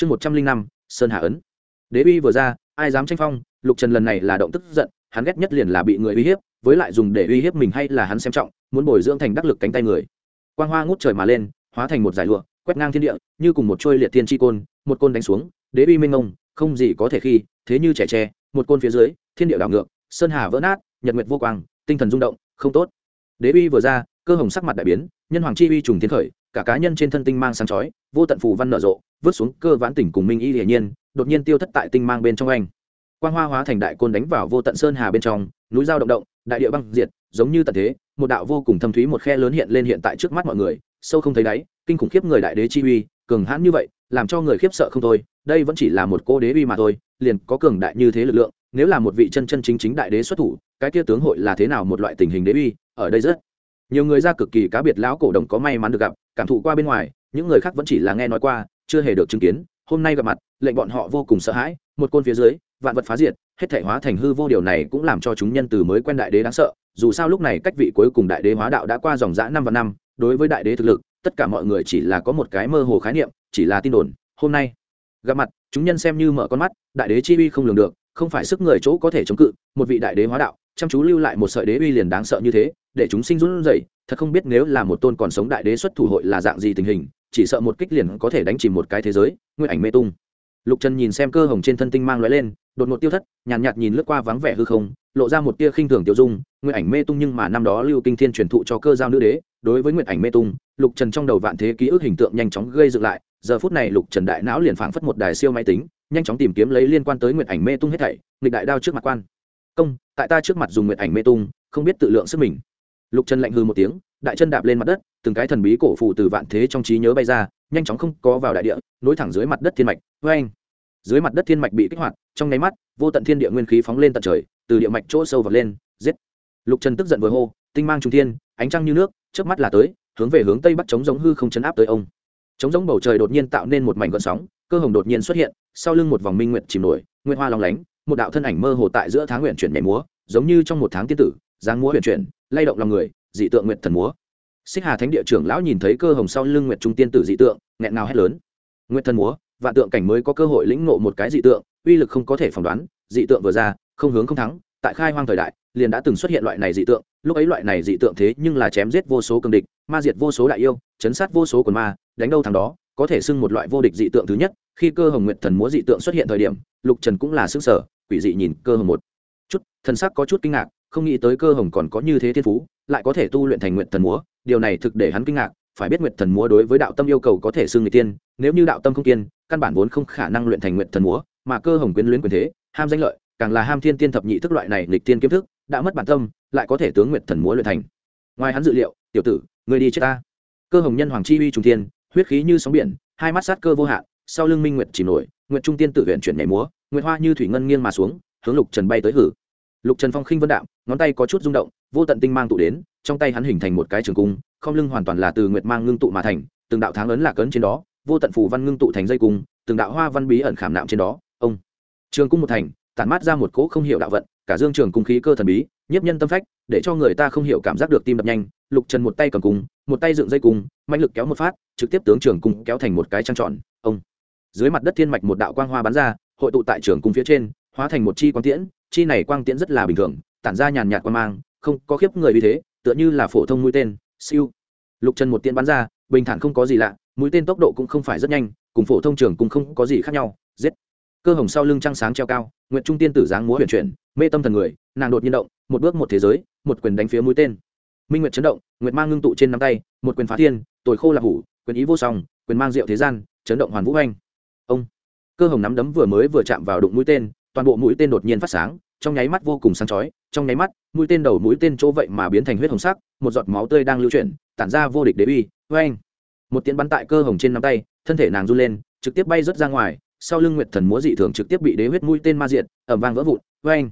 chương một trăm linh năm, sơn hà ấn. Đế uy vừa ra, ai dám tranh phong? Lục trần lần này là động tức giận, hắn ghét nhất liền là bị người uy hiếp, với lại dùng để uy hiếp mình hay là hắn xem trọng, muốn bồi dưỡng thành đắc lực cánh tay người. Quang hoa ngút trời mà lên, hóa thành một giải lụa, quét ngang thiên địa, như cùng một trôi liệt thiên chi côn, một côn đánh xuống, đế uy minh ông không gì có thể khi, thế như trẻ tre, một côn phía dưới, thiên địa đảo ngược, sơn hà vỡ nát, nhật nguyệt vô quang, tinh thần rung động, không tốt. Đế uy vừa ra, cơ hồng sắc mặt đại biến, nhân hoàng chi uy trùng tiến khởi cả cá nhân trên thân tinh mang sáng chói, vô tận phù văn nở rộ, vứt xuống cơ vãn tỉnh cùng minh y hiển nhiên, đột nhiên tiêu thất tại tinh mang bên trong anh. Quang hoa hóa thành đại côn đánh vào vô tận sơn hà bên trong, núi giao động động, đại địa băng diệt, giống như tận thế, một đạo vô cùng thâm thúy một khe lớn hiện lên hiện tại trước mắt mọi người, sâu không thấy đáy, kinh khủng khiếp người đại đế chi uy, cường hãn như vậy, làm cho người khiếp sợ không thôi, đây vẫn chỉ là một cô đế uy mà thôi, liền có cường đại như thế lực lượng, nếu là một vị chân chân chính chính đại đế xuất thủ, cái kia tướng hội là thế nào một loại tình hình đế uy, ở đây rất nhiều người ra cực kỳ cá biệt lão cổ đồng có may mắn được gặp, cảm thụ qua bên ngoài, những người khác vẫn chỉ là nghe nói qua, chưa hề được chứng kiến. Hôm nay gặp mặt, lệnh bọn họ vô cùng sợ hãi, một côn phía dưới, vạn vật phá diệt, hết thể hóa thành hư vô điều này cũng làm cho chúng nhân từ mới quen đại đế đáng sợ. Dù sao lúc này cách vị cuối cùng đại đế hóa đạo đã qua dòng dã năm và năm, đối với đại đế thực lực, tất cả mọi người chỉ là có một cái mơ hồ khái niệm, chỉ là tin đồn. Hôm nay, gặp mặt, chúng nhân xem như mở con mắt, đại đế chi uy không lường được, không phải sức người chỗ có thể chống cự, một vị đại đế hóa đạo, chăm chú lưu lại một sợi đế uy liền đáng sợ như thế để chúng sinh run rẩy thật không biết nếu là một tôn còn sống đại đế xuất thủ hội là dạng gì tình hình chỉ sợ một kích liền có thể đánh chìm một cái thế giới nguyên ảnh mê tung. Lục trần nhìn xem cơ hồng trên thân tinh mang lóe lên đột ngột tiêu thất nhàn nhạt, nhạt nhìn lướt qua vắng vẻ hư không lộ ra một tia khinh thường tiêu dung nguyên ảnh mê tung nhưng mà năm đó lưu kinh thiên truyền thụ cho cơ giao nữ đế đối với nguyện ảnh mê tung lục trần trong đầu vạn thế ký ức hình tượng nhanh chóng gây dựng lại giờ phút này lục trần đại não liền phảng phất một đài siêu máy tính nhanh chóng tìm kiếm lấy liên quan tới nguyện ảnh mê tung hết thảy nghịch đại đao trước mặt quan. Công tại ta trước mặt dùng nguyện ảnh mê tung không biết tự lượng sức mình lục trần lạnh hư một tiếng, đại chân đạp lên mặt đất, từng cái thần bí cổ phụ từ vạn thế trong trí nhớ bay ra, nhanh chóng không có vào đại địa, nối thẳng dưới mặt đất thiên mạch. Vê anh dưới mặt đất thiên mạch bị kích hoạt, trong nháy mắt, vô tận thiên địa nguyên khí phóng lên tận trời, từ địa mạch chỗ sâu vật lên, giết. Lục trần tức giận vừa hô, tinh mang trung thiên, ánh trăng như nước trước mắt là tới, hướng về hướng tây bắc chống giống hư không chấn áp tới ông. Chống giống bầu trời đột nhiên tạo nên một mảnh gợn sóng, cơ hồng đột nhiên xuất hiện, sau lưng một vòng minh nguyện chìm nổi, nguyên hoa long lánh, một đạo thân ảnh mơ hồ tại giữa tháng nguyện chuyển nhảy múa, giống như trong một tháng tiên tử giáng múa huyền chuyển lay động lòng người, dị tượng nguyệt thần múa. Xích hà thánh địa trưởng lão nhìn thấy cơ hồng sau lưng nguyệt trung tiên tử dị tượng, nghẹn nào hét lớn. Nguyệt thần múa, vạn tượng cảnh mới có cơ hội lĩnh ngộ một cái dị tượng, uy lực không có thể phỏng đoán, dị tượng vừa ra, không hướng không thắng, tại khai hoang thời đại, liền đã từng xuất hiện loại này dị tượng, lúc ấy loại này dị tượng thế nhưng là chém giết vô số cường địch, ma diệt vô số đại yêu, chấn sát vô số quần ma, đánh đâu thằng đó, có thể xưng một loại vô địch dị tượng thứ nhất, khi cơ hồng nguyệt thần múa dị tượng xuất hiện thời điểm, lục trần cũng là xứng sở quỷ dị nhìn cơ hồng một chút, thần sắc có chút kinh ngạc không nghĩ tới cơ hồng còn có như thế thiên phú, lại có thể tu luyện thành nguyện thần múa, điều này thực để hắn kinh ngạc, phải biết nguyện thần múa đối với đạo tâm yêu cầu có thể xưng người tiên, nếu như đạo tâm không tiên căn bản vốn không khả năng luyện thành nguyện thần múa, mà cơ hồng quyến luyến quyền thế, ham danh lợi, càng là ham thiên tiên thập nhị thức loại này lịch tiên kiếm thức, đã mất bản tâm, lại có thể tướng nguyện thần múa luyện thành. Ngoài hắn dự liệu, tiểu tử, người đi chết ta. Cơ hồng nhân hoàng chi uy trung tiên huyết khí như sóng biển, hai mắt sát cơ vô hạn, sau lưng minh nguyệt chỉ nổi, nguyệt trung tiên tự huyện chuyển nhảy múa, nguyệt hoa như thủy ngân nghiêng mà xuống, hướng lục trần bay tới hử lục trần phong khinh vân đạm, ngón tay có chút rung động, vô tận tinh mang tụ đến, trong tay hắn hình thành một cái trường cung, không lưng hoàn toàn là từ nguyệt mang ngưng tụ mà thành, từng đạo tháng ấn lạc ấn trên đó, vô tận phù văn ngưng tụ thành dây cung, từng đạo hoa văn bí ẩn khảm nạm trên đó, ông. Trường cung một thành, tản mát ra một cỗ không hiểu đạo vận, cả dương trường cung khí cơ thần bí, nhiếp nhân tâm phách, để cho người ta không hiểu cảm giác được tim đập nhanh, lục trần một tay cầm cung, một tay dựng dây cung mạnh lực kéo một phát, trực tiếp tướng trường cung kéo thành một cái trăng tròn, ông. Dưới mặt đất thiên mạch một đạo quang hoa bắn ra, hội tụ tại trường cung phía trên, hóa thành một chi quang tiễn chi này quang tiễn rất là bình thường, tản ra nhàn nhạt qua mang, không có khiếp người vì thế, tựa như là phổ thông mũi tên, siêu. Lục trần một tiễn bắn ra, bình thản không có gì lạ, mũi tên tốc độ cũng không phải rất nhanh, cùng phổ thông trường cũng không có gì khác nhau, giết. Cơ hồng sau lưng trăng sáng treo cao nguyện trung tiên tử dáng múa huyền chuyển, mê tâm thần người, nàng đột nhiên động, một bước một thế giới, một quyền đánh phía mũi tên. Minh nguyệt chấn động, nguyệt mang ngưng tụ trên nắm tay, một quyền phá thiên, tồi khô là hủ, quyền ý vô song, quyền mang rượu thế gian, chấn động hoàn vũ anh ông. Cơ hồng nắm đấm vừa mới vừa chạm vào đụng mũi tên toàn bộ mũi tên đột nhiên phát sáng, trong nháy mắt vô cùng sáng chói, trong nháy mắt, mũi tên đầu mũi tên chỗ vậy mà biến thành huyết hồng sắc, một giọt máu tươi đang lưu chuyển, tản ra vô địch đế uy vê anh một tiến bắn tại cơ hồng trên nắm tay, thân thể nàng run lên, trực tiếp bay rớt ra ngoài, sau lưng nguyệt thần múa dị thường trực tiếp bị đế huyết mũi tên ma diện ẩm vang vỡ vụn vê anh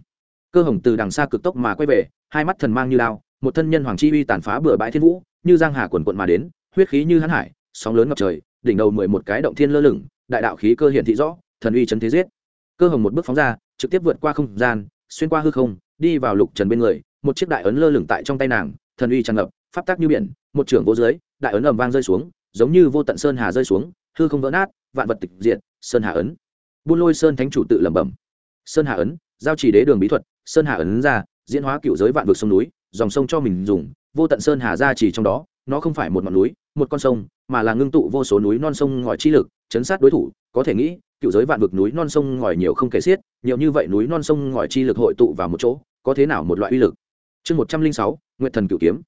cơ hồng từ đằng xa cực tốc mà quay về, hai mắt thần mang như lao, một thân nhân hoàng chi uy tàn phá bừa bãi thiên vũ, như giang hà quần quận mà đến, huyết khí như hãn hải, sóng lớn ngập trời, đỉnh đầu mười một cái động thiên lơ lửng, đại đạo khí cơ hiện thị rõ, thần uy chấn thế giết cơ hồng một bước phóng ra, trực tiếp vượt qua không gian, xuyên qua hư không, đi vào lục trần bên người, một chiếc đại ấn lơ lửng tại trong tay nàng, thần uy tràn ngập, pháp tác như biển, một trưởng vô dưới, đại ấn ầm vang rơi xuống, giống như vô tận sơn hà rơi xuống, hư không vỡ nát, vạn vật tịch diện sơn hà ấn. Buôn lôi sơn thánh chủ tự lẩm bẩm. Sơn hà ấn, giao chỉ đế đường bí thuật, sơn hà ấn ra, diễn hóa cựu giới vạn vực sông núi, dòng sông cho mình dùng, vô tận sơn hà ra chỉ trong đó, nó không phải một ngọn núi, một con sông, mà là ngưng tụ vô số núi non sông ngòi chi lực, chấn sát đối thủ, có thể nghĩ cựu giới vạn vực núi non sông ngòi nhiều không kể xiết, nhiều như vậy núi non sông ngòi chi lực hội tụ vào một chỗ, có thế nào một loại uy lực? Chương một trăm linh sáu nguyện thần cựu kiếm.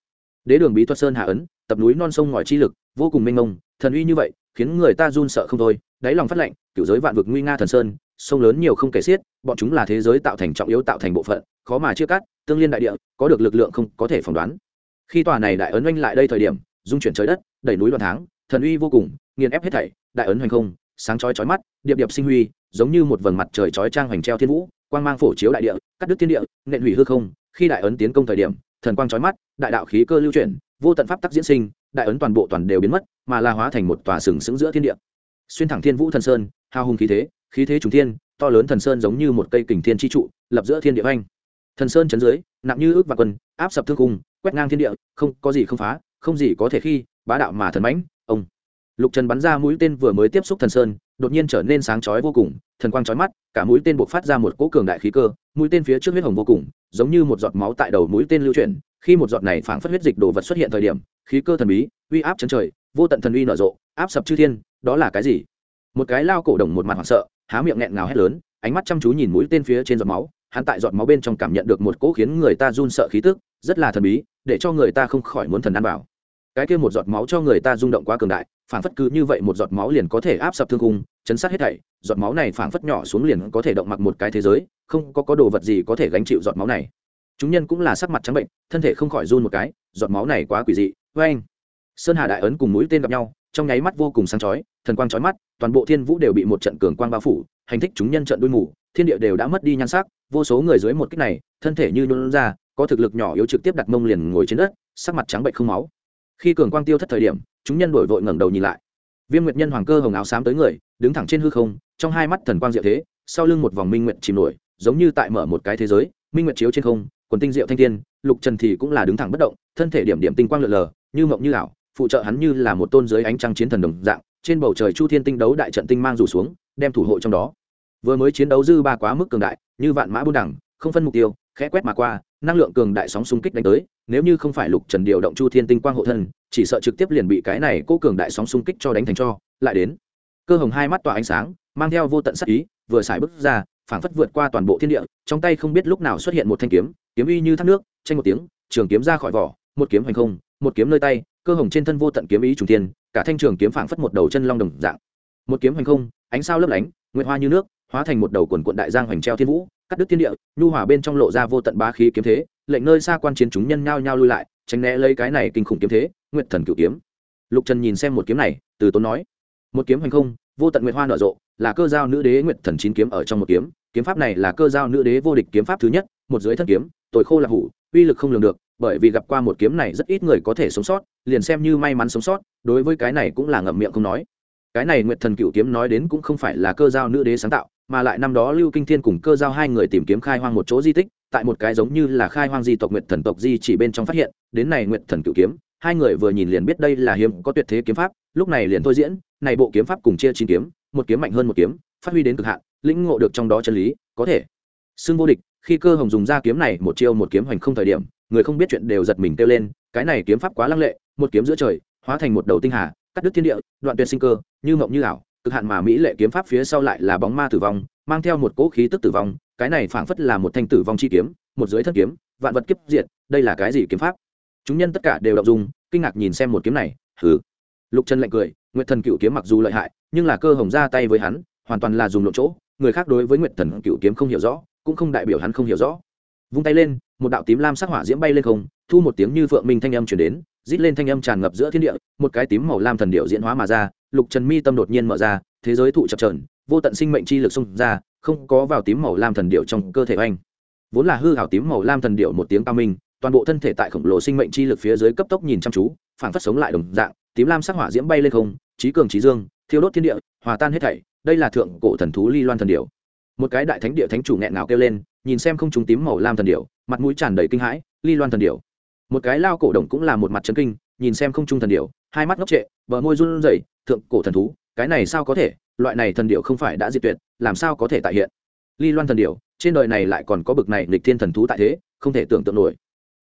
Đế đường bí thuật sơn hạ ấn, tập núi non sông ngòi chi lực, vô cùng mênh mông, thần uy như vậy, khiến người ta run sợ không thôi, đáy lòng phát lệnh cựu giới vạn vực nguy nga thần sơn, sông lớn nhiều không kể xiết, bọn chúng là thế giới tạo thành trọng yếu tạo thành bộ phận, khó mà chia cắt, tương liên đại địa, có được lực lượng không có thể phỏng đoán. Khi tòa này đại ấn oanh lại đây thời điểm, dung chuyển trời đất, đẩy núi đoàn tháng, thần uy vô cùng, nghiền ép hết thảy, đại ấn hoành không sáng chói chói mắt, điệp điệp sinh huy, giống như một vầng mặt trời chói trang hoành treo thiên vũ, quang mang phổ chiếu đại địa, cắt đứt thiên địa, nện hủy hư không. Khi đại ấn tiến công thời điểm, thần quang chói mắt, đại đạo khí cơ lưu chuyển, vô tận pháp tắc diễn sinh, đại ấn toàn bộ toàn đều biến mất, mà la hóa thành một tòa sừng sững giữa thiên địa. Xuyên thẳng thiên vũ thần sơn, hào hùng khí thế khí thế trùng thiên, to lớn thần sơn giống như một cây kình thiên chi trụ, lập giữa thiên địa anh thần sơn chấn dưới, nặng như ước và quân, áp sập thương cung quét ngang thiên địa, không có gì không phá, không gì có thể khi, bá đạo mà thần mãnh, ông lục trần bắn ra mũi tên vừa mới tiếp xúc thần sơn, đột nhiên trở nên sáng chói vô cùng, thần quang chói mắt, cả mũi tên buộc phát ra một cỗ cường đại khí cơ, mũi tên phía trước huyết hồng vô cùng, giống như một giọt máu tại đầu mũi tên lưu chuyển. Khi một giọt này phảng phất huyết dịch đồ vật xuất hiện thời điểm, khí cơ thần bí, uy áp chấn trời, vô tận thần uy nở rộ, áp sập chư thiên, đó là cái gì? Một cái lao cổ đồng một mặt hoảng sợ, há miệng nghẹn ngào hét lớn, ánh mắt chăm chú nhìn mũi tên phía trên giọt máu, hắn tại giọt máu bên trong cảm nhận được một cỗ khiến người ta run sợ khí tức, rất là thần bí, để cho người ta không khỏi muốn thần ăn vào cái kia một giọt máu cho người ta rung động quá cường đại phản phất cứ như vậy một giọt máu liền có thể áp sập thương cung chấn sát hết thảy, giọt máu này phản phất nhỏ xuống liền có thể động mặc một cái thế giới, không có có đồ vật gì có thể gánh chịu giọt máu này. Chúng nhân cũng là sắc mặt trắng bệnh, thân thể không khỏi run một cái, giọt máu này quá quỷ dị vê anh sơn hà đại ấn cùng mũi tên gặp nhau, trong nháy mắt vô cùng sáng chói, thần quang chói mắt, toàn bộ thiên vũ đều bị một trận cường quang bao phủ, hành thích chúng nhân trận đuôi mù, thiên địa đều đã mất đi nhan sắc, vô số người dưới một kích này, thân thể như nôn ra, có thực lực nhỏ yếu trực tiếp đặt mông liền ngồi trên đất, sắc mặt trắng bệnh không máu khi cường quang tiêu thất thời điểm, chúng nhân đổi vội ngẩng đầu nhìn lại. Viêm nguyệt nhân hoàng cơ hồng áo xám tới người, đứng thẳng trên hư không, trong hai mắt thần quang diệu thế, sau lưng một vòng minh nguyện chìm nổi, giống như tại mở một cái thế giới, minh nguyệt chiếu trên không, quần tinh diệu thanh thiên, lục trần thì cũng là đứng thẳng bất động, thân thể điểm điểm tinh quang lượn lờ, như mộng như ảo, phụ trợ hắn như là một tôn giới ánh trăng chiến thần đồng dạng, trên bầu trời chu thiên tinh đấu đại trận tinh mang rủ xuống, đem thủ hộ trong đó. Vừa mới chiến đấu dư ba quá mức cường đại, như vạn mã buôn đẳng, không phân mục tiêu, khẽ quét mà qua năng lượng cường đại sóng xung kích đánh tới, nếu như không phải lục trần điều động chu thiên tinh quang hộ thân, chỉ sợ trực tiếp liền bị cái này cố cường đại sóng xung kích cho đánh thành cho, lại đến. Cơ hồng hai mắt tỏa ánh sáng, mang theo vô tận sắc ý, vừa xài bước ra, phảng phất vượt qua toàn bộ thiên địa, trong tay không biết lúc nào xuất hiện một thanh kiếm kiếm uy như thác nước, tranh một tiếng, trường kiếm ra khỏi vỏ, một kiếm hành không, một kiếm nơi tay, cơ hồng trên thân vô tận kiếm ý trùng thiên, cả thanh trường kiếm phảng phất một đầu chân long đồng dạng. Một kiếm hành không, ánh sao lấp lánh, nguyệt hoa như nước, hóa thành một đầu quần quận đại giang hoành treo thiên vũ cắt đứt thiên địa, nhu hỏa bên trong lộ ra vô tận bá khí kiếm thế, lệnh nơi xa quan chiến chúng nhân nhao nhao lui lại, tránh né lấy cái này kinh khủng kiếm thế, nguyệt thần cửu kiếm. Lục trần nhìn xem một kiếm này, từ tốn nói, một kiếm hành không, vô tận nguyệt hoa nở rộ, là cơ giao nữ đế nguyệt thần chín kiếm ở trong một kiếm kiếm pháp này là cơ giao nữ đế vô địch kiếm pháp thứ nhất, một dưới thân kiếm, tội khô là hủ, uy lực không lường được, bởi vì gặp qua một kiếm này rất ít người có thể sống sót, liền xem như may mắn sống sót, đối với cái này cũng là ngậm miệng không nói. Cái này nguyệt thần cựu kiếm nói đến cũng không phải là cơ giao nữ đế sáng tạo mà lại năm đó lưu kinh thiên cùng cơ giao hai người tìm kiếm khai hoang một chỗ di tích, tại một cái giống như là khai hoang di tộc nguyệt thần tộc di chỉ bên trong phát hiện, đến này nguyệt thần cựu kiếm, hai người vừa nhìn liền biết đây là hiếm có tuyệt thế kiếm pháp, lúc này liền thôi diễn, này bộ kiếm pháp cùng chia chín kiếm, một kiếm mạnh hơn một kiếm, phát huy đến cực hạn, lĩnh ngộ được trong đó chân lý, có thể. Xưng vô địch, khi cơ hồng dùng ra kiếm này một chiêu một kiếm hoành không thời điểm, người không biết chuyện đều giật mình kêu lên, cái này kiếm pháp quá lăng lệ, một kiếm giữa trời, hóa thành một đầu tinh hà, cắt đứt thiên địa, đoạn tuyệt sinh cơ, như mộng như ảo cực hạn mà mỹ lệ kiếm pháp phía sau lại là bóng ma tử vong, mang theo một cỗ khí tức tử vong, cái này phảng phất là một thanh tử vong chi kiếm, một dưới thân kiếm, vạn vật kiếp diệt, đây là cái gì kiếm pháp? Chúng nhân tất cả đều động dung, kinh ngạc nhìn xem một kiếm này, hừ. Lục trần lạnh cười, nguyệt thần cựu kiếm mặc dù lợi hại, nhưng là cơ hồng ra tay với hắn, hoàn toàn là dùng lộ chỗ, người khác đối với nguyệt thần cựu kiếm không hiểu rõ, cũng không đại biểu hắn không hiểu rõ. Vung tay lên, một đạo tím lam sắc hỏa diễm bay lên không, thu một tiếng như phượng minh thanh âm chuyển đến rít lên thanh âm tràn ngập giữa thiên địa, một cái tím màu lam thần điệu diễn hóa mà ra, lục trần mi tâm đột nhiên mở ra, thế giới thụ chập trờn, vô tận sinh mệnh chi lực xung ra, không có vào tím màu lam thần điệu trong cơ thể anh. Vốn là hư hảo tím màu lam thần điệu một tiếng cao minh, toàn bộ thân thể tại khổng lồ sinh mệnh chi lực phía dưới cấp tốc nhìn chăm chú phản phát sống lại đồng dạng, tím lam sắc hỏa diễm bay lên không trí cường trí dương, thiêu đốt thiên địa, hòa tan hết thảy, đây là thượng cổ thần thú ly loan thần điệu một cái đại thánh địa thánh chủ nghẹn ngào kêu lên, nhìn xem không trùng tím màu lam thần điệu mặt mũi tràn đầy kinh hãi, ly loan thần điệu một cái lao cổ đồng cũng là một mặt trấn kinh, nhìn xem không trung thần điệu hai mắt ngốc trệ, bờ môi run rẩy, thượng cổ thần thú, cái này sao có thể, loại này thần điệu không phải đã diệt tuyệt, làm sao có thể tại hiện? Ly loan thần điệu trên đời này lại còn có bực này lịch thiên thần thú tại thế, không thể tưởng tượng nổi.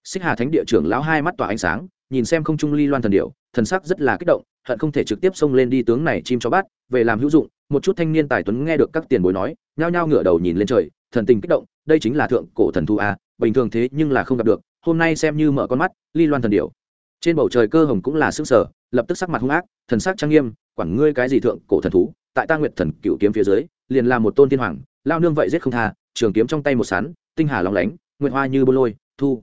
Xích hà thánh địa trưởng lão hai mắt tỏa ánh sáng, nhìn xem không trung ly loan thần điệu thần sắc rất là kích động, hận không thể trực tiếp xông lên đi tướng này chim cho bát về làm hữu dụng, một chút thanh niên tài tuấn nghe được các tiền bối nói, nhao nhao ngửa đầu nhìn lên trời, thần tình kích động, đây chính là thượng cổ thần thú a bình thường thế nhưng là không gặp được hôm nay xem như mở con mắt, ly loan thần điệu trên bầu trời cơ hồng cũng là xương sở lập tức sắc mặt hung ác, thần sắc trang nghiêm, quản ngươi cái gì thượng cổ thần thú, tại ta nguyệt thần cựu kiếm phía dưới, liền là một tôn thiên hoàng, lao nương vậy giết không tha, trường kiếm trong tay một sán, tinh hà lóng lánh, nguyệt hoa như bô lôi, thu.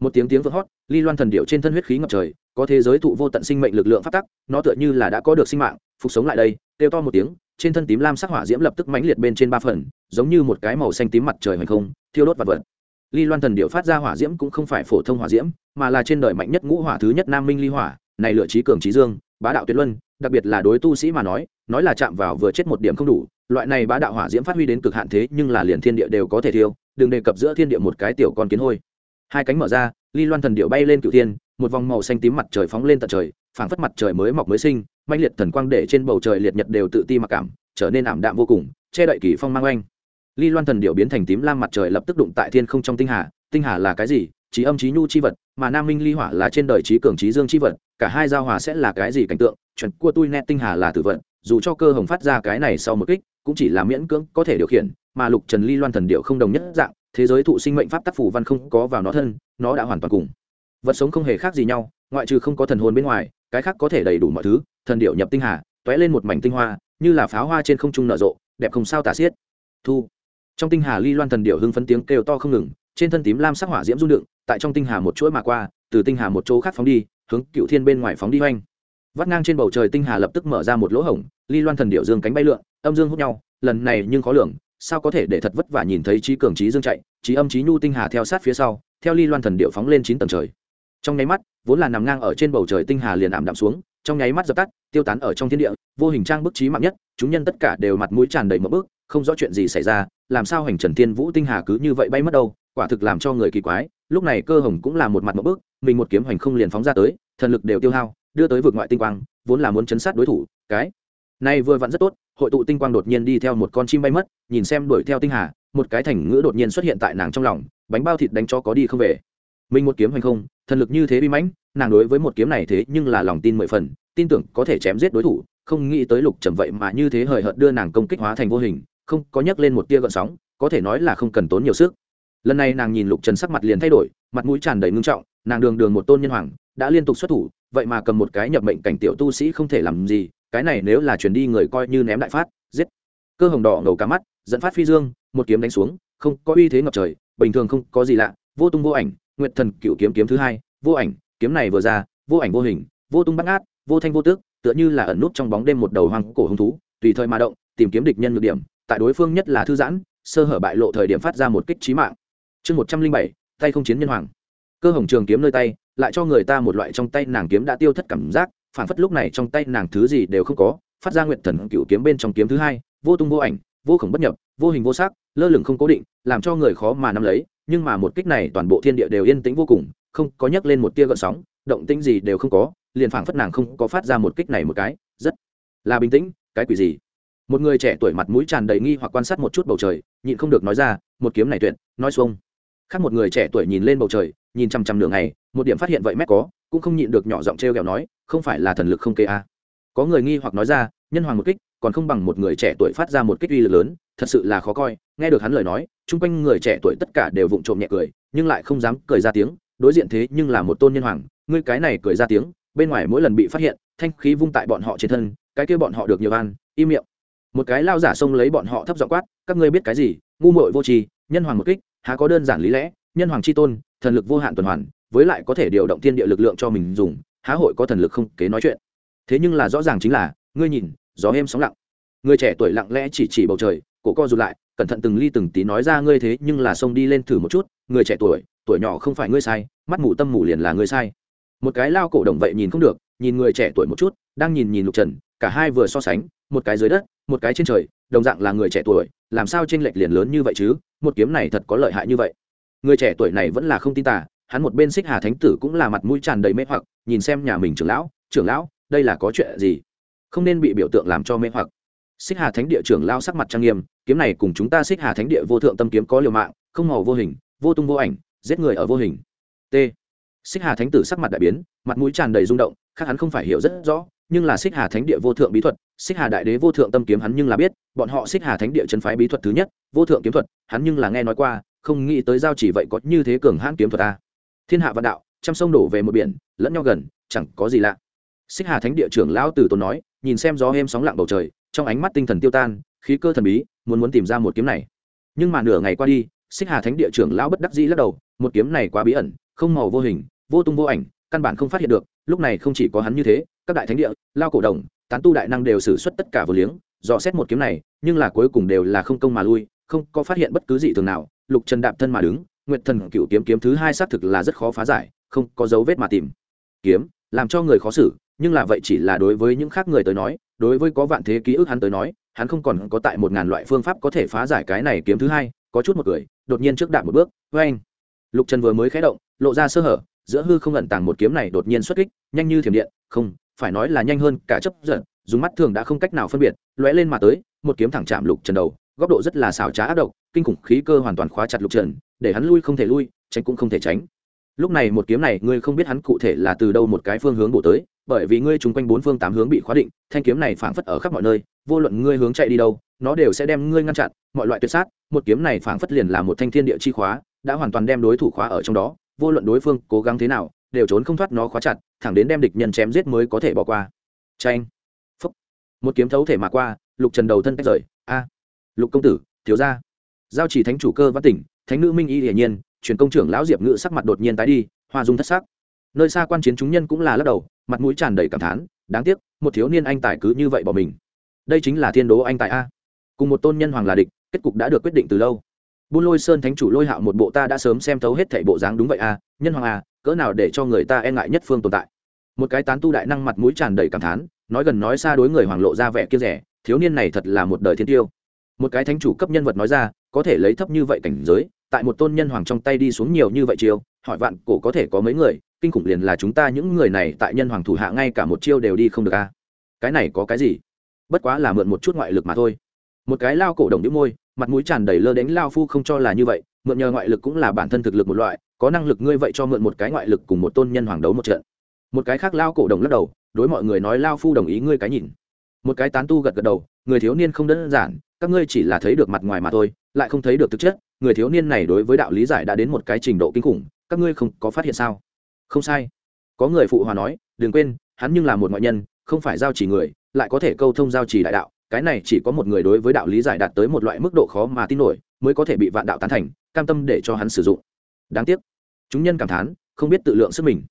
Một tiếng tiếng vỡ hót, ly loan thần điệu trên thân huyết khí ngập trời, có thế giới thụ vô tận sinh mệnh lực lượng phát tắc, nó tựa như là đã có được sinh mạng, phục sống lại đây, kêu to một tiếng, trên thân tím lam sắc hỏa diễm lập tức mãnh liệt bên trên ba phần, giống như một cái màu xanh tím mặt trời hoành không, thiêu đốt vật vật ly loan thần điệu phát ra hỏa diễm cũng không phải phổ thông hỏa diễm, mà là trên đời mạnh nhất ngũ hỏa thứ nhất nam minh ly hỏa, này lựa trí cường trí dương, bá đạo tuyệt luân, đặc biệt là đối tu sĩ mà nói nói là chạm vào vừa chết một điểm không đủ, loại này bá đạo hỏa diễm phát huy đến cực hạn thế nhưng là liền thiên địa đều có thể thiêu, đừng đề cập giữa thiên địa một cái tiểu con kiến hôi. Hai cánh mở ra, ly loan thần điệu bay lên cựu thiên, một vòng màu xanh tím mặt trời phóng lên tận trời, phảng phất mặt trời mới mọc mới sinh, mãnh liệt thần quang để trên bầu trời liệt nhật đều tự ti mặc cảm, trở nên ảm đạm vô cùng, che đậy kỳ phong mang oanh ly loan thần điệu biến thành tím lam mặt trời lập tức đụng tại thiên không trong tinh hà. Tinh hà là cái gì? Trí âm trí nhu chi vật, mà nam minh ly hỏa là trên đời trí cường trí dương chi vật, cả hai giao hòa sẽ là cái gì cảnh tượng? Chuẩn cua tôi nét tinh hà là tử vận dù cho cơ hồng phát ra cái này sau một kích, cũng chỉ là miễn cưỡng có thể điều khiển, mà lục trần ly loan thần điệu không đồng nhất dạng, thế giới thụ sinh mệnh pháp tác phủ văn không có vào nó thân, nó đã hoàn toàn cùng. Vật sống không hề khác gì nhau, ngoại trừ không có thần hồn bên ngoài, cái khác có thể đầy đủ mọi thứ. Thần điệu nhập tinh hà t ó é lên một mảnh tinh hoa, như là pháo hoa trên không trung nở rộ, đẹp không sao tả xiết. Thu trong tinh hà ly loan thần điệu hưng phấn tiếng kêu to không ngừng, trên thân tím lam sắc hỏa diễm rung đựng tại trong tinh hà một chuỗi mà qua, từ tinh hà một chỗ khác phóng đi, hướng cựu thiên bên ngoài phóng đi oanh vắt ngang trên bầu trời tinh hà lập tức mở ra một lỗ hổng, ly loan thần điệu dương cánh bay lượn, âm dương hút nhau, lần này nhưng khó lường, sao có thể để thật vất vả nhìn thấy trí cường trí dương chạy, trí âm trí nhu tinh hà theo sát phía sau, theo ly loan thần điệu phóng lên chín tầng trời. Trong nháy mắt, vốn là nằm ngang ở trên bầu trời tinh hà liền ảm đạm xuống, trong nháy mắt dập tắt, tiêu tán ở trong thiên địa, vô hình trang bức trí mạng nhất, chúng nhân tất cả đều mặt mũi tràn đầy một bước không rõ chuyện gì xảy ra, làm sao hành trần thiên vũ tinh hà cứ như vậy bay mất đâu, quả thực làm cho người kỳ quái, lúc này cơ hồng cũng là một mặt một bước, mình một kiếm hoành không liền phóng ra tới, thần lực đều tiêu hao, đưa tới vượt ngoại tinh quang, vốn là muốn chấn sát đối thủ, cái này vừa vặn rất tốt, hội tụ tinh quang đột nhiên đi theo một con chim bay mất, nhìn xem đuổi theo tinh hà, một cái thành ngữ đột nhiên xuất hiện tại nàng trong lòng, bánh bao thịt đánh cho có đi không về. Mình một kiếm hoành không, thần lực như thế bi mãnh, nàng đối với một kiếm này thế nhưng là lòng tin mười phần, tin tưởng có thể chém giết đối thủ, không nghĩ tới lục trầm vậy mà như thế hời hợt đưa nàng công kích hóa thành vô hình không có nhấc lên một tia gợn sóng, có thể nói là không cần tốn nhiều sức. Lần này nàng nhìn lục trần sắc mặt liền thay đổi, mặt mũi tràn đầy ngưng trọng, nàng đường đường một tôn nhân hoàng, đã liên tục xuất thủ, vậy mà cầm một cái nhập mệnh cảnh tiểu tu sĩ không thể làm gì, cái này nếu là chuyển đi người coi như ném đại phát, giết. Cơ hồng đỏ ngầu cả mắt, dẫn phát phi dương, một kiếm đánh xuống, không có uy thế ngập trời, bình thường không có gì lạ, vô tung vô ảnh, nguyệt thần cựu kiếm kiếm thứ hai, vô ảnh, kiếm này vừa ra, vô ảnh vô hình, vô tung bắt ngát, vô thanh vô tước, tựa như là ẩn nút trong bóng đêm một đầu hoang cổ hứng thú, tùy thời mà động, tìm kiếm địch nhân ngược điểm tại đối phương nhất là thư giãn, sơ hở bại lộ thời điểm phát ra một kích trí mạng. Chương một trăm linh bảy, tay không chiến nhân hoàng. Cơ hồng trường kiếm nơi tay, lại cho người ta một loại trong tay nàng kiếm đã tiêu thất cảm giác, phản phất lúc này trong tay nàng thứ gì đều không có, phát ra nguyện thần cựu kiếm bên trong kiếm thứ hai, vô tung vô ảnh, vô khổng bất nhập, vô hình vô sắc, lơ lửng không cố định, làm cho người khó mà nắm lấy, nhưng mà một kích này toàn bộ thiên địa đều yên tĩnh vô cùng, không có nhấc lên một tia gợn sóng, động tĩnh gì đều không có, liền phảng phất nàng không có phát ra một kích này một cái, rất là bình tĩnh, cái quỷ gì? Một người trẻ tuổi mặt mũi tràn đầy nghi hoặc quan sát một chút bầu trời, nhịn không được nói ra, một kiếm này tuyệt, nói xuông. Khác một người trẻ tuổi nhìn lên bầu trời, nhìn chằm chằm nửa ngày, một điểm phát hiện vậy mét có, cũng không nhịn được nhỏ giọng t r e o kẹo nói, không phải là thần lực không kê a. Có người nghi hoặc nói ra, nhân hoàng một kích, còn không bằng một người trẻ tuổi phát ra một kích uy lực lớn, thật sự là khó coi. Nghe được hắn lời nói, chung quanh người trẻ tuổi tất cả đều vụng trộm nhẹ cười, nhưng lại không dám cười ra tiếng, đối diện thế nhưng là một tôn nhân hoàng, ngươi cái này cười ra tiếng, bên ngoài mỗi lần bị phát hiện, thanh khí vung tại bọn họ trên thân, cái kia bọn họ được nhiều ăn im miệng một cái lao giả xông lấy bọn họ thấp giọng quát, các ngươi biết cái gì? Ngu muội vô tri, nhân hoàng một kích, há có đơn giản lý lẽ, nhân hoàng c h i tôn, thần lực vô hạn tuần hoàn, với lại có thể điều động thiên địa lực lượng cho mình dùng, há hội có thần lực không kế nói chuyện. Thế nhưng là rõ ràng chính là, ngươi nhìn, gió êm sóng lặng. Người trẻ tuổi lặng lẽ chỉ chỉ bầu trời, cổ co rụt lại, cẩn thận từng ly từng tí nói ra ngươi thế, nhưng là xông đi lên thử một chút, người trẻ tuổi tuổi nhỏ không phải ngươi sai, mắt mù tâm mù liền là ngươi sai. Một cái lao cổ động vậy nhìn không được, nhìn người trẻ tuổi một chút, đang nhìn nhìn lục trần cả hai vừa so sánh, một cái dưới đất, một cái trên trời, đồng dạng là người trẻ tuổi, làm sao tranh lệch liền lớn như vậy chứ? Một kiếm này thật có lợi hại như vậy. Người trẻ tuổi này vẫn là không tin tả hắn một bên xích hà thánh tử cũng là mặt mũi tràn đầy mê hoặc, nhìn xem nhà mình trưởng lão trưởng lão, đây là có chuyện gì? Không nên bị biểu tượng làm cho mê hoặc. Xích hà thánh địa trưởng lao sắc mặt trang nghiêm, kiếm này cùng chúng ta xích hà thánh địa vô thượng tâm kiếm có liều mạng, không màu vô hình, vô tung vô ảnh, giết người ở vô hình. T. Xích hà thánh tử sắc mặt đại biến, mặt mũi tràn đầy rung động, khác hắn không phải hiểu rất rõ nhưng là xích hà thánh địa vô thượng bí thuật, xích hà đại đế vô thượng tâm kiếm hắn nhưng là biết, bọn họ xích hà thánh địa chân phái bí thuật thứ nhất, vô thượng kiếm thuật, hắn nhưng là nghe nói qua, không nghĩ tới giao chỉ vậy có như thế cường hãn kiếm thuật ta thiên hạ vạn đạo, trăm sông đổ về một biển, lẫn nhau gần, chẳng có gì lạ. Xích hà thánh địa trưởng lão từ tốn nói, nhìn xem gió êm sóng lặng bầu trời, trong ánh mắt tinh thần tiêu tan, khí cơ thần bí, muốn muốn tìm ra một kiếm này. Nhưng mà nửa ngày qua đi, xích hà thánh địa trưởng lão bất đắc dĩ lắc đầu, một kiếm này quá bí ẩn, không màu vô hình, vô tung vô ảnh, căn bản không phát hiện được, lúc này không chỉ có hắn như thế các đại thánh địa, lao cổ đồng, tán tu đại năng đều xử suất tất cả vừa liếng, dò xét một kiếm này, nhưng là cuối cùng đều là không công mà lui, không có phát hiện bất cứ gì thường nào, lục trần đạp thân mà đứng, nguyệt thần cựu kiếm kiếm thứ hai xác thực là rất khó phá giải, không có dấu vết mà tìm. Kiếm, làm cho người khó xử, nhưng là vậy chỉ là đối với những khác người tới nói, đối với có vạn thế ký ức hắn tới nói, hắn không còn có tại một ngàn loại phương pháp có thể phá giải cái này kiếm thứ hai, có chút một cười đột nhiên trước đạp một bước với anh lục trần vừa mới khé động, lộ ra sơ hở, giữa hư không ẩn tàng một kiếm này đột nhiên xuất kích, nhanh như thiểm điện, không phải nói là nhanh hơn cả chấp giận, dùng mắt thường đã không cách nào phân biệt, lóe lên mà tới, một kiếm thẳng chạm lục trần đầu, góc độ rất là xảo trá ác độc, kinh khủng khí cơ hoàn toàn khóa chặt lục trần, để hắn lui không thể lui, tránh cũng không thể tránh. Lúc này một kiếm này, ngươi không biết hắn cụ thể là từ đâu một cái phương hướng bổ tới, bởi vì ngươi chung quanh bốn phương tám hướng bị khóa định, thanh kiếm này phảng phất ở khắp mọi nơi, vô luận ngươi hướng chạy đi đâu, nó đều sẽ đem ngươi ngăn chặn, mọi loại tuyệt sát, một kiếm này phảng phất liền là một thanh thiên địa chi khóa, đã hoàn toàn đem đối thủ khóa ở trong đó, vô luận đối phương cố gắng thế nào, đều trốn không thoát nó khóa chặt thẳng đến đem địch nhân chém giết mới có thể bỏ qua. Tranh phúc. Một kiếm thấu thể mà qua, lục trần đầu thân tách rời. A. Lục công tử, thiếu gia. Giao chỉ thánh chủ cơ văn tỉnh, thánh nữ minh y hiển nhiên, truyền công trưởng lão diệp ngự sắc mặt đột nhiên tái đi, hoa dung thất sắc. Nơi xa quan chiến chúng nhân cũng là lắc đầu, mặt mũi tràn đầy cảm thán, đáng tiếc, một thiếu niên anh tài cứ như vậy bỏ mình. Đây chính là thiên đố anh tài a. Cùng một tôn nhân hoàng là địch, kết cục đã được quyết định từ lâu. Buôn lôi sơn thánh chủ lôi hạo một bộ ta đã sớm xem thấu hết thảy bộ dáng đúng vậy a, nhân hoàng a cỡ nào để cho người ta e ngại nhất phương tồn tại. Một cái tán tu đại năng mặt mũi tràn đầy cảm thán, nói gần nói xa đối người hoàng lộ ra vẻ kia rẻ, thiếu niên này thật là một đời thiên tiêu. Một cái thánh chủ cấp nhân vật nói ra, có thể lấy thấp như vậy cảnh giới, tại một tôn nhân hoàng trong tay đi xuống nhiều như vậy chiêu, hỏi vạn cổ có thể có mấy người, kinh khủng liền là chúng ta những người này tại nhân hoàng thủ hạ ngay cả một chiêu đều đi không được a. Cái này có cái gì? Bất quá là mượn một chút ngoại lực mà thôi. Một cái lao cổ đồng đĩu môi, mặt mũi tràn đầy lơ đánh lao phu không cho là như vậy mượn nhờ ngoại lực cũng là bản thân thực lực một loại, có năng lực ngươi vậy cho mượn một cái ngoại lực cùng một tôn nhân hoàng đấu một trận. Một cái khác lao cổ đồng lắc đầu, đối mọi người nói lao phu đồng ý ngươi cái nhìn. Một cái tán tu gật gật đầu, người thiếu niên không đơn giản, các ngươi chỉ là thấy được mặt ngoài mà thôi, lại không thấy được thực chất, người thiếu niên này đối với đạo lý giải đã đến một cái trình độ kinh khủng, các ngươi không có phát hiện sao? Không sai. Có người phụ hòa nói, đừng quên, hắn nhưng là một ngoại nhân, không phải giao chỉ người, lại có thể câu thông giao chỉ đại đạo, cái này chỉ có một người đối với đạo lý giải đạt tới một loại mức độ khó mà tin nổi, mới có thể bị vạn đạo tán thành cam tâm để cho hắn sử dụng. Đáng tiếc, chúng nhân cảm thán, không biết tự lượng sức mình.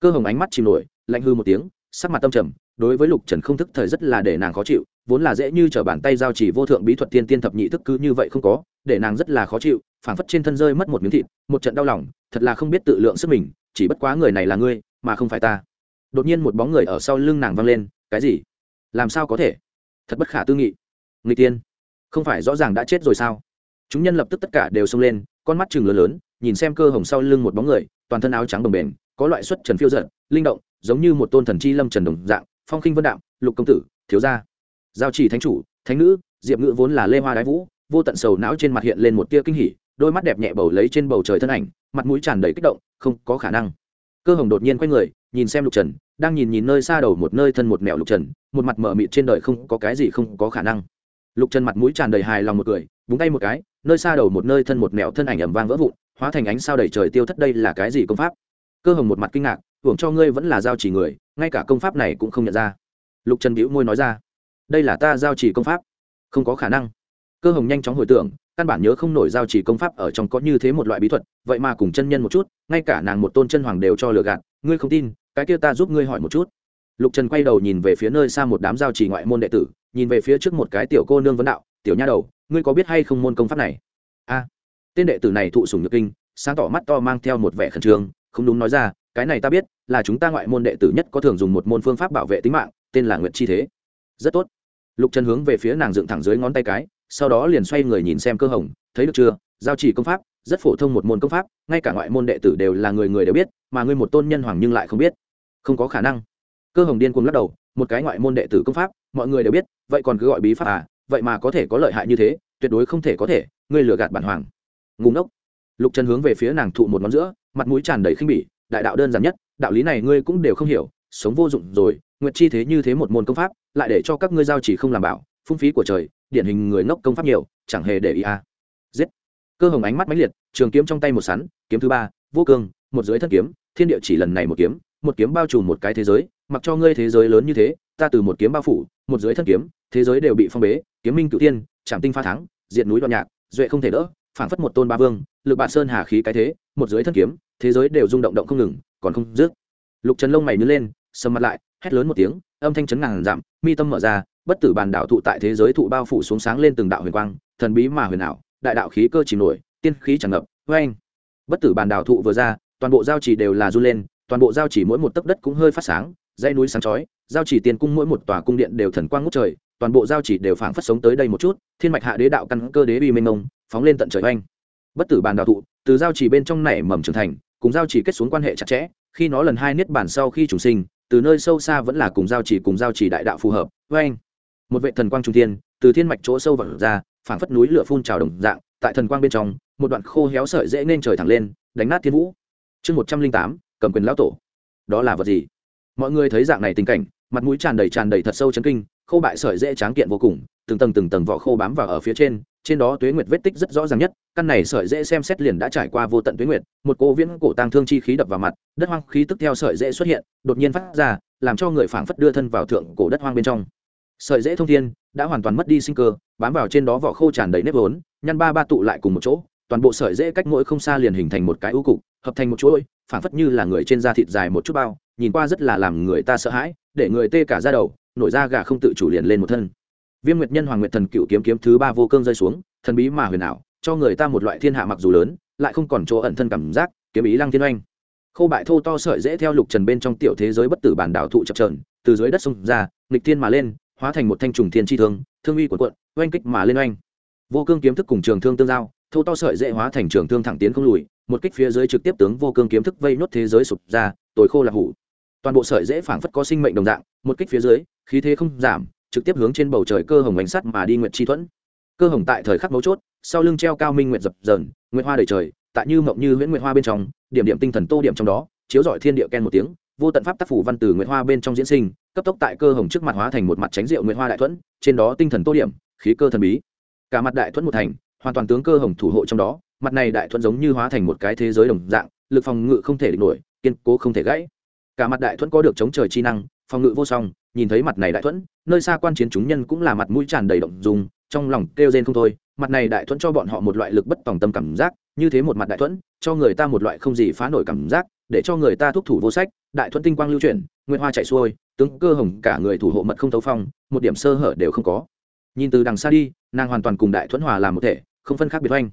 Cơ hồng ánh mắt chìm nổi, lạnh hư một tiếng, sắc mặt tâm trầm, đối với lục trần không thức thời rất là để nàng khó chịu, vốn là dễ như t r ở bàn tay giao chỉ vô thượng bí thuật tiên tiên thập nhị thức cứ như vậy không có, để nàng rất là khó chịu, phảng phất trên thân rơi mất một miếng thịt, một trận đau lòng, thật là không biết tự lượng sức mình, chỉ bất quá người này là ngươi, mà không phải ta. Đột nhiên một bóng người ở sau lưng nàng văng lên, cái gì? Làm sao có thể? Thật bất khả tư nghị. Người tiên, không phải rõ ràng đã chết rồi sao? Chúng nhân lập tức tất cả đều xông lên, con mắt chừng lớn lớn, nhìn xem cơ hồng sau lưng một bóng người, toàn thân áo trắng đồng bền có loại xuất trần phiêu giận linh động, giống như một tôn thần chi lâm trần đồng dạng, phong khinh vân đạo, lục công tử, thiếu gia. Giao chỉ thánh chủ, thánh nữ, diệp ngữ vốn là lê hoa đái vũ, vô tận sầu não trên mặt hiện lên một tia kinh hỉ, đôi mắt đẹp nhẹ bầu lấy trên bầu trời thân ảnh, mặt mũi tràn đầy kích động, không có khả năng. Cơ hồng đột nhiên quay người, nhìn xem lục trần, đang nhìn nhìn nơi xa đầu một nơi thân một mẹo lục trần, một mặt mở mịt trên đời không có cái gì không có khả năng. Lục trần mặt mũi tràn đầy hài lòng một cười búng tay một cái, nơi xa đầu một nơi thân một mẹo thân ảnh ẩm vang vỡ vụn, hóa thành ánh sao đầy trời tiêu thất đây là cái gì công pháp? Cơ hồng một mặt kinh ngạc, hưởng cho ngươi vẫn là giao chỉ người, ngay cả công pháp này cũng không nhận ra. Lục trần bĩu môi nói ra, đây là ta giao chỉ công pháp. Không có khả năng. Cơ hồng nhanh chóng hồi tưởng, căn bản nhớ không nổi giao chỉ công pháp ở trong có như thế một loại bí thuật, vậy mà cùng chân nhân một chút, ngay cả nàng một tôn chân hoàng đều cho lừa gạt, ngươi không tin, cái kia ta giúp ngươi hỏi một chút. Lục trần quay đầu nhìn về phía nơi xa một đám giao chỉ ngoại môn đệ tử, nhìn về phía trước một cái tiểu cô nương vấn đạo, tiểu nha đầu ngươi có biết hay không môn công pháp này? A. Tên đệ tử này thụ sùng nhược kinh, sáng tỏ mắt to mang theo một vẻ khẩn trương, không đúng nói ra, cái này ta biết, là chúng ta ngoại môn đệ tử nhất có thường dùng một môn phương pháp bảo vệ tính mạng, tên là nguyệt chi thế. Rất tốt. Lục trần hướng về phía nàng dựng thẳng dưới ngón tay cái, sau đó liền xoay người nhìn xem cơ hồng, thấy được chưa? Giao chỉ công pháp, rất phổ thông một môn công pháp, ngay cả ngoại môn đệ tử đều là người người đều biết, mà ngươi một tôn nhân hoàng nhưng lại không biết. Không có khả năng. Cơ hồng điên cuồng lắc đầu, một cái ngoại môn đệ tử công pháp, mọi người đều biết, vậy còn cứ gọi bí pháp à? Vậy mà có thể có lợi hại như thế, tuyệt đối không thể có thể, ngươi lừa gạt bản hoàng. Ngùng ốc lục trần hướng về phía nàng thụ một ngón giữa, mặt mũi tràn đầy khinh bỉ, đại đạo đơn giản nhất, đạo lý này ngươi cũng đều không hiểu, sống vô dụng rồi, nguyệt chi thế như thế một môn công pháp, lại để cho các ngươi giao chỉ không làm bảo, phung phí của trời, điển hình người ngốc công pháp nhiều, chẳng hề để ý a giết. Cơ hồng ánh mắt mãnh liệt, trường kiếm trong tay một sắn, kiếm thứ ba, vô cương, một dưới thân kiếm, thiên địa chỉ lần này một kiếm một kiếm bao trùm một cái thế giới, mặc cho ngươi thế giới lớn như thế, ta từ một kiếm bao phủ, một dưới thân kiếm thế giới đều bị phong bế, kiếm minh cựu tiên trảm tinh pha thắng diện núi đoạn nhạc, duệ không thể đỡ phảng phất một tôn ba vương, lực bạn sơn hà khí cái thế, một dưới thân kiếm, thế giới đều rung động động không ngừng, còn không dứt. Lục trần lông mày nhớ lên, sầm mặt lại, hét lớn một tiếng, âm thanh chấn ngàn giảm mi tâm mở ra, bất tử bàn đạo thụ tại thế giới thụ bao phủ xuống sáng lên từng đạo huyền quang, thần bí mà huyền ảo, đại đạo khí cơ chìm nổi, tiên khí tràn ngập vê anh bất tử bàn đạo thụ vừa ra, toàn bộ giao chỉ đều là run lên, toàn bộ giao chỉ mỗi một tấc đất cũng hơi phát sáng, dãy núi sáng chói, giao chỉ tiền cung mỗi một tòa cung điện đều thần quang ngút trời toàn bộ giao chỉ đều phảng phất sống tới đây một chút, thiên mạch hạ đế đạo căn cơ đế uy mênh mông, phóng lên tận trời oanh. Bất tử bàn đạo thụ, từ giao chỉ bên trong nảy mầm trưởng thành, cùng giao chỉ kết xuống quan hệ chặt chẽ, khi nó lần hai niết bản sau khi trùng sinh, từ nơi sâu xa vẫn là cùng giao chỉ cùng giao chỉ đại đạo phù hợp, oanh. Một vệ thần quang trung thiên, từ thiên mạch chỗ sâu vật ra, phảng phất núi lửa phun trào đồng dạng, tại thần quang bên trong, một đoạn khô héo sợi dễ nên trời thẳng lên, đánh nát thiên vũ. Chương một trăm linh tám, cầm quyền lão tổ. Đó là vật gì? Mọi người thấy dạng này tình cảnh, mặt mũi tràn đầy tràn đầy thật sâu chấn kinh khô bại sợi dễ tráng kiện vô cùng, từng tầng từng tầng vỏ khô bám vào ở phía trên trên đó tuế nguyệt vết tích rất rõ ràng nhất, căn này sợi dễ xem xét liền đã trải qua vô tận tuế nguyệt, một cô viễn cổ tang thương chi khí đập vào mặt, đất hoang khí tức theo sợi dễ xuất hiện, đột nhiên phát ra, làm cho người phảng phất đưa thân vào thượng cổ đất hoang bên trong. Sợi dễ thông thiên, đã hoàn toàn mất đi sinh cơ, bám vào trên đó vỏ khô tràn đầy nếp vốn, nhăn ba ba tụ lại cùng một chỗ, toàn bộ sợi dễ cách mỗi không xa liền hình thành một cái ưu cục, hợp thành một chuỗi, phảng phất như là người trên da thịt dài một chút bao, nhìn qua rất là làm người ta sợ hãi, để người tê cả ra đầu nổi ra gà không tự chủ liền lên một thân. Viêm nguyệt nhân hoàng nguyệt thần cựu kiếm kiếm thứ ba vô cương rơi xuống, thần bí mà huyền ảo, cho người ta một loại thiên hạ mặc dù lớn, lại không còn chỗ ẩn thân cảm giác, kiếm ý lăng thiên oanh. Khô bại thô to sợi dễ theo lục trần bên trong tiểu thế giới bất tử bản đảo thụ chập trờn từ dưới đất sông ra, nghịch thiên mà lên, hóa thành một thanh trùng thiên chi thương thương uy của quận oanh kích mà lên oanh. Vô cương kiếm thức cùng trường thương tương giao, thô to sợi dễ hóa thành trường thương thẳng tiến không lùi, một kích phía dưới trực tiếp tướng vô cương kiếm thức vây nốt thế giới sụp ra tối khô là hủ. Toàn bộ sợi dễ phảng phất có sinh mệnh đồng dạng, một kích phía dưới khí thế không giảm, trực tiếp hướng trên bầu trời cơ hồng ánh sắt mà đi nguyệt chi thuẫn. Cơ hồng tại thời khắc mấu chốt, sau lưng treo cao minh nguyệt dập dờn, nguyệt hoa đầy trời, tại như mộng như huyễn nguyệt hoa bên trong, điểm điểm tinh thần tô điểm trong đó, chiếu rọi thiên địa ken một tiếng, vô tận pháp tác phủ văn từ nguyệt hoa bên trong diễn sinh, cấp tốc tại cơ hồng trước mặt hóa thành một mặt tránh rượu nguyệt hoa đại thuẫn, trên đó tinh thần tô điểm, khí cơ thần bí. Cả mặt đại thuẫn một thành, hoàn toàn tướng cơ hồng thủ hộ trong đó, mặt này đại thuẫn giống như hóa thành một cái thế giới đồng dạng, lực phòng ngự không thể địch nổi, kiên cố không thể gãy. Cả mặt đại thuẫn có được chống trời chi năng phòng ngự vô song, nhìn thấy mặt này đại thuẫn, nơi xa quan chiến chúng nhân cũng là mặt mũi tràn đầy động dùng trong lòng kêu rên không thôi. Mặt này đại thuẫn cho bọn họ một loại lực bất tòng tâm cảm giác, như thế một mặt đại thuẫn, cho người ta một loại không gì phá nổi cảm giác, để cho người ta thúc thủ vô sách. Đại thuẫn tinh quang lưu chuyển nguyên hoa chạy xuôi, tướng cơ hồng cả người thủ hộ mật không thấu phong, một điểm sơ hở đều không có. Nhìn từ đằng xa đi, nàng hoàn toàn cùng đại thuẫn hòa làm một thể, không phân khác biệt oanh.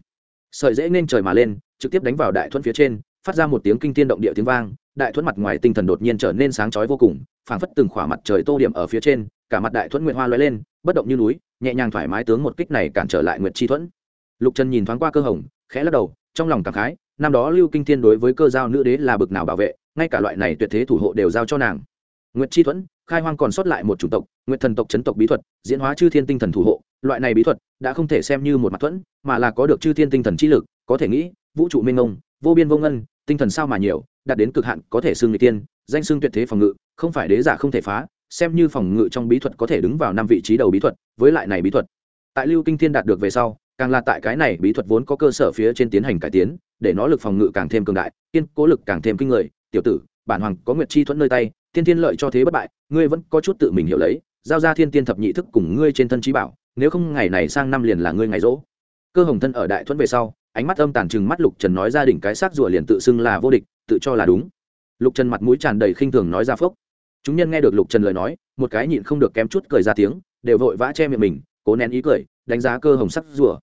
Sợi dễ nên trời mà lên, trực tiếp đánh vào đại thuẫn phía trên, phát ra một tiếng kinh tiên động địa tiếng vang đại thuẫn mặt ngoài tinh thần đột nhiên trở nên sáng chói vô cùng, phảng phất từng khỏa mặt trời tô điểm ở phía trên, cả mặt đại thuẫn Nguyệt hoa lóe lên, bất động như núi, nhẹ nhàng thoải mái tướng một kích này cản trở lại nguyệt chi thuẫn. Lục trần nhìn thoáng qua cơ hồng, khẽ lắc đầu, trong lòng cảm khái, năm đó lưu kinh thiên đối với cơ giao nữ đế là bực nào bảo vệ, ngay cả loại này tuyệt thế thủ hộ đều giao cho nàng. Nguyệt chi thuẫn, khai hoang còn sót lại một chủng tộc, nguyệt thần tộc chấn tộc bí thuật, diễn hóa chư thiên tinh thần thủ hộ, loại này bí thuật đã không thể xem như một mặt thuẫn, mà là có được chư thiên tinh thần trí lực, có thể nghĩ, vũ trụ minh ông vô biên vô ngân tinh thần sao mà nhiều, đạt đến cực hạn, có thể xưng người tiên, danh xưng tuyệt thế phòng ngự, không phải đế giả không thể phá, xem như phòng ngự trong bí thuật có thể đứng vào năm vị trí đầu bí thuật, với lại này bí thuật. Tại lưu kinh thiên đạt được về sau, càng là tại cái này bí thuật vốn có cơ sở phía trên tiến hành cải tiến, để nó lực phòng ngự càng thêm cường đại, kiên cố lực càng thêm kinh người. Tiểu tử, bản hoàng có nguyệt chi thuẫn nơi tay, thiên thiên lợi cho thế bất bại, ngươi vẫn có chút tự mình hiểu lấy, giao ra thiên tiên thập nhị thức cùng ngươi trên thân trí bảo, nếu không ngày này sang năm liền là ngươi ngày rỗ. Cơ hồng thân ở đại thuẫn về sau ánh mắt âm tàn chừng mắt lục trần nói gia đình cái xác rùa liền tự xưng là vô địch, tự cho là đúng. Lục trần mặt mũi tràn đầy khinh thường nói ra phốc. Chúng nhân nghe được lục trần lời nói, một cái nhịn không được kém chút cười ra tiếng, đều vội vã che miệng mình, cố nén ý cười, đánh giá cơ hồng sắc rùa.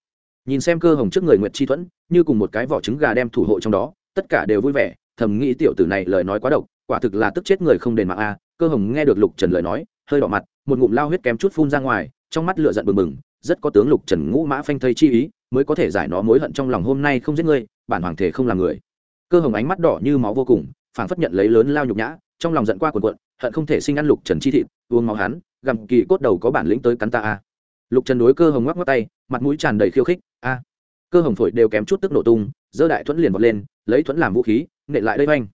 Nhìn xem cơ hồng trước người nguyệt chi thuẫn, như cùng một cái vỏ trứng gà đem thủ hộ trong đó, tất cả đều vui vẻ, thầm nghĩ tiểu tử này lời nói quá độc, quả thực là tức chết người không đền mạng a. Cơ hồng nghe được lục trần lời nói, hơi đỏ mặt, một ngụm lao huyết kém chút phun ra ngoài, trong mắt lửa giận bừng bừng, rất có tướng lục trần ngũ mã phanh thây chi ý mới có thể giải nó mối hận trong lòng hôm nay không giết ngươi, bản hoàng thể không làm người. Cơ hồng ánh mắt đỏ như máu vô cùng, phảng phất nhận lấy lớn lao nhục nhã, trong lòng giận qua cuộn cuộn, hận không thể sinh ăn lục trần chi thịt, uống máu hắn, gặm kỳ cốt đầu có bản lĩnh tới cắn ta a. À. Lục trần đối cơ hồng ngoắc ngoắc tay, mặt mũi tràn đầy khiêu khích, a. À. Cơ hồng phổi đều kém chút tức nổ tung, giơ đại thuẫn liền vọt lên, lấy thuẫn làm vũ khí, nện lại đây oanh.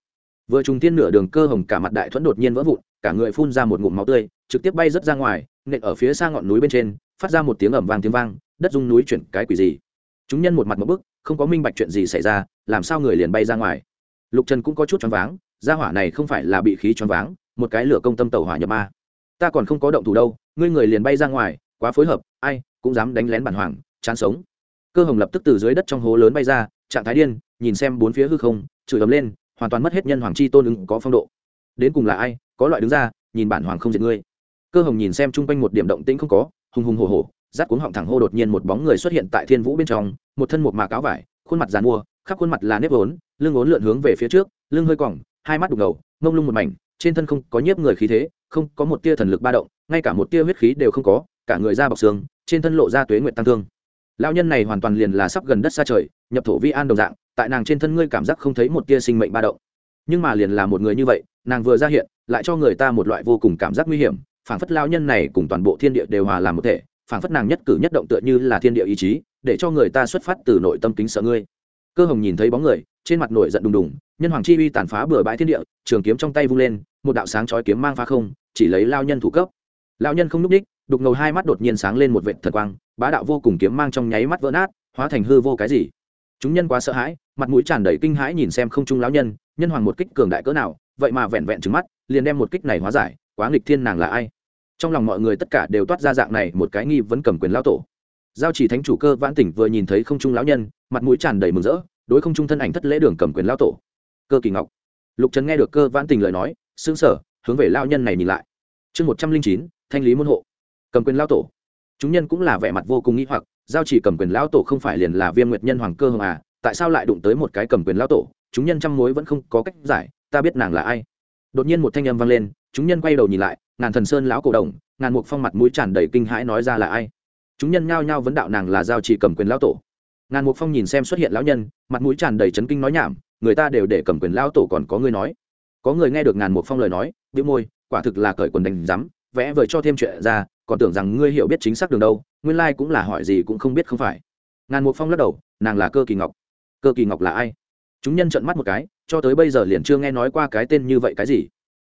Vừa trùng tiên nửa đường cơ hồng cả mặt đại thuẫn đột nhiên vỡ vụn, cả người phun ra một ngụm máu tươi, trực tiếp bay rớt ra ngoài, nện ở phía xa ngọn núi bên trên, phát ra một tiếng ẩm vang tiếng vang, đất rung núi chuyển cái quỷ gì chúng nhân một mặt một bức, không có minh bạch chuyện gì xảy ra, làm sao người liền bay ra ngoài? Lục trần cũng có chút choáng váng, gia hỏa này không phải là bị khí choáng váng, một cái lửa công tâm tàu hỏa nhập ma. Ta còn không có động thủ đâu, ngươi người liền bay ra ngoài, quá phối hợp, ai, cũng dám đánh lén bản hoàng, chán sống. Cơ hồng lập tức từ dưới đất trong hố lớn bay ra, trạng thái điên, nhìn xem bốn phía hư không, chửi ấm lên, hoàn toàn mất hết nhân hoàng chi tôn ứng, có phong độ. Đến cùng là ai, có loại đứng ra, nhìn bản hoàng không diệt ngươi. Cơ hồng nhìn xem chung quanh một điểm động tĩnh không có, hùng hùng hồ hồ rát cuống họng thẳng hô đột nhiên một bóng người xuất hiện tại thiên vũ bên trong, một thân một mạc áo vải, khuôn mặt dàn mua khắp khuôn mặt là nếp vốn, lưng ốn lượn hướng về phía trước, lưng hơi quỏng hai mắt đục ngầu, mông lung một mảnh, trên thân không có nhiếp người khí thế, không có một tia thần lực ba động, ngay cả một tia huyết khí đều không có, cả người da bọc xương, trên thân lộ ra tuế nguyện tăng thương. Lão nhân này hoàn toàn liền là sắp gần đất xa trời, nhập thổ vi an đồng dạng, tại nàng trên thân ngươi cảm giác không thấy một tia sinh mệnh ba động. Nhưng mà liền là một người như vậy, nàng vừa ra hiện, lại cho người ta một loại vô cùng cảm giác nguy hiểm, phảng phất lao nhân này cùng toàn bộ thiên địa đều hòa làm một thể phảng phất nàng nhất cử nhất động tựa như là thiên địa ý chí, để cho người ta xuất phát từ nội tâm kính sợ ngươi. Cơ hồng nhìn thấy bóng người, trên mặt nổi giận đùng đùng, nhân hoàng chi uy tàn phá bừa bãi thiên địa, trường kiếm trong tay vung lên, một đạo sáng chói kiếm mang phá không, chỉ lấy lao nhân thủ cấp. Lao nhân không n ú c ních đục ngầu hai mắt đột nhiên sáng lên một vệt thần quang, bá đạo vô cùng kiếm mang trong nháy mắt vỡ nát, hóa thành hư vô cái gì. Chúng nhân quá sợ hãi, mặt mũi tràn đầy kinh hãi nhìn xem không trung lão nhân nhân hoàng một kích cường đại cỡ nào, vậy mà vẹn vẹn trứng mắt, liền đem một kích này hóa giải, quá nghịch thiên nàng là ai? Trong lòng mọi người tất cả đều toát ra dạng này một cái nghi vấn cầm quyền lao tổ. Giao chỉ thánh chủ cơ vãn tỉnh vừa nhìn thấy không trung lão nhân, mặt mũi tràn đầy mừng rỡ, đối không trung thân ảnh thất lễ đường cầm quyền lao tổ. Cơ kỳ ngọc. Lục trần nghe được cơ vãn tình lời nói xứng sở hướng về lao nhân này nhìn lại. Chương một trăm linh chín, thanh lý môn hộ. Cầm quyền lao tổ. Chúng nhân cũng là vẻ mặt vô cùng nghĩ hoặc, giao chỉ cầm quyền lao tổ không phải liền là viêm nguyệt nhân hoàng cơ hồng à tại sao lại đụng tới một cái cầm quyền lao tổ? Chúng nhân trăm mối vẫn không có cách giải, ta biết nàng là ai. Đột nhiên một thanh âm vang lên, chúng nhân quay đầu nhìn lại ngàn thần sơn lão cổ đồng, ngàn mục phong mặt mũi tràn đầy kinh hãi nói ra là ai? Chúng nhân nhao nhao vấn đạo nàng là giao chỉ cầm quyền lão tổ. Ngàn mục phong nhìn xem xuất hiện lão nhân, mặt mũi tràn đầy chấn kinh nói nhảm, người ta đều để cầm quyền lão tổ còn có người nói. Có người nghe được ngàn mục phong lời nói, bĩu môi, quả thực là cởi quần đánh rắm vẽ vời cho thêm chuyện ra, còn tưởng rằng ngươi hiểu biết chính xác đường đâu, nguyên lai cũng là hỏi gì cũng không biết không phải. Ngàn mục phong lắc đầu, nàng là cơ kỳ ngọc. Cơ kỳ ngọc là ai? Chúng nhân trợn mắt một cái, cho tới bây giờ liền chưa nghe nói qua cái tên như vậy cái gì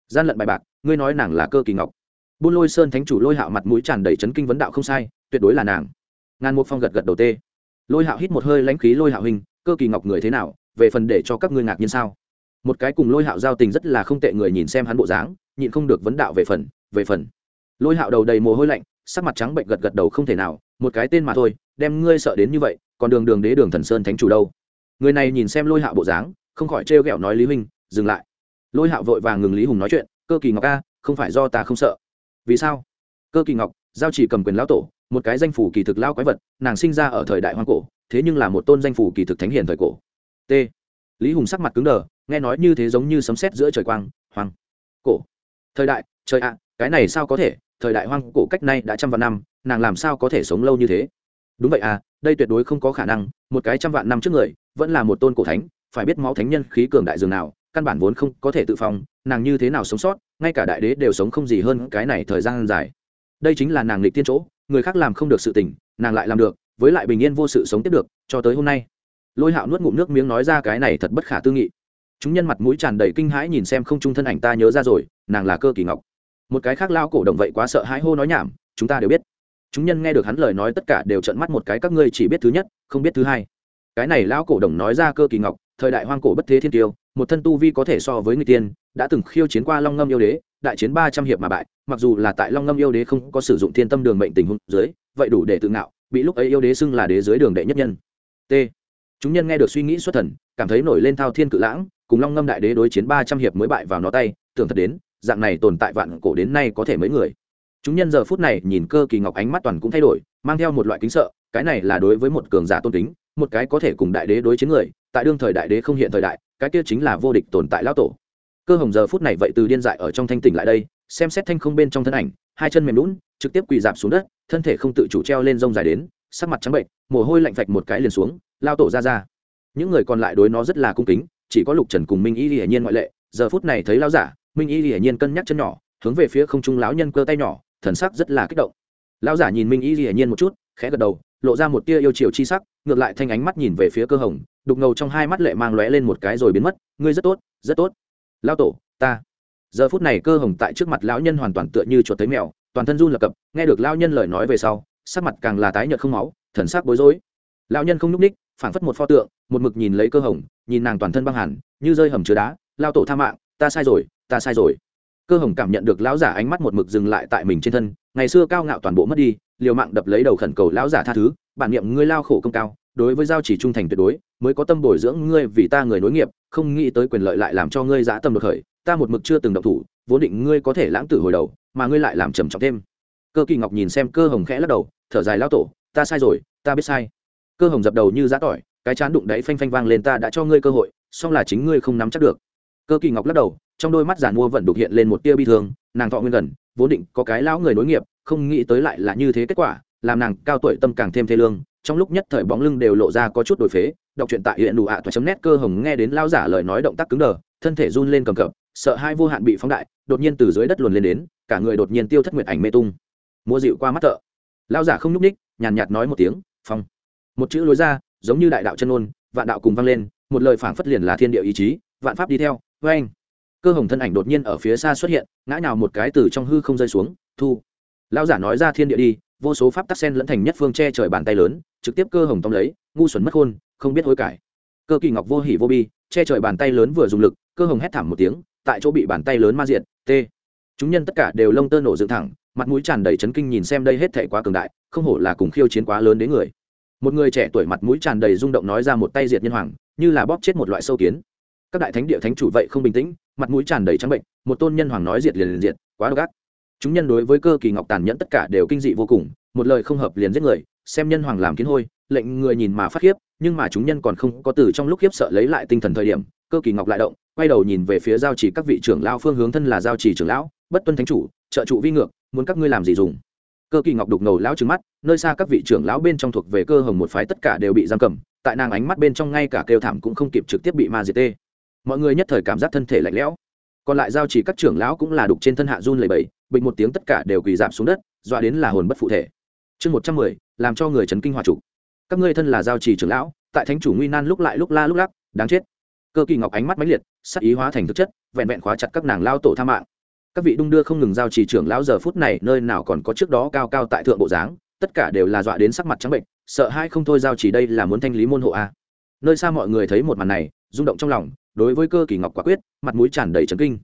gian lận bài bạc, ngươi nói nàng là cơ kỳ ngọc. Buôn lôi sơn thánh chủ lôi hạo mặt mũi tràn đầy chấn kinh vấn đạo không sai, tuyệt đối là nàng. Ngàn mục phong gật gật đầu tê. Lôi hạo hít một hơi lãnh khí lôi hạo hình, cơ kỳ ngọc người thế nào, về phần để cho các ngươi ngạc nhiên sao? Một cái cùng lôi hạo giao tình rất là không tệ người nhìn xem hắn bộ dáng, nhịn không được vấn đạo về phần về phần. Lôi hạo đầu đầy mồ hôi lạnh, sắc mặt trắng bệnh gật gật đầu không thể nào, một cái tên mà thôi, đem ngươi sợ đến như vậy, còn đường đường đế đường thần sơn thánh chủ đâu? Người này nhìn xem lôi hạo bộ dáng, không khỏi trêu ghẹo nói lý huynh, dừng lại lôi hạo vội vàng ngừng lý hùng nói chuyện, cơ kỳ ngọc a, không phải do ta không sợ. Vì sao? Cơ kỳ ngọc, giao chỉ cầm quyền lão tổ, một cái danh phủ kỳ thực lao quái vật, nàng sinh ra ở thời đại hoang cổ, thế nhưng là một tôn danh phủ kỳ thực thánh hiền thời cổ. T. Lý hùng sắc mặt cứng đờ, nghe nói như thế giống như sấm sét giữa trời quang hoang cổ, thời đại, trời ạ, cái này sao có thể, thời đại hoang cổ cách nay đã trăm vạn năm, nàng làm sao có thể sống lâu như thế? Đúng vậy à đây tuyệt đối không có khả năng, một cái trăm vạn năm trước người, vẫn là một tôn cổ thánh, phải biết máu thánh nhân khí cường đại dường nào căn bản vốn không có thể tự phòng, nàng như thế nào sống sót, ngay cả đại đế đều sống không gì hơn cái này thời gian dài. Đây chính là nàng lịch tiên chỗ, người khác làm không được sự tình, nàng lại làm được, với lại bình yên vô sự sống tiếp được, cho tới hôm nay. Lôi hạo nuốt ngụm nước miếng nói ra cái này thật bất khả tư nghị. Chúng nhân mặt mũi tràn đầy kinh hãi nhìn xem không trung thân ảnh ta nhớ ra rồi, nàng là cơ kỳ ngọc. Một cái khác lao cổ động vậy quá sợ hãi hô nói nhảm, chúng ta đều biết. Chúng nhân nghe được hắn lời nói tất cả đều trận mắt một cái, các ngươi chỉ biết thứ nhất, không biết thứ hai. Cái này lão cổ đồng nói ra cơ kỳ ngọc, thời đại hoang cổ bất thế thiên tiêu một thân tu vi có thể so với người tiên, đã từng khiêu chiến qua long ngâm yêu đế, đại chiến ba trăm hiệp mà bại, mặc dù là tại long ngâm yêu đế không có sử dụng thiên tâm đường mệnh tình huống dưới, vậy đủ để tự ngạo, bị lúc ấy yêu đế xưng là đế dưới đường đệ nhất nhân. T. Chúng nhân nghe được suy nghĩ xuất thần, cảm thấy nổi lên thao thiên cự lãng, cùng long ngâm đại đế đối chiến ba trăm hiệp mới bại vào nó tay, tưởng thật đến, dạng này tồn tại vạn cổ đến nay có thể mấy người. Chúng nhân giờ phút này nhìn cơ kỳ ngọc ánh mắt toàn cũng thay đổi, mang theo một loại kính sợ, cái này là đối với một cường giả tôn kính, một cái có thể cùng đại đế đối chiến người, tại đương thời đại đế không hiện thời đại cái kia chính là vô địch tồn tại lão tổ. Cơ hồng giờ phút này vậy từ điên dại ở trong thanh tỉnh lại đây, xem xét thanh không bên trong thân ảnh, hai chân mềm lún trực tiếp quỳ dạp xuống đất, thân thể không tự chủ treo lên rông dài đến, sắc mặt trắng bệnh, mồ hôi lạnh vạch một cái liền xuống, lao tổ ra ra. Những người còn lại đối nó rất là cung kính, chỉ có lục trần cùng minh y hiển nhiên ngoại lệ, giờ phút này thấy lao giả, minh y hiển nhiên cân nhắc chân nhỏ, hướng về phía không trung lão nhân cơ tay nhỏ, thần sắc rất là kích động. Lão giả nhìn minh y hiển nhiên một chút, khẽ gật đầu, lộ ra một tia yêu chiều chi sắc, ngược lại thanh ánh mắt nhìn về phía cơ hồng đục ngầu trong hai mắt lệ mang lóe lên một cái rồi biến mất, ngươi rất tốt rất tốt. Lao tổ, ta. Giờ phút này cơ hồng tại trước mặt lão nhân hoàn toàn tựa như chuột thấy mèo, toàn thân run lập cập, nghe được lão nhân lời nói về sau, sắc mặt càng là tái nhợt không máu, thần sắc bối rối. Lão nhân không nhúc ních phảng phất một pho tượng, một mực nhìn lấy cơ hồng, nhìn nàng toàn thân băng hẳn, như rơi hầm chứa đá lao tổ tha mạng, ta sai rồi, ta sai rồi. Cơ hồng cảm nhận được lão giả ánh mắt một mực dừng lại tại mình trên thân, ngày xưa cao ngạo toàn bộ mất đi, liều mạng đập lấy đầu khẩn cầu lão giả tha thứ, bản niệm ngươi lao khổ công cao đối với giao chỉ trung thành tuyệt đối, mới có tâm bồi dưỡng ngươi vì ta người nối nghiệp, không nghĩ tới quyền lợi lại làm cho ngươi dã tâm đột khởi, ta một mực chưa từng động thủ, vốn định ngươi có thể lãng tử hồi đầu, mà ngươi lại làm trầm trọng thêm. Cơ kỳ ngọc nhìn xem cơ hồng khẽ lắc đầu, thở dài lao tổ, ta sai rồi, ta biết sai. Cơ hồng dập đầu như giã tỏi, cái chán đụng đáy phanh phanh vang lên ta đã cho ngươi cơ hội, song là chính ngươi không nắm chắc được. Cơ kỳ ngọc lắc đầu, trong đôi mắt giản mua vẫn đục hiện lên một tia bi thương, nàng thọ nguyên gần, vốn định có cái lão người nối nghiệp, không nghĩ tới lại là như thế kết quả, làm nàng cao tuổi tâm càng thêm thê lương trong lúc nhất thời bóng lưng đều lộ ra có chút đổi phế, đọc truyện tại huyện đủ ạ toa chấm nét cơ hồng nghe đến lao giả lời nói động tác cứng đờ, thân thể run lên cầm cập, sợ hai vô hạn bị phóng đại, đột nhiên từ dưới đất luồn lên đến, cả người đột nhiên tiêu thất nguyệt ảnh mê tung. Mua dịu qua mắt thợ. Lao giả không nhúc ních nhàn nhạt nói một tiếng, phong. Một chữ lối ra, giống như đại đạo chân ôn, vạn đạo cùng vang lên, một lời phảng phất liền là thiên địa ý chí, vạn pháp đi theo vê anh cơ hồng thân ảnh đột nhiên ở phía xa xuất hiện, ngã nào một cái từ trong hư không rơi xuống, thu. Lao giả nói ra thiên địa đi vô số pháp tắc sen lẫn thành nhất phương che trời bàn tay lớn, trực tiếp cơ hồng tông lấy, ngu xuẩn mất khôn không biết hối cải. Cơ kỳ ngọc vô hỉ vô bi, che trời bàn tay lớn vừa dùng lực, cơ hồng hét thảm một tiếng, tại chỗ bị bàn tay lớn ma diện t chúng nhân tất cả đều lông tơ nổ dựng thẳng, mặt mũi tràn đầy chấn kinh nhìn xem đây hết thể quá cường đại, không hổ là cùng khiêu chiến quá lớn đến người. Một người trẻ tuổi mặt mũi tràn đầy rung động nói ra một tay diệt nhân hoàng, như là bóp chết một loại sâu kiến. Các đại thánh địa thánh chủ vậy không bình tĩnh, mặt mũi tràn đầy trắng bệnh, một tôn nhân hoàng nói diệt liền liền diệt, quá độc ác chúng nhân đối với cơ kỳ ngọc tàn nhẫn tất cả đều kinh dị vô cùng, một lời không hợp liền giết người, xem nhân hoàng làm kiến hôi, lệnh người nhìn mà phát khiếp, nhưng mà chúng nhân còn không có từ trong lúc khiếp sợ lấy lại tinh thần thời điểm, cơ kỳ ngọc lại động, quay đầu nhìn về phía giao chỉ các vị trưởng lao phương hướng thân là giao chỉ trưởng lão, bất tuân thánh chủ, trợ trụ vi ngược, muốn các ngươi làm gì dùng? Cơ kỳ ngọc đục ngầu lão trừng mắt, nơi xa các vị trưởng lão bên trong thuộc về cơ hồng một phái tất cả đều bị giam cầm, tại nàng ánh mắt bên trong ngay cả kêu thảm cũng không kịp trực tiếp bị ma diệt tê. Mọi người nhất thời cảm giác thân thể lạnh lẽo còn lại giao chỉ các trưởng lão cũng là đục trên thân hạ run lầy bầy bình một tiếng tất cả đều quỳ giảm xuống đất, dọa đến là hồn bất phụ thể. Chương một trăm mười, làm cho người chấn kinh hòa chủ các ngươi thân là giao trì trưởng lão, tại thánh chủ nguy nan lúc lại lúc la lúc lắc, đáng chết. Cơ kỳ ngọc ánh mắt mãnh liệt, sắc ý hóa thành thực chất, vẹn vẹn khóa chặt các nàng lao tổ tha mạng. Các vị đung đưa không ngừng giao trì trưởng lão giờ phút này, nơi nào còn có trước đó cao cao tại thượng bộ dáng, tất cả đều là dọa đến sắc mặt trắng bệnh, sợ hai không thôi giao trì đây là muốn thanh lý môn hộ a. Nơi xa mọi người thấy một màn này, rung động trong lòng đối với cơ kỳ ngọc quả quyết, mặt mũi tràn đầy trấn kinh.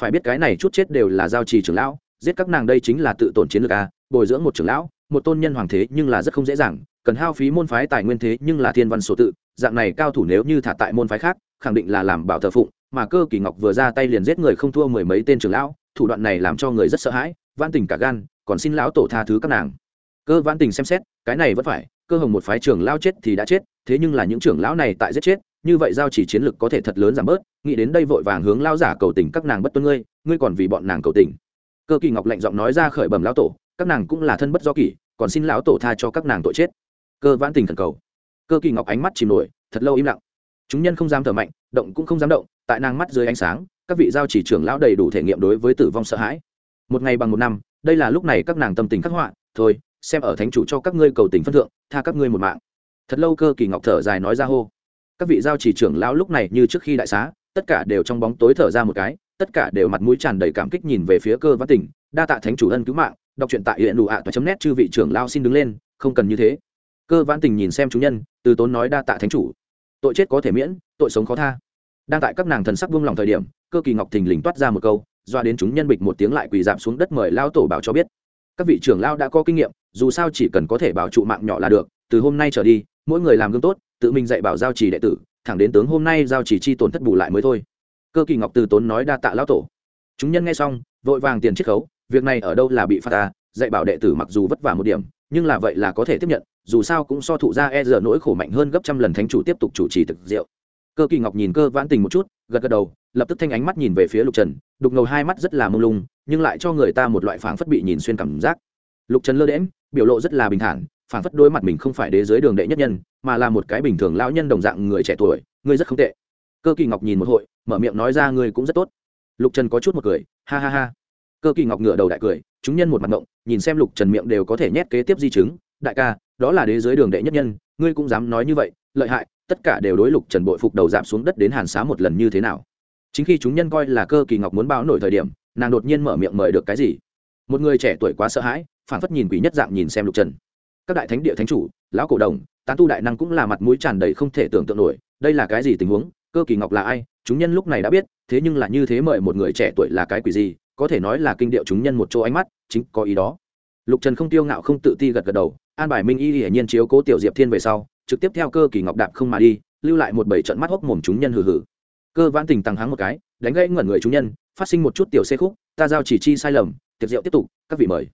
Phải biết cái này chút chết đều là giao trì trưởng lão, giết các nàng đây chính là tự tổn chiến lược a, bồi dưỡng một trưởng lão, một tôn nhân hoàng thế nhưng là rất không dễ dàng, cần hao phí môn phái tài nguyên thế nhưng là thiên văn số tự, dạng này cao thủ nếu như thả tại môn phái khác, khẳng định là làm bảo thờ phụng, mà cơ kỳ ngọc vừa ra tay liền giết người không thua mười mấy tên trưởng lão, thủ đoạn này làm cho người rất sợ hãi van tình cả gan, còn xin lão tổ tha thứ các nàng. Cơ van tình xem xét, cái này vẫn phải, cơ hồng một phái trưởng lão chết thì đã chết, thế nhưng là những trưởng lão này tại giết chết như vậy giao chỉ chiến lực có thể thật lớn giảm bớt, nghĩ đến đây vội vàng hướng lao giả cầu tình các nàng bất tuân ngươi ngươi còn vì bọn nàng cầu tình. Cơ kỳ ngọc lạnh giọng nói ra khởi bẩm lão tổ, các nàng cũng là thân bất do kỷ, còn xin lão tổ tha cho các nàng tội chết. Cơ vãn tình thần cầu. Cơ kỳ ngọc ánh mắt chìm nổi, thật lâu im lặng. Chúng nhân không dám thở mạnh, động cũng không dám động, tại nàng mắt dưới ánh sáng, các vị giao chỉ trưởng lão đầy đủ thể nghiệm đối với tử vong sợ hãi. Một ngày bằng một năm, đây là lúc này các nàng tâm tình khắc họa, thôi, xem ở thánh chủ cho các ngươi cầu tình phân thượng, tha các ngươi một mạng. Thật lâu cơ kỳ ngọc thở dài nói ra hô các vị giao chỉ trưởng lão lúc này như trước khi đại xá, tất cả đều trong bóng tối thở ra một cái, tất cả đều mặt mũi tràn đầy cảm kích nhìn về phía cơ văn tỉnh, đa tạ thánh chủ ân cứu mạng, đọc truyện tại hiện đủ ạ toa chấm nét chư vị trưởng lao xin đứng lên, không cần như thế. Cơ văn tình nhìn xem chúng nhân, từ tốn nói đa tạ thánh chủ. Tội chết có thể miễn, tội sống khó tha. Đang tại các nàng thần sắc buông lòng thời điểm, cơ kỳ ngọc thình lình toát ra một câu, doa đến chúng nhân bịch một tiếng lại quỳ giảm xuống đất mời lao tổ bảo cho biết. Các vị trưởng lao đã có kinh nghiệm, dù sao chỉ cần có thể bảo trụ mạng nhỏ là được, từ hôm nay trở đi, mỗi người làm gương tốt tự mình dạy bảo giao trì đệ tử, thẳng đến tướng hôm nay giao trì chi tổn thất bù lại mới thôi. Cơ kỳ ngọc từ tốn nói đa tạ lão tổ. Chúng nhân nghe xong, vội vàng tiền chiết khấu, việc này ở đâu là bị phạt ta dạy bảo đệ tử mặc dù vất vả một điểm, nhưng là vậy là có thể tiếp nhận, dù sao cũng so thụ ra e giờ nỗi khổ mạnh hơn gấp trăm lần thánh chủ tiếp tục chủ trì thực diệu. cơ kỳ ngọc nhìn cơ vãn tình một chút, gật gật đầu, lập tức thanh ánh mắt nhìn về phía lục trần, đục ngầu hai mắt rất là mông lung, nhưng lại cho người ta một loại phảng phất bị nhìn xuyên cảm giác. Lục trần lơ đễm biểu lộ rất là bình thản phảng phất đối mặt mình không phải đế giới đường đệ nhất nhân, mà là một cái bình thường lão nhân đồng dạng người trẻ tuổi ngươi rất không tệ. Cơ kỳ ngọc nhìn một hội, mở miệng nói ra ngươi cũng rất tốt. Lục trần có chút một cười, ha ha ha. Cơ kỳ ngọc ngửa đầu đại cười, chúng nhân một mặt ngộng, nhìn xem lục trần miệng đều có thể nhét kế tiếp di chứng, đại ca, đó là đế giới đường đệ nhất nhân, ngươi cũng dám nói như vậy, lợi hại, tất cả đều đối lục trần bội phục đầu giảm xuống đất đến hàn xá một lần như thế nào. Chính khi chúng nhân coi là cơ kỳ ngọc muốn báo nổi thời điểm, nàng đột nhiên mở miệng mời được cái gì? Một người trẻ tuổi quá sợ hãi phản phất nhìn quỷ nhất dạng nhìn xem lục trần các đại thánh địa thánh chủ, lão cổ đồng, tán tu đại năng cũng là mặt mũi tràn đầy không thể tưởng tượng nổi, đây là cái gì tình huống, cơ kỳ ngọc là ai, chúng nhân lúc này đã biết, thế nhưng là như thế mời một người trẻ tuổi là cái quỷ gì, có thể nói là kinh điệu chúng nhân một chỗ ánh mắt, chính có ý đó. Lục trần không tiêu ngạo không tự ti gật gật đầu, an bài minh y hiển nhiên chiếu cố tiểu diệp thiên về sau, trực tiếp theo cơ kỳ ngọc đạp không mà đi, lưu lại một bảy trận mắt hốc mồm chúng nhân hừ hừ. Cơ vãn tình tăng háng một cái, đánh gãy ngẩn người chúng nhân, phát sinh một chút tiểu xê khúc, ta giao chỉ chi sai lầm, tiệc rượu tiếp tục, các vị mời.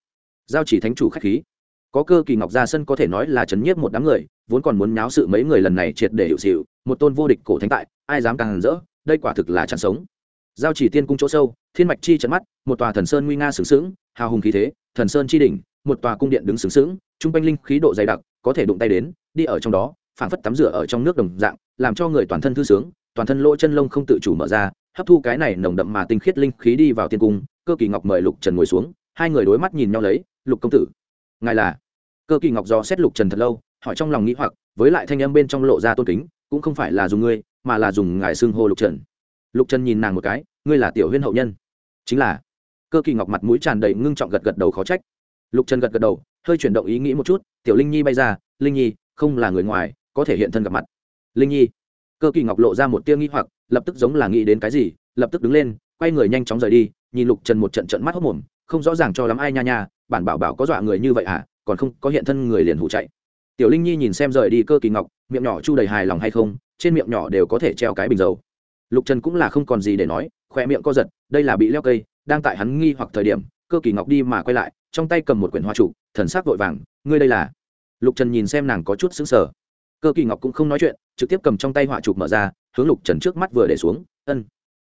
Giao chỉ thánh chủ khách khí có cơ kỳ ngọc ra sân có thể nói là chấn nhiếp một đám người, vốn còn muốn nháo sự mấy người lần này triệt để hiệu xịu một tôn vô địch cổ thánh tại, ai dám càng rỡ, đây quả thực là chẳng sống. Giao chỉ tiên cung chỗ sâu, thiên mạch chi trận mắt, một tòa thần sơn nguy nga sướng sướng hào hùng khí thế, thần sơn chi đỉnh, một tòa cung điện đứng sướng sướng trung quanh linh khí độ dày đặc, có thể đụng tay đến, đi ở trong đó, phảng phất tắm rửa ở trong nước đồng dạng, làm cho người toàn thân thư sướng, toàn thân lỗ chân lông không tự chủ mở ra, hấp thu cái này nồng đậm mà tinh khiết linh khí đi vào tiên cung, cơ kỳ ngọc mời lục trần ngồi xuống, hai người đối mắt nhìn nhau lấy, lục công tử ngài là cơ kỳ ngọc do xét lục trần thật lâu hỏi trong lòng nghĩ hoặc với lại thanh âm bên trong lộ ra tôn kính cũng không phải là dùng ngươi mà là dùng ngài xưng hô lục trần lục trần nhìn nàng một cái ngươi là tiểu huyên hậu nhân chính là cơ kỳ ngọc mặt mũi tràn đầy ngưng trọng gật gật đầu khó trách lục trần gật gật đầu hơi chuyển động ý nghĩ một chút tiểu linh nhi bay ra linh nhi không là người ngoài có thể hiện thân gặp mặt linh nhi cơ kỳ ngọc lộ ra một tia nghĩ hoặc lập tức giống là nghĩ đến cái gì lập tức đứng lên quay người nhanh chóng rời đi nhìn lục trần một trận trận mắt hốc mồm không rõ ràng cho lắm ai nha nha bản bảo bảo có dọa người như vậy à còn không, có hiện thân người liền hụ chạy. Tiểu linh nhi nhìn xem rời đi cơ kỳ ngọc, miệng nhỏ chu đầy hài lòng hay không, trên miệng nhỏ đều có thể treo cái bình dầu. Lục trần cũng là không còn gì để nói khoe miệng co giật, đây là bị leo cây, đang tại hắn nghi hoặc thời điểm, cơ kỳ ngọc đi mà quay lại, trong tay cầm một quyển hoa trụ, thần sắc vội vàng, ngươi đây là? Lục trần nhìn xem nàng có chút xứng sở cơ kỳ ngọc cũng không nói chuyện, trực tiếp cầm trong tay họa chụp mở ra, hướng lục trần trước mắt vừa để xuống, ân.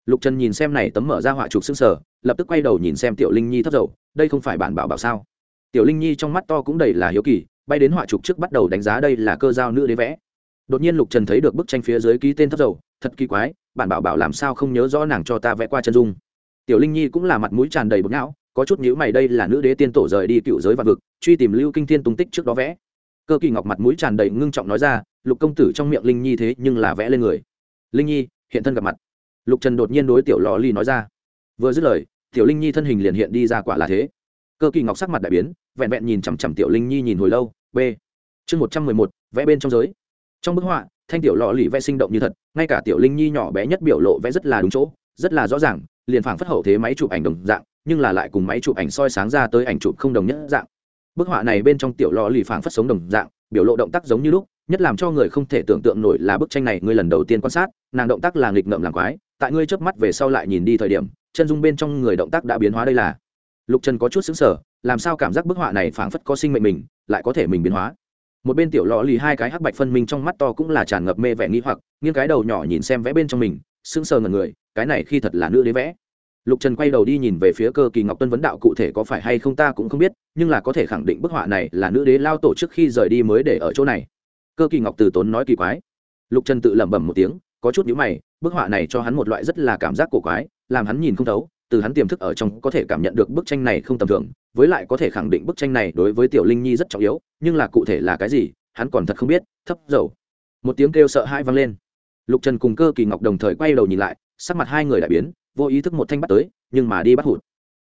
Lục trần nhìn xem này tấm mở ra họa chụp xứng sở lập tức quay đầu nhìn xem tiểu linh nhi thấp dầu, đây không phải bản bảo bảo sao? Tiểu linh nhi trong mắt to cũng đầy là hiếu kỳ, bay đến họa trục trước bắt đầu đánh giá đây là cơ giao nữ đế vẽ. Đột nhiên lục trần thấy được bức tranh phía dưới ký tên thấp dầu, thật kỳ quái, bản bảo bảo làm sao không nhớ rõ nàng cho ta vẽ qua chân dung? Tiểu linh nhi cũng là mặt mũi tràn đầy bực não, có chút nhữ mày, đây là nữ đế tiên tổ rời đi cựu giới vạn vực, truy tìm lưu kinh thiên tung tích trước đó vẽ. Cơ kỳ ngọc mặt mũi tràn đầy ngưng trọng nói ra, lục công tử trong miệng linh nhi thế nhưng là vẽ lên người. Linh nhi, hiện thân gặp mặt. Lục trần đột nhiên đối tiểu lò ly nói ra vừa dứt lời, tiểu linh nhi thân hình liền hiện đi ra quả là thế. Cơ kỳ ngọc sắc mặt đại biến, vẹn vẹn nhìn chằm chằm tiểu linh nhi nhìn hồi lâu, b. Chương một trăm mười một, vẽ bên trong giới. Trong bức họa, thanh tiểu lò lì vẽ sinh động như thật, ngay cả tiểu linh nhi nhỏ bé nhất biểu lộ vẽ rất là đúng chỗ, rất là rõ ràng, liền phảng phất hậu thế máy chụp ảnh đồng dạng, nhưng là lại cùng máy chụp ảnh soi sáng ra tới ảnh chụp không đồng nhất dạng. Bức họa này bên trong tiểu lò lì phảng phất sống đồng dạng, biểu lộ động tác giống như lúc, nhất làm cho người không thể tưởng tượng nổi là bức tranh này ngươi lần đầu tiên quan sát, nàng động tác là nghịch ngợm làm quái, tại ngươi chớp mắt về sau lại nhìn đi thời điểm chân dung bên trong người động tác đã biến hóa đây là, lục trần có chút xứng sở làm sao cảm giác bức họa này phảng phất có sinh mệnh mình, lại có thể mình biến hóa. Một bên tiểu lò lì hai cái hắc bạch phân minh trong mắt to cũng là tràn ngập mê vẻ nghi hoặc, nghiêng cái đầu nhỏ nhìn xem vẽ bên trong mình, sững sờ ngần người, cái này khi thật là nữ đế vẽ. Lục trần quay đầu đi nhìn về phía cơ kỳ ngọc tuân vấn đạo cụ thể có phải hay không ta cũng không biết, nhưng là có thể khẳng định bức họa này là nữ đế lao tổ trước khi rời đi mới để ở chỗ này. Cơ kỳ ngọc từ tốn nói kỳ quái. Lục trần tự lẩm bẩm một tiếng có chút nhíu mày, bức họa này cho hắn một loại rất là cảm giác cổ quái, làm hắn nhìn không thấu, từ hắn tiềm thức ở trong có thể cảm nhận được bức tranh này không tầm thường, với lại có thể khẳng định bức tranh này đối với tiểu linh nhi rất trọng yếu, nhưng là cụ thể là cái gì, hắn còn thật không biết, thấp dầu. Một tiếng kêu sợ hãi vang lên. Lục trần cùng cơ kỳ ngọc đồng thời quay đầu nhìn lại, sắc mặt hai người đại biến, vô ý thức một thanh bắt tới, nhưng mà đi bắt hụt.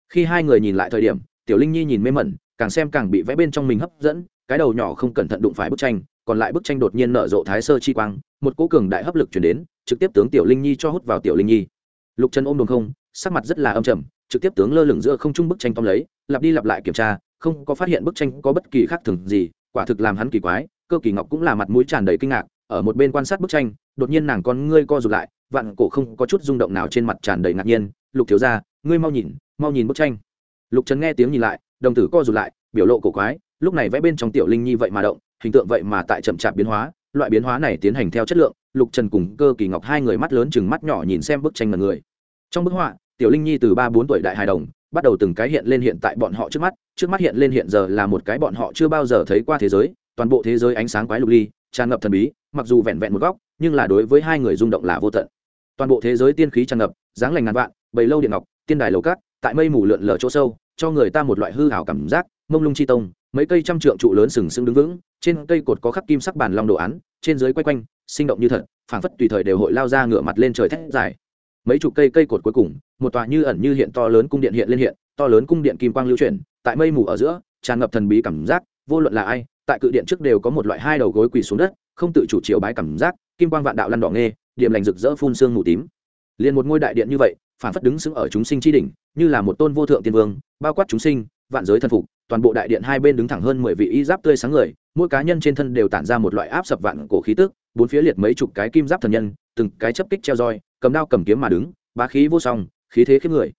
Khi hai người nhìn lại thời điểm, tiểu linh nhi nhìn mê mẩn, càng xem càng bị vẽ bên trong mình hấp dẫn, cái đầu nhỏ không cẩn thận đụng phải bức tranh còn lại bức tranh đột nhiên nở rộ thái sơ chi quang, một cố cường đại hấp lực chuyển đến, trực tiếp tướng tiểu linh nhi cho hút vào tiểu linh nhi. Lục trần ôm đồn không, sắc mặt rất là âm trầm, trực tiếp tướng lơ lửng giữa không trung bức tranh tóm lấy, lặp đi lặp lại kiểm tra, không có phát hiện bức tranh có bất kỳ khác thường gì, quả thực làm hắn kỳ quái, cơ kỳ ngọc cũng là mặt mũi tràn đầy kinh ngạc, ở một bên quan sát bức tranh, đột nhiên nàng con ngươi co rụt lại, vạn cổ không có chút rung động nào trên mặt tràn đầy ngạc nhiên, lục thiếu ra ngươi mau nhìn mau nhìn bức tranh. Lục trần nghe tiếng nhìn lại, đồng tử co rụt lại, biểu lộ cổ quái, lúc này vẽ bên trong tiểu linh nhi vậy mà động hình tượng vậy mà tại chậm chạp biến hóa, loại biến hóa này tiến hành theo chất lượng, lục trần cùng cơ kỳ ngọc hai người mắt lớn chừng mắt nhỏ nhìn xem bức tranh mật người. Trong bức họa, tiểu linh nhi từ ba bốn tuổi đại hài đồng, bắt đầu từng cái hiện lên hiện tại bọn họ trước mắt trước mắt hiện lên hiện giờ là một cái bọn họ chưa bao giờ thấy qua thế giới, toàn bộ thế giới ánh sáng quái lục ly, tràn ngập thần bí, mặc dù vẹn vẹn một góc, nhưng là đối với hai người rung động là vô tận. Toàn bộ thế giới tiên khí tràn ngập, dáng lành ngàn vạn, bầy lâu điện ngọc, tiên đài lầu cát, tại mây mù lượn lờ chỗ sâu, cho người ta một loại hư hảo cảm giác mông lung chi tông, mấy cây trăm trượng trụ lớn sừng sững đứng vững, trên cây cột có khắc kim sắc bản long đồ án, trên dưới quay quanh, sinh động như thật, phảng phất tùy thời đều hội lao ra ngửa mặt lên trời thét dài. Mấy chục cây cây cột cuối cùng, một tòa như ẩn như hiện to lớn cung điện hiện lên hiện, to lớn cung điện kim quang lưu chuyển, tại mây mù ở giữa, tràn ngập thần bí cảm giác, vô luận là ai, tại cự điện trước đều có một loại hai đầu gối quỳ xuống đất, không tự chủ chiều bái cảm giác, kim quang vạn đạo lăn đỏ nghê, điểm lành rực rỡ phun sương mù tím. Liền một ngôi đại điện như vậy phản phất đứng sững ở chúng sinh chi đỉnh, như là một tôn vô thượng tiên vương, bao quát chúng sinh vạn giới thần phục, toàn bộ đại điện hai bên đứng thẳng hơn mười vị y giáp tươi sáng người, mỗi cá nhân trên thân đều tản ra một loại áp sập vạn cổ khí tức, bốn phía liệt mấy chục cái kim giáp thần nhân, từng cái chấp kích treo roi, cầm đao cầm kiếm mà đứng, bá khí vô song, khí thế khiếp người.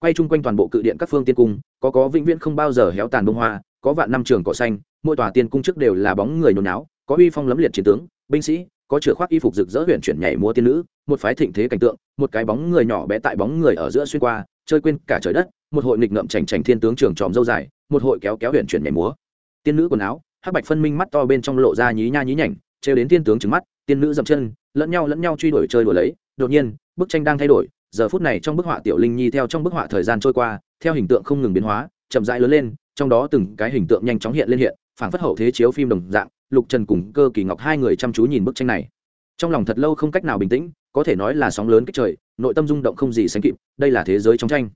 Quay chung quanh toàn bộ cự điện các phương tiên cung, có có vĩnh viễn không bao giờ héo tàn bông hoa, có vạn năm trường cỏ xanh, mỗi tòa tiên cung trước đều là bóng người nhồi náo có uy phong lấm liệt chiến tướng, binh sĩ, có chửa khoác y phục rực rỡ huyện chuyển nhảy múa tiên nữ, một phái thịnh thế cảnh tượng, một cái bóng người nhỏ bé tại bóng người ở giữa xuyên qua, chơi quên cả trời đất một hội nghịch ngợm chảnh chảnh thiên tướng trưởng tròm dâu dài, một hội kéo kéo huyện chuyển nhảy múa. Tiên nữ quần áo, hắc bạch phân minh mắt to bên trong lộ ra nhí nha nhí nhảnh, trêu đến tiên tướng trứng mắt, tiên nữ dậm chân, lẫn nhau lẫn nhau truy đuổi chơi đuổi lấy, đột nhiên, bức tranh đang thay đổi, giờ phút này trong bức họa tiểu linh nhi theo trong bức họa thời gian trôi qua, theo hình tượng không ngừng biến hóa, chậm rãi lớn lên, trong đó từng cái hình tượng nhanh chóng hiện lên hiện, phảng phất hậu thế chiếu phim đồng dạng, lục trần cùng cơ kỳ ngọc hai người chăm chú nhìn bức tranh này. Trong lòng thật lâu không cách nào bình tĩnh, có thể nói là sóng lớn kích trời, nội tâm rung động không gì sánh kịp, đây là thế giới trong tranh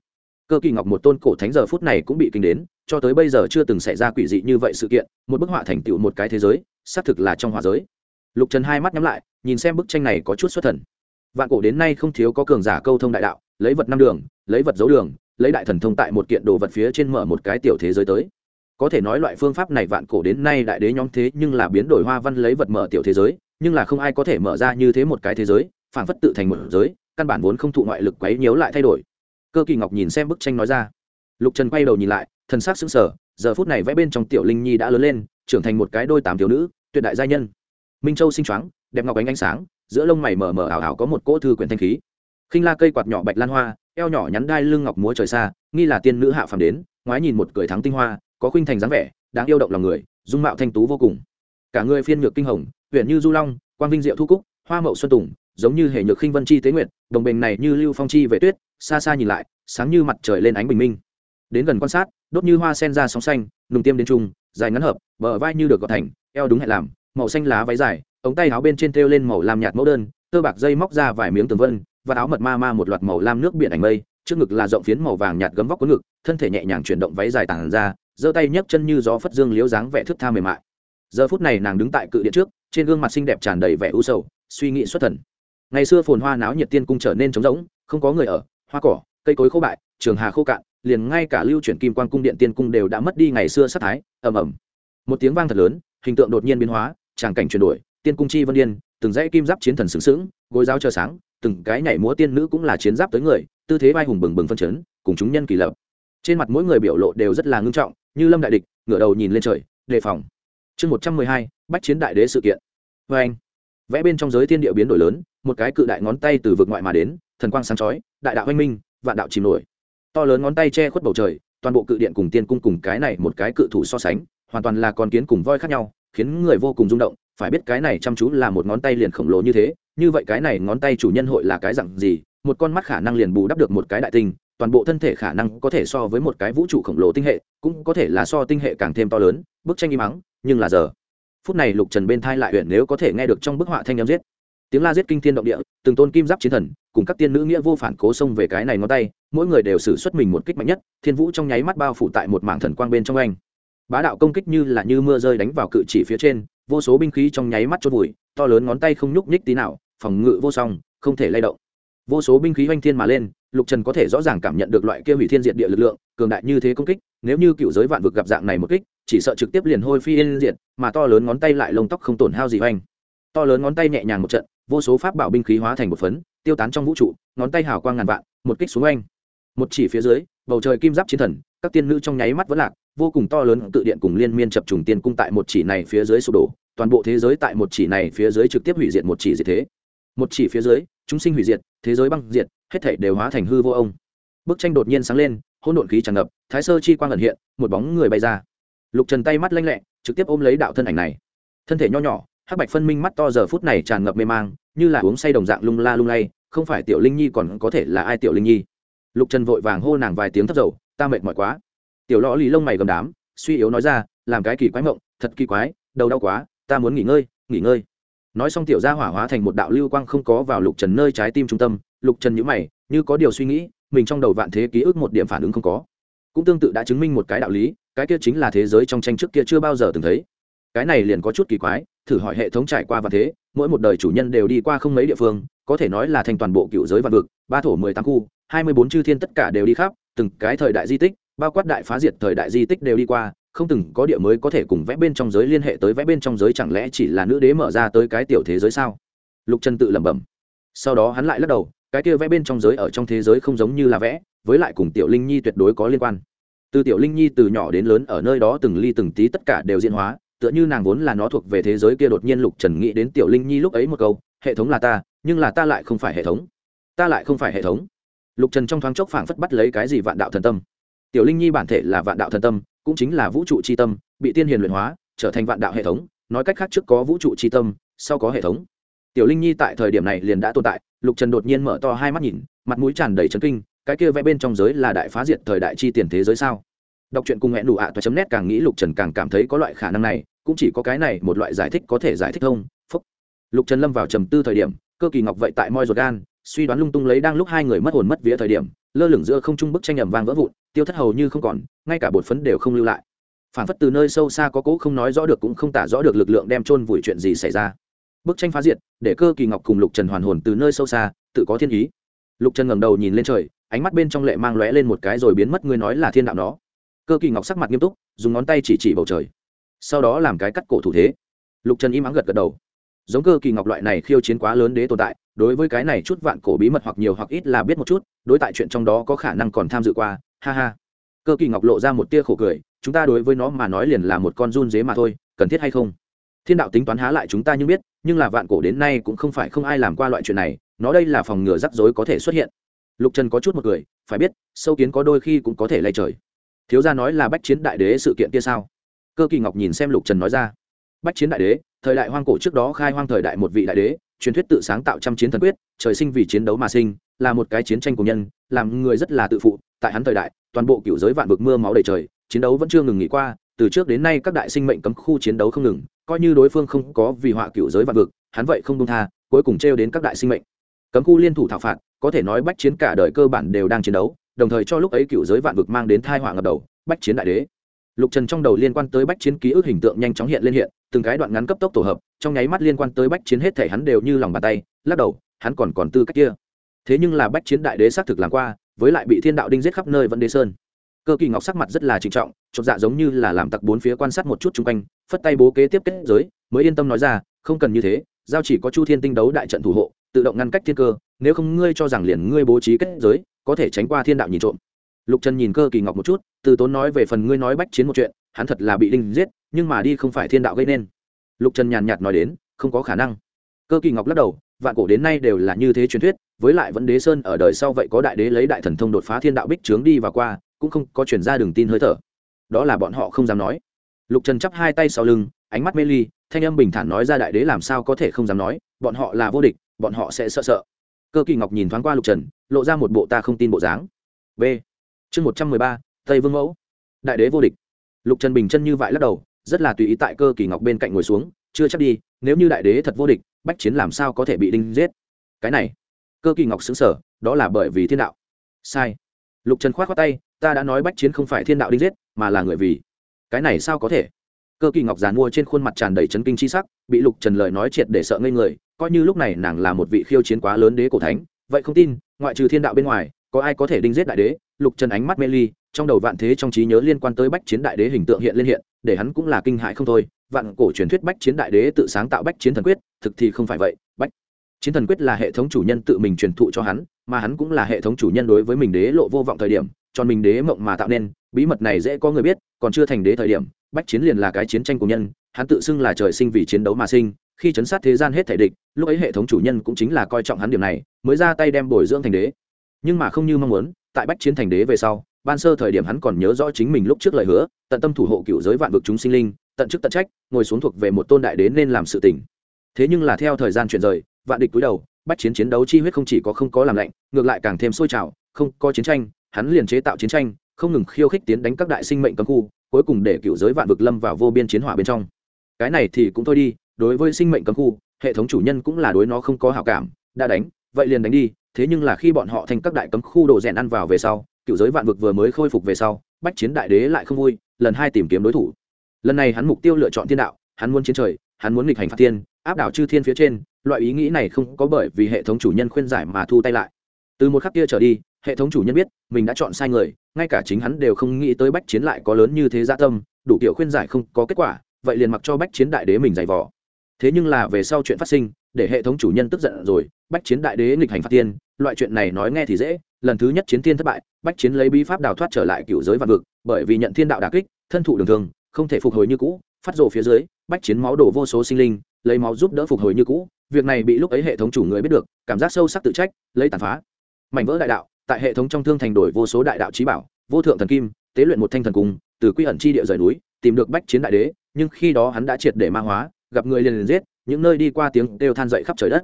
cơ kỳ ngọc một tôn cổ thánh giờ phút này cũng bị kinh đến, cho tới bây giờ chưa từng xảy ra quỷ dị như vậy sự kiện, một bức họa thành tựu một cái thế giới, xác thực là trong hòa giới. Lục trần hai mắt nhắm lại, nhìn xem bức tranh này có chút xuất thần. Vạn cổ đến nay không thiếu có cường giả câu thông đại đạo, lấy vật năm đường, lấy vật dấu đường, lấy đại thần thông tại một kiện đồ vật phía trên mở một cái tiểu thế giới tới. Có thể nói loại phương pháp này vạn cổ đến nay đại đế nhóm thế nhưng là biến đổi hoa văn lấy vật mở tiểu thế giới, nhưng là không ai có thể mở ra như thế một cái thế giới phản phất tự thành một giới, căn bản vốn không thụ ngoại lực quấy nhiễu lại thay đổi cơ kỳ ngọc nhìn xem bức tranh nói ra. Lục trần quay đầu nhìn lại, thần sắc sững sờ, giờ phút này vẽ bên trong tiểu linh nhi đã lớn lên, trưởng thành một cái đôi tám thiếu nữ, tuyệt đại gia nhân. Minh châu sinh choáng, đẹp ngọc ánh ánh sáng, giữa lông mày mờ mờ ảo ảo có một cỗ thư quyển thanh khí. Khinh la cây quạt nhỏ bạch lan hoa, eo nhỏ nhắn đai lưng ngọc múa trời xa, nghi là tiên nữ hạ phàm đến, ngoái nhìn một cười thắng tinh hoa, có khuynh thành dáng vẻ, đáng yêu động lòng người, dung mạo thanh tú vô cùng. Cả người phiên nhược kinh hồng huyện như du long, quang vinh diệu thu cúc, hoa mậu xuân tùng, giống như hệ nhược khinh vân chi tế nguyện đồng bình này như lưu phong chi về tuyết xa xa nhìn lại, sáng như mặt trời lên ánh bình minh. Đến gần quan sát, đốt như hoa sen ra sóng xanh, nùng tiêm đến trung dài ngắn hợp, bờ vai như được gọt thành, eo đúng hẹn làm, màu xanh lá váy dài, ống tay áo bên trên thêu lên màu lam nhạt mẫu đơn, tơ bạc dây móc ra vài miếng tường vân, và áo mật ma ma một loạt màu lam nước biển ảnh mây, trước ngực là rộng phiến màu vàng nhạt gấm vóc cuốn ngực, thân thể nhẹ nhàng chuyển động váy dài tàn ra, giơ tay nhấc chân như gió phất dương liếu dáng vẻ thước tha mềm mại. Giờ phút này nàng đứng tại cự điện trước, trên gương mặt xinh đẹp tràn đầy vẻ u sầu, suy nghĩ xuất thần. Ngày xưa phồn hoa náo nhiệt tiên cung trở nên trống rỗng, không có người ở hoa cỏ, cây cối khô bại, trường hà khô cạn, liền ngay cả lưu chuyển kim quan cung điện tiên cung đều đã mất đi ngày xưa sát thái, ầm ầm. Một tiếng vang thật lớn, hình tượng đột nhiên biến hóa, tràng cảnh chuyển đổi, tiên cung chi vân điên, từng dãy kim giáp chiến thần sướng sướng gối giáo chờ sáng, từng cái nhảy múa tiên nữ cũng là chiến giáp tới người, tư thế vai hùng bừng bừng phân chấn, cùng chúng nhân kỳ lập. Trên mặt mỗi người biểu lộ đều rất là ngưng trọng, như lâm đại địch, ngửa đầu nhìn lên trời, đề phòng. Chương một trăm mười hai, bách chiến đại đế sự kiện. Vê anh vẽ bên trong giới thiên địa biến đổi lớn, một cái cự đại ngón tay từ vực ngoại mà đến, thần quang sáng chói đại đạo hoanh minh, vạn đạo chìm nổi. To lớn ngón tay che khuất bầu trời, toàn bộ cự điện cùng tiên cung cùng cái này một cái cự thủ so sánh, hoàn toàn là con kiến cùng voi khác nhau, khiến người vô cùng rung động, phải biết cái này chăm chú là một ngón tay liền khổng lồ như thế, như vậy cái này ngón tay chủ nhân hội là cái dặn gì? Một con mắt khả năng liền bù đắp được một cái đại tinh, toàn bộ thân thể khả năng có thể so với một cái vũ trụ khổng lồ tinh hệ, cũng có thể là so tinh hệ càng thêm to lớn, bức tranh im mắng nhưng là giờ. Phút này lục trần bên thai lại huyện nếu có thể nghe được trong bức họa thanh â giết tiếng la giết kinh thiên động địa, từng tôn kim giáp chiến thần, cùng các tiên nữ nghĩa vô phản cố xông về cái này ngón tay, mỗi người đều xử xuất mình một kích mạnh nhất, thiên vũ trong nháy mắt bao phủ tại một mảng thần quang bên trong anh. Bá đạo công kích như là như mưa rơi đánh vào cự chỉ phía trên, vô số binh khí trong nháy mắt chốt vùi, to lớn ngón tay không nhúc nhích tí nào, phòng ngự vô song, không thể lay động. Vô số binh khí oanh thiên mà lên, lục trần có thể rõ ràng cảm nhận được loại kia hủy thiên diệt địa lực lượng, cường đại như thế công kích, nếu như cựu giới vạn vực gặp dạng này một kích, chỉ sợ trực tiếp liền hôi phi yên diệt, mà to lớn ngón tay lại lông tóc không tổn hao gì oanh to lớn ngón tay nhẹ nhàng một trận vô số pháp bảo binh khí hóa thành một phấn, tiêu tán trong vũ trụ, ngón tay hào quang ngàn vạn, một kích xuống oanh. Một chỉ phía dưới, bầu trời kim giáp chiến thần, các tiên nữ trong nháy mắt vẫn lạc, vô cùng to lớn tự điện cùng liên miên chập trùng tiên cung tại một chỉ này phía dưới sụp đổ, toàn bộ thế giới tại một chỉ này phía dưới trực tiếp hủy diệt một chỉ diệt thế. Một chỉ phía dưới, chúng sinh hủy diệt, thế giới băng diệt, hết thảy đều hóa thành hư vô ông. Bức tranh đột nhiên sáng lên, hỗn độn khí tràn ngập, thái sơ chi quang ẩn hiện, một bóng người bay ra. Lục trần tay mắt lanh lẹ, trực tiếp ôm lấy đạo thân ảnh này. Thân thể nho nhỏ hắc bạch phân minh mắt to giờ phút này tràn ngập mê mang, như là uống say đồng dạng lung la lung lay, không phải tiểu linh nhi còn có thể là ai tiểu linh nhi? Lục trần vội vàng hô nàng vài tiếng thấp dầu, ta mệt mỏi quá. Tiểu lõ lì lông mày gầm đám, suy yếu nói ra, làm cái kỳ quái mộng, thật kỳ quái, đầu đau quá, ta muốn nghỉ ngơi nghỉ ngơi. Nói xong tiểu gia hỏa hóa thành một đạo lưu quang không có vào lục trần nơi trái tim trung tâm, lục trần nhữ mày, như có điều suy nghĩ, mình trong đầu vạn thế ký ức một điểm phản ứng không có. Cũng tương tự đã chứng minh một cái đạo lý, cái kia chính là thế giới trong tranh trước kia chưa bao giờ từng thấy cái này liền có chút kỳ quái, thử hỏi hệ thống trải qua và thế, mỗi một đời chủ nhân đều đi qua không mấy địa phương, có thể nói là thành toàn bộ cựu giới vạn vực, ba thổ mười tám khu, hai mươi bốn chư thiên tất cả đều đi khắp, từng cái thời đại di tích, bao quát đại phá diệt thời đại di tích đều đi qua, không từng có địa mới có thể cùng vẽ bên trong giới liên hệ tới vẽ bên trong giới chẳng lẽ chỉ là nữ đế mở ra tới cái tiểu thế giới sao? Lục trần tự lẩm bẩm. Sau đó hắn lại lắc đầu, cái kia vẽ bên trong giới ở trong thế giới không giống như là vẽ, với lại cùng tiểu linh nhi tuyệt đối có liên quan. Từ tiểu linh nhi từ nhỏ đến lớn ở nơi đó từng ly từng tí tất cả đều diễn hóa tựa như nàng vốn là nó thuộc về thế giới kia đột nhiên lục trần nghĩ đến tiểu linh nhi lúc ấy một câu, hệ thống là ta, nhưng là ta lại không phải hệ thống. Ta lại không phải hệ thống. Lục trần trong thoáng chốc phảng phất bắt lấy cái gì vạn đạo thần tâm. Tiểu linh nhi bản thể là vạn đạo thần tâm, cũng chính là vũ trụ c h i tâm, bị tiên hiền luyện hóa, trở thành vạn đạo hệ thống. Nói cách khác trước có vũ trụ c h i tâm, sau có hệ thống. Tiểu linh nhi tại thời điểm này liền đã tồn tại, lục trần đột nhiên mở to hai mắt nhìn, mặt mũi tràn đầy trấn kinh, cái kia vẽ bên trong giới là đại phá diệt thời đại chi tiền thế giới sao? Đọc truyện cùng hẹn đủ ạ toa chấm nét càng nghĩ lục trần càng cảm thấy có loại khả năng này cũng chỉ có cái này một loại giải thích có thể giải thích thông, phúc. Lục trần lâm vào trầm tư thời điểm, cơ kỳ ngọc vậy tại moi ruột gan, suy đoán lung tung lấy đang lúc hai người mất hồn mất vía thời điểm, lơ lửng giữa không trung bức tranh ẩm vang vỡ vụn, tiêu thất hầu như không còn, ngay cả bột phấn đều không lưu lại. Phản phất từ nơi sâu xa có cố không nói rõ được cũng không tả rõ được lực lượng đem chôn vùi chuyện gì xảy ra. Bức tranh phá diệt, để cơ kỳ ngọc cùng lục trần hoàn hồn từ nơi sâu xa, tự có thiên ý. Lục trần ngẩng đầu nhìn lên trời, ánh mắt bên trong lệ mang lóe lên một cái rồi biến mất, ngươi nói là thiên đạo nó cơ kỳ ngọc sắc mặt nghiêm túc, dùng ngón tay chỉ chỉ bầu trời sau đó làm cái cắt cổ thủ thế. Lục trần im ắng gật gật đầu. Giống cơ kỳ ngọc loại này khiêu chiến quá lớn đế tồn tại, đối với cái này chút vạn cổ bí mật hoặc nhiều hoặc ít là biết một chút, đối tại chuyện trong đó có khả năng còn tham dự qua, ha ha. Cơ kỳ ngọc lộ ra một tia khổ cười, chúng ta đối với nó mà nói liền là một con run dế mà thôi, cần thiết hay không? Thiên đạo tính toán há lại chúng ta nhưng biết, nhưng là vạn cổ đến nay cũng không phải không ai làm qua loại chuyện này, nó đây là phòng ngừa rắc rối có thể xuất hiện. Lục trần có chút một cười, phải biết, sâu kiến có đôi khi cũng có thể lay trời. Thiếu gia nói là bách chiến đại đế sự kiện kia sao? Cơ kỳ ngọc nhìn xem lục trần nói ra. Bách chiến đại đế, thời đại hoang cổ trước đó khai hoang thời đại một vị đại đế, truyền thuyết tự sáng tạo trăm chiến thần quyết, trời sinh vì chiến đấu mà sinh, là một cái chiến tranh của nhân, làm người rất là tự phụ. Tại hắn thời đại, toàn bộ cựu giới vạn vực mưa máu đầy trời, chiến đấu vẫn chưa ngừng nghỉ qua, từ trước đến nay các đại sinh mệnh cấm khu chiến đấu không ngừng, coi như đối phương không có vì họa cựu giới vạn vực, hắn vậy không đông tha, cuối cùng trêu đến các đại sinh mệnh. Cấm khu liên thủ thảo phạt, có thể nói bách chiến cả đời cơ bản đều đang chiến đấu, đồng thời cho lúc ấy cựu giới vạn vực mang đến thai họa ngập đầu. Bách chiến đại đế lục trần trong đầu liên quan tới bách chiến ký ức hình tượng nhanh chóng hiện lên hiện, từng cái đoạn ngắn cấp tốc tổ hợp, trong nháy mắt liên quan tới bách chiến hết thể hắn đều như lòng bàn tay, lắc đầu, hắn còn còn tư cách kia. Thế nhưng là bách chiến đại đế xác thực làm qua, với lại bị thiên đạo đinh giết khắp nơi vẫn đế sơn. Cơ kỳ ngọc sắc mặt rất là trịnh trọng, chột dạ giống như là làm tặc bốn phía quan sát một chút chung quanh, phất tay bố kế tiếp kết giới, mới yên tâm nói ra, không cần như thế, giao chỉ có chu thiên tinh đấu đại trận thủ hộ, tự động ngăn cách thiên cơ, nếu không ngươi cho rằng liền ngươi bố trí kết giới, có thể tránh qua thiên đạo nhìn trộm lục trần nhìn cơ kỳ ngọc một chút, từ tốn nói về phần ngươi nói bách chiến một chuyện, hắn thật là bị đinh giết, nhưng mà đi không phải thiên đạo gây nên. Lục trần nhàn nhạt nói đến, không có khả năng. Cơ kỳ ngọc lắc đầu, vạn cổ đến nay đều là như thế truyền thuyết, với lại vẫn đế sơn ở đời sau vậy có đại đế lấy đại thần thông đột phá thiên đạo bích trướng đi và qua, cũng không có chuyển ra đường tin hơi thở. Đó là bọn họ không dám nói. Lục trần chắp hai tay sau lưng, ánh mắt mê ly, thanh âm bình thản nói ra đại đế làm sao có thể không dám nói, bọn họ là vô địch, bọn họ sẽ sợ sợ. Cơ kỳ ngọc nhìn thoáng qua lục trần, lộ ra một bộ ta không tin bộ dáng. B chương một trăm mười ba, tây vương mẫu. Đại đế vô địch. Lục trần bình chân như vậy lắc đầu, rất là tùy ý tại cơ kỳ ngọc bên cạnh ngồi xuống, chưa chắc đi, nếu như đại đế thật vô địch, bách chiến làm sao có thể bị đinh giết? Cái này, cơ kỳ ngọc xứng sở đó là bởi vì thiên đạo. Sai. Lục trần k h o á t khoác tay, ta đã nói bách chiến không phải thiên đạo đinh giết, mà là người vì. Cái này sao có thể? Cơ kỳ ngọc giàn mua trên khuôn mặt tràn đầy chấn kinh c h i sắc, bị lục trần lời nói triệt để sợ ngây người, coi như lúc này nàng là một vị khiêu chiến quá lớn đế cổ thánh, vậy không tin, ngoại trừ thiên đạo bên ngoài, có ai có thể đinh giết đại đế lục trần ánh mắt mê ly, trong đầu vạn thế trong trí nhớ liên quan tới bách chiến đại đế hình tượng hiện lên hiện, để hắn cũng là kinh hại không thôi. Vạn cổ truyền thuyết bách chiến đại đế tự sáng tạo bách chiến thần quyết, thực thì không phải vậy. Bách chiến thần quyết là hệ thống chủ nhân tự mình truyền thụ cho hắn, mà hắn cũng là hệ thống chủ nhân đối với mình đế lộ vô vọng thời điểm, cho mình đế mộng mà tạo nên. Bí mật này dễ có người biết, còn chưa thành đế thời điểm, bách chiến liền là cái chiến tranh của nhân, hắn tự xưng là trời sinh vì chiến đấu mà sinh. Khi chấn sát thế gian hết thể địch, lúc ấy hệ thống chủ nhân cũng chính là coi trọng hắn điểm này, mới ra tay đem bồi dưỡng thành đế. Nhưng mà không như mong muốn tại bách chiến thành đế về sau, ban sơ thời điểm hắn còn nhớ rõ chính mình lúc trước lời hứa, tận tâm thủ hộ cựu giới vạn vực chúng sinh linh, tận chức tận trách, ngồi xuống thuộc về một tôn đại đế nên làm sự tỉnh thế nhưng là theo thời gian chuyển rời, vạn địch cúi đầu, bách chiến chiến đấu chi huyết không chỉ có không có làm lạnh, ngược lại càng thêm sôi trào, không có chiến tranh, hắn liền chế tạo chiến tranh, không ngừng khiêu khích tiến đánh các đại sinh mệnh cấm khu, cuối cùng để cựu giới vạn vực lâm vào vô biên chiến hỏa bên trong. Cái này thì cũng thôi đi, đối với sinh mệnh cấm khu, hệ thống chủ nhân cũng là đối nó không có hảo cảm, đã đánh, vậy liền đánh đi thế nhưng là khi bọn họ thành các đại cấm khu đồ rèn ăn vào về sau, cựu giới vạn vực vừa mới khôi phục về sau, bách chiến đại đế lại không vui, lần hai tìm kiếm đối thủ. Lần này hắn mục tiêu lựa chọn thiên đạo, hắn muốn chiến trời, hắn muốn nghịch hành phạt tiên áp đảo chư thiên phía trên, loại ý nghĩ này không có bởi vì hệ thống chủ nhân khuyên giải mà thu tay lại. Từ một khắc kia trở đi, hệ thống chủ nhân biết, mình đã chọn sai người, ngay cả chính hắn đều không nghĩ tới bách chiến lại có lớn như thế gia tâm, đủ kiểu khuyên giải không có kết quả, vậy liền mặc cho bách chiến đại đế mình giày vò thế nhưng là về sau chuyện phát sinh, để hệ thống chủ nhân tức giận rồi, bách chiến đại đế nghịch hành phạt tiên, loại chuyện này nói nghe thì dễ, lần thứ nhất chiến tiên thất bại, bách chiến lấy bí pháp đào thoát trở lại cựu giới vạn vực, bởi vì nhận thiên đạo đà kích, thân thụ đường thường không thể phục hồi như cũ, phát rồ phía dưới, bách chiến máu đổ vô số sinh linh, lấy máu giúp đỡ phục hồi như cũ, việc này bị lúc ấy hệ thống chủ người biết được, cảm giác sâu sắc tự trách, lấy tàn phá. Mảnh vỡ đại đạo, tại hệ thống trong thương thành đổi vô số đại đạo trí bảo, vô thượng thần kim, tế luyện một thanh thần cung, từ quy ẩn chi địa rời núi, tìm được bách chiến đại đế, nhưng khi đó hắn đã triệt để ma hóa gặp người liền liền giết, những nơi đi qua tiếng đều than dậy khắp trời đất.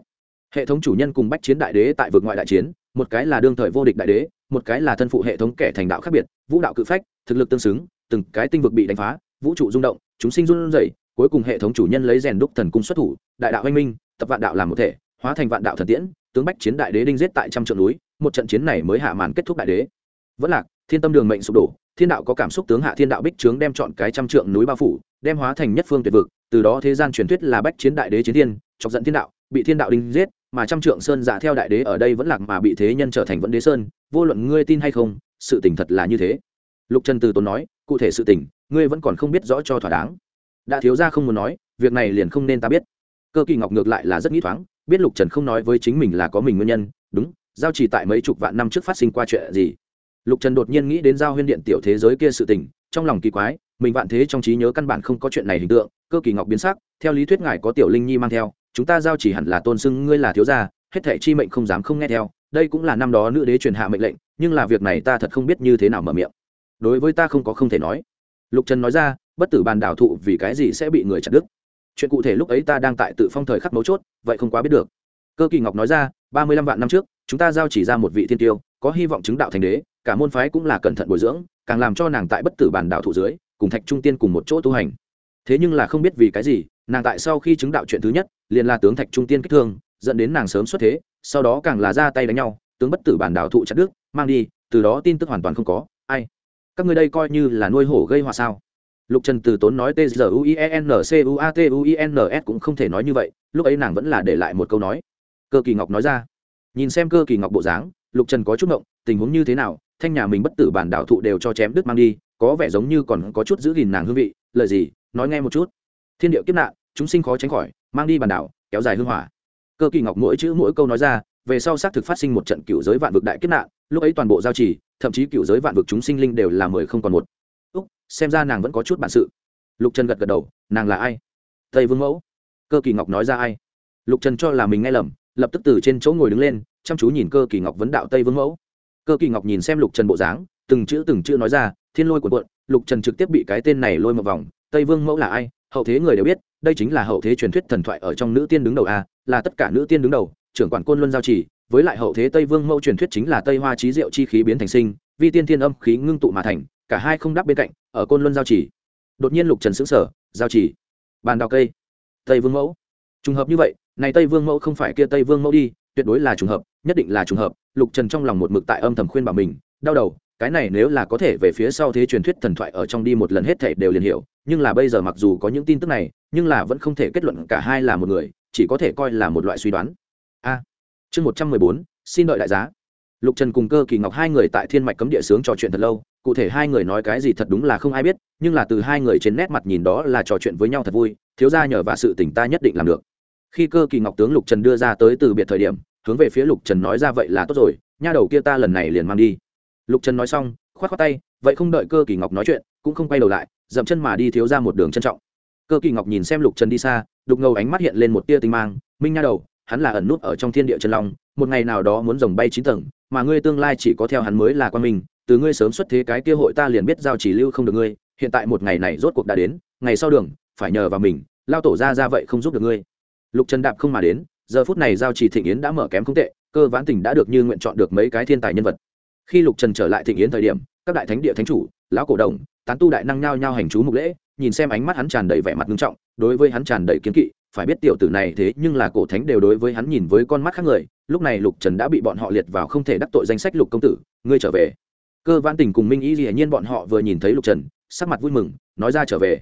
Hệ thống chủ nhân cùng bách chiến đại đế tại vực ngoại đại chiến, một cái là đương thời vô địch đại đế, một cái là thân phụ hệ thống kẻ thành đạo khác biệt, vũ đạo cự phách, thực lực tương xứng, từng cái tinh vực bị đánh phá, vũ trụ rung động, chúng sinh run rẩy, cuối cùng hệ thống chủ nhân lấy rèn đúc thần cung xuất thủ, đại đạo anh minh, tập vạn đạo làm một thể, hóa thành vạn đạo thần tiễn, tướng bách chiến đại đế đinh giết tại trăm trượng núi, một trận chiến này mới hạ màn kết thúc đại đế. Vẫn lạc, thiên tâm đường mệnh sụp đổ, thiên đạo có cảm xúc tướng hạ thiên đạo bích trướng đem chọn cái trăm trượng núi bao phủ, đem hóa thành nhất phương tuyệt vực từ đó thế gian truyền thuyết là bách chiến đại đế chiến thiên, chọc giận thiên đạo, bị thiên đạo đinh giết, mà trăm trượng sơn giả theo đại đế ở đây vẫn lạc mà bị thế nhân trở thành vẫn đế sơn, vô luận ngươi tin hay không, sự tình thật là như thế. Lục trần từ tốn nói, cụ thể sự tình, ngươi vẫn còn không biết rõ cho thỏa đáng. Đã thiếu ra không muốn nói, việc này liền không nên ta biết. Cơ kỳ ngọc ngược lại là rất nghĩ thoáng, biết lục trần không nói với chính mình là có mình nguyên nhân, đúng, giao chỉ tại mấy chục vạn năm trước phát sinh qua chuyện gì. Lục trần đột nhiên nghĩ đến giao huyên điện tiểu thế giới kia sự tình, trong lòng kỳ quái, mình vạn thế trong trí nhớ căn bản không có chuyện này hình tượng cơ kỳ ngọc biến sắc, theo lý thuyết ngài có tiểu linh nhi mang theo, chúng ta giao chỉ hẳn là tôn xưng ngươi là thiếu gia, hết thệ chi mệnh không dám không nghe theo, đây cũng là năm đó nữ đế truyền hạ mệnh lệnh, nhưng là việc này ta thật không biết như thế nào mở miệng. Đối với ta không có không thể nói. Lục trần nói ra, bất tử bàn đảo thụ vì cái gì sẽ bị người chặt đứt? Chuyện cụ thể lúc ấy ta đang tại tự phong thời khắc mấu chốt, vậy không quá biết được. Cơ kỳ ngọc nói ra, ba mươi lăm vạn năm trước, chúng ta giao chỉ ra một vị thiên tiêu, có hy vọng chứng đạo thành đế, cả môn phái cũng là cẩn thận bồi dưỡng, càng làm cho nàng tại bất tử bàn đảo thụ dưới, cùng thạch trung tiên cùng một chỗ tu hành thế nhưng là không biết vì cái gì nàng tại sau khi chứng đạo chuyện thứ nhất liền là tướng thạch trung tiên kích thương dẫn đến nàng sớm xuất thế sau đó càng là ra tay đánh nhau tướng bất tử bản đảo thụ chặt đức mang đi từ đó tin tức hoàn toàn không có ai các ngươi đây coi như là nuôi hổ gây họa sao lục trần từ tốn nói t u i e n c u a t u i n s cũng không thể nói như vậy lúc ấy nàng vẫn là để lại một câu nói cơ kỳ ngọc nói ra nhìn xem cơ kỳ ngọc bộ dáng lục trần có chút ngộng tình huống như thế nào thanh nhà mình bất tử bản đảo thụ đều cho chém đứt mang đi có vẻ giống như còn có chút giữ gìn nàng hương vị lời gì nói nghe một chút. Thiên điệu kiếp nạn, chúng sinh khó tránh khỏi, mang đi bàn đảo, kéo dài hương hỏa. Cơ kỳ ngọc mỗi chữ mỗi câu nói ra, về sau xác thực phát sinh một trận cựu giới vạn vực đại kiếp nạn, lúc ấy toàn bộ giao trì, thậm chí cựu giới vạn vực chúng sinh linh đều là mười không còn một. Úc, xem ra nàng vẫn có chút bản sự. Lục trần gật gật đầu, nàng là ai? Tây vương mẫu. Cơ kỳ ngọc nói ra ai? Lục trần cho là mình nghe lầm, lập tức từ trên chỗ ngồi đứng lên, chăm chú nhìn cơ kỳ ngọc vấn đạo tây vương mẫu. Cơ kỳ ngọc nhìn xem lục trần bộ dáng, từng chữ từng chữ nói ra, thiên lôi của quận lục trần trực tiếp bị cái tên này lôi một vòng tây vương mẫu là ai? Hậu thế người đều biết, đây chính là hậu thế truyền thuyết thần thoại ở trong nữ tiên đứng đầu a, là tất cả nữ tiên đứng đầu, trưởng quản côn luân giao chỉ, với lại hậu thế tây vương mẫu truyền thuyết chính là tây hoa trí diệu chi khí biến thành sinh, vi tiên thiên âm khí ngưng tụ mà thành, cả hai không đáp bên cạnh, ở côn luân giao chỉ. Đột nhiên lục trần xứng sở giao chỉ, bàn đào cây. Tây vương mẫu. Trùng hợp như vậy, này tây vương mẫu không phải kia tây vương mẫu đi, tuyệt đối là trùng hợp, nhất định là trùng hợp. Lục trần trong lòng một mực tại âm thầm khuyên bảo mình, đau đầu cái này nếu là có thể về phía sau thế truyền thuyết thần thoại ở trong đi một lần hết thể đều liền hiểu, nhưng là bây giờ mặc dù có những tin tức này, nhưng là vẫn không thể kết luận cả hai là một người, chỉ có thể coi là một loại suy đoán. A, chương một trăm mười bốn, xin đợi đại giá. Lục trần cùng cơ kỳ ngọc hai người tại thiên mạch cấm địa sướng trò chuyện thật lâu, cụ thể hai người nói cái gì thật đúng là không ai biết, nhưng là từ hai người trên nét mặt nhìn đó là trò chuyện với nhau thật vui, thiếu ra nhờ và sự tỉnh ta nhất định làm được. Khi cơ kỳ ngọc tướng lục trần đưa ra tới từ biệt thời điểm, hướng về phía lục trần nói ra vậy là tốt rồi, nha đầu kia ta lần này liền mang đi lục trần nói xong k h o á t k h o á tay, vậy không đợi cơ kỳ ngọc nói chuyện, cũng không quay đầu lại, dậm chân mà đi thiếu ra một đường trân trọng. Cơ kỳ ngọc nhìn xem lục trần đi xa, đục ngầu ánh mắt hiện lên một tia tinh mang, minh nha đầu, hắn là ẩn nút ở trong thiên địa trần long, một ngày nào đó muốn rồng bay chín tầng, mà ngươi tương lai chỉ có theo hắn mới là quan minh, từ ngươi sớm xuất thế cái kia hội ta liền biết giao chỉ lưu không được ngươi, hiện tại một ngày này rốt cuộc đã đến, ngày sau đường, phải nhờ vào mình, lao tổ ra ra vậy không giúp được ngươi. Lục trần đạp không mà đến, giờ phút này giao chỉ thịnh yến đã mở kém không tệ, cơ vãn tình đã được như nguyện chọn được mấy cái thiên tài nhân vật khi lục trần trở lại thịnh yến thời điểm, các đại thánh địa thánh chủ, lão cổ đồng, tán tu đại năng nhao nhao hành chú mục lễ, nhìn xem ánh mắt hắn tràn đầy vẻ mặt nghiêm trọng, đối với hắn tràn đầy kiến kỵ, phải biết tiểu tử này thế nhưng là cổ thánh đều đối với hắn nhìn với con mắt khác người, lúc này lục trần đã bị bọn họ liệt vào không thể đắc tội danh sách lục công tử, ngươi trở về. Cơ vãn tình cùng minh y dĩ nhiên bọn họ vừa nhìn thấy lục trần, sắc mặt vui mừng, nói ra trở về.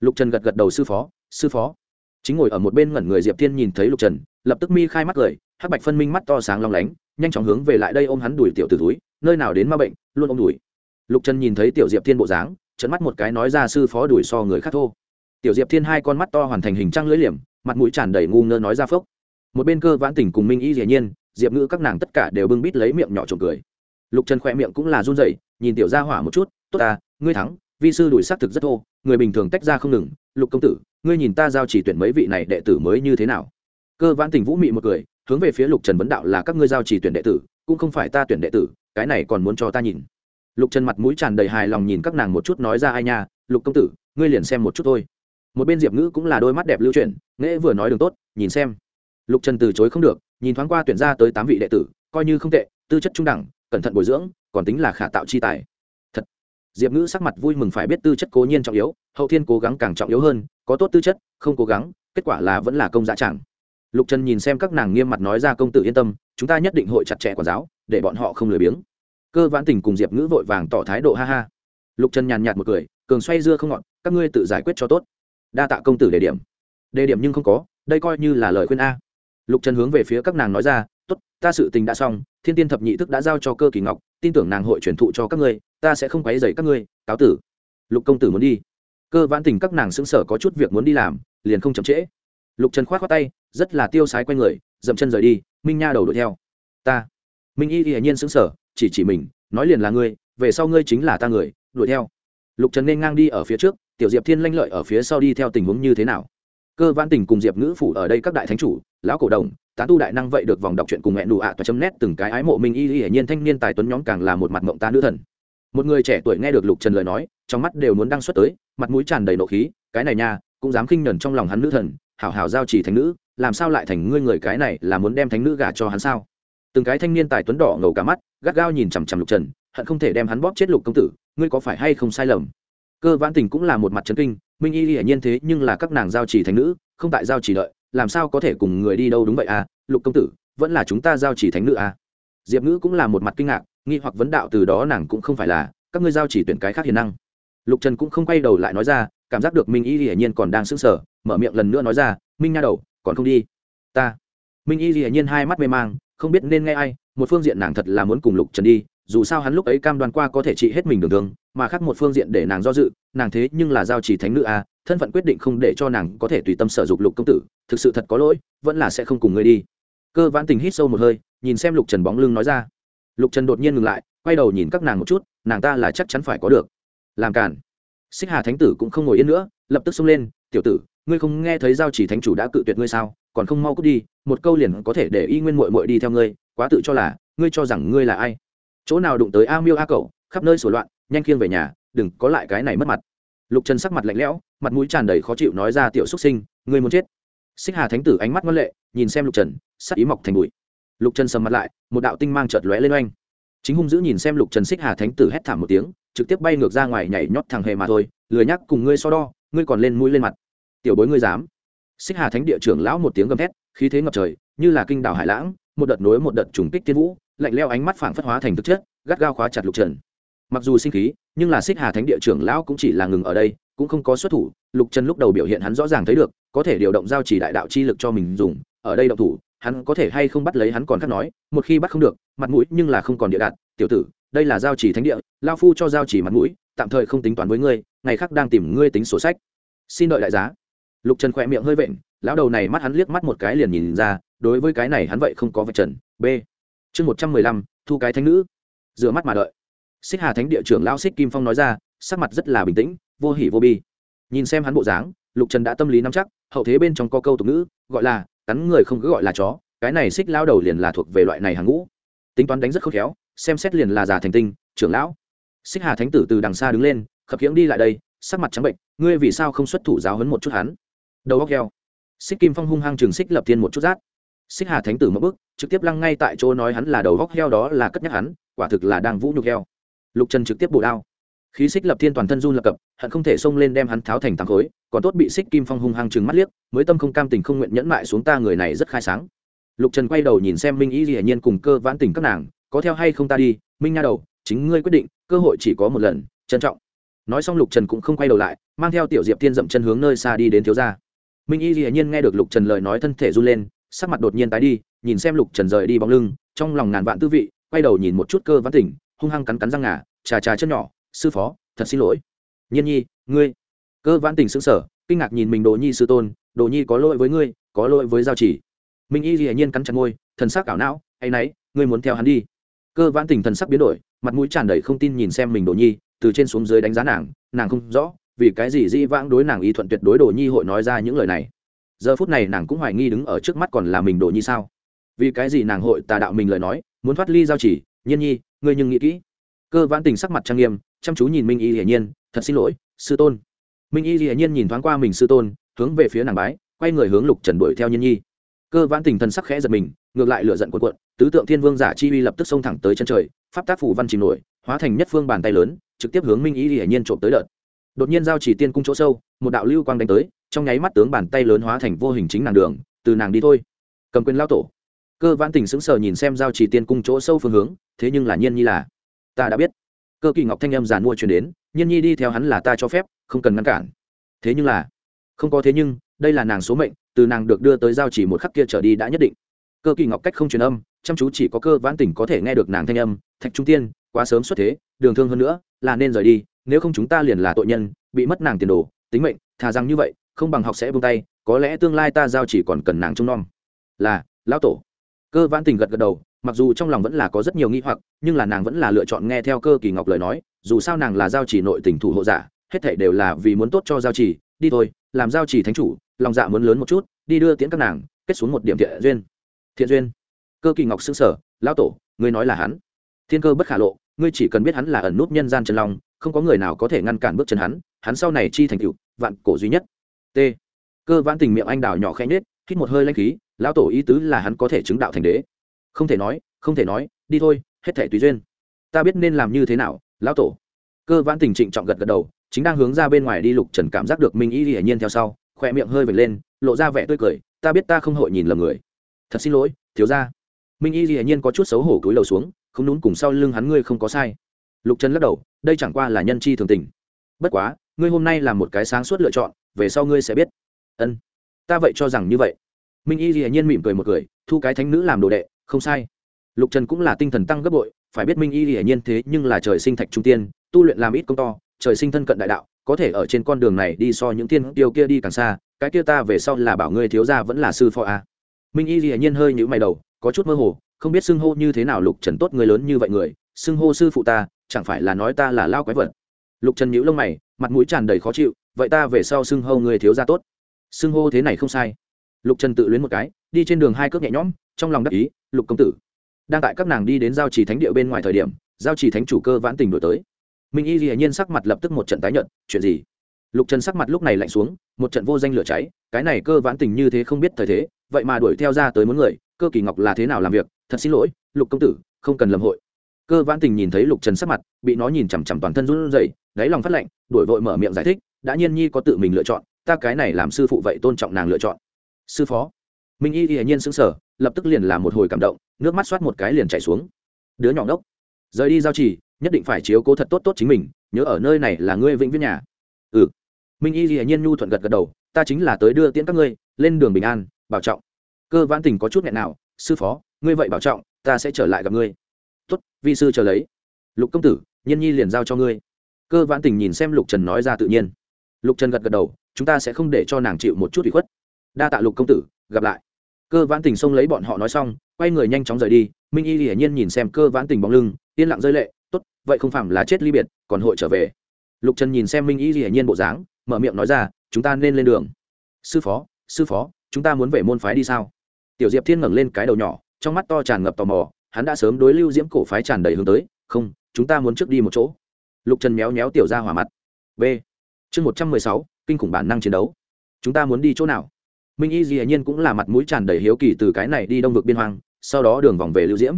Lục trần gật gật đầu, sư phó sư phó. Chính ngồi ở một bên ngẩn người diệp thiên nhìn thấy lục trần, lập tức mi khai mắt cười, hắc bạch phân minh mắt to sáng long lánh, nhanh chóng hướng về lại đây ôm hắn đuổi tiểu từ túi nơi nào đến ma bệnh, luôn ôm đuổi lục trần nhìn thấy tiểu diệp thiên bộ dáng trận mắt một cái nói ra sư phó đuổi so người khác thô. Tiểu diệp thiên hai con mắt to hoàn thành hình trăng lưỡi liềm, mặt mũi tràn đầy ngu ngơ nói ra phốc. Một bên cơ vãn tỉnh cùng minh y dĩ nhiên, diệp ngữ các nàng tất cả đều bưng bít lấy miệng nhỏ trộm cười. Lục trần khỏe miệng cũng là run rẩy, nhìn tiểu gia hỏa một chút, tốt ta, ngươi thắng, vi sư đuổi xác thực rất thô, người bình thường tách ra không ngừng. Lục công tử, ngươi nhìn ta giao chỉ tuyển mấy vị này đệ tử mới như thế nào? Cơ vãn tình vũ mị một cười, hướng về phía lục trần vấn đạo là các ngươi giao chỉ tuyển đệ tử, cũng không phải ta tuyển đệ tử cái này còn muốn cho ta nhìn. Lục trần mặt mũi tràn đầy hài lòng nhìn các nàng một chút nói ra ai nha, lục công tử, ngươi liền xem một chút thôi. Một bên diệp ngữ cũng là đôi mắt đẹp lưu chuyển nghệ vừa nói đường tốt, nhìn xem. Lục trần từ chối không được, nhìn thoáng qua tuyển ra tới tám vị đệ tử, coi như không tệ, tư chất trung đẳng, cẩn thận bồi dưỡng, còn tính là khả tạo chi tài. Thật. Diệp ngữ sắc mặt vui mừng phải biết tư chất cố nhiên trọng yếu, hậu thiên cố gắng càng trọng yếu hơn, có tốt tư chất, không cố gắng, kết quả là vẫn là công dạ chẳng lục trần nhìn xem các nàng nghiêm mặt nói ra công tử yên tâm, chúng ta nhất định hội chặt chẽ quản giáo, để bọn họ không lười biếng. Cơ vãn tình cùng diệp ngữ vội vàng tỏ thái độ ha ha. Lục trần nhàn nhạt một cười, cường xoay dưa không ngọn các ngươi tự giải quyết cho tốt. Đa tạ công tử đề điểm. Đề điểm nhưng không có, đây coi như là lời khuyên a. Lục trần hướng về phía các nàng nói ra, tốt, ta sự tình đã xong, thiên tiên thập nhị thức đã giao cho cơ kỳ ngọc, tin tưởng nàng hội truyền thụ cho các ngươi, ta sẽ không quấy dày các ngươi, cáo tử. Lục công tử muốn đi. Cơ vãn tình các nàng xứng sở có chút việc muốn đi làm, liền không chậm trễ. Lục trần k h o á t khoác tay rất là tiêu sái q u a n người, dậm chân rời đi, minh nha đầu đuổi theo. Ta. Minh y hiển nhiên xứng sở chỉ chỉ mình, nói liền là ngươi, về sau ngươi chính là ta người, đuổi theo. Lục trần nên ngang đi ở phía trước, tiểu diệp thiên lanh lợi ở phía sau đi theo tình huống như thế nào? Cơ vãn tình cùng diệp ngữ phủ ở đây các đại thánh chủ, lão cổ đồng tán tu đại năng vậy được vòng đọc truyện cùng hẹn đủ ạ toa chấm nét từng cái ái mộ minh y hiển nhiên thanh niên tài tuấn nhóm càng là một mặt mộng ta nữ thần. Một người trẻ tuổi nghe được lục trần lời nói, trong mắt đều muốn đăng xuất tới, mặt mũi tràn đầy nộ khí, cái này nha, cũng dám khinh nhẫn trong lòng hắn nữ thần, hảo hảo giao chỉ thánh nữ làm sao lại thành ngươi người cái này là muốn đem thánh nữ gả cho hắn sao? Từng cái thanh niên tài tuấn đỏ ngầu cả mắt, gắt gao nhìn chằm chằm lục trần, hận không thể đem hắn bóp chết lục công tử, ngươi có phải hay không sai lầm? Cơ vãn tình cũng là một mặt trấn kinh, minh y hiển nhiên thế nhưng là các nàng giao chỉ thánh nữ, không tại giao chỉ đợi, làm sao có thể cùng người đi đâu đúng vậy à? Lục công tử, vẫn là chúng ta giao chỉ thánh nữ à? Diệp ngữ cũng là một mặt kinh ngạc, nghi hoặc vấn đạo từ đó nàng cũng không phải là, các ngươi giao chỉ tuyển cái khác hiền năng. Lục trần cũng không quay đầu lại nói ra, cảm giác được minh y hiển nhiên còn đang sững sờ, mở miệng lần nữa nói ra, minh nha đầu còn không đi. Ta. Minh y hiển nhiên hai mắt mê mang, không biết nên nghe ai, một phương diện nàng thật là muốn cùng lục trần đi, dù sao hắn lúc ấy cam đoan qua có thể trị hết mình đường thương mà khác một phương diện để nàng do dự, nàng thế nhưng là giao chỉ thánh nữ a, thân phận quyết định không để cho nàng có thể tùy tâm sở dục lục công tử, thực sự thật có lỗi, vẫn là sẽ không cùng ngươi đi. Cơ vãn tình hít sâu một hơi, nhìn xem lục trần bóng lưng nói ra. Lục trần đột nhiên ngừng lại, quay đầu nhìn các nàng một chút, nàng ta là chắc chắn phải có được. Làm cản xích hà thánh tử cũng không ngồi yên nữa, lập tức xông lên, tiểu tử ngươi không nghe thấy giao chỉ thánh chủ đã cự tuyệt ngươi sao, còn không mau cút đi, một câu liền có thể để y nguyên mội mội đi theo ngươi, quá tự cho là, ngươi cho rằng ngươi là ai. Chỗ nào đụng tới a miêu a cậu khắp nơi sổ loạn, nhanh khiêng về nhà, đừng có lại cái này mất mặt. Lục trần sắc mặt lạnh lẽo, mặt mũi tràn đầy khó chịu nói ra tiểu xúc sinh, ngươi muốn chết. Xích hà thánh tử ánh mắt ngân lệ, nhìn xem lục trần, sắc ý mọc thành bụi. Lục trần sầm mặt lại, một đạo tinh mang chợt lóe lên oanh. Chính hung dữ nhìn xem lục trần xích hà thánh tử hét thảm một tiếng, trực tiếp bay ngược ra ngoài nhảy nhót thằng hề mà thôi, lười nhắc cùng ngươi so đo, ngươi còn lên mũi lên mặt tiểu bối ngươi dám. Xích hà thánh địa trưởng lão một tiếng gầm thét, khí thế ngập trời, như là kinh đảo hải lãng, một đợt nối một đợt trùng kích tiên vũ, lạnh leo ánh mắt phảng phất hóa thành thực chất, gắt gao khóa chặt lục trần. Mặc dù sinh khí, nhưng là xích hà thánh địa trưởng lão cũng chỉ là ngừng ở đây, cũng không có xuất thủ, lục trần lúc đầu biểu hiện hắn rõ ràng thấy được, có thể điều động giao chỉ đại đạo chi lực cho mình dùng, ở đây động thủ, hắn có thể hay không bắt lấy hắn còn khác nói, một khi bắt không được, mặt mũi nhưng là không còn địa đạt tiểu tử, đây là giao chỉ thánh địa, lao phu cho giao chỉ mặt mũi, tạm thời không tính toán với ngươi, ngày khác đang tìm ngươi tính sổ sách. Xin đợi đại giá lục trần khỏe miệng hơi vện, lão đầu này mắt hắn liếc mắt một cái liền nhìn ra, đối với cái này hắn vậy không có vật trần. B. Chương một trăm mười lăm, thu cái thánh nữ. Rửa mắt mà đợi. Xích hà thánh địa trưởng lao xích kim phong nói ra, sắc mặt rất là bình tĩnh, vô hỉ vô bi. Nhìn xem hắn bộ dáng, lục trần đã tâm lý nắm chắc, hậu thế bên trong có câu tục ngữ, gọi là, cắn người không cứ gọi là chó, cái này xích lao đầu liền là thuộc về loại này hàng ngũ. Tính toán đánh rất khôn khéo, xem xét liền là già thành tinh, trưởng lão. Xích hà thánh tử từ đằng xa đứng lên, khập khiễng đi lại đây, sắc mặt trắng bệnh, ngươi vì sao không xuất thủ giáo hấn một chút hắn? Đầu góc heo xích kim phong hung hăng chừng xích lập thiên một chút rát. Xích hà thánh tử mất bức trực tiếp lăng ngay tại chỗ nói hắn là đầu góc heo đó là cất nhắc hắn, quả thực là đang vũ nhục heo. Lục trần trực tiếp bổ đao. Khí xích lập thiên toàn thân run lập cập, hận không thể xông lên đem hắn tháo thành thắng khối, còn tốt bị xích kim phong hung hăng chừng mắt liếc, mới tâm không cam tình không nguyện nhẫn mại xuống ta người này rất khai sáng. Lục trần quay đầu nhìn xem minh ý dĩ nhiên cùng cơ vãn tình các nàng, có theo hay không ta đi, minh nha đầu, chính ngươi quyết định, cơ hội chỉ có một lần, trân trọng. Nói xong lục trần cũng không quay đầu lại, mang theo tiểu diệp thiên dậm chân hướng nơi xa đi đến thiếu gia minh y dĩ nhiên nghe được lục trần lời nói thân thể run lên, sắc mặt đột nhiên tái đi, nhìn xem lục trần rời đi bóng lưng, trong lòng ngàn vạn tư vị, quay đầu nhìn một chút cơ vãn tỉnh, hung hăng cắn cắn răng ngà, trà trà chân nhỏ, sư phó, thật xin lỗi. Nhiên nhi, ngươi? Cơ vãn tỉnh xứng sở kinh ngạc nhìn mình đồ nhi sư tôn, đồ nhi có lỗi với ngươi, có lỗi với giao chỉ. Minh y dĩ nhiên cắn chặt ngôi thần sắc ảo não hay nấy, ngươi muốn theo hắn đi. Cơ vãn tỉnh thần sắc biến đổi, mặt mũi tràn đầy không tin nhìn xem mình đồ nhi, từ trên xuống dưới đánh giá nàng nàng không rõ vì cái gì di vãng đối nàng y thuận tuyệt đối đồ nhi hội nói ra những lời này? Giờ phút này nàng cũng hoài nghi đứng ở trước mắt còn là mình đồ nhi sao? Vì cái gì nàng hội tà đạo mình lời nói, muốn thoát ly giao chỉ? Nhiên nhi, ngươi nhưng nghĩ kỹ. Cơ vãn tình sắc mặt trang nghiêm, chăm chú nhìn minh y hiển nhiên, thật xin lỗi, sư tôn. Minh y hiển nhiên nhìn thoáng qua mình sư tôn, hướng về phía nàng bái, quay người hướng lục trần đuổi theo nhiên nhi. Cơ vãn tình thần sắc khẽ giật mình, ngược lại lựa giận cuộn cuộn, tứ tượng thiên vương giả chi uy lập tức xông thẳng tới chân trời, pháp tác phủ văn chìm nổi, hóa thành nhất phương bàn tay lớn, trực tiếp hướng minh y hiển nhiên trộm tới đợt đột nhiên giao chỉ tiên cung chỗ sâu, một đạo lưu quang đánh tới, trong nháy mắt tướng bàn tay lớn hóa thành vô hình chính nàng đường, từ nàng đi thôi. Cầm quyền lao tổ. Cơ vãn tình sững sờ nhìn xem giao chỉ tiên cung chỗ sâu phương hướng, thế nhưng là nhiên nhi là. Ta đã biết. Cơ kỳ ngọc thanh âm giàn mua truyền đến, nhiên nhi đi theo hắn là ta cho phép, không cần ngăn cản. Thế nhưng là, không có thế nhưng, đây là nàng số mệnh, từ nàng được đưa tới giao chỉ một khắc kia trở đi đã nhất định. Cơ kỳ ngọc cách không truyền âm, chăm chú chỉ có cơ vãn tỉnh có thể nghe được nàng thanh âm, thạch trung tiên, quá sớm xuất thế, đường thương hơn nữa, là nên rời đi nếu không chúng ta liền là tội nhân, bị mất nàng tiền đồ, tính mệnh, thà rằng như vậy, không bằng học sẽ buông tay, có lẽ tương lai ta giao chỉ còn cần nàng trông nom. Là, lão tổ. Cơ vãn tình gật gật đầu, mặc dù trong lòng vẫn là có rất nhiều nghi hoặc, nhưng là nàng vẫn là lựa chọn nghe theo cơ kỳ ngọc lời nói, dù sao nàng là giao chỉ nội tình thủ hộ giả, hết thảy đều là vì muốn tốt cho giao chỉ, đi thôi, làm giao chỉ thánh chủ, lòng dạ muốn lớn một chút, đi đưa tiễn các nàng, kết xuống một điểm thiện duyên. Thiện duyên? Cơ kỳ ngọc xưng sở lão tổ, ngươi nói là hắn. Thiên cơ bất khả lộ, ngươi chỉ cần biết hắn là ẩn nút nhân gian trần long không có người nào có thể ngăn cản bước chân hắn hắn sau này chi thành cựu vạn cổ duy nhất. T. Cơ vãn tình miệng anh đào nhỏ khẽ nhết hít một hơi lanh khí, lão tổ ý tứ là hắn có thể chứng đạo thành đế. Không thể nói, không thể nói, đi thôi, hết thể tùy duyên. Ta biết nên làm như thế nào, lão tổ. Cơ vãn tình trịnh trọng gật gật đầu, chính đang hướng ra bên ngoài đi lục trần cảm giác được minh y hiển nhiên theo sau khỏe miệng hơi vệt lên, lộ ra vẻ tươi cười, ta biết ta không hội nhìn lầm người. Thật xin lỗi, thiếu ra minh y hiển nhiên có chút xấu hổ cúi đầu xuống, không đúng cùng sau lưng hắn ngươi không có sai. Lục trần lắc đầu đây chẳng qua là nhân chi thường tình. Bất quá, ngươi hôm nay là một cái sáng suốt lựa chọn, về sau ngươi sẽ biết. Ân, ta vậy cho rằng như vậy. Minh y hiển nhiên mỉm cười một cười, thu cái thánh nữ làm đồ đệ, không sai. Lục trần cũng là tinh thần tăng gấp bội, phải biết minh y hiển nhiên thế nhưng là trời sinh thạch trung tiên, tu luyện làm ít công to, trời sinh thân cận đại đạo, có thể ở trên con đường này đi so những tiên tiêu kia đi càng xa, cái kia ta về sau là bảo ngươi thiếu gia vẫn là sư phó a. À. minh y hiển nhiên hơi nhữ mày đầu, có chút mơ hồ, không biết xưng hô như thế nào lục trần tốt người lớn như vậy người xưng hô sư phụ ta, chẳng phải là nói ta là lao quái vật. Lục trần nhữ lông mày, mặt mũi tràn đầy khó chịu, vậy ta về sau xưng hô người thiếu gia tốt. Xưng hô thế này không sai. Lục trần tự luyến một cái, đi trên đường hai cước nhẹ nhõm, trong lòng đắc ý, lục công tử, đang tại các nàng đi đến giao trì thánh địa bên ngoài thời điểm, giao trì thánh chủ cơ vãn tình đổi tới. Minh y dĩ nhiên sắc mặt lập tức một trận tái nhận chuyện gì? Lục trần sắc mặt lúc này lạnh xuống, một trận vô danh lửa cháy, cái này cơ vãn tình như thế không biết thời thế, vậy mà đuổi theo ra tới muốn người, cơ kỳ ngọc là thế nào làm việc? Thật xin lỗi, lục công tử, không cần lầm hội cơ vãn tình nhìn thấy lục trần sắc mặt, bị nó nhìn chằm chằm toàn thân run rẩy, đáy lòng phát lạnh đổi vội mở miệng giải thích, đã nhiên nhi có tự mình lựa chọn, ta cái này làm sư phụ vậy tôn trọng nàng lựa chọn. Sư phó? Minh y y nhiên sững sở lập tức liền làm một hồi cảm động, nước mắt xoát một cái liền chảy xuống. Đứa nhỏ ngốc, rời đi giao trì, nhất định phải chiếu cố thật tốt tốt chính mình, nhớ ở nơi này là ngươi vĩnh viễn nhà. Ừ. Minh y y nhiên nhu thuận gật gật đầu, ta chính là tới đưa tiễn các ngươi, lên đường bình an, bảo trọng. Cơ vãn tình có chút nghẹn nào, sư phó, ngươi vậy bảo trọng, ta sẽ trở lại gặp ngươi tốt, vi sư chờ lấy. Lục công tử, nhiên nhi liền giao cho ngươi. Cơ vãn tình nhìn xem lục trần nói ra tự nhiên. Lục trần gật gật đầu, chúng ta sẽ không để cho nàng chịu một chút bị khuất. Đa tạ lục công tử, gặp lại. Cơ vãn tình xông lấy bọn họ nói xong, quay người nhanh chóng rời đi. Minh y hiển nhiên nhìn xem cơ vãn tình bóng lưng, yên lặng rơi lệ, tốt, vậy không phạm là chết ly biệt, còn hội trở về. Lục trần nhìn xem minh y hiển nhiên bộ dáng, mở miệng nói ra, chúng ta nên lên đường. Sư phó sư phó, chúng ta muốn về môn phái đi sao? Tiểu diệp thiên ngẩng lên cái đầu nhỏ, trong mắt to tràn ngập tò mò hắn đã sớm đối lưu diễm cổ phái tràn đầy hướng tới, không, chúng ta muốn trước đi một chỗ. Lục trần méo méo tiểu ra hỏa mặt. B, chương một trăm mười sáu, kinh khủng bản năng chiến đấu. Chúng ta muốn đi chỗ nào? Minh y dĩ nhiên cũng là mặt mũi tràn đầy hiếu kỳ từ cái này đi đông vực biên hoang, sau đó đường vòng về lưu diễm.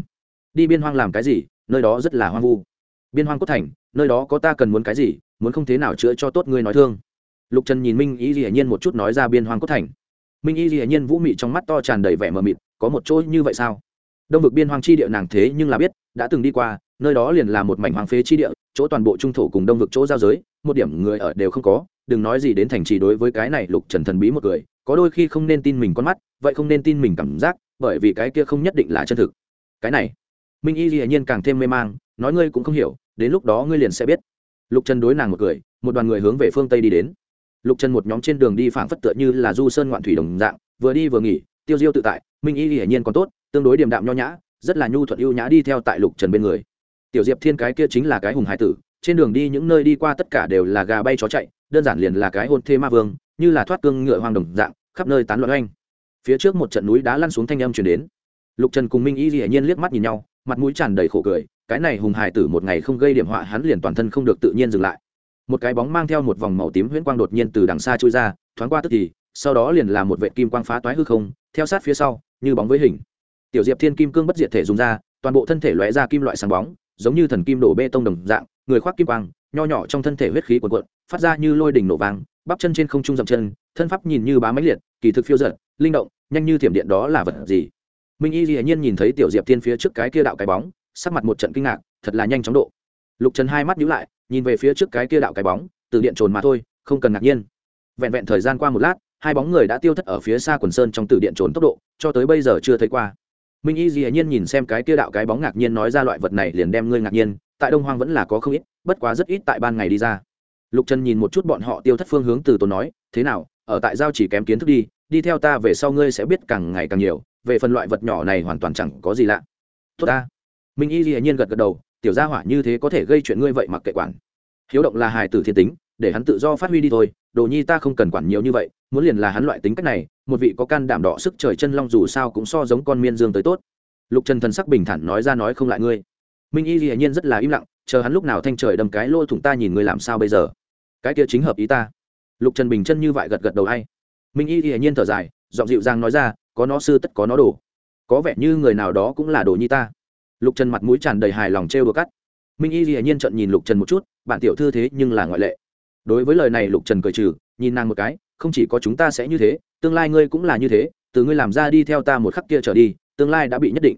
Đi biên hoang làm cái gì? Nơi đó rất là hoang vu. Biên hoang cốt thành, nơi đó có ta cần muốn cái gì? Muốn không thế nào chữa cho tốt ngươi nói thương. Lục trần nhìn minh y dĩ nhiên một chút nói ra biên hoang cốt thành. Minh y dĩ nhiên vũ mị trong mắt to tràn đầy vẻ mờ mịt, có một chỗ như vậy sao? Đông vực biên hoang chi địa nàng thế nhưng là biết, đã từng đi qua, nơi đó liền là một mảnh hoang phế chi địa, chỗ toàn bộ trung thổ cùng đông vực chỗ giao giới, một điểm người ở đều không có, đừng nói gì đến thành trì đối với cái này lục trần thần bí một người, có đôi khi không nên tin mình con mắt, vậy không nên tin mình cảm giác, bởi vì cái kia không nhất định là chân thực. Cái này, minh y dĩ nhiên càng thêm mê mang, nói ngươi cũng không hiểu, đến lúc đó ngươi liền sẽ biết. Lục trần đối nàng một cười, một đoàn người hướng về phương tây đi đến. Lục trần một nhóm trên đường đi phảng phất tựa như là du sơn ngoạn thủy đồng dạng, vừa đi vừa nghỉ, tiêu diêu tự tại, minh y dĩ nhiên còn tốt tương đối điềm đạm nho nhã, rất là nhu thuận ưu nhã đi theo tại lục trần bên người. Tiểu diệp thiên cái kia chính là cái hùng hải tử, trên đường đi những nơi đi qua tất cả đều là gà bay chó chạy, đơn giản liền là cái hôn thê ma vương, như là thoát cương ngựa hoang đồng dạng, khắp nơi tán loạn oanh. Phía trước một trận núi đá lăn xuống thanh âm chuyển đến. Lục trần cùng minh y dĩ nhiên liếc mắt nhìn nhau, mặt mũi tràn đầy khổ cười, cái này hùng hải tử một ngày không gây điểm họa hắn liền toàn thân không được tự nhiên dừng lại. Một cái bóng mang theo một vòng màu tím huyễn quang đột nhiên từ đằng xa trôi ra, thoáng qua tức thì, sau đó liền là một vệ kim quang phá toái hư không, theo sát phía sau, như bóng với hình tiểu diệp thiên kim cương bất diệt thể dùng ra, toàn bộ thân thể lóe ra kim loại sáng bóng, giống như thần kim đổ bê tông đồng dạng, người khoác kim quang, nho nhỏ trong thân thể huyết khí cuồn cuộn, phát ra như lôi đỉnh nổ vàng bắp chân trên không trung dậm chân, thân pháp nhìn như bá máy liệt, kỳ thực phiêu giật linh động, nhanh như thiểm điện đó là vật gì? Minh y dĩ nhiên nhìn thấy tiểu diệp thiên phía trước cái kia đạo cái bóng, sắc mặt một trận kinh ngạc, thật là nhanh chóng độ. Lục trần hai mắt nhíu lại, nhìn về phía trước cái kia đạo cái bóng, từ điện trồn mà thôi, không cần ngạc nhiên. Vẹn vẹn thời gian qua một lát, hai bóng người đã tiêu thất ở phía xa quần sơn trong từ điện trồn tốc độ, cho tới bây giờ chưa thấy qua minh y dĩ nhiên nhìn xem cái kia đạo cái bóng ngạc nhiên nói ra loại vật này liền đem ngươi ngạc nhiên, tại đông hoang vẫn là có không ít, bất quá rất ít tại ban ngày đi ra. Lục trần nhìn một chút bọn họ tiêu thất phương hướng từ tốn nói, thế nào, ở tại giao chỉ kém kiến thức đi đi theo ta về sau ngươi sẽ biết càng ngày càng nhiều, về phần loại vật nhỏ này hoàn toàn chẳng có gì lạ. Tốt ta. Minh y dĩ nhiên gật gật đầu, tiểu gia hỏa như thế có thể gây chuyện ngươi vậy mặc kệ quản. Hiếu động là hài tử thiên tính để hắn tự do phát huy đi thôi, đồ nhi ta không cần quản nhiều như vậy, muốn liền là hắn loại tính cách này, một vị có can đảm đỏ sức trời chân long dù sao cũng so giống con miên dương tới tốt. Lục trần thần sắc bình thản nói ra nói không lại ngươi. Minh y dĩ nhiên rất là im lặng, chờ hắn lúc nào thanh trời đâm cái lô thủng ta nhìn ngươi làm sao bây giờ? Cái kia chính hợp ý ta. Lục trần bình chân như vậy gật gật đầu hay. Minh y dĩ nhiên thở dài, giọng dịu dàng nói ra, có nó sư tất có nó đồ. Có vẻ như người nào đó cũng là đồ nhi ta. Lục trần mặt mũi tràn đầy hài lòng trêu đùa cắt. Minh y dĩ nhiên trận nhìn lục trần một chút bạn tiểu thư thế nhưng là ngoại lệ đối với lời này lục trần cười trừ, nhìn nàng một cái, không chỉ có chúng ta sẽ như thế, tương lai ngươi cũng là như thế, từ ngươi làm ra đi theo ta một khắc kia trở đi, tương lai đã bị nhất định.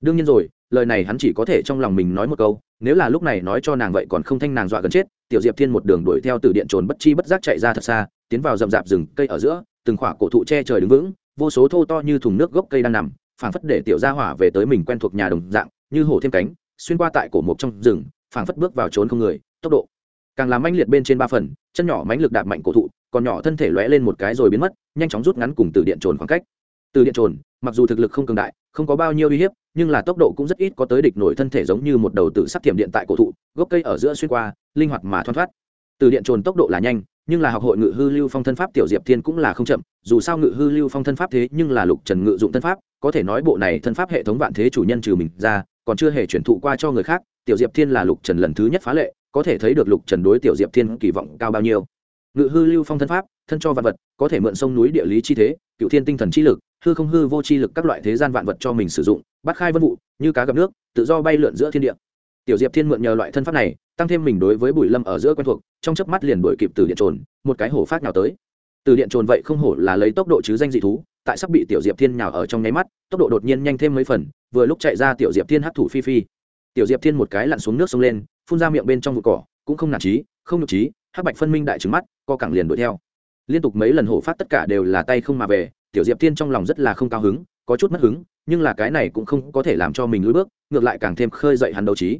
Đương nhiên rồi, lời này hắn chỉ có thể trong lòng mình nói một câu, nếu là lúc này nói cho nàng vậy còn không thanh nàng dọa gần chết, tiểu diệp thiên một đường đuổi theo từ điện trồn bất chi bất giác chạy ra thật xa, tiến vào rậm rạp rừng cây ở giữa, từng khỏa cổ thụ che trời đứng vững, vô số thô to như thùng nước gốc cây đang nằm, phảng phất để tiểu gia hỏa về tới mình quen thuộc nhà đồng dạng, như hổ thêm cánh, xuyên qua tại cổ mộc trong rừng, phảng phất bước vào trốn không người, tốc độ càng làm mãnh liệt bên trên ba phần, chân nhỏ mãnh lực đạp mạnh cổ thụ, còn nhỏ thân thể lóe lên một cái rồi biến mất, nhanh chóng rút ngắn cùng từ điện trồn khoảng cách. Từ điện trồn, mặc dù thực lực không cường đại, không có bao nhiêu uy hiếp, nhưng là tốc độ cũng rất ít có tới địch nổi thân thể giống như một đầu tự sắp tiềm điện tại cổ thụ, gốc cây ở giữa xuyên qua, linh hoạt mà thoăn thoát. Từ điện trồn tốc độ là nhanh, nhưng là học hội ngự hư lưu phong thân pháp tiểu diệp thiên cũng là không chậm, dù sao ngự hư lưu phong thân pháp thế nhưng là lục trần ngự dụng thân pháp, có thể nói bộ này thân pháp hệ thống vạn thế chủ nhân trừ mình ra, còn chưa hề chuyển thụ qua cho người khác, tiểu diệp thiên là lục trần lần thứ nhất phá lệ có thể thấy được lục trần đối tiểu diệp thiên kỳ vọng cao bao nhiêu. Ngự hư lưu phong thân pháp, thân cho vạn vật, có thể mượn sông núi địa lý chi thế, cựu thiên tinh thần chi lực, hư không hư vô chi lực các loại thế gian vạn vật cho mình sử dụng, bắt khai vân vụ, như cá gặp nước, tự do bay lượn giữa thiên địa. Tiểu diệp thiên mượn nhờ loại thân pháp này, tăng thêm mình đối với bùi lâm ở giữa quen thuộc, trong chớp mắt liền đổi kịp từ điện trồn, một cái hổ phát nào tới. Từ điện trồn vậy không hổ là lấy tốc độ chứ danh dị thú, tại sắp bị tiểu diệp thiên nhào ở trong nháy mắt, tốc độ đột nhiên nhanh thêm mấy phần, vừa lúc chạy ra tiểu diệp thiên hấp thủ phi phi. Tiểu diệp thiên một cái lặn xuống nước sông lên phun ra miệng bên trong vụ cỏ, cũng không nản trí, không nhục trí, hắc bạch phân minh đại trứng mắt, co cẳng liền đuổi theo. Liên tục mấy lần hổ phát tất cả đều là tay không mà về, tiểu diệp thiên trong lòng rất là không cao hứng, có chút mất hứng, nhưng là cái này cũng không có thể làm cho mình lùi bước, ngược lại càng thêm khơi dậy hắn đấu trí.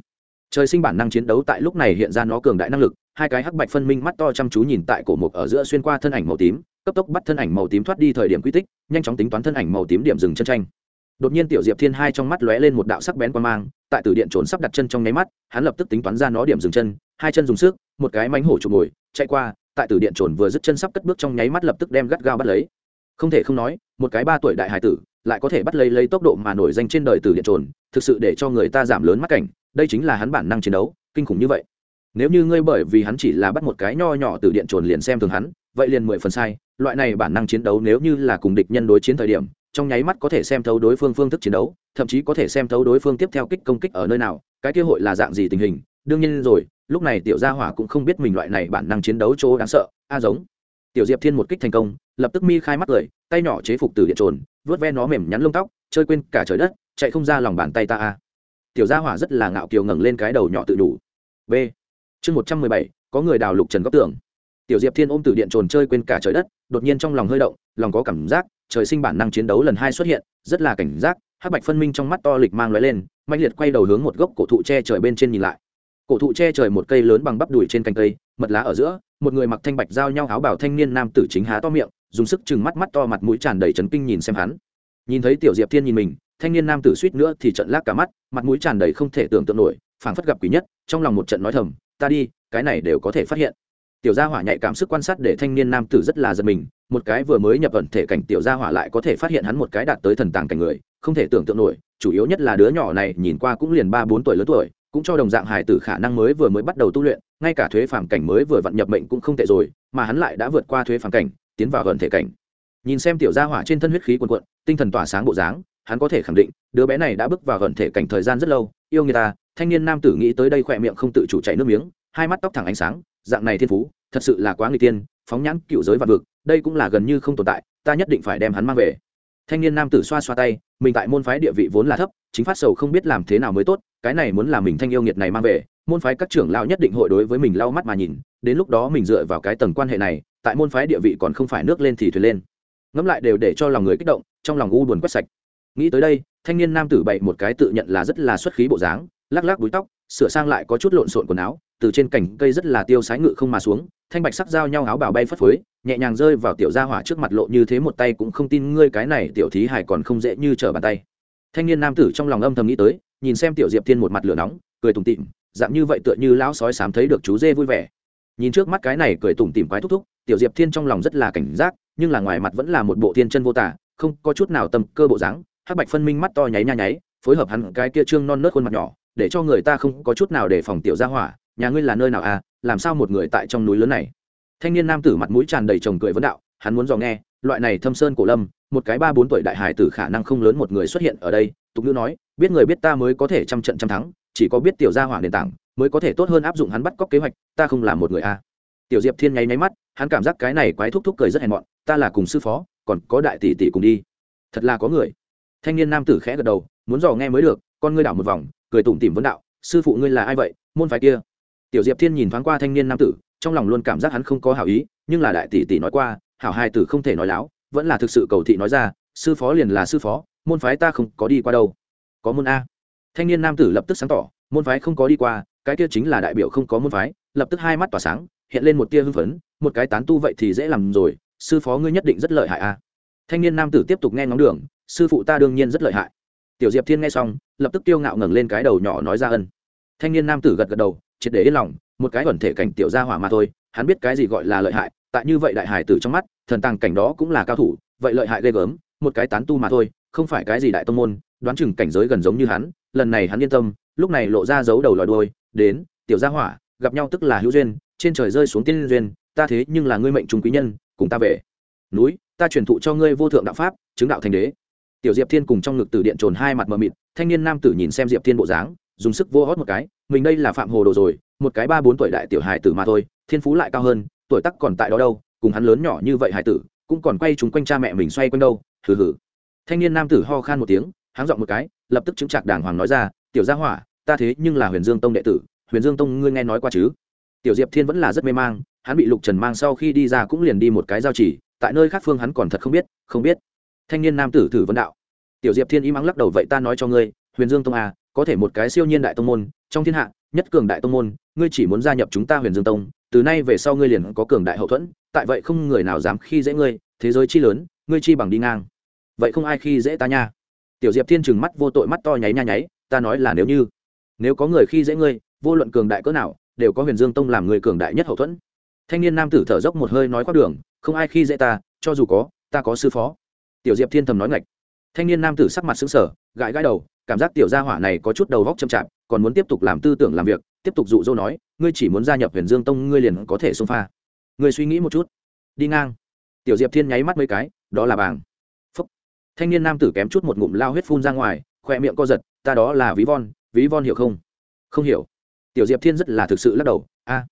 Trời sinh bản năng chiến đấu tại lúc này hiện ra nó cường đại năng lực, hai cái hắc bạch phân minh mắt to chăm chú nhìn tại cổ mục ở giữa xuyên qua thân ảnh màu tím, cấp tốc bắt thân ảnh màu tím thoát đi thời điểm quy tích, nhanh chóng tính toán thân ảnh màu tím điểm dừng chân tranh đột nhiên tiểu diệp thiên hai trong mắt lóe lên một đạo sắc bén quan mang, tại tử điện trốn sắp đặt chân trong nháy mắt, hắn lập tức tính toán ra nó điểm dừng chân, hai chân dùng sức, một cái mánh hổ chụp ngồi, chạy qua, tại tử điện trồn vừa dứt chân sắp cất bước trong nháy mắt lập tức đem gắt gao bắt lấy. Không thể không nói, một cái ba tuổi đại hải tử, lại có thể bắt lấy lấy tốc độ mà nổi danh trên đời tử điện trồn thực sự để cho người ta giảm lớn mắt cảnh, đây chính là hắn bản năng chiến đấu, kinh khủng như vậy. Nếu như ngươi bởi vì hắn chỉ là bắt một cái nho nhỏ từ điện trồn liền xem thường hắn, vậy liền mười phần sai, loại này bản năng chiến đấu nếu như là cùng địch nhân đối chiến thời điểm trong nháy mắt có thể xem thấu đối phương phương thức chiến đấu, thậm chí có thể xem thấu đối phương tiếp theo kích công kích ở nơi nào, cái kia hội là dạng gì tình hình. Đương nhiên rồi, lúc này tiểu gia hỏa cũng không biết mình loại này bản năng chiến đấu chỗ đáng sợ, a giống. Tiểu diệp thiên một kích thành công, lập tức mi khai mắt cười, tay nhỏ chế phục từ điện trồn vớt ve nó mềm nhắn lông tóc, chơi quên cả trời đất, chạy không ra lòng bàn tay ta a. Tiểu gia hỏa rất là ngạo kiều ngẩng lên cái đầu nhỏ tự đủ. B. Chương một trăm mười bảy, có người đào lục trần góc tường. Tiểu diệp thiên ôm từ điện trồn chơi quên cả trời đất, đột nhiên trong lòng hơi động, lòng có cảm giác trời sinh bản năng chiến đấu lần hai xuất hiện, rất là cảnh giác, hắc bạch phân minh trong mắt to lịch mang lóe lên mạnh liệt quay đầu hướng một gốc cổ thụ che trời bên trên nhìn lại. Cổ thụ che trời một cây lớn bằng bắp đùi trên cành cây, mật lá ở giữa, một người mặc thanh bạch giao nhau áo bảo thanh niên nam tử chính há to miệng, dùng sức chừng mắt mắt to mặt mũi tràn đầy trấn kinh nhìn xem hắn. Nhìn thấy tiểu diệp thiên nhìn mình, thanh niên nam tử suýt nữa thì trận lác cả mắt, mặt mũi tràn đầy không thể tưởng tượng nổi, phảng phất gặp quý nhất, trong lòng một trận nói thầm, ta đi, cái này đều có thể phát hiện tiểu gia hỏa nhạy cảm sức quan sát để thanh niên nam tử rất là giật mình, một cái vừa mới nhập ẩn thể cảnh tiểu gia hỏa lại có thể phát hiện hắn một cái đạt tới thần tàng cảnh người, không thể tưởng tượng nổi, chủ yếu nhất là đứa nhỏ này nhìn qua cũng liền ba bốn tuổi lớn tuổi, cũng cho đồng dạng hải tử khả năng mới vừa mới bắt đầu tu luyện, ngay cả thuế phản cảnh mới vừa vặn nhập mệnh cũng không tệ rồi, mà hắn lại đã vượt qua thuế phản cảnh, tiến vào gần thể cảnh. Nhìn xem tiểu gia hỏa trên thân huyết khí quần quận tinh thần tỏa sáng bộ dáng, hắn có thể khẳng định, đứa bé này đã bước vào gần thể cảnh thời gian rất lâu, yêu người ta, thanh niên nam tử nghĩ tới đây khỏe miệng không tự chủ chảy nước miếng, hai mắt tóc thẳng ánh sáng dạng này thiên phú, thật sự là quá người tiên, phóng nhãn cựu giới vạn vực, đây cũng là gần như không tồn tại, ta nhất định phải đem hắn mang về. Thanh niên nam tử xoa xoa tay, mình tại môn phái địa vị vốn là thấp, chính phát sầu không biết làm thế nào mới tốt, cái này muốn làm mình thanh yêu nghiệt này mang về, môn phái các trưởng lão nhất định hội đối với mình lau mắt mà nhìn, đến lúc đó mình dựa vào cái tầng quan hệ này, tại môn phái địa vị còn không phải nước lên thì thuyền lên. Ngẫm lại đều để cho lòng người kích động, trong lòng u buồn quét sạch. Nghĩ tới đây, thanh niên nam tử bậy một cái tự nhận là rất là xuất khí bộ dáng, lắc lắc búi tóc, sửa sang lại có chút lộn xộn quần áo từ trên cành cây rất là tiêu sái ngự không mà xuống, thanh bạch sắc dao nhau áo bào bay phất phới, nhẹ nhàng rơi vào tiểu gia hỏa trước mặt lộ như thế một tay cũng không tin ngươi cái này tiểu thí hải còn không dễ như trở bàn tay. Thanh niên nam tử trong lòng âm thầm nghĩ tới, nhìn xem tiểu diệp thiên một mặt lửa nóng, cười tủm tỉm, dạng như vậy tựa như lão sói sám thấy được chú dê vui vẻ. Nhìn trước mắt cái này cười tủm tỉm quái thúc thúc, tiểu diệp thiên trong lòng rất là cảnh giác, nhưng là ngoài mặt vẫn là một bộ thiên chân vô tả, không có chút nào tâm cơ bộ dáng, hắc bạch phân minh mắt to nháy nha nháy, phối hợp hắn cái kia trương non nớt khuôn mặt nhỏ, để cho người ta không có chút nào để phòng tiểu gia hỏa nhà ngươi là nơi nào à làm sao một người tại trong núi lớn này? Thanh niên nam tử mặt mũi tràn đầy chồng cười vấn đạo, hắn muốn dò nghe, loại này thâm sơn cổ lâm, một cái ba bốn tuổi đại hải tử khả năng không lớn một người xuất hiện ở đây, tục ngữ nói, biết người biết ta mới có thể trăm trận trăm thắng, chỉ có biết tiểu gia hỏa nền tảng, mới có thể tốt hơn áp dụng hắn bắt cóc kế hoạch, ta không làm một người a tiểu diệp thiên nháy nháy mắt, hắn cảm giác cái này quái thúc thúc cười rất hèn mọn, ta là cùng sư phó, còn có đại tỷ tỷ cùng đi. Thật là có người. Thanh niên nam tử khẽ gật đầu, muốn dò nghe mới được, con ngươi đảo một vòng, cười tủm tỉm vấn đạo, sư phụ ngươi là ai vậy, môn phái kia? Tiểu diệp thiên nhìn thoáng qua thanh niên nam tử, trong lòng luôn cảm giác hắn không có hảo ý, nhưng là đại tỷ tỷ nói qua, hảo hai tử không thể nói láo, vẫn là thực sự cầu thị nói ra, sư phó liền là sư phó, môn phái ta không có đi qua đâu. Có môn a. Thanh niên nam tử lập tức sáng tỏ, môn phái không có đi qua, cái kia chính là đại biểu không có môn phái, lập tức hai mắt tỏa sáng, hiện lên một tia hưng phấn, một cái tán tu vậy thì dễ làm rồi, sư phó ngươi nhất định rất lợi hại a. Thanh niên nam tử tiếp tục nghe ngóng đường, sư phụ ta đương nhiên rất lợi hại. Tiểu diệp thiên nghe xong, lập tức tiêu ngạo ngẩng lên cái đầu nhỏ nói ra ân. Thanh niên nam tử gật gật đầu triệt để yên lòng, một cái ẩn thể cảnh tiểu gia hỏa mà thôi, hắn biết cái gì gọi là lợi hại, tại như vậy đại hải tử trong mắt, thần tàng cảnh đó cũng là cao thủ, vậy lợi hại ghê gớm, một cái tán tu mà thôi, không phải cái gì đại tông môn, đoán chừng cảnh giới gần giống như hắn, lần này hắn yên tâm, lúc này lộ ra giấu đầu lòi đuôi, đến, tiểu gia hỏa, gặp nhau tức là hữu duyên, trên trời rơi xuống tiên duyên, ta thế nhưng là ngươi mệnh trung quý nhân, cùng ta về. Núi, ta truyền thụ cho ngươi vô thượng đạo pháp, chứng đạo thành đế. Tiểu diệp thiên cùng trong ngực từ điện trồn hai mặt mờ mịt, thanh niên nam tử nhìn xem diệp thiên bộ dáng dùng sức vô hót một cái, mình đây là phạm hồ đồ rồi, một cái ba bốn tuổi đại tiểu hài tử mà thôi, thiên phú lại cao hơn, tuổi tắc còn tại đó đâu, cùng hắn lớn nhỏ như vậy hài tử, cũng còn quay chúng quanh cha mẹ mình xoay quanh đâu, hừ hừ. Thanh niên nam tử ho khan một tiếng, háng giọng một cái, lập tức chứng trạc đàng hoàng nói ra, tiểu gia hỏa, ta thế nhưng là huyền dương tông đệ tử, huyền dương tông ngươi nghe nói qua chứ? Tiểu diệp thiên vẫn là rất mê mang, hắn bị lục trần mang sau khi đi ra cũng liền đi một cái giao chỉ tại nơi khác phương hắn còn thật không biết không biết. Thanh niên nam tử thử vấn đạo, tiểu diệp thiên im ắng lắc đầu, vậy ta nói cho ngươi, huyền dương tông à có thể một cái siêu nhiên đại tông môn, trong thiên hạ, nhất cường đại tông môn, ngươi chỉ muốn gia nhập chúng ta huyền dương tông, từ nay về sau ngươi liền có cường đại hậu thuẫn, tại vậy không người nào dám khi dễ ngươi, thế giới chi lớn, ngươi chi bằng đi ngang. Vậy không ai khi dễ ta nha. Tiểu diệp thiên trừng mắt vô tội mắt to nháy nha nháy, ta nói là nếu như, nếu có người khi dễ ngươi, vô luận cường đại cỡ nào, đều có huyền dương tông làm người cường đại nhất hậu thuẫn. Thanh niên nam tử thở dốc một hơi nói qua đường, không ai khi dễ ta, cho dù có, ta có sư phó. Tiểu diệp thiên thầm nói ngạch thanh niên nam tử sắc mặt xứng sở gãi gãi đầu, cảm giác tiểu gia hỏa này có chút đầu vóc chậm chạp, còn muốn tiếp tục làm tư tưởng làm việc, tiếp tục dụ dỗ nói, ngươi chỉ muốn gia nhập huyền dương tông, ngươi liền có thể xông pha. Ngươi suy nghĩ một chút. Đi ngang. Tiểu diệp thiên nháy mắt mấy cái, đó là bàng. Phúc. thanh niên nam tử kém chút một ngụm lao huyết phun ra ngoài khoe miệng co giật, ta đó là ví von ví von hiểu không? Không hiểu. Tiểu diệp thiên rất là thực sự lắc đầu, a.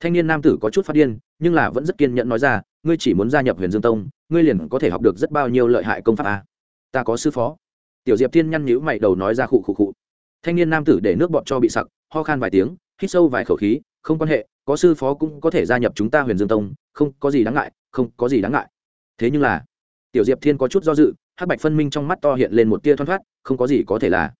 Thanh niên nam tử có chút phát điên, nhưng là vẫn rất kiên nhẫn nói ra, ngươi chỉ muốn gia nhập huyền dương tông, ngươi liền có thể học được rất bao nhiêu lợi hại công pháp a ta có sư phó. Tiểu diệp thiên nhăn nhữ mày đầu nói ra khụ khụ khụ. Thanh niên nam tử để nước bọt cho bị sặc, ho khan vài tiếng, hít sâu vài khẩu khí, không quan hệ, có sư phó cũng có thể gia nhập chúng ta huyền dương tông, không có gì đáng ngại, không có gì đáng ngại. Thế nhưng là, tiểu diệp thiên có chút do dự, hắc bạch phân minh trong mắt to hiện lên một tia thoăn thoát, không có gì có thể là.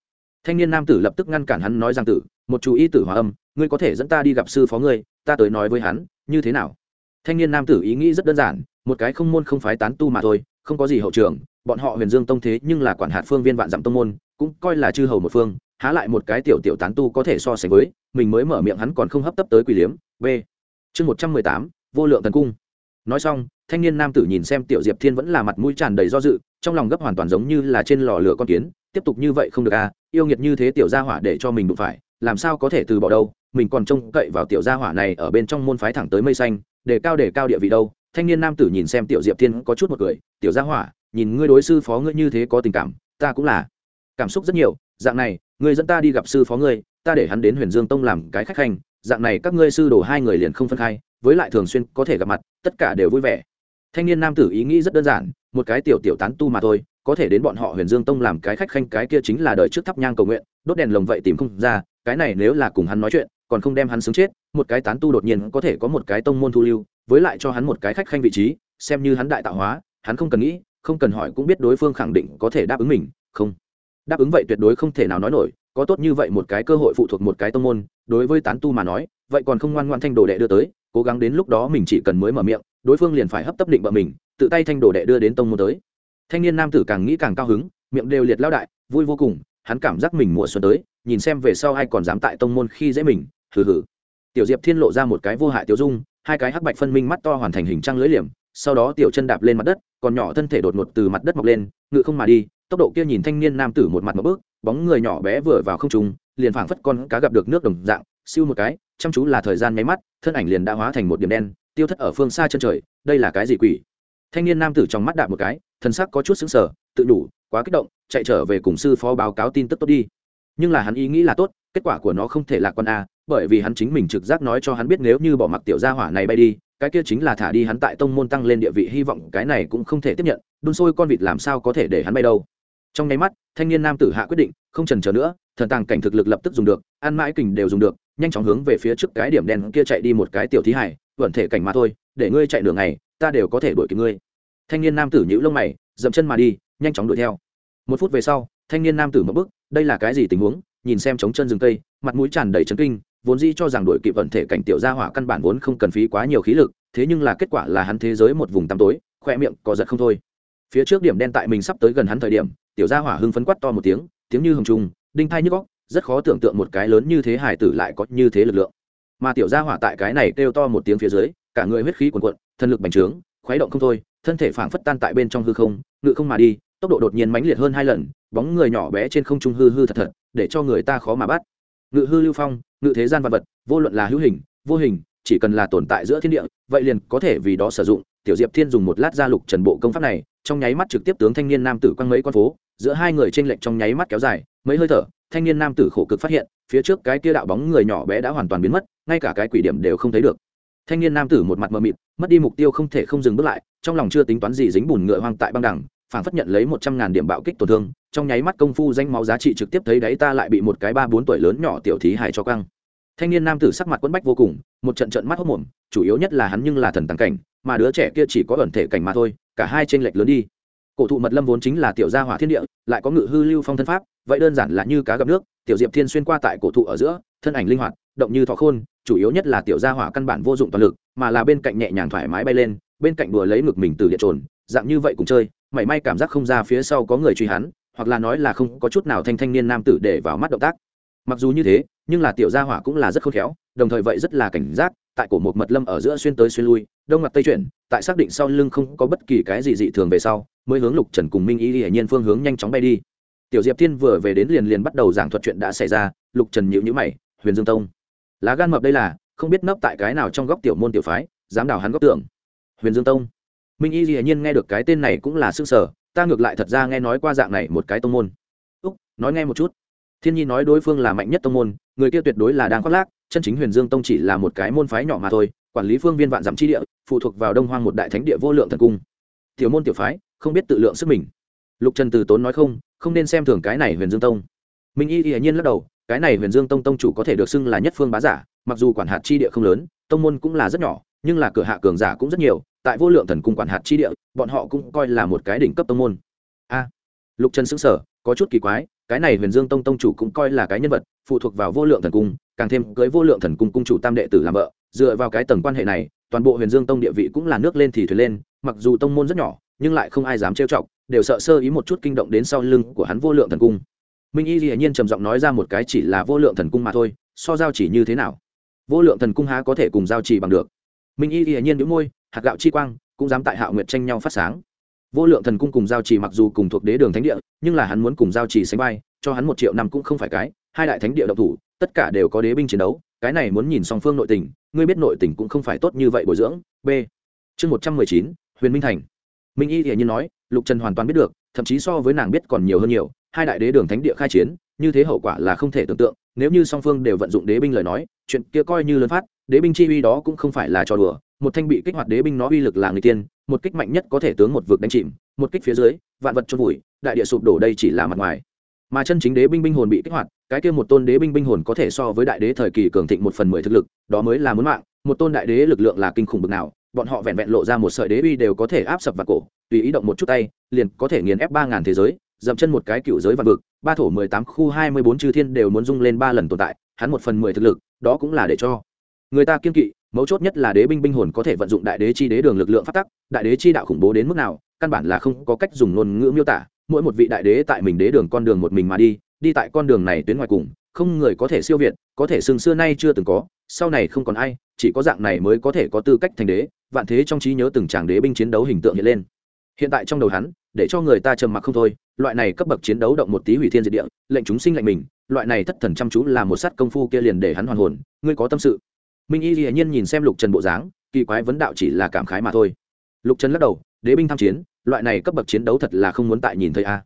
Thanh niên nam tử lập tức ngăn cản hắn nói rằng tử, một chú ý tử hòa âm, ngươi có thể dẫn ta đi gặp sư phó ngươi, ta tới nói với hắn, như thế nào? Thanh niên nam tử ý nghĩ rất đơn giản, một cái không môn không phái tán tu mà thôi, không có gì hậu trường bọn họ huyền dương tông thế nhưng là quản hạt phương viên vạn dặm tông môn, cũng coi là chư hầu một phương, há lại một cái tiểu tiểu tán tu có thể so sánh với, mình mới mở miệng hắn còn không hấp tấp tới quỷ liếm. B. Chương một trăm mười tám, vô lượng thần cung. Nói xong, thanh niên nam tử nhìn xem tiểu diệp thiên vẫn là mặt mũi tràn đầy do dự, trong lòng gấp hoàn toàn giống như là trên lò lửa con kiến, tiếp tục như vậy không được à yêu nghiệt như thế tiểu gia hỏa để cho mình đụng phải, làm sao có thể từ bỏ đâu, mình còn trông cậy vào tiểu gia hỏa này ở bên trong môn phái thẳng tới mây xanh, để cao để cao địa vị đâu. Thanh niên nam tử nhìn xem tiểu diệp thiên có chút một cười, tiểu gia hỏa nhìn ngươi đối sư phó ngươi như thế có tình cảm, ta cũng là. Cảm xúc rất nhiều, dạng này, ngươi dẫn ta đi gặp sư phó ngươi, ta để hắn đến huyền dương tông làm cái khách khanh dạng này các ngươi sư đồ hai người liền không phân khai, với lại thường xuyên có thể gặp mặt, tất cả đều vui vẻ. Thanh niên nam tử ý nghĩ rất đơn giản, một cái tiểu tiểu tán tu mà thôi, có thể đến bọn họ huyền dương tông làm cái khách khanh cái kia chính là đời trước thắp nhang cầu nguyện, đốt đèn lồng vậy tìm không ra, cái này nếu là cùng hắn nói chuyện, còn không đem hắn sướng chết, một cái tán tu đột nhiên có thể có một cái tông môn thu lưu, với lại cho hắn một cái khách khanh vị trí, xem như hắn đại tạo hóa, hắn không cần nghĩ không cần hỏi cũng biết đối phương khẳng định có thể đáp ứng mình, không. Đáp ứng vậy tuyệt đối không thể nào nói nổi, có tốt như vậy một cái cơ hội phụ thuộc một cái tông môn, đối với tán tu mà nói, vậy còn không ngoan ngoan thanh đồ đệ đưa tới, cố gắng đến lúc đó mình chỉ cần mới mở miệng, đối phương liền phải hấp tấp định bợ mình, tự tay thanh đồ đệ đưa đến tông môn tới. Thanh niên nam tử càng nghĩ càng cao hứng, miệng đều liệt lao đại, vui vô cùng, hắn cảm giác mình mùa xuân tới, nhìn xem về sau ai còn dám tại tông môn khi dễ mình, hừ hừ. Tiểu diệp thiên lộ ra một cái vô hại tiêu dung, hai cái hắc bạch phân minh mắt to hoàn thành hình trăng lưỡi liềm sau đó tiểu chân đạp lên mặt đất, còn nhỏ thân thể đột ngột từ mặt đất mọc lên ngự không mà đi, tốc độ kia nhìn thanh niên nam tử một mặt một bước, bóng người nhỏ bé vừa vào không trung, liền phảng phất con cá gặp được nước đồng dạng, siêu một cái, chăm chú là thời gian nháy mắt, thân ảnh liền đã hóa thành một điểm đen, tiêu thất ở phương xa chân trời, đây là cái gì quỷ? Thanh niên nam tử trong mắt đạp một cái thân sắc có chút xứng sở tự đủ, quá kích động, chạy trở về cùng sư phó báo cáo tin tức tốt đi. Nhưng là hắn ý nghĩ là tốt, kết quả của nó không thể lạc quan a, bởi vì hắn chính mình trực giác nói cho hắn biết nếu như bỏ mặc tiểu gia hỏa này bay đi cái kia chính là thả đi hắn tại tông môn tăng lên địa vị, hy vọng cái này cũng không thể tiếp nhận, đun sôi con vịt làm sao có thể để hắn bay đâu. Trong nháy mắt, thanh niên nam tử hạ quyết định, không trần chờ nữa, thần tàng cảnh thực lực lập tức dùng được, ăn mãi kình đều dùng được, nhanh chóng hướng về phía trước cái điểm đen kia chạy đi một cái tiểu thí hải, vận thể cảnh mà thôi, để ngươi chạy đường này ta đều có thể đuổi kịp ngươi. Thanh niên nam tử nhíu lông mày, dậm chân mà đi, nhanh chóng đuổi theo. Một phút về sau, thanh niên nam tử một bước, đây là cái gì tình huống? Nhìn xem trống chân rừng cây, mặt mũi tràn đầy chấn kinh vốn dĩ cho rằng đuổi kịp vận thể cảnh tiểu gia hỏa căn bản vốn không cần phí quá nhiều khí lực thế nhưng là kết quả là hắn thế giới một vùng tăm tối khoe miệng có giật không thôi. Phía trước điểm đen tại mình sắp tới gần hắn thời điểm tiểu gia hỏa hưng phấn quát to một tiếng tiếng như hồng trung đinh thai nhức óc, rất khó tưởng tượng một cái lớn như thế hải tử lại có như thế lực lượng. Mà tiểu gia hỏa tại cái này kêu to một tiếng phía dưới cả người huyết khí cuồn cuộn thân lực bành trướng khuấy động không thôi thân thể phảng phất tan tại bên trong hư không ngự không mà đi tốc độ đột nhiên mãnh liệt hơn hai lần bóng người nhỏ bé trên không trung hư hư thật thật để cho người ta khó mà bắt. Ngự hư lưu phong ngự thế gian vật vật, vô luận là hữu hình, vô hình, chỉ cần là tồn tại giữa thiên địa, vậy liền có thể vì đó sử dụng. Tiểu diệp thiên dùng một lát gia lục trần bộ công pháp này, trong nháy mắt trực tiếp tướng thanh niên nam tử quăng mấy con phố, giữa hai người trên lệnh trong nháy mắt kéo dài, mấy hơi thở, thanh niên nam tử khổ cực phát hiện, phía trước cái kia đạo bóng người nhỏ bé đã hoàn toàn biến mất, ngay cả cái quỷ điểm đều không thấy được. Thanh niên nam tử một mặt mờ mịt, mất đi mục tiêu không thể không dừng bước lại, trong lòng chưa tính toán gì dính bùn ngựa hoang tại băng đẳng phản phất nhận lấy một trăm ngàn điểm bạo kích tổn thương trong nháy mắt công phu danh máu giá trị trực tiếp thấy đấy ta lại bị một cái ba bốn tuổi lớn nhỏ tiểu thí hài cho căng. Thanh niên nam tử sắc mặt quẫn bách vô cùng, một trận trận mắt hốc mồm, chủ yếu nhất là hắn nhưng là thần tăng cảnh, mà đứa trẻ kia chỉ có ẩn thể cảnh mà thôi, cả hai t r ê n lệch lớn đi. Cổ thụ mật lâm vốn chính là tiểu gia hỏa thiên địa, lại có ngự hư lưu phong thân pháp, vậy đơn giản là như cá gặp nước, tiểu diệp thiên xuyên qua tại cổ thụ ở giữa, thân ảnh linh hoạt, động như thọ khôn, chủ yếu nhất là tiểu gia hỏa căn bản vô dụng toàn lực, mà là bên cạnh nhẹ nhàng thoải mái bay lên, bên cạnh đùa lấy ngực mình từ điện trồn, dạng như vậy cùng chơi, mảy may cảm giác không ra phía sau có người truy hắn hoặc là nói là không có chút nào thanh thanh niên nam tử để vào mắt động tác. Mặc dù như thế, nhưng là tiểu gia hỏa cũng là rất khôn khéo, đồng thời vậy rất là cảnh giác, tại cổ một mật lâm ở giữa xuyên tới xuyên lui, đông mặt tây chuyển, tại xác định sau lưng không có bất kỳ cái gì dị thường về sau, mới hướng lục trần cùng minh y hiển nhiên phương hướng nhanh chóng bay đi. Tiểu diệp thiên vừa về đến liền liền bắt đầu giảng thuật chuyện đã xảy ra, lục trần nhịu nhữ mày, huyền dương tông. Lá gan mập đây là, không biết nấp tại cái nào trong góc tiểu môn tiểu phái, dám đào hắn góc tưởng huyền dương tông. Minh y hiển nhiên nghe được cái tên này cũng là s ư ơ n g sở ta ngược lại thật ra nghe nói qua dạng này một cái tông môn. Úc, nói nghe một chút. Thiên nhi nói đối phương là mạnh nhất tông môn, người kia tuyệt đối là đang khoác lác, chân chính huyền dương tông chỉ là một cái môn phái nhỏ mà thôi, quản lý phương viên vạn dặm chi địa, phụ thuộc vào đông hoang một đại thánh địa vô lượng thần cung. Tiểu môn tiểu phái, không biết tự lượng sức mình. Lục trần từ tốn nói không không nên xem thường cái này huyền dương tông. Minh y hiển nhiên lắc đầu, cái này huyền dương tông tông chủ có thể được xưng là nhất phương bá giả, mặc dù quản hạt chi địa không lớn, tông môn cũng là rất nhỏ, nhưng là cửa hạ cường giả cũng rất nhiều tại vô lượng thần cung quản hạt chi địa, bọn họ cũng coi là một cái đỉnh cấp tông môn. A, lục trần xứng sở có chút kỳ quái, cái này huyền dương tông tông chủ cũng coi là cái nhân vật, phụ thuộc vào vô lượng thần cung, càng thêm cưới vô lượng thần cung cung chủ tam đệ tử làm vợ, dựa vào cái tầng quan hệ này, toàn bộ huyền dương tông địa vị cũng là nước lên thì thuyền lên, mặc dù tông môn rất nhỏ, nhưng lại không ai dám trêu chọc, đều sợ sơ ý một chút kinh động đến sau lưng của hắn vô lượng thần cung. Minh y dĩ nhiên trầm giọng nói ra một cái chỉ là vô lượng thần cung mà thôi, so giao chỉ như thế nào? Vô lượng thần cung há có thể cùng giao chỉ bằng được? Minh y dĩ nhiên đĩu môi hạt gạo chi quang cũng dám tại hạo nguyệt tranh nhau phát sáng. Vô lượng thần cung cùng giao trì mặc dù cùng thuộc đế đường thánh địa, nhưng là hắn muốn cùng giao trì sánh vai, cho hắn một triệu năm cũng không phải cái, hai đại thánh địa độc thủ, tất cả đều có đế binh chiến đấu, cái này muốn nhìn song phương nội tình, ngươi biết nội tình cũng không phải tốt như vậy bồi dưỡng. B. Chương một trăm mười chín, huyền minh thành. Minh y hiển nhiên nói, lục trần hoàn toàn biết được, thậm chí so với nàng biết còn nhiều hơn nhiều, hai đại đế đường thánh địa khai chiến, như thế hậu quả là không thể tưởng tượng, nếu như song phương đều vận dụng đế binh lời nói, chuyện kia coi như lớn phát, đế binh chi uy đó cũng không phải là trò đùa một thanh bị kích hoạt đế binh nó uy lực là người tiên, một kích mạnh nhất có thể tướng một vực đánh chìm, một kích phía dưới, vạn vật chôn vùi, đại địa sụp đổ đây chỉ là mặt ngoài. Mà chân chính đế binh binh hồn bị kích hoạt, cái kia một tôn đế binh binh hồn có thể so với đại đế thời kỳ cường thịnh một phần mười thực lực, đó mới là muốn mạng, một tôn đại đế lực lượng là kinh khủng bực nào, bọn họ vẹn vẹn lộ ra một sợi đế uy đều có thể áp sập vào cổ, tùy ý động một chút tay, liền có thể nghiền ép ba ngàn thế giới, dậm chân một cái cựu giới vạn vực, ba thổ mười tám khu hai mươi bốn chư thiên đều muốn dung lên ba lần tồn tại, hắn một phần mười thực lực, đó cũng là để cho người ta kiên kỵ mấu chốt nhất là đế binh binh hồn có thể vận dụng đại đế chi đế đường lực lượng phát tắc, đại đế chi đạo khủng bố đến mức nào, căn bản là không có cách dùng ngôn ngữ miêu tả, mỗi một vị đại đế tại mình đế đường con đường một mình mà đi đi tại con đường này tuyến ngoài cùng, không người có thể siêu việt, có thể xương xưa nay chưa từng có, sau này không còn ai, chỉ có dạng này mới có thể có tư cách thành đế, vạn thế trong trí nhớ từng tràng đế binh chiến đấu hình tượng hiện lên. Hiện tại trong đầu hắn, để cho người ta trầm mặc không thôi, loại này cấp bậc chiến đấu động một tí hủy thiên diệt địa, lệnh chúng sinh lệnh mình, loại này thất thần chăm chú là một sát công phu kia liền để hắn hoàn hồn, ngươi có tâm sự minh y hiển nhiên nhìn xem lục trần bộ dáng, kỳ quái vấn đạo chỉ là cảm khái mà thôi. Lục trần lắc đầu, đế binh tham chiến, loại này cấp bậc chiến đấu thật là không muốn tại nhìn thấy a.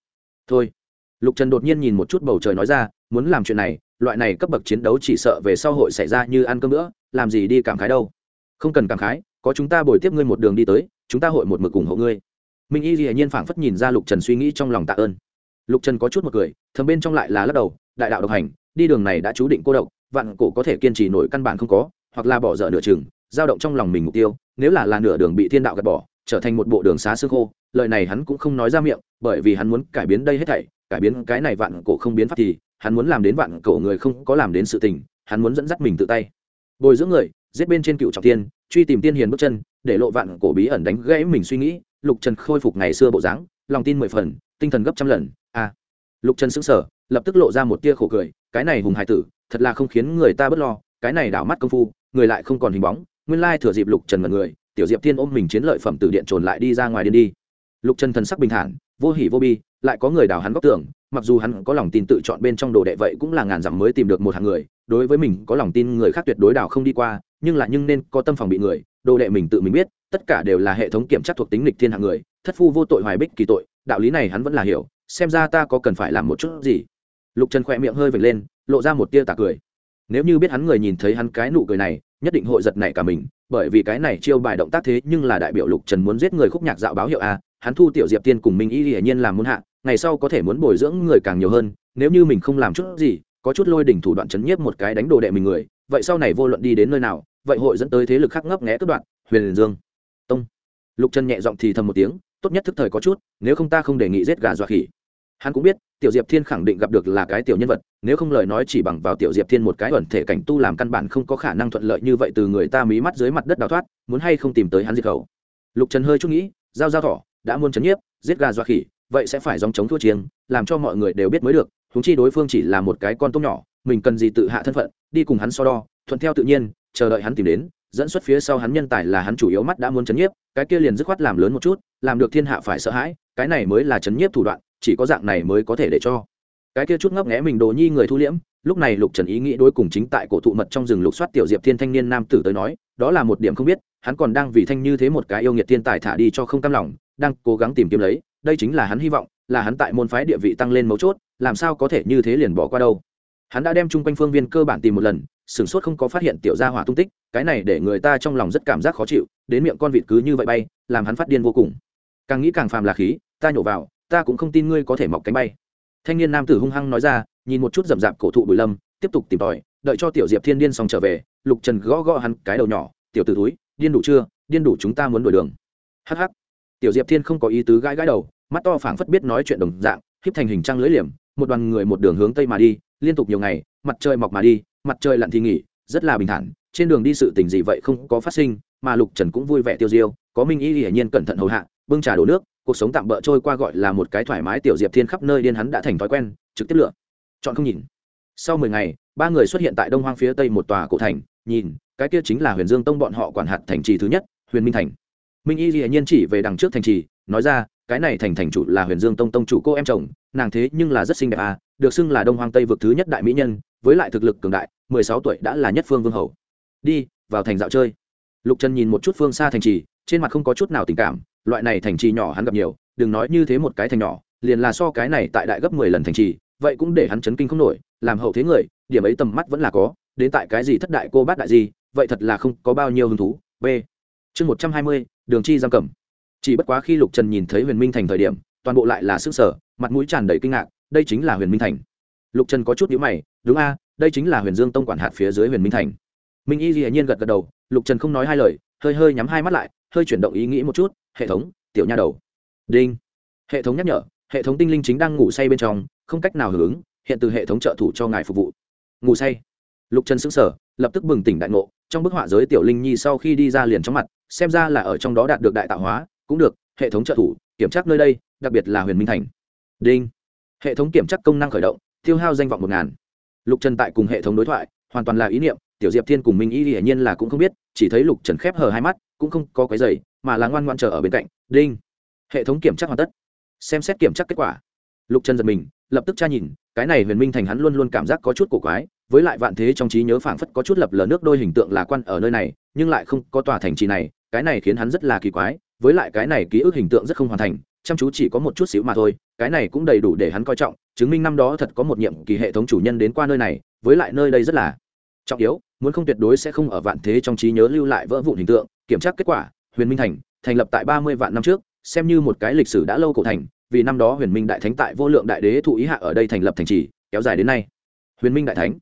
Thôi. Lục trần đột nhiên nhìn một chút bầu trời nói ra, muốn làm chuyện này, loại này cấp bậc chiến đấu chỉ sợ về sau hội xảy ra như ăn cơm nữa làm gì đi cảm khái đâu. Không cần cảm khái, có chúng ta bồi tiếp ngươi một đường đi tới, chúng ta hội một mực cùng hộ ngươi. Minh y hiển nhiên phảng phất nhìn ra lục trần suy nghĩ trong lòng tạ ơn. Lục trần có chút một cười, thầm bên trong lại là lắc đầu, đại đạo độc hành, đi đường này đã chú định cô độc, vạn cổ có thể kiên trì nổi căn bản không có hoặc là bỏ dở nửa chừng, dao động trong lòng mình mục tiêu, nếu là là nửa đường bị thiên đạo gạt bỏ, trở thành một bộ đường xá xương khô, lời này hắn cũng không nói ra miệng, bởi vì hắn muốn cải biến đây hết thảy, cải biến cái này vạn cổ không biến pháp thì, hắn muốn làm đến vạn cổ người không có làm đến sự tình, hắn muốn dẫn dắt mình tự tay. Bồi dưỡng người, giết bên trên cựu trọng tiên truy tìm tiên hiền bước chân, để lộ vạn cổ bí ẩn đánh gãy mình suy nghĩ, lục trần khôi phục ngày xưa bộ dáng, lòng tin mười phần, tinh thần gấp trăm lần, a. Lục trần xứng sở lập tức lộ ra một tia khổ cười, cái này hùng hải tử, thật là không khiến người ta b ấ t lo, cái này đảo mắt công phu người lại không còn hình bóng, nguyên lai thừa dịp lục trần mật người, tiểu diệp Thiên ôm mình chiến lợi phẩm từ điện trồn lại đi ra ngoài điên đi. Lục trần thần sắc bình thản, vô hỉ vô bi, lại có người đào hắn góc tưởng mặc dù hắn có lòng tin tự chọn bên trong đồ đệ vậy cũng là ngàn dặm mới tìm được một hàng người, đối với mình có lòng tin người khác tuyệt đối đào không đi qua, nhưng là nhưng nên có tâm phòng bị người, đồ đệ mình tự mình biết, tất cả đều là hệ thống kiểm tra thuộc tính lịch thiên hạng người, thất phu vô tội hoài bích kỳ tội, đạo lý này hắn vẫn là hiểu, xem ra ta có cần phải làm một chút gì. Lục trần khỏe miệng hơi vệt lên, lộ ra một tia tà cười nếu như biết hắn người nhìn thấy hắn cái nụ cười này, nhất định hội giật này cả mình, bởi vì cái này chiêu bài động tác thế nhưng là đại biểu lục trần muốn giết người khúc nhạc dạo báo hiệu a, hắn thu tiểu diệp tiên cùng minh y hiển nhiên làm muốn hạ, ngày sau có thể muốn bồi dưỡng người càng nhiều hơn, nếu như mình không làm chút gì, có chút lôi đỉnh thủ đoạn chấn nhiếp một cái đánh đồ đệ mình người, vậy sau này vô luận đi đến nơi nào, vậy hội dẫn tới thế lực khác ngấp nghé cất đoạn huyền dương. Tông. Lục trần nhẹ giọng thì thầm một tiếng, tốt nhất thức thời có chút, nếu không ta không đề nghị giết gà dọa khỉ hắn cũng biết, tiểu diệp thiên khẳng định gặp được là cái tiểu nhân vật, nếu không lời nói chỉ bằng vào tiểu diệp thiên một cái ẩn thể cảnh tu làm căn bản không có khả năng thuận lợi như vậy từ người ta mí mắt dưới mặt đất đào thoát, muốn hay không tìm tới hắn diệt khẩu. Lục trần hơi chút nghĩ, giao giao thỏ, đã muốn chấn nhiếp, giết gà dọa khỉ, vậy sẽ phải dòng chống thua chiêng, làm cho mọi người đều biết mới được húng chi đối phương chỉ là một cái con tôm nhỏ, mình cần gì tự hạ thân phận, đi cùng hắn so đo, thuận theo tự nhiên, chờ đợi hắn tìm đến, dẫn xuất phía sau hắn nhân tài là hắn chủ yếu mắt đã muốn chấn nhiếp, cái kia liền dứt khoát làm lớn một chút, làm được thiên hạ phải sợ hãi, cái này mới là chấn nhiếp thủ đoạn chỉ có dạng này mới có thể để cho. Cái kia chút ngấp nghé mình đồ nhi người thu liễm, lúc này lục trần ý nghĩ đối cùng chính tại cổ thụ mật trong rừng lục soát tiểu diệp thiên thanh niên nam tử tới nói, đó là một điểm không biết, hắn còn đang vì thanh như thế một cái yêu nghiệt thiên tài thả đi cho không cam lòng, đang cố gắng tìm kiếm lấy, đây chính là hắn hy vọng, là hắn tại môn phái địa vị tăng lên mấu chốt, làm sao có thể như thế liền bỏ qua đâu. Hắn đã đem chung quanh phương viên cơ bản tìm một lần, sửng sốt không có phát hiện tiểu gia hỏa tung tích, cái này để người ta trong lòng rất cảm giác khó chịu, đến miệng con vịt cứ như vậy bay, làm hắn phát điên vô cùng. Càng nghĩ càng phàm là khí, ta nhổ vào ta cũng không tin ngươi có thể mọc cánh bay. Thanh niên nam tử hung hăng nói ra, nhìn một chút rậm rạp cổ thụ bùi lâm, tiếp tục tìm tòi, đợi cho tiểu diệp thiên điên xong trở về, lục trần gõ gõ hắn cái đầu nhỏ, tiểu t ử túi điên đủ chưa? Điên đủ chúng ta muốn đổi đường. Hh tiểu diệp thiên không có ý tứ gãi gãi đầu, mắt to phảng phất biết nói chuyện đồng dạng, híp thành hình trăng lưỡi liềm, một đoàn người một đường hướng tây mà đi, liên tục nhiều ngày, mặt trời mọc mà đi, mặt trời lặn thì nghỉ, rất là bình thản, trên đường đi sự tình gì vậy không có phát sinh, mà lục trần cũng vui vẻ tiêu diêu, có minh y hiển nhiên cẩn thận hầu hạ, bưng trà đổ nước cuộc sống tạm bỡ trôi qua gọi là một cái thoải mái tiểu diệp thiên khắp nơi điên hắn đã thành thói quen, trực tiếp lựa. Chọn không nhìn. Sau mười ngày, ba người xuất hiện tại đông hoang phía tây một tòa cổ thành, nhìn, cái kia chính là huyền dương tông bọn họ quản hạt thành trì thứ nhất, huyền minh thành. Minh y hiển nhiên chỉ về đằng trước thành trì, nói ra, cái này thành thành chủ là huyền dương tông tông chủ cô em chồng, nàng thế nhưng là rất xinh đẹp à được xưng là đông hoang tây vực thứ nhất đại mỹ nhân, với lại thực lực cường đại, mười sáu tuổi đã là nhất phương vương hầu. Đi, vào thành dạo chơi. Lục trần nhìn một chút phương xa thành trì, trên mặt không có chút nào tình cảm loại này thành trì nhỏ hắn gặp nhiều, đừng nói như thế một cái thành nhỏ, liền là so cái này tại đại gấp mười lần thành trì, vậy cũng để hắn chấn kinh không nổi, làm hậu thế người, điểm ấy tầm mắt vẫn là có, đến tại cái gì thất đại cô bát đại gì, vậy thật là không có bao nhiêu hứng thú. B. Chương một trăm hai mươi, đường chi giam cầm. Chỉ bất quá khi lục trần nhìn thấy huyền minh thành thời điểm, toàn bộ lại là sức sở mặt mũi tràn đầy kinh ngạc, đây chính là huyền minh thành. Lục trần có chút nhữ mày, đúng a, đây chính là huyền dương tông quản hạt phía dưới huyền minh thành. Minh y dĩ nhiên gật gật đầu, lục trần không nói hai lời, hơi hơi nhắm hai mắt lại hơi chuyển động ý nghĩ một chút, hệ thống, tiểu nha đầu. Đinh. Hệ thống nhắc nhở, hệ thống tinh linh chính đang ngủ say bên trong, không cách nào hưởng ứng, hiện từ hệ thống trợ thủ cho ngài phục vụ. Ngủ say. Lục trần xứng sở lập tức bừng tỉnh đại ngộ, trong bức họa giới tiểu linh nhi sau khi đi ra liền trong mặt, xem ra là ở trong đó đạt được đại tạo hóa, cũng được, hệ thống trợ thủ, kiểm tra nơi đây, đặc biệt là huyền minh thành. Đinh. Hệ thống kiểm tra công năng khởi động, tiêu hao danh vọng một ngàn. Lục trần tại cùng hệ thống đối thoại, hoàn toàn là ý niệm, tiểu diệp thiên cùng minh y hiển nhiên là cũng không biết, chỉ thấy lục trần khép hờ hai mắt cũng không có quấy giày mà là ngoan ngoan chờ ở bên cạnh, đinh, hệ thống kiểm tra hoàn tất, xem xét kiểm tra kết quả. Lục trần giật mình, lập tức tra nhìn, cái này huyền minh thành hắn luôn luôn cảm giác có chút cổ quái, với lại vạn thế trong trí nhớ phảng phất có chút lập lờ nước đôi hình tượng là quan ở nơi này, nhưng lại không có tòa thành trì này, cái này khiến hắn rất là kỳ quái, với lại cái này ký ức hình tượng rất không hoàn thành, chăm chú chỉ có một chút xíu mà thôi, cái này cũng đầy đủ để hắn coi trọng, chứng minh năm đó thật có một nhiệm kỳ hệ thống chủ nhân đến qua nơi này, với lại nơi đây rất là trọng yếu, muốn không tuyệt đối sẽ không ở vạn thế trong trí nhớ lưu lại vỡ vụn hình tượng, kiểm tra kết quả, huyền minh thành thành lập tại ba mươi vạn năm trước, xem như một cái lịch sử đã lâu cổ thành, vì năm đó huyền minh đại thánh tại vô lượng đại đế thụ ý hạ ở đây thành lập thành trì, kéo dài đến nay. Huyền minh đại thánh.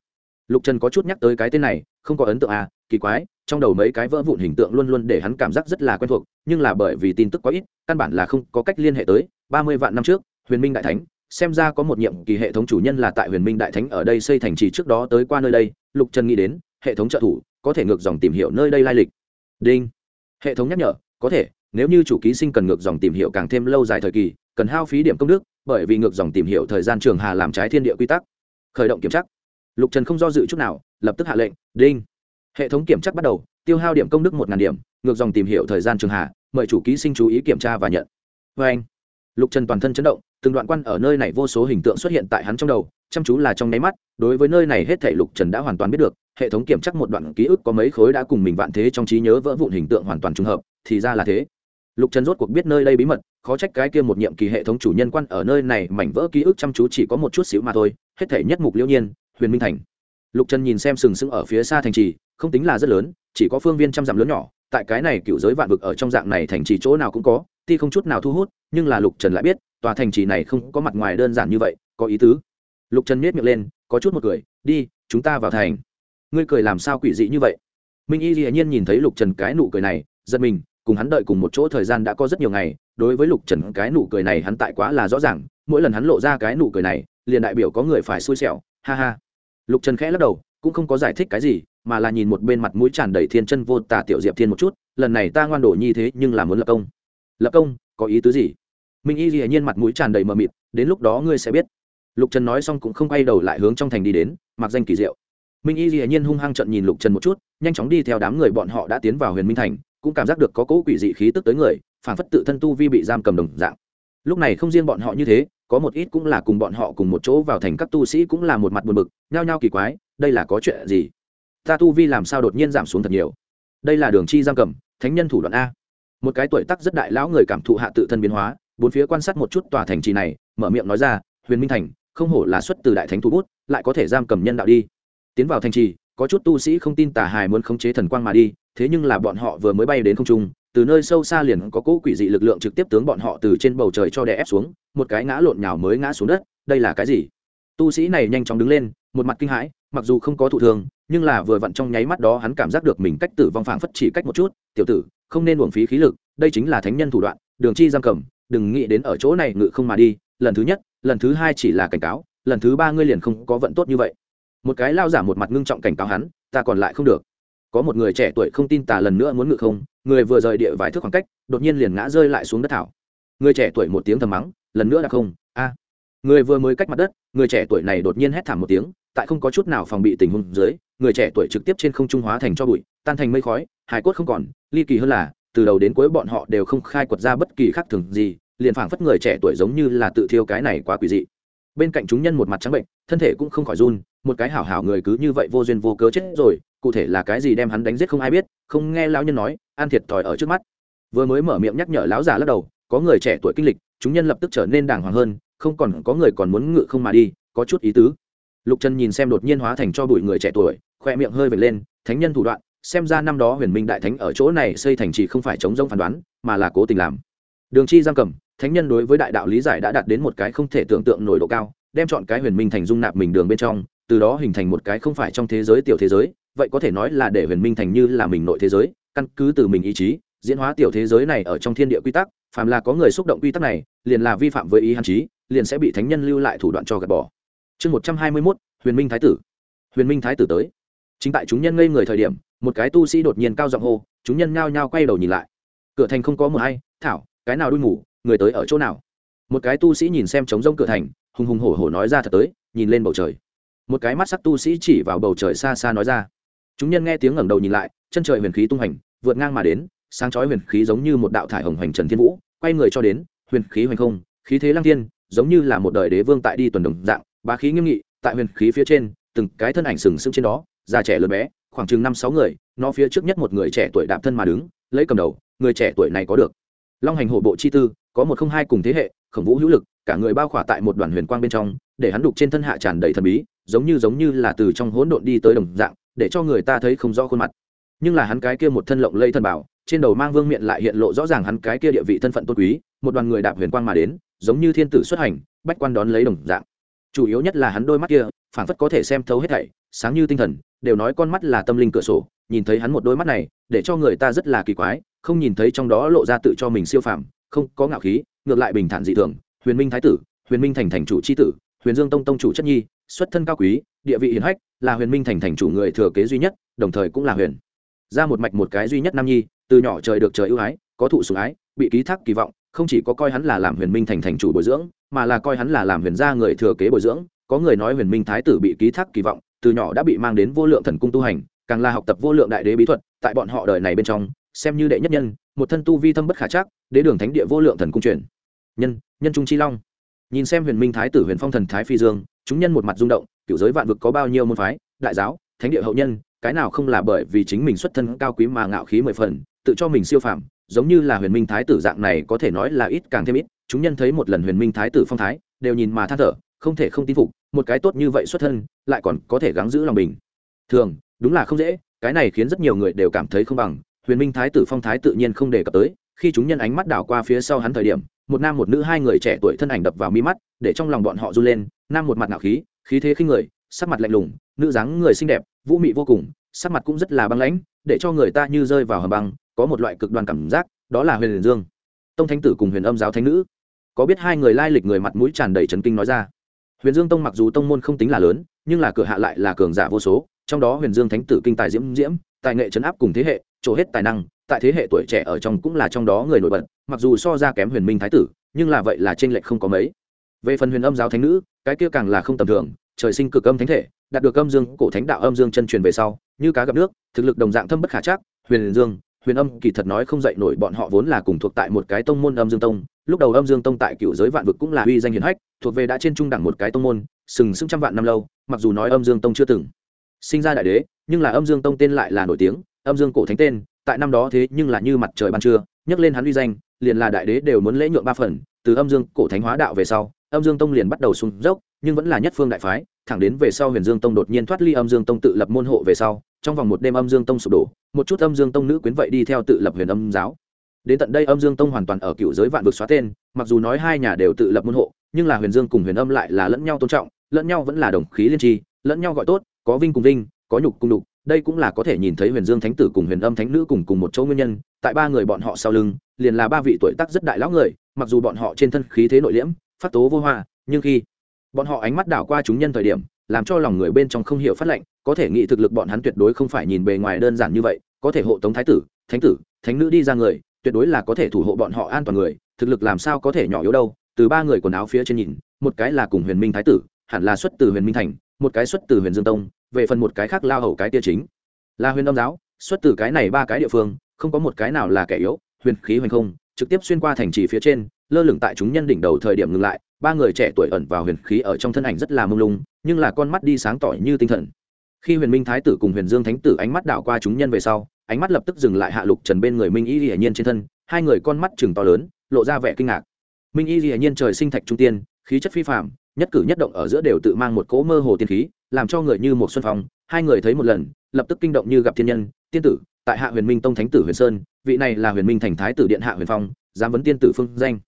Lục trần có chút nhắc tới cái tên này, không có ấn tượng à kỳ quái, trong đầu mấy cái vỡ vụn hình tượng luôn luôn để hắn cảm giác rất là quen thuộc, nhưng là bởi vì tin tức quá ít, căn bản là không có cách liên hệ tới, ba mươi vạn năm trước, huyền minh đại thánh, xem ra có một nhiệm kỳ hệ thống chủ nhân là tại huyền minh đại thánh ở đây xây thành trì trước đó tới qua nơi đây lục trần nghĩ đến, hệ thống trợ thủ có thể ngược dòng tìm hiểu nơi đây lai lịch. Đinh. Hệ thống nhắc nhở, có thể, nếu như chủ ký sinh cần ngược dòng tìm hiểu càng thêm lâu dài thời kỳ, cần hao phí điểm công đức, bởi vì ngược dòng tìm hiểu thời gian trường hà làm trái thiên địa quy tắc. Khởi động kiểm tra. Lục trần không do dự chút nào, lập tức hạ lệnh, đinh. Hệ thống kiểm tra bắt đầu, tiêu hao điểm công đức một điểm, ngược dòng tìm hiểu thời gian trường hà, mời chủ ký sinh chú ý kiểm tra và nhận. Vê anh lục trần toàn thân chấn động, từng đoạn quan ở nơi này vô số hình tượng xuất hiện tại hắn trong đầu chăm chú là trong nháy mắt, đối với nơi này hết thể lục trần đã hoàn toàn biết được, hệ thống kiểm tra một đoạn ký ức có mấy khối đã cùng mình vạn thế trong trí nhớ vỡ vụn hình tượng hoàn toàn trùng hợp, thì ra là thế. Lục trần rốt cuộc biết nơi đây bí mật, khó trách cái kia một nhiệm kỳ hệ thống chủ nhân quan ở nơi này mảnh vỡ ký ức chăm chú chỉ có một chút xíu mà thôi, hết thể nhất mục liễu nhiên, huyền minh thành. Lục trần nhìn xem sừng sững ở phía xa thành trì, không tính là rất lớn, chỉ có phương viên trăm dặm lớn nhỏ, tại cái này cựu giới vạn vực ở trong dạng này thành trì chỗ nào cũng có, tuy không chút nào thu hút, nhưng là lục trần lại biết, tòa thành trì này không có mặt ngoài đơn giản như vậy, có ý tứ lục trần miết miệng lên, có chút một cười, đi, chúng ta vào thành. Ngươi cười làm sao quỷ dị như vậy? Minh y dĩ nhiên nhìn thấy lục trần cái nụ cười này, giật mình, cùng hắn đợi cùng một chỗ thời gian đã có rất nhiều ngày, đối với lục trần cái nụ cười này hắn tại quá là rõ ràng, mỗi lần hắn lộ ra cái nụ cười này, liền đại biểu có người phải xui xẻo, ha ha. Lục trần khẽ lắc đầu, cũng không có giải thích cái gì, mà là nhìn một bên mặt mũi tràn đầy thiên chân vô tà tiểu diệp thiên một chút, lần này ta ngoan đổ như thế nhưng là muốn lập công. Lập công? Có ý tứ gì? Minh y dĩ nhiên mặt mũi tràn đầy mờ mịt, đến lúc đó ngươi sẽ biết lục trần nói xong cũng không quay đầu lại hướng trong thành đi đến, mặc danh kỳ diệu. Minh y dĩ nhiên hung hăng trận nhìn lục trần một chút, nhanh chóng đi theo đám người bọn họ đã tiến vào huyền minh thành, cũng cảm giác được có cỗ quỷ dị khí tức tới người, phản phất tự thân tu vi bị giam cầm đồng dạng. Lúc này không riêng bọn họ như thế, có một ít cũng là cùng bọn họ cùng một chỗ vào thành các tu sĩ cũng là một mặt buồn bực, nhao nhao kỳ quái, đây là có chuyện gì? Ta tu vi làm sao đột nhiên giảm xuống thật nhiều? Đây là đường chi giam cầm, thánh nhân thủ đoạn a. Một cái tuổi tác rất đại lão người cảm thụ hạ tự thân biến hóa, bốn phía quan sát một chút tòa thành trì này, mở miệng nói ra, huyền minh thành không hổ là xuất từ đại thánh thủ bút, lại có thể giam cầm nhân đạo đi. Tiến vào thành trì, có chút tu sĩ không tin tà hài muốn khống chế thần quang mà đi, thế nhưng là bọn họ vừa mới bay đến không trung, từ nơi sâu xa liền có cỗ quỷ dị lực lượng trực tiếp tướng bọn họ từ trên bầu trời cho đè ép xuống, một cái ngã lộn nhào mới ngã xuống đất, đây là cái gì? Tu sĩ này nhanh chóng đứng lên, một mặt kinh hãi, mặc dù không có thụ thường nhưng là vừa vặn trong nháy mắt đó hắn cảm giác được mình cách tử vong phảng phất chỉ cách một chút. Tiểu tử, không nên uổng phí khí lực, đây chính là thánh nhân thủ đoạn, đường chi giam cầm, đừng nghĩ đến ở chỗ này ngự không mà đi, lần thứ nhất lần thứ hai chỉ là cảnh cáo, lần thứ ba ngươi liền không có vận tốt như vậy. Một cái lao giả một mặt ngưng trọng cảnh cáo hắn, ta còn lại không được. Có một người trẻ tuổi không tin tà lần nữa muốn ngự không, người vừa rời địa vài thước khoảng cách, đột nhiên liền ngã rơi lại xuống đất thảo. Người trẻ tuổi một tiếng thầm mắng, lần nữa đã không, a. Người vừa mới cách mặt đất, người trẻ tuổi này đột nhiên hét thảm một tiếng, tại không có chút nào phòng bị tình huống dưới, người trẻ tuổi trực tiếp trên không trung hóa thành cho bụi, tan thành mây khói hải cốt không còn, ly kỳ hơn là, từ đầu đến cuối bọn họ đều không khai quật ra bất kỳ khác thường gì liền phảng phất người trẻ tuổi giống như là tự thiêu cái này quá quỷ dị. Bên cạnh chúng nhân một mặt trắng bệnh, thân thể cũng không khỏi run, một cái hảo hảo người cứ như vậy vô duyên vô cớ chết rồi, cụ thể là cái gì đem hắn đánh giết không ai biết, không nghe lão nhân nói an thiệt thòi ở trước mắt. Vừa mới mở miệng nhắc nhở lão già lắc đầu, có người trẻ tuổi kinh lịch, chúng nhân lập tức trở nên đàng hoàng hơn, không còn có người còn muốn ngự không mà đi, có chút ý tứ. Lục trần nhìn xem đột nhiên hóa thành cho bụi người trẻ tuổi, khoe miệng hơi vệt lên, thánh nhân thủ đoạn, xem ra năm đó huyền minh đại thánh ở chỗ này xây thành trì không phải chống rông phán đoán, mà là cố tình làm đường chi giam cầm, thánh nhân đối với đại đạo lý giải đã đạt đến một cái không thể tưởng tượng nổi độ cao, đem chọn cái huyền minh thành dung nạp mình đường bên trong, từ đó hình thành một cái không phải trong thế giới tiểu thế giới, vậy có thể nói là để huyền minh thành như là mình nội thế giới, căn cứ từ mình ý chí, diễn hóa tiểu thế giới này ở trong thiên địa quy tắc, phàm là có người xúc động quy tắc này, liền là vi phạm với ý hạn chí, liền sẽ bị thánh nhân lưu lại thủ đoạn cho gạt bỏ. Chương một trăm hai mươi mốt, huyền minh thái tử. Huyền minh thái tử tới. Chính tại chúng nhân ngây người thời điểm, một cái tu sĩ đột nhiên cao giọng hô, chúng nhân nhao nhao quay đầu nhìn lại. Cửa thành không có mờ hay, thảo cái nào đuôi ngủ, người tới ở chỗ nào? Một cái tu sĩ nhìn xem trống rông cửa thành, hùng hùng hổ hổ nói ra thật tới, nhìn lên bầu trời. Một cái mắt sắc tu sĩ chỉ vào bầu trời xa xa nói ra. Chúng nhân nghe tiếng ngẩng đầu nhìn lại, chân trời huyền khí tung hành vượt ngang mà đến, sáng chói huyền khí giống như một đạo thải hồng hoành trần thiên vũ, quay người cho đến, huyền khí hoành không, khí thế lăng thiên, giống như là một đời đế vương tại đi tuần đồng dạng, bá khí nghiêm nghị, tại huyền khí phía trên, từng cái thân ảnh sừng sững trên đó, già trẻ lớn bé, khoảng chừng năm sáu người, nó phía trước nhất một người trẻ tuổi đạp thân mà đứng, lấy cầm đầu, người trẻ tuổi này có được long hành hộ bộ chi tư, có một không hai cùng thế hệ, khổng vũ hữu lực, cả người bao khỏa tại một đoàn huyền quang bên trong, để hắn đục trên thân hạ tràn đầy thần bí, giống như giống như là từ trong hỗn độn đi tới đồng dạng, để cho người ta thấy không rõ khuôn mặt. Nhưng là hắn cái kia một thân lộng lây thần bảo, trên đầu mang vương miện lại hiện lộ rõ ràng hắn cái kia địa vị thân phận tôn quý, một đoàn người đạp huyền quang mà đến, giống như thiên tử xuất hành, bách quan đón lấy đồng dạng. Chủ yếu nhất là hắn đôi mắt kia phảng phất có thể xem thấu hết thảy, sáng như tinh thần, đều nói con mắt là tâm linh cửa sổ, nhìn thấy hắn một đôi mắt này, để cho người ta rất là kỳ quái, không nhìn thấy trong đó lộ ra tự cho mình siêu phàm, không, có ngạo khí, ngược lại bình thản dị thường, huyền minh thái tử, huyền minh thành thành chủ c h i tử, huyền dương tông tông chủ chất nhi, xuất thân cao quý, địa vị hiền hách, là huyền minh thành thành chủ người thừa kế duy nhất, đồng thời cũng là huyền. Ra một mạch một cái duy nhất nam nhi, từ nhỏ trời được trời ưu ái, có thụ sủng ái, bị ký thác kỳ vọng, không chỉ có coi hắn là làm huyền minh thành thành chủ bồi dưỡng, mà là coi hắn là làm huyền gia người thừa kế bồi dưỡng có người nói huyền minh thái tử bị ký thác kỳ vọng, từ nhỏ đã bị mang đến vô lượng thần cung tu hành, càng là học tập vô lượng đại đế bí thuật, tại bọn họ đời này bên trong, xem như đệ nhất nhân, một thân tu vi thâm bất khả chắc, đế đường thánh địa vô lượng thần cung truyền. Nhân nhân trung chi long. Nhìn xem huyền minh thái tử huyền phong thần thái phi dương, chúng nhân một mặt rung động cựu giới vạn vực có bao nhiêu môn phái, đại giáo, thánh địa hậu nhân, cái nào không là bởi vì chính mình xuất thân cao quý mà ngạo khí mười phần, tự cho mình siêu phàm, giống như là huyền minh thái tử dạng này có thể nói là ít càng thêm ít. Chúng nhân thấy một lần huyền minh thái tử phong thái, đều nhìn mà than thở không thể không tin phục, một cái tốt như vậy xuất thân, lại còn có thể gắng giữ lòng bình thường, đúng là không dễ, cái này khiến rất nhiều người đều cảm thấy không bằng, huyền minh thái tử phong thái tự nhiên không đề cập tới, khi chúng nhân ánh mắt đảo qua phía sau hắn thời điểm, một nam một nữ hai người trẻ tuổi thân ảnh đập vào mi mắt, để trong lòng bọn họ run lên, nam một mặt ngạo khí khí thế khinh người, sắc mặt lạnh lùng, nữ dáng người xinh đẹp, vũ mị vô cùng, sắc mặt cũng rất là băng lãnh, để cho người ta như rơi vào hầm băng, có một loại cực đoan cảm giác, đó là huyền dương. Tông thánh tử cùng huyền âm giáo thánh nữ. Có biết hai người lai lịch người mặt mũi tràn đầy trấn kinh nói ra huyền dương tông mặc dù tông môn không tính là lớn, nhưng là cửa hạ lại là cường giả vô số, trong đó huyền dương thánh tử kinh tài diễm diễm, tài nghệ chấn áp cùng thế hệ trổ hết tài năng, tại thế hệ tuổi trẻ ở trong cũng là trong đó người nổi bật, mặc dù so ra kém huyền minh thái tử, nhưng là vậy là trên lệch không có mấy. Về phần huyền âm giáo thánh nữ, cái kia càng là không tầm thường, trời sinh cực âm thánh thể, đạt được âm dương, cổ thánh đạo âm dương chân truyền về sau, như cá gặp nước, thực lực đồng dạng thâm bất khả chắc, huyền dương, huyền âm kỳ thật nói không dậy nổi bọn họ vốn là cùng thuộc tại một cái tông môn âm dương tông lúc đầu âm dương tông tại cựu giới vạn vực cũng là uy danh hiển hách, thuộc về đã trên trung đẳng một cái tông môn, sừng sững trăm vạn năm lâu, mặc dù nói âm dương tông chưa từng sinh ra đại đế, nhưng là âm dương tông tên lại là nổi tiếng, âm dương cổ thánh tên, tại năm đó thế nhưng là như mặt trời ban trưa, nhắc lên hắn uy danh, liền là đại đế đều muốn lễ nhượng ba phần, từ âm dương cổ thánh hóa đạo về sau, âm dương tông liền bắt đầu sung dốc, nhưng vẫn là nhất phương đại phái, thẳng đến về sau huyền dương tông đột nhiên thoát ly âm dương tông tự lập môn hộ về sau, trong vòng một đêm âm dương tông sụp đổ, một chút âm dương tông nữ quyến vậy đi theo tự lập huyền âm giáo đến tận đây âm dương tông hoàn toàn ở cựu giới vạn vực xóa tên, mặc dù nói hai nhà đều tự lập môn hộ, nhưng là huyền dương cùng huyền âm lại là lẫn nhau tôn trọng, lẫn nhau vẫn là đồng khí liên tri, lẫn nhau gọi tốt, có vinh cùng vinh, có nhục cùng đục đây cũng là có thể nhìn thấy huyền dương thánh tử cùng huyền âm thánh nữ cùng cùng một chỗ nguyên nhân, tại ba người bọn họ sau lưng, liền là ba vị tuổi tác rất đại lão người, mặc dù bọn họ trên thân khí thế nội liễm, phát tố vô hoa, nhưng khi bọn họ ánh mắt đảo qua chúng nhân thời điểm, làm cho lòng người bên trong không hiểu phát lệnh, có thể nghĩ thực lực bọn hắn tuyệt đối không phải nhìn bề ngoài đơn giản như vậy, có thể hộ tống thái tử, thánh tử, thánh nữ đi ra người tuyệt đối là có thể thủ hộ bọn họ an toàn người, thực lực làm sao có thể nhỏ yếu đâu. Từ ba người quần áo phía trên nhìn, một cái là cùng huyền minh thái tử, hẳn là xuất từ huyền minh thành, một cái xuất từ huyền dương tông, về phần một cái khác lao hầu cái tia chính. Là huyền âm giáo, xuất từ cái này ba cái địa phương, không có một cái nào là kẻ yếu, huyền khí huyền không, trực tiếp xuyên qua thành trì phía trên, lơ lửng tại chúng nhân đỉnh đầu thời điểm ngừng lại. Ba người trẻ tuổi ẩn vào huyền khí ở trong thân ảnh rất là mông lung, nhưng là con mắt đi sáng tỏ như tinh thần. Khi huyền minh thái tử cùng huyền dương thánh tử ánh mắt đảo qua chúng nhân về sau ánh mắt lập tức dừng lại hạ lục trần bên người minh y hiển nhiên trên thân, hai người con mắt chừng to lớn, lộ ra vẻ kinh ngạc. Minh y hiển nhiên trời sinh thạch trung tiên, khí chất phi phạm nhất cử nhất động ở giữa đều tự mang một cỗ mơ hồ tiên khí, làm cho người như một xuân phong. Hai người thấy một lần, lập tức kinh động như gặp thiên nhân. Tiên tử, tại hạ huyền minh tông thánh tử huyền sơn, vị này là huyền minh thành thái tử điện hạ huyền phong giám vấn tiên tử phương danh.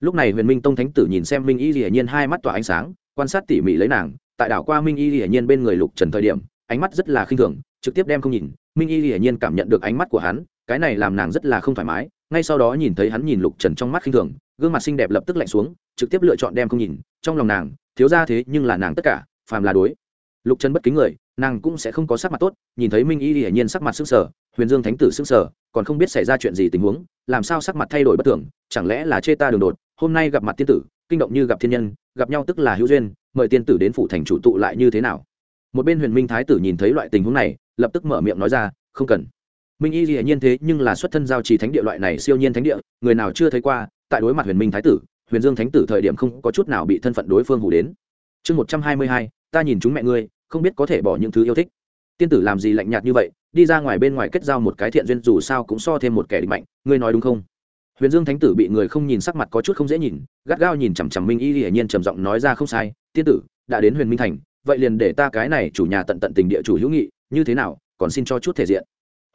Lúc này huyền minh tông thánh tử nhìn xem minh y hiển nhiên hai mắt tỏa ánh sáng, quan sát tỉ mỉ lấy nàng. Tại đảo qua minh y hiển nhiên bên người lục trần thời điểm, ánh mắt rất là khinh thường, trực tiếp đem không nhìn minh y hiển nhiên cảm nhận được ánh mắt của hắn, cái này làm nàng rất là không thoải mái, ngay sau đó nhìn thấy hắn nhìn lục trần trong mắt khinh thường, gương mặt xinh đẹp lập tức lạnh xuống, trực tiếp lựa chọn đem không nhìn, trong lòng nàng, thiếu ra thế nhưng là nàng tất cả, phàm là đối. Lục trần bất kính người, nàng cũng sẽ không có sắc mặt tốt, nhìn thấy minh y hiển nhiên sắc mặt s ư n g sở huyền dương thánh tử s ư n g sở còn không biết xảy ra chuyện gì tình huống, làm sao sắc mặt thay đổi bất thường, chẳng lẽ là chê ta đường đột, hôm nay gặp mặt tiên tử, kinh động như gặp thiên nhân, gặp nhau tức là hữu duyên, mời tiên tử đến phủ thành chủ tụ lại như thế nào? Một bên huyền minh thái tử nhìn thấy loại tình huống này, lập tức mở miệng nói ra, không cần. Minh y hiển nhiên thế nhưng là xuất thân giao trì thánh địa loại này siêu nhiên thánh địa, người nào chưa thấy qua, tại đối mặt huyền minh thái tử, huyền dương thánh tử thời điểm không có chút nào bị thân phận đối phương hủ đến. Chương một trăm hai mươi hai, ta nhìn chúng mẹ ngươi, không biết có thể bỏ những thứ yêu thích. Tiên tử làm gì lạnh nhạt như vậy, đi ra ngoài bên ngoài kết giao một cái thiện duyên dù sao cũng so thêm một kẻ địch mạnh, ngươi nói đúng không? Huyền dương thánh tử bị người không nhìn sắc mặt có chút không dễ nhìn, gắt gao nhìn chằm chằm minh y hiển nhiên trầm giọng nói ra, không sai, tiên tử, đã đến huyền minh thành vậy liền để ta cái này chủ nhà tận tận tình địa chủ hữu nghị, như thế nào, còn xin cho chút thể diện.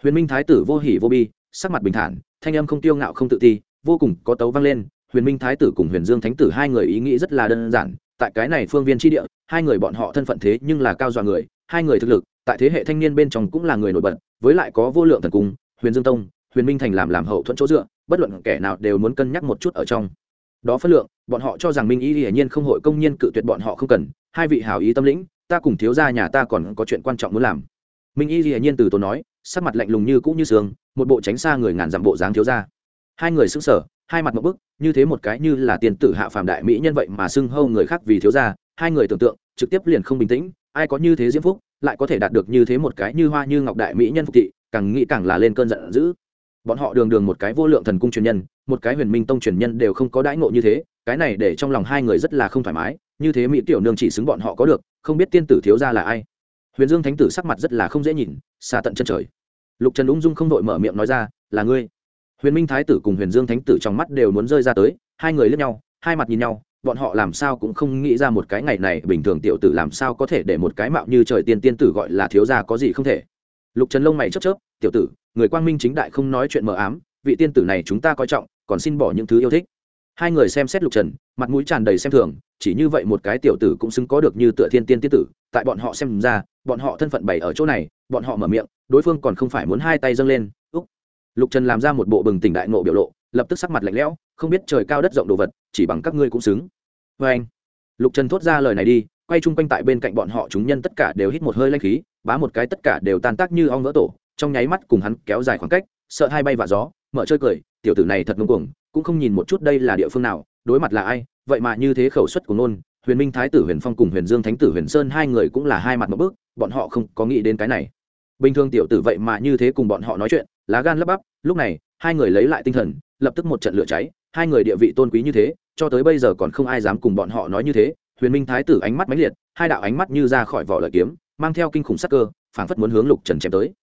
Huyền minh thái tử vô hỉ vô bi, sắc mặt bình thản, thanh âm không tiêu ngạo không tự ti, vô cùng có tấu vang lên. Huyền minh thái tử cùng huyền dương thánh tử hai người ý nghĩ rất là đơn giản, tại cái này phương viên tri địa, hai người bọn họ thân phận thế nhưng là cao dọa người, hai người thực lực, tại thế hệ thanh niên bên trong cũng là người nổi bật, với lại có vô lượng thần cung, huyền dương tông, huyền minh thành làm làm hậu thuẫn chỗ dựa, bất luận kẻ nào đều muốn cân nhắc một chút ở trong. Đó phân lượng, bọn họ cho rằng minh y hiển nhiên không hội công nhiên cự tuyệt bọn họ không cần hai vị hảo ý tâm lĩnh, ta cùng thiếu gia nhà ta còn có chuyện quan trọng muốn làm. Minh y hiển nhiên từ tốn nói, sắc mặt lạnh lùng như cũ như sương, một bộ tránh xa người ngàn dặm bộ dáng thiếu gia. Hai người sững sở hai mặt một bức, như thế một cái như là tiền tử hạ phàm đại mỹ nhân vậy mà xưng hâu người khác vì thiếu gia, hai người tưởng tượng, trực tiếp liền không bình tĩnh, ai có như thế diễm phúc, lại có thể đạt được như thế một cái như hoa như ngọc đại mỹ nhân phục thị, càng nghĩ càng là lên cơn giận dữ. Bọn họ đường đường một cái vô lượng thần cung truyền nhân, một cái huyền minh tông truyền nhân đều không có đãi ngộ như thế cái này để trong lòng hai người rất là không thoải mái, như thế mỹ tiểu nương chỉ xứng bọn họ có được, không biết tiên tử thiếu ra là ai. Huyền dương thánh tử sắc mặt rất là không dễ nhìn xa tận chân trời. Lục trần ung dung không đội mở miệng nói ra, là ngươi. Huyền minh thái tử cùng huyền dương thánh tử trong mắt đều muốn rơi ra tới, hai người lướt nhau, hai mặt nhìn nhau, bọn họ làm sao cũng không nghĩ ra một cái ngày này bình thường tiểu tử làm sao có thể để một cái mạo như trời tiên tiên tử gọi là thiếu gia có gì không thể. Lục trần lông mày chớp chớp, tiểu tử, người quang minh chính đại không nói chuyện mờ ám, vị tiên tử này chúng ta coi trọng, còn xin bỏ những thứ yêu thích hai người xem xét lục trần, mặt mũi tràn đầy xem thường, chỉ như vậy một cái tiểu tử cũng xứng có được như tựa thiên tiên tiết tử, tại bọn họ xem ra, bọn họ thân phận bày ở chỗ này, bọn họ mở miệng, đối phương còn không phải muốn hai tay dâng lên úc lục trần làm ra một bộ bừng tỉnh đại nộ biểu lộ, lập tức sắc mặt lạnh lẽo, không biết trời cao đất rộng đồ vật, chỉ bằng các ngươi cũng xứng. Vê anh, lục trần thốt ra lời này đi, quay chung quanh tại bên cạnh bọn họ chúng nhân tất cả đều hít một hơi lanh khí, bá một cái tất cả đều tan tác như ong vỡ tổ, trong nháy mắt cùng hắn kéo dài khoảng cách, sợ hai bay vạ gió, mở chơi cười, tiểu tử này thật ngưng cuồng cũng không nhìn một chút đây là địa phương nào, đối mặt là ai, vậy mà như thế khẩu suất của nôn huyền minh, thái tử huyền phong cùng huyền dương, thánh tử huyền sơn hai người cũng là hai mặt một bước, bọn họ không có nghĩ đến cái này. Bình thường tiểu tử vậy mà như thế cùng bọn họ nói chuyện, lá gan lấp bắp, lúc này, hai người lấy lại tinh thần, lập tức một trận lửa cháy, hai người địa vị tôn quý như thế, cho tới bây giờ còn không ai dám cùng bọn họ nói như thế, huyền minh, thái tử ánh mắt mãnh liệt, hai đạo ánh mắt như ra khỏi vỏ lợi kiếm, mang theo kinh khủng sắc cơ, phảng phất muốn hướng lục trần chém tới.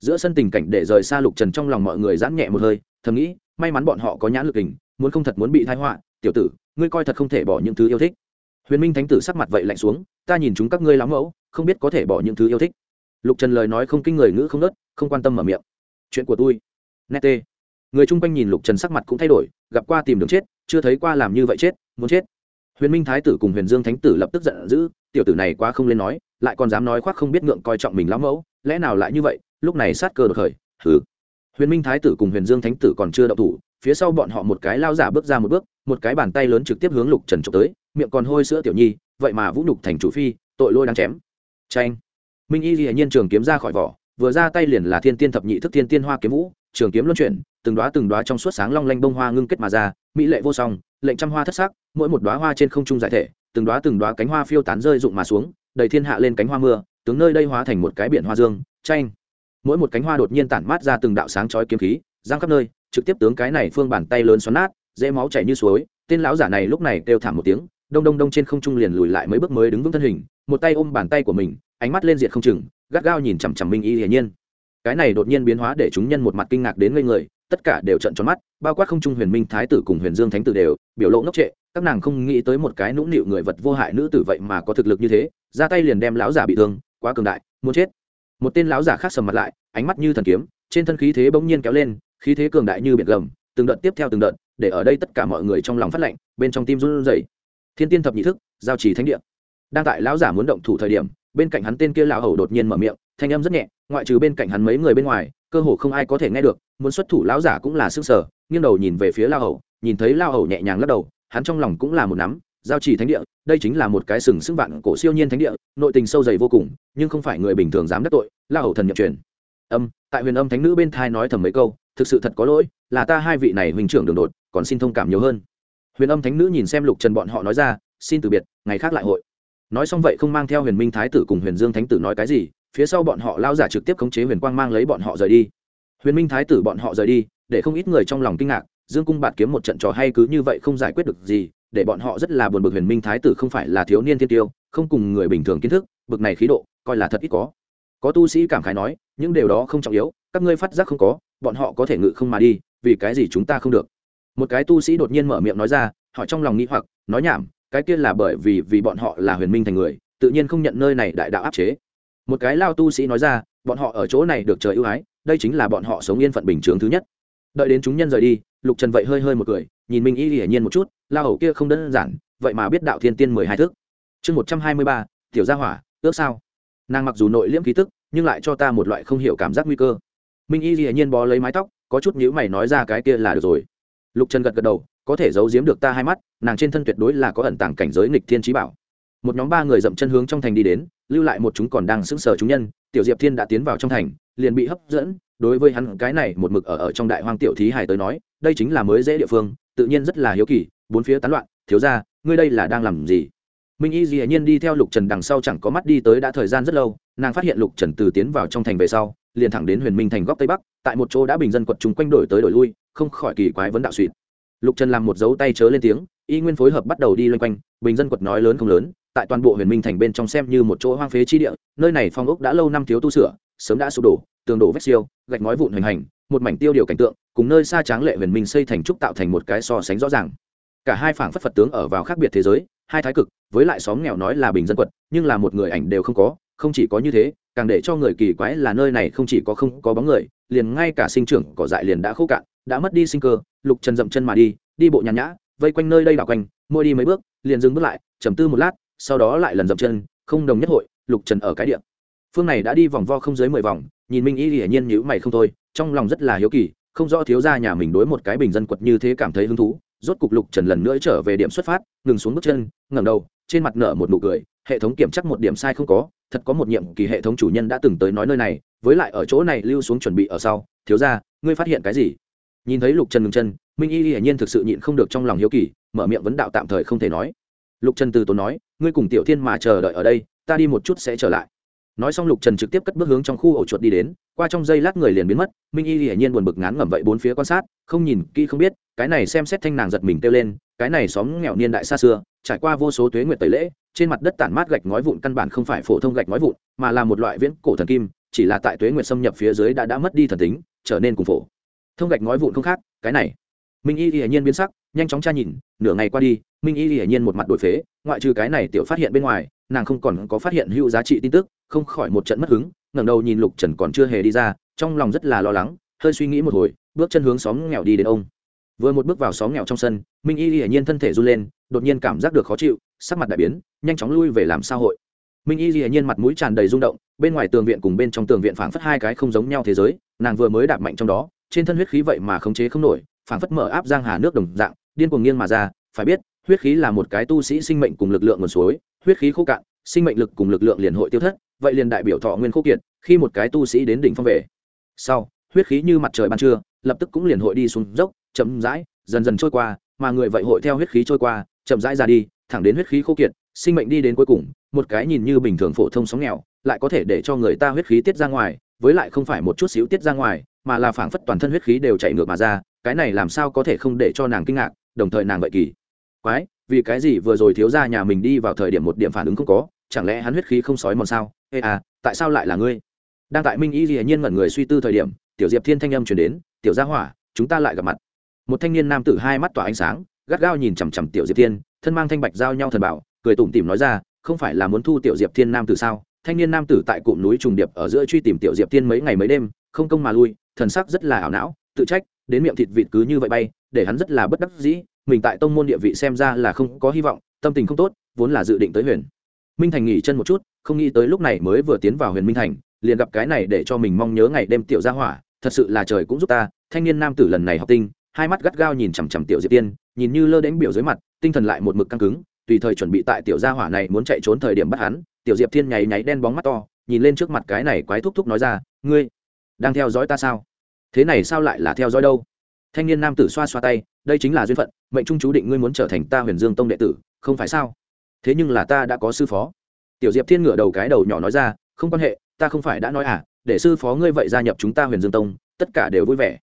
Giữa sân tình cảnh để rời xa lục trần trong lòng mọi người giãn nhẹ một hơi, thầm nghĩ may mắn bọn họ có nhãn lực hình, muốn không thật muốn bị thái họa, tiểu tử, ngươi coi thật không thể bỏ những thứ yêu thích. Huyền minh thánh tử sắc mặt vậy lạnh xuống, ta nhìn chúng các ngươi lắm mẫu, không biết có thể bỏ những thứ yêu thích. Lục trần lời nói không kinh người ngữ không nớt, không quan tâm mở miệng. Chuyện của tôi. Nét tê. Người chung quanh nhìn lục trần sắc mặt cũng thay đổi, gặp qua tìm đường chết, chưa thấy qua làm như vậy chết, muốn chết. Huyền minh thái tử cùng huyền dương thánh tử lập tức giận dữ, tiểu tử này quá không lên nói, lại còn dám nói khoác không biết ngượng coi trọng mình lắm mẫu, lẽ nào lại như vậy, lúc này sát cơ đột khởi, hừ huyền minh thái tử cùng huyền dương thánh tử còn chưa đậu thủ, phía sau bọn họ một cái lao giả bước ra một bước, một cái bàn tay lớn trực tiếp hướng lục trần trộm tới, miệng còn hôi sữa tiểu nhi, vậy mà vũ nhục thành chủ phi, tội lôi đang chém. Tranh minh y hiển nhiên trường kiếm ra khỏi vỏ, vừa ra tay liền là thiên tiên thập nhị thức thiên tiên hoa kiếm vũ, trường kiếm luân chuyển, từng đoá từng đoá trong suốt sáng long lanh bông hoa ngưng kết mà ra, mỹ lệ vô song, lệnh trăm hoa thất sắc, mỗi một đoá hoa trên không trung giải thể, từng đoá từng đoá cánh hoa phiêu tán rơi rụng mà xuống, đầy thiên hạ lên cánh hoa mưa, tướng nơi đây hóa thành một cái biển hoa dương. Tranh mỗi một cánh hoa đột nhiên tản mát ra từng đạo sáng chói kiếm khí, giang khắp nơi, trực tiếp tướng cái này phương bàn tay lớn xoắn nát, dễ máu chảy như suối, tên lão giả này lúc này kêu thảm một tiếng, đông đông đông trên không trung liền lùi lại mấy bước mới đứng vững thân hình, một tay ôm bàn tay của mình, ánh mắt lên diệt không chừng, gắt gao nhìn chằm chằm minh y hiển nhiên. Cái này đột nhiên biến hóa để chúng nhân một mặt kinh ngạc đến ngây người, tất cả đều trận tròn mắt, bao quát không trung huyền minh thái tử cùng huyền dương thánh tử đều, biểu lộ ngốc trệ, các nàng không nghĩ tới một cái nũng nịu người vật vô hại nữ tử vậy mà có thực lực như thế, ra tay liền đem lão giả bị thương, quá cường đại, muốn chết một tên lão giả khác sầm mặt lại, ánh mắt như thần kiếm, trên thân khí thế bỗng nhiên kéo lên, khí thế cường đại như biển gầm, từng đợt tiếp theo từng đợt, để ở đây tất cả mọi người trong lòng phát lạnh, bên trong tim run rẩy. Thiên tiên thập nhị thức, giao trì thánh địa. Đang tại lão giả muốn động thủ thời điểm, bên cạnh hắn tên kia lão hầu đột nhiên mở miệng, thanh âm rất nhẹ, ngoại trừ bên cạnh hắn mấy người bên ngoài, cơ hồ không ai có thể nghe được, muốn xuất thủ lão giả cũng là sức sở, nghiêng đầu nhìn về phía lão hầu, nhìn thấy lão hầu nhẹ nhàng lắc đầu, hắn trong lòng cũng là một nắm giao chỉ thánh địa, đây chính là một cái sừng sững vạn cổ siêu nhiên thánh địa, nội tình sâu dày vô cùng, nhưng không phải người bình thường dám đắc tội là hậu thần nhập truyền. Âm, tại huyền âm thánh nữ bên thai nói thầm mấy câu, thực sự thật có lỗi, là ta hai vị này huynh trưởng đường đột, còn xin thông cảm nhiều hơn. Huyền âm thánh nữ nhìn xem lục trần bọn họ nói ra, xin từ biệt, ngày khác lại hội. Nói xong vậy không mang theo huyền minh thái tử cùng huyền dương thánh tử nói cái gì, phía sau bọn họ lao giả trực tiếp khống chế huyền quang mang lấy bọn họ rời đi. Huyền minh thái tử bọn họ rời đi, để không ít người trong lòng kinh ngạc, dương cung bạt kiếm một trận trò hay cứ như vậy không giải quyết được gì để bọn họ rất là buồn bực huyền minh thái tử không phải là thiếu niên thiên tiêu, không cùng người bình thường kiến thức, bực này khí độ, coi là thật ít có. Có tu sĩ cảm khái nói, những điều đó không trọng yếu, các ngươi phát giác không có, bọn họ có thể ngự không mà đi, vì cái gì chúng ta không được? Một cái tu sĩ đột nhiên mở miệng nói ra họ trong lòng nghĩ hoặc, nói nhảm, cái kia là bởi vì vì bọn họ là huyền minh thành người, tự nhiên không nhận nơi này đại đạo áp chế. Một cái lao tu sĩ nói ra, bọn họ ở chỗ này được trời ưu ái, đây chính là bọn họ sống yên phận bình chướng thứ nhất. Đợi đến chúng nhân rời đi, lục trần vậy hơi hơi một cười, nhìn minh y hiển nhiên một chút lao hầu kia không đơn giản, vậy mà biết đạo thiên tiên mười hai thước chương một trăm hai mươi ba, tiểu gia hỏa, ước sao? Nàng mặc dù nội liễm khí tức, nhưng lại cho ta một loại không hiểu cảm giác nguy cơ. Minh y dĩ nhiên bó lấy mái tóc, có chút nhữ mày nói ra cái kia là được rồi. Lục trần gật gật đầu, có thể giấu giếm được ta hai mắt, nàng trên thân tuyệt đối là có ẩn tàng cảnh giới nghịch thiên trí bảo. Một nhóm ba người dậm chân hướng trong thành đi đến, lưu lại một chúng còn đang sững sờ chúng nhân, tiểu diệp thiên đã tiến vào trong thành, liền bị hấp dẫn. Đối với hắn cái này, một mực ở ở trong đại hoang tiểu thí hải tới nói, đây chính là mới dễ địa phương, tự nhiên rất là hiếu kỳ bốn phía tán loạn, thiếu ra ngươi đây là đang làm gì? Minh y dĩ nhiên đi theo lục trần đằng sau chẳng có mắt đi tới đã thời gian rất lâu, nàng phát hiện lục trần từ tiến vào trong thành về sau, liền thẳng đến huyền minh thành góc tây bắc, tại một chỗ đã bình dân quật chúng quanh đổi tới đổi lui, không khỏi kỳ quái vấn đạo suỵt lục trần làm một dấu tay chớ lên tiếng, y nguyên phối hợp bắt đầu đi loanh quanh, bình dân quật nói lớn không lớn, tại toàn bộ huyền minh thành bên trong xem như một chỗ hoang phế chi địa, nơi này phong ốc đã lâu năm thiếu tu sửa, sớm đã sụp đổ, tường đổ vết siêu, gạch ngói vụn hoành hành, một mảnh tiêu điều cảnh tượng, cùng nơi xa tráng lệ huyền minh xây thành trúc tạo thành một cái so sánh rõ ràng cả hai phảng phất phật tướng ở vào khác biệt thế giới, hai thái cực, với lại xóm nghèo nói là bình dân quật, nhưng là một người ảnh đều không có, không chỉ có như thế, càng để cho người kỳ quái là nơi này không chỉ có không có bóng người, liền ngay cả sinh trưởng cỏ dại liền đã khô cạn, đã mất đi sinh cơ, lục trần dậm chân mà đi đi bộ nhàn nhã, vây quanh nơi đây đảo quanh, mỗi đi mấy bước, liền dừng bước lại, trầm tư một lát, sau đó lại lần dậm chân, không đồng nhất hội, lục trần ở cái địa. Phương này đã đi vòng vo không dưới mười vòng, nhìn minh y hiển nhiên nhữ mày không thôi, trong lòng rất là hiếu kỳ, không rõ thiếu ra nhà mình đối một cái bình dân quật như thế cảm thấy hứng thú rốt cục lục trần lần nữa trở về điểm xuất phát, ngừng xuống bước chân, ngẩng đầu, trên mặt nở một nụ cười, hệ thống kiểm chắc một điểm sai không có, thật có một nhiệm kỳ hệ thống chủ nhân đã từng tới nói nơi này, với lại ở chỗ này lưu xuống chuẩn bị ở sau, thiếu ra ngươi phát hiện cái gì? Nhìn thấy lục trần ngừng chân, minh y hiển nhiên thực sự nhịn không được trong lòng hiếu kỳ, mở miệng vấn đạo tạm thời không thể nói. Lục trần từ tốn nói, ngươi cùng tiểu thiên mà chờ đợi ở đây, ta đi một chút sẽ trở lại nói xong lục trần trực tiếp cất bước hướng trong khu ổ chuột đi đến, qua trong giây lát người liền biến mất, minh y hiển nhiên buồn bực ngán ngẩm vậy bốn phía quan sát, không nhìn, kỹ không biết, cái này xem xét thanh nàng giật mình kêu lên, cái này xóm nghèo niên đại xa xưa, trải qua vô số tuế nguyệt tẩy lễ, trên mặt đất tản mát gạch ngói vụn căn bản không phải phổ thông gạch ngói vụn, mà là một loại viễn cổ thần kim, chỉ là tại tuế nguyệt xâm nhập phía dưới đã đã mất đi thần tính, trở nên cùng phổ. Thông gạch ngói vụn không khác, cái này. Minh y hiển nhiên biến sắc, nhanh chóng tra nhìn, nửa ngày qua đi, minh y hiển nhiên một mặt đổi phế, ngoại trừ cái này tiểu phát hiện bên ngoài nàng không còn có phát hiện hữu giá trị tin tức, không khỏi một trận mất hứng, ngẩng đầu nhìn lục trần còn chưa hề đi ra, trong lòng rất là lo lắng, hơi suy nghĩ một hồi, bước chân hướng xóm nghèo đi đến ông. Vừa một bước vào xóm nghèo trong sân, minh y hiển nhiên thân thể run lên, đột nhiên cảm giác được khó chịu, sắc mặt đại biến, nhanh chóng lui về làm sao hội. Minh y hiển nhiên mặt mũi tràn đầy rung động, bên ngoài tường viện cùng bên trong tường viện phảng phất hai cái không giống nhau thế giới, nàng vừa mới đạp mạnh trong đó, trên thân huyết khí vậy mà khống chế không nổi, phảng phất mở áp giang hà nước đồng dạng, điên cuồng nghiêng mà ra, phải biết, huyết khí là một cái tu sĩ sinh mệnh cùng lực lượng nguồn suối huyết khí khô cạn, sinh mệnh lực cùng lực lượng liền hội tiêu thất, vậy liền đại biểu thọ nguyên khô kiệt, khi một cái tu sĩ đến đỉnh phong về. Sau, huyết khí như mặt trời ban trưa, lập tức cũng liền hội đi xuống dốc, chậm rãi, dần dần trôi qua, mà người vậy hội theo huyết khí trôi qua, chậm rãi ra đi, thẳng đến huyết khí khô kiệt, sinh mệnh đi đến cuối cùng, một cái nhìn như bình thường phổ thông sóng nghèo, lại có thể để cho người ta huyết khí tiết ra ngoài, với lại không phải một chút xíu tiết ra ngoài, mà là phảng phất toàn thân huyết khí đều chạy ngược mà ra, cái này làm sao có thể không để cho nàng kinh ngạc, đồng thời nàng vậy kỳ. Quái vì cái gì vừa rồi thiếu ra nhà mình đi vào thời điểm một điểm phản ứng không có, chẳng lẽ hắn huyết khí không sói mòn sao? Ê à tại sao lại là ngươi? Đang tại minh y dĩ nhiên ngẩn người suy tư thời điểm, tiểu diệp thiên thanh âm chuyển đến, tiểu gia hỏa, chúng ta lại gặp mặt. Một thanh niên nam tử hai mắt tỏa ánh sáng, gắt gao nhìn chằm chằm tiểu diệp thiên, thân mang thanh bạch giao nhau thần bảo, cười tủm tỉm nói ra, không phải là muốn thu tiểu diệp thiên nam tử sao? Thanh niên nam tử tại cụm núi trùng điệp ở giữa truy tìm tiểu diệp thiên mấy ngày mấy đêm, không công mà lui, thần sắc rất là ảo não, tự trách, đến miệng thịt vịt cứ như vậy bay, để hắn rất là bất đắc dĩ mình tại tông môn địa vị xem ra là không có hy vọng, tâm tình không tốt, vốn là dự định tới huyền. Minh thành nghỉ chân một chút, không nghĩ tới lúc này mới vừa tiến vào huyền minh thành, liền gặp cái này để cho mình mong nhớ ngày đêm tiểu gia hỏa, thật sự là trời cũng giúp ta, thanh niên nam tử lần này học tinh, hai mắt gắt gao nhìn chằm chằm tiểu diệp tiên, nhìn như lơ đánh biểu dưới mặt, tinh thần lại một mực căng cứng, tùy thời chuẩn bị tại tiểu gia hỏa này muốn chạy trốn thời điểm bắt hắn, tiểu diệp thiên nháy nháy đen bóng mắt to, nhìn lên trước mặt cái này quái thúc thúc nói ra, ngươi đang theo dõi ta sao? Thế này sao lại là theo dõi đâu? Thanh niên nam tử xoa xoa tay, đây chính là duyên phận, mệnh trung chú định ngươi muốn trở thành ta huyền dương tông đệ tử, không phải sao? Thế nhưng là ta đã có sư phó. Tiểu diệp thiên ngửa đầu cái đầu nhỏ nói ra, không quan hệ, ta không phải đã nói à để sư phó ngươi vậy gia nhập chúng ta huyền dương tông, tất cả đều vui vẻ.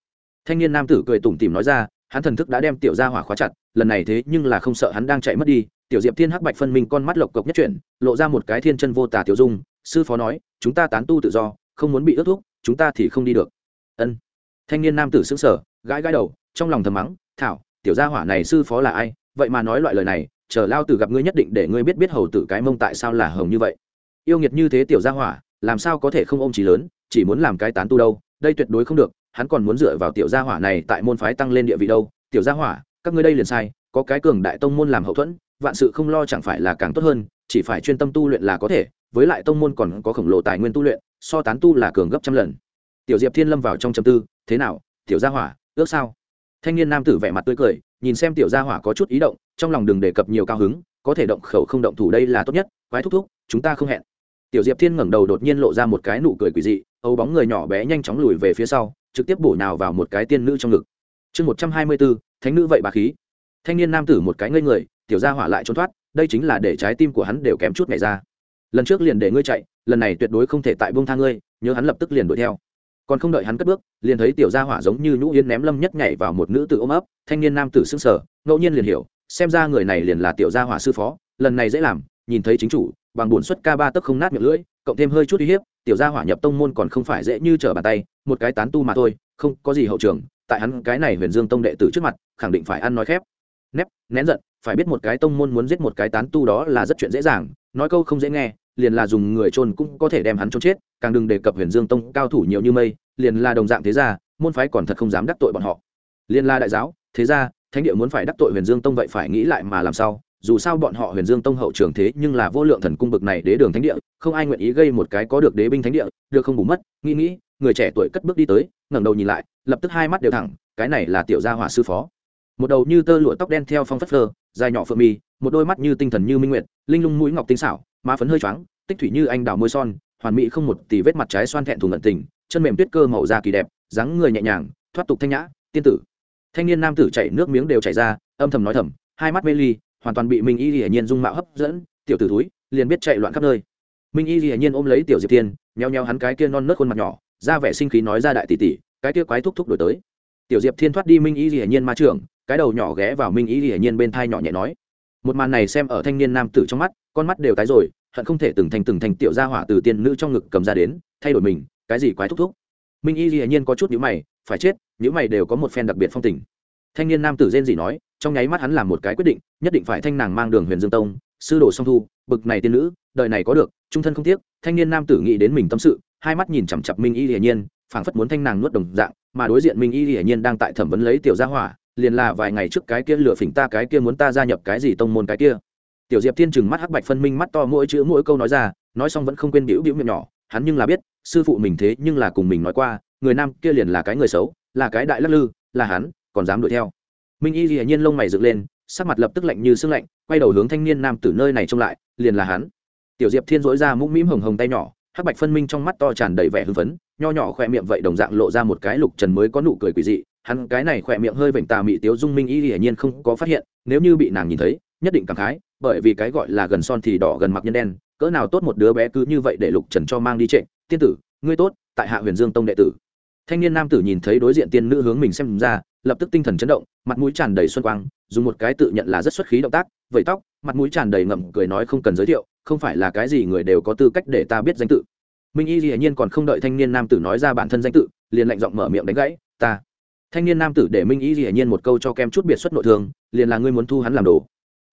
Thanh niên nam tử cười tủm tỉm nói ra, hắn thần thức đã đem tiểu gia hỏa khóa chặt, lần này thế nhưng là không sợ hắn đang chạy mất đi. Tiểu diệp thiên hắc bạch phân minh con mắt lộc cộc nhất chuyển, lộ ra một cái thiên chân vô tả tiểu dung, sư phó nói, chúng ta tán tu tự do, không muốn bị ước thúc, chúng ta thì không đi được. Ân thanh niên nam tử xứng sở gãi gãi đầu, trong lòng thầm mắng, thảo, tiểu gia hỏa này sư phó là ai? Vậy mà nói loại lời này, chờ lao tử gặp ngươi nhất định để ngươi biết biết hầu tử cái mông tại sao là hồng như vậy. Yêu nghiệt như thế tiểu gia hỏa, làm sao có thể không ôm trí lớn, chỉ muốn làm cái tán tu đâu, đây tuyệt đối không được, hắn còn muốn dựa vào tiểu gia hỏa này tại môn phái tăng lên địa vị đâu. Tiểu gia hỏa, các ngươi đây liền sai, có cái cường đại tông môn làm hậu thuẫn, vạn sự không lo chẳng phải là càng tốt hơn, chỉ phải chuyên tâm tu luyện là có thể, với lại tông môn còn có khổng lồ tài nguyên tu luyện, so tán tu là cường gấp trăm lần. Tiểu diệp thiên lâm vào trong trầm tư thế nào, tiểu gia hỏa, ước sao? Thanh niên nam tử vẻ mặt tươi cười, nhìn xem tiểu gia hỏa có chút ý động, trong lòng đừng đề cập nhiều cao hứng, có thể động khẩu không động thủ đây là tốt nhất, quái thúc thúc, chúng ta không hẹn. Tiểu diệp thiên ngẩng đầu đột nhiên lộ ra một cái nụ cười quỷ dị, âu bóng người nhỏ bé nhanh chóng lùi về phía sau, trực tiếp bổ nào vào một cái tiên nữ trong ngực. Chương một trăm hai mươi bốn, thánh nữ vậy bà khí. Thanh niên nam tử một cái ngây người, tiểu gia hỏa lại trốn thoát, đây chính là để trái tim của hắn đều kém chút ngày ra. Lần trước liền để ngươi chạy, lần này tuyệt đối không thể tại bông tha ngươi, nhớ hắn lập tức liền đuổi theo còn không đợi hắn cất bước, liền thấy tiểu gia hỏa giống như nhũ yên ném lâm nhất nhảy vào một nữ tử ôm ấp, thanh niên nam tử sững sờ, ngẫu nhiên liền hiểu, xem ra người này liền là tiểu gia hỏa sư phó, lần này dễ làm, nhìn thấy chính chủ, bằng bổn suất ca ba tấc không nát miệng lưỡi, cộng thêm hơi chút uy hiếp, tiểu gia hỏa nhập tông môn còn không phải dễ như trở bàn tay, một cái tán tu mà thôi, không có gì hậu trường, tại hắn cái này huyền dương tông đệ tử trước mặt, khẳng định phải ăn nói khép. Nép, nén giận, phải biết một cái tông môn muốn giết một cái tán tu đó là rất chuyện dễ dàng, nói câu không dễ nghe liền là dùng người trôn cũng có thể đem hắn trôn chết, càng đừng đề cập huyền dương tông cao thủ nhiều như mây, liền là đồng dạng thế gia, môn phái còn thật không dám đắc tội bọn họ. Liền là đại giáo, thế gia, thánh địa muốn phải đắc tội huyền dương tông vậy phải nghĩ lại mà làm sao? Dù sao bọn họ huyền dương tông hậu trường thế nhưng là vô lượng thần cung bực này đế đường thánh địa, không ai nguyện ý gây một cái có được đế binh thánh địa, được không bù mất, nghĩ nghĩ, người trẻ tuổi cất bước đi tới, ngẩng đầu nhìn lại, lập tức hai mắt đều thẳng, cái này là tiểu gia hỏa sư phó. Một đầu như tơ lụa tóc đen theo phong phất phơ, dài nhỏ phượng mi, một đôi mắt như tinh thần như minh nguyệt, linh lung mũi ngọc tinh xảo má phấn hơi choáng, tích thủy như anh đào môi son, hoàn mỹ không một tỷ vết mặt trái xoan thẹn thùng ngẩn tình, chân mềm tuyết cơ màu da kỳ đẹp, dáng người nhẹ nhàng, thoát tục thanh nhã, tiên tử. Thanh niên nam tử chảy nước miếng đều chảy ra, âm thầm nói thầm, hai mắt mê ly, hoàn toàn bị minh y hiển nhiên dung mạo hấp dẫn, tiểu tử túi liền biết chạy loạn khắp nơi. Minh y hiển nhiên ôm lấy tiểu diệp tiên nheo nheo hắn cái kia non nớt khuôn mặt nhỏ, ra vẻ sinh khí nói ra đại tỷ tỷ, cái kia quái thúc thúc đổi tới. Tiểu diệp thiên thoát đi minh y hiển nhiên ma trưởng, cái đầu nhỏ ghé vào minh y hiển nhiên bên thai nhỏ nhẹ nói. Một màn này xem ở thanh niên nam tử trong mắt, con mắt đều tái rồi hận không thể từng thành từng thành tiểu gia hỏa từ tiên nữ trong ngực cầm ra đến, thay đổi mình, cái gì quái thúc thúc. Minh y dĩ nhiên có chút nhữ mày, phải chết nhữ mày đều có một phen đặc biệt phong tình. Thanh niên nam tử rên gì nói, trong nháy mắt hắn làm một cái quyết định, nhất định phải thanh nàng mang đường huyền dương tông, sư đồ song thu, bực này tiên nữ, đời này có được, trung thân không tiếc. Thanh niên nam tử nghĩ đến mình tâm sự, hai mắt nhìn chằm chặp minh y hiển nhiên, phảng phất muốn thanh nàng nuốt đồng dạng, mà đối diện minh y hiển nhiên đang tại thẩm vấn lấy tiểu gia hỏa, liền là vài ngày trước cái kia lửa phỉnh ta, cái kia muốn ta gia nhập cái gì tông môn cái kia tiểu diệp thiên Trừng mắt hắc bạch phân minh mắt to mỗi chữ mỗi câu nói ra, nói xong vẫn không quên biểu biểu miệng nhỏ, hắn nhưng là biết, sư phụ mình thế nhưng là cùng mình nói qua, người nam kia liền là cái người xấu, là cái đại lắc lư, là hắn, còn dám đuổi theo. Minh y hiển nhiên lông mày dựng lên, sắc mặt lập tức lạnh như sương lạnh, quay đầu hướng thanh niên nam tử nơi này trông lại, liền là hắn. Tiểu diệp thiên dối ra mũm mĩm hồng hồng tay nhỏ, hắc bạch phân minh trong mắt to tràn đầy vẻ hưng phấn, nho nhỏ khoe miệng vậy đồng dạng lộ ra một cái lục trần mới có nụ cười quỷ dị, hắn cái này khoe miệng hơi vểnh tà mị tiếu dung minh y hiển nhiên không có phát hiện, nếu như bị nàng nhìn thấy nhất định cảm khái, bởi vì cái gọi là gần son thì đỏ gần mặc nhân đen, cỡ nào tốt một đứa bé cứ như vậy để lục trần cho mang đi trệ. Tiên tử, ngươi tốt, tại hạ huyền dương tông đệ tử. Thanh niên nam tử nhìn thấy đối diện tiên nữ hướng mình xem ra, lập tức tinh thần chấn động, mặt mũi tràn đầy xuân quang, dùng một cái tự nhận là rất xuất khí động tác vẩy tóc, mặt mũi tràn đầy ngậm, cười nói không cần giới thiệu, không phải là cái gì người đều có tư cách để ta biết danh tự. Minh y dĩ nhiên còn không đợi thanh niên nam tử nói ra bản thân danh tự, liền lạnh giọng mở miệng đánh gãy, ta. Thanh niên nam tử để minh y dĩ nhiên một câu cho kem chút biệt xuất nội thương, liền là ngươi muốn thu hắn làm đồ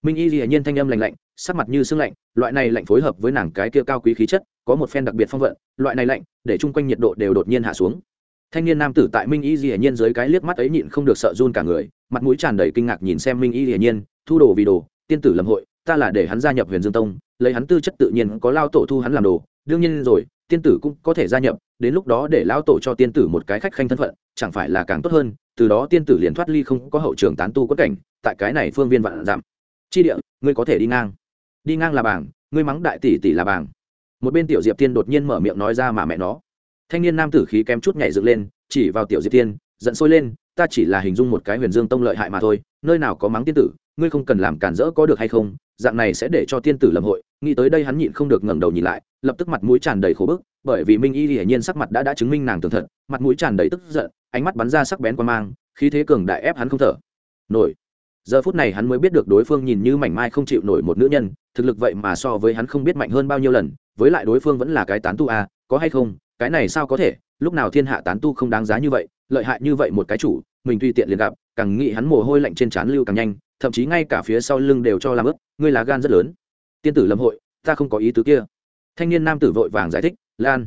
minh y dĩ nhiên thanh âm lạnh lạnh, sắc mặt như sương lạnh, loại này lạnh phối hợp với nàng cái kia cao quý khí chất, có một phen đặc biệt phong vận, loại này lạnh, để chung quanh nhiệt độ đều đột nhiên hạ xuống. Thanh niên nam tử tại minh y dĩ nhiên dưới cái liếc mắt ấy nhịn không được sợ run cả người, mặt mũi tràn đầy kinh ngạc nhìn xem minh y dĩ nhiên, thu đồ vì đồ, tiên tử lâm hội, ta là để hắn gia nhập huyền dương tông, lấy hắn tư chất tự nhiên có lao tổ thu hắn làm đồ, đương nhiên rồi, tiên tử cũng có thể gia nhập, đến lúc đó để lao tổ cho tiên tử một cái khách khanh thân phận, chẳng phải là càng tốt hơn, từ đó tiên tử liền thoát ly không có hậu trường tán tu quất cảnh, tại cái này phương viên vạn giảm chi địa, ngươi có thể đi ngang. Đi ngang là bảng, ngươi mắng đại tỷ tỷ là bảng. Một bên tiểu diệp tiên đột nhiên mở miệng nói ra mà mẹ nó. Thanh niên nam tử khí kém chút nhảy dựng lên, chỉ vào tiểu diệp tiên, giận sôi lên, ta chỉ là hình dung một cái huyền dương tông lợi hại mà thôi, nơi nào có mắng tiên tử, ngươi không cần làm cản rỡ có được hay không, dạng này sẽ để cho tiên tử lầm hội. Nghĩ tới đây hắn nhịn không được ngẩng đầu nhìn lại, lập tức mặt mũi tràn đầy khổ bức, bởi vì minh y hiển nhiên sắc mặt đã đã chứng minh nàng tường thật, mặt mũi tràn đầy tức giận, ánh mắt bắn ra sắc bén qua mang, khí thế cường đại ép hắn không thở. Nổi giờ phút này hắn mới biết được đối phương nhìn như mảnh mai không chịu nổi một nữ nhân thực lực vậy mà so với hắn không biết mạnh hơn bao nhiêu lần với lại đối phương vẫn là cái tán tu à, có hay không cái này sao có thể lúc nào thiên hạ tán tu không đáng giá như vậy lợi hại như vậy một cái chủ mình tùy tiện liền gặp càng nghĩ hắn mồ hôi lạnh trên trán lưu càng nhanh thậm chí ngay cả phía sau lưng đều cho làm ướp ngươi là gan rất lớn. Tiên tử lâm hội ta không có ý tứ kia. Thanh niên nam tử vội vàng giải thích lan.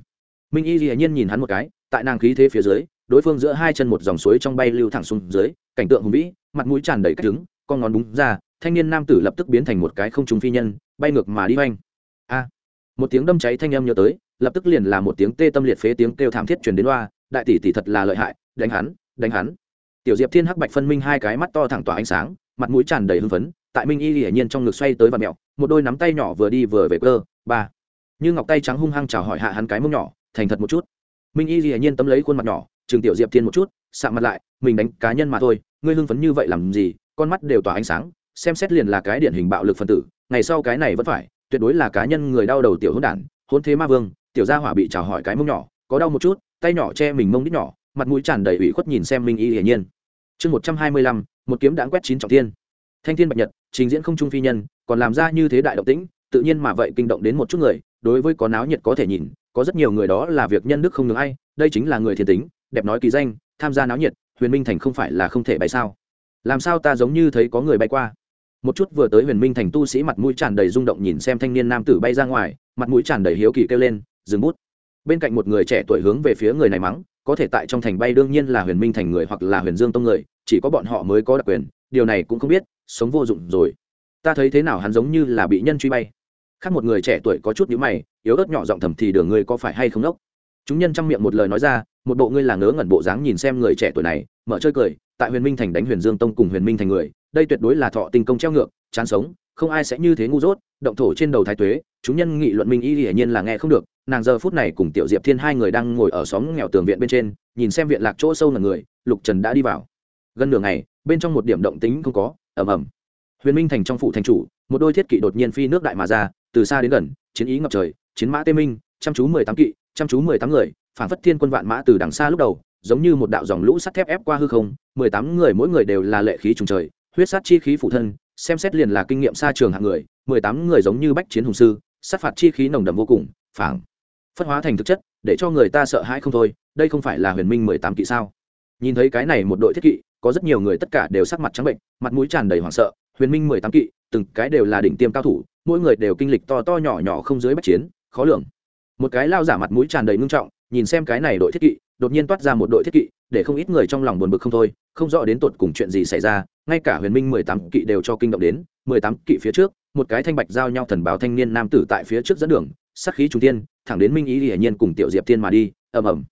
Minh y dĩ nhiên nhìn hắn một cái tại nàng khí thế phía dưới đối phương giữa hai chân một dòng suối trong bay lưu thẳng xuống dưới cảnh tượng hùng vĩ mặt mũi tràn đầy cách đứng, con ngón búng ra, thanh niên nam tử lập tức biến thành một cái không trùng phi nhân, bay ngược mà đi oanh a! Một tiếng đâm cháy thanh âm nhớ tới, lập tức liền là một tiếng tê tâm liệt phế tiếng kêu thảm thiết truyền đến loa đại tỷ tỷ thật là lợi hại, đánh hắn đánh hắn. Tiểu diệp thiên hắc bạch phân minh hai cái mắt to thẳng tỏa ánh sáng, mặt mũi tràn đầy hưng phấn, tại minh y hiển nhiên trong ngực xoay tới và mẹo, một đôi nắm tay nhỏ vừa đi vừa về cơ, ba. Như ngọc tay trắng hung hăng chào hỏi hạ hắn cái mông nhỏ, thành thật một chút. Minh y hiển nhiên tấm lấy khuôn mặt nhỏ trường tiểu diệp thiên một chút, sạm mặt lại, mình đánh cá nhân mà thôi ngươi hưng phấn như vậy làm gì, con mắt đều tỏa ánh sáng, xem xét liền là cái điển hình bạo lực phân tử, ngày sau cái này vẫn phải, tuyệt đối là cá nhân người đau đầu tiểu hôn đản hôn thế ma vương, tiểu gia hỏa bị chào hỏi cái mông nhỏ, có đau một chút, tay nhỏ che mình mông đít nhỏ, mặt mũi tràn đầy ủy khuất nhìn xem minh y hiển nhiên. Chương một trăm hai mươi lăm, một kiếm đãng quét chín trọng thiên. Thanh thiên bạch nhật, trình diễn không trung phi nhân, còn làm ra như thế đại động tĩnh, tự nhiên mà vậy kinh động đến một chút người, đối với có náo nhiệt có thể nhìn, có rất nhiều người đó là việc nhân đức không ngừng ai, đây chính là người thiên tính, đẹp nói kỳ danh, tham gia náo nhiệt huyền minh thành không phải là không thể bay sao? Làm sao ta giống như thấy có người bay qua? Một chút vừa tới huyền minh thành tu sĩ mặt mũi tràn đầy rung động nhìn xem thanh niên nam tử bay ra ngoài, mặt mũi tràn đầy hiếu kỳ kêu lên, dừng bút. Bên cạnh một người trẻ tuổi hướng về phía người này mắng, có thể tại trong thành bay đương nhiên là huyền minh thành người hoặc là huyền dương tông người, chỉ có bọn họ mới có đặc quyền, điều này cũng không biết, sống vô dụng rồi. Ta thấy thế nào hắn giống như là bị nhân truy bay. Khác một người trẻ tuổi có chút nhữ mày, yếu ớt nhỏ giọng thầm thì đường ngươi có phải hay không ốc chúng nhân trong miệng một lời nói ra một bộ ngươi là ngớ ngẩn bộ dáng nhìn xem người trẻ tuổi này, mở chơi cười, tại huyền minh thành đánh huyền dương tông cùng huyền minh thành người, đây tuyệt đối là thọ tình công treo ngược, chán sống, không ai sẽ như thế ngu dốt, động thổ trên đầu thái tuế, chúng nhân nghị luận minh y hiển nhiên là nghe không được, nàng giờ phút này cùng tiểu diệp thiên hai người đang ngồi ở xóm nghèo tường viện bên trên, nhìn xem viện lạc chỗ sâu là người, lục trần đã đi vào. Gần nửa ngày, bên trong một điểm động tính không có, ầm ầm. Huyền minh thành trong phủ thành chủ, một đôi thiết kỵ đột nhiên phi nước đại mà ra, từ xa đến gần, chiến ý ngập trời, chiến mã tê minh, chăm chú mười tám kỵ, chăm chú mười tám người phản phất thiên quân vạn mã từ đằng xa lúc đầu, giống như một đạo dòng lũ sắt thép ép qua hư không, mười tám người mỗi người đều là lệ khí trùng trời, huyết sát chi khí phụ thân, xem xét liền là kinh nghiệm xa trường hạng người, mười tám người giống như bách chiến hùng sư, sát phạt chi khí nồng đậm vô cùng, phảng phất hóa thành thực chất, để cho người ta sợ hãi không thôi, đây không phải là huyền minh mười tám kỵ sao? Nhìn thấy cái này một đội thiết kỵ, có rất nhiều người tất cả đều sắc mặt trắng bệnh, mặt mũi tràn đầy hoảng sợ, huyền minh mười tám kỵ, từng cái đều là đỉnh tiêm cao thủ, mỗi người đều kinh lịch to to nhỏ nhỏ không dưới bách chiến, khó lường. Một cái lao giả mặt mũi tràn đầy ngưng trọng nhìn xem cái này đội thiết kỵ, đột nhiên toát ra một đội thiết kỵ, để không ít người trong lòng buồn bực không thôi, không rõ đến tột cùng chuyện gì xảy ra, ngay cả huyền minh mười tám kỵ đều cho kinh động đến, mười tám kỵ phía trước, một cái thanh bạch giao nhau thần báo thanh niên nam tử tại phía trước dẫn đường sắc khí trung tiên thẳng đến minh ý hiển nhiên cùng tiểu diệp tiên mà đi, ầm ầm.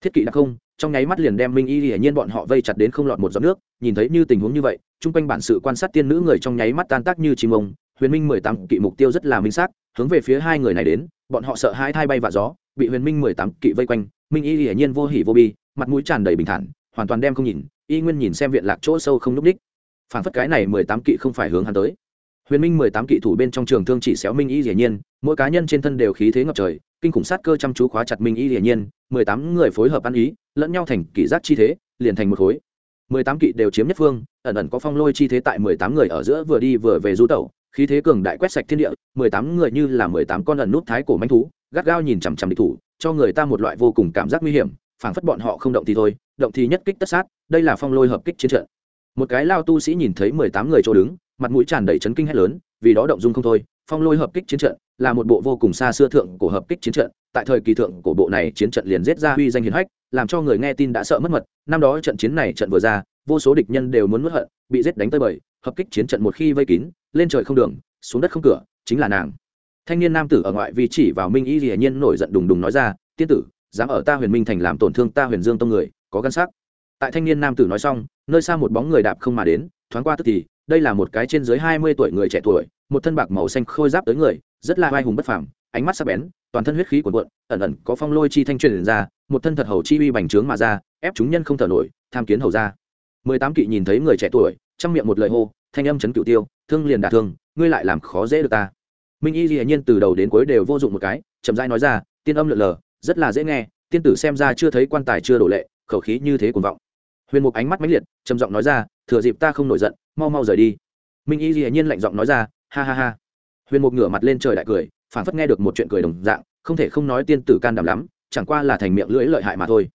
Thiết kỵ đặc không, trong nháy mắt liền đem minh y hiển nhiên bọn họ vây chặt đến không lọt một giọt nước, nhìn thấy như tình huống như vậy, chung quanh bản sự quan sát tiên nữ người trong nháy mắt tan tác như chim ông huyền minh mười tám kỵ mục tiêu rất là minh xác, hướng về phía hai người này đến, bọn họ sợ hai thai bay và gió, bị huyền minh mười tám kỵ vây quanh, minh y hiển nhiên vô hỉ vô bi, mặt mũi tràn đầy bình thản, hoàn toàn đem không nhìn, y nguyên nhìn xem viện lạc chỗ sâu không núp đích. Phản phất cái này mười tám kỵ không phải hướng hắn tới. Huyền minh mười tám kỵ thủ bên trong trường thương chỉ xéo minh y hiển nhiên, mỗi cá nhân trên thân đều khí thế ngập trời, kinh khủng sát cơ chăm chú khóa chặt minh y hiển nhiên, mười tám người phối hợp ăn ý, lẫn nhau thành kỷ giác chi thế, liền thành một khối. mười tám kỵ đều chiếm nhất phương, ẩn ẩn có phong lôi chi thế tại mười tám người ở giữa vừa đi vừa về du tẩu khí thế cường đại quét sạch thiên địa, mười tám người như là mười tám con ẩn nút thái cổ manh thú, gắt gao nhìn chằm chằm địch thủ, cho người ta một loại vô cùng cảm giác nguy hiểm, phảng phất bọn họ không động thì thôi, động thì nhất kích tất sát, đây là phong lôi hợp kích chiến trận. Một cái lao tu sĩ nhìn thấy mười tám người chỗ đứng, mặt mũi tràn đầy chấn kinh hét lớn, vì đó động dung không thôi, phong lôi hợp kích chiến trận là một bộ vô cùng xa xưa thượng của hợp kích chiến trận, tại thời kỳ thượng của bộ này chiến trận liền giết ra uy danh hiền hách, làm cho người nghe tin đã sợ mất mật, năm đó trận chiến này trận vừa ra vô số địch nhân đều muốn mất hận, bị giết đánh tới bời, hợp kích chiến trận một khi vây kín, lên trời không đường, xuống đất không cửa, chính là nàng. Thanh niên nam tử ở ngoại vì chỉ vào minh y hiển nhiên nổi giận đùng đùng nói ra, tiên tử, dám ở ta huyền minh thành làm tổn thương ta huyền dương tông người, có gan sắc tại thanh niên nam tử nói xong, nơi xa một bóng người đạp không mà đến, thoáng qua tức thì, đây là một cái trên dưới hai mươi tuổi người trẻ tuổi, một thân bạc màu xanh khôi giáp tới người, rất là vai hùng bất phàm, ánh mắt sắc bén, toàn thân huyết khí cuồn cuộn, ẩn ẩn có phong lôi chi thanh truyền ra, một thân thật hầu chi uy bành trướng mà ra, ép chúng nhân không thở nổi, tham kiến hầu ra mười tám kỵ nhìn thấy người trẻ tuổi, trong miệng một lời hô, thanh âm chấn cửu tiêu, thương liền đả thương, ngươi lại làm khó dễ được ta. Minh y dĩ nhiên từ đầu đến cuối đều vô dụng một cái, chậm rãi nói ra, tiên âm lượn lờ, rất là dễ nghe, tiên tử xem ra chưa thấy quan tài chưa đổ lệ, khẩu khí như thế cuồng vọng. Huyền mục ánh mắt mãnh liệt, trầm giọng nói ra, thừa dịp ta không nổi giận, mau mau rời đi. Minh y dĩ nhiên lạnh giọng nói ra, ha ha ha. Huyền mục ngửa mặt lên trời đại cười phản phất nghe được một chuyện cười đồng dạng, không thể không nói tiên tử can đảm lắm, chẳng qua là thành miệng lưỡi lợi hại mà thôi.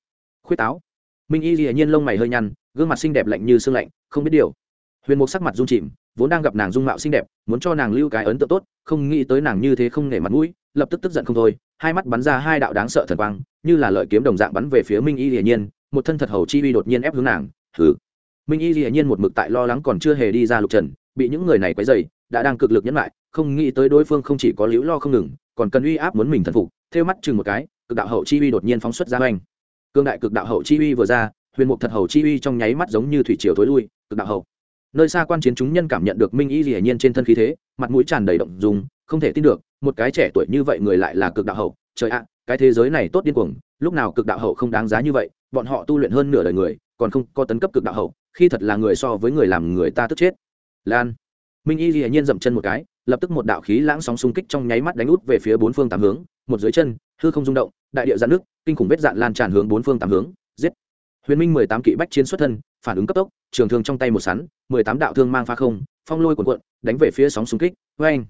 Khuyết táo. Minh y dĩ nhiên lông mày hơi nhăn gương mặt xinh đẹp lạnh như sương lạnh, không biết điều. Huyền mục sắc mặt run chìm, vốn đang gặp nàng dung mạo xinh đẹp, muốn cho nàng lưu cái ấn tượng tốt, không nghĩ tới nàng như thế không nể mặt mũi, lập tức tức giận không thôi, hai mắt bắn ra hai đạo đáng sợ thần quang, như là lợi kiếm đồng dạng bắn về phía minh y hiển nhiên, một thân thật hầu chi uy đột nhiên ép hướng nàng thử minh y hiển nhiên một mực tại lo lắng còn chưa hề đi ra lục trần, bị những người này quấy dày đã đang cực lực nhẫn lại, không nghĩ tới đối phương không chỉ có liễu lo không ngừng, còn cần uy áp muốn mình thần phục, theo mắt chừng một cái, cực đạo hậu chi uy đột nhiên phóng xuất ra oanh cương đại cực đạo hậu chi uy vừa ra huyền mục thật hầu chi uy trong nháy mắt giống như thủy triều thối lui, cực đạo hậu nơi xa quan chiến chúng nhân cảm nhận được minh y hiển nhiên trên thân khí thế, mặt mũi tràn đầy động dùng không thể tin được, một cái trẻ tuổi như vậy người lại là cực đạo hậu trời ạ, cái thế giới này tốt điên cuồng, lúc nào cực đạo hậu không đáng giá như vậy, bọn họ tu luyện hơn nửa đời người, còn không có tấn cấp cực đạo hậu khi thật là người so với người làm người ta tức chết. Lan. Minh y hiển nhiên dậm chân một cái, lập tức một đạo khí lãng sóng xung kích trong nháy mắt đánh út về phía bốn phương tám hướng, một dưới chân, hư không rung động, đại địa giãn nước kinh khủng vết dạn lan tràn hướng bốn phương tám hướng. Giết huyền minh mười tám kỵ bách chiến xuất thân, phản ứng cấp tốc, trường thương trong tay một sắn, mười tám đạo thương mang pha không, phong lôi cuộn cuộn, đánh về phía sóng xung kích. Vê anh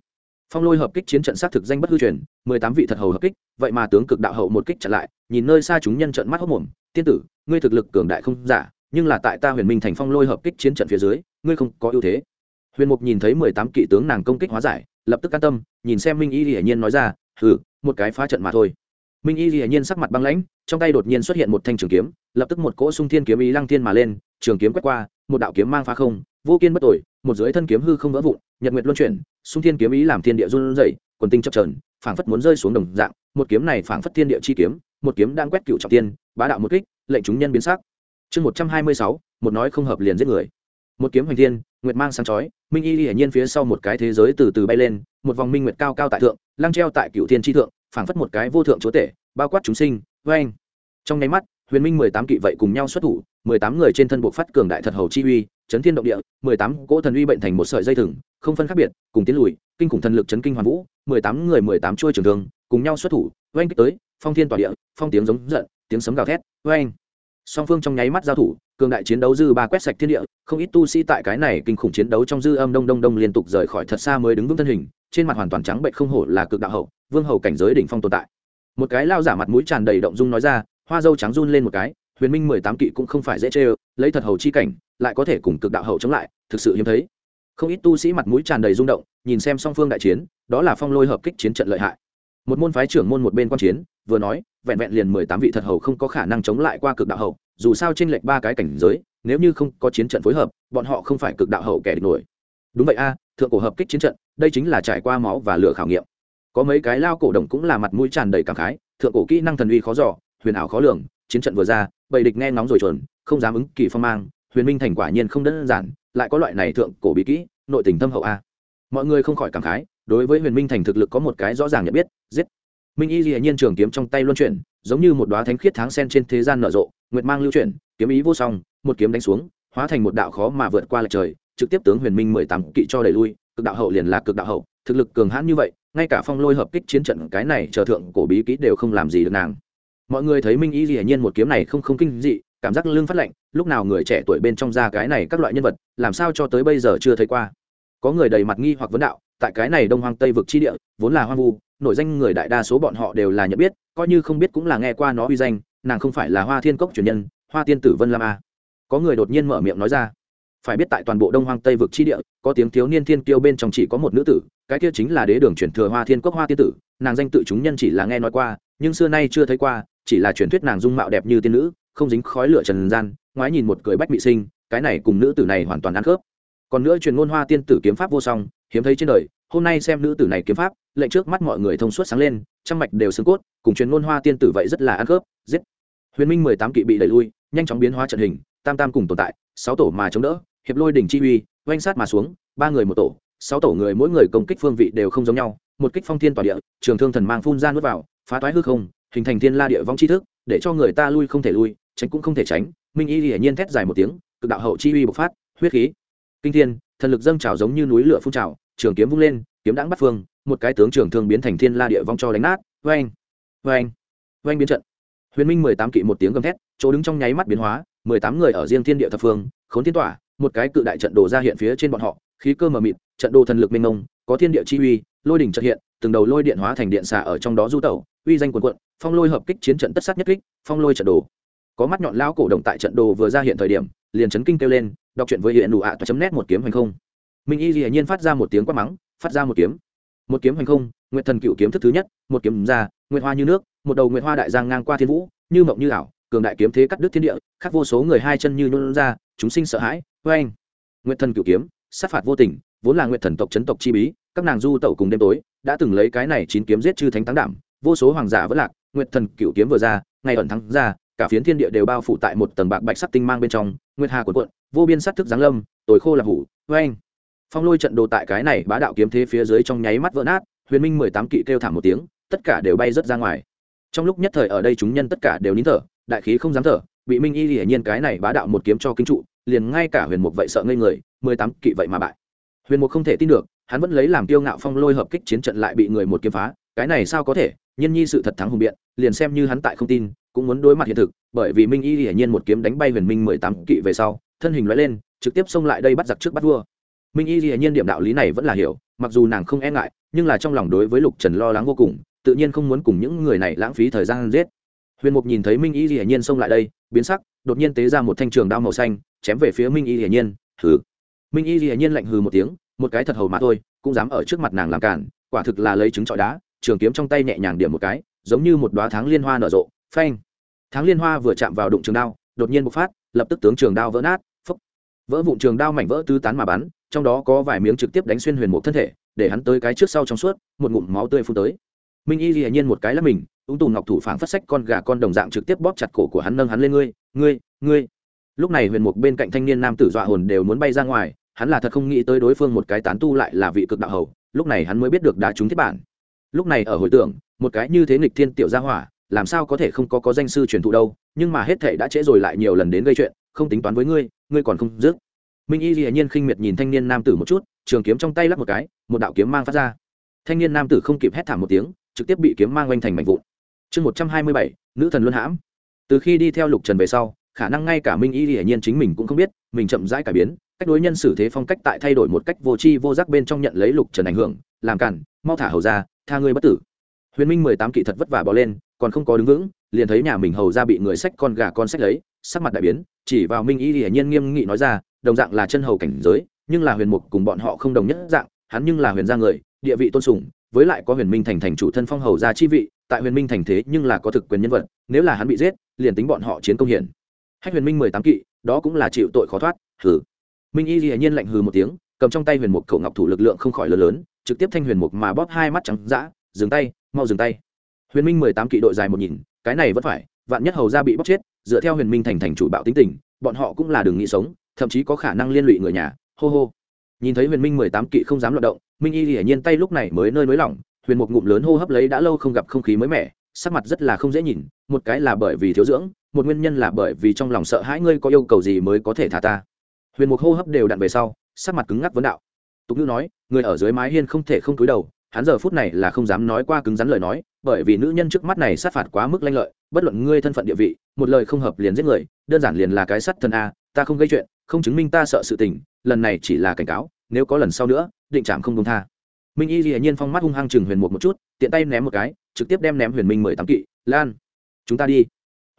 phong lôi hợp kích chiến trận xác thực danh bất hư truyền, mười tám vị thật hầu hợp kích, vậy mà tướng cực đạo hậu một kích chặn lại, nhìn nơi xa chúng nhân trận mắt hốc mồm, tiên tử, ngươi thực lực cường đại không giả, nhưng là tại ta huyền minh thành phong lôi hợp kích chiến trận phía dưới, ngươi không có ưu thế. Huyền mục nhìn thấy mười tám kỵ tướng nàng công kích hóa giải, lập tức can tâm, nhìn xem minh y hiển nhiên nói ra, hừ, một cái phá trận mà thôi minh y dĩ nhiên sắc mặt băng lãnh, trong tay đột nhiên xuất hiện một thanh trường kiếm, lập tức một cỗ sung thiên kiếm ý lăng thiên mà lên, trường kiếm quét qua, một đạo kiếm mang phá không, vô kiên bất tội một dưới thân kiếm hư không vỡ vụn, nhật nguyệt luân chuyển, sung thiên kiếm ý làm thiên địa run rẩy, quần tinh chập trờn phảng phất muốn rơi xuống đồng dạng, một kiếm này phảng phất thiên địa chi kiếm, một kiếm đang quét cựu trọng tiên, bá đạo một kích, lệnh chúng nhân biến sắc. Chương một trăm hai mươi sáu, một nói không hợp liền giết người. Một kiếm hoành thiên, nguyệt mang sáng chói, minh y hiển nhiên phía sau một cái thế giới từ từ bay lên, một vòng minh nguyệt cao cao tại thượng, lăng treo tại cựu thiên tri thượng phảng phất một cái vô thượng chúa tể, bao quát chúng sinh vê anh. Trong nháy mắt, huyền minh mười tám kỵ vậy cùng nhau xuất thủ, mười tám người trên thân buộc phát cường đại thật hầu chi uy, chấn thiên động địa, mười tám cỗ thần uy bệnh thành một sợi dây thừng, không phân khác biệt, cùng tiến lùi, kinh khủng thần lực chấn kinh hoàn vũ, mười tám người mười tám chuôi trường thương, cùng nhau xuất thủ oanh kích tới, phong thiên tỏa địa, phong tiếng giống giận, tiếng sấm gào thét oanh song phương trong nháy mắt giao thủ, cường đại chiến đấu dư ba quét sạch thiên địa, không ít tu sĩ tại cái này kinh khủng chiến đấu trong dư âm đông đông đông liên tục rời khỏi thật xa mới đứng vững thân hình trên mặt hoàn toàn trắng bệnh không hổ là cực đạo hậu, vương hầu cảnh giới đỉnh phong tồn tại. Một cái lao giả mặt mũi tràn đầy động dung nói ra, hoa dâu trắng run lên một cái, huyền minh mười tám kỵ cũng không phải dễ chê lấy thật hầu chi cảnh, lại có thể cùng cực đạo hậu chống lại, thực sự hiếm thấy. Không ít tu sĩ mặt mũi tràn đầy rung động, nhìn xem song phương đại chiến, đó là phong lôi hợp kích chiến trận lợi hại. Một môn phái trưởng môn một bên quan chiến, vừa nói, vẹn vẹn liền mười tám vị thật hầu không có khả năng chống lại qua cực đạo hậu, dù sao t r ê n lệch ba cái cảnh giới, nếu như không có chiến trận phối hợp, bọn họ không phải cực đạo hậu kẻ địch nổi. Đúng vậy a thượng cổ hợp kích chiến trận, đây chính là trải qua máu và lửa khảo nghiệm. Có mấy cái lao cổ đồng cũng là mặt mũi tràn đầy cảm khái, thượng cổ kỹ năng thần uy khó giỏ huyền ảo khó lường, chiến trận vừa ra, bầy địch nghe ngóng rồi chuẩn không dám ứng kỳ phong mang, huyền minh thành quả nhiên không đơn giản, lại có loại này thượng cổ bí kỹ, nội tình thâm hậu a. Mọi người không khỏi cảm khái, đối với huyền minh thành thực lực có một cái rõ ràng nhận biết, giết. Minh y dĩ nhiên trường kiếm trong tay luân chuyển, giống như một đoá thánh khiết tháng sen trên thế gian nở rộ, nguyệt mang lưu chuyển, kiếm ý vô song, một kiếm đánh xuống, hóa thành một đạo khó mà vượt qua lại trời trực tiếp tướng huyền minh mười tám kỵ cho đẩy lui, cực đạo hậu liền là cực đạo hậu, thực lực cường hãn như vậy, ngay cả phong lôi hợp kích chiến trận cái này chờ thượng cổ bí kỹ đều không làm gì được nàng. Mọi người thấy minh y dĩ nhiên một kiếm này không không kinh dị, cảm giác lưng phát lạnh, lúc nào người trẻ tuổi bên trong ra cái này các loại nhân vật, làm sao cho tới bây giờ chưa thấy qua. Có người đầy mặt nghi hoặc vấn đạo, tại cái này đông hoang tây vực chi địa, vốn là hoang vu nội danh người đại đa số bọn họ đều là nhận biết, coi như không biết cũng là nghe qua nó uy danh, nàng không phải là hoa thiên cốc truyền nhân, hoa tiên tử vân lam a. Có người đột nhiên mở miệng nói ra phải biết tại toàn bộ đông hoang tây vực chi địa, có tiếng thiếu niên thiên kiêu bên trong chỉ có một nữ tử, cái kia chính là đế đường truyền thừa hoa thiên cốc hoa tiên tử, nàng danh tự chúng nhân chỉ là nghe nói qua, nhưng xưa nay chưa thấy qua, chỉ là truyền thuyết nàng dung mạo đẹp như tiên nữ, không dính khói lửa trần gian, ngoái nhìn một cười bách bị sinh, cái này cùng nữ tử này hoàn toàn ăn khớp. Còn nữa truyền ngôn hoa tiên tử kiếm pháp vô song, hiếm thấy trên đời, hôm nay xem nữ tử này kiếm pháp, lệnh trước mắt mọi người thông suốt sáng lên, trăm mạch đều xương cốt, cùng truyền ngôn hoa tiên tử vậy rất là ăn khớp, giết. Huyền minh mười tám kỵ bị đẩy lui, nhanh chóng biến hóa trận hình tam tam cùng tồn tại, sáu tổ mà chống đỡ, hiệp lôi đỉnh chi uy, oanh sát mà xuống, ba người một tổ, sáu tổ người mỗi người công kích phương vị đều không giống nhau, một kích phong thiên tỏa địa, trường thương thần mang phun ra nuốt vào, phá toái hư không, hình thành thiên la địa vong chi thức, để cho người ta lui không thể lui, tránh cũng không thể tránh. Minh y hiển nhiên thét dài một tiếng, cực đạo hậu chi uy bộc phát, huyết khí. Kinh thiên, thần lực dâng trào giống như núi lửa phun trào, trường kiếm vung lên, kiếm đãng bắt phương, một cái tướng trường thương biến thành thiên la địa vong cho đánh nát. Vang vang vang biến trận. Huyền minh mười tám kỵ một tiếng gầm thét, chỗ đứng trong nháy mắt biến hóa mười tám người ở riêng thiên địa thập phương, khốn thiên tỏa, một cái cự đại trận đồ ra hiện phía trên bọn họ, khí cơ mờ mịt, trận đồ thần lực mênh mông, có thiên địa chi uy, lôi đỉnh trận hiện, từng đầu lôi điện hóa thành điện xả ở trong đó du tẩu, uy danh quần quận phong lôi hợp kích chiến trận tất sát nhất kích, phong lôi trận đồ. Có mắt nhọn lão cổ động tại trận đồ vừa ra hiện thời điểm, liền chấn kinh kêu lên, đọc chuyện với hiện đủ ạ chấm nét một kiếm hành không. Minh y dĩ nhiên phát ra một tiếng quát mắng, phát ra một kiếm. Một kiếm hành không, nguyệt thần cựu kiếm thức thứ nhất, một kiếm ra, nguyệt hoa như nước, một đầu nguyệt hoa đại giang ngang qua thiên vũ, như mộng như ảo cường đại kiếm thế cắt đứt thiên địa khắc vô số người hai chân như nôn ra, chúng sinh sợ hãi vê anh nguyện thần cựu kiếm, sát phạt vô tình, vốn là nguyện thần tộc chấn tộc chi bí, các nàng du tẩu cùng đêm tối, đã từng lấy cái này chín kiếm giết chư thánh thắng đảm, vô số hoàng giả vẫn lạc nguyện thần cựu kiếm vừa ra, ngày ẩn thắng ra, cả phiến thiên địa đều bao phủ tại một tầng bạc bạch sắc tinh mang bên trong, nguyệt hà cuộn quận vô biên sát thức giáng lâm tối khô là hủ vê anh phong lôi trận đồ tại cái này bá đạo kiếm thế phía dưới trong nháy mắt vỡ nát, huyền minh mười tám kỵ kêu thảm một tiếng, tất cả đều bay rớt ra ngoài. Trong lúc nhất thời ở đây chúng nhân tất cả đều nín thở đại khí không dám thở, bị minh y hiển nhiên cái này bá đạo một kiếm cho kinh trụ, liền ngay cả huyền mục vậy sợ ngây người, mười tám kỵ vậy mà bại. Huyền mục không thể tin được, hắn vẫn lấy làm tiêu ngạo phong lôi hợp kích chiến trận lại bị người một kiếm phá, cái này sao có thể nhân nhi sự thật thắng hùng biện, liền xem như hắn tại không tin, cũng muốn đối mặt hiện thực, bởi vì minh y hiển nhiên một kiếm đánh bay huyền minh mười tám kỵ về sau, thân hình loại lên, trực tiếp xông lại đây bắt giặc trước bắt vua. Minh y hiển nhiên điểm đạo lý này vẫn là hiểu, mặc dù nàng không e ngại, nhưng là trong lòng đối với lục trần lo lắng vô cùng, tự nhiên không muốn cùng những người này lãng phí thời gian giết huyền mục nhìn thấy minh y hiển nhiên xông lại đây, biến sắc, đột nhiên tế ra một thanh trường đao màu xanh, chém về phía minh y hiển nhiên. Hừ. Minh y hiển nhiên lạnh hừ một tiếng, một cái thật hầu mà thôi, cũng dám ở trước mặt nàng làm cản, quả thực là lấy trứng trọi đá, trường kiếm trong tay nhẹ nhàng điểm một cái, giống như một đoá tháng liên hoa nở rộ, phanh. Tháng liên hoa vừa chạm vào đụng trường đao, đột nhiên bộc phát, lập tức tướng trường đao vỡ nát phấp vỡ vụn trường đao mảnh vỡ tứ tán mà bắn, trong đó có vài miếng trực tiếp đánh xuyên huyền Mục thân thể, để hắn tới cái trước sau trong suốt, một ngụm máu tươi phun tới. Minh y hiển nhiên một cái là mình ung tù ngọc thủ phảng phất sách con gà con đồng dạng trực tiếp bóp chặt cổ của hắn nâng hắn lên ngươi ngươi ngươi. Lúc này huyền mục bên cạnh thanh niên nam tử dọa hồn đều muốn bay ra ngoài, hắn là thật không nghĩ tới đối phương một cái tán tu lại là vị cực đạo hầu, lúc này hắn mới biết được đá trúng thiết bản. Lúc này ở hồi tưởng, một cái như thế nghịch thiên tiểu gia hỏa, làm sao có thể không có có danh sư truyền thụ đâu, nhưng mà hết thể đã trễ rồi lại nhiều lần đến gây chuyện, không tính toán với ngươi ngươi còn không dứt. Minh y hiển nhiên khinh miệt nhìn thanh niên nam tử một chút, trường kiếm trong tay lắp một cái, một đạo kiếm mang phát ra. Thanh niên nam tử không kịp hét thảm một tiếng, trực tiếp bị kiếm mang oanh thành mảnh vụn chương một trăm hai mươi bảy, nữ thần luân hãm. Từ khi đi theo lục trần về sau, khả năng ngay cả minh y hiển nhiên chính mình cũng không biết, mình chậm rãi cải biến, cách đối nhân xử thế phong cách tại thay đổi một cách vô tri vô giác bên trong nhận lấy lục trần ảnh hưởng, làm cản, mau thả hầu ra, tha ngươi bất tử. Huyền minh mười tám kỵ thật vất vả bỏ lên, còn không có đứng vững, liền thấy nhà mình hầu ra bị người sách con gà con sách lấy, sắc mặt đại biến, chỉ vào minh y hiển nhiên nghiêm nghị nói ra, đồng dạng là chân hầu cảnh giới, nhưng là huyền mục cùng bọn họ không đồng nhất dạng, hắn nhưng là huyền gia người, địa vị tôn sùng, với lại có huyền minh thành thành chủ thân phong hầu gia chi vị tại huyền minh thành thế nhưng là có thực quyền nhân vật, nếu là hắn bị giết, liền tính bọn họ chiến công hiển. Hách huyền minh mười tám kỵ, đó cũng là chịu tội khó thoát, hừ. Minh y hiển nhiên lạnh hừ một tiếng, cầm trong tay huyền mục khẩu ngọc thủ lực lượng không khỏi lớn lớn, trực tiếp thanh huyền mục mà bóp hai mắt trắng dã, dừng tay, mau dừng tay. Huyền minh mười tám kỵ đội dài một nhìn, cái này vẫn phải, vạn nhất hầu ra bị bóc chết, dựa theo huyền minh thành thành chủ bạo tính tình, bọn họ cũng là đường nghĩ sống, thậm chí có khả năng liên lụy người nhà, hô hô. Nhìn thấy huyền minh mười tám kỵ không dám loạt động, minh y hiển nhiên tay lúc này mới nơi nới lỏng huyền một ngụm lớn hô hấp lấy đã lâu không gặp không khí mới mẻ, sắc mặt rất là không dễ nhìn, một cái là bởi vì thiếu dưỡng, một nguyên nhân là bởi vì trong lòng sợ hãi ngươi có yêu cầu gì mới có thể thả ta. Huyền một hô hấp đều đặn về sau, sắc mặt cứng ngắc vấn đạo. Tục ngữ nói, người ở dưới mái hiên không thể không túi đầu, hắn giờ phút này là không dám nói qua cứng rắn lời nói, bởi vì nữ nhân trước mắt này sát phạt quá mức lanh lợi, bất luận ngươi thân phận địa vị, một lời không hợp liền giết người, đơn giản liền là cái sắt thân a, ta không gây chuyện, không chứng minh ta sợ sự tình, lần này chỉ là cảnh cáo, nếu có lần sau nữa, định trạm không công tha minh y dĩ nhiên phong mắt hung hăng chừng huyền mục một chút, tiện tay ném một cái, trực tiếp đem ném huyền minh mười tám kỵ. Lan, chúng ta đi.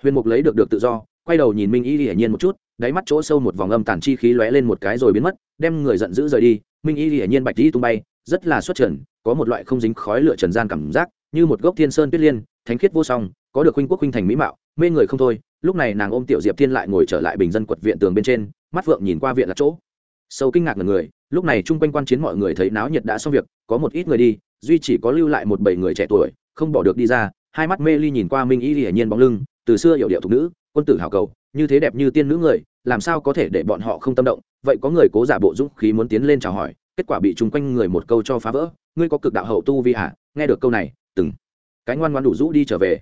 Huyền mục lấy được được tự do, quay đầu nhìn minh y dĩ nhiên một chút, đáy mắt chỗ sâu một vòng âm tản chi khí lóe lên một cái rồi biến mất, đem người giận dữ rời đi. Minh y dĩ nhiên bạch đi tung bay, rất là xuất trần, có một loại không dính khói lửa trần gian cảm giác, như một gốc thiên sơn tuyết liên, thánh khiết vô song, có được huynh quốc huynh thành mỹ mạo, mê người không thôi. Lúc này nàng ôm tiểu diệp thiên lại ngồi trở lại bình dân quật viện tường bên trên, mắt vượng nhìn qua viện là chỗ sâu kinh ngạc ngần người, lúc này chung quanh quan chiến mọi người thấy náo nhiệt đã xong việc, có một ít người đi, duy chỉ có lưu lại một bảy người trẻ tuổi, không bỏ được đi ra, hai mắt mê ly nhìn qua minh y hiển nhiên bóng lưng, từ xưa hiểu điệu thục nữ, quân tử hào cầu, như thế đẹp như tiên nữ người, làm sao có thể để bọn họ không tâm động? Vậy có người cố giả bộ dũng khí muốn tiến lên chào hỏi, kết quả bị chung quanh người một câu cho phá vỡ, ngươi có cực đạo hậu tu vi hả? Nghe được câu này, từng cái ngoan ngoan đủ rũ đi trở về.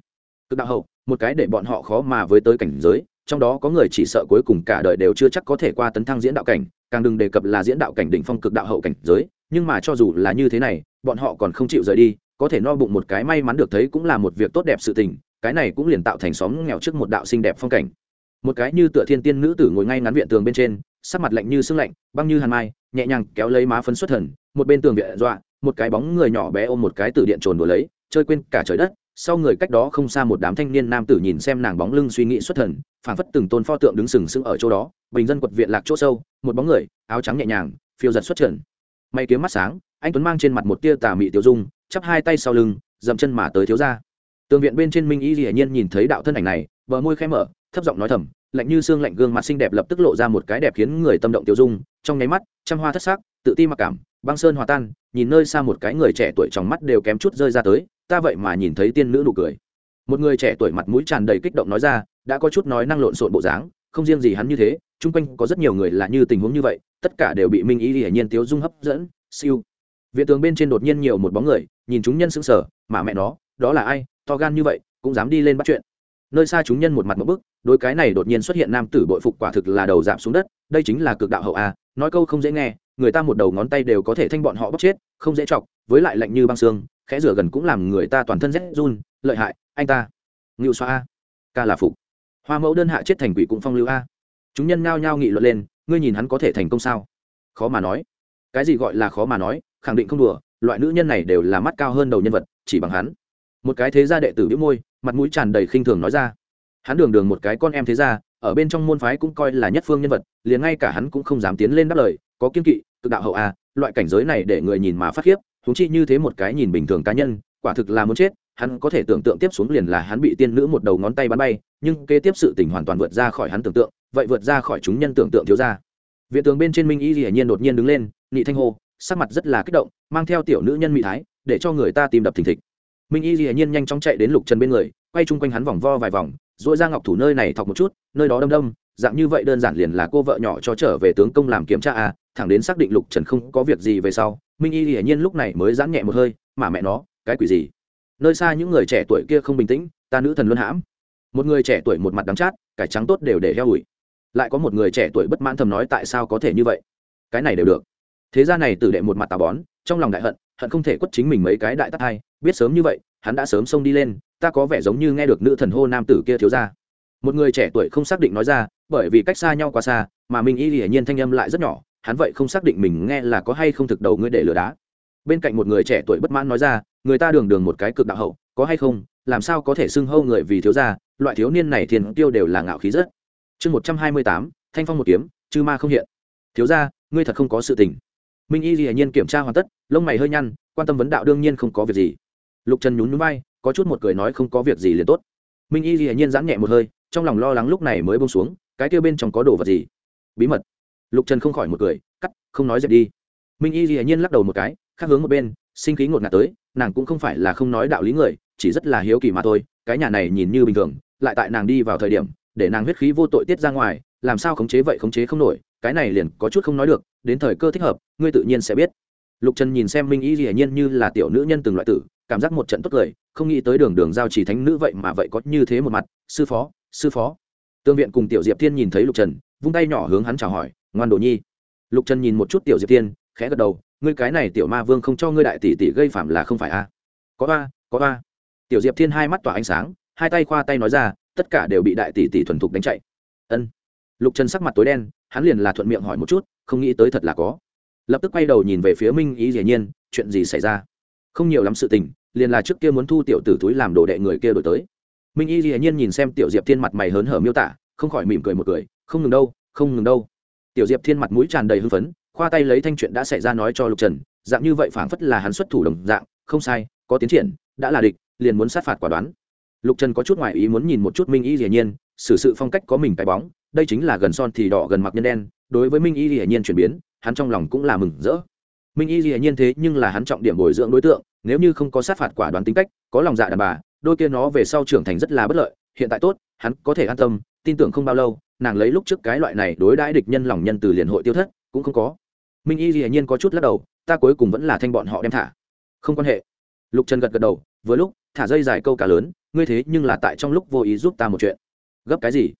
Cực đạo hậu, một cái để bọn họ khó mà với tới cảnh giới, trong đó có người chỉ sợ cuối cùng cả đời đều chưa chắc có thể qua tấn thăng diễn đạo cảnh càng đừng đề cập là diễn đạo cảnh đỉnh phong cực đạo hậu cảnh giới, nhưng mà cho dù là như thế này, bọn họ còn không chịu rời đi, có thể no bụng một cái may mắn được thấy cũng là một việc tốt đẹp sự tình, cái này cũng liền tạo thành xóm nghèo trước một đạo xinh đẹp phong cảnh. Một cái như tựa thiên tiên nữ tử ngồi ngay ngắn viện tường bên trên, sắc mặt lạnh như sương lạnh, băng như hàn mai, nhẹ nhàng kéo lấy má phấn xuất thần, một bên tường viện dọa, một cái bóng người nhỏ bé ôm một cái từ điện trồn đùa lấy, chơi quên cả trời đất sau người cách đó không xa một đám thanh niên nam tử nhìn xem nàng bóng lưng suy nghĩ xuất thần, phảng phất từng tôn pho tượng đứng sừng sững ở chỗ đó, bình dân quật viện lạc chỗ sâu, một bóng người, áo trắng nhẹ nhàng, phiêu giật xuất trần. May kiếm mắt sáng, anh tuấn mang trên mặt một tia tà mị tiêu dung, chắp hai tay sau lưng, dậm chân mà tới thiếu ra tường viện bên trên minh y hiển nhiên nhìn thấy đạo thân ảnh này, bờ môi khẽ mở, thấp giọng nói thầm, lạnh như xương lạnh gương mặt xinh đẹp lập tức lộ ra một cái đẹp khiến người tâm động tiêu dung, trong nháy mắt, trăm hoa thất sắc, tự ti mặc cảm, băng sơn hòa tan, nhìn nơi xa một cái người trẻ tuổi trong mắt đều kém chút rơi ra tới ta vậy mà nhìn thấy tiên nữ nụ cười. Một người trẻ tuổi mặt mũi tràn đầy kích động nói ra, đã có chút nói năng lộn xộn bộ dáng, không riêng gì hắn như thế, chung quanh có rất nhiều người là như tình huống như vậy, tất cả đều bị minh ý hiển nhiên tiếu dung hấp dẫn, siêu. Viện tường bên trên đột nhiên nhiều một bóng người, nhìn chúng nhân sững sờ, mà mẹ nó, đó là ai, to gan như vậy, cũng dám đi lên bắt chuyện. Nơi xa chúng nhân một mặt một bức đôi cái này đột nhiên xuất hiện nam tử bội phục quả thực là đầu giảm xuống đất, đây chính là cực đạo hậu a, nói câu không dễ nghe, người ta một đầu ngón tay đều có thể thanh bọn họ bóc chết, không dễ chọc, với lại lạnh như băng xương khẽ rửa gần cũng làm người ta toàn thân rét run, lợi hại, anh ta. Ngự xoa a. Ca là phục. Hoa mẫu đơn hạ chết thành quỷ cũng phong lưu a. Chúng nhân nhao nhao nghị luận lên, ngươi nhìn hắn có thể thành công sao? Khó mà nói. Cái gì gọi là khó mà nói, khẳng định không đùa, loại nữ nhân này đều là mắt cao hơn đầu nhân vật, chỉ bằng hắn. Một cái thế gia đệ tử biếu môi, mặt mũi tràn đầy khinh thường nói ra. Hắn đường đường một cái con em thế gia, ở bên trong môn phái cũng coi là nhất phương nhân vật, liền ngay cả hắn cũng không dám tiến lên đáp lời, có kiên kỵ, cực đạo hậu a, loại cảnh giới này để người nhìn mà phát khiếp thú chi như thế một cái nhìn bình thường cá nhân, quả thực là muốn chết, hắn có thể tưởng tượng tiếp xuống liền là hắn bị tiên nữ một đầu ngón tay bắn bay, nhưng kế tiếp sự tình hoàn toàn vượt ra khỏi hắn tưởng tượng, vậy vượt ra khỏi chúng nhân tưởng tượng thiếu ra. Viện tường bên trên minh y hiển nhiên đột nhiên đứng lên, nị thanh hô, sắc mặt rất là kích động, mang theo tiểu nữ nhân mỹ thái, để cho người ta tìm đập thình thịch. Minh y hiển nhiên nhanh chóng chạy đến lục trần bên người, quay chung quanh hắn vòng vo vài vòng dội ra ngọc thủ nơi này thọc một chút, nơi đó đâm đâm dạng như vậy đơn giản liền là cô vợ nhỏ cho trở về tướng công làm kiểm tra à thẳng đến xác định lục trần không có việc gì về sau, minh y hiển nhiên lúc này mới giãn nhẹ một hơi, mà mẹ nó, cái quỷ gì? Nơi xa những người trẻ tuổi kia không bình tĩnh, ta nữ thần luân hãm. Một người trẻ tuổi một mặt đắng chát, cải trắng tốt đều để heo ủi. Lại có một người trẻ tuổi bất mãn thầm nói, tại sao có thể như vậy? Cái này đều được. Thế ra này tử đệ một mặt tà bón, trong lòng đại hận hận không thể quất chính mình mấy cái đại tắc hai biết sớm như vậy, hắn đã sớm xông đi lên, ta có vẻ giống như nghe được nữ thần hô nam tử kia thiếu ra một người trẻ tuổi không xác định nói ra bởi vì cách xa nhau quá xa, mà mình y hiển nhiên thanh âm lại rất nhỏ, hắn vậy không xác định mình nghe là có hay không thực đầu ngươi để lừa đá. Bên cạnh một người trẻ tuổi bất mãn nói ra, người ta đường đường một cái cực đạo hậu, có hay không, làm sao có thể xưng hâu người vì thiếu gia, loại thiếu niên này thiền tiêu đều là ngạo khí rất. Chương một trăm hai mươi tám, thanh phong một kiếm, chư ma không hiện. Thiếu gia, ngươi thật không có sự tình. Minh y hiển nhiên kiểm tra hoàn tất, lông mày hơi nhăn, quan tâm vấn đạo đương nhiên không có việc gì. Lục trần nhún nhún bay có chút một cười nói không có việc gì liền tốt. Minh y hiển nhiên giãn nhẹ một hơi, trong lòng lo lắng lúc này mới bông xuống cái kia bên trong có đồ vật gì? Bí mật. Lục trần không khỏi một cười, cắt, không nói dẹp đi. Minh y dĩ nhiên lắc đầu một cái, khác hướng một bên, sinh khí ngột ngạt tới, nàng cũng không phải là không nói đạo lý người, chỉ rất là hiếu kỳ mà thôi, cái nhà này nhìn như bình thường, lại tại nàng đi vào thời điểm, để nàng huyết khí vô tội tiết ra ngoài, làm sao khống chế vậy khống chế không nổi, cái này liền có chút không nói được, đến thời cơ thích hợp, ngươi tự nhiên sẽ biết. Lục trần nhìn xem minh y hiển nhiên như là tiểu nữ nhân từng loại tử, cảm giác một trận tốt cười, không nghĩ tới đường đường giao chỉ thánh nữ vậy mà vậy có như thế một mặt, sư phó sư phó tương viện cùng tiểu diệp thiên nhìn thấy lục trần, vung tay nhỏ hướng hắn chào hỏi, ngoan đồ nhi. Lục trần nhìn một chút tiểu diệp thiên, khẽ gật đầu, ngươi cái này tiểu ma vương không cho ngươi đại tỷ tỷ gây phạm là không phải a có ba có ba. Tiểu diệp thiên hai mắt tỏa ánh sáng, hai tay khoa tay nói ra, tất cả đều bị đại tỷ tỷ thuần thục đánh chạy. Ân. Lục trần sắc mặt tối đen, hắn liền là thuận miệng hỏi một chút, không nghĩ tới thật là có. Lập tức quay đầu nhìn về phía minh ý dĩ nhiên, chuyện gì xảy ra? Không nhiều lắm sự tình, liền là trước kia muốn thu tiểu tử túi làm đồ đệ người kia đổi tới minh y dĩ nhiên nhìn xem tiểu diệp thiên mặt mày hớn hở miêu tả, không khỏi mỉm cười một cười, không ngừng đâu, không ngừng đâu. Tiểu diệp thiên mặt mũi tràn đầy hưng phấn, khoa tay lấy thanh chuyện đã xảy ra nói cho lục trần, dạng như vậy phảng phất là hắn xuất thủ đồng dạng, không sai, có tiến triển, đã là địch, liền muốn sát phạt quả đoán. Lục trần có chút ngoại ý muốn nhìn một chút minh y dĩ nhiên, xử sự phong cách có mình cái bóng, đây chính là gần son thì đỏ gần mặc nhân đen, đối với minh y dĩ nhiên chuyển biến, hắn trong lòng cũng là mừng rỡ. Minh y dĩ nhiên thế nhưng là hắn trọng điểm bồi dưỡng đối tượng, nếu như không có sát phạt quả đoán tính cách, có lòng dạ đàn bà đôi kia nó về sau trưởng thành rất là bất lợi hiện tại tốt hắn có thể an tâm tin tưởng không bao lâu nàng lấy lúc trước cái loại này đối đãi địch nhân lòng nhân từ liền hội tiêu thất cũng không có. Minh y hiển nhiên có chút lắc đầu ta cuối cùng vẫn là thanh bọn họ đem thả. Không quan hệ. Lục trần gật gật đầu vừa lúc thả dây dài câu cá lớn ngươi thế nhưng là tại trong lúc vô ý giúp ta một chuyện. Gấp cái gì?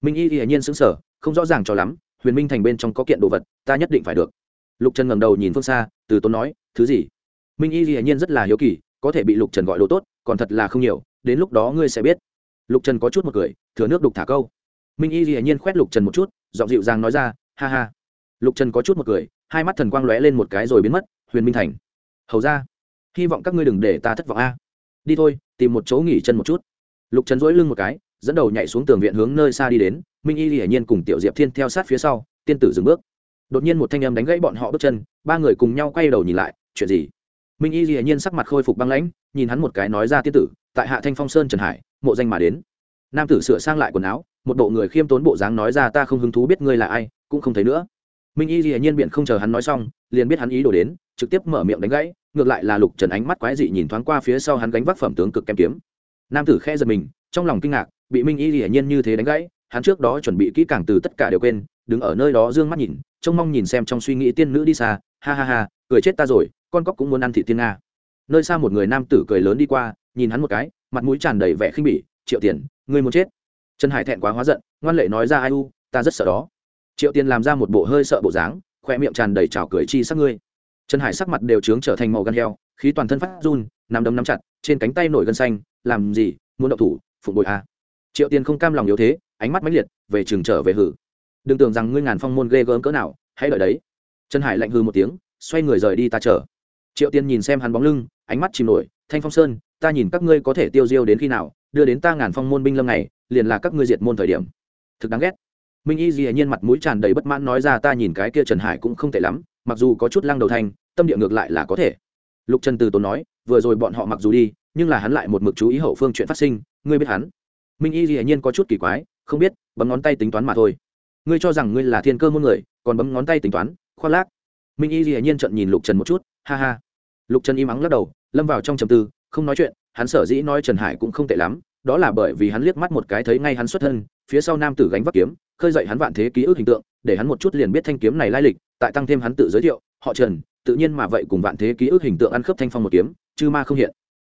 Minh y hiển nhiên sững sờ, không rõ ràng cho lắm huyền minh thành bên trong có kiện đồ vật ta nhất định phải được. Lục trần ngầm đầu nhìn phương xa từ tốn nói thứ gì? Minh y hiển nhiên rất là hiếu kỳ có thể bị lục trần gọi đồ tốt còn thật là không nhiều, đến lúc đó ngươi sẽ biết. Lục trần có chút một cười, thừa nước đục thả câu. Minh y hiển nhiên khoét lục trần một chút, giọng dịu dàng nói ra, ha ha. Lục trần có chút một cười, hai mắt thần quang lóe lên một cái rồi biến mất, huyền minh thành. Hầu ra, hy vọng các ngươi đừng để ta thất vọng a. Đi thôi, tìm một chỗ nghỉ chân một chút. Lục trần dỗi lưng một cái, dẫn đầu nhảy xuống tường viện hướng nơi xa đi đến, minh y hiển nhiên cùng tiểu diệp thiên theo sát phía sau, tiên tử dừng bước. Đột nhiên một thanh âm đánh gãy bọn họ bước chân, ba người cùng nhau quay đầu nhìn lại, chuyện gì? Minh y dĩ nhiên sắc mặt khôi phục băng lãnh, nhìn hắn một cái nói ra tiên tử, tại hạ thanh phong sơn trần hải, mộ danh mà đến. Nam tử sửa sang lại quần áo, một bộ người khiêm tốn bộ dáng nói ra ta không hứng thú biết ngươi là ai, cũng không thấy nữa. Minh y dĩ nhiên biện không chờ hắn nói xong, liền biết hắn ý đồ đến, trực tiếp mở miệng đánh gãy, ngược lại là lục trần ánh mắt quái dị nhìn thoáng qua phía sau hắn gánh vác phẩm tướng cực kem kiếm. Nam tử khe giật mình, trong lòng kinh ngạc, bị minh y dĩ nhiên như thế đánh gãy, hắn trước đó chuẩn bị kỹ càng từ tất cả đều quên, đứng ở nơi đó d ư ơ n g mắt nhìn, trông mong nhìn xem trong suy nghĩ tiên nữ đi xa, ha ha ha, cười chết ta rồi con cóc cũng muốn ăn thị tiên nga. Nơi xa một người nam tử cười lớn đi qua, nhìn hắn một cái, mặt mũi tràn đầy vẻ khinh bỉ, triệu tiền, ngươi muốn chết? Trần hải thẹn quá hóa giận, ngoan lệ nói ra, ai u, ta rất sợ đó. Triệu tiền làm ra một bộ hơi sợ bộ dáng, khoe miệng tràn đầy trào cười chi sắc ngươi. Trần hải sắc mặt đều trướng trở thành màu gan heo, khí toàn thân phát run nằm đấm nắm chặt, trên cánh tay nổi gân xanh, làm gì, muốn động thủ, phụng bội a. À. triệu tiền không cam lòng yếu thế, ánh mắt mãnh liệt, về trường trở về hử. Đừng tưởng rằng ngươi ngàn phong môn ghê gớm cỡ nào, hãy đợi đấy. Trần hải lạnh hư một tiếng, xoay người rời đi ta chờ triệu Tiên nhìn xem hắn bóng lưng, ánh mắt chìm nổi, thanh phong sơn, ta nhìn các ngươi có thể tiêu diêu đến khi nào, đưa đến ta ngàn phong môn binh lâm này, liền là các ngươi diệt môn thời điểm. Thực đáng ghét. Minh y dĩ nhiên mặt mũi tràn đầy bất mãn nói ra, ta nhìn cái kia trần hải cũng không tệ lắm, mặc dù có chút lăng đầu thanh tâm địa ngược lại là có thể. Lục trần từ tốn nói, vừa rồi bọn họ mặc dù đi, nhưng là hắn lại một mực chú ý hậu phương chuyện phát sinh, ngươi biết hắn? Minh y dĩ nhiên có chút kỳ quái, không biết, bấm ngón tay tính toán mà thôi. Ngươi cho rằng ngươi là thiên cơ môn người, còn bấm ngón tay tính toán khoác lác. Minh y dĩ nhiên trận nhìn lục trần một chút, ha ha lục trần im ắng lắc đầu, lâm vào trong trầm tư, không nói chuyện, hắn sở dĩ nói trần hải cũng không tệ lắm, đó là bởi vì hắn liếc mắt một cái thấy ngay hắn xuất thân, phía sau nam tử gánh vác kiếm, khơi dậy hắn vạn thế ký ức hình tượng, để hắn một chút liền biết thanh kiếm này lai lịch, tại tăng thêm hắn tự giới thiệu, họ trần, tự nhiên mà vậy cùng vạn thế ký ức hình tượng ăn khớp thanh phong một kiếm, chư ma không hiện.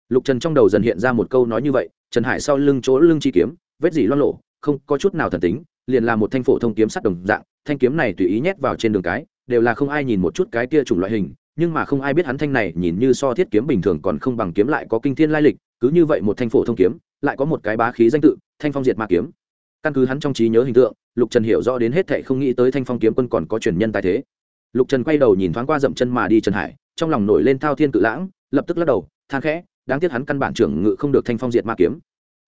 Lục trần trong đầu dần hiện ra một câu nói như vậy, trần hải sau lưng chỗ lưng chi kiếm, vết gì loan lộ không có chút nào thần tính, liền là một thanh phổ thông kiếm sắt đồng dạng, thanh kiếm này tùy ý nhét vào trên đường cái, đều là không ai nhìn một chút cái kia chủng loại hình nhưng mà không ai biết hắn thanh này nhìn như so thiết kiếm bình thường còn không bằng kiếm lại có kinh thiên lai lịch, cứ như vậy một thanh phổ thông kiếm, lại có một cái bá khí danh tự, thanh phong diệt ma kiếm. Căn cứ hắn trong trí nhớ hình tượng, lục trần hiểu rõ đến hết thệ không nghĩ tới thanh phong kiếm quân còn có truyền nhân tài thế. Lục trần quay đầu nhìn thoáng qua dậm chân mà đi trần hải, trong lòng nổi lên thao thiên cự lãng, lập tức lắc đầu, than khẽ, đáng tiếc hắn căn bản trưởng ngự không được thanh phong diệt ma kiếm.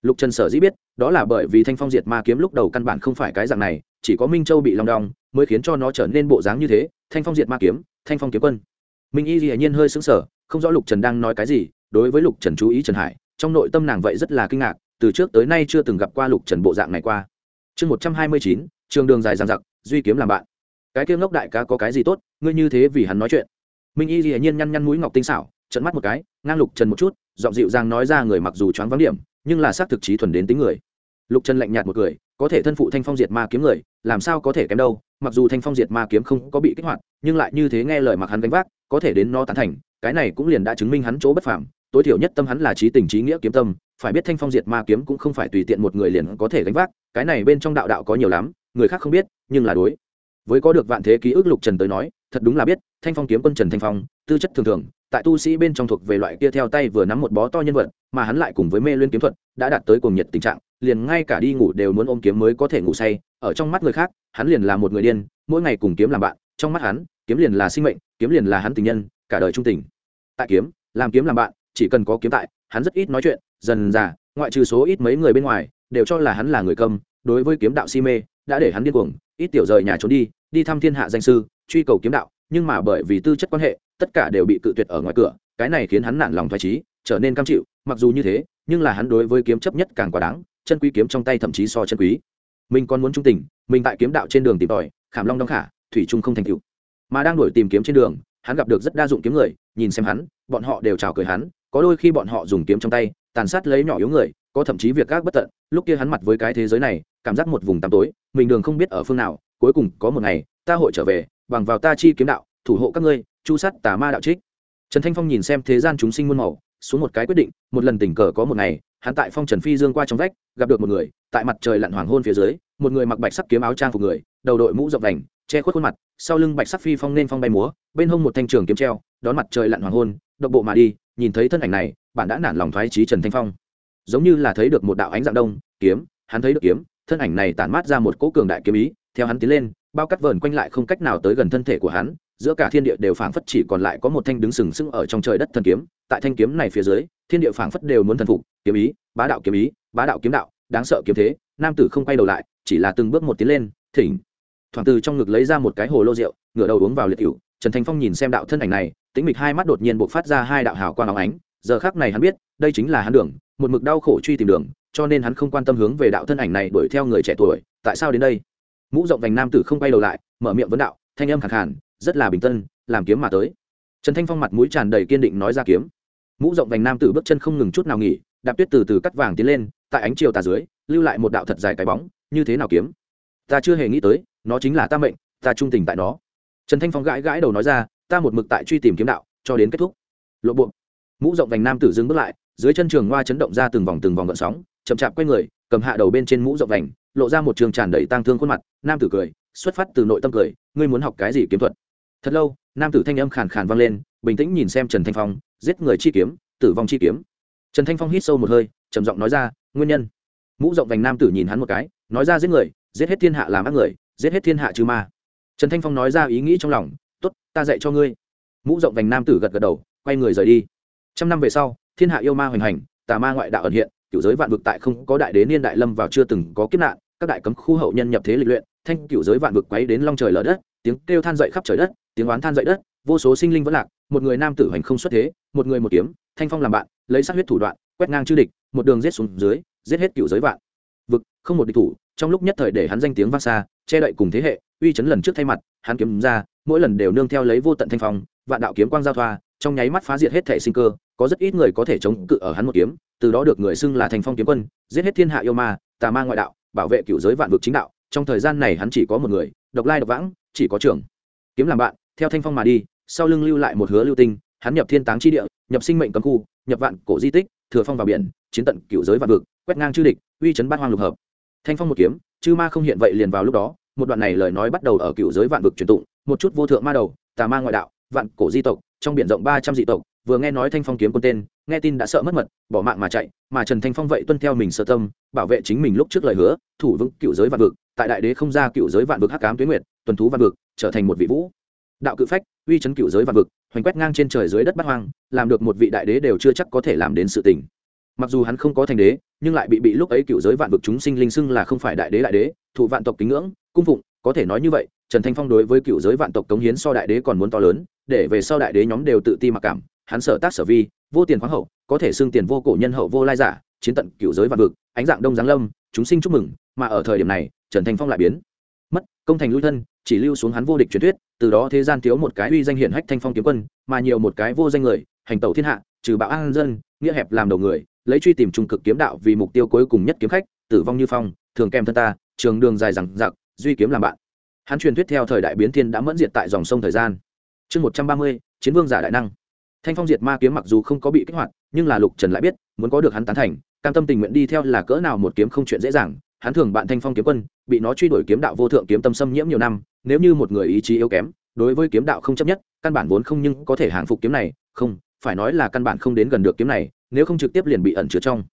Lục trần sở dĩ biết, đó là bởi vì thanh phong diệt ma kiếm lúc đầu căn bản không phải cái dạng này, chỉ có minh châu bị long đong, mới khiến cho nó trở nên bộ dáng như thế, thanh phong diệt ma kiếm, thanh phong kiếm quân minh y dĩ nhiên hơi xứng sở không rõ lục trần đang nói cái gì đối với lục trần chú ý trần hải trong nội tâm nàng vậy rất là kinh ngạc từ trước tới nay chưa từng gặp qua lục trần bộ dạng này qua. Chương một trăm hai mươi chín trường đường dài dằng dặc duy kiếm làm bạn. Cái kiếm ngốc đại ca có cái gì tốt ngươi như thế vì hắn nói chuyện. Minh y dĩ nhiên nhăn nhăn mũi ngọc tinh xảo trận mắt một cái ngang lục trần một chút giọng dịu dàng nói ra người mặc dù choáng vắng điểm nhưng là xác thực trí thuần đến tính người. Lục trần lạnh nhạt một cười, có thể thân phụ thanh phong diệt ma kiếm người làm sao có thể kém đâu mặc dù thanh phong diệt ma kiếm không có bị kích hoạt nhưng lại như thế nghe lời mặc hắn gánh vác có thể đến nó tán thành, cái này cũng liền đã chứng minh hắn chỗ bất phàm, tối thiểu nhất tâm hắn là trí tình trí nghĩa kiếm tâm, phải biết thanh phong diệt ma kiếm cũng không phải tùy tiện một người liền có thể gánh vác, cái này bên trong đạo đạo có nhiều lắm, người khác không biết, nhưng là đối. Với có được vạn thế ký ức lục trần tới nói, thật đúng là biết, thanh phong kiếm quân trần thanh phong, tư chất thường thường, tại tu sĩ bên trong thuộc về loại kia theo tay vừa nắm một bó to nhân vật, mà hắn lại cùng với mê luyên kiếm thuật, đã đạt tới cuồng nhiệt tình trạng, liền ngay cả đi ngủ đều muốn ôm kiếm mới có thể ngủ say, ở trong mắt người khác, hắn liền là một người điên, mỗi ngày cùng kiếm làm bạn, trong mắt hắn kiếm liền là sinh mệnh, kiếm liền là hắn tình nhân, cả đời trung tình. Tại kiếm, làm kiếm làm bạn, chỉ cần có kiếm tại, hắn rất ít nói chuyện, dần dà, ngoại trừ số ít mấy người bên ngoài, đều cho là hắn là người cầm đối với kiếm đạo si mê, đã để hắn điên cuồng, ít tiểu rời nhà trốn đi đi thăm thiên hạ danh sư, truy cầu kiếm đạo, nhưng mà bởi vì tư chất quan hệ, tất cả đều bị cự tuyệt ở ngoài cửa, cái này khiến hắn nản lòng thoái trí, trở nên cam chịu, mặc dù như thế, nhưng là hắn đối với kiếm chấp nhất càng quá đáng, chân quý kiếm trong tay thậm chí so chân quý. Mình còn muốn trung tình, mình tại kiếm đạo trên đường tìm tòi, khảm long đong khả, thủy trung không thành cựu mà đang đổi tìm kiếm trên đường, hắn gặp được rất đa dụng kiếm người, nhìn xem hắn, bọn họ đều chào cười hắn, có đôi khi bọn họ dùng kiếm trong tay, tàn sát lấy nhỏ yếu người, có thậm chí việc các bất tận, lúc kia hắn mặt với cái thế giới này, cảm giác một vùng tăm tối, mình đường không biết ở phương nào, cuối cùng có một ngày, ta hội trở về, bằng vào ta chi kiếm đạo, thủ hộ các ngươi, chu sát tà ma đạo trích. Trần thanh phong nhìn xem thế gian chúng sinh muôn màu, xuống một cái quyết định, một lần tình cờ có một ngày, hắn tại phong trần phi dương qua trong vách, gặp được một người, tại mặt trời lặn hoàng hôn phía dưới, một người mặc bạch sắc kiếm áo trang phục người đầu đội mũ rộng đành che khuất khuôn mặt, sau lưng bạch sắc phi phong nên phong bay múa, bên hông một thanh trường kiếm treo, đón mặt trời lặn hoàng hôn, độc bộ mà đi, nhìn thấy thân ảnh này, bạn đã nản lòng thoái trí trần thanh phong. Giống như là thấy được một đạo ánh dạng đông, kiếm, hắn thấy được kiếm, thân ảnh này tản mát ra một cỗ cường đại kiếm ý, theo hắn tiến lên, bao cắt vờn quanh lại không cách nào tới gần thân thể của hắn, giữa cả thiên địa đều phảng phất chỉ còn lại có một thanh đứng sừng sững ở trong trời đất thần kiếm, tại thanh kiếm này phía dưới, thiên địa phảng phất đều muốn thần phục, kiếm ý, bá đạo kiếm ý, bá đạo kiếm đạo, đáng sợ kiếm thế, nam tử không quay đầu lại, chỉ là từng bước một tiến lên, thỉnh thoảng từ trong ngực lấy ra một cái hồ lô rượu, ngửa đầu uống vào liệt cựu trần thanh phong nhìn xem đạo thân ảnh này, tĩnh mịch hai mắt đột nhiên bộc phát ra hai đạo hào quang óng ánh. Giờ khác này hắn biết, đây chính là hắn đường, một mực đau khổ truy tìm đường, cho nên hắn không quan tâm hướng về đạo thân ảnh này đuổi theo người trẻ tuổi. Tại sao đến đây? Mũ rộng vành nam tử không bay đầu lại, mở miệng vấn đạo, thanh âm khẳng khàn, rất là bình tân, làm kiếm mà tới. Trần thanh phong mặt mũi tràn đầy kiên định nói ra kiếm. Mũ rộng vành nam tử bước chân không ngừng chút nào nghỉ, đạp tuyết từ từ cắt vàng tiến lên, tại ánh chiều tà dưới, lưu lại một đạo thật dài cái bóng, như thế nào kiếm? Ta chưa hề nghĩ tới nó chính là ta mệnh, ta trung tình tại nó. Trần thanh phong gãi gãi đầu nói ra, ta một mực tại truy tìm kiếm đạo, cho đến kết thúc. Lộ buộc mũ rộng vành nam tử dừng bước lại, dưới chân trường hoa chấn động ra từng vòng từng vòng gợn sóng, chậm chạp quay người, cầm hạ đầu bên trên mũ rộng vành, lộ ra một trường tràn đầy tang thương khuôn mặt, nam tử cười, xuất phát từ nội tâm cười, ngươi muốn học cái gì kiếm thuật? Thật lâu, nam tử thanh âm khàn khàn vang lên, bình tĩnh nhìn xem trần thanh phong, giết người chi kiếm, tử vong chi kiếm. Trần thanh phong hít sâu một hơi, trầm giọng nói ra, nguyên nhân. Mũ rộng vành nam tử nhìn hắn một cái, nói ra giết người, giết hết thiên hạ làm ác người giết hết thiên hạ trừ ma. Trần thanh phong nói ra ý nghĩ trong lòng t ố t ta dạy cho ngươi. Mũ rộng vành nam tử gật gật đầu, quay người rời đi. Trăm năm về sau, thiên hạ yêu ma hoành hành, tà ma ngoại đạo ẩn hiện cựu giới vạn vực tại không có đại đế niên đại lâm vào chưa từng có kiếp nạn, các đại cấm khu hậu nhân nhập thế lịch luyện, thanh cựu giới vạn vực quấy đến long trời lở đất, tiếng kêu than dậy khắp trời đất, tiếng oán than dậy đất, vô số sinh linh vẫn lạc, một người nam tử hành không xuất thế, một người một kiếm, thanh phong làm bạn, lấy sát huyết thủ đoạn, quét ngang chư địch, một đường giết xuống dưới, giết hết cựu giới vạn vực, không một địch thủ trong lúc nhất thời để hắn danh tiếng vang xa, che đậy cùng thế hệ, uy chấn lần trước thay mặt, hắn kiếm ra, mỗi lần đều nương theo lấy vô tận thanh phong, vạn đạo kiếm quang giao thoa, trong nháy mắt phá diệt hết thể sinh cơ, có rất ít người có thể chống cự ở hắn một kiếm, từ đó được người xưng là thành phong kiếm quân, giết hết thiên hạ yêu ma, tà ma ngoại đạo, bảo vệ cựu giới vạn vực chính đạo, trong thời gian này hắn chỉ có một người, độc lai độc vãng, chỉ có trưởng. Kiếm làm bạn, theo thanh phong mà đi, sau lưng lưu lại một hứa lưu tinh, hắn nhập thiên táng chi địa, nhập sinh mệnh cấm khu, nhập vạn cổ di tích, thừa phong vào biển, chiến tận cựu giới vạn vực, quét ngang chư địch, uy chấn bát hoang lục hợp thanh phong một kiếm, chư ma không hiện vậy liền vào lúc đó, một đoạn này lời nói bắt đầu ở cựu giới vạn vực truyền tụng, một chút vô thượng ma đầu, tà ma ngoại đạo, vạn cổ di tộc, trong biển rộng ba trăm dị tộc, vừa nghe nói thanh phong kiếm quân tên, nghe tin đã sợ mất mật, bỏ mạng mà chạy, mà trần thanh phong vậy tuân theo mình sơ tâm, bảo vệ chính mình lúc trước lời hứa, thủ vững cựu giới vạn vực, tại đại đế không ra cựu giới vạn vực hắc cám tuyến nguyệt, tuần thú vạn vực, trở thành một vị vũ. Đạo cự phách, uy chấn cựu giới vạn vực, hoành quét ngang trên trời dưới đất bắt hoang, làm được một vị đại đế đều chưa chắc có thể làm đến sự tình. Mặc dù hắn không có thành đế nhưng lại bị bị lúc ấy cựu giới vạn vực chúng sinh linh xưng là không phải đại đế đại đế, thụ vạn tộc kính ngưỡng, cung phụng, có thể nói như vậy, trần thanh phong đối với cựu giới vạn tộc cống hiến so đại đế còn muốn to lớn, để về sau đại đế nhóm đều tự ti mặc cảm, hắn sở tác sở vi, vô tiền khoáng hậu, có thể xưng tiền vô cổ nhân hậu vô lai giả, chiến tận cựu giới vạn vực, ánh dạng đông giáng lâm, chúng sinh chúc mừng, mà ở thời điểm này, trần thanh phong lại biến mất, công thành lui thân, chỉ lưu xuống hắn vô địch truyền thuyết, từ đó thế gian thiếu một cái uy danh hiển hách thanh phong kiếm quân, mà nhiều một cái vô danh người, hành tẩu thiên hạ, trừ bạo an dân, nghĩa hẹp làm đầu người lấy truy tìm trung cực kiếm đạo vì mục tiêu cuối cùng nhất kiếm khách, tử vong như phong, thường kèm thân ta, trường đường dài rằng giặc duy kiếm làm bạn. Hắn truyền thuyết theo thời đại biến thiên đã mẫn diệt tại dòng sông thời gian. Chương một trăm ba mươi, chiến vương giả đại năng. Thanh phong diệt ma kiếm mặc dù không có bị kích hoạt, nhưng là lục trần lại biết, muốn có được hắn tán thành, cam tâm tình nguyện đi theo là cỡ nào một kiếm không chuyện dễ dàng. Hắn thường bạn thanh phong kiếm quân, bị nó truy đuổi kiếm đạo vô thượng kiếm tâm xâm nhiễm nhiều năm, nếu như một người ý chí yếu kém, đối với kiếm đạo không chấp nhất, căn bản vốn không nhưng có thể hàng phục kiếm này. Không, phải nói là căn bản không đến gần được kiếm này nếu không trực tiếp liền bị ẩn chứa trong.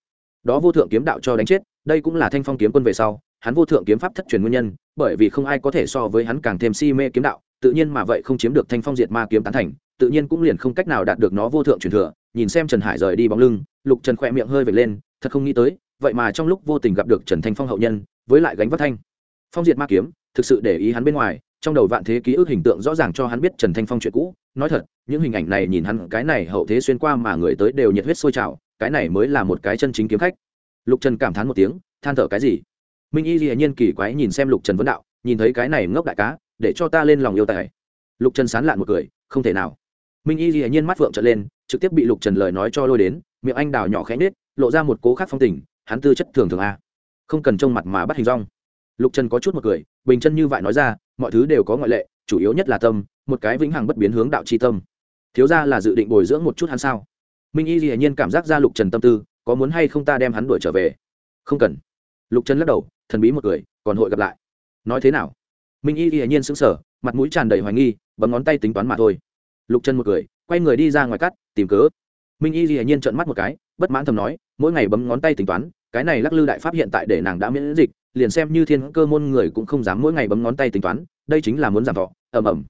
Đó vô thượng kiếm đạo cho đánh chết, đây cũng là thanh phong kiếm quân về sau, hắn vô thượng kiếm pháp thất truyền nguyên nhân, bởi vì không ai có thể so với hắn càng thêm si mê kiếm đạo, tự nhiên mà vậy không chiếm được thanh phong diệt ma kiếm tán thành, tự nhiên cũng liền không cách nào đạt được nó vô thượng truyền thừa, nhìn xem trần hải rời đi bóng lưng, lục trần khỏe miệng hơi vệt lên, thật không nghĩ tới, vậy mà trong lúc vô tình gặp được trần thanh phong hậu nhân, với lại gánh vác thanh. Phong diệt ma kiếm, thực sự để ý hắn bên ngoài trong đầu vạn thế ký ức hình tượng rõ ràng cho hắn biết trần thanh phong chuyện cũ. Nói thật, những hình ảnh này nhìn hắn cái này hậu thế xuyên qua mà người tới đều nhiệt huyết sôi trào, cái này mới là một cái chân chính kiếm khách. Lục trần cảm thán một tiếng, than thở cái gì? Minh y hiển nhiên kỳ quái nhìn xem lục trần vấn đạo, nhìn thấy cái này ngốc đại cá, để cho ta lên lòng yêu tài. Lục trần sán lạn một cười, không thể nào. Minh y hiển nhiên mắt phượng trợn lên, trực tiếp bị lục trần lời nói cho lôi đến, miệng anh đào nhỏ khẽ nết lộ ra một cố khác phong tình, hắn tư chất thường thường a. Không cần trông mặt mà bắt hình rong lục trần có chút một cười, bình chân như vậy nói ra, mọi thứ đều có ngoại lệ, chủ yếu nhất là tâm, một cái vĩnh hằng bất biến hướng đạo c tâm. Thiếu ra là dự định bồi dưỡng một chút hắn sao? Minh y hiển nhiên cảm giác ra lục trần tâm tư, có muốn hay không ta đem hắn đuổi trở về? Không cần. Lục trần lắc đầu, thần bí một cười, còn hội gặp lại. Nói thế nào? Minh y hiển nhiên sững sờ, mặt mũi tràn đầy hoài nghi, bấm ngón tay tính toán mà thôi. Lục trần một cười, quay người đi ra ngoài cắt, tìm cớ. Minh y hiển nhiên trợn mắt một cái, bất mãn thầm nói, mỗi ngày bấm ngón tay tính toán, cái này lắc lư đại pháp hiện tại để nàng đã miễn dịch liền xem như thiên cơ môn người cũng không dám mỗi ngày bấm ngón tay tính toán, đây chính là muốn giảm thọ, ầm ầm.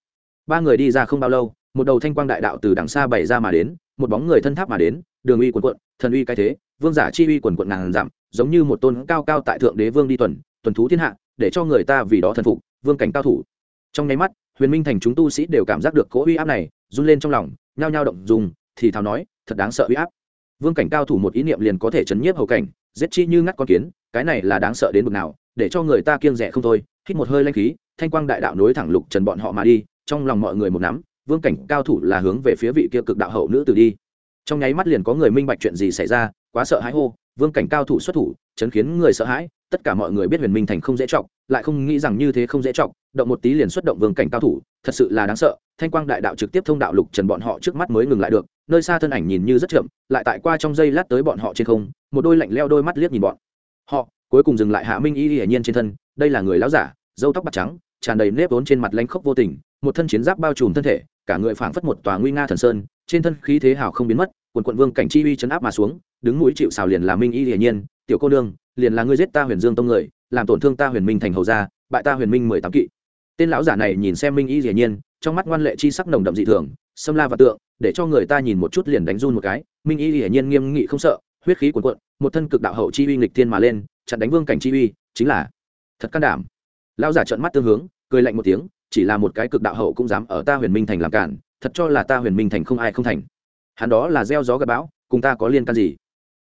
Ba người đi ra không bao lâu, một đầu thanh quang đại đạo từ đằng xa bày ra mà đến, một bóng người thân tháp mà đến, đường uy quần quận thần uy cái thế, vương giả chi uy quần quận ngàn dặm, giống như một tôn cao cao tại thượng đế vương đi tuần tuần thú thiên hạ, để cho người ta vì đó thần phục, vương cảnh cao thủ. Trong nháy mắt, huyền minh thành chúng tu sĩ đều cảm giác được cỗ uy áp này, run lên trong lòng, nhao nhao động dùng thì thào nói, thật đáng sợ uy áp. Vương cảnh cao thủ một ý niệm liền có thể chấn nhiếp hầu cảnh, giết chi như ngắt con kiến cái này là đáng sợ đến mức nào, để cho người ta kiêng rẻ không thôi, hít một hơi lanh khí, thanh quang đại đạo nối thẳng lục trần bọn họ mà đi, trong lòng mọi người một nắm, vương cảnh cao thủ là hướng về phía vị kia cực đạo hậu nữ từ đi. Trong nháy mắt liền có người minh bạch chuyện gì xảy ra, quá sợ hãi hô, vương cảnh cao thủ xuất thủ, chấn khiến người sợ hãi, tất cả mọi người biết huyền minh thành không dễ trọng lại không nghĩ rằng như thế không dễ trọng động một tí liền xuất động vương cảnh cao thủ, thật sự là đáng sợ, thanh quang đại đạo trực tiếp thông đạo lục trần bọn họ trước mắt mới ngừng lại được, nơi xa thân ảnh nhìn như rất chậm, lại tại qua trong giây lát tới bọn họ trên không, một đôi lạnh leo đôi mắt liếc nhìn bọn họ, cuối cùng dừng lại hạ minh y hiển nhiên trên thân, đây là người láo giả dâu tóc bạc trắng, tràn đầy nếp vốn trên mặt lanh khốc vô tình, một thân chiến giáp bao trùm thân thể, cả người phảng phất một tòa nguy nga thần sơn, trên thân khí thế hào không biến mất, quần quận vương cảnh chi uy chấn áp mà xuống, đứng mũi chịu xào liền là minh y hiển nhiên, tiểu cô nương, liền là ngươi giết ta huyền dương tông người, làm tổn thương ta huyền minh thành hầu gia, bại ta huyền minh mười tám kỵ. Tên lão giả này nhìn xem minh y hiển nhiên, trong mắt ngoan lệ chi sắc nồng đậm dị thường xâm la và tượng, để cho người ta nhìn một chút liền đánh run một cái. Minh y hiển nhiên nghiêm nghị không sợ huyết khí cuồn cuộn, một thân cực đạo hậu chi uy nghịch thiên mà lên, chặn đánh vương cảnh chi uy, chính là thật can đảm. Lão giả trợn mắt tương hướng, cười lạnh một tiếng, chỉ là một cái cực đạo hậu cũng dám ở ta huyền minh thành làm cản, thật cho là ta huyền minh thành không ai không thành. Hắn đó là gieo gió gặp bão, cùng ta có liên can gì?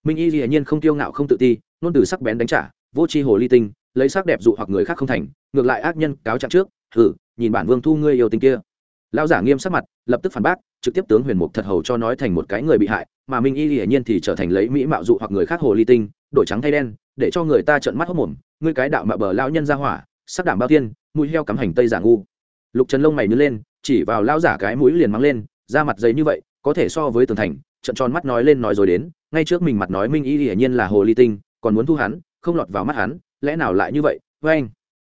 Minh y dĩ nhiên không tiêu ngạo không tự ti nôn từ sắc bén đánh trả, vô chi hồ ly tinh, lấy sắc đẹp dụ hoặc người khác không thành, ngược lại ác nhân cáo trạng trước thử nhìn bản vương thu ngươi yêu tình kia. Lão giả nghiêm sắc mặt, lập tức phản bác trực tiếp tướng huyền mục thật hầu cho nói thành một cái người bị hại, mà minh y hiển nhiên thì trở thành lấy mỹ mạo dụ hoặc người khác hồ ly tinh, đổi trắng thay đen, để cho người ta trợn mắt hốc mồm, ngươi cái đạo mạo bờ lão nhân ra hỏa, sắc đảm bao tiên mũi heo cắm hành tây giả ngu. Lục trần lông mày nhớ lên, chỉ vào lão giả cái mũi liền mắng lên, da mặt giấy như vậy, có thể so với tường thành trận tròn mắt nói lên nói rồi đến, ngay trước mình mặt nói minh y hiển nhiên là hồ ly tinh, còn muốn thu hắn, không lọt vào mắt hắn, lẽ nào lại như vậy với anh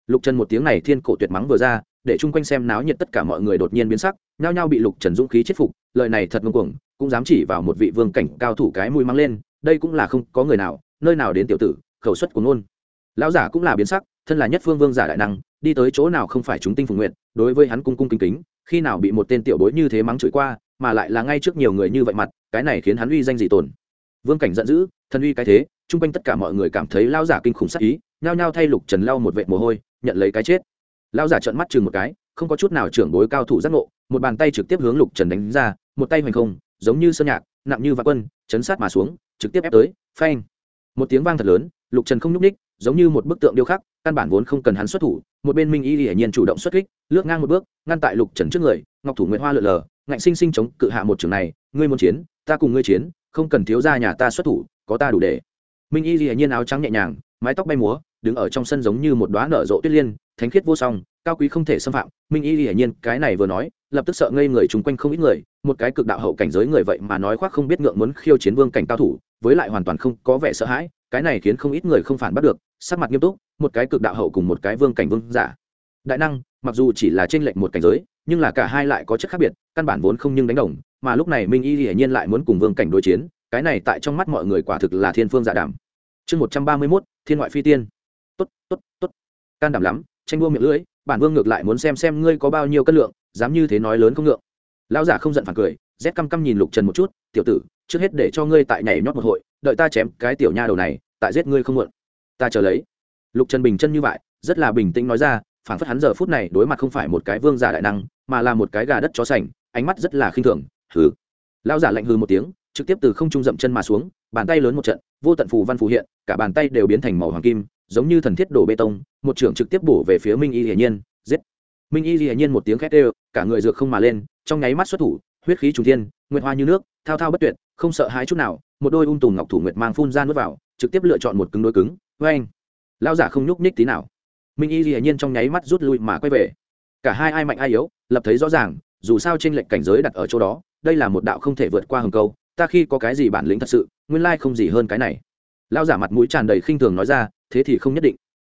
lục trần một tiếng này thiên cổ tuyệt mắng vừa ra để chung quanh xem náo nhiệt tất cả mọi người đột nhiên biến sắc, nhao nhao bị lục trần dũng khí chết phục, lời này thật ngông cuồng, cũng dám chỉ vào một vị vương cảnh cao thủ cái mũi mắng lên, đây cũng là không có người nào, nơi nào đến tiểu tử, khẩu suất của ngôn. Lão giả cũng là biến sắc, thân là nhất phương vương giả đại năng, đi tới chỗ nào không phải chúng tinh phục nguyện đối với hắn cung cung kính kính, khi nào bị một tên tiểu bối như thế mắng chửi qua, mà lại là ngay trước nhiều người như vậy mặt, cái này khiến hắn uy danh dị tồn. Vương cảnh giận dữ, thân uy cái thế, chung quanh tất cả mọi người cảm thấy lao giả kinh khủng sắc ý, nhao nhao thay lục trần lau một vệt mồ hôi, nhận lấy cái chết lão giả trợn mắt chừng một cái, không có chút nào trưởng bối cao thủ giác ngộ, một bàn tay trực tiếp hướng lục trần đánh ra, một tay hoành không, giống như sơn nhạc, nặng như vạn quân, chấn sát mà xuống, trực tiếp ép tới, phanh. Một tiếng vang thật lớn, lục trần không nhúc ních giống như một bức tượng điêu khắc, căn bản vốn không cần hắn xuất thủ, một bên minh y hiển nhiên chủ động xuất kích, lướt ngang một bước, ngăn tại lục trần trước người, ngọc thủ nguyệt hoa lượn lờ, ngạnh sinh sinh chống cự hạ một trường này, ngươi muốn chiến, ta cùng ngươi chiến, không cần thiếu ra nhà ta xuất thủ, có ta đủ để. Minh y hiển nhiên áo trắng nhẹ nhàng, mái tóc bay múa, đứng ở trong sân giống như một đoá nở rộ tuyết liên thánh khiết vô song, cao quý không thể xâm phạm, minh y hiển nhiên, cái này vừa nói, lập tức sợ ngây người chung quanh không ít người, một cái cực đạo hậu cảnh giới người vậy mà nói khoác không biết ngượng muốn khiêu chiến vương cảnh cao thủ, với lại hoàn toàn không có vẻ sợ hãi, cái này khiến không ít người không phản bắt được, sắc mặt nghiêm túc, một cái cực đạo hậu cùng một cái vương cảnh vương giả. Đại năng, mặc dù chỉ là trên lệnh một cảnh giới, nhưng là cả hai lại có chất khác biệt, căn bản vốn không nhưng đánh đồng, mà lúc này minh y hiển nhiên lại muốn cùng vương cảnh đối chiến, cái này tại trong mắt mọi người quả thực là thiên phương dạ giả đảm chương một trăm ba mươi mốt, thiên ngoại phi tiên. Tốt tốt tốt. Can đảm lắm tranh đua miệng lưỡi, bản vương ngược lại muốn xem xem ngươi có bao nhiêu cân lượng, dám như thế nói lớn không ngượng. Lão giả không giận phản cười, rét căm căm nhìn lục trần một chút, tiểu tử, trước hết để cho ngươi tại nhảy nhót một hội, đợi ta chém cái tiểu nha đầu này, tại giết ngươi không muộn. Ta chờ lấy. Lục trần bình chân như vậy, rất là bình tĩnh nói ra phản phất hắn giờ phút này đối mặt không phải một cái vương giả đại năng, mà là một cái gà đất chó sành, ánh mắt rất là khinh thường, hừ. Lão giả lạnh hừ một tiếng, trực tiếp từ không trung dậm chân mà xuống, bàn tay lớn một trận, vô tận phù văn phù hiện, cả bàn tay đều biến thành màu hoàng kim giống như thần thiết đổ bê tông, một trưởng trực tiếp bổ về phía minh y hiển nhiên, giết. Minh y hiển nhiên một tiếng khét ê cả người dược không mà lên, trong nháy mắt xuất thủ, huyết khí trùng thiên, nguyệt hoa như nước, thao thao bất tuyệt, không sợ hãi chút nào, một đôi ung tùm ngọc thủ nguyệt mang phun ra nuốt vào, trực tiếp lựa chọn một cứng đối cứng vê anh lao giả không nhúc nhích tí nào. Minh y hiển nhiên trong nháy mắt rút lui mà quay về. Cả hai ai mạnh ai yếu, lập thấy rõ ràng, dù sao trên lệnh cảnh giới đặt ở chỗ đó, đây là một đạo không thể vượt qua hầm câu, ta khi có cái gì bản lĩnh thật sự, nguyên lai không gì hơn cái này. Lao giả mặt mũi tràn đầy khinh thường nói ra thế thì không nhất định.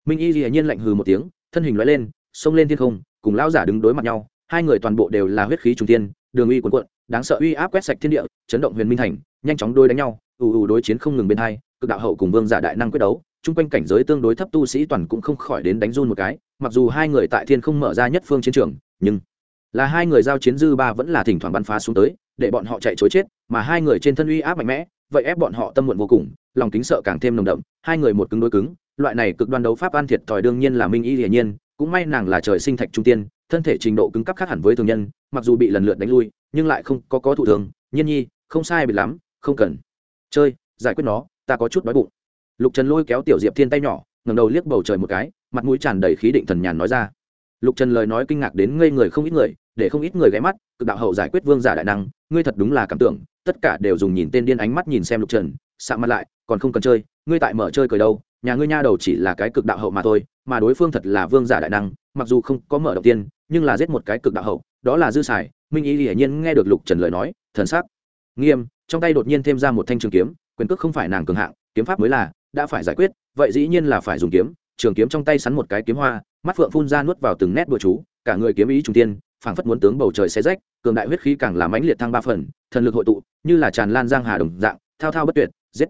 Minh y hiển nhiên lạnh hừ một tiếng thân hình loại lên xông lên thiên không cùng Lão giả đứng đối mặt nhau hai người toàn bộ đều là huyết khí trung tiên đường uy cuồn cuộn, đáng sợ uy áp quét sạch thiên địa chấn động huyền minh thành nhanh chóng đôi đánh nhau ù ù đối chiến không ngừng bên hai cực đạo hậu cùng vương giả đại năng quyết đấu chung quanh cảnh giới tương đối thấp tu sĩ toàn cũng không khỏi đến đánh run một cái mặc dù hai người tại thiên không mở ra nhất phương chiến trường nhưng là hai người giao chiến dư ba vẫn là thỉnh thoảng bắn phá xuống tới để bọn họ chạy chối chết mà hai người trên thân uy áp mạnh mẽ vậy ép bọn họ tâm muộn vô cùng lòng kính sợ càng thêm nồng đậm hai người một cứng đối cứng loại này cực đoan đấu pháp an thiệt thòi đương nhiên là minh y hiển nhiên, cũng may nàng là trời sinh thạch trung tiên, thân thể trình độ cứng cấp khác hẳn với thường nhân, mặc dù bị lần lượt đánh lui, nhưng lại không có có thụ thường. Nhiên nhi, không sai bị lắm, không cần. Chơi, giải quyết nó, ta có chút đói bụng. Lục trần lôi kéo tiểu diệp thiên tay nhỏ ngầm đầu liếc bầu trời một cái, mặt mũi tràn đầy khí định thần nhàn nói ra. Lục trần lời nói kinh ngạc đến ngây người không ít người, để không ít người ghé mắt, cực đạo hậu giải quyết vương giả đại năng, ngươi thật đúng là cảm tưởng, tất cả đều dùng nhìn tên điên ánh mắt nhìn xem lục trần sạ mặt lại, còn không cần chơi, ngươi tại mở chơi cười đâu nhà ngươi nha đầu chỉ là cái cực đạo hậu mà thôi, mà đối phương thật là vương giả đại năng, mặc dù không có mở đầu tiên, nhưng là giết một cái cực đạo hậu, đó là dư xài. Minh ý hiển nhiên nghe được lục trần lời nói, thần sắc nghiêm, trong tay đột nhiên thêm ra một thanh trường kiếm, quyền cước không phải nàng cường hạng, kiếm pháp mới là, đã phải giải quyết, vậy dĩ nhiên là phải dùng kiếm, trường kiếm trong tay sắn một cái kiếm hoa, mắt phượng phun ra nuốt vào từng nét bừa chú, cả người kiếm ý trung tiên, phảng phất muốn tướng bầu trời xé rách, cường đại huyết khí càng làm mãnh liệt thăng ba phần, thần lực hội tụ, như là tràn lan giang hà đồng dạng, thao thao bất tuyệt, giết.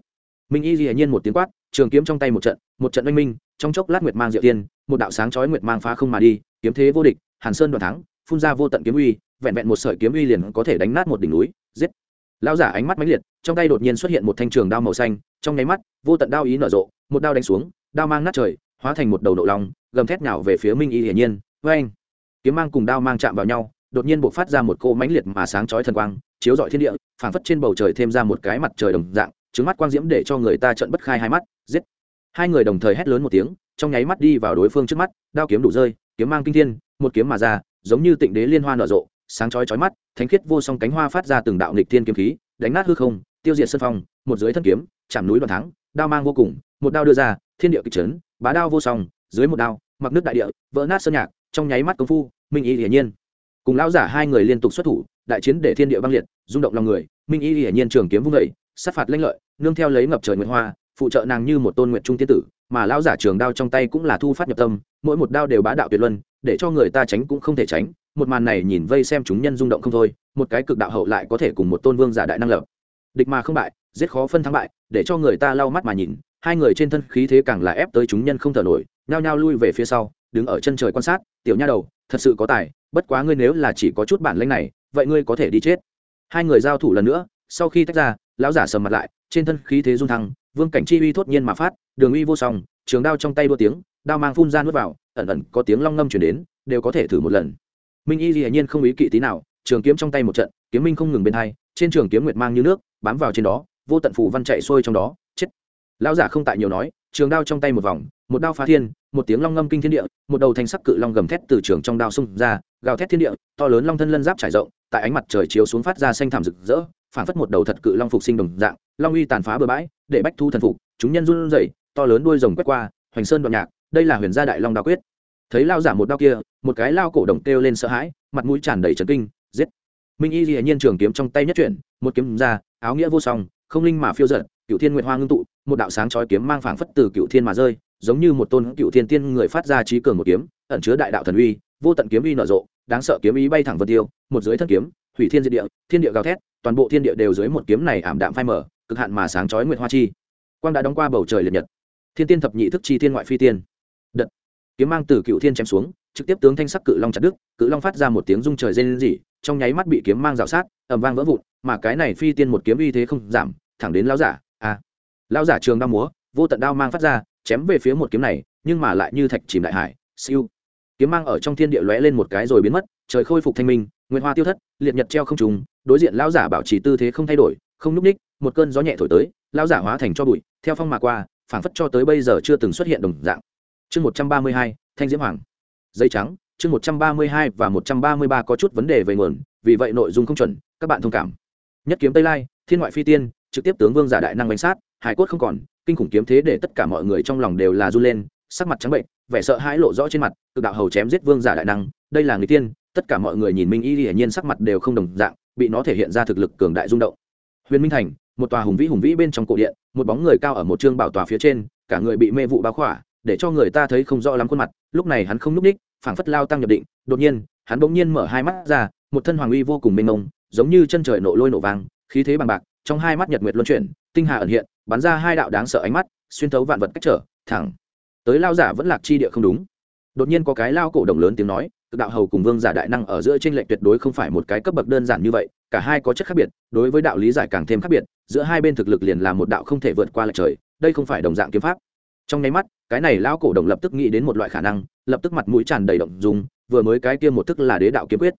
Minh y dĩ nhiên một tiếng quát trường kiếm trong tay một trận một trận oanh minh, trong chốc lát nguyệt mang diệu tiên, một đạo sáng chói nguyệt mang phá không mà đi, kiếm thế vô địch, hàn sơn đoàn thắng, phun ra vô tận kiếm uy, vẹn vẹn một sợi kiếm uy liền có thể đánh nát một đỉnh núi, giết. Lão giả ánh mắt mãnh liệt, trong tay đột nhiên xuất hiện một thanh trường đao màu xanh, trong nháy mắt, vô tận đao ý nở rộ, một đao đánh xuống, đao mang nát trời, hóa thành một đầu nộ lòng gầm thét nhào về phía minh y hiển nhiên với anh kiếm mang cùng đao mang chạm vào nhau, đột nhiên bộc phát ra một cô mãnh liệt mà sáng chói thần quang, chiếu rọi thiên địa, phảng phất trên bầu trời thêm ra một cái mặt trời đồng dạng trứng mắt quang diễm để cho người ta trận bất khai hai mắt, giết. Hai người đồng thời hét lớn một tiếng, trong nháy mắt đi vào đối phương trước mắt, đao kiếm đủ rơi, kiếm mang kinh thiên, một kiếm mà ra, giống như tịnh đế liên hoa nở rộ, sáng chói chói mắt, thánh khiết vô song cánh hoa phát ra từng đạo nghịch thiên kiếm khí, đánh nát hư không, tiêu diệt sân phong, một dưới thân kiếm, chạm núi đoàn thắng, đao mang vô cùng, một đao đưa ra, thiên địa kịch trấn bá đao vô song, dưới một đao, mặc nước đại địa, vỡ nát sơn nhạc, trong nháy mắt công phu, minh y hiển nhiên. Cùng lão giả hai người liên tục xuất thủ, đại chiến để thiên địa băng liệt, rung động lòng người, minh y hiển nhiên trường kiếm vung vẩy sát phạt lãnh lợi, nương theo lấy ngập trời nguyệt hoa, phụ trợ nàng như một tôn nguyện trung tiên tử, mà lão giả trường đao trong tay cũng là thu phát nhập tâm, mỗi một đao đều bá đạo tuyệt luân, để cho người ta tránh cũng không thể tránh, một màn này nhìn vây xem chúng nhân rung động không thôi, một cái cực đạo hậu lại có thể cùng một tôn vương giả đại năng lập. Địch mà không bại, giết khó phân thắng bại, để cho người ta lau mắt mà nhìn, hai người trên thân khí thế càng là ép tới chúng nhân không thở nổi, nhao nhao lui về phía sau, đứng ở chân trời quan sát, tiểu nha đầu, thật sự có tài, bất quá ngươi nếu là chỉ có chút bản lĩnh này, vậy ngươi có thể đi chết. Hai người giao thủ lần nữa, sau khi tách ra lão giả sầm mặt lại, trên thân khí thế dung thăng, vương cảnh chi uy thốt nhiên mà phát, đường uy vô song, trường đao trong tay đua tiếng, đao mang phun ra nuốt vào, ẩn ẩn có tiếng long ngâm chuyển đến, đều có thể thử một lần. Minh y hiển nhiên không ý kỵ tí nào, trường kiếm trong tay một trận, kiếm minh không ngừng bên hai, trên trường kiếm nguyệt mang như nước, bám vào trên đó, vô tận phủ văn chạy xuôi trong đó, chết. Lão giả không tại nhiều nói, trường đao trong tay một vòng, một đao phá thiên, một tiếng long ngâm kinh thiên địa, một đầu thanh sắc cự long gầm thét từ trường trong đao xung ra, gào thét thiên địa, to lớn long thân lân giáp trải rộng, tại ánh mặt trời chiếu xuống phát ra xanh thảm rực rỡ phản phất một đầu thật cự long phục sinh đồng dạng, long uy tàn phá bừa bãi, để bách thu thần phục, chúng nhân run rẩy, to lớn đuôi rồng quét qua, hoành sơn đoạn nhạc, đây là huyền gia đại long đa quyết. Thấy lao giả một đao kia, một cái lao cổ đồng kêu lên sợ hãi, mặt mũi tràn đầy trấn kinh, giết. Minh y dĩ nhiên trường kiếm trong tay nhất chuyển, một kiếm ra, áo nghĩa vô song, không linh mà phiêu giận cựu thiên nguyện hoa ngưng tụ, một đạo sáng chói kiếm mang phảng phất từ cựu thiên mà rơi, giống như một tôn cựu thiên tiên người phát ra trí cường một kiếm, ẩn chứa đại đạo thần uy, vô tận kiếm uy nở rộ, đáng sợ kiếm ý bay thẳng vân tiêu, một dưới thân kiếm hủy thiên diệt địa, thiên địa gào thét, toàn bộ thiên địa đều dưới một kiếm này ảm đạm phai mở cực hạn mà sáng chói nguyệt hoa chi. Quang đã đóng qua bầu trời liệt nhật. Thiên tiên thập nhị thức chi thiên ngoại phi tiên. Đật kiếm mang từ cựu thiên chém xuống, trực tiếp tướng thanh sắc cự long chặt đứt, cự long phát ra một tiếng rung trời rên rỉ, trong nháy mắt bị kiếm mang rào sát, ầm vang vỡ vụn, mà cái này phi tiên một kiếm uy thế không giảm, thẳng đến lão giả, a. À. lão giả trường đao múa, vô tận đao mang phát ra, chém về phía một kiếm này, nhưng mà lại như thạch chìm đại hải, siêu. Kiếm mang ở trong thiên địa lóe lên một cái rồi biến mất, trời khôi phục thanh minh nguyên hoa tiêu thất, liệt nhật treo không trùng, đối diện lão giả bảo trì tư thế không thay đổi, không núp ních, một cơn gió nhẹ thổi tới, lão giả hóa thành cho bụi, theo phong mà qua, phảng phất cho tới bây giờ chưa từng xuất hiện đồng dạng. Chương một trăm ba mươi hai, thanh diễm hoàng. Dây trắng, chương một trăm ba mươi hai và một trăm ba mươi ba có chút vấn đề về nguồn, vì vậy nội dung không chuẩn, các bạn thông cảm. Nhất kiếm tây lai, thiên ngoại phi tiên, trực tiếp tướng vương giả đại năng bánh sát hải cốt không còn, kinh khủng kiếm thế để tất cả mọi người trong lòng đều là run lên, sắc mặt trắng bệnh, vẻ sợ hãi lộ rõ trên mặt, cực đạo hầu chém giết vương giả đại năng, đây là người tiên tất cả mọi người nhìn minh y hiển nhiên sắc mặt đều không đồng dạng, bị nó thể hiện ra thực lực cường đại rung động. Huyền minh thành, một tòa hùng vĩ hùng vĩ bên trong cổ điện, một bóng người cao ở một trương bảo tòa phía trên, cả người bị mê vụ báo khỏa, để cho người ta thấy không rõ lắm khuôn mặt, lúc này hắn không n ú c ních phảng phất lao tăng nhập định, đột nhiên, hắn bỗng nhiên mở hai mắt ra, một thân hoàng uy vô cùng mênh mông, giống như chân trời nổ lôi nổ vang, khí thế bằng bạc, trong hai mắt nhật nguyệt luân chuyển, tinh hà ẩn hiện, bắn ra hai đạo đáng sợ ánh mắt, xuyên thấu vạn vật cách trở, thẳng tới lao giả vẫn lạc chi địa không đúng. Đột nhiên có cái lao cổ đồng lớn tiếng nói cực đạo hầu cùng vương giả đại năng ở giữa tranh lệch tuyệt đối không phải một cái cấp bậc đơn giản như vậy, cả hai có chất khác biệt, đối với đạo lý giải càng thêm khác biệt, giữa hai bên thực lực liền là một đạo không thể vượt qua lệch trời, đây không phải đồng dạng kiếm pháp. Trong nháy mắt, cái này lão cổ đồng lập tức nghĩ đến một loại khả năng, lập tức mặt mũi tràn đầy động dùng vừa mới cái kia một thức là đế đạo kiếm quyết.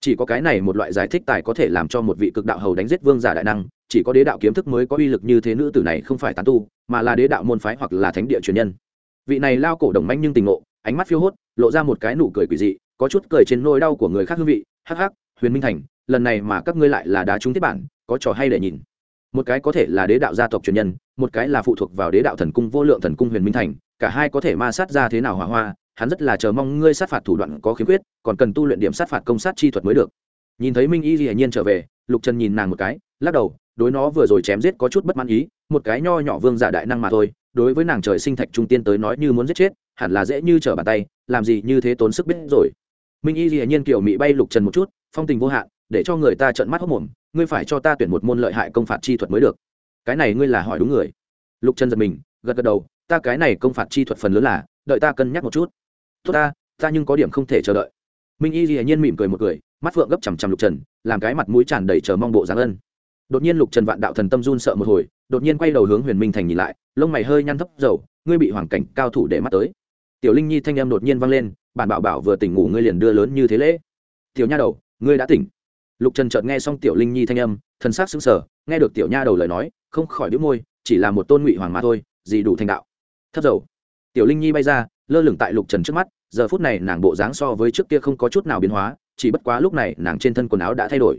Chỉ có cái này một loại giải thích tài có thể làm cho một vị cực đạo hầu đánh giết vương giả đại năng, chỉ có đế đạo kiếm thức mới có uy lực như thế nữ tử này không phải tán tu, mà là đế đạo môn phái hoặc là thánh địa truyền nhân. Vị này lao cổ đồng manh nhưng tình ngộ, ánh mắt phiêu hốt, lộ ra một cái nụ cười quỷ dị có chút cười trên nỗi đau của người khác hương vị. Hắc hắc, huyền minh thành, lần này mà các ngươi lại là đá trúng tiếp bản, có trò hay để nhìn. Một cái có thể là đế đạo gia tộc truyền nhân, một cái là phụ thuộc vào đế đạo thần cung vô lượng thần cung huyền minh thành, cả hai có thể ma sát ra thế nào hỏa hoa, hắn rất là chờ mong ngươi sát phạt thủ đoạn có khiếm khuyết, còn cần tu luyện điểm sát phạt công sát chi thuật mới được. Nhìn thấy minh y hiển nhiên trở về, lục trần nhìn nàng một cái, lắc đầu, đối nó vừa rồi chém giết có chút bất mãn ý, một cái nho nhỏ vương giả đại năng mà thôi, đối với nàng trời sinh thạch trung tiên tới nói như muốn giết chết, hẳn là dễ như trở bàn tay, làm gì như thế tốn sức biết rồi minh y hiển nhiên kiểu mỹ bay lục trần một chút, phong tình vô hạn, để cho người ta trợn mắt hốc mồm, ngươi phải cho ta tuyển một môn lợi hại công phạt chi thuật mới được. Cái này ngươi là hỏi đúng người. Lục trần giật mình, gật gật đầu, ta cái này công phạt chi thuật phần lớn là, đợi ta cân nhắc một chút. Tốt ta ta nhưng có điểm không thể chờ đợi. Minh y hiển nhiên mỉm cười một cười mắt phượng gấp chằm chằm lục trần, làm cái mặt mũi tràn đầy chờ mong bộ dáng ân. Đột nhiên lục trần vạn đạo thần tâm run sợ một hồi, đột nhiên quay đầu hướng huyền minh thành nhìn lại, lông mày hơi nhăn thấp dầu, ngươi bị hoàng cảnh cao thủ để mắt tới. Tiểu linh nhi thanh em đột nhiên vang lên bản bảo bảo vừa tỉnh ngủ ngươi liền đưa lớn như thế lễ. Tiểu nha đầu, ngươi đã tỉnh. Lục trần chợt nghe xong tiểu linh nhi thanh âm, thần sắc xứng sở nghe được tiểu nha đầu lời nói, không khỏi đĩu môi, chỉ là một tôn ngụy hoàng mà thôi, gì đủ thành đạo. Thấp dầu. Tiểu linh nhi bay ra, lơ lửng tại lục trần trước mắt, giờ phút này nàng bộ dáng so với trước kia không có chút nào biến hóa, chỉ bất quá lúc này nàng trên thân quần áo đã thay đổi.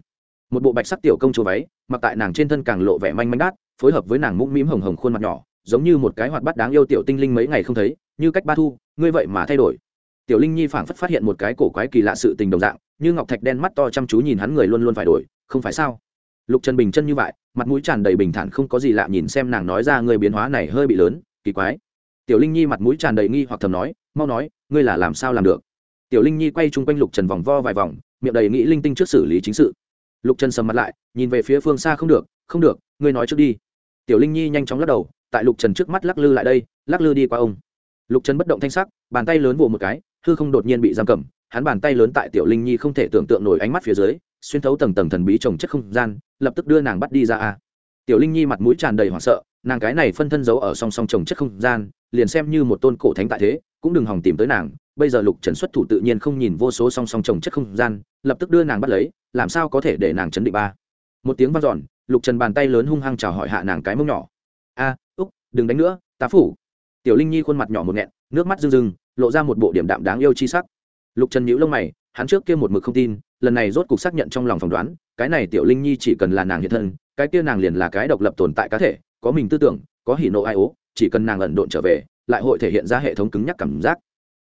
Một bộ bạch sắc tiểu công chúa váy, mặc tại nàng trên thân càng lộ vẻ manh manh đát, phối hợp với nàng mũm mĩm hồng hồng khuôn mặt nhỏ, giống như một cái hoạt bát đáng yêu tiểu tinh linh mấy ngày không thấy, như cách ba thu, ngươi vậy mà thay đổi tiểu linh nhi phảng phất phát hiện một cái cổ quái kỳ lạ sự tình đồng dạng, như ngọc thạch đen mắt to chăm chú nhìn hắn người luôn luôn phải đổi, không phải sao? Lục trần bình chân như vậy, mặt mũi tràn đầy bình thản không có gì lạ nhìn xem nàng nói ra người biến hóa này hơi bị lớn, kỳ quái. Tiểu linh nhi mặt mũi tràn đầy nghi hoặc thầm nói, mau nói, ngươi là làm sao làm được? Tiểu linh nhi quay chung quanh lục trần vòng vo vài vòng, miệng đầy nghĩ linh tinh trước xử lý chính sự. Lục trần sầm mặt lại, nhìn về phía phương xa không được không được, ngươi nói trước đi. Tiểu linh nhi nhanh chóng lắc đầu, tại lục trần trước mắt lắc lư lại đây, lắc lư đi qua ông. Lục trần bất động thanh sắc, bàn tay lớn vỗ một cái hư không đột nhiên bị giam cầm, hắn bàn tay lớn tại tiểu linh nhi không thể tưởng tượng nổi ánh mắt phía dưới, xuyên thấu tầng tầng thần bí trồng chất không gian, lập tức đưa nàng bắt đi ra a. Tiểu linh nhi mặt mũi tràn đầy hoảng sợ, nàng cái này phân thân giấu ở song song trồng chất không gian, liền xem như một tôn cổ thánh tại thế, cũng đừng hòng tìm tới nàng, bây giờ lục trần xuất thủ tự nhiên không nhìn vô số song song trồng chất không gian, lập tức đưa nàng bắt lấy, làm sao có thể để nàng chấn định ba? Một tiếng vang dọn, lục trần bàn tay lớn hung hăng chào hỏi hạ nàng cái mông nhỏ. A, úc, đừng đánh nữa tá phủ. Tiểu linh nhi khuôn mặt nhỏ một nghẹn, nước mắt rưng rưng lộ ra một bộ điểm đạm đáng yêu chi sắc. Lục trần nhíu lông mày, hắn trước kia một mực không tin, lần này rốt cục xác nhận trong lòng phỏng đoán, cái này tiểu linh nhi chỉ cần là nàng hiện thân, cái kia nàng liền là cái độc lập tồn tại cá thể, có mình tư tưởng, có hỉ nộ ai ố, chỉ cần nàng ẩn độn trở về, lại hội thể hiện ra hệ thống cứng nhắc cảm giác.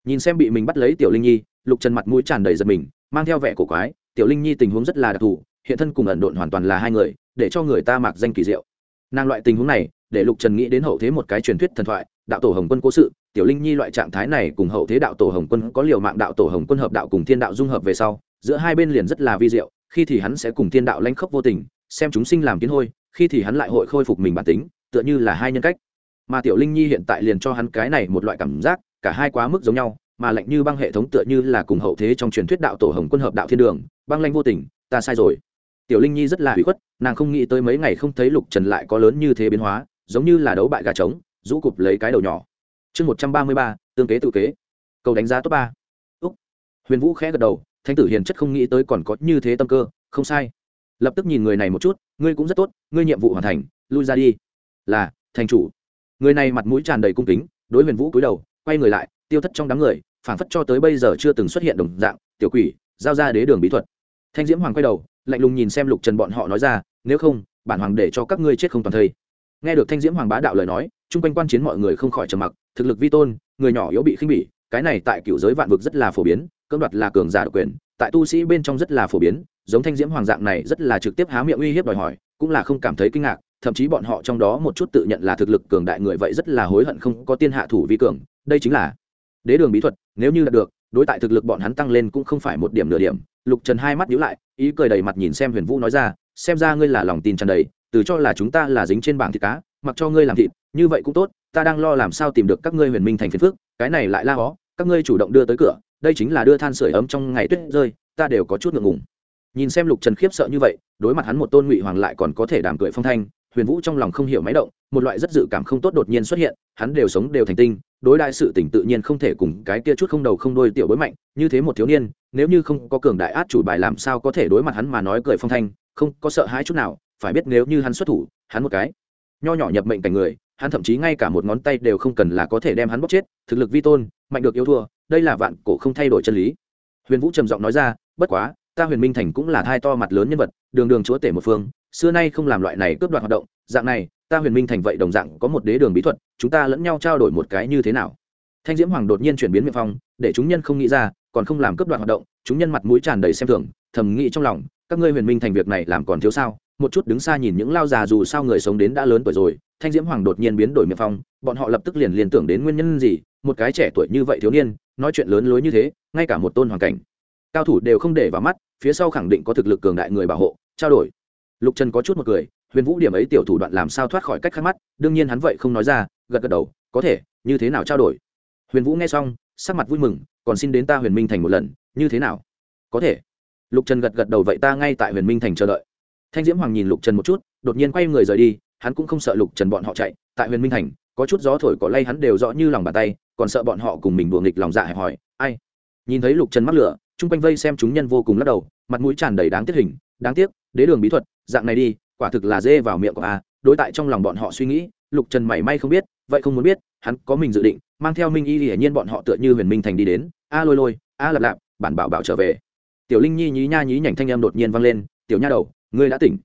Nhìn xem bị mình bắt lấy tiểu linh nhi, lục trần mặt mũi tràn đầy giật mình, mang theo vẻ cổ quái, tiểu linh nhi tình huống rất là đặc thù, hiện thân cùng ẩn độn hoàn toàn là hai người, để cho người ta mặc danh kỳ diệu. Nàng loại tình huống này, để lục trần nghĩ đến hậu thế một cái truyền thuyết thần thoại, đạo tổ hồng quân cố sự tiểu linh nhi loại trạng thái này cùng hậu thế đạo tổ hồng quân có liều mạng đạo tổ hồng quân hợp đạo cùng thiên đạo dung hợp về sau, giữa hai bên liền rất là vi diệu, khi thì hắn sẽ cùng thiên đạo lanh khốc vô tình, xem chúng sinh làm kiến hôi, khi thì hắn lại hội khôi phục mình bản tính, tựa như là hai nhân cách. Mà tiểu linh nhi hiện tại liền cho hắn cái này một loại cảm giác, cả hai quá mức giống nhau, mà lạnh như băng hệ thống tựa như là cùng hậu thế trong truyền thuyết đạo tổ hồng quân hợp đạo thiên đường, băng lanh vô tình, ta sai rồi. Tiểu linh nhi rất là hủy khuất, nàng không nghĩ tới mấy ngày không thấy lục trần lại có lớn như thế biến hóa, giống như là đấu bại gà trống, rũ cụp lấy cái đầu nhỏ chương một trăm ba mươi ba, tương kế tự kế. Cầu đánh giá top ba. Úc. Huyền vũ khẽ gật đầu thanh tử hiền chất không nghĩ tới còn có như thế tâm cơ, không sai. Lập tức nhìn người này một chút, ngươi cũng rất tốt, ngươi nhiệm vụ hoàn thành, lui ra đi. Là, thành chủ. Người này mặt mũi tràn đầy cung kính, đối huyền vũ cúi đầu, quay người lại, tiêu thất trong đám người, phảng phất cho tới bây giờ chưa từng xuất hiện đồng dạng, tiểu quỷ, giao ra đế đường bí thuật. Thanh diễm hoàng quay đầu, lạnh lùng nhìn xem lục trần bọn họ nói ra, nếu không, bản hoàng để cho các ngươi chết không toàn thây nghe được thanh diễm hoàng bá đạo lời nói, chung quanh quan chiến mọi người không khỏi trầm mặc, thực lực vi tôn, người nhỏ yếu bị khinh bỉ, cái này tại cựu giới vạn vực rất là phổ biến, cưỡng đoạt là cường giả độc quyền, tại tu sĩ bên trong rất là phổ biến, giống thanh diễm hoàng dạng này rất là trực tiếp há miệng uy hiếp đòi hỏi, cũng là không cảm thấy kinh ngạc, thậm chí bọn họ trong đó một chút tự nhận là thực lực cường đại người vậy rất là hối hận không có tiên hạ thủ vi cường, đây chính là đế đường bí thuật, nếu như đạt được, đối tại thực lực bọn hắn tăng lên cũng không phải một điểm nửa điểm. Lục trần hai mắt nhíu lại, ý cười đầy mặt nhìn xem huyền vũ nói ra, xem ra ngươi là lòng tin tràn đầy từ cho là chúng ta là dính trên bảng thịt cá, mặc cho ngươi làm thịt, như vậy cũng tốt, ta đang lo làm sao tìm được các ngươi huyền minh thành phiền phước cái này lại la hó, các ngươi chủ động đưa tới cửa, đây chính là đưa than sửa ấm trong ngày tuyết rơi, ta đều có chút ngượng ngùng. Nhìn xem lục trần khiếp sợ như vậy, đối mặt hắn một tôn ngụy hoàng lại còn có thể đàm cười phong thanh, huyền vũ trong lòng không hiểu máy động, một loại rất dự cảm không tốt đột nhiên xuất hiện, hắn đều sống đều thành tinh, đối đại sự tỉnh tự nhiên không thể cùng cái kia chút không đầu không đôi tiểu bối mạnh, như thế một thiếu niên, nếu như không có cường đại át chủ bài làm sao có thể đối mặt hắn mà nói cười phong thanh, không có sợ hãi chút nào phải biết nếu như hắn xuất thủ, hắn một cái nho nhỏ nhập mệnh cảnh người, hắn thậm chí ngay cả một ngón tay đều không cần là có thể đem hắn bóc chết, thực lực vi tôn, mạnh được yêu thua, đây là vạn cổ không thay đổi chân lý. Huyền vũ trầm giọng nói ra, bất quá, ta huyền minh thành cũng là thai to mặt lớn nhân vật, đường đường chúa tể một phương, xưa nay không làm loại này cướp đoạt hoạt động, dạng này, ta huyền minh thành vậy đồng dạng có một đế đường bí thuật, chúng ta lẫn nhau trao đổi một cái như thế nào? Thanh diễm hoàng đột nhiên chuyển biến miệng phong, để chúng nhân không nghĩ ra, còn không làm cướp đoạt hoạt động, chúng nhân mặt mũi tràn đầy xem thường, thầm nghĩ trong lòng, các ngươi huyền minh thành việc này làm còn thiếu sao? Một chút đứng xa nhìn những lao già dù sao người sống đến đã lớn tuổi rồi, thanh diễm hoàng đột nhiên biến đổi miệng phong, bọn họ lập tức liền liên tưởng đến nguyên nhân gì, một cái trẻ tuổi như vậy thiếu niên, nói chuyện lớn lối như thế, ngay cả một tôn hoàng cảnh. Cao thủ đều không để vào mắt, phía sau khẳng định có thực lực cường đại người bảo hộ, trao đổi. Lục trần có chút một cười, huyền vũ điểm ấy tiểu thủ đoạn làm sao thoát khỏi cách khắc mắt, đương nhiên hắn vậy không nói ra, gật gật đầu, có thể, như thế nào trao đổi? Huyền vũ nghe xong, sắc mặt vui mừng, còn xin đến ta huyền minh thành một lần, như thế nào? Có thể. Lục trần gật gật đầu, vậy ta ngay tại huyền minh thành chờ đợi thanh diễm hoàng nhìn lục trần một chút, đột nhiên quay người rời đi, hắn cũng không sợ lục trần bọn họ chạy, tại huyền minh thành, có chút gió thổi cỏ lay hắn đều rõ như lòng bàn tay, còn sợ bọn họ cùng mình đùa nghịch lòng dạ hẹp hỏi, ai? Nhìn thấy lục trần mắc lửa, chung quanh vây xem chúng nhân vô cùng lắc đầu, mặt mũi tràn đầy đáng tiếc hình, đáng tiếc, đế đường bí thuật, dạng này đi, quả thực là dê vào miệng của a. Đối tại trong lòng bọn họ suy nghĩ, lục trần mảy may không biết, vậy không muốn biết, hắn có mình dự định, mang theo minh y hiển nhiên bọn họ tựa như huyền minh thành đi đến, a lôi lôi, a lạp lạp, bản bảo bảo trở về. Tiểu linh nhi nhí nha nhí nhảnh thanh âm đột nhiên vang lên tiểu nha đầu, ngươi đã tỉnh.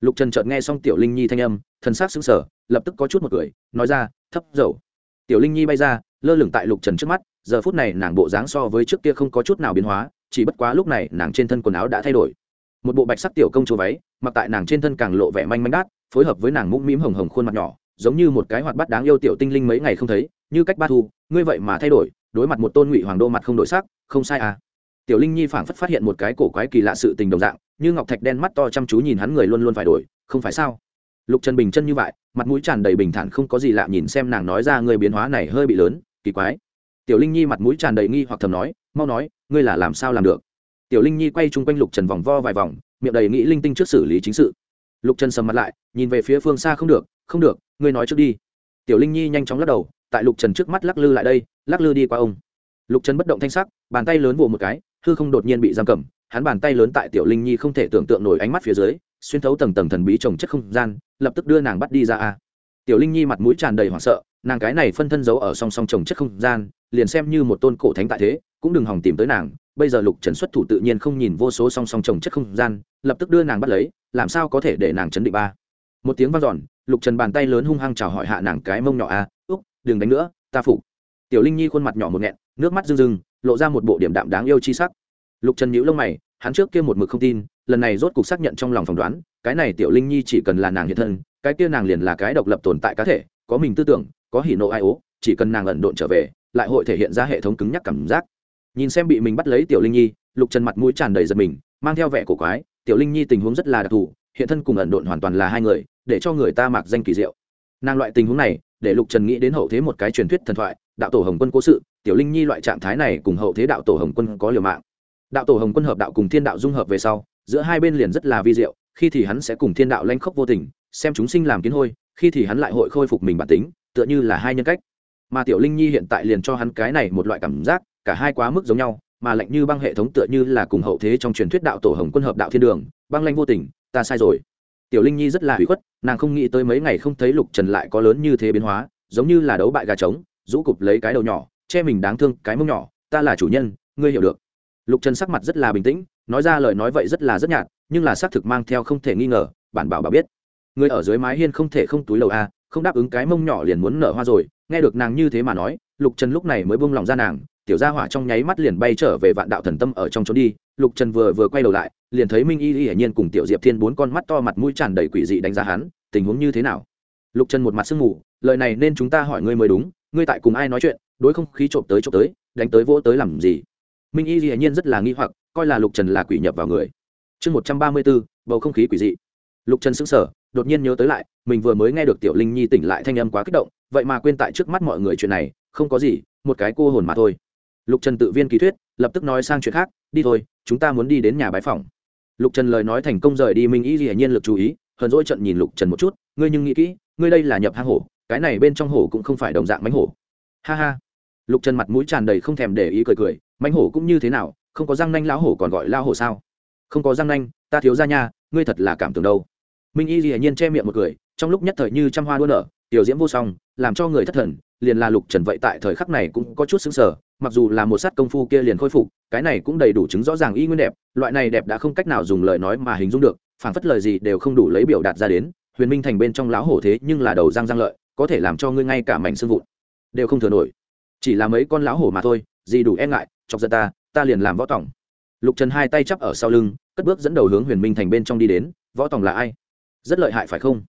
Lục trần chợt nghe xong tiểu linh nhi thanh âm thân xác xứng sở lập tức có chút một cười, nói ra, thấp dầu. Tiểu linh nhi bay ra, lơ lửng tại lục trần trước mắt, giờ phút này nàng bộ dáng so với trước kia không có chút nào biến hóa, chỉ bất quá lúc này nàng trên thân quần áo đã thay đổi. Một bộ bạch sắc tiểu công chúa váy, mặc tại nàng trên thân càng lộ vẻ manh manh đát, phối hợp với nàng mũm mĩm hồng hồng khuôn mặt nhỏ, giống như một cái hoạt bát đáng yêu tiểu tinh linh mấy ngày không thấy, như cách ba thu, ngươi vậy mà thay đổi, đối mặt một tôn ngụy hoàng đô mặt không đổi sắc, không sai à. Tiểu linh nhi phảng phất phát hiện một cái cổ quái kỳ lạ sự tình đồng dạng như ngọc thạch đen mắt to chăm chú nhìn hắn người luôn luôn phải đổi, không phải sao? Lục trần bình chân như vậy, mặt mũi tràn đầy bình thản không có gì lạ nhìn xem nàng nói ra người biến hóa này hơi bị lớn, kỳ quái. Tiểu linh nhi mặt mũi tràn đầy nghi hoặc thầm nói, mau nói, ngươi là làm sao làm được? Tiểu linh nhi quay chung quanh lục trần vòng vo vài vòng, miệng đầy nghĩ linh tinh trước xử lý chính sự. Lục trần sầm mặt lại, nhìn về phía phương xa, không được không được, ngươi nói trước đi. Tiểu linh nhi nhanh chóng lắc đầu, tại lục trần trước mắt lắc lư lại đây, lắc lư đi qua ông. Lục trần bất động thanh sắc, bàn tay lớn vỗ một cái, hư không đột nhiên bị giam cầm hắn bàn tay lớn tại tiểu linh nhi không thể tưởng tượng nổi ánh mắt phía dưới, xuyên thấu tầng tầng thần bí trồng chất không gian, lập tức đưa nàng bắt đi ra a. Tiểu linh nhi mặt mũi tràn đầy hoảng sợ, nàng cái này phân thân giấu ở song song trồng chất không gian, liền xem như một tôn cổ thánh tại thế, cũng đừng hòng tìm tới nàng, bây giờ lục trần xuất thủ tự nhiên không nhìn vô số song song trồng chất không gian, lập tức đưa nàng bắt lấy, làm sao có thể để nàng chấn định ba? Một tiếng vang dọn, lục trần bàn tay lớn hung hăng chào hỏi hạ nàng cái mông nhỏ a, úc, đừng đánh nữa, ta phục. Tiểu linh nhi khuôn mặt nhỏ một nghẹn, nước mắt rưng rưng, lộ ra một bộ điểm đạm đáng yêu chi sắc lục trần nhữ lông mày, hắn trước kia một mực không tin, lần này rốt cuộc xác nhận trong lòng phỏng đoán, cái này tiểu linh nhi chỉ cần là nàng hiện thân, cái kia nàng liền là cái độc lập tồn tại cá thể, có mình tư tưởng, có hỉ nộ ai ố, chỉ cần nàng ẩn độn trở về, lại hội thể hiện ra hệ thống cứng nhắc cảm giác. Nhìn xem bị mình bắt lấy tiểu linh nhi, lục trần mặt mũi tràn đầy giật mình, mang theo vẻ cổ quái, tiểu linh nhi tình huống rất là đặc thù, hiện thân cùng ẩn độn hoàn toàn là hai người, để cho người ta mặc danh kỳ diệu. Nàng loại tình huống này, để lục trần nghĩ đến hậu thế một cái truyền thuyết thần thoại, đạo tổ hồng quân cố sự, tiểu linh nhi loại trạng thái này cùng hậu thế đạo tổ hồng quân có liều mạng đạo tổ hồng quân hợp đạo cùng thiên đạo dung hợp về sau, giữa hai bên liền rất là vi diệu, khi thì hắn sẽ cùng thiên đạo lanh khốc vô tình, xem chúng sinh làm kiến hôi, khi thì hắn lại hội khôi phục mình bản tính, tựa như là hai nhân cách. Mà tiểu linh nhi hiện tại liền cho hắn cái này một loại cảm giác, cả hai quá mức giống nhau, mà lạnh như băng hệ thống tựa như là cùng hậu thế trong truyền thuyết đạo tổ hồng quân hợp đạo thiên đường, băng lanh vô tình, ta sai rồi. Tiểu linh nhi rất là hủy khuất, nàng không nghĩ tới mấy ngày không thấy lục trần lại có lớn như thế biến hóa, giống như là đấu bại gà trống, rũ cụp lấy cái đầu nhỏ, che mình đáng thương cái mông nhỏ, ta là chủ nhân, ngươi hiểu được lục trần sắc mặt rất là bình tĩnh, nói ra lời nói vậy rất là rất nhạt, nhưng là xác thực mang theo không thể nghi ngờ, bản bảo bảo biết. Người ở dưới mái hiên không thể không túi lầu a, không đáp ứng cái mông nhỏ liền muốn nở hoa rồi, nghe được nàng như thế mà nói, lục trần lúc này mới buông lòng ra nàng, tiểu gia hỏa trong nháy mắt liền bay trở về vạn đạo thần tâm ở trong trốn đi, lục trần vừa vừa quay đầu lại, liền thấy minh y y hiển nhiên cùng tiểu diệp thiên bốn con mắt to mặt mũi tràn đầy quỷ dị đánh giá hắn, tình huống như thế nào? Lục trần một mặt sương mù, lời này nên chúng ta hỏi ngươi mới đúng, ngươi tại cùng ai nói chuyện, đối không khí trộm tới trộm tới, đánh tới vỗ tới làm gì? Minh y Dĩ nhiên rất là nghi hoặc, coi là lục trần là quỷ nhập vào người. Chương một trăm ba mươi bốn, bầu không khí quỷ dị. Lục trần sững sờ, đột nhiên nhớ tới lại, mình vừa mới nghe được tiểu linh nhi tỉnh lại thanh âm quá kích động, vậy mà quên tại trước mắt mọi người chuyện này, không có gì, một cái cô hồn mà thôi. Lục trần tự viên ký thuyết, lập tức nói sang chuyện khác, đi thôi, chúng ta muốn đi đến nhà bái phòng lục trần lời nói thành công rời đi, minh y Dĩ nhiên lực chú ý, hờn dỗi trận nhìn lục trần một chút, ngươi nhưng nghĩ kỹ, ngươi đây là nhập hang hổ, cái này bên trong hổ cũng không phải đồng dạng mánh hổ. Ha ha. Lục trần mặt mũi tràn đầy không thèm để ý cười cười mãnh hổ cũng như thế nào, không có răng nanh lão hổ còn gọi lao hổ sao? Không có răng nanh, ta thiếu ra nha, ngươi thật là cảm tưởng đâu. Minh y hiển nhiên che miệng một cười, trong lúc nhất thời như trăm hoa đua nở, tiểu diễm vô song, làm cho người thất thần, liền là lục trần vậy tại thời khắc này cũng có chút xứng sở mặc dù là một sát công phu kia liền khôi phục, cái này cũng đầy đủ chứng rõ ràng y nguyên đẹp, loại này đẹp đã không cách nào dùng lời nói mà hình dung được, phảng phất lời gì đều không đủ lấy biểu đạt ra đến, huyền minh thành bên trong lão hổ thế nhưng là đầu răng răng lợi, có thể làm cho ngươi ngay cả mảnh xương vụn đều không thừa nổi. Chỉ là mấy con lão hổ mà thôi, gì đủ e ngại chọc giận ta ta liền làm võ tòng. Lục trần hai tay chắp ở sau lưng, cất bước dẫn đầu hướng huyền minh thành bên trong đi đến, võ tòng là ai? Rất lợi hại phải không?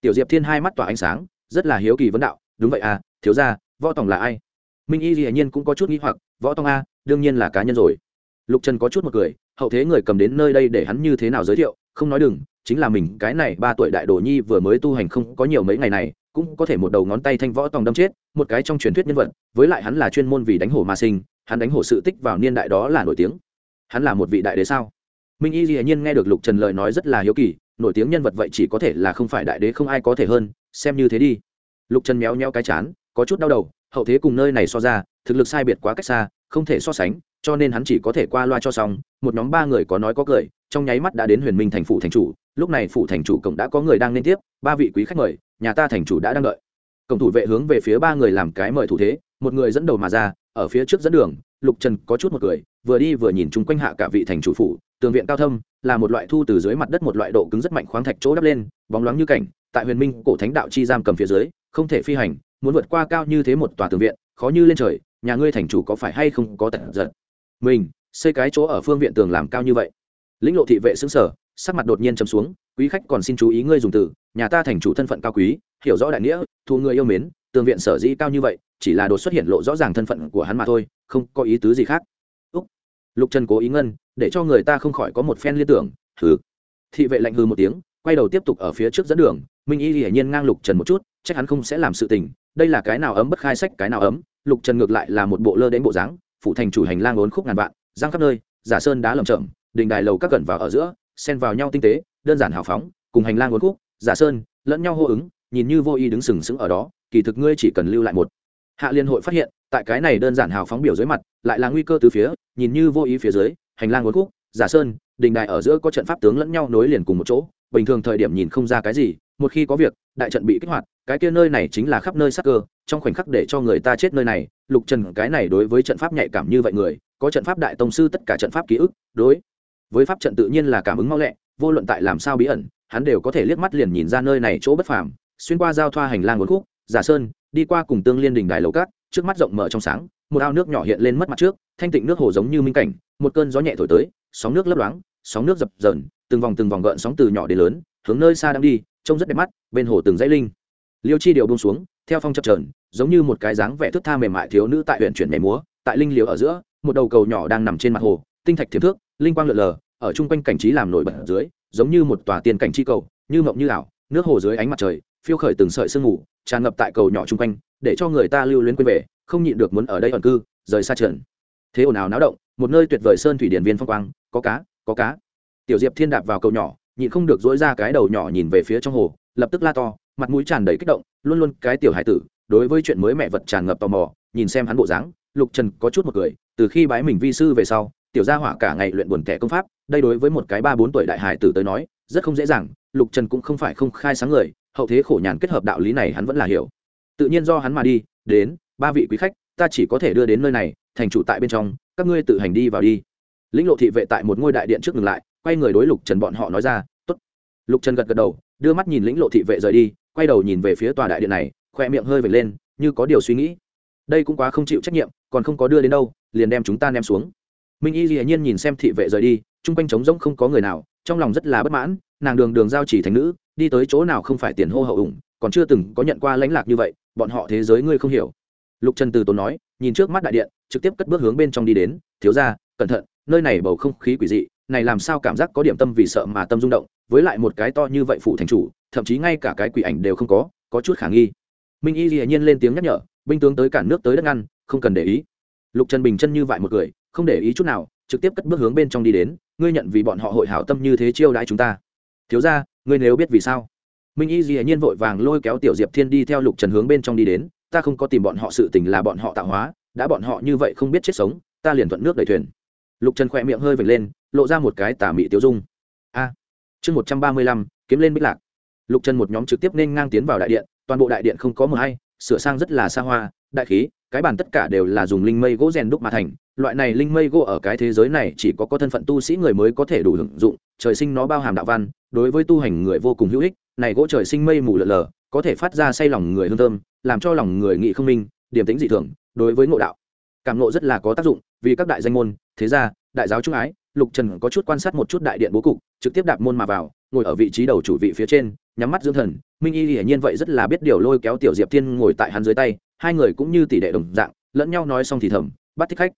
Tiểu diệp thiên hai mắt tỏa ánh sáng, rất là hiếu kỳ vấn đạo, đúng vậy à thiếu ra võ tòng là ai? Minh y dĩ nhiên cũng có chút n g h i hoặc, võ tòng a, đương nhiên là cá nhân rồi. Lục trần có chút một cười, hậu thế người cầm đến nơi đây để hắn như thế nào giới thiệu, không nói đừng, chính là mình, cái này ba tuổi đại đồ nhi vừa mới tu hành không có nhiều mấy ngày này, cũng có thể một đầu ngón tay thanh võ tòng đâm chết, một cái trong truyền thuyết nhân vật, với lại hắn là chuyên môn vì đánh hổ mà sinh hắn đánh hổ sự tích vào niên đại đó là nổi tiếng. Hắn là một vị đại đế sao? Minh y dĩ nhiên nghe được lục trần lời nói rất là hiếu kỳ, nổi tiếng nhân vật vậy chỉ có thể là không phải đại đế không ai có thể hơn, xem như thế đi. Lục trần méo nheo cái chán, có chút đau đầu, hậu thế cùng nơi này so ra, thực lực sai biệt quá cách xa, không thể so sánh, cho nên hắn chỉ có thể qua loa cho xong, một nhóm ba người có nói có cười, trong nháy mắt đã đến huyền minh thành phủ thành chủ, lúc này phủ thành chủ cổng đã có người đang liên tiếp, ba vị quý khách mời, nhà ta thành chủ đã đang đợi. Cổng thủ vệ hướng về phía ba người làm cái mời thủ thế một người dẫn đầu mà ra, ở phía trước dẫn đường, lục trần có chút một cười, vừa đi vừa nhìn chung quanh hạ cả vị thành chủ phủ, tường viện cao thâm, là một loại thu từ dưới mặt đất một loại độ cứng rất mạnh khoáng thạch chỗ đắp lên, bóng loáng như cảnh, tại huyền minh cổ thánh đạo chi giam cầm phía dưới, không thể phi hành, muốn vượt qua cao như thế một tòa tường viện, khó như lên trời, nhà ngươi thành chủ có phải hay không có tật giật mình, xây cái chỗ ở phương viện tường làm cao như vậy. Lĩnh lộ thị vệ xứng sở sắc mặt đột nhiên chấm xuống, quý khách còn xin chú ý ngươi dùng từ, nhà ta thành chủ thân phận cao quý, hiểu rõ đại nghĩa, thu người yêu mến tường viện sở dĩ cao như vậy, chỉ là đột xuất hiện lộ rõ ràng thân phận của hắn mà thôi, không có ý tứ gì khác. Úc. lục trần cố ý ngân, để cho người ta không khỏi có một phen liên tưởng. Hừ. Thị vệ lạnh hư một tiếng, quay đầu tiếp tục ở phía trước dẫn đường. Minh y hiển nhiên ngang lục trần một chút, chắc hắn không sẽ làm sự tình. Đây là cái nào ấm bất khai sách, cái nào ấm. Lục trần ngược lại là một bộ lơ đến bộ dáng phụ thành chủ hành lang ốn khúc ngàn vạn, giang khắp nơi, giả sơn đá lầm chậm đình đài lầu các gần vào ở giữa, xen vào nhau tinh tế, đơn giản hào phóng, cùng hành lang uốn khúc, giả sơn, lẫn nhau hô ứng, nhìn như vô ý đứng sừng sững ở đó kỳ thực ngươi chỉ cần lưu lại một. Hạ liên hội phát hiện, tại cái này đơn giản hào phóng biểu dưới mặt, lại là nguy cơ từ phía, nhìn như vô ý phía dưới, hành lang uốn khúc, giả sơn, đình đài ở giữa có trận pháp tướng lẫn nhau nối liền cùng một chỗ, bình thường thời điểm nhìn không ra cái gì, một khi có việc, đại trận bị kích hoạt, cái kia nơi này chính là khắp nơi sắc cơ, trong khoảnh khắc để cho người ta chết nơi này, lục trần cái này đối với trận pháp nhạy cảm như vậy người, có trận pháp đại tông sư tất cả trận pháp ký ức, đối với pháp trận tự nhiên là cảm ứng mau lẹ, vô luận tại làm sao bí ẩn, hắn đều có thể liếc mắt liền nhìn ra nơi này chỗ bất phàm, xuyên qua giao thoa hành lang uốn khúc giả sơn, đi qua cùng tương liên đình đài lầu cát, trước mắt rộng mở trong sáng, một ao nước nhỏ hiện lên mất mặt trước, thanh tịnh nước hồ giống như minh cảnh, một cơn gió nhẹ thổi tới, sóng nước lấp loáng, sóng nước dập dờn, từng vòng từng vòng gợn sóng từ nhỏ đến lớn, hướng nơi xa đang đi, trông rất đẹp mắt, bên hồ từng dãy linh. Liêu chi điều bông xuống, theo phong chập trờn giống như một cái dáng vẻ thức tha mềm mại thiếu nữ tại huyện chuyển nhảy múa, tại linh liều ở giữa, một đầu cầu nhỏ đang nằm trên mặt hồ, tinh thạch thiếm thước, linh quang lượn lờ, ở chung quanh cảnh trí làm nổi bật dưới, giống như một tòa tiền cảnh chi cầu, như mộng như ảo, nước hồ dưới ánh mặt trời phiêu khởi từng sợi sương mù, tràn ngập tại cầu nhỏ chung quanh, để cho người ta lưu luyến quên về, không nhịn được muốn ở đây ẩn cư, rời xa trần thế ồn ào náo động, một nơi tuyệt vời sơn thủy điện viên phong quang, có cá có cá. Tiểu diệp thiên đạp vào cầu nhỏ, nhịn không được dỗi ra cái đầu nhỏ nhìn về phía trong hồ, lập tức la to, mặt mũi tràn đầy kích động, luôn luôn cái tiểu hải tử, đối với chuyện mới mẹ vật tràn ngập tò mò, nhìn xem hắn bộ dáng, lục trần có chút một cười, từ khi bái mình vi sư về sau, tiểu gia hỏa cả ngày luyện buồn tẻ công pháp, đây đối với một cái ba bốn tuổi đại hải tử tới nói, rất không dễ dàng lục trần cũng không phải không khai sáng người, hậu thế khổ nhàn kết hợp đạo lý này hắn vẫn là hiểu. Tự nhiên do hắn mà đi, đến, ba vị quý khách, ta chỉ có thể đưa đến nơi này, thành chủ tại bên trong, các ngươi tự hành đi vào đi. Lĩnh lộ thị vệ tại một ngôi đại điện trước ngừng lại, quay người đối lục trần bọn họ nói ra t ố t lục trần gật gật đầu, đưa mắt nhìn lĩnh lộ thị vệ rời đi, quay đầu nhìn về phía tòa đại điện này, khoe miệng hơi vệt lên, như có điều suy nghĩ. Đây cũng quá không chịu trách nhiệm, còn không có đưa đến đâu, liền đem chúng ta ném xuống. Minh y dĩ nhiên nhìn xem thị vệ rời đi, chung quanh trống rỗng không có người nào, trong lòng rất là bất mãn nàng đường đường giao chỉ thành nữ, đi tới chỗ nào không phải tiền hô hậu ủng, còn chưa từng có nhận qua lãnh lạc như vậy, bọn họ thế giới ngươi không hiểu. Lục trần từ tốn nói, nhìn trước mắt đại điện, trực tiếp cất bước hướng bên trong đi đến, thiếu ra cẩn thận, nơi này bầu không khí quỷ dị, này làm sao cảm giác có điểm tâm vì sợ mà tâm rung động, với lại một cái to như vậy phụ thành chủ, thậm chí ngay cả cái quỷ ảnh đều không có có chút khả nghi. Minh y dĩ nhiên lên tiếng nhắc nhở, binh tướng tới cản nước tới đất ngăn, không cần để ý. Lục trần bình chân như vậy một người, không để ý chút nào, trực tiếp cất bước hướng bên trong đi đến, ngươi nhận vì bọn họ hội hảo tâm như thế chiêu đãi chúng ta thiếu ra, ngươi nếu biết vì sao? Minh y dĩ nhiên vội vàng lôi kéo tiểu diệp thiên đi theo lục trần hướng bên trong đi đến, ta không có tìm bọn họ sự tình là bọn họ tạo hóa, đã bọn họ như vậy không biết chết sống, ta liền thuận nước đầy thuyền. Lục trần khỏe miệng hơi vệt lên, lộ ra một cái tà mị tiêu dung. A! Chương một trăm ba mươi lăm, kiếm lên bích lạc. Lục trần một nhóm trực tiếp nên ngang tiến vào đại điện, toàn bộ đại điện không có mờ hay, sửa sang rất là xa hoa, đại khí cái bàn tất cả đều là dùng linh mây gỗ rèn đúc mà thành. Loại này linh mây gỗ ở cái thế giới này chỉ có có thân phận tu sĩ người mới có thể đủ hưởng dụng. Trời sinh nó bao hàm đạo văn, đối với tu hành người vô cùng hữu ích. Này gỗ trời sinh mây mù lờ lờ, có thể phát ra say lòng người hương thơm, làm cho lòng người nghị không minh điểm tính dị thường, đối với ngộ đạo. Cảm ngộ rất là có tác dụng, vì các đại danh môn, thế gia, đại giáo trung ái lục trần có chút quan sát một chút đại điện bố cục, trực tiếp đạp môn mà vào, ngồi ở vị trí đầu chủ vị phía trên, nhắm mắt dưỡng thần. Minh y hiển nhiên vậy rất là biết điều lôi kéo tiểu diệp thiên ngồi tại hắn dưới tay, hai người cũng như tỷ đệ đồng dạng, lẫn nhau nói xong thì thầm, bắt thích khách.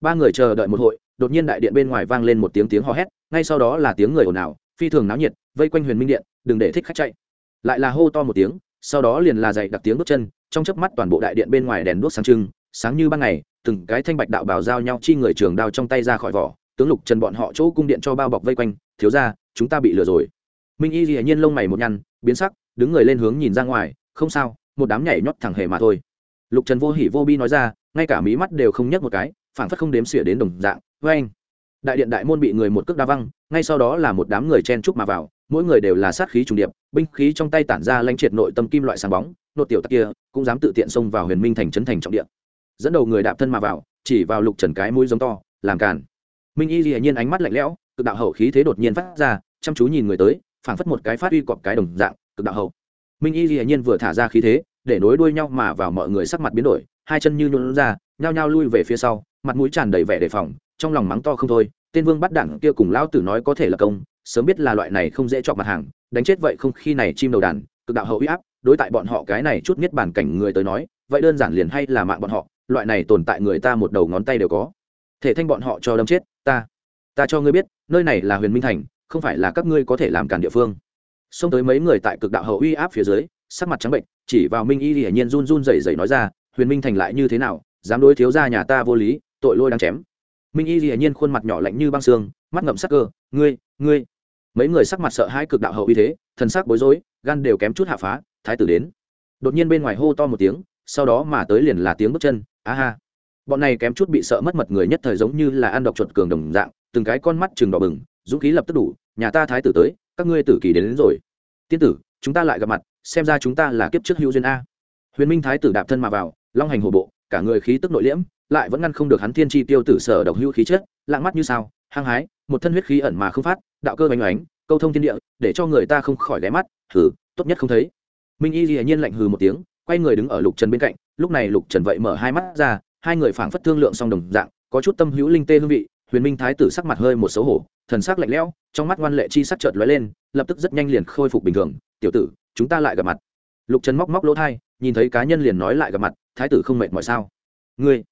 Ba người chờ đợi một hội, đột nhiên đại điện bên ngoài vang lên một tiếng tiếng hò hét, ngay sau đó là tiếng người ồn ào, phi thường náo nhiệt, vây quanh huyền minh điện, đừng để thích khách chạy. Lại là hô to một tiếng, sau đó liền là dày đặc tiếng bước chân, trong chớp mắt toàn bộ đại điện bên ngoài đèn đuốc sáng trưng, sáng như ban ngày, từng cái thanh bạch đạo bào giao nhau chi người trường đao trong tay ra khỏi vỏ tướng lục trần bọn họ chỗ cung điện cho bao bọc vây quanh, thiếu ra chúng ta bị lừa rồi. Minh y dĩ nhiên lông mày một nhăn, biến sắc, đứng người lên hướng nhìn ra ngoài, không sao, một đám nhảy nhót thẳng hề mà thôi. Lục trần vô hỉ vô bi nói ra, ngay cả mí mắt đều không nhấc một cái, phảng phất không đếm xỉa đến đồng dạng vê anh đại điện đại môn bị người một cước đa văng, ngay sau đó là một đám người chen trúc mà vào, mỗi người đều là sát khí trùng điệp, binh khí trong tay tản ra lanh triệt nội tâm kim loại sáng bóng, nột tiểu tặc kia cũng dám tự tiện xông vào huyền minh thành trấn thành trọng điện dẫn đầu người đạp thân mà vào, chỉ vào lục trần cái mũi giống to, làm càn minh y dĩ nhiên ánh mắt lạnh lẽo, cực đạo hậu khí thế đột nhiên phát ra, chăm chú nhìn người tới, phảng phất một cái phát uy cọp cái đồng dạng, cực đạo hậu. Minh y dĩ nhiên vừa thả ra khí thế, để nối đuôi nhau mà vào mọi người sắc mặt biến đổi, hai chân như nhuộn ra, nhao nhao lui về phía sau, mặt mũi tràn đầy vẻ đề phòng, trong lòng mắng to không thôi, tên vương bắt đẳng kia cùng lão tử nói có thể là công, sớm biết là loại này không dễ chọn mặt hàng, đánh chết vậy không khi này chim đầu đàn, cực đạo hậu uy áp, đối tại bọn họ cái này chút nhất bản cảnh người tới nói, vậy đơn giản liền hay là mạng bọn họ, loại này tồn tại người ta một đầu ngón tay đều có. Thể thanh bọn họ cho đâm chết ta ta cho ngươi biết, nơi này là huyền minh thành, không phải là các ngươi có thể làm cản địa phương. Xông tới mấy người tại cực đạo hậu uy áp phía dưới, sắc mặt trắng bệnh, chỉ vào minh y hiển nhiên run run rẩy rẩy nói ra, huyền minh thành lại như thế nào? Dám đối thiếu gia nhà ta vô lý, tội lôi đang chém. Minh y hiển nhiên khuôn mặt nhỏ lạnh như băng xương mắt ngậm sắc cơ, ngươi ngươi. Mấy người sắc mặt sợ hai cực đạo hậu uy thế, thần sắc bối rối, gan đều kém chút hạ phá, thái tử đến. Đột nhiên bên ngoài hô to một tiếng, sau đó mà tới liền là tiếng bước chân a ha bọn này kém chút bị sợ mất mật người nhất thời giống như là ăn độc chuột cường đồng dạng từng cái con mắt chừng đỏ bừng dũng khí lập tức đủ nhà ta thái tử tới các ngươi tử kỳ đến, đến rồi. Tiên tử chúng ta lại gặp mặt xem ra chúng ta là kiếp trước hữu duyên a. Huyền minh thái tử đạp thân mà vào long hành hồ bộ cả người khí tức nội liễm lại vẫn ngăn không được hắn thiên chi tiêu tử sở độc hữu khí chất lạng mắt như sao hăng hái một thân huyết khí ẩn mà không phát đạo cơ bánh oánh câu thông thiên địa để cho người ta không khỏi ghé mắt thử tốt nhất không thấy. Minh y dĩ nhiên lạnh hừ một tiếng quay người đứng ở lục trần bên cạnh lúc này lục trần vậy mở hai mắt ra hai người phảng phất thương lượng song đồng dạng, có chút tâm hữu linh tê hương vị, huyền minh thái tử sắc mặt hơi một xấu hổ, thần sắc lạnh lẽo, trong mắt ngoan lệ chi sắc chợt lóe lên, lập tức rất nhanh liền khôi phục bình thường, tiểu tử, chúng ta lại gặp mặt. Lục trần móc móc lỗ thai, nhìn thấy cá nhân liền nói lại gặp mặt, thái tử không mệt mỏi sao? Ngươi.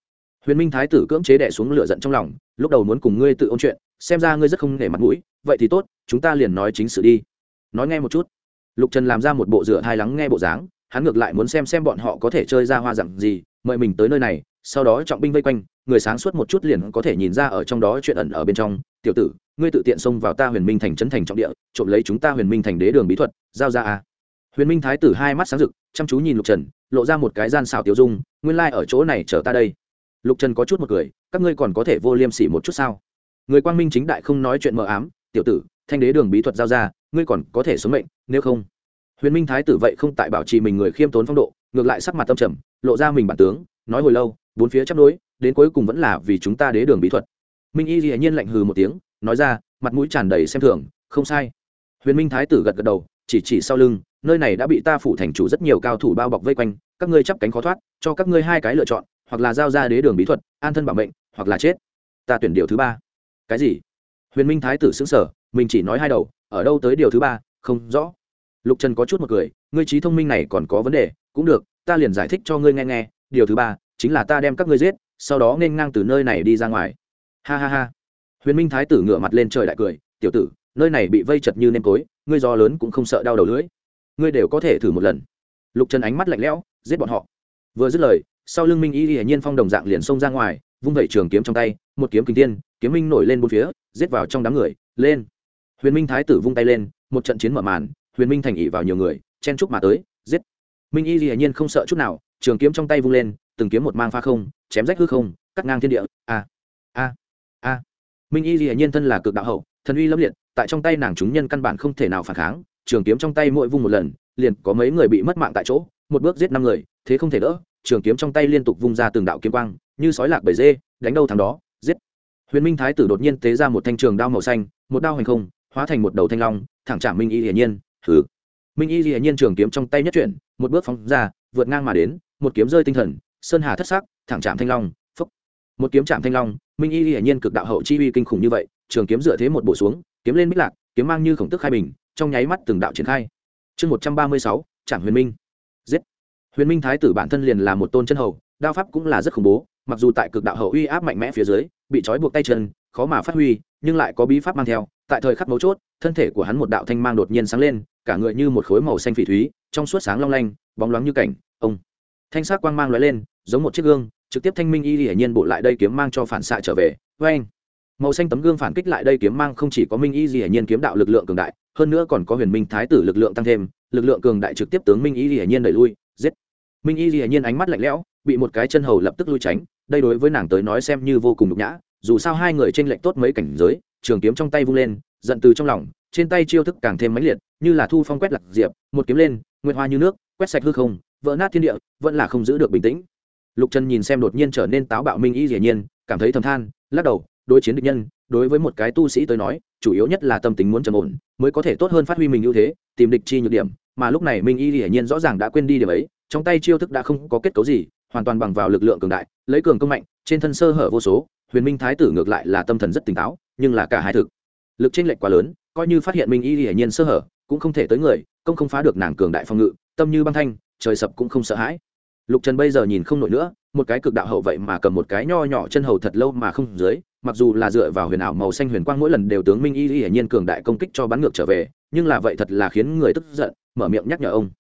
Huyền minh thái tử cưỡng chế đẻ xuống lửa giận trong lòng, lúc đầu muốn cùng ngươi tự ôn chuyện, xem ra ngươi rất không nể mặt mũi, vậy thì tốt, chúng ta liền nói chính sự đi. Nói nghe một chút. Lục trần làm ra một bộ rửa hai lắng nghe bộ dáng, hắn ngược lại muốn xem xem bọn họ có thể chơi ra hoa dặn gì, mời mình tới nơi này sau đó trọng binh vây quanh, người sáng suốt một chút liền có thể nhìn ra ở trong đó chuyện ẩn ở bên trong. Tiểu tử, ngươi tự tiện xông vào ta huyền minh thành trấn thành trọng địa, trộm lấy chúng ta huyền minh thành đế đường bí thuật, giao ra a. Huyền minh thái tử hai mắt sáng rực, chăm chú nhìn lục trần, lộ ra một cái gian xảo tiêu dung, nguyên lai、like、ở chỗ này chờ ta đây. Lục trần có chút một cười, các ngươi còn có thể vô liêm sỉ một chút sao? Người quang minh chính đại không nói chuyện mờ ám, tiểu tử, thanh đế đường bí thuật giao ra, ngươi còn có thể sống mệnh, nếu không. Huyền minh thái tử vậy không tại bảo trì mình người khiêm tốn phong độ, ngược lại sắc mặt tâm trầm, lộ ra mình bản tướng, nói hồi lâu bốn phía chấp đối đến cuối cùng vẫn là vì chúng ta đế đường bí thuật. Minh y dĩ nhiên lạnh hừ một tiếng, nói ra, mặt mũi tràn đầy xem thường, không sai. Huyền minh thái tử gật gật đầu, chỉ chỉ sau lưng, nơi này đã bị ta phủ thành chủ rất nhiều cao thủ bao bọc vây quanh, các ngươi chắp cánh khó thoát, cho các ngươi hai cái lựa chọn, hoặc là giao ra đế đường bí thuật, an thân bảo mệnh, hoặc là chết. Ta tuyển điều thứ ba. Cái gì? Huyền minh thái tử xứng sở mình chỉ nói hai đầu, ở đâu tới điều thứ ba, không rõ. Lục trần có chút một cười, ngươi trí thông minh này còn có vấn đề, cũng được, ta liền giải thích cho ngươi nghe nghe, điều thứ ba chính là ta đem các ngươi giết, sau đó nên ngang từ nơi này đi ra ngoài. Ha ha ha. Huyền minh thái tử ngửa mặt lên trời đại cười, tiểu tử, nơi này bị vây chật như nêm tối ngươi do lớn cũng không sợ đau đầu lưỡi. Ngươi đều có thể thử một lần. Lục trần ánh mắt lạnh lẽo, giết bọn họ. Vừa dứt lời, sau lưng minh y hiển nhiên phong đồng dạng liền xông ra ngoài, vung vẩy trường kiếm trong tay, một kiếm kinh tiên kiếm minh nổi lên bốn phía, giết vào trong đám người, lên. Huyền minh thái tử vung tay lên, một trận chiến mở màn, huyền minh thành ỉ vào nhiều người, chen chúc mà tới, giết. Minh y hiển nhiên không sợ chút nào, trường kiếm trong tay vung lên từng kiếm một mang pha không, chém rách hư không, cắt ngang thiên địa, a a a. Minh y hiển nhiên thân là cực đạo hậu, thần uy lâm liệt, tại trong tay nàng chúng nhân căn bản không thể nào phản kháng, trường kiếm trong tay mỗi vung một lần, liền có mấy người bị mất mạng tại chỗ, một bước giết năm người, thế không thể đỡ, trường kiếm trong tay liên tục vung ra từng đạo kiếm quang, như sói lạc bầy dê, đánh đâu thằng đó, giết. Huyền minh thái tử đột nhiên tế ra một thanh trường đao màu xanh, một đao hành không, hóa thành một đầu thanh long, thẳng chạm minh y hiển nhiên thử minh y hiển nhiên trường kiếm trong tay nhất chuyển, một bước phóng ra, vượt ngang mà đến, một kiếm rơi tinh thần sơn hà thất sắc, thẳng chạm thanh long, phúc. Một kiếm chạm thanh long, minh y hiển nhiên cực đạo hậu chi uy kinh khủng như vậy, trường kiếm dựa thế một bổ xuống, kiếm lên bích lạc, kiếm mang như khổng tức khai bình, trong nháy mắt từng đạo triển khai. Chương một trăm ba mươi sáu trạm huyền minh. Giết. Huyền minh thái tử bản thân liền là một tôn chân hầu, đao pháp cũng là rất khủng bố, mặc dù tại cực đạo hậu uy áp mạnh mẽ phía dưới, bị trói buộc tay chân, khó mà phát huy, nhưng lại có bí pháp mang theo, tại thời khắc mấu chốt, thân thể của hắn một đạo thanh mang đột nhiên sáng lên, cả người như một khối màu xanh phỉ thúy, trong suốt sáng long lanh, bóng loáng như cảnh, ông thanh sắc quang mang lóe lên, giống một chiếc gương, trực tiếp thanh minh y hiển nhiên bộ lại đây kiếm mang cho phản xạ trở về. Vê anh màu xanh tấm gương phản kích lại đây kiếm mang không chỉ có minh y hiển nhiên kiếm đạo lực lượng cường đại, hơn nữa còn có huyền minh thái tử lực lượng tăng thêm, lực lượng cường đại trực tiếp tướng minh y hiển nhiên đẩy lui. Giết! Minh y hiển nhiên ánh mắt lạnh lẽo, bị một cái chân hầu lập tức lui tránh, đây đối với nàng tới nói xem như vô cùng nhục nhã, dù sao hai người tranh lệnh tốt mấy cảnh giới, trường kiếm trong tay vung lên, giận từ trong lòng, trên tay chiêu thức càng thêm mãnh liệt, như là thu phong quét lạc diệp, một kiếm lên, nguyệt hoa như nước, quét sạch hư không vỡ nát thiên địa, vẫn là không giữ được bình tĩnh. Lục trần nhìn xem đột nhiên trở nên táo bạo minh y dĩ nhiên, cảm thấy thầm than, lắc đầu, đối chiến địch nhân, đối với một cái tu sĩ tới nói, chủ yếu nhất là tâm tính muốn trầm ổn, mới có thể tốt hơn phát huy mình ưu thế, tìm địch chi nhược điểm, mà lúc này minh y hiển nhiên rõ ràng đã quên đi điểm ấy, trong tay chiêu thức đã không có kết cấu gì, hoàn toàn bằng vào lực lượng cường đại, lấy cường công mạnh, trên thân sơ hở vô số, huyền minh thái tử ngược lại là tâm thần rất tỉnh táo, nhưng là cả hai thực lực tranh lệch quá lớn, coi như phát hiện minh y hiển nhiên sơ hở, cũng không thể tới người, công không phá được nàng cường đại phòng ngự, tâm như băng thanh trời sập cũng không sợ hãi. Lục trần bây giờ nhìn không nổi nữa, một cái cực đạo hậu vậy mà cầm một cái nho nhỏ chân hầu thật lâu mà không dưới, mặc dù là dựa vào huyền ảo màu xanh huyền quang mỗi lần đều tướng minh y hiển nhiên cường đại công kích cho bắn ngược trở về, nhưng là vậy thật là khiến người tức giận, mở miệng nhắc nhở ông.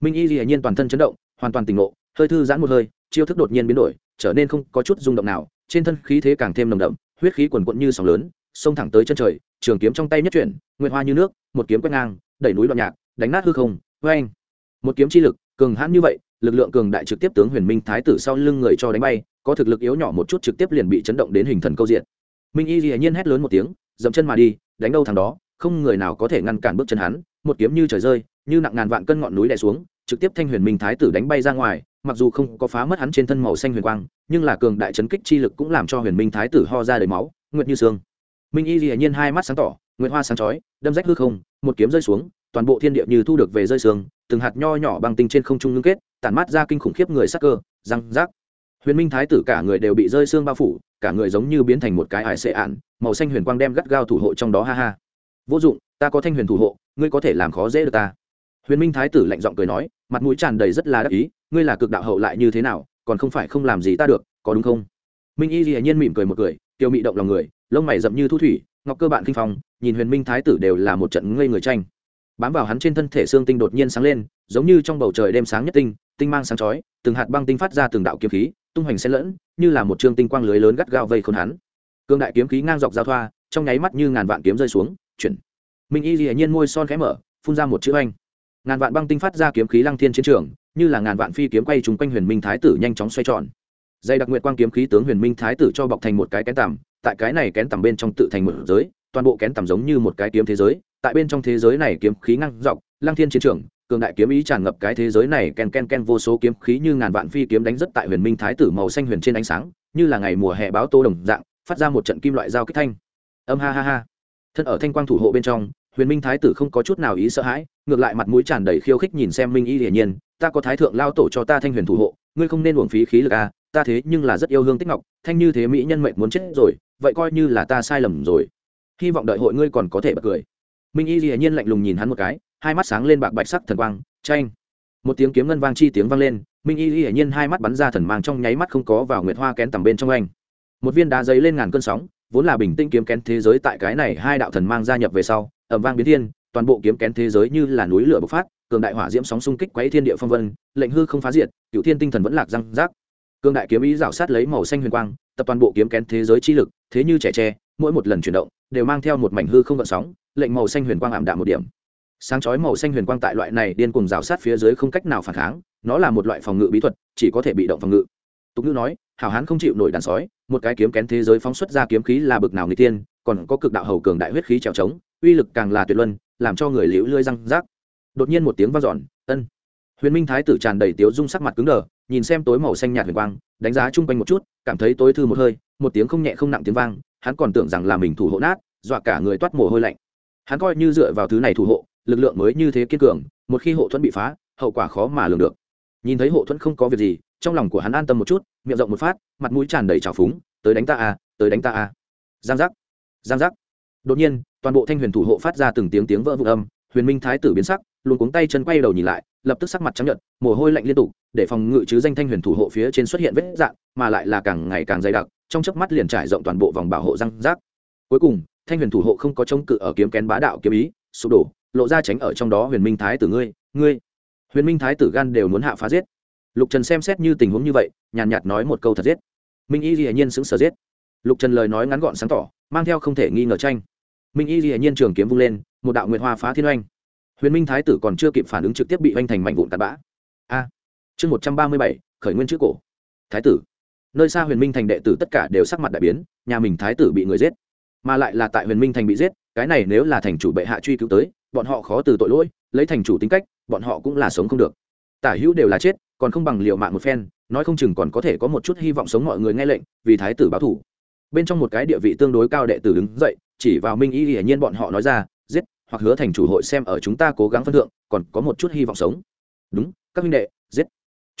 Minh y hiển nhiên toàn thân chấn động, hoàn toàn tỉnh ngộ, hơi thư giãn một hơi, chiêu thức đột nhiên biến đổi, trở nên không có chút rung động nào, trên thân khí thế càng thêm nồng đậm, huyết khí quần quận như sóng lớn, xông thẳng tới chân trời, trường kiếm trong tay nhất chuyển nguyện hoa như nước, một kiếm quét ngang, đẩy núi đoạn nhạc, đánh nát hư không vê anh một kiếm chi lực cường hãn như vậy, lực lượng cường đại trực tiếp tướng huyền minh thái tử sau lưng người cho đánh bay, có thực lực yếu nhỏ một chút trực tiếp liền bị chấn động đến hình thần câu diện. Minh y dĩ nhiên hét lớn một tiếng, dậm chân mà đi, đánh đâu thằng đó, không người nào có thể ngăn cản bước chân hắn, một kiếm như trời rơi, như nặng ngàn vạn cân ngọn núi đè xuống, trực tiếp thanh huyền minh thái tử đánh bay ra ngoài, mặc dù không có phá mất hắn trên thân màu xanh huyền quang, nhưng là cường đại chấn kích chi lực cũng làm cho huyền minh thái tử ho ra đầy máu, nguyệt như sương. Minh y dĩ nhiên hai mắt sáng tỏ, nguyệt hoa sáng chói, đâm rách hư không, một kiếm rơi xuống, toàn bộ thiên địa như thu được về rơi sương từng hạt nho nhỏ bằng tinh trên không trung ngưng kết, tản mát ra kinh khủng khiếp người sắc cơ, răng rác. Huyền minh thái tử cả người đều bị rơi xương bao phủ, cả người giống như biến thành một cái ải xệ ạn, màu xanh huyền quang đem gắt gao thủ hộ trong đó, ha ha. Vô dụng, ta có thanh huyền thủ hộ, ngươi có thể làm khó dễ được ta. Huyền minh thái tử lạnh giọng cười nói, mặt mũi tràn đầy rất là đắc ý, ngươi là cực đạo hậu lại như thế nào, còn không phải không làm gì ta được, có đúng không? Minh y dĩ nhiên mỉm cười một cười, tiêu mị động lòng người, lông mày rậm như thu thủy, ngọc cơ bạn kinh phong, nhìn huyền minh thái tử đều là một trận ngây người tranh bám vào hắn trên thân thể xương tinh đột nhiên sáng lên, giống như trong bầu trời đêm sáng nhất tinh tinh mang sáng chói, từng hạt băng tinh phát ra từng đạo kiếm khí, tung hoành xen lẫn, như là một trương tinh quang lưới lớn gắt gao vây khốn hắn. Cương đại kiếm khí ngang dọc giao thoa, trong nháy mắt như ngàn vạn kiếm rơi xuống, chuyển. Minh y hiển nhiên môi son khẽ mở, phun ra một chữ anh ngàn vạn băng tinh phát ra kiếm khí lăng thiên chiến trường, như là ngàn vạn phi kiếm quay trúng quanh huyền minh thái tử nhanh chóng xoay tròn. Dây đặc nguyện quang kiếm khí tướng huyền minh thái tử cho bọc thành một cái kén tằm, tại cái này kén tằm bên trong tự thành một giới, toàn bộ kén tằm giống như một cái kiếm thế giới tại bên trong thế giới này kiếm khí ngang dọc, lăng thiên chiến trường, cường đại kiếm ý tràn ngập cái thế giới này ken ken ken vô số kiếm khí như ngàn vạn phi kiếm đánh rất tại huyền minh thái tử màu xanh huyền trên ánh sáng, như là ngày mùa hè báo tô đồng dạng, phát ra một trận kim loại giao kích thanh. Âm ha ha ha. Thân ở thanh quang thủ hộ bên trong, huyền minh thái tử không có chút nào ý sợ hãi, ngược lại mặt mũi tràn đầy khiêu khích nhìn xem minh y hiển nhiên, ta có thái thượng lao tổ cho ta thanh huyền thủ hộ, ngươi không nên uổng phí khí lực à ta thế nhưng là rất yêu hương tích ngọc, thanh như thế mỹ nhân mệnh muốn chết rồi, vậy coi như là ta sai lầm rồi. Hy vọng đợi hội ngươi còn có thể bật cười minh y dĩ nhiên lạnh lùng nhìn hắn một cái, hai mắt sáng lên bạc bạch sắc thần quang tranh một tiếng kiếm ngân vang chi tiếng vang lên, minh y dĩ nhiên hai mắt bắn ra thần mang trong nháy mắt không có vào nguyệt hoa kén tầm bên trong anh. Một viên đá giấy lên ngàn cơn sóng, vốn là bình tĩnh kiếm kén thế giới tại cái này hai đạo thần mang gia nhập về sau ẩm vang biến thiên, toàn bộ kiếm kén thế giới như là núi lửa bộc phát, cường đại hỏa diễm sóng xung kích quấy thiên địa phong vân, lệnh hư không phá diệt cựu thiên tinh thần vẫn lạc răng rác. Cường đại kiếm ý rảo sát lấy màu xanh huyền quang, tập toàn bộ kiếm kén thế giới chi lực, thế như trẻ tre, mỗi một lần chuyển động, đều mang theo một mảnh hư không gợn sóng lệnh màu xanh huyền quang ảm đạm một điểm. Sáng chói màu xanh huyền quang tại loại này điên cùng rào sát phía dưới không cách nào phản kháng, nó là một loại phòng ngự bí thuật, chỉ có thể bị động phòng ngự. Tục ngữ nói, hảo hán không chịu nổi đàn sói, một cái kiếm kén thế giới phóng xuất ra kiếm khí là bực nào người tiên còn có cực đạo hầu cường đại huyết khí trèo trống, uy lực càng là tuyệt luân, làm cho người liễu lưỡi răng rác. Đột nhiên một tiếng vang dọn, ân. Huyền minh thái tử tràn đầy tiếu dung sắc mặt cứng đờ, nhìn xem tối màu xanh nhạt huyền quang, đánh giá chung quanh một chút, cảm thấy tối thư một hơi, một tiếng không nhẹ không nặng tiếng vang, hắn còn tưởng rằng là mình thủ hộ nát, dọa cả người toát mồ hôi lạnh hắn coi như dựa vào thứ này thủ hộ, lực lượng mới như thế kiên cường, một khi hộ thuẫn bị phá, hậu quả khó mà lường được. Nhìn thấy hộ thuẫn không có việc gì, trong lòng của hắn an tâm một chút, miệng rộng một phát, mặt mũi tràn đầy trào phúng, tới đánh ta à tới đánh ta à. Giang giác giang giác. Đột nhiên, toàn bộ thanh huyền thủ hộ phát ra từng tiếng tiếng vỡ vụ âm, huyền minh thái tử biến sắc, luôn cuống tay chân quay đầu nhìn lại, lập tức sắc mặt trắng nhợt, mồ hôi lạnh liên tục, để phòng ngự chứ danh thanh huyền thủ hộ phía trên xuất hiện vết dạng, mà lại là càng ngày càng dày đặc, trong chớp mắt liền trải rộng toàn bộ vòng bảo hộ răng rác cuối cùng thanh huyền thủ hộ không có chống cự ở kiếm kén bá đạo kiếm ý, sụp đổ, lộ ra tránh ở trong đó huyền minh thái tử ngươi ngươi. Huyền minh thái tử gan đều muốn hạ phá giết. Lục trần xem xét như tình huống như vậy, nhàn nhạt nói một câu thật giết. Minh y hiển nhiên xứng sở giết. Lục trần lời nói ngắn gọn sáng tỏ, mang theo không thể nghi ngờ tranh. Minh y hiển nhiên trường kiếm vung lên, một đạo nguyện hoa phá thiên oanh. Huyền minh thái tử còn chưa kịp phản ứng trực tiếp bị oanh thành mảnh vụn tạt bã. A. Chương một trăm ba mươi bảy, khởi nguyên trước cổ. Thái tử. Nơi xa huyền minh thành đệ tử tất cả đều sắc mặt đại biến, nhà mình thái tử bị người giết mà lại là tại huyền minh thành bị giết, cái này nếu là thành chủ bệ hạ truy cứu tới, bọn họ khó từ tội lỗi, lấy thành chủ tính cách, bọn họ cũng là sống không được. Tả hữu đều là chết, còn không bằng liệu mạng một phen, nói không chừng còn có thể có một chút hy vọng sống mọi người nghe lệnh, vì thái tử báo thủ. Bên trong một cái địa vị tương đối cao đệ tử đứng dậy, chỉ vào minh y hiển nhiên bọn họ nói ra, giết, hoặc hứa thành chủ hội xem ở chúng ta cố gắng phân thượng, còn có một chút hy vọng sống. Đúng, các minh đệ, giết.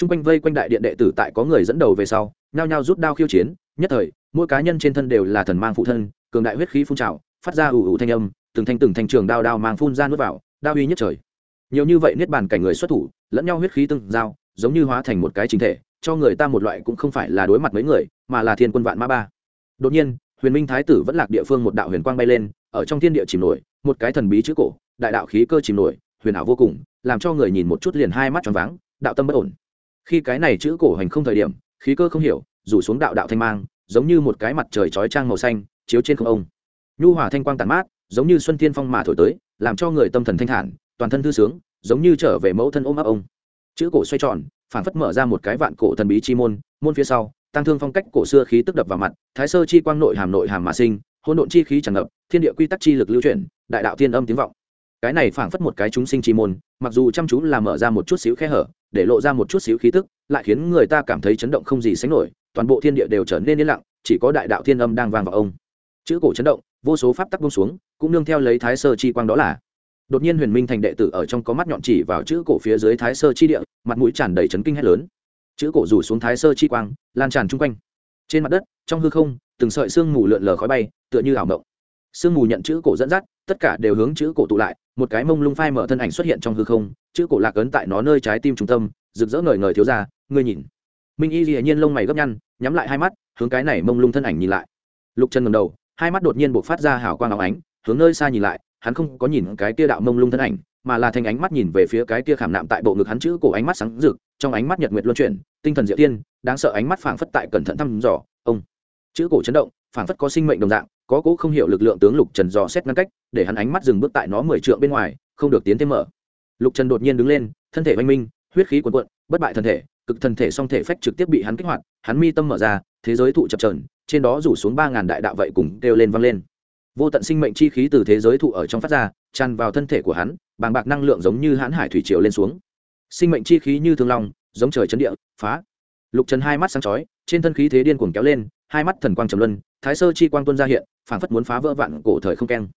T r u n g quanh vây quanh đại điện đệ tử tại có người dẫn đầu về sau, nhao nhao rút đao khiêu chiến, nhất thời, mỗi cá nhân trên thân đều là thần mang phụ thân cường đại huyết khí phun trào phát ra ủ ủ thanh âm từng thanh từng thanh trường đao đao mang phun ra nuốt vào đao uy nhất trời. Nhiều như vậy niết bàn cảnh người xuất thủ lẫn nhau huyết khí tương giao, giống như hóa thành một cái chính thể cho người ta một loại cũng không phải là đối mặt mấy người mà là thiên quân vạn ma ba. Đột nhiên huyền minh thái tử vẫn lạc địa phương một đạo huyền quang bay lên ở trong thiên địa chìm nổi một cái thần bí chữ cổ đại đạo khí cơ chìm nổi huyền ảo vô cùng làm cho người nhìn một chút liền hai mắt tròn váng đạo tâm bất ổn. Khi cái này chữ cổ hành không thời điểm khí cơ không hiểu rủ xuống đạo đạo thanh mang giống như một cái mặt trời chói trang màu xanh chiếu trên không ông. Nhu hòa thanh quang tàn mát, giống như xuân thiên phong mà thổi tới, làm cho người tâm thần thanh thản, toàn thân thư sướng, giống như trở về mẫu thân ôm ấp ông. Chữ cổ xoay tròn, phản phất mở ra một cái vạn cổ thần bí chi môn môn phía sau, tăng thương phong cách cổ xưa khí tức đập vào mặt, thái sơ chi quang nội hàm nội hàm mà sinh, hỗn độn chi khí tràn ngập, thiên địa quy tắc chi lực lưu chuyển, đại đạo thiên âm tiếng vọng. Cái này phảng phất một cái chúng sinh chi môn, mặc dù chăm chú là mở ra một chút xíu khe hở, để lộ ra một chút xíu khí tức, lại khiến người ta cảm thấy chấn động không gì sánh nổi, toàn bộ thiên địa đều trở nên yên lặng, chỉ có đại đạo thiên âm đang vang vào ông chữ cổ chấn động, vô số pháp tắc bông xuống, cũng nương theo lấy thái sơ chi quang đó là. Đột nhiên huyền minh thành đệ tử ở trong có mắt nhọn chỉ vào chữ cổ phía dưới thái sơ chi địa, mặt mũi tràn đầy chấn kinh hét lớn. Chữ cổ rủ xuống thái sơ chi quang, lan tràn chung quanh. Trên mặt đất, trong hư không, từng sợi sương mù lượn lờ khói bay, tựa như ảo mộng. Sương mù nhận chữ cổ dẫn dắt, tất cả đều hướng chữ cổ tụ lại, một cái mông lung phai mở thân ảnh xuất hiện trong hư không, chữ cổ lạc ấn tại nó nơi trái tim trung tâm, rực rỡ ngời ngời thiếu ra, ngươi nhìn. Minh y hiển nhiên lông mày gấp nhăn, nhắm lại hai mắt, hướng cái này mông lung thân ảnh nhìn lại. Lục chân ngầm đầu hai mắt đột nhiên buộc phát ra hào quang áo ánh, hướng nơi xa nhìn lại, hắn không có nhìn cái tia đạo mông lung thân ảnh, mà là thành ánh mắt nhìn về phía cái tia khảm nạm tại bộ ngực hắn chữ cổ ánh mắt sáng rực, trong ánh mắt nhật nguyệt luân chuyển, tinh thần diệu tiên, đáng sợ ánh mắt phảng phất tại cẩn thận thăm dò, ông. Chữ cổ chấn động, phảng phất có sinh mệnh đồng dạng, có cố không hiểu lực lượng tướng lục trần dò xét ngăn cách, để hắn ánh mắt dừng bước tại nó mười trượng bên ngoài, không được tiến thêm mở. Lục trần đột nhiên đứng lên, thân thể oanh minh, huyết khí cuồn cuộn, bất bại thân thể, cực thân thể song thể phách trực tiếp bị hắn kích hoạt, hắn mi tâm mở ra thế giới thụ chập trờn, trên đó rủ xuống ba ngàn đại đạo vậy cùng kêu lên vang lên. Vô tận sinh mệnh chi khí từ thế giới thụ ở trong phát ra, tràn vào thân thể của hắn, bàng bạc năng lượng giống như hãn hải thủy triều lên xuống. Sinh mệnh chi khí như thương long, giống trời chấn địa, phá. Lục trần hai mắt sáng chói, trên thân khí thế điên cuồng kéo lên, hai mắt thần quang trầm luân, thái sơ chi quang tuân ra hiện, phảng phất muốn phá vỡ vạn cổ thời không keng.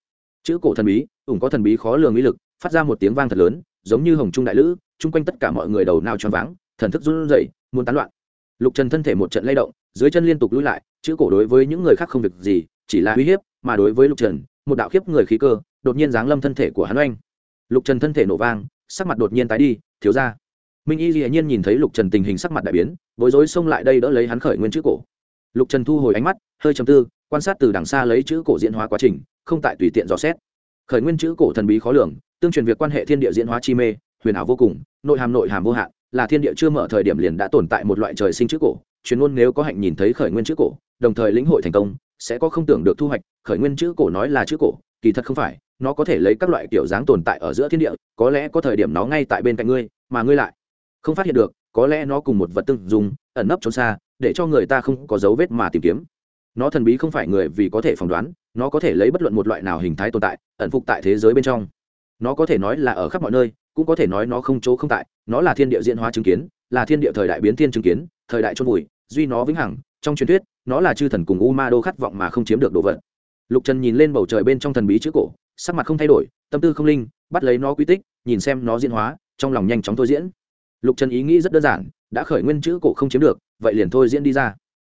Chữ cổ thần bí, ủng có thần bí khó lường ý lực, phát ra một tiếng vang thật lớn, giống như hồng trung đại lữ, chung quanh tất cả mọi người đầu nào choáng váng, thần thức run rẩy, muốn tán loạn. Lục trần thân thể một trận lay động dưới chân liên tục lùi lại, chữ cổ đối với những người khác không việc gì, chỉ là uy hiếp, mà đối với lục trần, một đạo khiếp người khí cơ, đột nhiên giáng lâm thân thể của hắn oanh. Lục trần thân thể nổ vang, sắc mặt đột nhiên tái đi, thiếu ra. Minh y dĩ nhiên nhìn thấy lục trần tình hình sắc mặt đại biến, bối rối xông lại đây đỡ lấy hắn khởi nguyên chữ cổ. Lục trần thu hồi ánh mắt, hơi chầm tư, quan sát từ đằng xa lấy chữ cổ diễn hóa quá trình, không tại tùy tiện dò xét. Khởi nguyên chữ cổ thần bí khó lường, tương truyền việc quan hệ thiên địa diễn hóa chi mê, huyền ảo vô cùng, nội hàm nội hàm vô hạn, là thiên địa chưa mở thời điểm liền đã tồn tại một loại trời sinh chữ cổ truyền ngôn nếu có hạnh nhìn thấy khởi nguyên chữ cổ, đồng thời lĩnh hội thành công, sẽ có không tưởng được thu hoạch, khởi nguyên chữ cổ nói là chữ cổ, kỳ thật không phải, nó có thể lấy các loại kiểu dáng tồn tại ở giữa thiên địa, có lẽ có thời điểm nó ngay tại bên cạnh ngươi, mà ngươi lại không phát hiện được, có lẽ nó cùng một vật tương dùng ẩn nấp trốn xa, để cho người ta không có dấu vết mà tìm kiếm. Nó thần bí không phải người vì có thể phỏng đoán, nó có thể lấy bất luận một loại nào hình thái tồn tại, ẩn phục tại thế giới bên trong. Nó có thể nói là ở khắp mọi nơi, cũng có thể nói nó không chỗ không tại, nó là thiên địa diễn hóa chứng kiến, là thiên địa thời đại biến thiên chứng kiến, thời đại chôn vùi duy nó vĩnh hằng, trong truyền thuyết, nó là chư thần cùng u ma đô khát vọng mà không chiếm được đồ vật. Lục trần nhìn lên bầu trời bên trong thần bí chữ cổ, sắc mặt không thay đổi, tâm tư không linh, bắt lấy nó quy tích, nhìn xem nó diễn hóa, trong lòng nhanh chóng thôi diễn. Lục trần ý nghĩ rất đơn giản, đã khởi nguyên chữ cổ không chiếm được, vậy liền thôi diễn đi ra.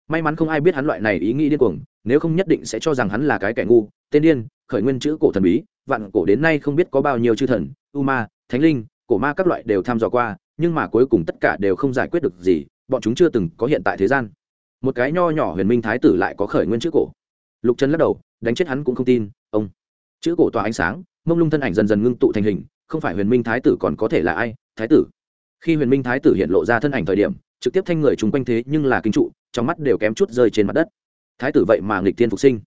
May mắn không ai biết hắn loại này ý nghĩ điên cuồng, nếu không nhất định sẽ cho rằng hắn là cái kẻ ngu, tên điên, khởi nguyên chữ cổ thần bí, vạn cổ đến nay không biết có bao nhiêu chư thần u ma thánh linh, cổ ma các loại đều tham dò qua, nhưng mà cuối cùng tất cả đều không giải quyết được gì bọn chúng chưa từng có hiện tại thế gian. Một cái nho nhỏ huyền minh thái tử lại có khởi nguyên chữ cổ. Lục trần lắc đầu, đánh chết hắn cũng không tin, ông. Chữ cổ tỏa ánh sáng, mông lung thân ảnh dần dần ngưng tụ thành hình, không phải huyền minh thái tử còn có thể là ai, thái tử. Khi huyền minh thái tử hiện lộ ra thân ảnh thời điểm, trực tiếp thanh người chung quanh thế nhưng là kinh trụ, trong mắt đều kém chút rơi trên mặt đất. Thái tử vậy mà nghịch tiên phục sinh.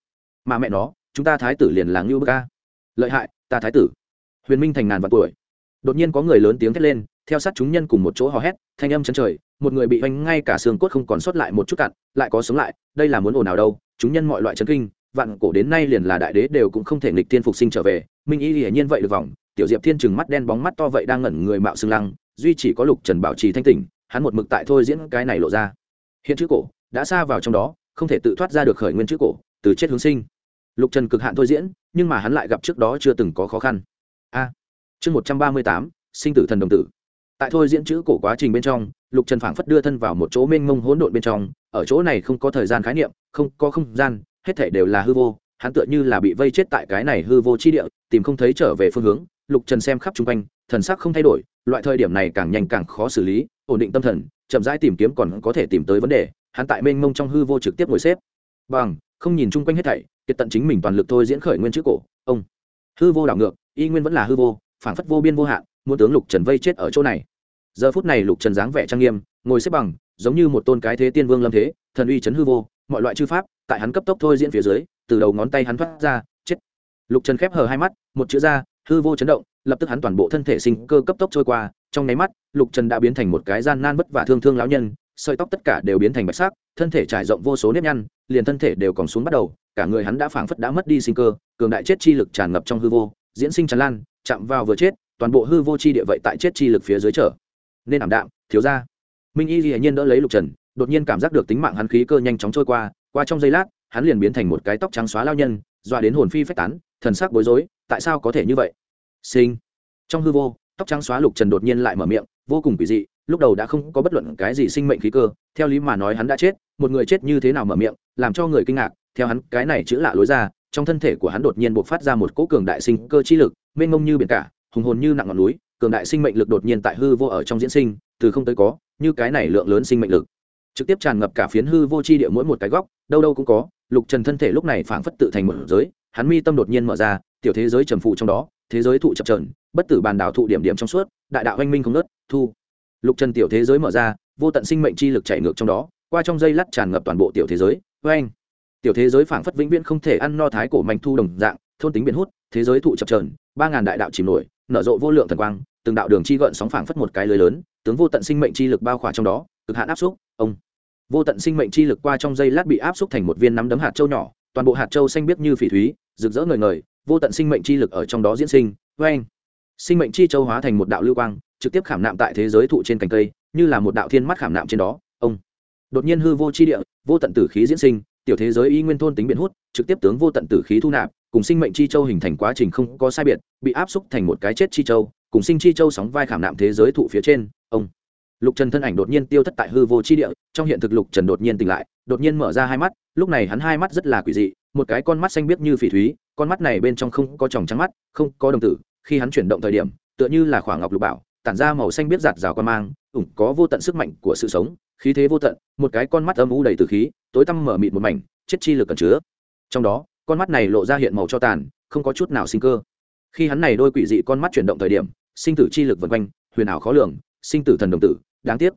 Mà mẹ nó, chúng ta thái tử liền là ngưu bơ ca lợi hại, ta thái tử. Huyền minh thành ngàn vạn tuổi. Đột nhiên có người lớn tiếng thét lên theo sát chúng nhân cùng một chỗ hò hét, thanh âm chân trời, một người bị oanh ngay cả xương cốt không còn sót lại một chút cặn, lại có sống lại, đây là muốn ồn nào đâu, chúng nhân mọi loại chấn kinh, vạn cổ đến nay liền là đại đế đều cũng không thể nghịch tiên phục sinh trở về, minh y hiển nhiên vậy được vòng tiểu diệp thiên trừng mắt đen bóng mắt to vậy đang ngẩn người mạo xương lăng, duy chỉ có lục trần bảo trì thanh tỉnh, hắn một mực tại thôi diễn cái này lộ ra. Hiện chữ cổ đã xa vào trong đó, không thể tự thoát ra được khởi nguyên chữ cổ, từ chết hướng sinh. Lục trần cực hạn thôi diễn, nhưng mà hắn lại gặp trước đó chưa từng có khó khăn. A, chương một trăm ba mươi tám, sinh tử thần đồng tử tại thôi diễn chữ cổ quá trình bên trong, lục trần phảng phất đưa thân vào một chỗ mênh mông hỗn độn bên trong, ở chỗ này không có thời gian khái niệm, không có không gian, hết thể đều là hư vô, hắn tựa như là bị vây chết tại cái này hư vô chi địa, tìm không thấy trở về phương hướng. Lục trần xem khắp chung quanh, thần sắc không thay đổi, loại thời điểm này càng nhanh càng khó xử lý, ổn định tâm thần, chậm rãi tìm kiếm còn có thể tìm tới vấn đề, hắn tại mênh mông trong hư vô trực tiếp ngồi xếp. Bằng, không nhìn chung quanh hết thảy, kiệt tận chính mình toàn lực thôi diễn khởi nguyên chữ cổ, ông. Hư vô đảo ngược, y nguyên vẫn là hư vô phản phất vô biên vô hạn muốn tướng lục trần vây chết ở chỗ này. Giờ phút này lục trần dáng vẻ trang nghiêm, ngồi xếp bằng, giống như một tôn cái thế tiên vương lâm thế, thần uy chấn hư vô, mọi loại chư pháp, tại hắn cấp tốc thôi diễn phía dưới, từ đầu ngón tay hắn thoát ra, chết. Lục trần khép hờ hai mắt, một chữ ra, hư vô chấn động, lập tức hắn toàn bộ thân thể sinh cơ cấp tốc trôi qua, trong nháy mắt, lục trần đã biến thành một cái gian nan vất vả thương thương lão nhân, sợi tóc tất cả đều biến thành bạch sắc, thân thể trải rộng vô số nếp nhăn, liền thân thể đều còn xuống bắt đầu, cả người hắn đã phảng phất đã mất đi sinh cơ, cường đại chết chi lực tràn ngập trong hư vô, diễn sinh tràn lan, chạm vào vừa chết toàn bộ hư vô chi địa vậy tại chết chi lực phía dưới trở. Nên ảm đạm, thiếu ra minh y dĩ nhiên đỡ lấy lục trần, đột nhiên cảm giác được tính mạng hắn khí cơ nhanh chóng trôi qua qua trong giây lát, hắn liền biến thành một cái tóc trắng xóa lao nhân, dọa đến hồn phi phách tán, thần sắc bối rối, tại sao có thể như vậy? Sinh. Trong hư vô, tóc trắng xóa lục trần đột nhiên lại mở miệng, vô cùng kỳ dị, lúc đầu đã không có bất luận cái gì sinh mệnh khí cơ, theo lý mà nói hắn đã chết, một người chết như thế nào mở miệng, làm cho người kinh ngạc, theo hắn cái này chữ lạ lối ra, trong thân thể của hắn đột nhiên buộc phát ra một cỗ cường đại sinh cơ chi lực, mênh mông như biển cả hùng hồn như nặng ngọn núi, cường đại sinh mệnh lực đột nhiên tại hư vô ở trong diễn sinh, từ không tới có, như cái này lượng lớn sinh mệnh lực. Trực tiếp tràn ngập cả phiến hư vô chi địa mỗi một cái góc, đâu đâu cũng có, lục trần thân thể lúc này phảng phất tự thành một giới, hắn mi tâm đột nhiên mở ra, tiểu thế giới trầm phụ trong đó, thế giới thụ chập trờn bất tử bàn đảo thụ điểm điểm trong suốt, đại đạo anh minh không nớt thu. Lục trần tiểu thế giới mở ra, vô tận sinh mệnh chi lực chạy ngược trong đó, qua trong dây lắt tràn ngập toàn bộ tiểu thế giới vê anh tiểu thế giới phảng phất vĩnh viễn không thể ăn no thái cổ mạnh thu đồng dạng, thôn tính biển hút, thế giới thụ chập trờn ba ngàn đại đạo chìm nổi nở rộ vô lượng thần quang, từng đạo đường chi gợn sóng phảng phất một cái lưới lớn, tướng vô tận sinh mệnh chi lực bao khỏa trong đó, cực hạn áp xúc, ông. Vô tận sinh mệnh chi lực qua trong dây lát bị áp xúc thành một viên nắm đấm hạt châu nhỏ, toàn bộ hạt châu xanh biếc như phỉ thúy, rực rỡ ngời ngời, vô tận sinh mệnh chi lực ở trong đó diễn sinh với anh sinh mệnh chi châu hóa thành một đạo lưu quang, trực tiếp khảm nạm tại thế giới thụ trên cành cây, như là một đạo thiên mắt khảm nạm trên đó, ông. Đột nhiên hư vô chi địa, vô tận tử khí diễn sinh, tiểu thế giới y nguyên thôn tính biển hút, trực tiếp tướng vô tận tử khí thu nạp cùng sinh mệnh chi châu hình thành quá trình không có sai biệt, bị áp xúc thành một cái chết chi châu, cùng sinh chi châu sóng vai khảm nạm thế giới thụ phía trên, ông. Lục trần thân ảnh đột nhiên tiêu thất tại hư vô chi địa, trong hiện thực lục trần đột nhiên tỉnh lại, đột nhiên mở ra hai mắt, lúc này hắn hai mắt rất là quỷ dị, một cái con mắt xanh biếc như phỉ thúy, con mắt này bên trong không có tròng trắng mắt, không có đồng tử, khi hắn chuyển động thời điểm, tựa như là khoảng ngọc lục bảo, tản ra màu xanh biết giạt rào quan mang, ủng có vô tận sức mạnh của sự sống, khí thế vô tận, một cái con mắt âm u đầy từ khí, tối tăm mở mịt một mảnh, chết chi lực cẩn chứa. Trong đó con mắt này lộ ra hiện màu cho tàn, không có chút nào sinh cơ. Khi hắn này đôi quỷ dị con mắt chuyển động thời điểm, sinh tử chi lực vần quanh, huyền ảo khó lường, sinh tử thần đồng tử, đáng tiếc.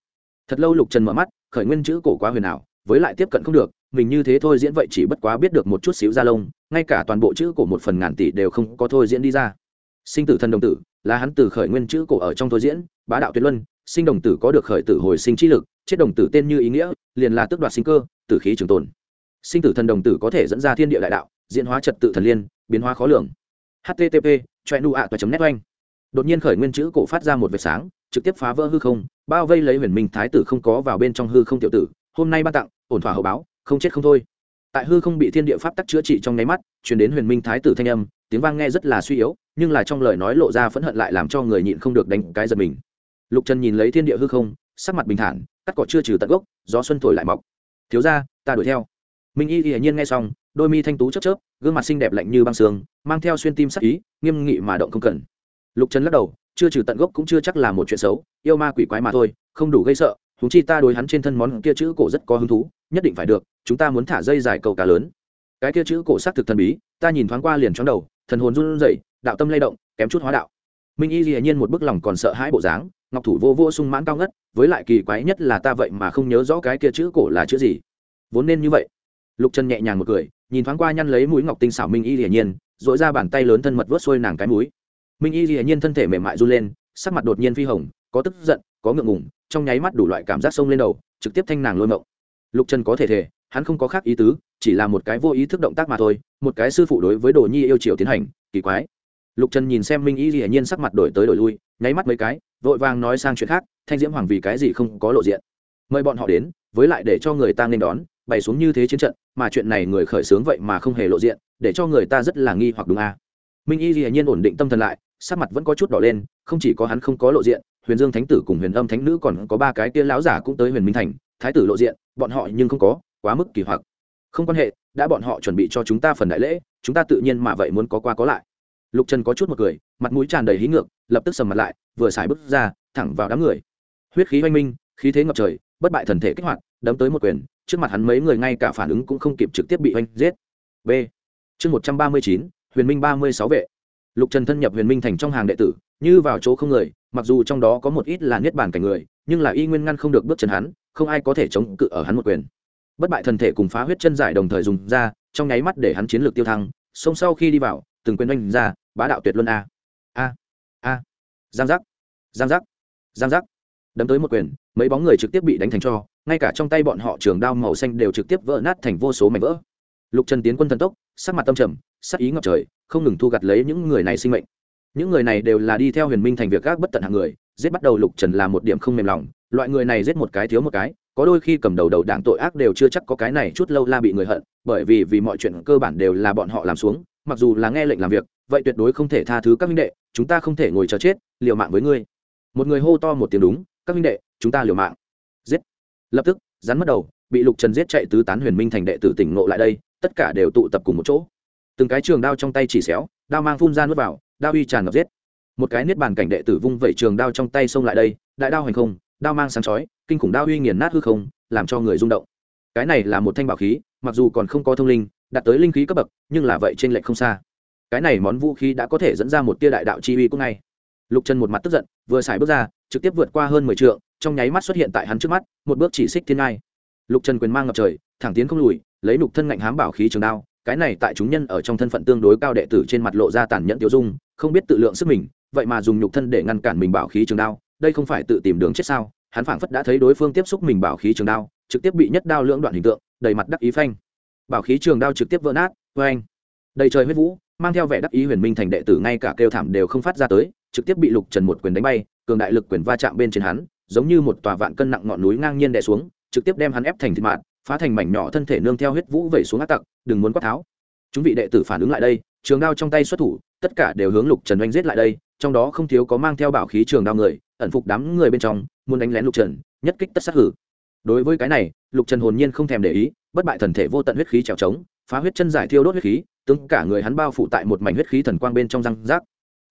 Thật lâu lục trần mở mắt, khởi nguyên chữ cổ quá huyền ảo, với lại tiếp cận không được, mình như thế thôi diễn vậy chỉ bất quá biết được một chút xíu da lông, ngay cả toàn bộ chữ cổ một phần ngàn tỷ đều không có thôi diễn đi ra. Sinh tử thần đồng tử, là hắn từ khởi nguyên chữ cổ ở trong thôi diễn, bá đạo tuyệt luân, sinh đồng tử có được khởi tử hồi sinh trí lực, chết đồng tử tên như ý nghĩa, liền là tước đoạt sinh cơ, tử khí trường tồn. Sinh tử thần đồng tử có thể dẫn ra thiên địa đại đạo diễn hóa trật tự thần liên, biến hóa khó lường. Http choe nu ạ toa net oanh. Đột nhiên khởi nguyên chữ cổ phát ra một vệt sáng, trực tiếp phá vỡ hư không, bao vây lấy huyền minh thái tử không có vào bên trong hư không tiểu tử, hôm nay ban tặng, ổn thỏa hậu báo, không chết không thôi. Tại hư không bị thiên địa pháp tắc chữa trị trong nháy mắt chuyển đến huyền minh thái tử thanh âm, tiếng vang nghe rất là suy yếu, nhưng là trong lời nói lộ ra phẫn hận lại làm cho người nhịn không được đánh cái giật mình. Lục trần nhìn lấy thiên địa hư không, sắc mặt bình thản, cắt cỏ chưa trừ tận gốc, gió xuân thổi lại mọc. Thiếu ra ta đuổi theo. Minh y hiển nhiên nghe xong đôi mi thanh tú chớp chớp, gương mặt xinh đẹp lạnh như băng sương, mang theo xuyên tim sắc ý, nghiêm nghị mà động không cần. Lục trần lắc đầu, chưa trừ tận gốc cũng chưa chắc là một chuyện xấu, yêu ma quỷ quái mà thôi, không đủ gây sợ húng chi ta đối hắn trên thân món kia chữ cổ rất có hứng thú, nhất định phải được, chúng ta muốn thả dây dài cầu cá lớn. Cái kia chữ cổ xác thực thần bí, ta nhìn thoáng qua liền chóng đầu, thần hồn run rẩy, đạo tâm lay động, kém chút hóa đạo. Minh y dĩ nhiên một bức lòng còn sợ hãi bộ dáng, ngọc thủ vô vô sung mãn cao ngất, với lại kỳ quái nhất là ta vậy mà không nhớ rõ cái kia chữ cổ là chữ gì. Vốn nên như vậy. Lục trần nhẹ nhàng một cười nhìn thoáng qua nhăn lấy mũi ngọc tinh xảo minh y hiển nhiên dội ra bàn tay lớn thân mật vớt xuôi nàng cái mũi. Minh y hiển nhiên thân thể mềm mại run lên, sắc mặt đột nhiên phi hồng, có tức giận, có ngượng ngùng, trong nháy mắt đủ loại cảm giác sông lên đầu, trực tiếp thanh nàng lôi mộng. Lục trần có thể thể, hắn không có khác ý tứ, chỉ là một cái vô ý thức động tác mà thôi, một cái sư phụ đối với đồ nhi yêu chiều tiến hành, kỳ quái. Lục trần nhìn xem minh y hiển nhiên sắc mặt đổi tới đổi lui, nháy mắt mấy cái, vội vàng nói sang chuyện khác, thanh diễm hoàng vì cái gì không có lộ diện. Mời bọn họ đến, với lại để cho người ta nên đón bày xuống như thế chiến trận, mà chuyện này người khởi xướng vậy mà không hề lộ diện, để cho người ta rất là nghi hoặc đúng a à. minh y dĩ nhiên ổn định tâm thần lại, sắc mặt vẫn có chút đỏ lên, không chỉ có hắn không có lộ diện, huyền dương thánh tử cùng huyền âm thánh nữ còn có ba cái tia lão giả cũng tới huyền minh thành, thái tử lộ diện, bọn họ nhưng không có, quá mức kỳ hoặc. Không quan hệ, đã bọn họ chuẩn bị cho chúng ta phần đại lễ, chúng ta tự nhiên mà vậy muốn có qua có lại. Lục trần có chút một cười, mặt mũi tràn đầy hí ngược, lập tức sầm mặt lại, vừa xài bước ra, thẳng vào đám người. Huyết khí oanh minh, khí thế ngập trời, bất bại thần thể kích hoạt, đấm tới một quyền trước mặt hắn mấy người ngay cả phản ứng cũng không kịp trực tiếp bị oanh giết. B. Chương một trăm ba mươi chín, huyền minh ba mươi sáu vệ. Lục trần thân nhập huyền minh thành trong hàng đệ tử, như vào chỗ không người, mặc dù trong đó có một ít là niết bàn cảnh người, nhưng là y nguyên ngăn không được bước chân hắn, không ai có thể chống cự ở hắn một quyền. Bất bại thần thể cùng phá huyết chân giải đồng thời dùng ra, trong nháy mắt để hắn chiến lược tiêu thăng xông sau khi đi vào, từng quyền oanh ra, bá đạo tuyệt luân a. A. A. Giang giác. Giang giác. Giang giác. Đấm tới một quyền, mấy bóng người trực tiếp bị đánh thành cho ngay cả trong tay bọn họ trường đao màu xanh đều trực tiếp vỡ nát thành vô số mảnh vỡ. Lục trần tiến quân thần tốc, sắc mặt tâm trầm, sắc ý ngập trời, không ngừng thu gặt lấy những người này sinh mệnh. Những người này đều là đi theo huyền minh thành việc các bất tận hạng người, giết bắt đầu lục trần là một điểm không mềm lòng, loại người này giết một cái thiếu một cái, có đôi khi cầm đầu đầu đảng tội ác đều chưa chắc có cái này chút lâu la bị người hận, bởi vì vì mọi chuyện cơ bản đều là bọn họ làm xuống, mặc dù là nghe lệnh làm việc, vậy tuyệt đối không thể tha thứ các minh đệ, chúng ta không thể ngồi chờ chết, liều mạng với ngươi. Một người hô to một tiếng đúng, các minh đệ, chúng ta liều mạng. Giết lập tức, rắn mất đầu, bị lục trần giết chạy tứ tán huyền minh thành đệ tử tỉnh ngộ lại đây, tất cả đều tụ tập cùng một chỗ. Từng cái trường đao trong tay chỉ xéo, đao mang phun ra nuốt vào, đao uy tràn ngập giết. Một cái niết bàn cảnh đệ tử vung vẩy trường đao trong tay xông lại đây, đại đao hành không, đao mang sáng chói, kinh khủng đao uy nghiền nát hư không, làm cho người rung động. Cái này là một thanh bảo khí, mặc dù còn không có thông linh, đạt tới linh khí cấp bậc, nhưng là vậy trên lệnh không xa. Cái này món vũ khí đã có thể dẫn ra một tia đại đạo chi uy cũng ngay. Lục trần một mặt tức giận, vừa xài bước ra, trực tiếp vượt qua hơn mười t trong nháy mắt xuất hiện tại hắn trước mắt, một bước chỉ xích thiên ngai. Lục trần quyền mang ngập trời, thẳng tiến không lùi, lấy nục thân ngạnh hám bảo khí trường đao, cái này tại chúng nhân ở trong thân phận tương đối cao đệ tử trên mặt lộ ra tàn nhẫn tiêu dung, không biết tự lượng sức mình, vậy mà dùng nhục thân để ngăn cản mình bảo khí trường đao, đây không phải tự tìm đường chết sao? Hắn phảng phất đã thấy đối phương tiếp xúc mình bảo khí trường đao, trực tiếp bị nhất đao lưỡng đoạn hình tượng, đầy mặt đắc ý phanh. Bảo khí trường đao trực tiếp vỡ nát vê anh đầy trời huyết vũ, mang theo vẻ đắc ý huyền minh thành đệ tử ngay cả kêu thảm đều không phát ra tới, trực tiếp bị lục trần một quyền đánh bay, cường đại lực quyền va chạm bên trên hắn giống như một tòa vạn cân nặng ngọn núi ngang nhiên đè xuống, trực tiếp đem hắn ép thành thịt mạn, phá thành mảnh nhỏ thân thể nương theo huyết vũ vẩy xuống ác tặc, đừng muốn quát tháo. Chúng vị đệ tử phản ứng lại đây, trường đao trong tay xuất thủ, tất cả đều hướng lục trần oanh giết lại đây, trong đó không thiếu có mang theo bảo khí trường đao người, ẩn phục đám người bên trong, muốn đánh lén lục trần, nhất kích tất sát hử. Đối với cái này, lục trần hồn nhiên không thèm để ý, bất bại thần thể vô tận huyết khí trèo trống, phá huyết chân giải thiêu đốt huyết khí, tướng cả người hắn bao phủ tại một mảnh huyết khí thần quang bên trong răng rác.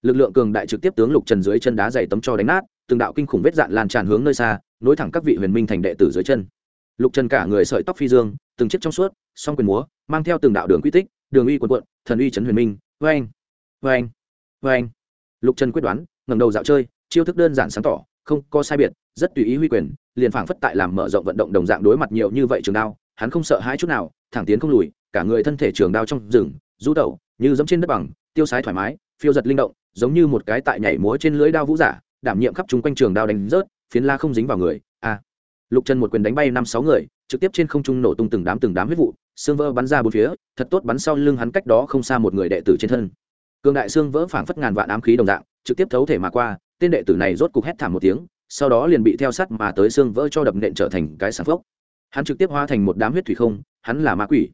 Lực lượng cường đại trực tiếp tướng lục trần dưới chân đá dày tấm cho đánh nát từng đạo kinh khủng vết dạn lan tràn hướng nơi xa, nối thẳng các vị huyền minh thành đệ tử dưới chân. Lục trần cả người sợi tóc phi dương, từng chiếc trong suốt, song quyền múa, mang theo từng đạo đường quy tích, đường uy quần quận thần uy trấn huyền minh vê anh vê anh vê anh lục trần quyết đoán ngầm đầu dạo chơi, chiêu thức đơn giản sáng tỏ, không có sai biệt, rất tùy ý huy quyền, liền phảng phất tại làm mở rộng vận động đồng dạng đối mặt nhiều như vậy trường đao, hắn không sợ hãi chút nào, thẳng tiến không lùi, cả người thân thể trường đao trong rừng rú tẩu như giống trên đất bằng, tiêu sái thoải mái, phiêu giật linh động, giống như một cái tại nhảy múa trên lưỡi đao vũ giả đảm nhiệm khắp chung quanh trường đao đánh rớt, phiến la không dính vào người a lục trần một quyền đánh bay năm sáu người, trực tiếp trên không trung nổ tung từng đám từng đám huyết vụ, xương vỡ bắn ra bốn phía, thật tốt bắn sau lưng hắn cách đó không xa một người đệ tử trên thân. Cường đại xương vỡ phảng phất ngàn vạn ám khí đồng dạng, trực tiếp thấu thể mà qua, tên đệ tử này rốt cục hét thảm một tiếng, sau đó liền bị theo sắt mà tới xương vỡ cho đập nện trở thành cái sản phốc. Hắn trực tiếp hóa thành một đám huyết thủy không, hắn là ma quỷ.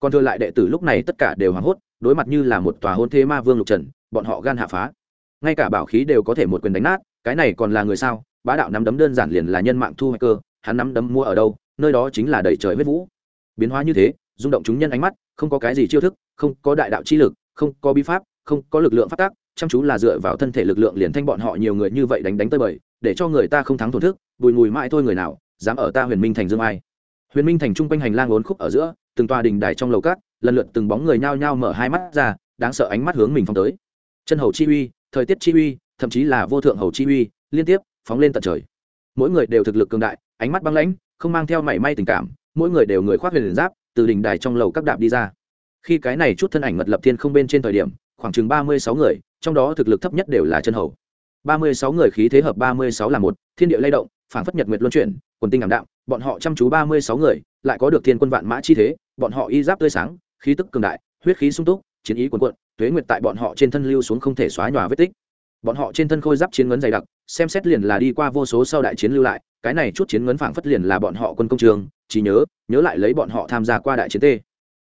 Còn thừa lại đệ tử lúc này tất cả đều hoảng hốt, đối mặt như là một tòa hôn thế ma vương lục trần, bọn họ gan hạ phá ngay cả bảo khí đều có thể một quyền đánh nát, cái này còn là người sao? Bá đạo nắm đấm đơn giản liền là nhân mạng thu hoạch cơ, hắn nắm đấm mua ở đâu, nơi đó chính là đầy trời huyết vũ. Biến hóa như thế, rung động chúng nhân ánh mắt, không có cái gì chiêu thức, không có đại đạo chi lực, không có bi pháp, không có lực lượng phát tác, chăm chú là dựa vào thân thể lực lượng liền thanh bọn họ nhiều người như vậy đánh đánh tới bời, để cho người ta không thắng thổn thức, bùi ngùi mãi thôi người nào, dám ở ta huyền minh thành dương ai. Huyền minh thành trung quanh hành lang ốn khúc ở giữa, từng tòa đình đài trong lầu cát, lần lượt từng bóng người nhao nhao mở hai mắt ra, đáng sợ ánh mắt hướng mình phong tới. Chân hầu chi uy thời tiết chi uy, thậm chí là vô thượng hầu chi uy, liên tiếp phóng lên tận trời. Mỗi người đều thực lực cường đại, ánh mắt băng lãnh, không mang theo mảy may tình cảm, mỗi người đều người khoác huyền giáp, từ đỉnh đài trong lầu các đạp đi ra. Khi cái này chút thân ảnh mật lập thiên không bên trên thời điểm, khoảng chừng ba mươi sáu người, trong đó thực lực thấp nhất đều là chân hầu. ba mươi sáu người khí thế hợp ba mươi sáu là một, thiên địa lay động phản phất nhật nguyệt luân chuyển, quần tinh ảm đạm, bọn họ chăm chú ba mươi sáu người, lại có được thiên quân vạn mã chi thế, bọn họ y giáp tươi sáng, khí tức cường đại, huyết khí sung túc chiến ý quần quận tuế nguyệt tại bọn họ trên thân lưu xuống không thể xóa nhòa vết tích. Bọn họ trên thân khôi giáp chiến ngấn dày đặc, xem xét liền là đi qua vô số sau đại chiến lưu lại, cái này chút chiến ngấn phảng phất liền là bọn họ quân công trường, chỉ nhớ nhớ lại lấy bọn họ tham gia qua đại chiến tê.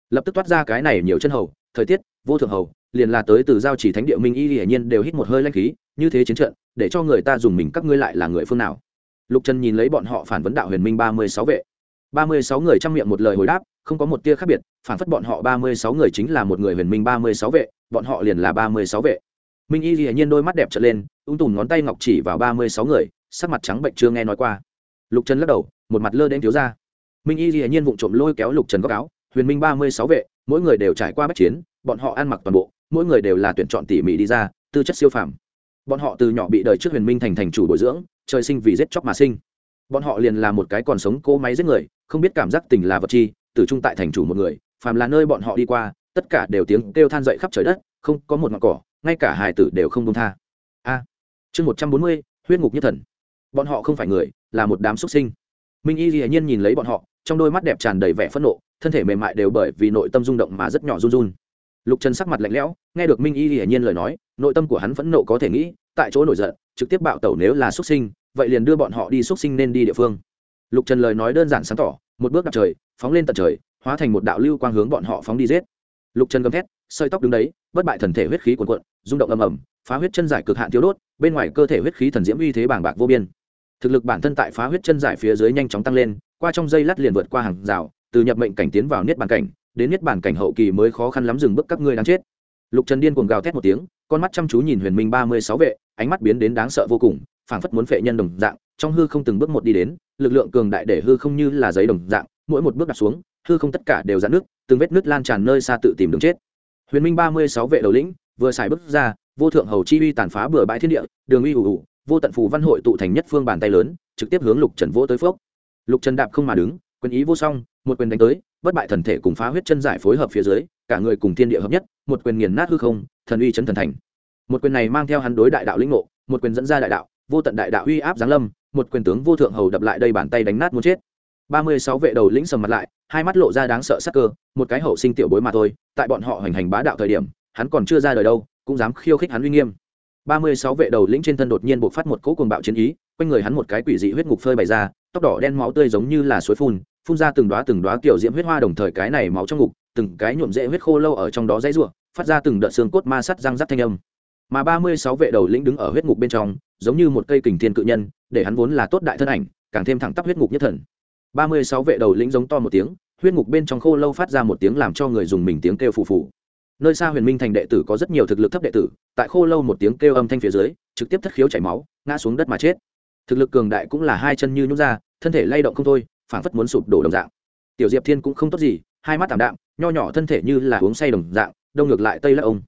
Lập tức toát ra cái này nhiều chân hầu, thời tiết, vô thượng hầu, liền là tới từ giao chỉ thánh địa minh y hiển nhiên đều hít một hơi lanh khí, như thế chiến trận, để cho người ta dùng mình các ngươi lại là người phương nào. Lục trần nhìn lấy bọn họ phản vấn đạo huyền minh ba mươi sáu vệ ba mươi sáu người trong miệng một lời hồi đáp, không có một tia khác biệt, phản phất bọn họ ba mươi sáu người chính là một người huyền minh ba mươi sáu vệ, bọn họ liền là ba mươi sáu vệ. Minh y hiển nhiên đôi mắt đẹp trở lên, ung tùm ngón tay ngọc chỉ vào ba mươi sáu người, sắc mặt trắng bệnh chưa nghe nói qua. Lục trần lắc đầu, một mặt lơ đến thiếu ra. Minh y hiển nhiên vụng trộm lôi kéo lục trần góc áo, huyền minh ba mươi sáu vệ, mỗi người đều trải qua bách chiến, bọn họ ăn mặc toàn bộ, mỗi người đều là tuyển chọn tỉ mỉ đi ra, tư chất siêu phàm. Bọn họ từ nhỏ bị đời trước huyền minh thành thành chủ bồi dưỡng, trời sinh vì giết chóc mà sinh bọn họ liền là một cái còn sống cỗ máy giết người, không biết cảm giác tình là vật chi từ trung tại thành chủ một người, phàm là nơi bọn họ đi qua, tất cả đều tiếng kêu than dậy khắp trời đất, không có một ngọn cỏ, ngay cả hài tử đều không đông tha. A. Chương một trăm bốn mươi, huyết ngục nhất thần. Bọn họ không phải người, là một đám xuất sinh. Minh y dĩ nhiên nhìn lấy bọn họ, trong đôi mắt đẹp tràn đầy vẻ phẫn nộ, thân thể mềm mại đều bởi vì nội tâm rung động mà rất nhỏ run run. Lục trần sắc mặt lạnh lẽo, nghe được minh y hiển nhiên lời nói, nội tâm của hắn phẫn nộ có thể nghĩ, tại chỗ nổi giận, trực tiếp bạo tẩu nếu là xuất sinh vậy liền đưa bọn họ đi xuất sinh nên đi địa phương. Lục trần lời nói đơn giản sáng tỏ, một bước đặt trời, phóng lên tận trời, hóa thành một đạo lưu quang hướng bọn họ phóng đi giết. Lục trần gầm thét, sợi tóc đứng đấy, bất bại thần thể huyết khí cuồn cuộn, rung động ầm ầm, phá huyết chân giải cực hạn thiếu đốt, bên ngoài cơ thể huyết khí thần diễm uy thế bàng bạc vô biên. Thực lực bản thân tại phá huyết chân giải phía dưới nhanh chóng tăng lên, qua trong dây lát liền vượt qua hàng rào, từ nhập mệnh cảnh tiến vào niết bàn cảnh, đến niết bàn cảnh hậu kỳ mới khó khăn lắm dừng bước các ngươi đang chết. Lục trần điên cuồng gào thét một tiếng, con mắt chăm chú nhìn huyền minh ba mươi sáu vệ, ánh mắt biến đến đáng sợ vô cùng phảng phất muốn phệ nhân đồng dạng, trong hư không từng bước một đi đến, lực lượng cường đại để hư không như là giấy đồng dạng, mỗi một bước đặt xuống, hư không tất cả đều dạn nước, từng vết nước lan tràn nơi xa tự tìm đường chết. Huyền minh ba mươi sáu vệ đầu lĩnh, vừa xài bước ra, vô thượng hầu chi uy tàn phá bừa bãi thiên địa, đường uy ủ ủ vô tận phù văn hội tụ thành nhất phương bàn tay lớn, trực tiếp hướng lục trần vỗ tới phước lục trần đạp không mà đứng, quyền ý vô song, một quyền đánh tới, bất bại thần thể cùng phá huyết chân giải phối hợp phía dưới, cả người cùng thiên địa hợp nhất, một quyền nghiền nát hư không, thần uy chấn thần thành. Một quyền này mang theo hắn đối đại đạo lĩnh ngộ, một quyền dẫn ra đại đạo vô tận đại đạo uy áp giáng lâm, một quyền tướng vô thượng hầu đập lại đây bàn tay đánh nát muốn chết. Ba mươi sáu vệ đầu lĩnh sầm mặt lại, hai mắt lộ ra đáng sợ sắc cơ, một cái hậu sinh tiểu bối mà thôi, tại bọn họ hành hành bá đạo thời điểm, hắn còn chưa ra đời đâu, cũng dám khiêu khích hắn uy nghiêm. Ba mươi sáu vệ đầu lĩnh trên thân đột nhiên bộc phát một cỗ cuồng bạo chiến ý, quanh người hắn một cái quỷ dị huyết ngục phơi bày ra, tóc đỏ đen máu tươi giống như là suối phun phun ra từng đóa từng đóa kiểu diễm huyết hoa đồng thời cái này máu trong ngục, từng cái nhuộm dễ huyết khô lâu ở trong đó dãy rủa, phát ra từng đợt xương cốt ma sắt răng rắc thanh âm. Mà ba mươi sáu vệ đầu lĩnh đứng ở huyết ngục bên trong giống như một cây kình thiên cự nhân, để hắn vốn là tốt đại thân ảnh, càng thêm thẳng tắp huyết ngục nhất thần. Ba mươi sáu vệ đầu lĩnh giống to một tiếng, huyết ngục bên trong khô lâu phát ra một tiếng làm cho người dùng mình tiếng kêu phù phù. Nơi xa huyền minh thành đệ tử có rất nhiều thực lực thấp đệ tử, tại khô lâu một tiếng kêu âm thanh phía dưới, trực tiếp thất khiếu chảy máu, ngã xuống đất mà chết. Thực lực cường đại cũng là hai chân như nhút ra, thân thể lay động không thôi, phảng phất muốn sụp đổ đồng dạng. Tiểu diệp thiên cũng không tốt gì, hai mắt tảm đạm, nho nhỏ thân thể như là uống say đồng dạng, đông ngược lại tây lắc ông.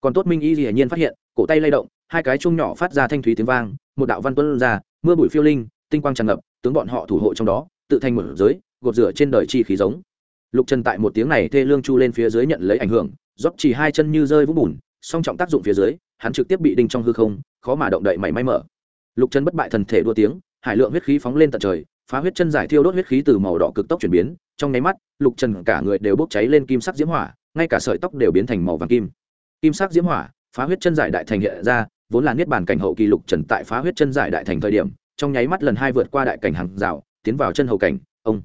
Còn tốt minh y hiển nhiên phát hiện, cổ tay lay động hai cái chung nhỏ phát ra thanh thúy tiếng vang, một đạo văn tuân ra, mưa bụi phiêu linh, tinh quang tràn ngập, tướng bọn họ thủ hộ trong đó, tự thành một giới, gột rửa trên đời chi khí giống. Lục trần tại một tiếng này thê lương chu lên phía dưới nhận lấy ảnh hưởng, rót chỉ hai chân như rơi vũng bùn, song trọng tác dụng phía dưới, hắn trực tiếp bị đinh trong hư không, khó mà động đậy mảy may mở. Lục trần bất bại thần thể đua tiếng, hải lượng huyết khí phóng lên tận trời, phá huyết chân giải thiêu đốt huyết khí từ màu đỏ cực tốc chuyển biến, trong nháy mắt, lục trần cả người đều bốc cháy lên kim sắc diễm hỏa, ngay cả sợi tóc đều biến thành màu vàng kim. Kim sắc diễm hỏa, phá huyết chân giải đại thành hiện ra vốn là niết bàn cảnh hậu kỳ lục trần tại phá huyết chân giải đại thành thời điểm, trong nháy mắt lần hai vượt qua đại cảnh hàng rào, tiến vào chân hậu cảnh, ông.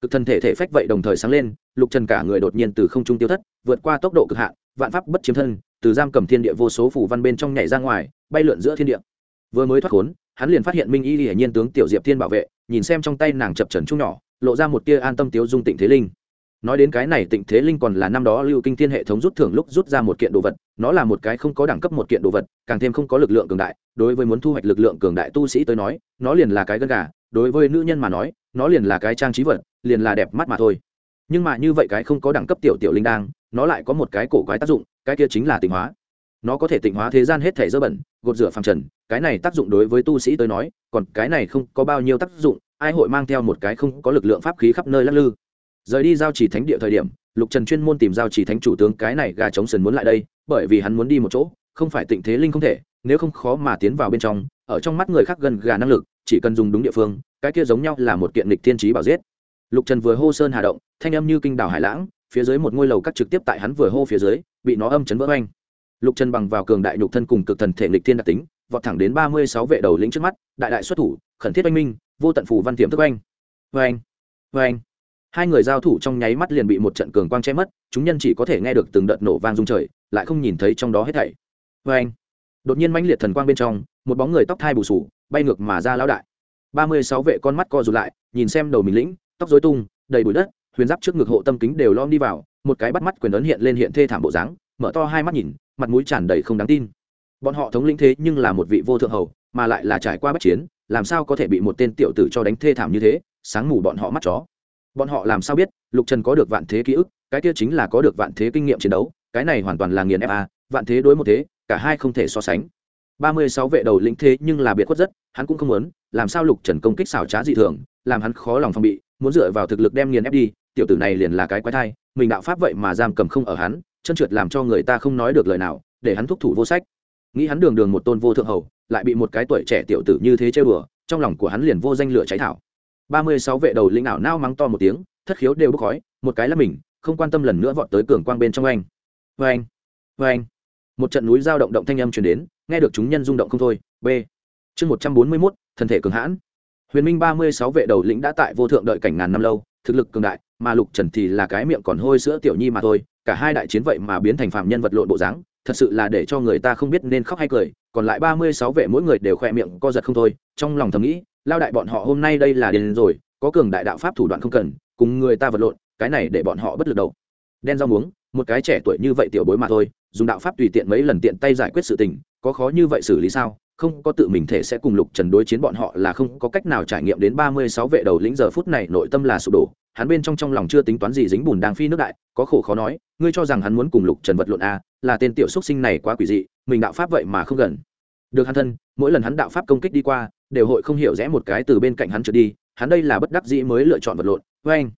Cực thân thể thể phách vậy đồng thời sáng lên, lục trần cả người đột nhiên từ không trung tiêu thất, vượt qua tốc độ cực hạn, vạn pháp bất chiếm thân, từ giam cầm thiên địa vô số phủ văn bên trong nhảy ra ngoài, bay lượn giữa thiên địa. Vừa mới thoát khốn, hắn liền phát hiện minh y hiển nhiên tướng tiểu diệp thiên bảo vệ, nhìn xem trong tay nàng chập trần trung nhỏ, lộ ra một tia an tâm tiếu dung tịnh thế linh nói đến cái này tịnh thế linh còn là năm đó lưu kinh thiên hệ thống rút thưởng lúc rút ra một kiện đồ vật, nó là một cái không có đẳng cấp một kiện đồ vật, càng thêm không có lực lượng cường đại, đối với muốn thu hoạch lực lượng cường đại tu sĩ tới nói, nó liền là cái gân gà, đối với nữ nhân mà nói, nó liền là cái trang trí vật, liền là đẹp mắt mà thôi. Nhưng mà như vậy cái không có đẳng cấp tiểu tiểu linh đang, nó lại có một cái cổ quái tác dụng, cái kia chính là tịnh hóa. Nó có thể tịnh hóa thế gian hết thể dơ bẩn, gột rửa phẳng trần, cái này tác dụng đối với tu sĩ tới nói, còn cái này không có bao nhiêu tác dụng, ai hội mang theo một cái không có lực lượng pháp khí khắp nơi lắc lư rời đi giao chỉ thánh địa thời điểm, lục trần chuyên môn tìm giao chỉ thánh chủ tướng cái này gà chống sần muốn lại đây, bởi vì hắn muốn đi một chỗ, không phải tịnh thế linh không thể, nếu không khó mà tiến vào bên trong, ở trong mắt người khác gần gà năng lực, chỉ cần dùng đúng địa phương, cái kia giống nhau là một kiện lịch thiên trí bảo giết. Lục trần vừa hô sơn hà động, thanh âm như kinh đảo hải lãng, phía dưới một ngôi lầu cắt trực tiếp tại hắn vừa hô phía dưới, bị nó âm chấn vỡ oanh. Lục trần bằng vào cường đại nhục thân cùng cực thần thể lịch thiên đặc tính, vọt thẳng đến ba mươi sáu vệ đầu lĩnh trước mắt, đại đại xuất thủ, khẩn thiết oanh minh, vô tận phủ văn tiềm thức oanh. Oanh oanh hai người giao thủ trong nháy mắt liền bị một trận cường quang che mất, chúng nhân chỉ có thể nghe được từng đợt nổ vang rung trời, lại không nhìn thấy trong đó hết thảy. Oanh đột nhiên mãnh liệt thần quang bên trong, một bóng người tóc thai bù sù, bay ngược mà ra lão đại. Ba mươi sáu vệ con mắt co rụt lại, nhìn xem đầu mình lĩnh, tóc rối tung, đầy bụi đất, huyền giáp trước ngực hộ tâm kính đều lom đi vào, một cái bắt mắt quyền ấn hiện lên hiện thê thảm bộ dáng, mở to hai mắt nhìn, mặt mũi tràn đầy không đáng tin. Bọn họ thống lĩnh thế nhưng là một vị vô thượng hầu, mà lại là trải qua bất chiến, làm sao có thể bị một tên tiểu tử cho đánh thê thảm như thế, sáng mù bọn họ mắt chó bọn họ làm sao biết, lục trần có được vạn thế ký ức, cái kia chính là có được vạn thế kinh nghiệm chiến đấu, cái này hoàn toàn là nghiền fa vạn thế đối một thế, cả hai không thể so sánh. Ba mươi sáu vệ đầu lĩnh thế nhưng là biệt khuất rất, hắn cũng không muốn, làm sao lục trần công kích xảo trá dị thường, làm hắn khó lòng phòng bị, muốn dựa vào thực lực đem nghiền ép đi, tiểu tử này liền là cái quái thai, mình đạo pháp vậy mà giam cầm không ở hắn, chân trượt làm cho người ta không nói được lời nào, để hắn thúc thủ vô sách. Nghĩ hắn đường đường một tôn vô thượng hầu, lại bị một cái tuổi trẻ tiểu tử như thế chơi bừa trong lòng của hắn liền vô danh lửa cháy thảo ba mươi sáu vệ đầu lĩnh ảo nao mắng to một tiếng, thất khiếu đều bốc khói, một cái là mình, không quan tâm lần nữa vọt tới cường quang bên trong anh. Vê anh vê anh một trận núi giao động động thanh âm truyền đến, nghe được chúng nhân rung động không thôi. B. Chương một trăm bốn mươi mốt thân thể cường hãn. Huyền minh ba mươi sáu vệ đầu lĩnh đã tại vô thượng đợi cảnh ngàn năm lâu, thực lực cường đại, mà lục trần thì là cái miệng còn hôi sữa tiểu nhi mà thôi. Cả hai đại chiến vậy mà biến thành phạm nhân vật lộn bộ dáng, thật sự là để cho người ta không biết nên khóc hay cười. Còn lại ba mươi sáu vệ mỗi người đều khoe miệng co giật không thôi, trong lòng thầm nghĩ lao đại bọn họ hôm nay đây là điền rồi có cường đại đạo pháp thủ đoạn không cần cùng người ta vật lộn cái này để bọn họ bất lực đầu. Đen rau muống một cái trẻ tuổi như vậy tiểu bối mà thôi dùng đạo pháp tùy tiện mấy lần tiện tay giải quyết sự tình có khó như vậy xử lý sao? Không có tự mình thể sẽ cùng lục trần đối chiến bọn họ là không có cách nào trải nghiệm đến ba mươi sáu vệ đầu lĩnh giờ phút này nội tâm là sụp đổ. Hắn bên trong trong lòng chưa tính toán gì dính bùn đang phi nước đại có khổ khó nói ngươi cho rằng hắn muốn cùng lục trần vật lộn a à, là tên tiểu xúc sinh này quá quỷ dị mình đạo pháp vậy mà không gần. Được hắn thân mỗi lần hắn đạo pháp công kích đi qua đều hội không hiểu rẽ một cái từ bên cạnh hắn trượt đi, hắn đây là bất đắc dĩ mới lựa chọn vật lộn. Vê anh,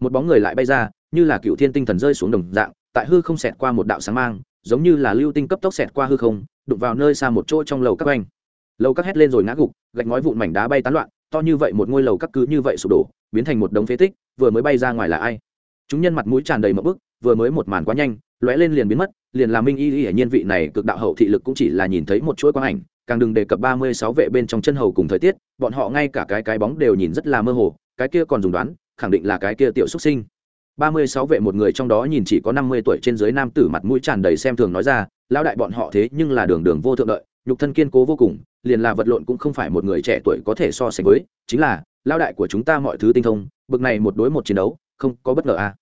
một bóng người lại bay ra, như là cựu thiên tinh thần rơi xuống đồng dạng, tại hư không xẹt qua một đạo sáng mang, giống như là lưu tinh cấp tốc xẹt qua hư không, đụng vào nơi xa một chỗ trong lầu các anh. Lầu các hét lên rồi ngã gục, gạch ngói vụn mảnh đá bay tán loạn, to như vậy một ngôi lầu các cứ như vậy sụp đổ, biến thành một đống phế tích, vừa mới bay ra ngoài là ai? Chúng nhân mặt mũi tràn đầy mậm bức, vừa mới một màn quá nhanh, lóe lên liền biến mất, liền là minh y y hiển nhiên vị này cực đạo hậu thị lực cũng chỉ là nhìn thấy một chuỗi quang ảnh càng đừng đề cập ba mươi sáu vệ bên trong chân hầu cùng thời tiết, bọn họ ngay cả cái cái bóng đều nhìn rất là mơ hồ, cái kia còn dùng đoán, khẳng định là cái kia tiểu xuất sinh ba mươi sáu vệ một người trong đó nhìn chỉ có năm mươi tuổi trên dưới nam tử mặt mũi tràn đầy xem thường nói ra, lão đại bọn họ thế nhưng là đường đường vô thượng đợi, nhục thân kiên cố vô cùng, liền là vật lộn cũng không phải một người trẻ tuổi có thể so sánh với, chính là, lão đại của chúng ta mọi thứ tinh thông, bực này một đối một chiến đấu, không có bất ngờ a à.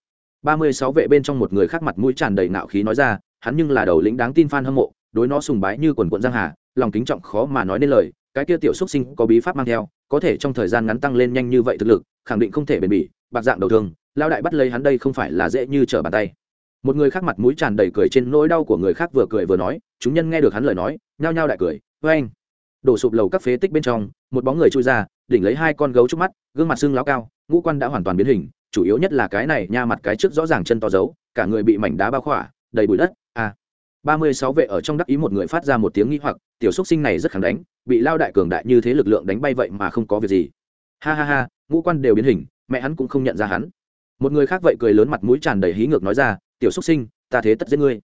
ba mươi sáu vệ bên trong một người khác mặt mũi tràn đầy nạo khí nói ra, hắn nhưng là đầu lĩnh đáng tin fan hâm mộ, đối nó sùng bái như quần quận giang hà lòng kính trọng khó mà nói nên lời, cái kia tiểu xuất sinh có bí pháp mang theo, có thể trong thời gian ngắn tăng lên nhanh như vậy thực lực, khẳng định không thể bền bỉ, bạc dạng đầu thường lao đại bắt lấy hắn đây không phải là dễ như trở bàn tay. Một người khác mặt mũi tràn đầy cười trên nỗi đau của người khác vừa cười vừa nói, chúng nhân nghe được hắn lời nói, nhao nhao đại cười vê anh đổ sụp lầu các phế tích bên trong, một bóng người chui ra, đỉnh lấy hai con gấu trúc mắt, gương mặt xương láo cao, ngũ quan đã hoàn toàn biến hình, chủ yếu nhất là cái này nha mặt cái trước rõ ràng chân to dấu cả người bị mảnh đá bao khỏa, đầy bụi đất ba mươi sáu vệ ở trong đắc ý một người phát ra một tiếng nghi hoặc, tiểu xúc sinh này rất khẳng đánh, bị lao đại cường đại như thế lực lượng đánh bay vậy mà không có việc gì. Ha ha ha, ngũ quan đều biến hình, mẹ hắn cũng không nhận ra hắn. Một người khác vậy cười lớn mặt mũi tràn đầy hí ngược nói ra, tiểu xúc sinh, ta thế tất giết ngươi.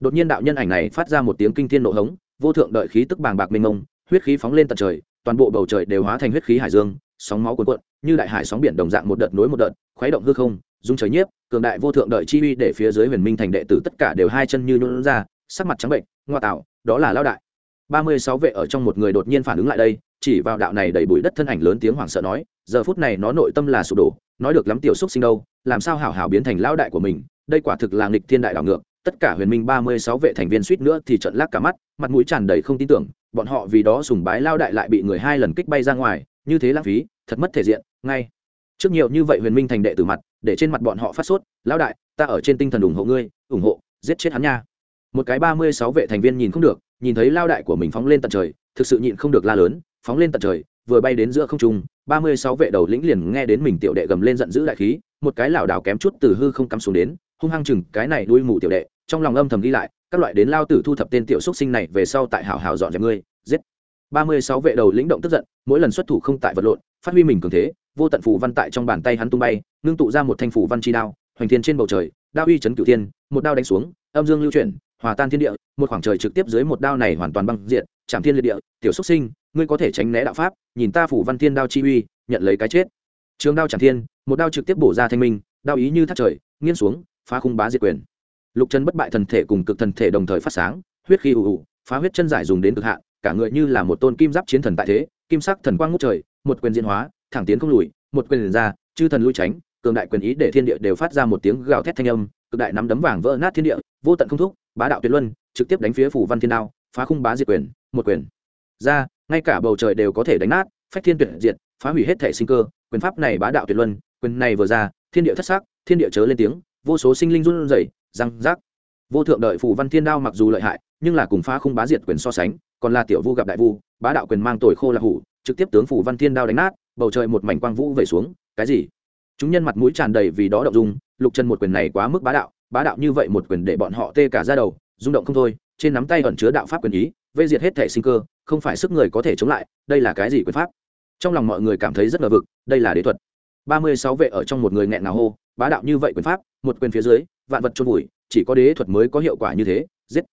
Đột nhiên đạo nhân ảnh này phát ra một tiếng kinh thiên nộ hống, vô thượng đợi khí tức bàng bạc mênh mông, huyết khí phóng lên tận trời, toàn bộ bầu trời đều hóa thành huyết khí hải dương, sóng máu cuồn cuộn, như đại hải sóng biển đồng dạng một đợt nối một đợt, khuấy động hư không, dung trời nhiếp, cường đại vô thượng đợi chi uy để phía dưới huyền minh thành đệ tử tất cả đều hai chân như nhún ra sắc mặt trắng bệnh, ngoa tạo, đó là lao đại. Ba mươi sáu vệ ở trong một người đột nhiên phản ứng lại đây, chỉ vào đạo này đầy bụi đất thân ảnh lớn tiếng hoảng sợ nói, giờ phút này nó nội tâm là sụp đổ, nói được lắm tiểu xúc sinh đâu, làm sao hảo hảo biến thành lao đại của mình, đây quả thực là nghịch thiên đại đảo ngược, tất cả huyền minh ba mươi sáu vệ thành viên suýt nữa thì trận lác cả mắt, mặt mũi tràn đầy không tin tưởng, bọn họ vì đó sùng bái lao đại lại bị người hai lần kích bay ra ngoài, như thế lãng phí, thật mất thể diện, ngay. Trước nhiều như vậy huyền minh thành đệ từ mặt, để trên mặt bọn họ phát sốt lão đại, ta ở trên tinh thần ủng hộ ngươi, ủng hộ, giết chết hắn nha một cái ba mươi sáu vệ thành viên nhìn không được, nhìn thấy lao đại của mình phóng lên tận trời, thực sự nhịn không được la lớn, phóng lên tận trời, vừa bay đến giữa không trung, ba mươi sáu vệ đầu lĩnh liền nghe đến mình tiểu đệ gầm lên giận dữ đại khí, một cái lảo đảo kém chút từ hư không cắm xuống đến, hung hăng chừng cái này đuôi mù tiểu đệ, trong lòng âm thầm đi lại, các loại đến lao tử thu thập tên tiểu xúc sinh này về sau tại hảo hảo dọn dẹp ngươi, giết. Ba mươi sáu vệ đầu lĩnh động tức giận, mỗi lần xuất thủ không tại vật lộn, phát huy mình cường thế, vô tận phủ văn tại trong bàn tay hắn tung bay, ngưng tụ ra một thanh phủ văn chi đao, hoành thiên trên bầu trời, đao uy chấn cửu thiên, một đao đánh xuống, âm dương lưu chuyển hòa tan thiên địa, một khoảng trời trực tiếp dưới một đao này hoàn toàn băng diện chạm thiên liệt địa, tiểu xúc sinh, ngươi có thể tránh né đạo pháp, nhìn ta phủ văn thiên đao chi uy, nhận lấy cái chết. Trường đao chạm thiên, một đao trực tiếp bổ ra thanh minh, đao ý như thắt trời, nghiêng xuống, phá khung bá diệt quyền. Lục chân bất bại thần thể cùng cực thần thể đồng thời phát sáng, huyết khí ù ù, phá huyết chân giải dùng đến cực hạn, cả người như là một tôn kim giáp chiến thần tại thế, kim sắc thần quang ngút trời, một quyền diễn hóa, thẳng tiến không lùi, một quyền ra, chư thần lui tránh, cường đại quyền ý để thiên địa đều phát ra một tiếng gào thét thanh âm cực đại nắm đấm vàng vỡ nát thiên địa, vô tận không thúc, bá đạo tuyệt luân, trực tiếp đánh phía phủ văn thiên đao, phá khung bá diệt quyền, một quyền. Ra, ngay cả bầu trời đều có thể đánh nát, phách thiên tuyệt diệt, phá hủy hết thể sinh cơ, quyền pháp này bá đạo tuyệt luân, quyền này vừa ra, thiên địa thất sắc, thiên địa chớ lên tiếng, vô số sinh linh run rẩy, răng rác vô thượng đợi phủ văn thiên đao mặc dù lợi hại, nhưng là cùng phá khung bá diệt quyền so sánh, còn là tiểu vu gặp đại vu, bá đạo quyền mang tuổi khô là hủ, trực tiếp tướng phủ văn thiên đao đánh nát, bầu trời một mảnh quang vũ về xuống, cái gì? Chúng nhân mặt mũi tràn đầy vì đó động dung lục trần một quyền này quá mức bá đạo bá đạo như vậy một quyền để bọn họ tê cả ra đầu, rung động không thôi, trên nắm tay ẩn chứa đạo pháp quyền ý vây diệt hết thể sinh cơ, không phải sức người có thể chống lại, đây là cái gì quyền pháp? Trong lòng mọi người cảm thấy rất ngờ vực, đây là đế thuật. Ba mươi sáu vệ ở trong một người nghẹn nào hô, bá đạo như vậy quyền pháp, một quyền phía dưới, vạn vật trôn vùi, chỉ có đế thuật mới có hiệu quả như thế, giết.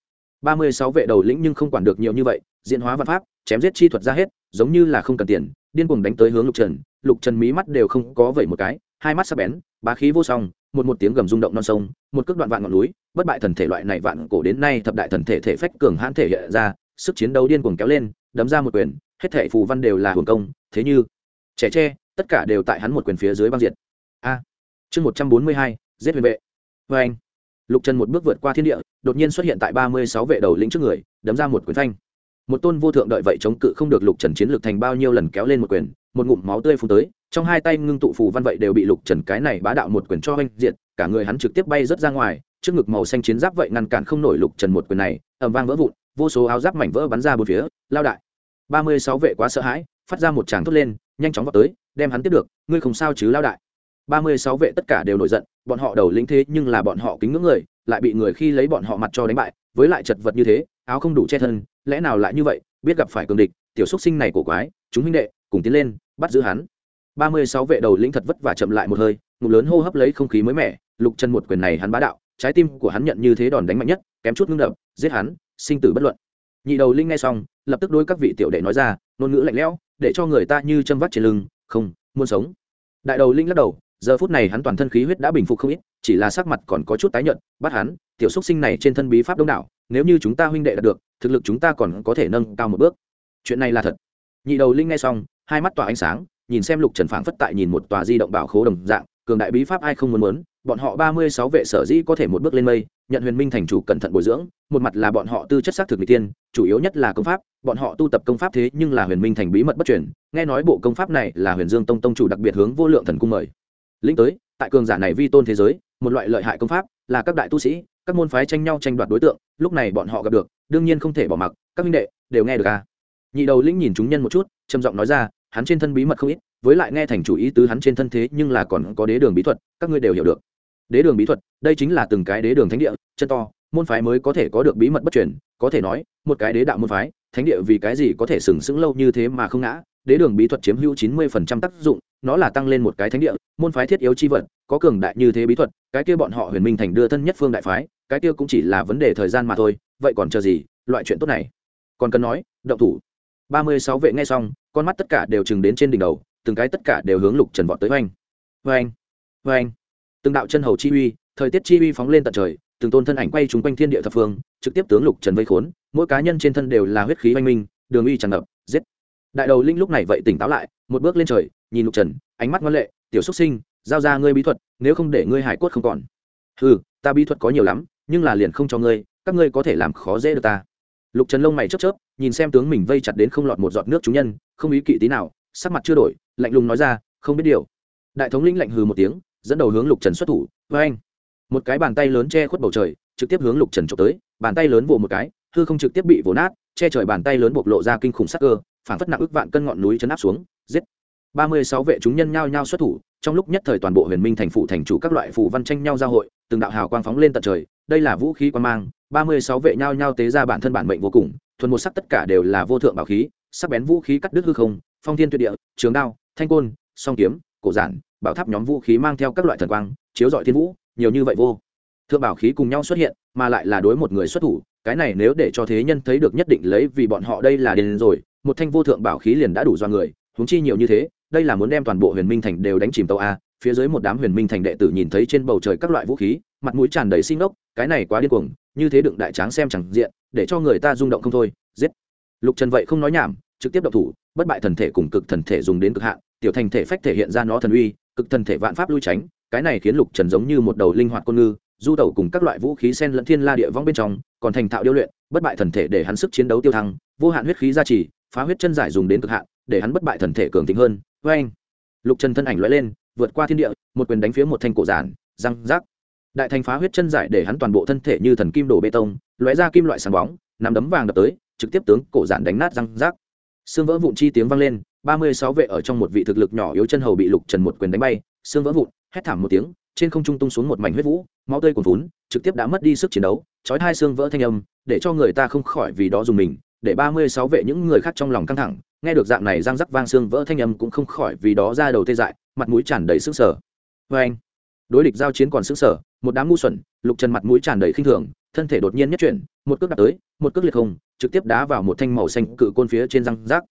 Ba mươi sáu vệ đầu lĩnh nhưng không quản được nhiều như vậy, diễn hóa văn pháp, chém giết chi thuật ra hết, giống như là không cần tiền, điên cuồng đánh tới hướng lục trần lục trần mí mắt đều không có vẩy một cái, hai mắt sắp bén, bá khí vô song một một tiếng gầm rung động non sông, một cước đoạn vạn ngọn núi, bất bại thần thể loại này vạn cổ đến nay thập đại thần thể thể phách cường hãn thể hiện ra, sức chiến đấu điên cuồng kéo lên, đấm ra một quyền, hết thể phù văn đều là hưởng công, thế như trẻ tre, tất cả đều tại hắn một quyền phía dưới băng diệt. A. Chương một trăm bốn mươi hai, giết huyền vệ. Vê anh, lục trần một bước vượt qua thiên địa, đột nhiên xuất hiện tại ba mươi sáu vệ đầu lĩnh trước người, đấm ra một quyền phanh. Một tôn vô thượng đợi vậy chống cự không được lục trần chiến lược thành bao nhiêu lần kéo lên một quyền, một ngụm máu tươi phun tới trong hai tay ngưng tụ phù văn vậy đều bị lục trần cái này bá đạo một quyền cho oanh diệt, cả người hắn trực tiếp bay rớt ra ngoài, trước ngực màu xanh chiến giáp vậy ngăn cản không nổi lục trần một quyền này ẩm vang vỡ vụn, vô số áo giáp mảnh vỡ bắn ra bốn phía, lao đại. Ba mươi sáu vệ quá sợ hãi, phát ra một tràng thốt lên, nhanh chóng vào tới, đem hắn tiếp được, ngươi không sao chứ lao đại. Ba mươi sáu vệ tất cả đều nổi giận, bọn họ đầu lĩnh thế nhưng là bọn họ kính ngưỡng người, lại bị người khi lấy bọn họ mặt cho đánh bại, với lại chật vật như thế, áo không đủ che thân, lẽ nào lại như vậy, biết gặp phải cường địch, tiểu xúc sinh này của quái, chúng huynh đệ, cùng tiến lên, bắt giữ hắn ba mươi sáu vệ đầu lĩnh thật vất và chậm lại một hơi, ngụm lớn hô hấp lấy không khí mới mẻ, lục chân một quyền này hắn bá đạo, trái tim của hắn nhận như thế đòn đánh mạnh nhất, kém chút ngưng đập, giết hắn, sinh tử bất luận. Nhị đầu linh nghe xong, lập tức đối các vị tiểu đệ nói ra, ngôn ngữ lạnh lẽo, để cho người ta như châm vắt trên lưng, không, muốn sống. Đại đầu linh lắc đầu, giờ phút này hắn toàn thân khí huyết đã bình phục không ít, chỉ là sắc mặt còn có chút tái nhợt, bắt hắn, tiểu xúc sinh này trên thân bí pháp đông đảo, nếu như chúng ta huynh đệ đạt được, thực lực chúng ta còn có thể nâng cao một bước. Chuyện này là thật. Nhị đầu linh nghe xong, hai mắt tỏa ánh sáng nhìn xem lục trần phảng phất tại nhìn một tòa di động bảo khố đồng dạng, cường đại bí pháp ai không muốn muốn, bọn họ ba mươi sáu vệ sở dĩ có thể một bước lên mây, nhận huyền minh thành chủ cẩn thận bồi dưỡng, một mặt là bọn họ tư chất xác thực n tiên, chủ yếu nhất là công pháp, bọn họ tu tập công pháp thế nhưng là huyền minh thành bí mật bất truyền, nghe nói bộ công pháp này là huyền dương tông tông chủ đặc biệt hướng vô lượng thần cung mời lĩnh tới, tại cường giả này vi tôn thế giới, một loại lợi hại công pháp là các đại tu sĩ, các môn phái tranh nhau tranh đoạt đối tượng, lúc này bọn họ gặp được, đương nhiên không thể bỏ mặc, các minh đệ đều nghe được à. nhị đầu lĩnh nhìn chúng nhân một chút, trầm giọng nói ra hắn trên thân bí mật không ít, với lại nghe thành chủ ý tứ hắn trên thân thế nhưng là còn có đế đường bí thuật, các ngươi đều hiểu được. Đế đường bí thuật, đây chính là từng cái đế đường thánh địa, chân to, môn phái mới có thể có được bí mật bất truyền, có thể nói, một cái đế đạo môn phái, thánh địa vì cái gì có thể sừng sững lâu như thế mà không ngã, đế đường bí thuật chiếm hữu chín mươi phần trăm tác dụng, nó là tăng lên một cái thánh địa, môn phái thiết yếu chi vật, có cường đại như thế bí thuật, cái kia bọn họ huyền minh thành đưa thân nhất phương đại phái, cái kia cũng chỉ là vấn đề thời gian mà thôi, vậy còn chờ gì, loại chuyện tốt này. Còn cần nói, động thủ ba mươi sáu vệ nghe xong, con mắt tất cả đều chừng đến trên đỉnh đầu, từng cái tất cả đều hướng lục trần vọt tới oanh. Oanh oanh. Từng đạo chân hầu chi uy, thời tiết chi uy phóng lên tận trời, từng tôn thân ảnh quay trúng quanh thiên địa thập phương, trực tiếp tướng lục trần vây khốn, mỗi cá nhân trên thân đều là huyết khí oanh minh, đường uy tràn ngập, giết. Đại đầu linh lúc này vậy tỉnh táo lại, một bước lên trời, nhìn lục trần, ánh mắt ngoan lệ, tiểu xúc sinh, giao ra ngươi bí thuật, nếu không để ngươi hải cốt không còn. Ừ ta bí thuật có nhiều lắm, nhưng là liền không cho ngươi, các ngươi có thể làm khó dễ được ta lục trần lông mày chớp chớp, nhìn xem tướng mình vây chặt đến không lọt một giọt nước chúng nhân, không ý kỵ tí nào, sắc mặt chưa đổi, lạnh lùng nói ra, không biết điều. Đại thống lĩnh lạnh hừ một tiếng, dẫn đầu hướng lục trần xuất thủ với anh. Một cái bàn tay lớn che khuất bầu trời, trực tiếp hướng lục trần trộm tới, bàn tay lớn vồ một cái, hư không trực tiếp bị vồ nát, che trời bàn tay lớn bộc lộ ra kinh khủng sắc cơ phản phất nặng ức vạn cân ngọn núi chấn áp xuống, giết. Ba mươi sáu vệ chúng nhân nhao nhao xuất thủ, trong lúc nhất thời toàn bộ huyền minh thành phủ thành chủ các loại phủ văn tranh nhau giao hội, từng đạo hào quang phóng lên tận trời đây là vũ khí quan mang, ba mươi sáu vệ nhao nhao tế ra bản thân bản mệnh vô cùng, thuần một sắc tất cả đều là vô thượng bảo khí, sắc bén vũ khí cắt đứt hư không, phong thiên tuyệt địa, trường đao, thanh côn, song kiếm, cổ giản, bảo tháp nhóm vũ khí mang theo các loại thần quang, chiếu dọi thiên vũ, nhiều như vậy vô. Thượng bảo khí cùng nhau xuất hiện, mà lại là đối một người xuất thủ, cái này nếu để cho thế nhân thấy được nhất định lấy vì bọn họ đây là điên rồi, một thanh vô thượng bảo khí liền đã đủ do người, huống chi nhiều như thế, đây là muốn đem toàn bộ huyền minh thành đều đánh chìm tàu a, phía dưới một đám huyền minh thành đệ tử nhìn thấy trên bầu trời các loại vũ khí mặt mũi tràn đầy sinh ốc cái này quá điên cuồng, như thế đựng đại tráng xem chẳng diện, để cho người ta rung động không thôi, giết. Lục trần vậy không nói nhảm, trực tiếp độc thủ, bất bại thần thể cùng cực thần thể dùng đến cực hạn, tiểu thành thể phách thể hiện ra nó thần uy, cực thần thể vạn pháp lui tránh, cái này khiến lục trần giống như một đầu linh hoạt con ngư, du tẩu cùng các loại vũ khí sen lẫn thiên la địa vong bên trong, còn thành thạo điêu luyện, bất bại thần thể để hắn sức chiến đấu tiêu thăng, vô hạn huyết khí gia trì, phá huyết chân giải dùng đến cực hạn, để hắn bất bại thần thể cường thịnh hơn. Vê anh lục trần thân ảnh lóe lên, vượt qua thiên địa, một quyền đánh phía một thanh cổ giản, răng rác đại thành phá huyết chân giải để hắn toàn bộ thân thể như thần kim đổ bê tông, lóe ra kim loại sáng bóng nằm đấm vàng đập tới, trực tiếp tướng cổ giản đánh nát răng rác. Xương vỡ vụn chi tiếng vang lên, ba mươi sáu vệ ở trong một vị thực lực nhỏ yếu chân hầu bị lục trần một quyền đánh bay, xương vỡ vụn, hét thảm một tiếng, trên không trung tung xuống một mảnh huyết vũ, máu tươi cuồn vốn trực tiếp đã mất đi sức chiến đấu chói hai xương vỡ thanh âm, để cho người ta không khỏi vì đó dùng mình, để ba mươi sáu vệ những người khác trong lòng căng thẳng, nghe được dạng này răng rắc vang xương vỡ thanh âm cũng không khỏi vì đó ra đầu tê dại, mặt mũi tràn đầy sức sở vê anh đối địch giao chiến còn sững sở một đám ngu xuẩn, lục trần mặt mũi tràn đầy khinh thường, thân thể đột nhiên nhất chuyển, một cước đạp tới, một cước liệt không, trực tiếp đá vào một thanh màu xanh cự côn phía trên răng rác.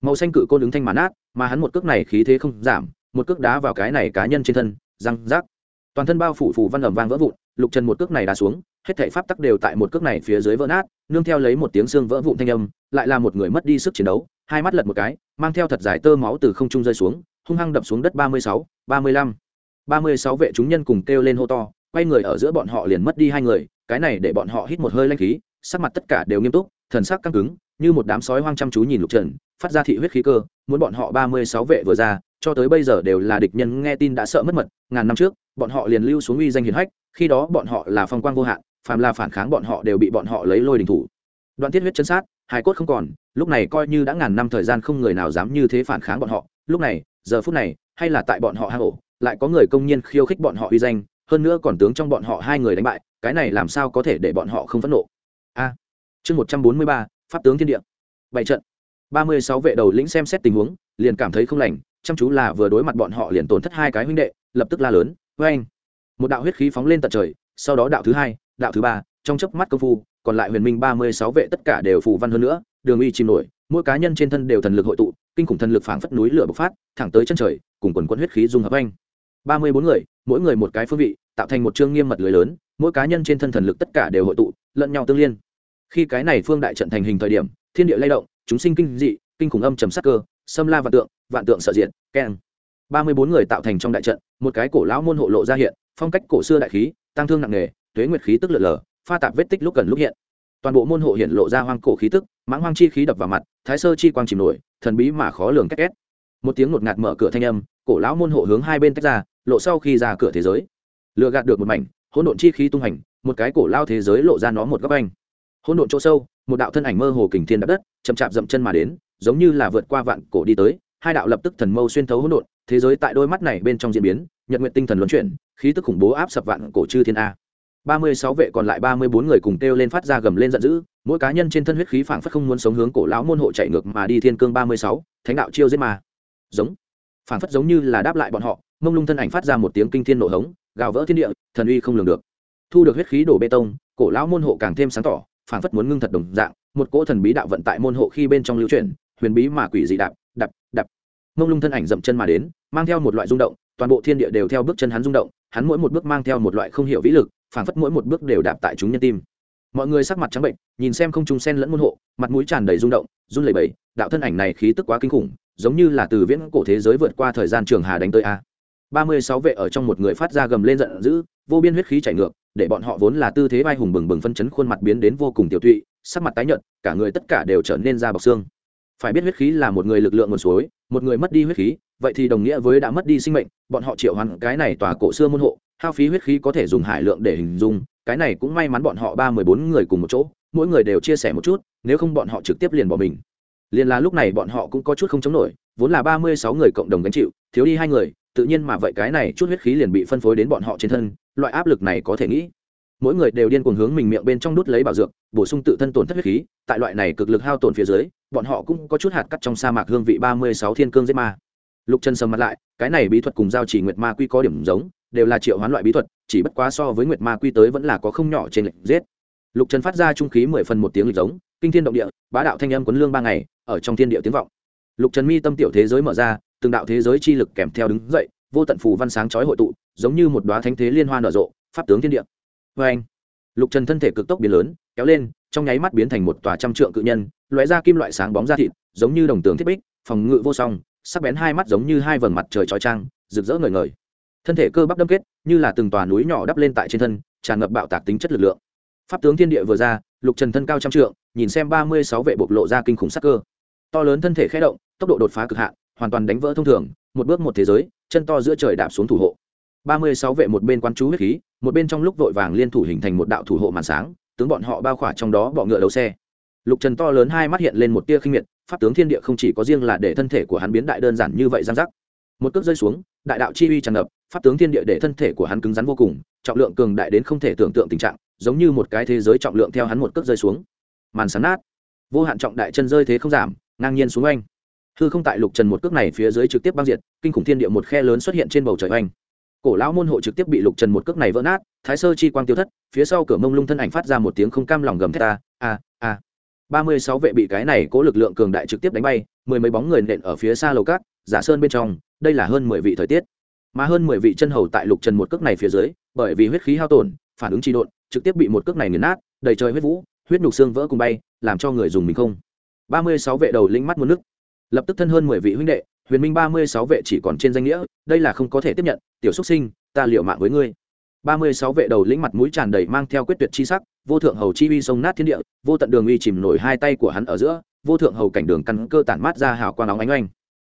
Màu xanh cự côn đứng thanh màn át mà hắn một cước này khí thế không giảm, một cước đá vào cái này cá nhân trên thân, răng rác. Toàn thân bao phủ phủ văn ẩm vang vỡ vụn, lục trần một cước này đá xuống, hết thảy pháp tắc đều tại một cước này phía dưới vỡ nát, nương theo lấy một tiếng xương vỡ vụn thanh âm, lại là một người mất đi sức chiến đấu, hai mắt lật một cái, mang theo thật dài tơ máu từ không trung rơi xuống, hung hăng đập xuống đất ba mươi sáu, ba mươi lăm ba mươi sáu vệ chúng nhân cùng kêu lên hô to, quay người ở giữa bọn họ liền mất đi hai người, cái này để bọn họ hít một hơi lanh khí, sắc mặt tất cả đều nghiêm túc, thần sắc căng cứng, như một đám sói hoang chăm chú nhìn lục trần, phát ra thị huyết khí cơ, muốn bọn họ ba mươi sáu vệ vừa ra, cho tới bây giờ đều là địch nhân nghe tin đã sợ mất mật, ngàn năm trước, bọn họ liền lưu xuống uy danh hiền hách, khi đó bọn họ là phong quang vô hạn, phàm là phản kháng bọn họ đều bị bọn họ lấy lôi đình thủ. Đoạn tiết huyết chân sát, hài cốt không còn, lúc này coi như đã ngàn năm thời gian không người nào dám như thế phản kháng bọn họ, lúc này, giờ phút này, hay là tại bọn họ hang ổ lại có người công nhiên khiêu khích bọn họ uy danh, hơn nữa còn tướng trong bọn họ hai người đánh bại, cái này làm sao có thể để bọn họ không phẫn nộ? A. Chương một trăm bốn mươi ba, pháp tướng thiên địa. Bảy trận. Ba mươi sáu vệ đầu lĩnh xem xét tình huống, liền cảm thấy không lành, chăm chú là vừa đối mặt bọn họ liền tổn thất hai cái huynh đệ, lập tức la lớn vê anh một đạo huyết khí phóng lên tận trời, sau đó đạo thứ hai, đạo thứ ba, trong chớp mắt công phu, còn lại huyền minh ba mươi sáu vệ tất cả đều phù văn hơn nữa, đường uy chìm nổi, mỗi cá nhân trên thân đều thần lực hội tụ, kinh khủng thần lực phảng phất núi lửa bộc phát, thẳng tới chân trời, cùng quần quân huyết khí dung hợp anh ba mươi bốn người, mỗi người một cái phương vị, tạo thành một chương nghiêm mật lưới lớn, mỗi cá nhân trên thân thần lực tất cả đều hội tụ, lẫn nhau tương liên. Khi cái này phương đại trận thành hình thời điểm, thiên địa lay động, chúng sinh kinh dị, kinh khủng âm trầm sắc cơ, xâm la vạn tượng vạn tượng sợ diện keng. Ba mươi bốn người tạo thành trong đại trận, một cái cổ lão môn hộ lộ ra hiện, phong cách cổ xưa đại khí, tăng thương nặng nề, tuế nguyệt khí tức lượt lờ, pha tạp vết tích lúc cần lúc hiện. Toàn bộ môn hộ hiện lộ ra hoang cổ khí tức, mãng hoang chi khí đập vào mặt, thái sơ chi quang chìm nổi, thần bí mà khó lường cách két một tiếng ngột ngạt mở cửa thanh âm, cổ lão môn hộ hướng hai bên tách ra, lộ sau khi ra cửa thế giới. Lựa gạt được một mảnh, hỗn độn chi khí tung hành, một cái cổ lao thế giới lộ ra nó một góc anh. Hỗn độn chỗ sâu, một đạo thân ảnh mơ hồ kình thiên đập đất, chậm chạp dậm chân mà đến, giống như là vượt qua vạn cổ đi tới, hai đạo lập tức thần mâu xuyên thấu hỗn độn, thế giới tại đôi mắt này bên trong diễn biến, nhật nguyện tinh thần luân chuyển, khí tức khủng bố áp sập vạn cổ chư thiên a. Ba mươi sáu vệ còn lại ba mươi bốn người cùng kêu lên phát ra gầm lên giận dữ, mỗi cá nhân trên thân huyết khí phảng phất không muốn sống hướng cổ lão môn hộ chạy ngược mà đi thiên cương ba mươi sáu, thánh đạo chiêu giết mà giống. Phảng phất giống như là đáp lại bọn họ, mông lung thân ảnh phát ra một tiếng kinh thiên nổ hống, gào vỡ thiên địa, thần uy không lường được. Thu được huyết khí đổ bê tông, cổ lão môn hộ càng thêm sáng tỏ, phảng phất muốn ngưng thật đồng dạng, một cỗ thần bí đạo vận tại môn hộ khi bên trong lưu chuyển, huyền bí mà quỷ dị đạp đập đập mông lung thân ảnh dậm chân mà đến, mang theo một loại rung động, toàn bộ thiên địa đều theo bước chân hắn rung động, hắn mỗi một bước mang theo một loại không hiểu vĩ lực, phảng phất mỗi một bước đều đạp tại chúng nhân tim. Mọi người sắc mặt trắng bệnh, nhìn xem không trung sen lẫn môn hộ, mặt mũi tràn đầy rung động, run lẩy bẩy, đạo thân ảnh này khí tức quá kinh khủng giống như là từ viễn cổ thế giới vượt qua thời gian trường hà đánh tới a. Ba mươi sáu vệ ở trong một người phát ra gầm lên giận dữ, vô biên huyết khí chảy ngược, để bọn họ vốn là tư thế vai hùng bừng bừng phân chấn khuôn mặt biến đến vô cùng tiểu tụy, sắc mặt tái nhợt, cả người tất cả đều trở nên da bọc xương. Phải biết huyết khí là một người lực lượng nguồn suối, một người mất đi huyết khí, vậy thì đồng nghĩa với đã mất đi sinh mệnh, bọn họ triệu hoán cái này tòa cổ xưa môn hộ, hao phí huyết khí có thể dùng hải lượng để hình dung, cái này cũng may mắn bọn họ ba mười bốn người cùng một chỗ, mỗi người đều chia sẻ một chút, nếu không bọn họ trực tiếp liền bỏ mình liền là lúc này bọn họ cũng có chút không chống nổi, vốn là ba mươi sáu người cộng đồng gánh chịu, thiếu đi hai người, tự nhiên mà vậy cái này chút huyết khí liền bị phân phối đến bọn họ trên thân, loại áp lực này có thể nghĩ. Mỗi người đều điên cuồng hướng mình miệng bên trong đút lấy bảo dược, bổ sung tự thân tổn thất huyết khí, tại loại này cực lực hao tổn phía dưới, bọn họ cũng có chút hạt cắt trong sa mạc hương vị ba mươi sáu thiên cương giết ma. Lục chân sầm mặt lại, cái này bí thuật cùng giao chỉ nguyệt ma quy có điểm giống, đều là triệu hoán loại bí thuật, chỉ bất quá so với nguyệt ma quy tới vẫn là có không nhỏ trên lệnh giết. Lục trần phát ra trung khí mười phần một tiếng lịch giống kinh thiên động địa, bá đạo thanh âm quấn lương ba ngày, ở trong thiên địa tiếng vọng. Lục trần mi tâm tiểu thế giới mở ra, từng đạo thế giới chi lực kèm theo đứng dậy, vô tận phù văn sáng chói hội tụ, giống như một đoá thánh thế liên hoa nở rộ, pháp tướng thiên địa. Vê anh, lục trần thân thể cực tốc biến lớn, kéo lên, trong nháy mắt biến thành một tòa trăm trượng cự nhân, lóe ra kim loại sáng bóng ra thịt, giống như đồng tường thiết bích, phòng ngự vô song, sắc bén hai mắt giống như hai vầng mặt trời trói trang rực rỡ ngời ngời. Thân thể cơ bắp đâm kết, như là từng tòa núi nhỏ đắp lên tại trên thân, tràn ngập bạo tạc tính chất lực lượng. Pháp tướng thiên địa vừa ra lục trần thân cao trăm trượng, nhìn xem ba mươi sáu vệ bộc lộ ra kinh khủng sắc cơ. To lớn thân thể khé động, tốc độ đột phá cực hạn, hoàn toàn đánh vỡ thông thường, một bước một thế giới, chân to giữa trời đạp xuống thủ hộ. ba mươi sáu vệ một bên quan chú huyết khí, một bên trong lúc vội vàng liên thủ hình thành một đạo thủ hộ màn sáng, tướng bọn họ bao khỏa trong đó bọ ngựa đầu xe. Lục trần to lớn hai mắt hiện lên một tia khinh miệt, pháp tướng thiên địa không chỉ có riêng là để thân thể của hắn biến đại đơn giản như vậy giang giác một cước rơi xuống, đại đạo chi uy tràn ngập pháp tướng thiên địa để thân thể của hắn cứng rắn vô cùng, trọng lượng cường đại đến không thể tưởng tượng tình trạng, giống như một cái thế giới trọng lượng theo hắn một cước rơi xuống. Màn sắn nát. Vô hạn trọng đại chân rơi thế không giảm, ngang nhiên xuống oanh. Hư không tại lục trần một cước này phía dưới trực tiếp băng diệt, kinh khủng thiên địa một khe lớn xuất hiện trên bầu trời oanh. Cổ lão môn hộ trực tiếp bị lục trần một cước này vỡ nát, thái sơ chi quang tiêu thất, phía sau cửa mông lung thân ảnh phát ra một tiếng không cam lòng gầm thét ta, a a. Ba mươi sáu vệ bị cái này cố lực lượng cường đại trực tiếp đánh bay, mười mấy bóng người nện ở phía xa lầu cát, giả sơn bên trong, đây là hơn mười vị thời tiết mà hơn mười vị chân hầu tại lục trần một cước này phía dưới, bởi vì huyết khí hao tổn, phản ứng trị độn, trực tiếp bị một cước này nghiền nát, đầy trời huyết vũ, huyết nhục xương vỡ cùng bay, làm cho người dùng mình không. Ba mươi sáu vệ đầu lĩnh mắt muốn nước. Lập tức thân hơn mười vị huynh đệ, huyền minh ba mươi sáu vệ chỉ còn trên danh nghĩa, đây là không có thể tiếp nhận, tiểu xúc sinh, ta liệu mạng với ngươi. Ba mươi sáu vệ đầu lĩnh mặt mũi tràn đầy mang theo quyết tuyệt chi sắc, vô thượng hầu chi uy sông nát thiên địa, vô tận đường uy chìm nổi hai tay của hắn ở giữa, vô thượng hầu cảnh đường căn cơ tản mát ra hào quang óng ánh oanh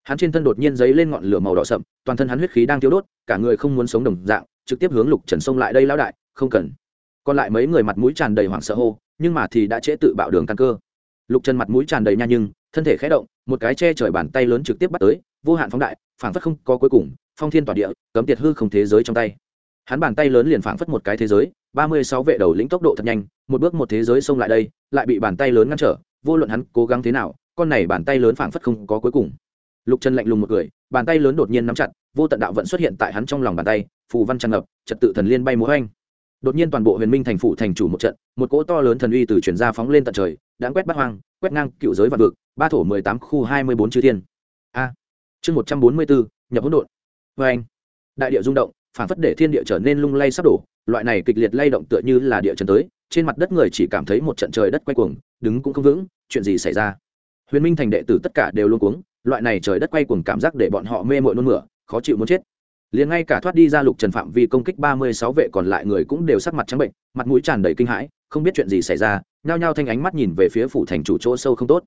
hắn trên thân đột nhiên dấy lên ngọn lửa màu đỏ sậm, toàn thân hắn huyết khí đang thiếu đốt, cả người không muốn sống đồng dạng, trực tiếp hướng lục trần sông lại đây lão đại, không cần. Còn lại mấy người mặt mũi tràn đầy hoảng sợ hô, nhưng mà thì đã trễ tự bạo đường căn cơ. Lục trần mặt mũi tràn đầy nha nhưng, thân thể khẽ động, một cái che trời bàn tay lớn trực tiếp bắt tới, vô hạn phóng đại, phảng phất không có cuối cùng, phong thiên tỏa địa, cấm tiệt hư không thế giới trong tay. Hắn bàn tay lớn liền phảng phất một cái thế giới, ba mươi sáu vệ đầu lĩnh tốc độ thật nhanh, một bước một thế giới xông lại đây, lại bị bàn tay lớn ngăn trở, vô luận hắn cố gắng thế nào, con này bàn tay lớn phảng phất không có cuối cùng lục trần lạnh lùng một cười, bàn tay lớn đột nhiên nắm chặt, vô tận đạo vận xuất hiện tại hắn trong lòng bàn tay, phù văn tràn ngập, trật tự thần liên bay múa oanh. Đột nhiên toàn bộ huyền minh thành phủ thành chủ một trận, một cỗ to lớn thần uy từ chuyển ra phóng lên tận trời, đã quét bắt hoang, quét ngang cựu giới vạn vực, ba thổ mười tám khu hai mươi bốn chư thiên. A. Chương một trăm bốn mươi bốn, nhập hỗn độn. Vê anh, đại địa rung động, phản phất để thiên địa trở nên lung lay sắp đổ, loại này kịch liệt lay động tựa như là địa trần tới, trên mặt đất người chỉ cảm thấy một trận trời đất quay cuồng, đứng cũng không vững, chuyện gì xảy ra? Huyền minh thành đệ tử tất cả đều luôn cuống, loại này trời đất quay cuồng cảm giác để bọn họ mê mội nôn mửa, khó chịu muốn chết. Liền ngay cả thoát đi ra lục trần phạm vi công kích ba mươi sáu vệ còn lại người cũng đều sắc mặt trắng bệnh, mặt mũi tràn đầy kinh hãi, không biết chuyện gì xảy ra, nhao nhao thanh ánh mắt nhìn về phía phủ thành chủ chỗ sâu không tốt.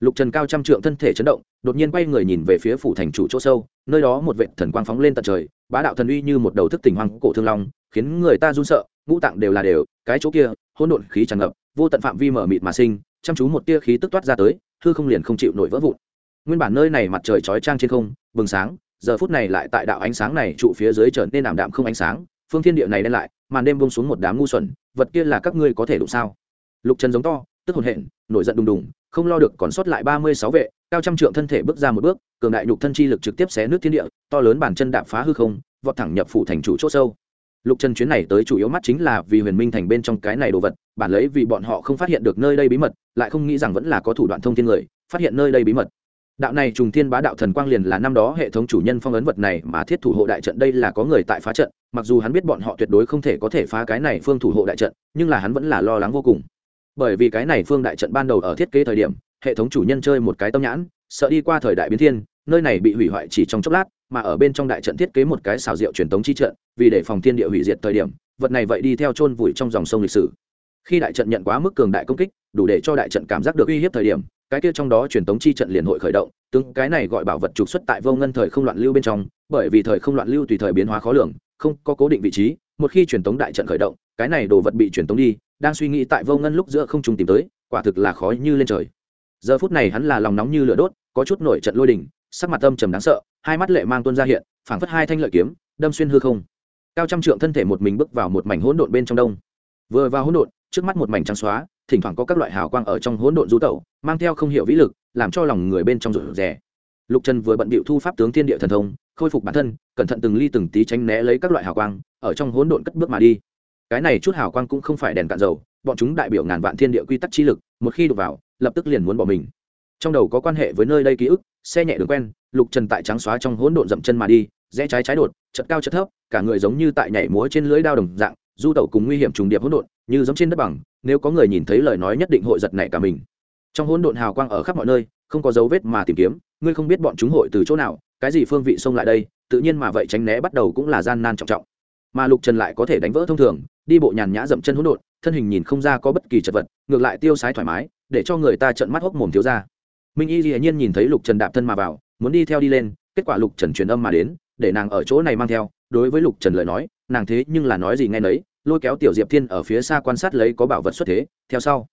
Lục trần cao trăm trượng thân thể chấn động, đột nhiên quay người nhìn về phía phủ thành chủ chỗ sâu, nơi đó một vệ thần quang phóng lên tận trời, bá đạo thần uy như một đầu thức tình hoang cổ thương long, khiến người ta run sợ, ngũ tạng đều là đều, cái chỗ kia, hỗn độn khí tràn ngập, vô tận phạm vi mở mịt mà sinh, chăm chú một tia khí tức toát ra tới hư không liền không chịu nổi vỡ vụn. Nguyên bản nơi này mặt trời chói trang trên không, bừng sáng, giờ phút này lại tại đạo ánh sáng này trụ phía dưới trở nên ảm đạm không ánh sáng, phương thiên địa này đen lại, màn đêm bông xuống một đám ngu xuẩn, vật kia là các ngươi có thể đụng sao? Lục trần giống to, tức hồn hện nổi giận đùng đùng, không lo được còn sót lại ba mươi sáu vệ, cao trăm trượng thân thể bước ra một bước, cường đại nhục thân chi lực trực tiếp xé nước thiên địa, to lớn bàn chân đạp phá hư không, vọt thẳng nhập phủ thành chủ c h ỗ sâu lục trần chuyến này tới chủ yếu mắt chính là vì huyền minh thành bên trong cái này đồ vật, bản lấy vì bọn họ không phát hiện được nơi đây bí mật, lại không nghĩ rằng vẫn là có thủ đoạn thông thiên người, phát hiện nơi đây bí mật. Đạo này trùng thiên bá đạo thần quang liền là năm đó hệ thống chủ nhân phong ấn vật này mà thiết thủ hộ đại trận đây là có người tại phá trận, mặc dù hắn biết bọn họ tuyệt đối không thể có thể phá cái này phương thủ hộ đại trận, nhưng là hắn vẫn là lo lắng vô cùng. Bởi vì cái này phương đại trận ban đầu ở thiết kế thời điểm, hệ thống chủ nhân chơi một cái tâm nhãn sợ đi qua thời đại biến thiên, nơi này bị hủy hoại chỉ trong chốc lát, mà ở bên trong đại trận thiết kế một cái xào rượu truyền thống chi trận, vì để phòng thiên địa hủy diệt thời điểm, vật này vậy đi theo chôn vùi trong dòng sông lịch sử. Khi đại trận nhận quá mức cường đại công kích, đủ để cho đại trận cảm giác được uy hiếp thời điểm, cái kia trong đó truyền thống chi trận liền hội khởi động tướng cái này gọi bảo vật trục xuất tại vô ngân thời không loạn lưu bên trong, bởi vì thời không loạn lưu tùy thời biến hóa khó lường, không có cố định vị trí, một khi truyền thống đại trận khởi động, cái này đồ vật bị truyền thống đi, đang suy nghĩ tại vô ngân lúc giữa không trùng tìm tới, quả thực là khó như lên trời giờ phút này hắn là lòng nóng như lửa đốt, có chút nổi trận lôi đình, sắc mặt âm trầm đáng sợ, hai mắt lệ mang tuôn ra hiện, phảng phất hai thanh lợi kiếm, đâm xuyên hư không. Cao trăm trượng thân thể một mình bước vào một mảnh hỗn độn bên trong đông. Vừa vào hỗn độn, trước mắt một mảnh trắng xóa, thỉnh thoảng có các loại hào quang ở trong hỗn độn du tẩu, mang theo không hiểu vĩ lực, làm cho lòng người bên trong rụt rè. Lục trần vừa bận bịu thu pháp tướng thiên địa thần thông, khôi phục bản thân, cẩn thận từng ly từng tí tránh né lấy các loại hào quang, ở trong hỗn độn cất bước mà đi. Cái này chút hào quang cũng không phải đèn cạn dầu, bọn chúng đại biểu ngàn vạn thiên địa quy tắc chi lực, một khi đụng vào lập tức liền muốn bỏ mình. Trong đầu có quan hệ với nơi đây ký ức, xe nhẹ đường quen, lục trần tại trắng xóa trong hỗn độn dậm chân mà đi, rẽ trái trái đột, chật cao chật thấp, cả người giống như tại nhảy múa trên lưỡi đao đồng dạng, du tẩu cùng nguy hiểm trùng điệp hỗn độn, như giống trên đất bằng, nếu có người nhìn thấy lời nói nhất định hội giật nảy cả mình. Trong hỗn độn hào quang ở khắp mọi nơi, không có dấu vết mà tìm kiếm, ngươi không biết bọn chúng hội từ chỗ nào, cái gì phương vị xông lại đây, tự nhiên mà vậy tránh né bắt đầu cũng là gian nan trọng trọng. Mà lục trần lại có thể đánh vỡ thông thường, đi bộ nhàn nhã dậm chân hỗn độn, thân hình nhìn không ra có bất kỳ chật vật, ngược lại tiêu sái thoải mái để cho người ta trợn mắt hốc mồm thiếu ra. Minh y dĩ nhiên nhìn thấy lục trần đạp thân mà vào, muốn đi theo đi lên, kết quả lục trần truyền âm mà đến, để nàng ở chỗ này mang theo. Đối với lục trần lời nói, nàng thế nhưng là nói gì nghe nấy, lôi kéo tiểu diệp thiên ở phía xa quan sát lấy có bảo vật xuất thế. Theo sau,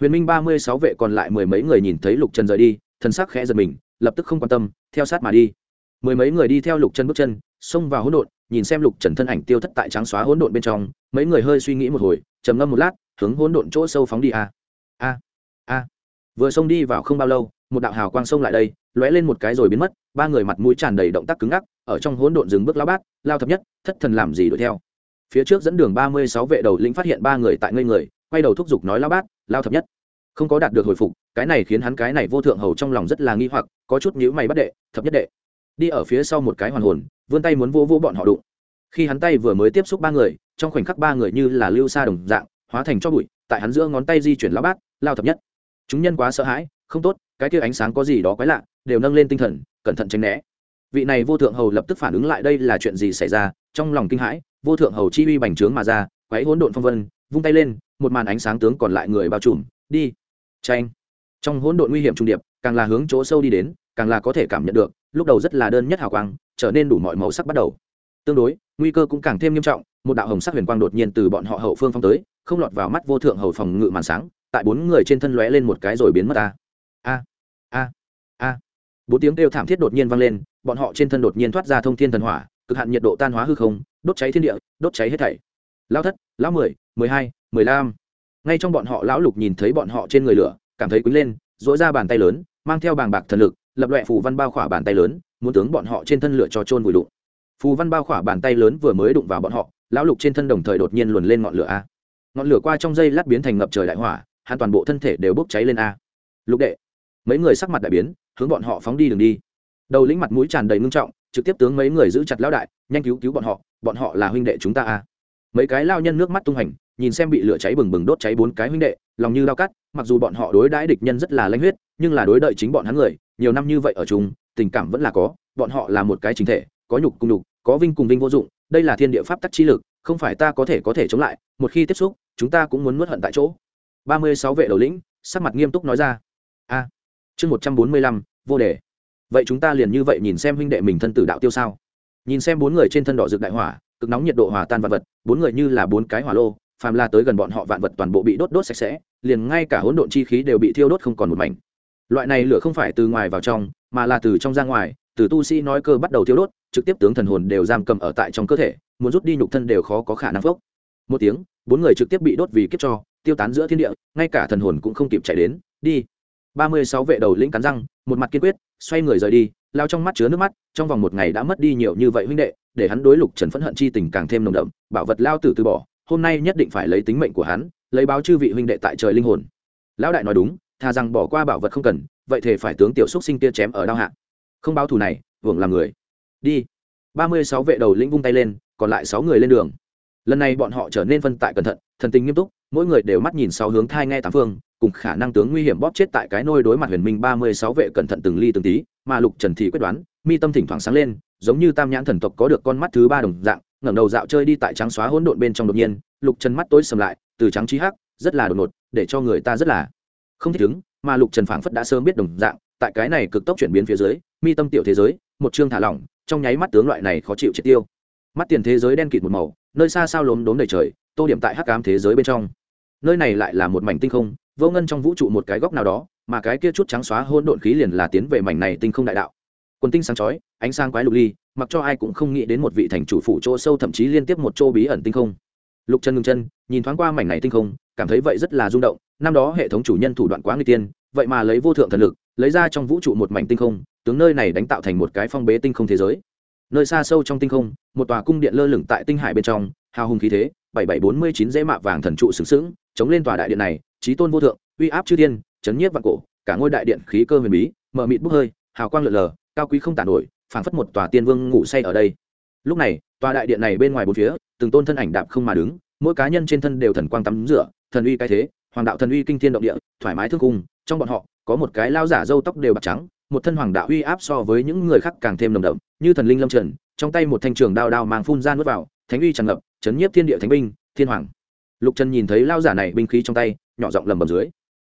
huyền minh ba mươi sáu vệ còn lại mười mấy người nhìn thấy lục trần rời đi, thần sắc khẽ giật mình, lập tức không quan tâm, theo sát mà đi. Mười mấy người đi theo lục Trần bước chân, xông vào hỗn độn, nhìn xem lục trần thân ảnh tiêu thất tại trắng xóa hỗn độn bên trong, mấy người hơi suy nghĩ một hồi, trầm ngâm một lát, hướng hỗn độn chỗ sâu phóng đi. A a a vừa xông đi vào không bao lâu, một đạo hào quang xông lại đây, lóe lên một cái rồi biến mất, ba người mặt mũi tràn đầy động tác cứng ngắc, ở trong hỗn độn dừng bước lao bát, lao thập nhất, thất thần làm gì đuổi theo. Phía trước dẫn đường ba mươi sáu vệ đầu lĩnh phát hiện ba người tại ngây người, quay đầu thúc giục nói lao bát, lao thập nhất. Không có đạt được hồi phục, cái này khiến hắn cái này vô thượng hầu trong lòng rất là nghi hoặc, có chút nhíu mày bắt đệ, thập nhất đệ. Đi ở phía sau một cái hoàn hồn, vươn tay muốn vô vô bọn họ đụng. Khi hắn tay vừa mới tiếp xúc ba người, trong khoảnh khắc ba người như là lưu xa đồng dạng, hóa thành cho bụi, tại hắn giữa ngón tay di chuyển lao bát, lao thập nhất chúng nhân quá sợ hãi, không tốt, cái kia ánh sáng có gì đó quái lạ, đều nâng lên tinh thần, cẩn thận tránh né. Vị này vô thượng hầu lập tức phản ứng lại đây là chuyện gì xảy ra, trong lòng kinh hãi, vô thượng hầu chi uy bành trướng mà ra, quấy hỗn độn phong vân, vung tay lên, một màn ánh sáng tướng còn lại người bao trùm, đi. Tranh trong hỗn độn nguy hiểm trung điệp, càng là hướng chỗ sâu đi đến, càng là có thể cảm nhận được, lúc đầu rất là đơn nhất hào quang, trở nên đủ mọi màu sắc bắt đầu. Tương đối, nguy cơ cũng càng thêm nghiêm trọng, một đạo hồng sắc huyền quang đột nhiên từ bọn họ hậu phương phong tới, không lọt vào mắt vô thượng hầu phòng ngự màn sáng tại bốn người trên thân lóe lên một cái rồi biến mất a a a a. Bốn tiếng kêu thảm thiết đột nhiên vang lên, bọn họ trên thân đột nhiên thoát ra thông thiên thần hỏa, cực hạn nhiệt độ tan hóa hư không, đốt cháy thiên địa, đốt cháy hết thảy. Lão thất, lão mười mười hai, mười lăm. Ngay trong bọn họ, lão lục nhìn thấy bọn họ trên người lửa, cảm thấy quýnh lên dỗi ra bàn tay lớn, mang theo bàng bạc thần lực, lập loẹ phù văn bao khỏa bàn tay lớn, muốn tướng bọn họ trên thân lửa cho trôn vùi đụng. Phù văn bao khỏa bàn tay lớn vừa mới đụng vào bọn họ, lão lục trên thân đồng thời đột nhiên luồn lên ngọn lửa a. Ngọn lửa qua trong dây lát biến thành ngập trời đại hỏa hắn toàn bộ thân thể đều bốc cháy lên a. Lục đệ, mấy người sắc mặt đại biến, hướng bọn họ phóng đi đường đi. Đầu lĩnh mặt mũi tràn đầy ngưng trọng, trực tiếp tướng mấy người giữ chặt lão đại, nhanh cứu cứu bọn họ bọn họ là huynh đệ chúng ta a. Mấy cái lao nhân nước mắt tung hành, nhìn xem bị lửa cháy bừng bừng đốt cháy bốn cái huynh đệ, lòng như lao cắt, mặc dù bọn họ đối đãi địch nhân rất là lanh huyết, nhưng là đối đợi chính bọn hắn người, nhiều năm như vậy ở chung, tình cảm vẫn là có, bọn họ là một cái chính thể, có nhục cùng nhục, có vinh cùng vinh vô dụng, đây là thiên địa pháp tắc chi lực, không phải ta có thể có thể chống lại, một khi tiếp xúc, chúng ta cũng muốn nuốt hận tại chỗ ba mươi sáu vệ đầu lĩnh, sắc mặt nghiêm túc nói ra. A, chương một trăm bốn mươi lăm, vô đề. Vậy chúng ta liền như vậy nhìn xem huynh đệ mình thân tử đạo tiêu sao? Nhìn xem bốn người trên thân đỏ rực đại hỏa, cực nóng nhiệt độ hòa tan vạn vật, bốn người như là bốn cái hỏa lô, phàm la tới gần bọn họ vạn vật toàn bộ bị đốt đốt sạch sẽ, liền ngay cả hỗn độn chi khí đều bị thiêu đốt không còn một mảnh. Loại này lửa không phải từ ngoài vào trong, mà là từ trong ra ngoài, từ tu sĩ nói cơ bắt đầu thiêu đốt, trực tiếp tướng thần hồn đều giam cầm ở tại trong cơ thể, muốn rút đi nhục thân đều khó có khả năng phốc. Một tiếng, bốn người trực tiếp bị đốt vì kiếp cho tiêu tán giữa thiên địa, ngay cả thần hồn cũng không kịp chạy đến. Đi. Ba mươi sáu vệ đầu lĩnh cắn răng, một mặt kiên quyết, xoay người rời đi, lao trong mắt chứa nước mắt, trong vòng một ngày đã mất đi nhiều như vậy huynh đệ, để hắn đối lục trần phẫn hận chi tình càng thêm nồng đậm, bảo vật lao tử từ bỏ, hôm nay nhất định phải lấy tính mệnh của hắn, lấy báo chư vị huynh đệ tại trời linh hồn. Lão đại nói đúng, thà rằng bỏ qua bảo vật không cần, vậy thì phải tướng tiểu xúc sinh kia chém ở đao hạ. Không báo thù này, hưởng làm người. Đi. Ba mươi sáu vệ đầu lĩnh vung tay lên, còn lại sáu người lên đường lần này bọn họ trở nên phân tại cẩn thận, thần tình nghiêm túc, mỗi người đều mắt nhìn sáu hướng thai nghe tám phương, cùng khả năng tướng nguy hiểm bóp chết tại cái nôi đối mặt huyền minh ba mươi sáu vệ cẩn thận từng ly từng tí, mà lục trần thì quyết đoán, mi tâm thỉnh thoảng sáng lên, giống như tam nhãn thần tộc có được con mắt thứ ba đồng dạng, ngẩng đầu dạo chơi đi tại trắng xóa hỗn độn bên trong đột nhiên, lục trần mắt tối sầm lại, từ trắng trí hắc, rất là đột ngột, để cho người ta rất là không thích ứng, mà lục trần phảng phất đã sớm biết đồng dạng, tại cái này cực tốc chuyển biến phía dưới, mi tâm tiểu thế giới, một chương thả lỏng, trong nháy mắt tướng loại này khó chịu triệt tiêu. Mắt tiền thế giới đen kịt một màu nơi xa sao lốm đốm đầy trời, tô điểm tại hắc ám thế giới bên trong. Nơi này lại là một mảnh tinh không, vô ngân trong vũ trụ một cái góc nào đó, mà cái kia chút trắng xóa hôn độn khí liền là tiến về mảnh này tinh không đại đạo. Quần tinh sáng chói, ánh sáng quái lục ly, mặc cho ai cũng không nghĩ đến một vị thành chủ phủ chỗ sâu thậm chí liên tiếp một chỗ bí ẩn tinh không. Lục chân ngưng chân, nhìn thoáng qua mảnh này tinh không, cảm thấy vậy rất là rung động, năm đó hệ thống chủ nhân thủ đoạn quá nguy tiên, vậy mà lấy vô thượng thần lực, lấy ra trong vũ trụ một mảnh tinh không, tướng nơi này đánh tạo thành một cái phong bế tinh không thế giới nơi xa sâu trong tinh không, một tòa cung điện lơ lửng tại tinh hải bên trong, hào hùng khí thế, bảy bảy bốn mươi chín dễ mạ vàng thần trụ sướng sướng chống lên tòa đại điện này trí tôn vô thượng, uy áp chư thiên, chấn nhiếp vạn cổ, cả ngôi đại điện khí cơ huyền bí, mở mịt bốc hơi, hào quang lượn lờ, cao quý không tàn nổi, phảng phất một tòa tiên vương ngủ say ở đây. Lúc này, tòa đại điện này bên ngoài bốn phía, từng tôn thân ảnh đạp không mà đứng, mỗi cá nhân trên thân đều thần quang tắm rửa, thần uy cái thế, hoàng đạo thần uy kinh thiên động địa, thoải mái thương cung trong bọn họ, có một cái lao giả râu tóc đều bạc trắng một thân hoàng đạo uy áp so với những người khác càng thêm nồng đậm, như thần linh lâm trần, trong tay một thanh trường đao đao mang phun ra nuốt vào, thánh uy tràn ngập, chấn nhiếp thiên địa thánh binh, thiên hoàng. Lục trần nhìn thấy lao giả này binh khí trong tay, nhỏ giọng lầm bầm dưới.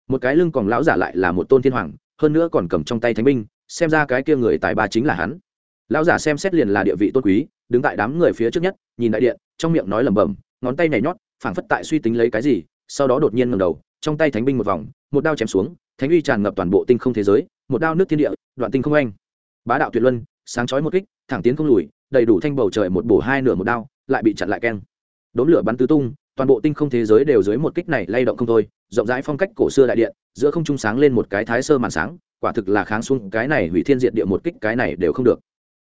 Một cái lưng còn lão giả lại là một tôn thiên hoàng, hơn nữa còn cầm trong tay thánh binh, xem ra cái kia người tài ba chính là hắn. Lão giả xem xét liền là địa vị tôn quý, đứng tại đám người phía trước nhất, nhìn đại điện, trong miệng nói lẩm bẩm, ngón tay nhảy nhót, phảng phất tại suy tính lấy cái gì, sau đó đột nhiên ngầm đầu, trong tay thánh binh một vòng, một đao chém xuống, thánh uy tràn ngập toàn bộ tinh không thế giới một đao nước thiên địa, đoạn tinh không anh bá đạo tuyệt luân, sáng chói một kích, thẳng tiến không lùi, đầy đủ thanh bầu trời một bổ hai nửa một đao, lại bị chặn lại keng. Đốm lửa bắn tứ tung, toàn bộ tinh không thế giới đều dưới một kích này lay động không thôi, rộng rãi phong cách cổ xưa đại điện, giữa không trung sáng lên một cái thái sơ màn sáng, quả thực là kháng xuống cái này hủy thiên diệt địa một kích cái này đều không được.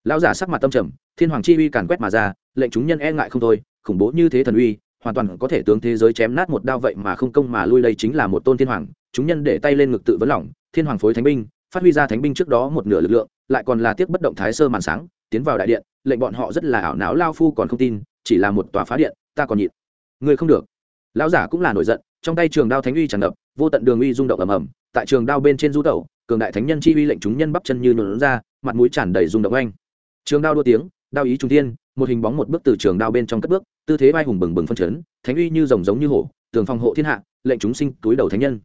Lão giả sắc mặt tâm trầm, thiên hoàng chi uy càn quét mà ra, lệnh chúng nhân e ngại không thôi, khủng bố như thế thần uy, hoàn toàn có thể tướng thế giới chém nát một đao vậy mà không công mà lui đây chính là một tôn thiên hoàng, chúng nhân để tay lên ngực tự vấn lỏng thiên hoàng phối thánh binh phát huy ra thánh binh trước đó một nửa lực lượng, lại còn là tiếc bất động thái sơ màn sáng, tiến vào đại điện, lệnh bọn họ rất là ảo não, lao phu còn không tin, chỉ là một tòa phá điện, ta còn nhịn. Người không được. Lão giả cũng là nổi giận, trong tay trường đao thánh uy tràn ngập, vô tận đường uy rung động ầm ầm, tại trường đao bên trên du tẩu, cường đại thánh nhân chi uy lệnh chúng nhân bắp chân như nhuộn ra, mặt mũi tràn đầy rung động anh trường đao đua tiếng, đao ý trung thiên, một hình bóng một bước từ trường đao bên trong cất bước, tư thế vai hùng bừng bừng phân chấn, thánh uy như rồng giống như hổ, tường phòng hộ thiên hạ, lệnh chúng sinh túi đầu thánh nhân.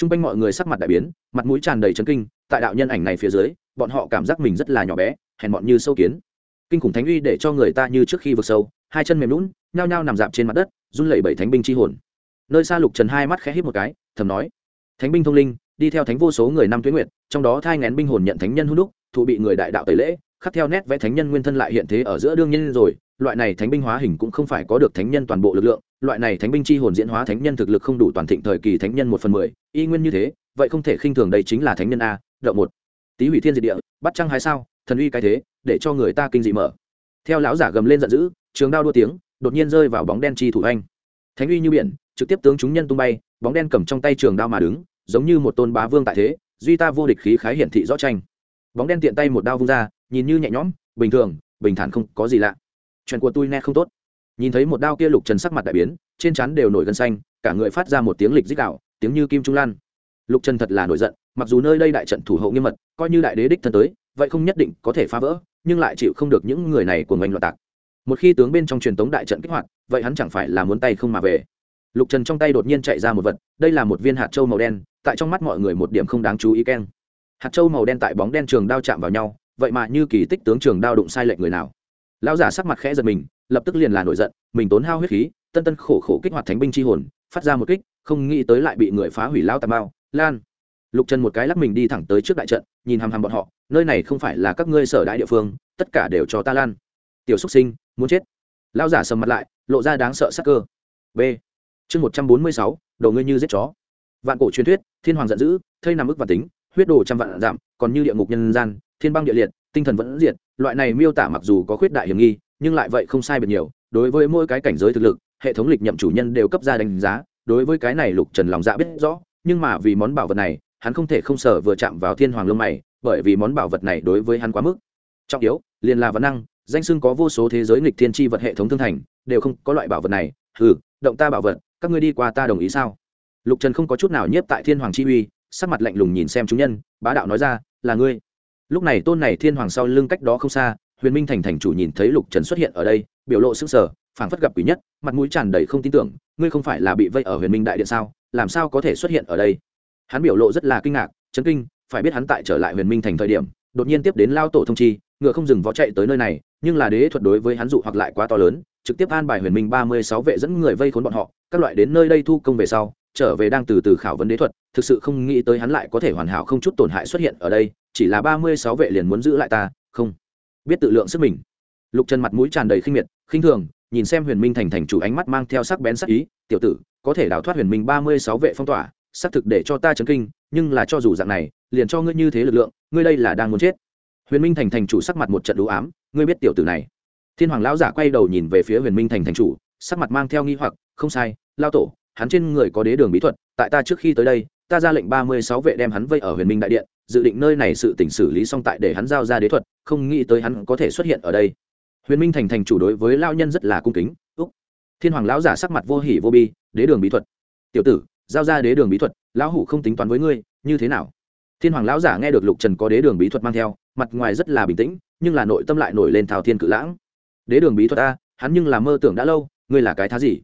T r u n g quanh mọi người sắc mặt đại biến, mặt mũi tràn đầy chấn kinh tại đạo nhân ảnh này phía dưới bọn họ cảm giác mình rất là nhỏ bé hèn bọn như sâu kiến. Kinh khủng thánh uy để cho người ta như trước khi vượt sâu hai chân mềm lún nhao nhao nằm dạp trên mặt đất run lẩy bẩy thánh binh c h i hồn. Nơi xa lục trần hai mắt khẽ hít một cái thầm nói thánh binh thông linh đi theo thánh vô số người năm tuyến nguyệt, trong đó thai ngén binh hồn nhận thánh nhân hữu đúc thụ bị người đại đạo tẩy lễ khắc theo nét vẽ thánh nhân nguyên thân lại hiện thế ở giữa đương nhiên rồi loại này thánh binh hóa hình cũng không phải có được thánh nhân toàn bộ lực lượng loại này thánh binh chi hồn diễn hóa thánh nhân thực lực không đủ toàn thịnh thời kỳ thánh nhân một phần mười y nguyên như thế vậy không thể khinh thường đây chính là thánh nhân a động một. Tý hủy thiên diệt địa, bắt trăng hay sao, thần uy cái thế, để cho người ta kinh dị mở. Theo lão giả gầm lên giận dữ, trường đao đua tiếng, đột nhiên rơi vào bóng đen chi thủ anh. Thánh uy như biển, trực tiếp tướng chúng nhân tung bay, bóng đen cầm trong tay trường đao mà đứng, giống như một tôn bá vương tại thế, duy ta vô địch khí khái hiển thị rõ tranh. Bóng đen tiện tay một đao vung ra, nhìn như nhẹ nhõm, bình thường, bình thản không có gì lạ. Chuyện của tôi nghe không tốt. Nhìn thấy một đao kia lục trần sắc mặt đại biến, trên chắn đều nổi gân xanh, cả người phát ra một tiếng lịch dích đạo, tiếng như kim trung lan lục trần thật là nổi giận, mặc dù nơi đây đại trận thủ hộ nghiêm mật, coi như đại đế đích thân tới, vậy không nhất định có thể phá vỡ, nhưng lại chịu không được những người này của ngành loạn tạc. Một khi tướng bên trong truyền tống đại trận kích hoạt, vậy hắn chẳng phải là muốn tay không mà về. Lục trần trong tay đột nhiên chạy ra một vật, đây là một viên hạt trâu màu đen, tại trong mắt mọi người một điểm không đáng chú ý keng. Hạt trâu màu đen tại bóng đen trường đao chạm vào nhau, vậy mà như kỳ tích tướng trường đao đụng sai lệnh người nào. Lão giả sắc mặt khẽ giật mình, lập tức liền là nổi giận, mình tốn hao huyết khí, tân tân khổ khổ kích hoạt thánh binh c h i hồn, phát ra một kích, không nghĩ tới lại bị người phá hủy lao tà mao lan. Lục trần một cái lắc mình đi thẳng tới trước đại trận, nhìn hằm hằm bọn họ, nơi này không phải là các ngươi sở đại địa phương, tất cả đều cho ta lan. Tiểu xúc sinh, muốn chết. Lao giả sầm mặt lại, lộ ra đáng sợ sắc cơ. B. Chương một trăm bốn mươi sáu đầu ngươi như giết chó. Vạn cổ truyền thuyết, thiên hoàng giận dữ, thây nằm ức và tính, huyết đồ trăm vạn giảm, còn như địa ngục nhân gian, thiên băng địa liệt, tinh thần vẫn diệt, loại này miêu tả mặc dù có khuyết đại hiểm nghi, nhưng lại vậy không sai biệt nhiều. Đối với mỗi cái cảnh giới thực lực, hệ thống lịch nhậm chủ nhân đều cấp ra đánh giá, đối với cái này lục trần lòng dạ biết rõ nhưng mà vì món bảo vật này, hắn không thể không sở vừa chạm vào thiên hoàng lông mày, bởi vì món bảo vật này đối với hắn quá mức. Trọng yếu, liền là văn năng, danh sưng có vô số thế giới nghịch thiên tri vật hệ thống thương thành, đều không có loại bảo vật này. Ừ động ta bảo vật, các ngươi đi qua ta đồng ý sao? Lục trần không có chút nào nhiếp tại thiên hoàng chi uy, sắc mặt lạnh lùng nhìn xem chúng nhân, bá đạo nói ra, là ngươi. Lúc này tôn này thiên hoàng sau lưng cách đó không xa, huyền minh thành thành chủ nhìn thấy lục trần xuất hiện ở đây, biểu lộ sức sở phảng phất gặp quỷ nhất, mặt mũi tràn đầy không tin tưởng, ngươi không phải là bị vây ở huyền minh đại điện sao? Làm sao có thể xuất hiện ở đây? Hắn biểu lộ rất là kinh ngạc, chấn kinh, phải biết hắn tại trở lại huyền minh thành thời điểm, đột nhiên tiếp đến lao tổ thông chi, ngựa không dừng vó chạy tới nơi này, nhưng là đế thuật đối với hắn dụ hoặc lại quá to lớn, trực tiếp an bài huyền minh ba mươi sáu vệ dẫn người vây khốn bọn họ, các loại đến nơi đây thu công về sau, trở về đang từ từ khảo vấn đế thuật, thực sự không nghĩ tới hắn lại có thể hoàn hảo không chút tổn hại xuất hiện ở đây, chỉ là ba mươi sáu vệ liền muốn giữ lại ta, không. Biết tự lượng sức mình. Lục trần mặt mũi tràn đầy khinh miệt, khinh thường, nhìn xem huyền minh thành thành chủ ánh mắt mang theo sắc bén sắc ý, tiểu tử có thể đào thoát huyền minh ba mươi sáu vệ phong tỏa, xác thực để cho ta chấn kinh, nhưng là cho dù dạng này, liền cho ngươi như thế lực lượng, ngươi đây là đang muốn chết. Huyền minh thành thành chủ sắc mặt một trận đũ ám, ngươi biết tiểu tử này. Thiên hoàng lão giả quay đầu nhìn về phía huyền minh thành thành chủ, sắc mặt mang theo nghi hoặc, không sai lao tổ, hắn trên người có đế đường bí thuật, tại ta trước khi tới đây, ta ra lệnh ba mươi sáu vệ đem hắn vây ở huyền minh đại điện, dự định nơi này sự tỉnh xử lý xong tại để hắn giao ra đế thuật, không nghĩ tới hắn có thể xuất hiện ở đây. Huyền minh thành thành chủ đối với lao nhân rất là cung kính thiên hoàng lão giả sắc mặt vô hỉ vô bi, đế đường bí thuật. Tiểu tử, giao ra đế đường bí thuật, lão hủ không tính toán với ngươi, như thế nào? Thiên hoàng lão giả nghe được lục trần có đế đường bí thuật mang theo, mặt ngoài rất là bình tĩnh, nhưng là nội tâm lại nổi lên thao thiên cự lãng. Đế đường bí thuật a, hắn nhưng là mơ tưởng đã lâu, ngươi là cái thá gì?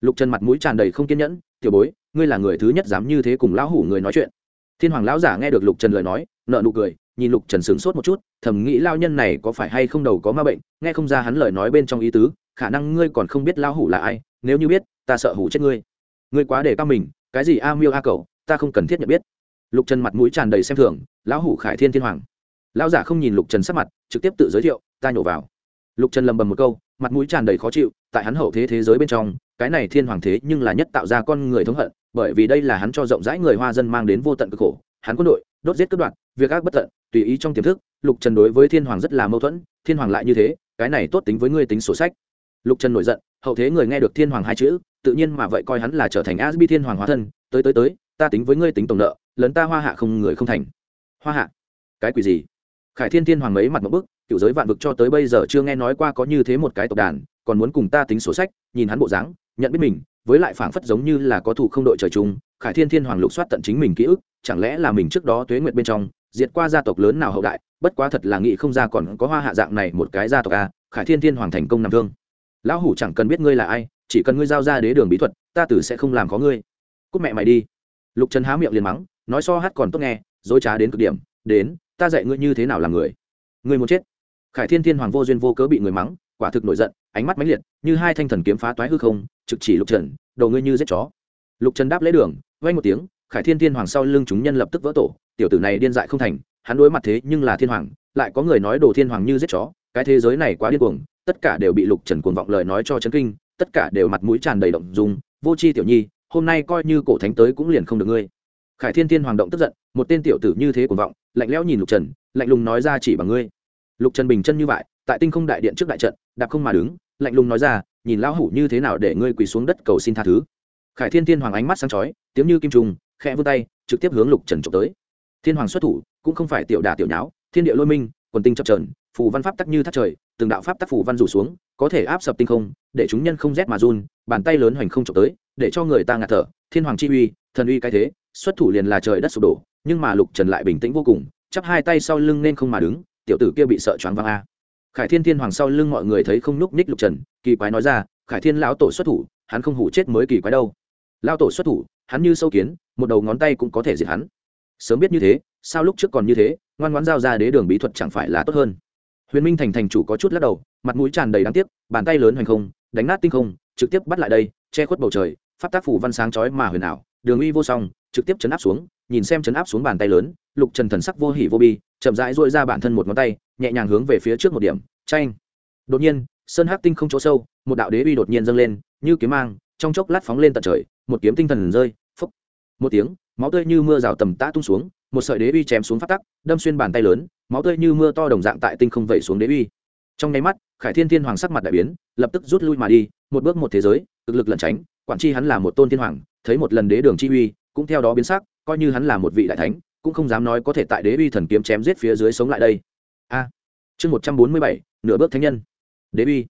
Lục trần mặt mũi tràn đầy không kiên nhẫn, tiểu bối, ngươi là người thứ nhất dám như thế cùng lão hủ người nói chuyện. Thiên hoàng lão giả nghe được lục trần lời nói nợ nụ cười, nhìn lục trần sửng sốt một chút, thầm nghĩ lao nhân này có phải hay không đầu có ma bệnh, nghe không ra hắn lời nói bên trong ý tứ khả năng ngươi còn không biết lao hủ là ai, nếu như biết, ta sợ hủ chết ngươi. Ngươi quá để cao mình, cái gì a miêu a cầu ta không cần thiết nhận biết. Lục trần mặt mũi tràn đầy xem thường, lão hủ khải thiên thiên hoàng. Lão giả không nhìn lục trần sắc mặt, trực tiếp tự giới thiệu, ta nhổ vào. Lục trần lầm bầm một câu, mặt mũi tràn đầy khó chịu, tại hắn hậu thế thế giới bên trong, cái này thiên hoàng thế nhưng là nhất tạo ra con người thống hận, bởi vì đây là hắn cho rộng rãi người hoa dân mang đến vô tận cực khổ. Hắn quân đội, đốt giết cướp đoạt, việc ác bất tận, tùy ý trong tiềm thức, lục trần đối với thiên hoàng rất là mâu thuẫn, thiên hoàng lại như thế, cái này tốt tính với ngươi tính sổ sách lục trần nổi giận, hậu thế người nghe được thiên hoàng hai chữ, tự nhiên mà vậy coi hắn là trở thành asbi thiên hoàng hóa thân, tới tới tới, ta tính với ngươi tính tổng nợ lấn ta hoa hạ không người không thành. Hoa hạ? Cái quỷ gì? Khải thiên thiên hoàng mấy mặt một bức, cựu giới vạn vực cho tới bây giờ chưa nghe nói qua có như thế một cái tộc đàn, còn muốn cùng ta tính sổ sách, nhìn hắn bộ dáng, nhận biết mình, với lại phảng phất giống như là có thủ không đội trời chung, khải thiên thiên hoàng lục soát tận chính mình ký ức, chẳng lẽ là mình trước đó tuế nguyệt bên trong, diệt qua gia tộc lớn nào hậu đại, bất quá thật là nghĩ không ra còn có hoa hạ dạng này một cái gia tộc a, khải thiên thiên hoàng thành công nằm thương lão hủ chẳng cần biết ngươi là ai, chỉ cần ngươi giao ra đế đường bí thuật, ta tử sẽ không làm có ngươi. Cúc mẹ mày đi. Lục trần há miệng liền mắng, nói so hát còn tốt nghe, dối trá đến cực điểm, đến, ta dạy ngươi như thế nào làm người. Ngươi muốn chết. Khải thiên thiên hoàng vô duyên vô cớ bị người mắng, quả thực nổi giận, ánh mắt mãnh liệt, như hai thanh thần kiếm phá toái hư không, trực chỉ lục trần đầu ngươi như giết chó. Lục trần đáp lấy đường vay một tiếng, khải thiên thiên hoàng sau lưng chúng nhân lập tức vỡ tổ, tiểu tử này điên dại không thành, hắn đối mặt thế nhưng là thiên hoàng, lại có người nói đồ thiên hoàng như giết chó, cái thế giới này quá điên cuồng tất cả đều bị lục trần cuồng vọng lời nói cho chấn kinh, tất cả đều mặt mũi tràn đầy động dung, vô c h i tiểu nhi, hôm nay coi như cổ thánh tới cũng liền không được ngươi. Khải thiên thiên hoàng động tức giận, một tên tiểu tử như thế cuồng vọng, lạnh lẽo nhìn lục trần, lạnh lùng nói ra chỉ bằng ngươi. Lục trần bình chân như vậy, tại tinh không đại điện trước đại trận, đạp không mà đứng, lạnh lùng nói ra, nhìn lão hủ như thế nào để ngươi quỳ xuống đất cầu xin tha thứ. Khải thiên thiên hoàng ánh mắt sáng chói, tiếng như kim trùng khẽ vươn tay, trực tiếp hướng lục trần trộm tới. Thiên hoàng xuất thủ, cũng không phải tiểu đà tiểu nháo, thiên địa lôi minh, quần tinh chập trờn, phù văn pháp tắc như thác trời từng đạo pháp tác phủ văn rủ xuống, có thể áp sập tinh không, để chúng nhân không rét mà run, bàn tay lớn hoành không trộm tới, để cho người ta ngạt thở, thiên hoàng chi uy, thần uy cái thế, xuất thủ liền là trời đất sụp đổ, nhưng mà lục trần lại bình tĩnh vô cùng, chắp hai tay sau lưng nên không mà đứng, tiểu tử kia bị sợ choáng văng a. Khải thiên thiên hoàng sau lưng mọi người thấy không núc ních lục trần, kỳ quái nói ra, khải thiên lão tổ xuất thủ, hắn không hủ chết mới kỳ quái đâu. Lao tổ xuất thủ, hắn như sâu kiến, một đầu ngón tay cũng có thể diệt hắn. Sớm biết như thế, sao lúc trước còn như thế, ngoan ngoãn giao ra đế đường bí thuật chẳng phải là tốt hơn? Huyền minh thành thành chủ có chút lắc đầu, mặt mũi tràn đầy đáng tiếc, bàn tay lớn hoành không, đánh nát tinh không, trực tiếp bắt lại đây, che khuất bầu trời, pháp tác phủ văn sáng chói mà huyền ảo, đường uy vô song, trực tiếp chấn áp xuống, nhìn xem chấn áp xuống bàn tay lớn, lục trần thần sắc vô hỉ vô bi, chậm rãi dội ra bản thân một ngón tay, nhẹ nhàng hướng về phía trước một điểm tranh đột nhiên, sơn hắc tinh không chỗ sâu, một đạo đế uy đột nhiên dâng lên, như kiếm mang, trong chốc lát phóng lên tận trời, một kiếm tinh thần rơi, phúc. Một tiếng, máu tươi như mưa rào tầm tã tung xuống một sợi đế uy chém xuống phát tắc, đâm xuyên bàn tay lớn, máu tươi như mưa to đồng dạng tại tinh không vẩy xuống đế uy. Trong nháy mắt, khải thiên thiên hoàng sắc mặt đại biến, lập tức rút lui mà đi, một bước một thế giới, cực lực lẩn tránh, quản chi hắn là một tôn thiên hoàng, thấy một lần đế đường chi uy, cũng theo đó biến sắc, coi như hắn là một vị đại thánh, cũng không dám nói có thể tại đế uy thần kiếm chém giết phía dưới sống lại đây. A. Chương một trăm bốn mươi bảy, nửa bước thánh nhân. Đế uy.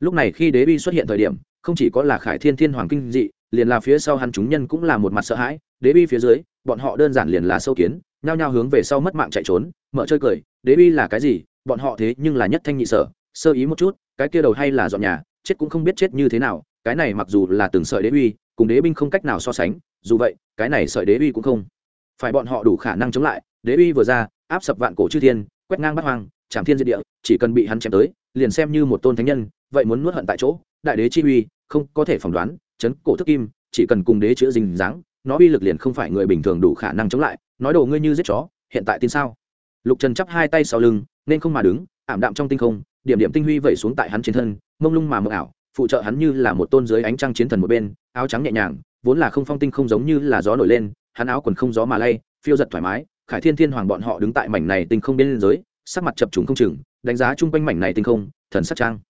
Lúc này khi đế uy xuất hiện thời điểm không chỉ có là khải thiên thiên hoàng kinh dị, liền là phía sau hắn chúng nhân cũng là một mặt sợ hãi, đế bi phía dưới, bọn họ đơn giản liền là sâu kiến, nhao nhao hướng về sau mất mạng chạy trốn, mở chơi cười, đế bi là cái gì, bọn họ thế nhưng là nhất thanh nhị sở, sơ ý một chút, cái kia đầu hay là dọn nhà, chết cũng không biết chết như thế nào, cái này mặc dù là từng sợi đế uy cùng đế binh không cách nào so sánh, dù vậy, cái này sợi đế uy cũng không phải bọn họ đủ khả năng chống lại, đế uy vừa ra, áp sập vạn cổ chư thiên, quét ngang bắt hoang trảm thiên diệt địa, chỉ cần bị hắn chém tới, liền xem như một tôn thánh nhân, vậy muốn nuốt hận tại chỗ đại đế chi uy, không có thể phỏng đoán, chấn cổ thức kim, chỉ cần cùng đế chữa dình dáng, nó uy lực liền không phải người bình thường đủ khả năng chống lại, nói đồ ngươi như giết chó, hiện tại tin sao? Lục trần chắp hai tay sau lưng, nên không mà đứng, ảm đạm trong tinh không, điểm điểm tinh huy vẩy xuống tại hắn trên thân, mông lung mà mờ ảo, phụ trợ hắn như là một tôn dưới ánh trăng chiến thần một bên, áo trắng nhẹ nhàng, vốn là không phong tinh không giống như là gió nổi lên, hắn áo quần không gió mà lay, phiêu giật thoải mái, khải thiên thiên hoàng bọn họ đứng tại mảnh này tinh không bên giới sắc mặt chập trùng không chừng, đánh giá chung quanh mảnh này tinh không, thần sắc trang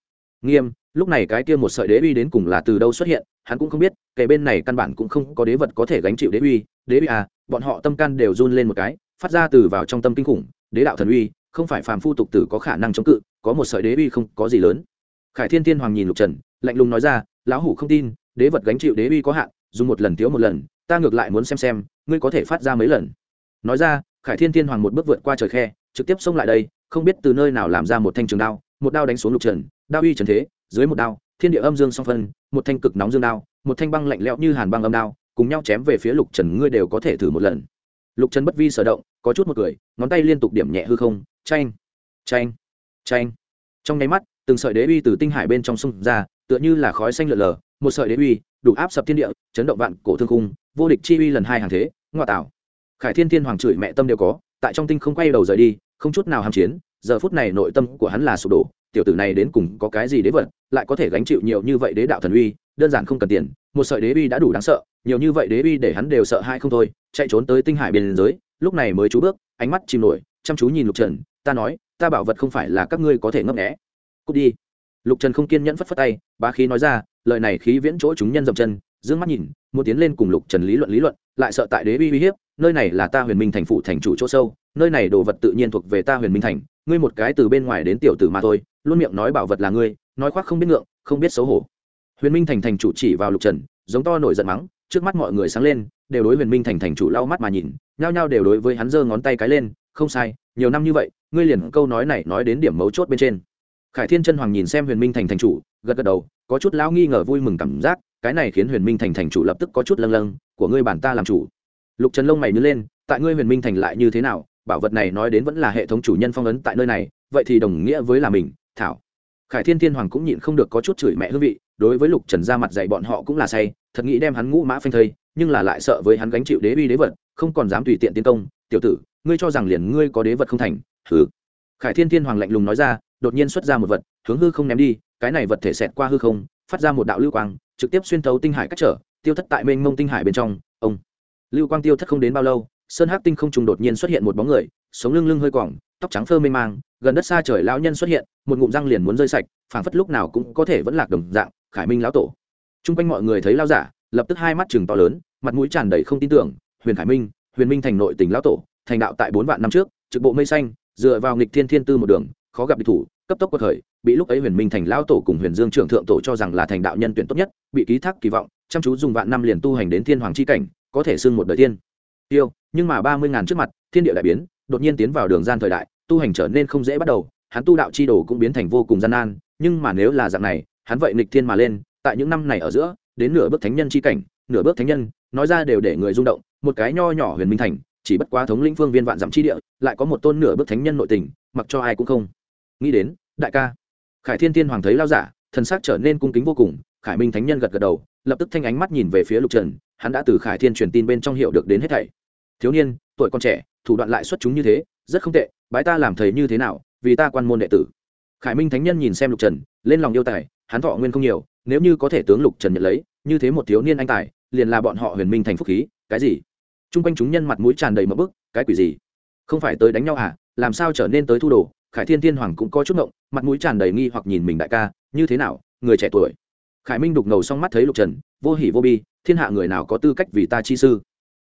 nghiêm, lúc này cái kia một sợi đế uy đến cùng là từ đâu xuất hiện, hắn cũng không biết kể bên này căn bản cũng không có đế vật có thể gánh chịu đế uy đế uy à bọn họ tâm can đều run lên một cái, phát ra từ vào trong tâm kinh khủng, đế đạo thần uy, không phải phàm phu tục tử có khả năng chống cự, có một sợi đế uy không có gì lớn. Khải thiên tiên hoàng nhìn lục trần, lạnh lùng nói ra, lão hủ không tin, đế vật gánh chịu đế uy có hạn, dùng một lần thiếu một lần, ta ngược lại muốn xem xem, ngươi có thể phát ra mấy lần. Nói ra, khải thiên tiên hoàng một bước vượt qua trời khe, trực tiếp xông lại đây, không biết từ nơi nào làm ra một thanh trường đao một đao đánh xuống lục trần, đao uy trần thế, dưới một đao, thiên địa âm dương song phân, một thanh cực nóng dương đao, một thanh băng lạnh lẽo như hàn băng âm đao, cùng nhau chém về phía lục trần, ngươi đều có thể thử một lần. Lục trần bất vi sở động, có chút một cười, ngón tay liên tục điểm nhẹ hư không tranh tranh tranh trong nháy mắt, từng sợi đế uy từ tinh hải bên trong sông ra, tựa như là khói xanh lượn lờ một sợi đế uy, đủ áp sập thiên địa, chấn động vạn cổ thương cung vô địch chi uy lần hai hàng thế ngoại tạo. Khải thiên thiên hoàng chửi mẹ tâm đều có, tại trong tinh không quay đầu rời đi, không chút nào ham chiến giờ phút này nội tâm của hắn là sụp đổ, tiểu tử này đến cùng có cái gì đế vật, lại có thể gánh chịu nhiều như vậy đế đạo thần uy, đơn giản không cần tiền, một sợi đế uy đã đủ đáng sợ, nhiều như vậy đế uy để hắn đều sợ hai không thôi, chạy trốn tới tinh hải biên giới, lúc này mới chú bước, ánh mắt chìm nổi, chăm chú nhìn lục trần, ta nói, ta bảo vật không phải là các ngươi có thể ngấp nghẽ cút đi. Lục trần không kiên nhẫn phất phất tay, bá khí nói ra, lời này khí viễn chỗ chúng nhân dậm chân d ư ơ n g mắt nhìn, muốn tiến lên cùng lục trần lý luận lý luận, lại sợ tại đế uy uy hiếp, nơi này là ta huyền minh thành phụ thành chủ chỗ sâu, nơi này đồ vật tự nhiên thuộc về ta huyền minh thành ngươi một cái từ bên ngoài đến tiểu tử mà thôi, luôn miệng nói bảo vật là ngươi, nói khoác không biết ngượng, không biết xấu hổ. Huyền minh thành thành chủ chỉ vào lục trần, giống to nổi giận mắng, trước mắt mọi người sáng lên, đều đối huyền minh thành thành chủ lau mắt mà nhìn, nhao nhao đều đối với hắn giơ ngón tay cái lên, không sai, nhiều năm như vậy, ngươi liền câu nói này nói đến điểm mấu chốt bên trên. Khải thiên chân hoàng nhìn xem huyền minh thành thành chủ, gật gật đầu, có chút lão nghi ngờ vui mừng cảm giác, cái này khiến huyền minh thành thành chủ lập tức có chút lâng lâng, của ngươi bản ta làm chủ. Lục trần lông mày nhớ lên, tại ngươi huyền minh thành lại như thế nào bảo vật này nói đến vẫn là hệ thống chủ nhân phong ấn tại nơi này, vậy thì đồng nghĩa với là mình, thảo. Khải thiên thiên hoàng cũng nhịn không được có chút chửi mẹ hương vị, đối với lục trần ra mặt dạy bọn họ cũng là say, thật nghĩ đem hắn ngũ mã phanh thây, nhưng là lại sợ với hắn gánh chịu đế uy đế vật, không còn dám tùy tiện tiến công. Tiểu tử, ngươi cho rằng liền ngươi có đế vật không thành? Hừ. Khải thiên thiên hoàng lạnh lùng nói ra, đột nhiên xuất ra một vật, hướng hư không ném đi, cái này vật thể xẹt qua hư không, phát ra một đạo lưu quang, trực tiếp xuyên thấu tinh hải cách trở, tiêu thất tại mênh mông tinh hải bên trong. Ông, lưu quang tiêu thất không đến bao lâu sơn hắc tinh không trùng đột nhiên xuất hiện một bóng người, sống lưng lưng hơi quỏng tóc trắng phơ mê mang, gần đất xa trời lão nhân xuất hiện, một ngụm răng liền muốn rơi sạch, phảng phất lúc nào cũng có thể vẫn lạc đồng dạng, khải minh lão tổ. Chung quanh mọi người thấy lao giả, lập tức hai mắt chừng to lớn, mặt mũi tràn đầy không tin tưởng, huyền khải minh, huyền minh thành nội tỉnh lão tổ, thành đạo tại bốn vạn năm trước, trực bộ mây xanh, dựa vào nghịch thiên thiên tư một đường, khó gặp địch thủ, cấp tốc quật khởi, bị lúc ấy huyền minh thành lão tổ cùng huyền dương trưởng thượng tổ cho rằng là thành đạo nhân tuyển tốt nhất, bị ký thác kỳ vọng, chăm chú dùng vạn năm liền tu hành đến thiên hoàng chi cảnh, có thể xưng một đời tiên tiêu, nhưng mà ba mươi ngàn trước mặt, thiên địa đại biến, đột nhiên tiến vào đường gian thời đại, tu hành trở nên không dễ bắt đầu. Hắn tu đạo chi đồ cũng biến thành vô cùng gian nan, nhưng mà nếu là dạng này, hắn vậy nghịch thiên mà lên. Tại những năm này ở giữa, đến nửa bước thánh nhân chi cảnh, nửa bước thánh nhân, nói ra đều để người rung động. Một cái nho nhỏ huyền minh thành, chỉ bất quá thống lĩnh phương viên vạn dặm chi địa, lại có một tôn nửa bước thánh nhân nội tình, mặc cho ai cũng không nghĩ đến. Đại ca, khải thiên tiên hoàng thấy lao giả, thần sắc trở nên cung kính vô cùng. Khải minh thánh nhân gật gật đầu, lập tức thanh ánh mắt nhìn về phía lục trần. Hắn đã từ khải thiên truyền tin bên trong hiệu được đến hết thảy thiếu niên, tuổi còn trẻ, thủ đoạn lại xuất chúng như thế, rất không tệ, bái ta làm thầy như thế nào, vì ta quan môn đệ tử. Khải minh thánh nhân nhìn xem lục trần, lên lòng yêu tài, hắn thọ nguyên không nhiều, nếu như có thể tướng lục trần nhận lấy, như thế một thiếu niên anh tài, liền là bọn họ huyền minh thành phúc khí, cái gì? T r u n g quanh chúng nhân mặt mũi tràn đầy mỡ bức, cái quỷ gì? Không phải tới đánh nhau à? Làm sao trở nên tới thu đồ? Khải thiên thiên hoàng cũng có chút ngộng, mặt mũi tràn đầy nghi hoặc nhìn mình đại ca, như thế nào, người trẻ tuổi? Khải minh đục ngầu xong mắt thấy lục trần, vô hỉ vô bi, thiên hạ người nào có tư cách vì ta chi sư?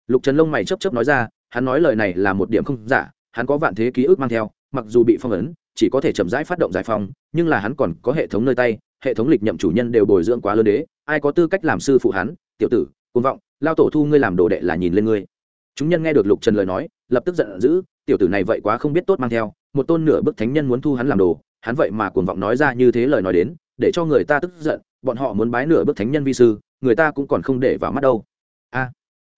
Lục trần lông mày chấp chấp nói ra, hắn nói lời này là một điểm không giả, hắn có vạn thế ký ức mang theo, mặc dù bị phong ấn, chỉ có thể chậm rãi phát động giải phong nhưng là hắn còn có hệ thống nơi tay, hệ thống lịch nhậm chủ nhân đều bồi dưỡng quá lớn đế, ai có tư cách làm sư phụ hắn? Tiểu tử côn vọng, lao tổ thu ngươi làm đồ đệ là nhìn lên ngươi. Chúng nhân nghe được lục trần lời nói, lập tức giận dữ, tiểu tử này vậy quá không biết tốt mang theo, một tôn nửa bức thánh nhân muốn thu hắn làm đồ, hắn vậy mà cuồng vọng nói ra như thế lời nói đến, để cho người ta tức giận, bọn họ muốn bái nửa bức thánh nhân vi sư, người ta cũng còn không để vào mắt đâu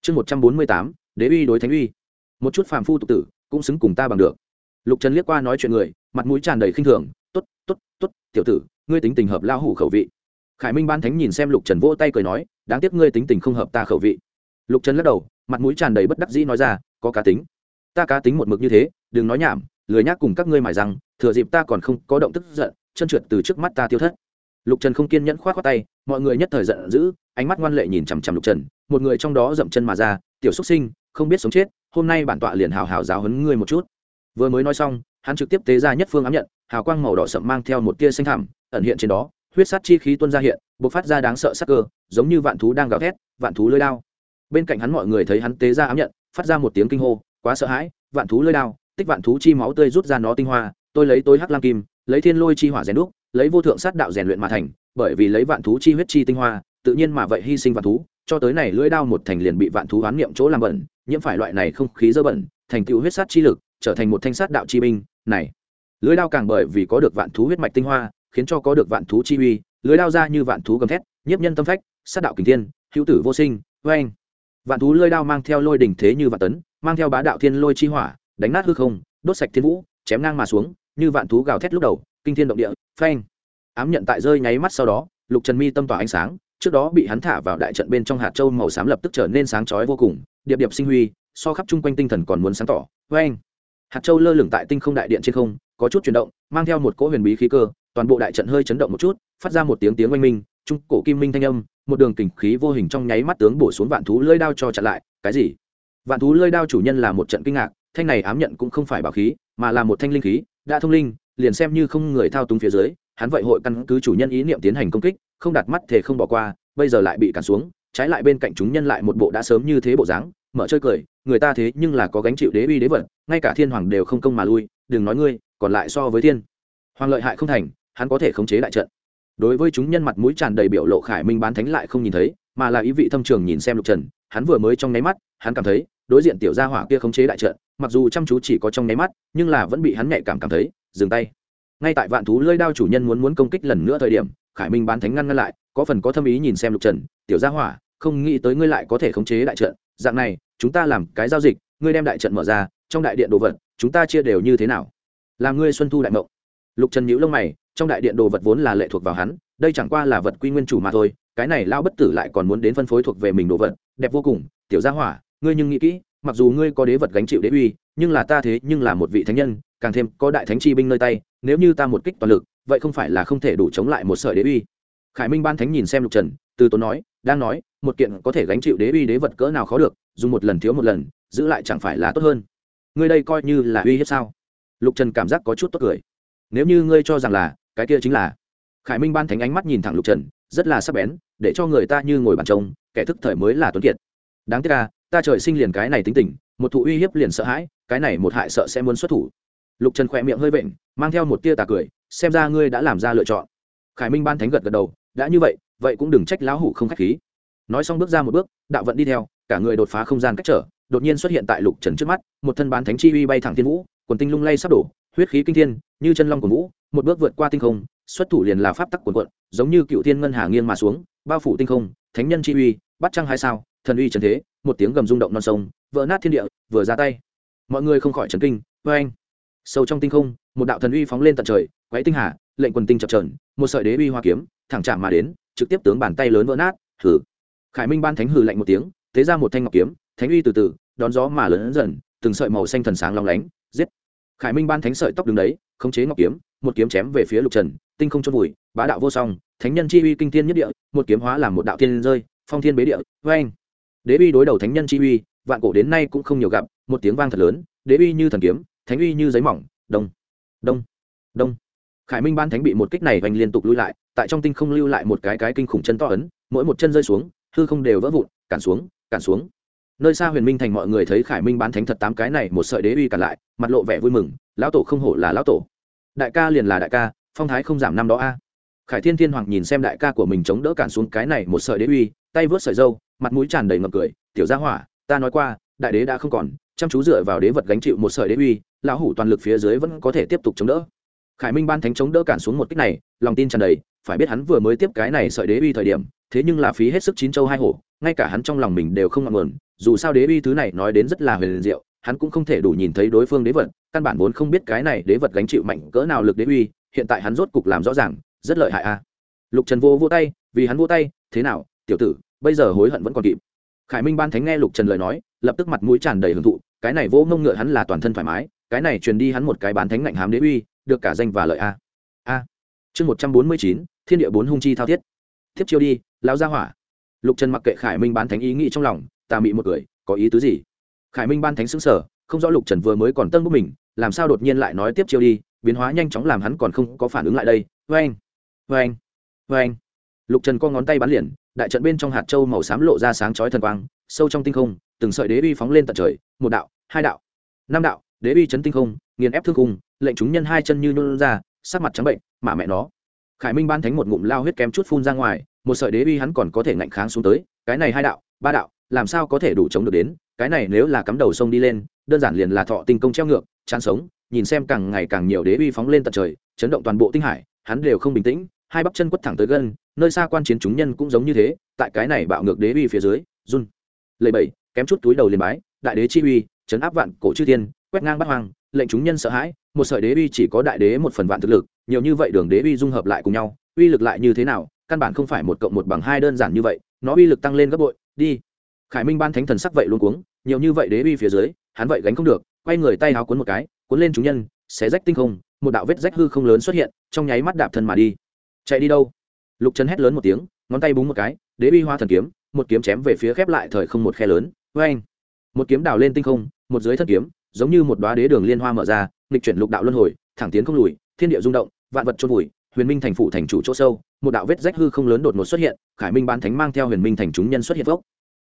chương một trăm bốn mươi tám, đế uy đối thánh uy. Một chút phàm phu tục tử cũng xứng cùng ta bằng được. Lục trần liếc qua nói chuyện người, mặt mũi tràn đầy khinh thường t ố t t ố t t ố t tiểu tử, ngươi tính tình hợp lao hủ khẩu vị. Khải minh ban thánh nhìn xem lục trần vỗ tay cười nói, đáng tiếc ngươi tính tình không hợp ta khẩu vị. Lục trần lắc đầu, mặt mũi tràn đầy bất đắc dĩ nói ra, có cá tính. Ta cá tính một mực như thế, đừng nói nhảm, lười nhác cùng các ngươi mải rằng thừa dịp ta còn không có động tức giận, chân trượt từ trước mắt ta tiêu thất. Lục trần không kiên nhẫn k h o á t khoác tay, mọi người nhất thời giận dữ, ánh mắt ngoan lệ nhìn chằm chằm lục trần một người trong đó dậm chân mà ra, tiểu xúc sinh, không biết sống chết, hôm nay bản tọa liền hào hào giáo hấn ngươi một chút. Vừa mới nói xong, hắn trực tiếp tế ra nhất phương ám nhận, hào quang màu đỏ sậm mang theo một tia xanh thảm ẩn hiện trên đó, huyết sát chi khí tuôn ra hiện b ộ c phát ra đáng sợ sắc cơ, giống như vạn thú đang gào thét, vạn thú lơi đao. Bên cạnh hắn mọi người thấy hắn tế ra ám nhận, phát ra một tiếng kinh hô, quá sợ hãi, vạn thú lơi đao, tích vạn thú chi máu tươi rút ra nó tinh hoa, tôi lấy tối hắc lam kim, lấy thiên lôi chi hỏa rèn đúc, lấy vô thượng sát đạo rèn luyện mà thành, bởi vì lấy vạn thú chi huyết chi tinh hoa, tự nhiên mà vậy hy sinh vạn thú cho tới này lưỡi đao một thành liền bị vạn thú oán niệm chỗ làm bẩn, nhiễm phải loại này không khí dơ bẩn, thành tựu huyết sát chi lực, trở thành một thanh sát đạo chi binh, này. Lưỡi đao càng bởi vì có được vạn thú huyết mạch tinh hoa, khiến cho có được vạn thú chi uy, lưỡi đao ra như vạn thú gầm thét, nhiếp nhân tâm phách, sát đạo kình thiên, hữu tử vô sinh vê anh vạn thú lưỡi đao mang theo lôi đỉnh thế như vạn tấn, mang theo bá đạo thiên lôi chi hỏa, đánh nát hư không, đốt sạch thiên vũ, chém ngang mà xuống, như vạn thú gào thét lúc đầu, kinh thiên động địa, phanh. Ám nhận tại rơi nháy mắt sau đó, lục trần mi tâm tỏa ánh sáng trước đó bị hắn thả vào đại trận bên trong hạt châu màu xám lập tức trở nên sáng chói vô cùng, điệp điệp sinh huy, so khắp chung quanh tinh thần còn muốn sáng tỏ vê anh hạt châu lơ lửng tại tinh không đại điện trên không, có chút chuyển động, mang theo một cỗ huyền bí khí cơ, toàn bộ đại trận hơi chấn động một chút, phát ra một tiếng tiếng oanh minh, trung cổ kim minh thanh âm, một đường kình khí vô hình trong nháy mắt tướng bổ xuống vạn thú lưỡi đao cho chặn lại, cái gì? Vạn thú lưỡi đao chủ nhân là một trận kinh ngạc, thanh này ám nhận cũng không phải bảo khí, mà là một thanh linh khí, đã thông linh, liền xem như không người thao túng phía dưới hắn vậy hội căn cứ chủ nhân ý niệm tiến hành công kích, không đặt mắt thể không bỏ qua, bây giờ lại bị cản xuống, trái lại bên cạnh chúng nhân lại một bộ đã sớm như thế bộ dáng, mở chơi cười, người ta thế nhưng là có gánh chịu đế uy đế vật, ngay cả thiên hoàng đều không công mà lui, đừng nói ngươi, còn lại so với thiên. Hoàng lợi hại không thành, hắn có thể khống chế đại trận. Đối với chúng nhân mặt mũi tràn đầy biểu lộ khải minh bán thánh lại không nhìn thấy, mà là ý vị thâm trường nhìn xem lục trần, hắn vừa mới trong nháy mắt, hắn cảm thấy, đối diện tiểu gia hỏa kia khống chế đại trận, mặc dù chăm chú chỉ có trong nháy mắt, nhưng là vẫn bị hắn nhạy cảm cảm thấy, dừng tay ngay tại vạn thú lơi đao chủ nhân muốn muốn công kích lần nữa thời điểm, khải minh bán thánh ngăn ngăn lại, có phần có thâm ý nhìn xem lục trần, tiểu gia hỏa, không nghĩ tới ngươi lại có thể khống chế đại trận, dạng này, chúng ta làm cái giao dịch, ngươi đem đại trận mở ra, trong đại điện đồ vật, chúng ta chia đều như thế nào? Làm ngươi xuân thu đại mộng. Lục trần nhíu lông mày, trong đại điện đồ vật vốn là lệ thuộc vào hắn, đây chẳng qua là vật quy nguyên chủ mà thôi, cái này lao bất tử lại còn muốn đến phân phối thuộc về mình đồ vật, đẹp vô cùng, tiểu gia hỏa, ngươi nhưng nghĩ kỹ, mặc dù ngươi có đế vật gánh chịu đế uy, nhưng là ta thế nhưng là một vị thánh nhân càng thêm có đại thánh chi binh nơi tay, nếu như ta một kích toàn lực, vậy không phải là không thể đủ chống lại một sợi đế uy. Khải minh ban thánh nhìn xem lục trần, từ tốn nói, đang nói, một kiện có thể gánh chịu đế uy đế vật cỡ nào khó được, dùng một lần thiếu một lần, giữ lại chẳng phải là tốt hơn. Ngươi đây coi như là uy hiếp sao? Lục trần cảm giác có chút tốt cười. Nếu như ngươi cho rằng là, cái kia chính là. Khải minh ban thánh ánh mắt nhìn thẳng lục trần, rất là sắc bén, để cho người ta như ngồi bàn trông kẻ thức thời mới là tuấn kiệt. Đáng tiếc ca ta trời sinh liền cái này tính tình, một thụ uy hiếp liền sợ hãi, cái này một hại sợ sẽ muốn xuất thủ lục trần khỏe miệng hơi vện, mang theo một tia tà cười, xem ra ngươi đã làm ra lựa chọn. Khải minh ban thánh gật gật đầu, đã như vậy vậy cũng đừng trách lão hủ không k h á c h khí. Nói xong bước ra một bước, đạo vận đi theo, cả người đột phá không gian cách trở, đột nhiên xuất hiện tại lục trần trước mắt, một thân bán thánh chi uy bay thẳng thiên vũ, quần tinh lung lay sắp đổ, huyết khí kinh thiên, như chân long của vũ, một bước vượt qua tinh không, xuất thủ liền là pháp tắc quần quận giống như cựu thiên ngân hà nghiêng mà xuống, bao phủ tinh không, thánh nhân chi uy, bắt trăng hai sao, thần uy trần thế, một tiếng gầm rung động non sông, vỡ nát thiên địa, vừa ra tay. Mọi người không khỏi trấn kinh vê anh sâu trong tinh không, một đạo thần uy phóng lên tận trời quáy tinh hà, lệnh quần tinh chập trờn một sợi đế uy hoa kiếm, thẳng chạm mà đến, trực tiếp tướng bàn tay lớn vỡ nát hử khải minh ban thánh hử lạnh một tiếng, thế ra một thanh ngọc kiếm, thánh uy từ từ, đón gió mà lớn dần, từng sợi màu xanh thần sáng long lánh, giết. Khải minh ban thánh sợi tóc đứng đấy, khống chế ngọc kiếm, một kiếm chém về phía lục trần, tinh không chôn vùi, bá đạo vô song, thánh nhân chi uy kinh thiên nhất địa, một kiếm hóa làm một đạo thiên rơi, phong thiên bế địa vê anh đế uy đối đầu thánh nhân chi uy, vạn cổ đến nay cũng không nhiều gặp, một tiếng vang thật lớn, đế uy như thần kiếm thánh uy như giấy mỏng, đông đông đông. Khải minh ban thánh bị một kích này hoành liên tục lui lại, tại trong tinh không lưu lại một cái cái kinh khủng chân to ấn, mỗi một chân rơi xuống, hư không đều vỡ vụn, cản xuống cản xuống. Nơi xa huyền minh thành mọi người thấy khải minh bán thánh thật tám cái này một sợi đế uy cản lại, mặt lộ vẻ vui mừng, lão tổ không hổ là lão tổ. Đại ca liền là đại ca, phong thái không giảm năm đó a. Khải thiên thiên hoàng nhìn xem đại ca của mình chống đỡ cản xuống cái này một sợi đế uy, tay vớt sợi dâu mặt mũi tràn đầy ngập cười, tiểu gia hỏa, ta nói qua, đại đế đã không còn, chăm chú dựa vào đế vật gánh chịu một sợi đế uy lão hủ toàn lực phía dưới vẫn có thể tiếp tục chống đỡ. Khải minh ban thánh chống đỡ cản xuống một kích này, lòng tin tràn đầy, phải biết hắn vừa mới tiếp cái này sợi đế uy thời điểm, thế nhưng là phí hết sức chín châu hai hổ, ngay cả hắn trong lòng mình đều không ngậm ngờn dù sao đế uy thứ này nói đến rất là huyền diệu, hắn cũng không thể đủ nhìn thấy đối phương đế vật, căn bản vốn không biết cái này đế vật gánh chịu mạnh cỡ nào lực đế uy, hiện tại hắn rốt cục làm rõ ràng, rất lợi hại a. Lục trần vô vô tay, vì hắn vô tay, thế nào, tiểu tử, bây giờ hối hận vẫn còn kịp. Khải minh ban thánh nghe lục trần lời nói, lập tức mặt mũi tràn đầy hưởng thụ, cái này vô ngông ngựa hắn là toàn thân thoải mái cái này truyền đi hắn một cái bán thánh ngạnh hám đế uy, được cả danh và lợi a. A. Chương một trăm bốn mươi chín, thiên địa bốn hung chi thao thiết. Tiếp chiêu đi lao ra hỏa. Lục trần mặc kệ khải minh bán thánh ý nghĩ trong lòng, tà mị một cười, có ý tứ gì? Khải minh ban thánh xứng sở không rõ lục trần vừa mới còn tân bức mình, làm sao đột nhiên lại nói tiếp chiêu đi, biến hóa nhanh chóng làm hắn còn không có phản ứng lại đây. Vê anh vê anh vê anh lục trần co ngón tay bắn liền, đại trận bên trong hạt châu màu xám lộ ra sáng chói thần quang, sâu trong tinh không, từng sợi đế uy phóng lên tận trời, một đạo, hai đạo, năm đạo đế uy chấn tinh không, nghiền ép thương khung, lệnh chúng nhân hai chân như nôn ra, sắc mặt trắng bệnh, mà mẹ nó. Khải minh ban thánh một ngụm lao huyết kém chút phun ra ngoài, một sợi đế uy hắn còn có thể ngạnh kháng xuống tới, cái này hai đạo, ba đạo, làm sao có thể đủ chống được đến, cái này nếu là cắm đầu sông đi lên, đơn giản liền là thọ tinh công treo ngược, chán sống, nhìn xem càng ngày càng nhiều đế uy phóng lên tận trời, chấn động toàn bộ tinh hải, hắn đều không bình tĩnh, hai bắp chân quất thẳng tới gân, nơi xa quan chiến chúng nhân cũng giống như thế, tại cái này bạo ngược đế uy phía dưới, run. Lầy bẩy, kém chút túi đầu liền bái, đại đế chi uy, chấn áp vạn cổ chư thiên quét ngang bắt hoang, lệnh chúng nhân sợ hãi, một sợi đế uy chỉ có đại đế một phần vạn thực lực, nhiều như vậy đường đế uy dung hợp lại cùng nhau, uy lực lại như thế nào, căn bản không phải một cộng một bằng hai đơn giản như vậy, nó uy lực tăng lên gấp bội, đi. Khải minh ban thánh thần sắc vậy luôn cuống, nhiều như vậy đế uy phía dưới, hắn vậy gánh không được, quay người tay háo cuốn một cái, cuốn lên chúng nhân, xé rách tinh không, một đạo vết rách hư không lớn xuất hiện, trong nháy mắt đạp thân mà đi. Chạy đi đâu? Lục trần hét lớn một tiếng, ngón tay búng một cái, đế uy hoa thần kiếm, một kiếm chém về phía khép lại thời không một khe lớn. Vê anh một kiếm đào lên tinh không, một dưới thân kiếm giống như một đoá đế đường liên hoa mở ra, nghịch chuyển lục đạo luân hồi, thẳng tiến không lùi, thiên địa rung động, vạn vật trôn vùi, huyền minh thành phụ thành chủ chỗ sâu, một đạo vết rách hư không lớn đột ngột xuất hiện, khải minh ban thánh mang theo huyền minh thành chúng nhân xuất hiện vốc.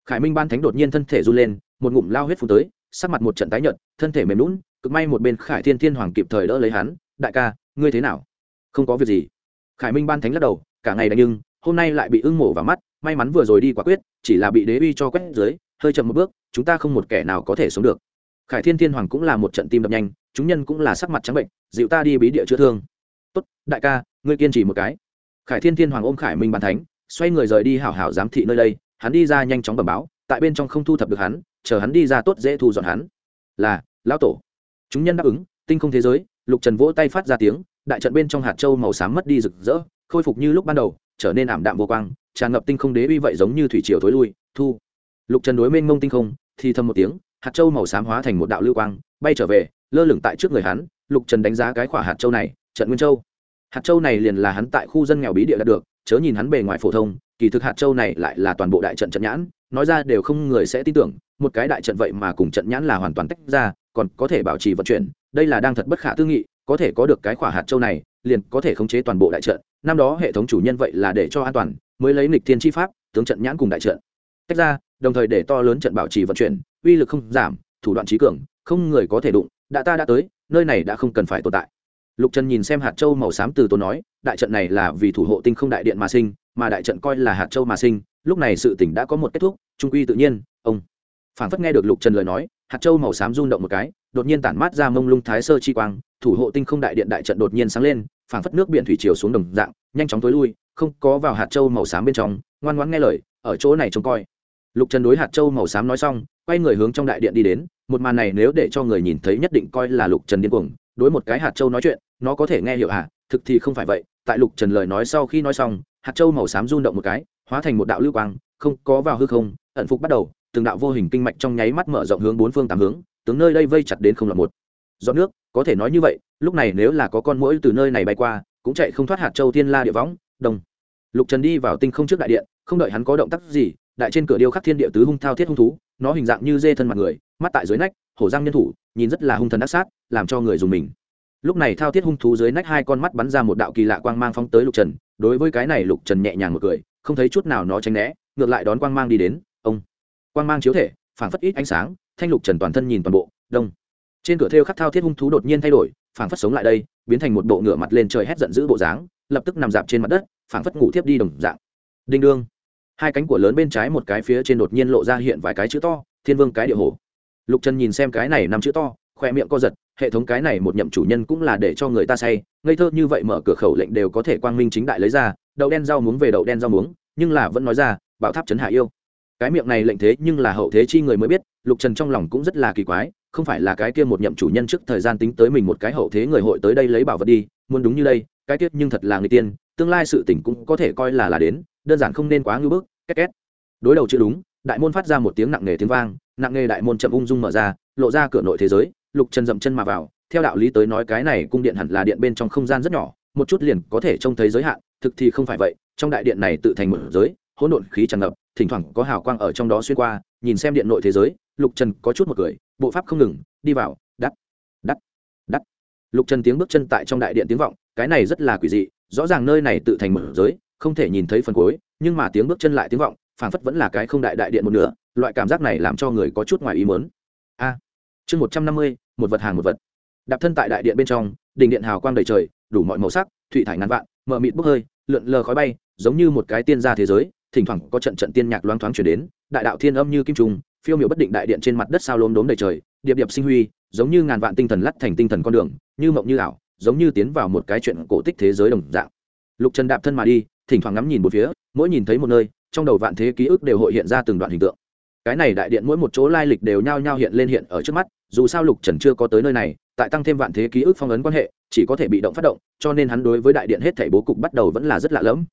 Khải minh ban thánh đột nhiên thân thể run lên, một ngụm lao huyết phun tới, sắc mặt một trận tái nhợt, thân thể mềm lún cực may một bên khải thiên thiên hoàng kịp thời đỡ lấy hắn, đại ca, ngươi thế nào? Không có việc gì. Khải minh ban thánh lắc đầu, cả ngày đánh nhưng, hôm nay lại bị ưng mổ vào mắt, may mắn vừa rồi đi quả quyết, chỉ là bị đế uy cho quét dưới, hơi chậm một bước, chúng ta không một kẻ nào có thể sống được khải thiên thiên hoàng cũng là một trận tim đập nhanh, chúng nhân cũng là sắc mặt trắng bệnh, dịu ta đi bí địa chữa thương. Tốt, đại ca, ngươi kiên trì một cái. Khải thiên thiên hoàng ôm khải minh bàn thánh, xoay người rời đi hảo hảo giám thị nơi đây, hắn đi ra nhanh chóng bẩm báo, tại bên trong không thu thập được hắn, chờ hắn đi ra tốt dễ thu dọn hắn. Là, lão tổ. Chúng nhân đáp ứng, tinh không thế giới, lục trần vỗ tay phát ra tiếng, đại trận bên trong hạt châu màu xám mất đi rực rỡ, khôi phục như lúc ban đầu, trở nên ảm đạm vô quang, tràn ngập tinh không đế uy vậy giống như thủy triều thối lui, thu. Lục trần đối mênh mông tinh không, thì thầm một tiếng hạt châu màu xám hóa thành một đạo lưu quang, bay trở về, lơ lửng tại trước người hắn, lục trần đánh giá cái khỏa hạt châu này, trận nguyên châu. Hạt châu này liền là hắn tại khu dân nghèo bí địa đạt được, chớ nhìn hắn bề ngoài phổ thông, kỳ thực hạt châu này lại là toàn bộ đại trận trận nhãn, nói ra đều không người sẽ tin tưởng, một cái đại trận vậy mà cùng trận nhãn là hoàn toàn tách ra, còn có thể bảo trì vận chuyển, đây là đang thật bất khả tư nghị, có thể có được cái khỏa hạt châu này, liền có thể khống chế toàn bộ đại trận, năm đó hệ thống chủ nhân vậy là để cho an toàn, mới lấy nịch thiên chi pháp, tướng trận nhãn cùng đại trận. Tách ra, đồng thời để to lớn trận bảo trì vận chuyển uy lực không giảm, thủ đoạn trí cường, không người có thể đụng, đã ta đã tới, nơi này đã không cần phải tồn tại. Lục trần nhìn xem hạt châu màu xám từ tốn nói, đại trận này là vì thủ hộ tinh không đại điện mà sinh, mà đại trận coi là hạt châu mà sinh, lúc này sự tỉnh đã có một kết thúc, trung quy tự nhiên, ông. Phản phất nghe được lục trần lời nói, hạt châu màu xám rung động một cái, đột nhiên tản mát ra mông lung thái sơ chi quang, thủ hộ tinh không đại điện đại trận đột nhiên sáng lên phản phất nước biển thủy chiều xuống đồng dạng, nhanh chóng tối lui, không có vào hạt châu màu xám bên trong, ngoan ngoãn nghe lời, ở chỗ này trông coi. Lục trần đối hạt châu màu xám nói xong quay người hướng trong đại điện đi đến, một màn này nếu để cho người nhìn thấy nhất định coi là lục trần điên cuồng, đối một cái hạt châu nói chuyện, nó có thể nghe hiểu à thực thì không phải vậy, tại lục trần lời nói sau khi nói xong, hạt châu màu xám run động một cái, hóa thành một đạo lưu quang, không có vào hư không, ẩn phục bắt đầu, từng đạo vô hình kinh mạch trong nháy mắt mở rộng hướng bốn phương tám hướng, tướng nơi đây vây chặt đến không là một. Giọt nước, có thể nói như vậy, lúc này nếu là có con mũi từ nơi này bay qua, cũng chạy không thoát hạt châu thiên la địa võng đông lục trần đi vào tinh không trước đại điện, không đợi hắn có động tác gì, đại trên cửa điêu khắc thiên địa tứ hung thao thiết hung thú nó hình dạng như dê thân mặt người, mắt tại dưới nách, hổ răng nhân thủ, nhìn rất là hung thần ác sát, làm cho người dùng mình. Lúc này thao thiết hung thú dưới nách hai con mắt bắn ra một đạo kỳ lạ quang mang phóng tới lục trần, đối với cái này lục trần nhẹ nhàng một cười, không thấy chút nào nó tránh né, ngược lại đón quang mang đi đến, ông. Quang mang chiếu thể, phảng phất ít ánh sáng, thanh lục trần toàn thân nhìn toàn bộ, đông. Trên cửa thêu khắc thao thiết hung thú đột nhiên thay đổi, phảng phất sống lại đây, biến thành một bộ ngựa mặt lên trời hét giận dữ bộ dáng, lập tức nằm dạp trên mặt đất, phảng phất ngủ thiếp đi đồng dạng. Đinh đương hai cánh của lớn bên trái một cái phía trên đột nhiên lộ ra hiện vài cái chữ to, thiên vương cái địa hồ. Lục trần nhìn xem cái này nằm chữ to khoe miệng co giật, hệ thống cái này một nhậm chủ nhân cũng là để cho người ta say, ngây thơ như vậy mở cửa khẩu lệnh đều có thể quang minh chính đại lấy ra, đậu đen rau muống về đậu đen rau muống, nhưng là vẫn nói ra bảo tháp trấn hạ yêu. Cái miệng này lệnh thế nhưng là hậu thế chi người mới biết, lục trần trong lòng cũng rất là kỳ quái, không phải là cái kia một nhậm chủ nhân trước thời gian tính tới mình một cái hậu thế người hội tới đây lấy bảo vật đi, muốn đúng như đây cái tiết nhưng thật là người tiên, tương lai sự tỉnh cũng có thể coi là là đến, đơn giản không nên quá ngưỡng bức, két két. Đối đầu chữ đúng, đại môn phát ra một tiếng nặng nề tiếng vang, nặng nề đại môn chậm ung dung mở ra, lộ ra cửa nội thế giới, lục trần dậm chân mà vào, theo đạo lý tới nói cái này cung điện hẳn là điện bên trong không gian rất nhỏ, một chút liền có thể trông thấy giới hạn, thực thì không phải vậy, trong đại điện này tự thành một giới, hỗn độn khí tràn ngập, thỉnh thoảng có hào quang ở trong đó xuyên qua, nhìn xem điện nội thế giới, lục trần có chút một cười, bộ pháp không ngừng, đi vào lục trần tiếng bước chân tại trong đại điện tiếng vọng, cái này rất là quỷ dị, rõ ràng nơi này tự thành một giới, không thể nhìn thấy phần cuối, nhưng mà tiếng bước chân lại tiếng vọng, phảng phất vẫn là cái không đại đại điện một nửa, loại cảm giác này làm cho người có chút ngoài ý mớn a, chương một trăm năm mươi, một vật hàng một vật. Đạp thân tại đại điện bên trong, đỉnh điện hào quang đầy trời, đủ mọi màu sắc thụy thải ngàn vạn, mờ mịt bốc hơi, lượn lờ khói bay, giống như một cái tiên gia thế giới, thỉnh thoảng có trận trận tiên nhạc loáng thoáng chuyển đến, đại đạo thiên âm như kim trùng, phiêu miểu bất định đại điện trên mặt đất sao lốm đốm đầy trời, điệp điệp sinh huy, giống như ngàn vạn tinh thần lắt thành tinh thần con đường như mộng như ảo, giống như tiến vào một cái chuyện cổ tích thế giới đồng dạng. Lục trần đạp thân mà đi, thỉnh thoảng ngắm nhìn một phía, mỗi nhìn thấy một nơi, trong đầu vạn thế ký ức đều hội hiện ra từng đoạn hình tượng. Cái này đại điện mỗi một chỗ lai lịch đều nhao nhao hiện lên hiện ở trước mắt, dù sao lục trần chưa có tới nơi này, tại tăng thêm vạn thế ký ức phong ấn quan hệ, chỉ có thể bị động phát động, cho nên hắn đối với đại điện hết thảy bố cục bắt đầu vẫn là rất lạ lẫm.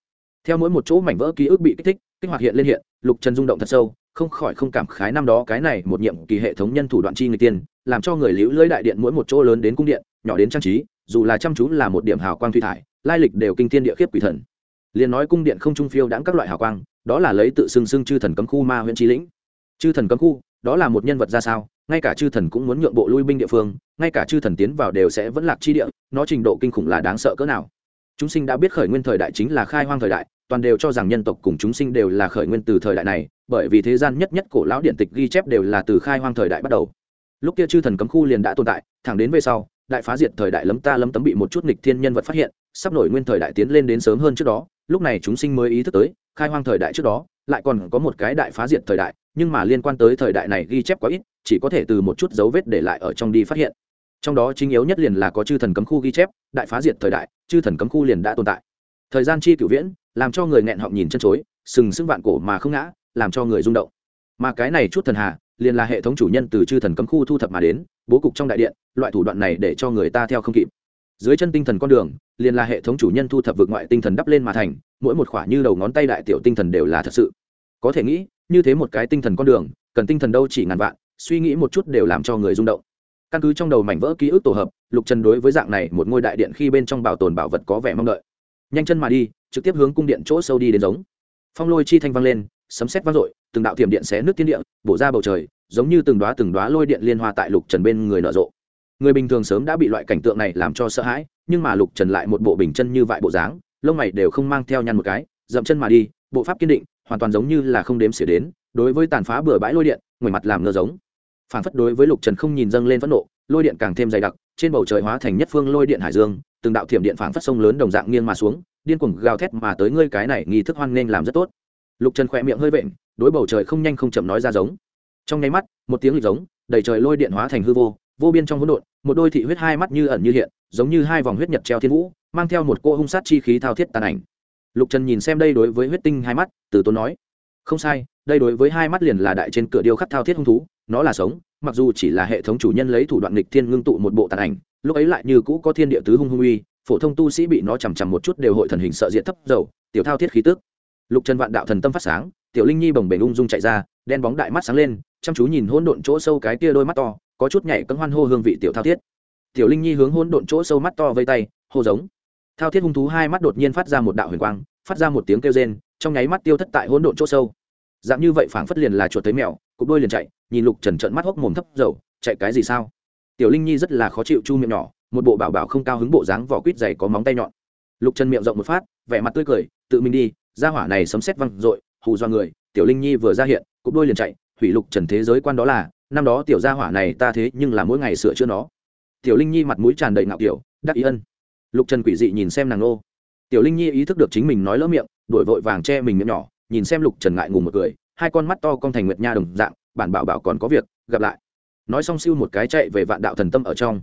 Theo mỗi một chỗ mảnh vỡ ký ức bị kích thích, kích hoạt hiện lên hiện, lục trần rung động thật sâu không khỏi không cảm khái năm đó cái này một nhiệm kỳ hệ thống nhân thủ đoạn chi người tiên, làm cho người liễu lưỡi đại điện mỗi một chỗ lớn đến cung điện, nhỏ đến trang trí, dù là chăm chú là một điểm hào quang thủy thải, lai lịch đều kinh thiên địa khiếp quỷ thần. Liền nói cung điện không trung phiêu đãng các loại hào quang, đó là lấy tự xưng xưng chư thần cấm khu ma huyện trí lĩnh. Chư thần cấm khu, đó là một nhân vật ra sao, ngay cả chư thần cũng muốn nhượng bộ lui binh địa phương, ngay cả chư thần tiến vào đều sẽ vẫn lạc chi địa, nó trình độ kinh khủng là đáng sợ cỡ nào. Chúng sinh đã biết khởi nguyên thời đại chính là khai hoang thời đại toàn đều cho rằng nhân tộc cùng chúng sinh đều là khởi nguyên từ thời đại này, bởi vì thế gian nhất nhất cổ lão điện tịch ghi chép đều là từ khai hoang thời đại bắt đầu. Lúc kia chư thần cấm khu liền đã tồn tại, thẳng đến về sau, đại phá diệt thời đại lấm ta lấm tấm bị một chút nghịch thiên nhân vật phát hiện, sắp nổi nguyên thời đại tiến lên đến sớm hơn trước đó, lúc này chúng sinh mới ý thức tới, khai hoang thời đại trước đó, lại còn có một cái đại phá diệt thời đại, nhưng mà liên quan tới thời đại này ghi chép quá ít, chỉ có thể từ một chút dấu vết để lại ở trong đi phát hiện. Trong đó chính yếu nhất liền là có chư thần cấm khu ghi chép, đại phá diệt thời đại, chư thần cấm khu liền đã tồn tại. Thời gian chi cửu viễn làm cho người nghẹn họng nhìn chân chối, sừng sững vạn cổ mà không ngã, làm cho người rung động. Mà cái này chút thần hà, liền là hệ thống chủ nhân từ chư thần cấm khu thu thập mà đến, bố cục trong đại điện, loại thủ đoạn này để cho người ta theo không kịp. Dưới chân tinh thần con đường, liền là hệ thống chủ nhân thu thập vượt ngoại tinh thần đắp lên mà thành, mỗi một khoả như đầu ngón tay đại tiểu tinh thần đều là thật sự. Có thể nghĩ, như thế một cái tinh thần con đường, cần tinh thần đâu chỉ ngàn vạn, suy nghĩ một chút đều làm cho người rung động. Căn cứ trong đầu mảnh vỡ ký ức tổ hợp, lục trần đối với dạng này một ngôi đại điện khi bên trong bảo tồn bảo vật có vẻ mong đợi nhanh chân mà đi, trực tiếp hướng cung điện chỗ sâu đi đến giống. Phong lôi chi thanh vang lên, sấm sét vang dội, từng đạo tiềm điện xé nước tiên địa, bổ ra bầu trời, giống như từng đoá từng đoá lôi điện liên hoa tại lục trần bên người nở rộ. Người bình thường sớm đã bị loại cảnh tượng này làm cho sợ hãi, nhưng mà lục trần lại một bộ bình chân như vại bộ dáng, lông mày đều không mang theo nhăn một cái, dậm chân mà đi, bộ pháp kiên định, hoàn toàn giống như là không đếm xỉa đến, đối với tàn phá bừa bãi lôi điện ngoảnh mặt làm ngơ giống. Phản phất đối với lục trần không nhìn dâng lên phẫn nộ, lôi điện càng thêm dày đặc trên bầu trời hóa thành nhất phương lôi điện hải dương, từng đạo thiểm điện phản phất sông lớn đồng dạng nghiêng mà xuống, điên cuồng gào thét mà tới ngươi cái này nghi thức hoan nghênh làm rất tốt. Lục trần khỏe miệng hơi vện, đối bầu trời không nhanh không chậm nói ra giống. Trong nháy mắt, một tiếng lịch giống, đầy trời lôi điện hóa thành hư vô vô biên trong hỗn độn, một đôi thị huyết hai mắt như ẩn như hiện, giống như hai vòng huyết nhật treo thiên vũ, mang theo một cô hung sát chi khí thao thiết tàn ảnh. Lục trần nhìn xem đây đối với huyết tinh hai mắt, từ tốn nói, không sai, đây đối với hai mắt liền là đại trên cửa điêu khắc thao thiết hung thú nó là sống, mặc dù chỉ là hệ thống chủ nhân lấy thủ đoạn nghịch thiên ngưng tụ một bộ tàn ảnh, lúc ấy lại như cũ có thiên địa tứ hung hung uy, phổ thông tu sĩ bị nó chằm chằm một chút đều hội thần hình sợ diện thấp dầu, tiểu thao thiết khí tức. Lục trần vạn đạo thần tâm phát sáng, tiểu linh nhi bồng bềnh ung dung chạy ra, đen bóng đại mắt sáng lên, chăm chú nhìn hỗn độn chỗ sâu cái kia đôi mắt to, có chút nhảy cấm hoan hô hương vị tiểu thao thiết. Tiểu linh nhi hướng hỗn độn chỗ sâu mắt to vây tay, hô giống. Thao thiết hung thú hai mắt đột nhiên phát ra một đạo huyền quang, phát ra một tiếng kêu rên, trong nháy mắt tiêu thất tại hỗn độn chỗ sâu. Dạng như vậy phảng phất liền là chuột thấy mèo, cục đôi liền chạy nhìn lục trần trợn mắt hốc mồm thấp dầu, chạy cái gì sao? Tiểu linh nhi rất là khó chịu chu miệng nhỏ, một bộ bảo bảo không cao hứng bộ dáng vỏ quýt dày có móng tay nhọn. Lục trần miệng rộng một phát, vẻ mặt tươi cười, tự mình đi ra hỏa này sấm xét văng r ộ i hù do người. Tiểu linh nhi vừa ra hiện, cục đôi liền chạy, hủy lục trần thế giới quan đó là, năm đó tiểu gia hỏa này ta thế nhưng là mỗi ngày sửa chữa nó. Tiểu linh nhi mặt mũi tràn đầy ngạo kiểu, đắc ý ân. Lục trần quỷ dị nhìn xem nàng nô. Tiểu linh nhi ý thức được chính mình nói lỡ miệng, đổi vội vàng che mình miệng nhỏ, nhìn xem lục trần ngại ngùng một cười, hai con mắt to con thành nguyệt nha đồng dạng bản bảo bảo còn có việc, gặp lại. Nói xong siêu một cái chạy về vạn đạo thần tâm ở trong.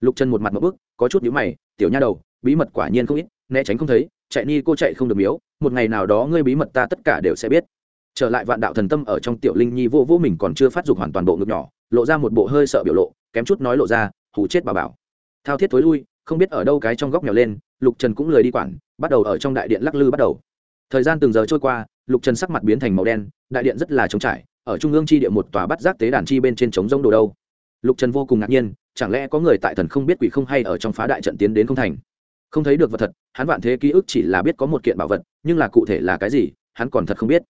Lục trần một mặt một bức, có chút nhíu mày, tiểu nha đầu, bí mật quả nhiên không ít, né tránh không thấy, chạy ni cô chạy không được miếu, một ngày nào đó ngươi bí mật ta tất cả đều sẽ biết. Trở lại vạn đạo thần tâm ở trong tiểu linh nhi vô vô mình còn chưa phát dục hoàn toàn bộ ngực nhỏ, lộ ra một bộ hơi sợ biểu lộ, kém chút nói lộ ra hủ chết bà bảo. Thao thiết thối lui, không biết ở đâu cái trong góc nhỏ lên, lục trần cũng lười đi quản, bắt đầu ở trong đại điện lắc lư bắt đầu. Thời gian từng giờ trôi qua, lục trần sắc mặt biến thành màu đen, đại điện rất là trống trải ở trung ương chi địa một tòa bắt giác tế đàn chi bên trên trống rông đồ đâu. Lục trần vô cùng ngạc nhiên, chẳng lẽ có người tại thần không biết quỷ không hay ở trong phá đại trận tiến đến không thành? Không thấy được vật thật, hắn vạn thế ký ức chỉ là biết có một kiện bảo vật, nhưng là cụ thể là cái gì, hắn còn thật không biết.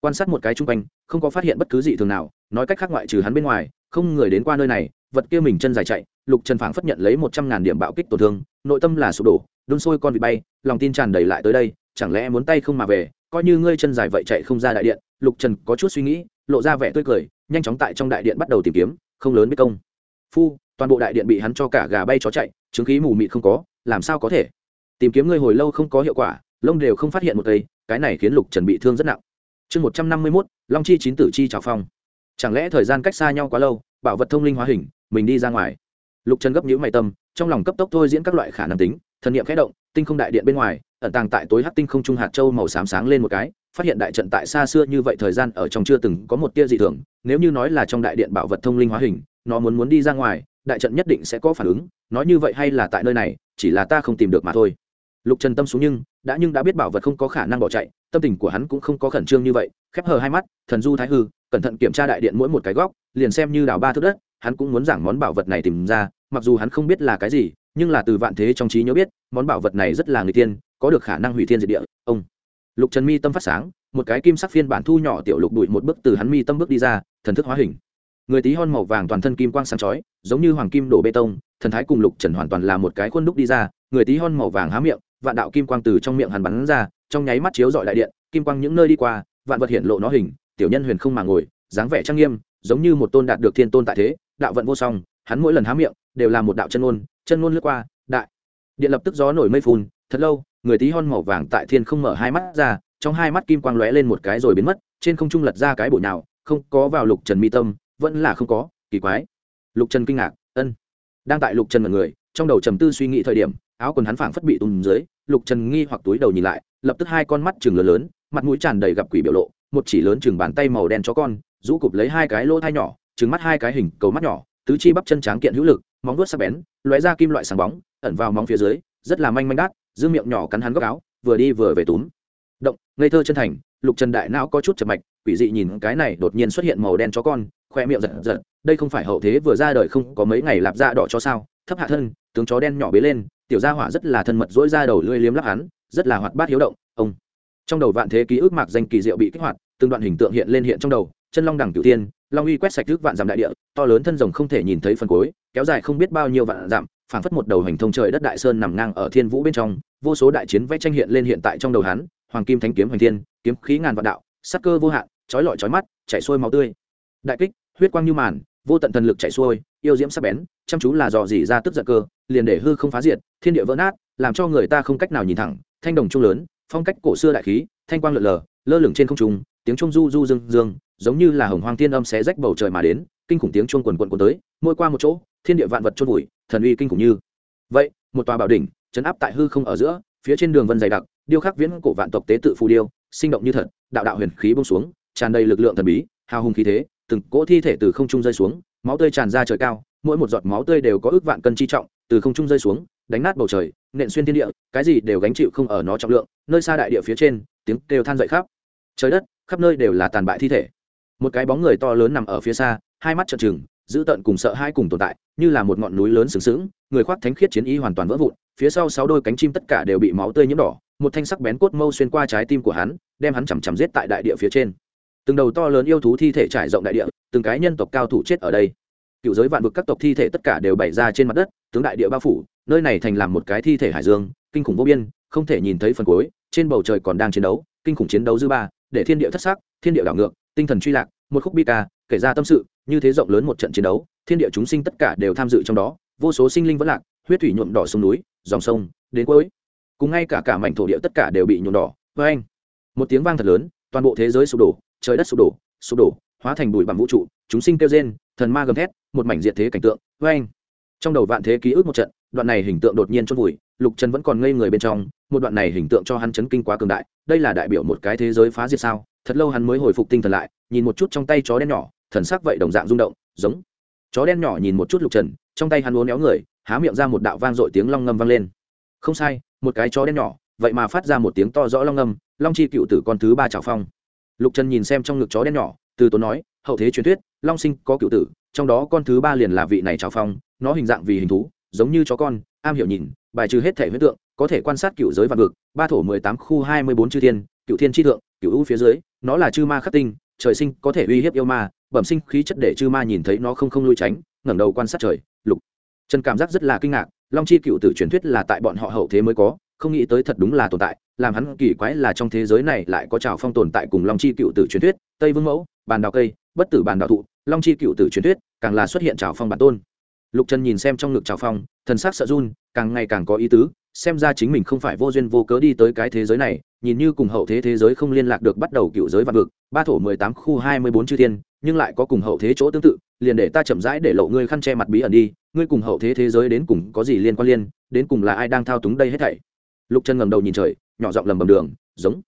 Quan sát một cái chung quanh, không có phát hiện bất cứ gì thường nào, nói cách khác ngoại trừ hắn bên ngoài, không người đến qua nơi này, vật kia mình chân dài chạy, lục trần phảng phất nhận lấy một trăm ngàn điểm bạo kích tổn thương, nội tâm là sụp đổ, đun sôi con vịt bay, lòng tin tràn đầy lại tới đây, chẳng lẽ muốn tay không mà về, coi như ngươi chân dài vậy chạy không ra đại điện, lục trần có chút suy nghĩ lộ ra vẻ tươi cười, nhanh chóng tại trong đại điện bắt đầu tìm kiếm, không lớn biết công. Phu, toàn bộ đại điện bị hắn cho cả gà bay chó chạy chứng khí mù mịt không có, làm sao có thể? Tìm kiếm ngươi hồi lâu không có hiệu quả, lông đều không phát hiện một cây, cái này khiến lục trần bị thương rất nặng. Chương một trăm năm mươi mốt, long chi chín tử chi trào phong. Chẳng lẽ thời gian cách xa nhau quá lâu, bảo vật thông linh hóa hình, mình đi ra ngoài? Lục trần gấp nhữ mày tâm, trong lòng cấp tốc thôi diễn các loại khả năng tính, thần n i ệ m khẽ động, tinh không đại điện bên ngoài ẩn tàng tại tối hắc tinh không trung hạt châu màu xám sáng lên một cái, phát hiện đại trận tại xa xưa như vậy thời gian ở trong chưa từng có một tia dị thường, nếu như nói là trong đại điện bảo vật thông linh hóa hình, nó muốn muốn đi ra ngoài, đại trận nhất định sẽ có phản ứng, nói như vậy hay là tại nơi này, chỉ là ta không tìm được mà thôi. Lục trần tâm xuống nhưng, đã nhưng đã biết bảo vật không có khả năng bỏ chạy, tâm tình của hắn cũng không có khẩn trương như vậy, khép hờ hai mắt, thần du thái hư, cẩn thận kiểm tra đại điện mỗi một cái góc, liền xem như đào ba thước đất, hắn cũng muốn giảng món bảo vật này tìm ra, mặc dù hắn không biết là cái gì, nhưng là từ vạn thế trong trí nhớ biết, món bảo vật này rất là người tiên có được khả năng hủy thiên diệt địa, ông. Lục trần mi tâm phát sáng, một cái kim sắc phiên bản thu nhỏ tiểu lục đụi một bước từ hắn mi tâm bước đi ra, thần thức hóa hình. Người tí hon màu vàng toàn thân kim quang sáng chói, giống như hoàng kim đổ bê tông, thần thái cùng lục trần hoàn toàn là một cái khuôn đúc đi ra, người tí hon màu vàng há miệng, vạn đạo kim quang từ trong miệng hắn bắn ra, trong nháy mắt chiếu dọi đại điện, kim quang những nơi đi qua, vạn vật hiện lộ nó hình, tiểu nhân huyền không mà ngồi, dáng vẻ trang nghiêm, giống như một tôn đạt được thiên tôn tại thế, đạo vận vô song, hắn mỗi lần há miệng, đều là một đạo chân ngôn chân ngôn lướt qua, đại. Điện lập tức gió nổi mây phun thật lâu người tí hon màu vàng tại thiên không mở hai mắt ra, trong hai mắt kim quang lóe lên một cái rồi biến mất, trên không trung lật ra cái bụi nào không có vào lục trần mi tâm, vẫn là không có, kỳ quái. Lục trần kinh ngạc, ân. Đang tại lục trần mọi người, trong đầu trầm tư suy nghĩ thời điểm, áo quần hắn phảng phất bị tùng dưới, lục trần nghi hoặc túi đầu nhìn lại, lập tức hai con mắt chừng lớn lớn, mặt mũi tràn đầy gặp quỷ biểu lộ, một chỉ lớn chừng bàn tay màu đen chó con, rũ cụp lấy hai cái lỗ thai nhỏ, trừng mắt hai cái hình cầu mắt nhỏ, tứ chi bắp chân tráng kiện hữu lực, móng vuốt sắc bén, lóe ra kim loại sáng bóng, ẩn vào móng phía dưới, rất là manh manh đát dương miệng nhỏ cắn hắn góc áo, vừa đi vừa về túm. Động, ngây thơ chân thành, lục trần đại não có chút chập mạch, quỷ dị nhìn cái này đột nhiên xuất hiện màu đen chó con, khoe miệng giật giật, đây không phải hậu thế vừa ra đời không có mấy ngày lạp da đỏ cho sao, thấp hạ thân, tướng chó đen nhỏ bế lên, tiểu gia hỏa rất là thân mật dỗi ra đầu lưỡi liếm lắp hắn, rất là hoạt bát hiếu động, ông. Trong đầu vạn thế ký ức mạc danh kỳ diệu bị kích hoạt, từng đoạn hình tượng hiện lên hiện trong đầu, chân long đẳng cửu tiên, long uy quét sạch trước vạn dặm đại địa, to lớn thân rồng không thể nhìn thấy phần cuối, kéo dài không biết bao nhiêu vạn dặm phảng phất một đầu hành thông trời đất đại sơn nằm ngang ở thiên vũ bên trong, vô số đại chiến vẽ tranh hiện lên hiện tại trong đầu hắn, hoàng kim thánh kiếm hoành thiên, kiếm khí ngàn vạn đạo, sắc cơ vô hạn, chói lọi chói mắt, chảy xuôi máu tươi. Đại kích, huyết quang như màn, vô tận thần lực chảy xuôi, yêu diễm sắc bén, chăm chú là dò dỉ ra tức giận cơ, liền để hư không phá diệt, thiên địa vỡ nát, làm cho người ta không cách nào nhìn thẳng, thanh đồng trung lớn, phong cách cổ xưa đại khí, thanh quang lượn lờ, lơ lửng trên không trung, tiếng trung du du dương dương, giống như là hồng hoang tiên âm xé rách bầu trời mà đến kinh khủng tiếng chuông quần quần quần tới, mỗi qua một chỗ, thiên địa vạn vật chôn vùi, thần uy kinh khủng như. Vậy, một tòa bảo đỉnh, chấn áp tại hư không ở giữa, phía trên đường vân dày đặc, điêu khắc viễn cổ vạn tộc tế tự phù điêu, sinh động như thật, đạo đạo huyền khí bông xuống, tràn đầy lực lượng thần bí, hào hùng khí thế, từng cỗ thi thể từ không trung rơi xuống, máu tươi tràn ra trời cao, mỗi một giọt máu tươi đều có ước vạn cân chi trọng, từ không trung rơi xuống, đánh nát bầu trời, nện xuyên thiên địa, cái gì đều gánh chịu không ở nó trọng lượng, nơi xa đại địa phía trên, tiếng kêu than dậy khắp. Trời đất, khắp nơi đều là tàn bại thi thể. Một cái bóng người to lớn nằm ở phía xa hai mắt trợn trừng, giữ tận cùng sợ hai cùng tồn tại, như là một ngọn núi lớn sừng sững, người khoác thánh khiết chiến ý hoàn toàn vỡ vụn, phía sau sáu đôi cánh chim tất cả đều bị máu tươi nhiễm đỏ, một thanh sắc bén cốt mâu xuyên qua trái tim của hắn, đem hắn chằm chằm giết tại đại địa phía trên. Từng đầu to lớn yêu thú thi thể trải rộng đại địa, từng cái nhân tộc cao thủ chết ở đây. Cựu giới vạn vực các tộc thi thể tất cả đều bày ra trên mặt đất, tướng đại địa bao phủ, nơi này thành làm một cái thi thể hải dương, kinh khủng vô biên, không thể nhìn thấy phần cuối, trên bầu trời còn đang chiến đấu, kinh khủng chiến đấu dư ba, để thiên địa thất sắc, thiên địa đảo ngược, tinh thần truy lạc, một khúc bi ca kể ra tâm sự, như thế rộng lớn một trận chiến đấu, thiên địa chúng sinh tất cả đều tham dự trong đó, vô số sinh linh vẫn lạc, huyết thủy nhuộm đỏ sông núi, dòng sông, đến cuối. Cùng ngay cả cả mảnh thổ địa tất cả đều bị nhuộm đỏ với anh một tiếng vang thật lớn, toàn bộ thế giới sụp đổ, trời đất sụp đổ sụp đổ, hóa thành bụi bằng vũ trụ, chúng sinh kêu rên, thần ma gầm thét, một mảnh diệt thế cảnh tượng với anh trong đầu vạn thế ký ức một trận, đoạn này hình tượng đột nhiên chôn vùi, lục trần vẫn còn ngây người bên trong, một đoạn này hình tượng cho hắn chấn kinh quá cường đại, đây là đại biểu một cái thế giới phá diệt sao? Thật lâu hắn mới hồi phục tinh thần lại nhìn một chút trong tay chó đen nhỏ, thần sắc vậy đồng dạng rung động, giống chó đen nhỏ nhìn một chút lục trần, trong tay hắn uốn éo người, há miệng ra một đạo vang dội tiếng long ngâm vang lên. Không sai, một cái chó đen nhỏ, vậy mà phát ra một tiếng to rõ long ngâm, long chi cựu tử con thứ ba trào phong. Lục trần nhìn xem trong ngực chó đen nhỏ, từ tốn nói, hậu thế truyền thuyết, long sinh có cựu tử, trong đó con thứ ba liền là vị này trào phong, nó hình dạng vì hình thú, giống như chó con, am hiểu nhìn, bài trừ hết thể huyết tượng, có thể quan sát cựu giới vạn vực, ba thổ mười tám khu hai mươi bốn chư thiên, cựu thiên tri thượng, cựu u phía dưới, nó là chư ma khắc tinh trời sinh có thể uy hiếp yêu ma, bẩm sinh khí chất để chư ma nhìn thấy nó không không lui tránh, ngẩng đầu quan sát trời, lục. Trần cảm giác rất là kinh ngạc, long chi cựu tử truyền thuyết là tại bọn họ hậu thế mới có, không nghĩ tới thật đúng là tồn tại, làm hắn kỳ quái là trong thế giới này lại có trào phong tồn tại cùng long chi cựu tử truyền thuyết, tây vương mẫu, bàn đào cây, bất tử bàn đào thụ, long chi cựu tử truyền thuyết, càng là xuất hiện trào phong bản tôn. Lục trần nhìn xem trong ngực trào phong, thần sắc sợ run, càng ngày càng có ý tứ xem ra chính mình không phải vô duyên vô cớ đi tới cái thế giới này, nhìn như cùng hậu thế thế giới không liên lạc được bắt đầu cựu giới vạn vực, ba thổ mười tám khu hai mươi bốn chư thiên, nhưng lại có cùng hậu thế chỗ tương tự, liền để ta chậm rãi để lộ ngươi khăn che mặt bí ẩn đi, ngươi cùng hậu thế thế giới đến cùng có gì liên quan liên, đến cùng là ai đang thao túng đây hết thảy? Lục trần ngầm đầu nhìn trời, nhỏ giọng lầm bầm đường, giống.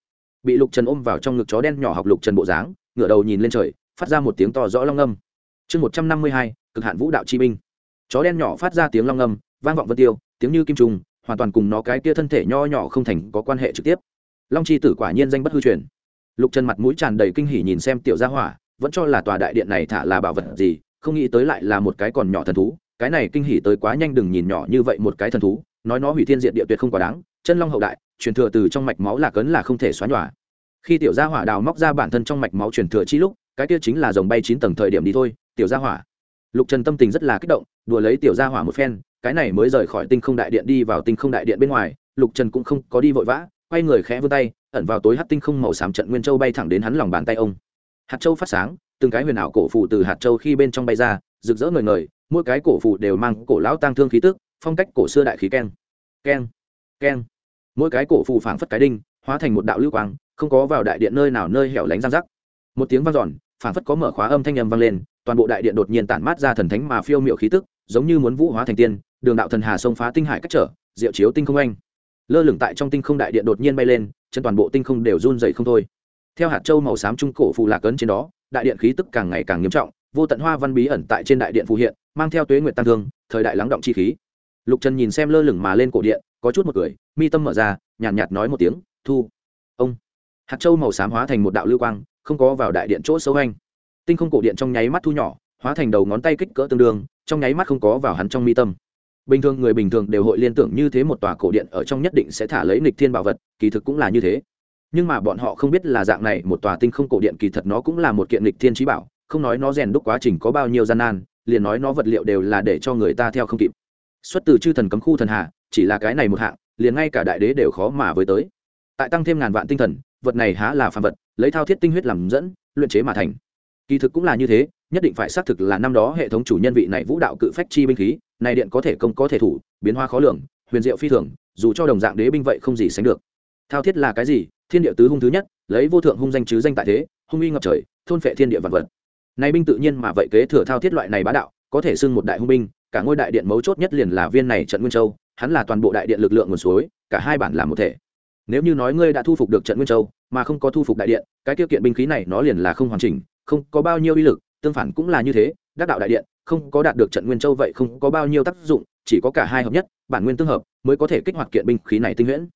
Bị lục trần ôm vào trong ngực chó đen nhỏ học lục trần bộ dáng, ngửa đầu nhìn lên trời, phát ra một tiếng to rõ long âm. Chương một trăm năm mươi hai, cực hạn vũ đạo chi binh. Chó đen nhỏ phát ra tiếng long âm, vang vọng vân tiêu, tiếng như kim trùng hoàn toàn cùng nó cái kia thân thể nho nhỏ không thành có quan hệ trực tiếp. Long chi tử quả nhiên danh bất hư truyền. Lục trần mặt mũi tràn đầy kinh hỉ nhìn xem tiểu gia hỏa, vẫn cho là tòa đại điện này thả là bảo vật gì, không nghĩ tới lại là một cái còn nhỏ thần thú, cái này kinh hỉ tới quá nhanh đừng nhìn nhỏ như vậy một cái thần thú, nói nó hủy thiên diện địa tuyệt không quá đáng, chân long hậu đại, truyền thừa từ trong mạch máu là cấn là không thể xóa nhòa. Khi tiểu gia hỏa đào móc ra bản thân trong mạch máu truyền thừa chi lúc, cái kia chính là dòng bay chín tầng thời điểm đi thôi, tiểu gia hỏa. Lục trần tâm tình rất là kích động, đùa lấy tiểu gia hỏa một phen cái này mới rời khỏi tinh không đại điện đi vào tinh không đại điện bên ngoài, lục trần cũng không có đi vội vã, quay người khẽ vươn tay, ẩn vào tối hát tinh không màu xám trận nguyên châu bay thẳng đến hắn lòng bàn tay ông. Hạt châu phát sáng, từng cái huyền ảo cổ phù từ hạt châu khi bên trong bay ra, rực rỡ ngời ngời, mỗi cái cổ phù đều mang cổ lão tang thương khí tức, phong cách cổ xưa đại khí keng. Keng keng. Mỗi cái cổ phù phảng phất cái đinh, hóa thành một đạo lưu quang, không có vào đại điện nơi nào nơi hẻo lánh răng rắc. Một tiếng vang giòn phảng phất có mở khóa âm thanh âm vang lên, toàn bộ đại điện đột nhiên tản mát ra thần thánh mà phiêu miệu khí tức, giống như muốn vũ hóa thành tiên đường đạo thần hà sông phá tinh hải cách trở diệu chiếu tinh không anh lơ lửng tại trong tinh không đại điện đột nhiên bay lên chân toàn bộ tinh không đều run dày không thôi. Theo hạt châu màu xám trung cổ phù lạc ấn trên đó đại điện khí tức càng ngày càng nghiêm trọng vô tận hoa văn bí ẩn tại trên đại điện phù hiện mang theo tuế nguyện tăng thương thời đại lắng động chi khí. Lục trần nhìn xem lơ lửng mà lên cổ điện có chút một cười mi tâm mở ra nhàn nhạt, nhạt nói một tiếng thu ông. Hạt châu màu xám hóa thành một đạo lưu quang không có vào đại điện chỗ sâu anh tinh không cổ điện trong nháy mắt thu nhỏ hóa thành đầu ngón tay kích cỡ tương đương trong nháy mắt không có vào hắn trong mi tâm bình thường người bình thường đều hội liên tưởng như thế một tòa cổ điện ở trong nhất định sẽ thả lấy nịch thiên bảo vật, kỳ thực cũng là như thế. Nhưng mà bọn họ không biết là dạng này một tòa tinh không cổ điện kỳ thật nó cũng là một kiện nịch thiên trí bảo, không nói nó rèn đúc quá trình có bao nhiêu gian nan, liền nói nó vật liệu đều là để cho người ta theo không kịp. Xuất từ chư thần cấm khu thần hạ chỉ là cái này một hạng, liền ngay cả đại đế đều khó mà với tới. Tại tăng thêm ngàn vạn tinh thần, vật này há là phàm vật, lấy thao thiết tinh huyết làm dẫn, luyện chế mà thành. Kỳ thực cũng là như thế, nhất định phải xác thực là năm đó hệ thống chủ nhân vị này vũ đạo cự phách chi binh khí này điện có thể công có thể thủ, biến hóa khó lường, huyền diệu phi thường, dù cho đồng dạng đế binh vậy không gì sánh được. Thao thiết là cái gì? Thiên địa tứ hung thứ nhất, lấy vô thượng hung danh chứ danh tại thế, hung uy ngập trời, thôn phệ thiên địa vật vật. Này binh tự nhiên mà vậy kế thừa thao thiết loại này bá đạo, có thể xưng một đại hung binh, cả ngôi đại điện mấu chốt nhất liền là viên này trận nguyên châu, hắn là toàn bộ đại điện lực lượng nguồn suối, cả hai bản là một thể. Nếu như nói ngươi đã thu phục được trận nguyên châu, mà không có thu phục đại điện, cái tiêu kiện binh khí này nó liền là không hoàn chỉnh, không có bao nhiêu uy lực, tương phản cũng là như thế đắc đạo đại điện, không có đạt được trận nguyên châu vậy không có bao nhiêu tác dụng, chỉ có cả hai hợp nhất, bản nguyên tương hợp, mới có thể kích hoạt kiện binh khí này tinh huyễn.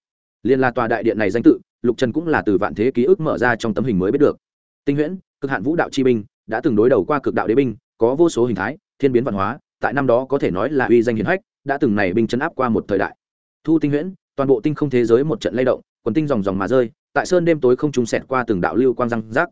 Liên là tòa đại điện này danh tự, lục trần cũng là từ vạn thế ký ức mở ra trong tấm hình mới biết được. Tinh huyễn, cực hạn vũ đạo chi binh, đã từng đối đầu qua cực đạo đế binh, có vô số hình thái, thiên biến văn hóa, tại năm đó có thể nói là uy danh hiển hách, đã từng này binh chấn áp qua một thời đại. Thu tinh huyễn, toàn bộ tinh không thế giới một trận lay động, quần tinh dòng dòng mà rơi, tại sơn đêm tối không trùng xẹt qua từng đạo lưu quang răng rác.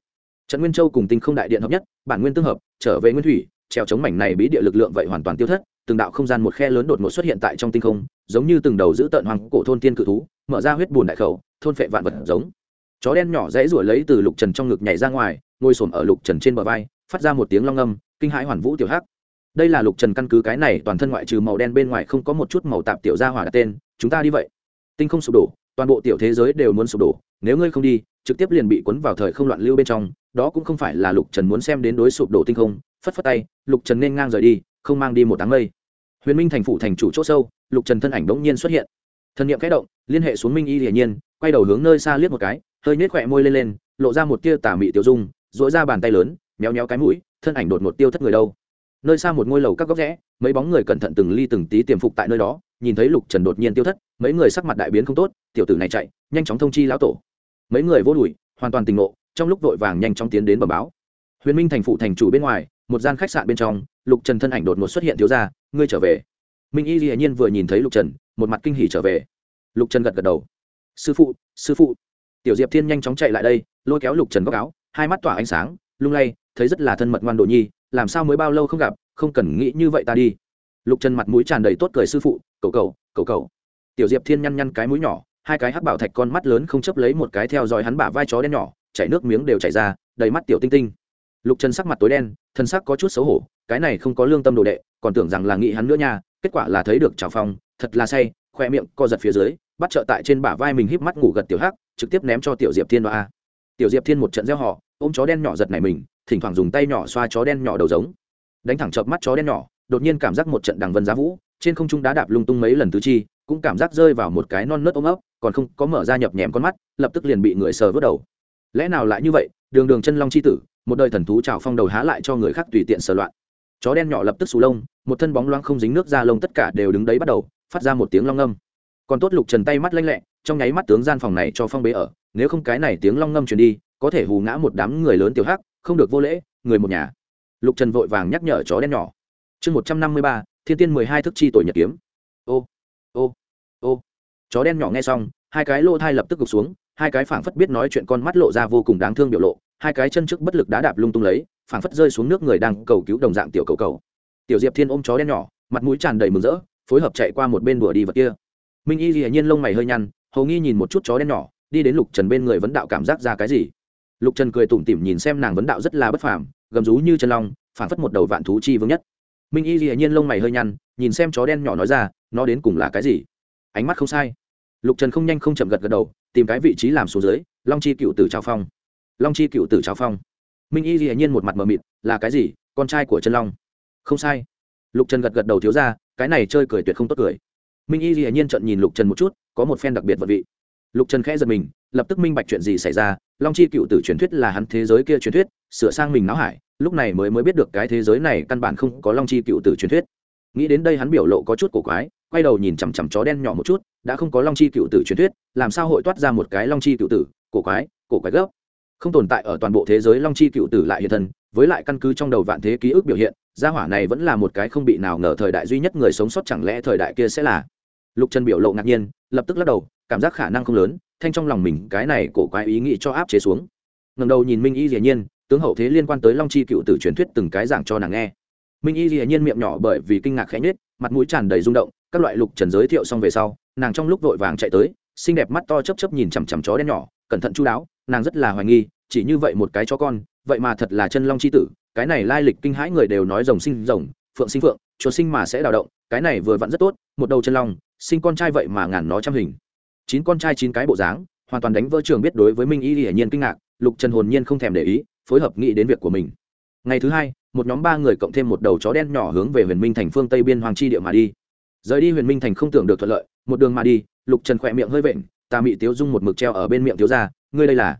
Trận nguyên châu cùng tinh không đại điện hợp nhất, bản nguyên tương hợp, trở về nguyên thủy treo chống mảnh này bí địa lực lượng vậy hoàn toàn tiêu thất, từng đạo không gian một khe lớn đột ngột xuất hiện tại trong tinh không, giống như từng đầu giữ tận hoàng cổ thôn tiên cự thú, mở ra huyết bùn đại khẩu, thôn phệ vạn vật giống. Chó đen nhỏ dãy ruổi lấy từ lục trần trong ngực nhảy ra ngoài, ngồi xổm ở lục trần trên bờ vai, phát ra một tiếng long âm, kinh hãi hoàn vũ tiểu hắc. Đây là lục trần căn cứ cái này, toàn thân ngoại trừ màu đen bên ngoài không có một chút màu tạp tiểu gia hỏa đặt tên, chúng ta đi vậy. Tinh không sụp đổ, toàn bộ tiểu thế giới đều muốn sụp đổ, nếu ngươi không đi, trực tiếp liền bị cuốn vào thời không loạn lưu bên trong, đó cũng không phải là lục trần muốn xem đến đối sụp đổ tinh không phất phất tay, lục trần nên ngang rời đi, không mang đi một đám mây. Huyền minh thành phủ thành chủ c h ỗ sâu, lục trần thân ảnh đ ỗ n g nhiên xuất hiện. Thân nhiệm kẽ động, liên hệ xuống minh y hiển nhiên, quay đầu hướng nơi xa liếc một cái, hơi nhếch khỏe môi lên lên, lộ ra một tia tà mị tiêu dung dỗi ra bàn tay lớn, méo méo cái mũi, thân ảnh đột một tiêu thất người đâu. Nơi xa một ngôi lầu các góc rẽ, mấy bóng người cẩn thận từng ly từng tí tiềm phục tại nơi đó, nhìn thấy lục trần đột nhiên tiêu thất, mấy người sắc mặt đại biến không tốt, tiểu tử này chạy, nhanh chóng thông chi lão tổ. Mấy người vô đùi hoàn toàn tình ngộ, trong lúc vội vàng nhanh chóng tiến đến bờ báo. Huyền minh thành phụ thành chủ bên ngoài một gian khách sạn bên trong, lục trần thân ảnh đột ngột xuất hiện thiếu ra ngươi trở về. Minh y dĩ nhiên vừa nhìn thấy lục trần, một mặt kinh hỉ trở về. Lục trần gật gật đầu. Sư phụ sư phụ. Tiểu diệp thiên nhanh chóng chạy lại đây, lôi kéo lục trần góc áo, hai mắt tỏa ánh sáng, lung lay, thấy rất là thân mật ngoan đồ nhi, làm sao mới bao lâu không gặp, không cần nghĩ như vậy ta đi. Lục trần mặt mũi tràn đầy tốt cười, sư phụ cầu cầu cầu cầu tiểu diệp thiên nhăn nhăn cái mũi nhỏ, hai cái hắc bảo thạch con mắt lớn không chấp lấy một cái theo dõi hắn bả vai chó đen nhỏ, chảy nước miếng đều chảy ra, đầy mắt tiểu tinh tinh lục trần sắc mặt tối đen, thân sắc có chút xấu hổ, cái này không có lương tâm đồ đệ, còn tưởng rằng là nghĩ hắn nữa nha, kết quả là thấy được trào phong, thật là say, khoe miệng co giật phía dưới, bắt trợ tại trên bả vai mình híp mắt ngủ gật tiểu hắc, trực tiếp ném cho tiểu diệp thiên đoa tiểu diệp thiên một trận gieo họ, ôm chó đen nhỏ giật này mình, thỉnh thoảng dùng tay nhỏ xoa chó đen nhỏ đầu giống. Đánh thẳng chợp mắt chó đen nhỏ, đột nhiên cảm giác một trận đằng vân giá vũ, trên không trung đá đạp lung tung mấy lần tứ chi, cũng cảm giác rơi vào một cái non nớt ôm ấp, còn không có mở ra nhập nhèm con mắt, lập tức liền bị người sờ vớt đầu. Lẽ nào lại như vậy, đường đường chân long c h i tử một đời thần thú trào phong đầu há lại cho người khác tùy tiện sờ loạn. Chó đen nhỏ lập tức xù lông, một thân bóng loang không dính nước ra lông tất cả đều đứng đấy bắt đầu, phát ra một tiếng long ngâm. Còn tốt lục trần tay mắt lanh lẹ, trong nháy mắt tướng gian phòng này cho phong bế ở, nếu không cái này tiếng long ngâm truyền đi, có thể hù ngã một đám người lớn tiểu hắc, không được vô lễ, người một nhà. Lục trần vội vàng nhắc nhở chó đen nhỏ. Chương một trăm năm mươi ba, thiên tiên mười hai thức chi tội nhật kiếm. Ô ô ô. Chó đen nhỏ nghe xong, hai cái lô thai lập tức gục xuống, hai cái phảng phất biết nói chuyện con mắt lộ ra vô cùng đáng thương biểu lộ hai cái chân trước bất lực đá đạp lung tung lấy, phảng phất rơi xuống nước người đang cầu cứu đồng dạng tiểu cầu cầu. Tiểu diệp thiên ôm chó đen nhỏ, mặt mũi tràn đầy mừng rỡ, phối hợp chạy qua một bên đùa đi vật kia. Minh y dĩ nhiên lông mày hơi nhăn, hầu nghi nhìn một chút chó đen nhỏ, đi đến lục trần bên người vấn đạo cảm giác ra cái gì? Lục trần cười tủm tỉm nhìn xem nàng vấn đạo rất là bất phàm, gầm rú như chân long, phảng phất một đầu vạn thú chi vương nhất. Minh y dĩ nhiên lông mày hơi nhăn, nhìn xem chó đen nhỏ nói ra, nó đến cùng là cái gì? Ánh mắt không sai. Lục trần không nhanh không chậm gật gật đầu, tìm cái vị trí làm xuống dưới, long chi cựu tử trao phong long chi cựu tử trào phong. Minh y dĩ nhiên một mặt mờ mịt, là cái gì? Con trai của chân long. Không sai. Lục trần gật gật đầu thiếu ra, cái này chơi cười tuyệt không tốt cười. Minh y dĩ nhiên trận nhìn lục trần một chút, có một phen đặc biệt vật vị. Lục trần khẽ giật mình, lập tức minh bạch chuyện gì xảy ra. Long chi cựu tử truyền thuyết là hắn thế giới kia truyền thuyết, sửa sang mình náo hải, lúc này mới mới biết được cái thế giới này căn bản không có long chi cựu tử truyền thuyết. Nghĩ đến đây hắn biểu lộ có chút cổ quái, quay đầu nhìn chằm chằm chó đen nhỏ một chút, đã không có long chi cựu tử truyền thuyết, làm sao hội toát ra một cái long chi cựu tử? Cổ quái cổ quái gấp không tồn tại ở toàn bộ thế giới long chi cựu tử lại hiện thân, với lại căn cứ trong đầu vạn thế ký ức biểu hiện, gia hỏa này vẫn là một cái không bị nào ngờ thời đại duy nhất người sống sót chẳng lẽ thời đại kia sẽ là? Lục trần biểu lộ ngạc nhiên, lập tức lắc đầu, cảm giác khả năng không lớn, thanh trong lòng mình cái này cổ quái ý nghĩ cho áp chế xuống. Ngầm đầu nhìn minh y dĩ nhiên, tướng hậu thế liên quan tới long chi cựu tử truyền thuyết từng cái giảng cho nàng nghe. Minh y dĩ nhiên miệng nhỏ bởi vì kinh ngạc khẽ nhết mặt mũi tràn đầy rung động, các loại lục trần giới thiệu xong về sau, nàng trong lúc vội vàng chạy tới, xinh đẹp mắt to chấp chấp nhìn chằm chằm chó đen nhỏ cẩn thận chú đáo, nàng rất là hoài nghi, chỉ như vậy một cái chó con, vậy mà thật là chân long c h i tử, cái này lai lịch kinh hãi người đều nói rồng sinh rồng, phượng sinh phượng, chuột sinh mà sẽ đào động, cái này vừa vặn rất tốt, một đầu chân long, sinh con trai vậy mà ngàn nó trăm hình. Chín con trai chín cái bộ dáng, hoàn toàn đánh vỡ trường biết đối với minh y hiển nhiên kinh ngạc, lục trần hồn nhiên không thèm để ý, phối hợp nghĩ đến việc của mình. Ngày thứ hai, một nhóm ba người cộng thêm một đầu chó đen nhỏ hướng về huyền minh thành phương tây biên hoàng chi địa mà đi. Rời đi huyền minh thành không tưởng được thuận lợi, một đường mà đi, lục trần khỏe miệng hơi vện tà mị tiếu dung một mực treo ở bên miệng thiếu ra ngươi đây là.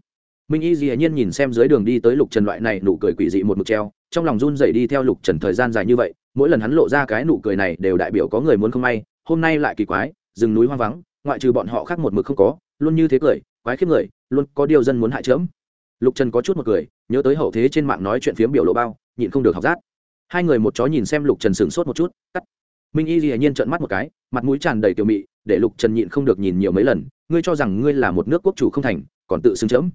Minh y dĩ nhiên nhìn xem dưới đường đi tới lục trần loại này nụ cười quỷ dị một mực treo, trong lòng run dậy đi theo lục trần thời gian dài như vậy, mỗi lần hắn lộ ra cái nụ cười này đều đại biểu có người muốn không may, hôm nay lại kỳ quái, rừng núi hoang vắng, ngoại trừ bọn họ khác một mực không có, luôn như thế cười, quái khiếp người, luôn có điều dân muốn hại chớm. Lục trần có chút một cười, nhớ tới hậu thế trên mạng nói chuyện phiếm biểu lộ bao, nhịn không được học rát. Hai người một chó nhìn xem lục trần sửng sốt một chút, cắt. Minh y dĩ nhiên trợn mắt một cái, mặt mũi tràn đầy tiểu mị, để lục trần nhịn không được nhìn nhiều mấy lần ngươi cho rằng ngươi là một nước quốc chủ không thành, còn tự xưng chấm.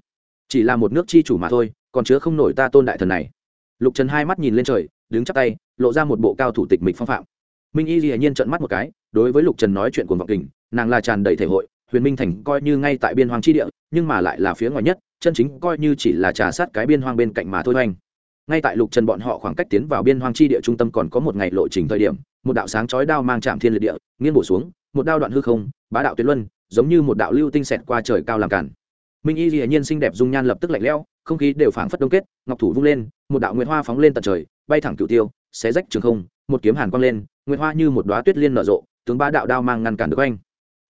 Chỉ là một nước chi chủ mà thôi, còn chứa không nổi ta tôn đại thần này. Lục trần hai mắt nhìn lên trời, đứng chắp tay, lộ ra một bộ cao thủ tịch mịch phong phạm. Minh y hiển nhiên trợn mắt một cái, đối với lục trần nói chuyện cuồng vọng kình, nàng là tràn đầy thể hội, huyền minh thành coi như ngay tại biên hoang chi địa, nhưng mà lại là phía ngoài nhất, chân chính coi như chỉ là trà sát cái biên hoang bên cạnh mà thôi hoành. Ngay tại lục trần bọn họ khoảng cách tiến vào biên hoang chi địa trung tâm còn có một ngày lộ trình thời điểm, một đạo sáng chói đao mang chạm thiên liệt địa, nghiêng bổ xuống, một đao đoạn hư không, bá đạo tuyệt luân giống như một đạo lưu tinh xẹt qua trời cao làm cản minh y hiển nhiên xinh đẹp dung nhan lập tức lạnh lẽo, không khí đều phảng phất đông kết, ngọc thủ vung lên, một đạo nguyệt hoa phóng lên tận trời, bay thẳng cửu tiêu, xé rách trường không, một kiếm hàn quang lên, nguyệt hoa như một đóa tuyết liên nở rộ, tướng ba đạo đao mang ngăn cản được anh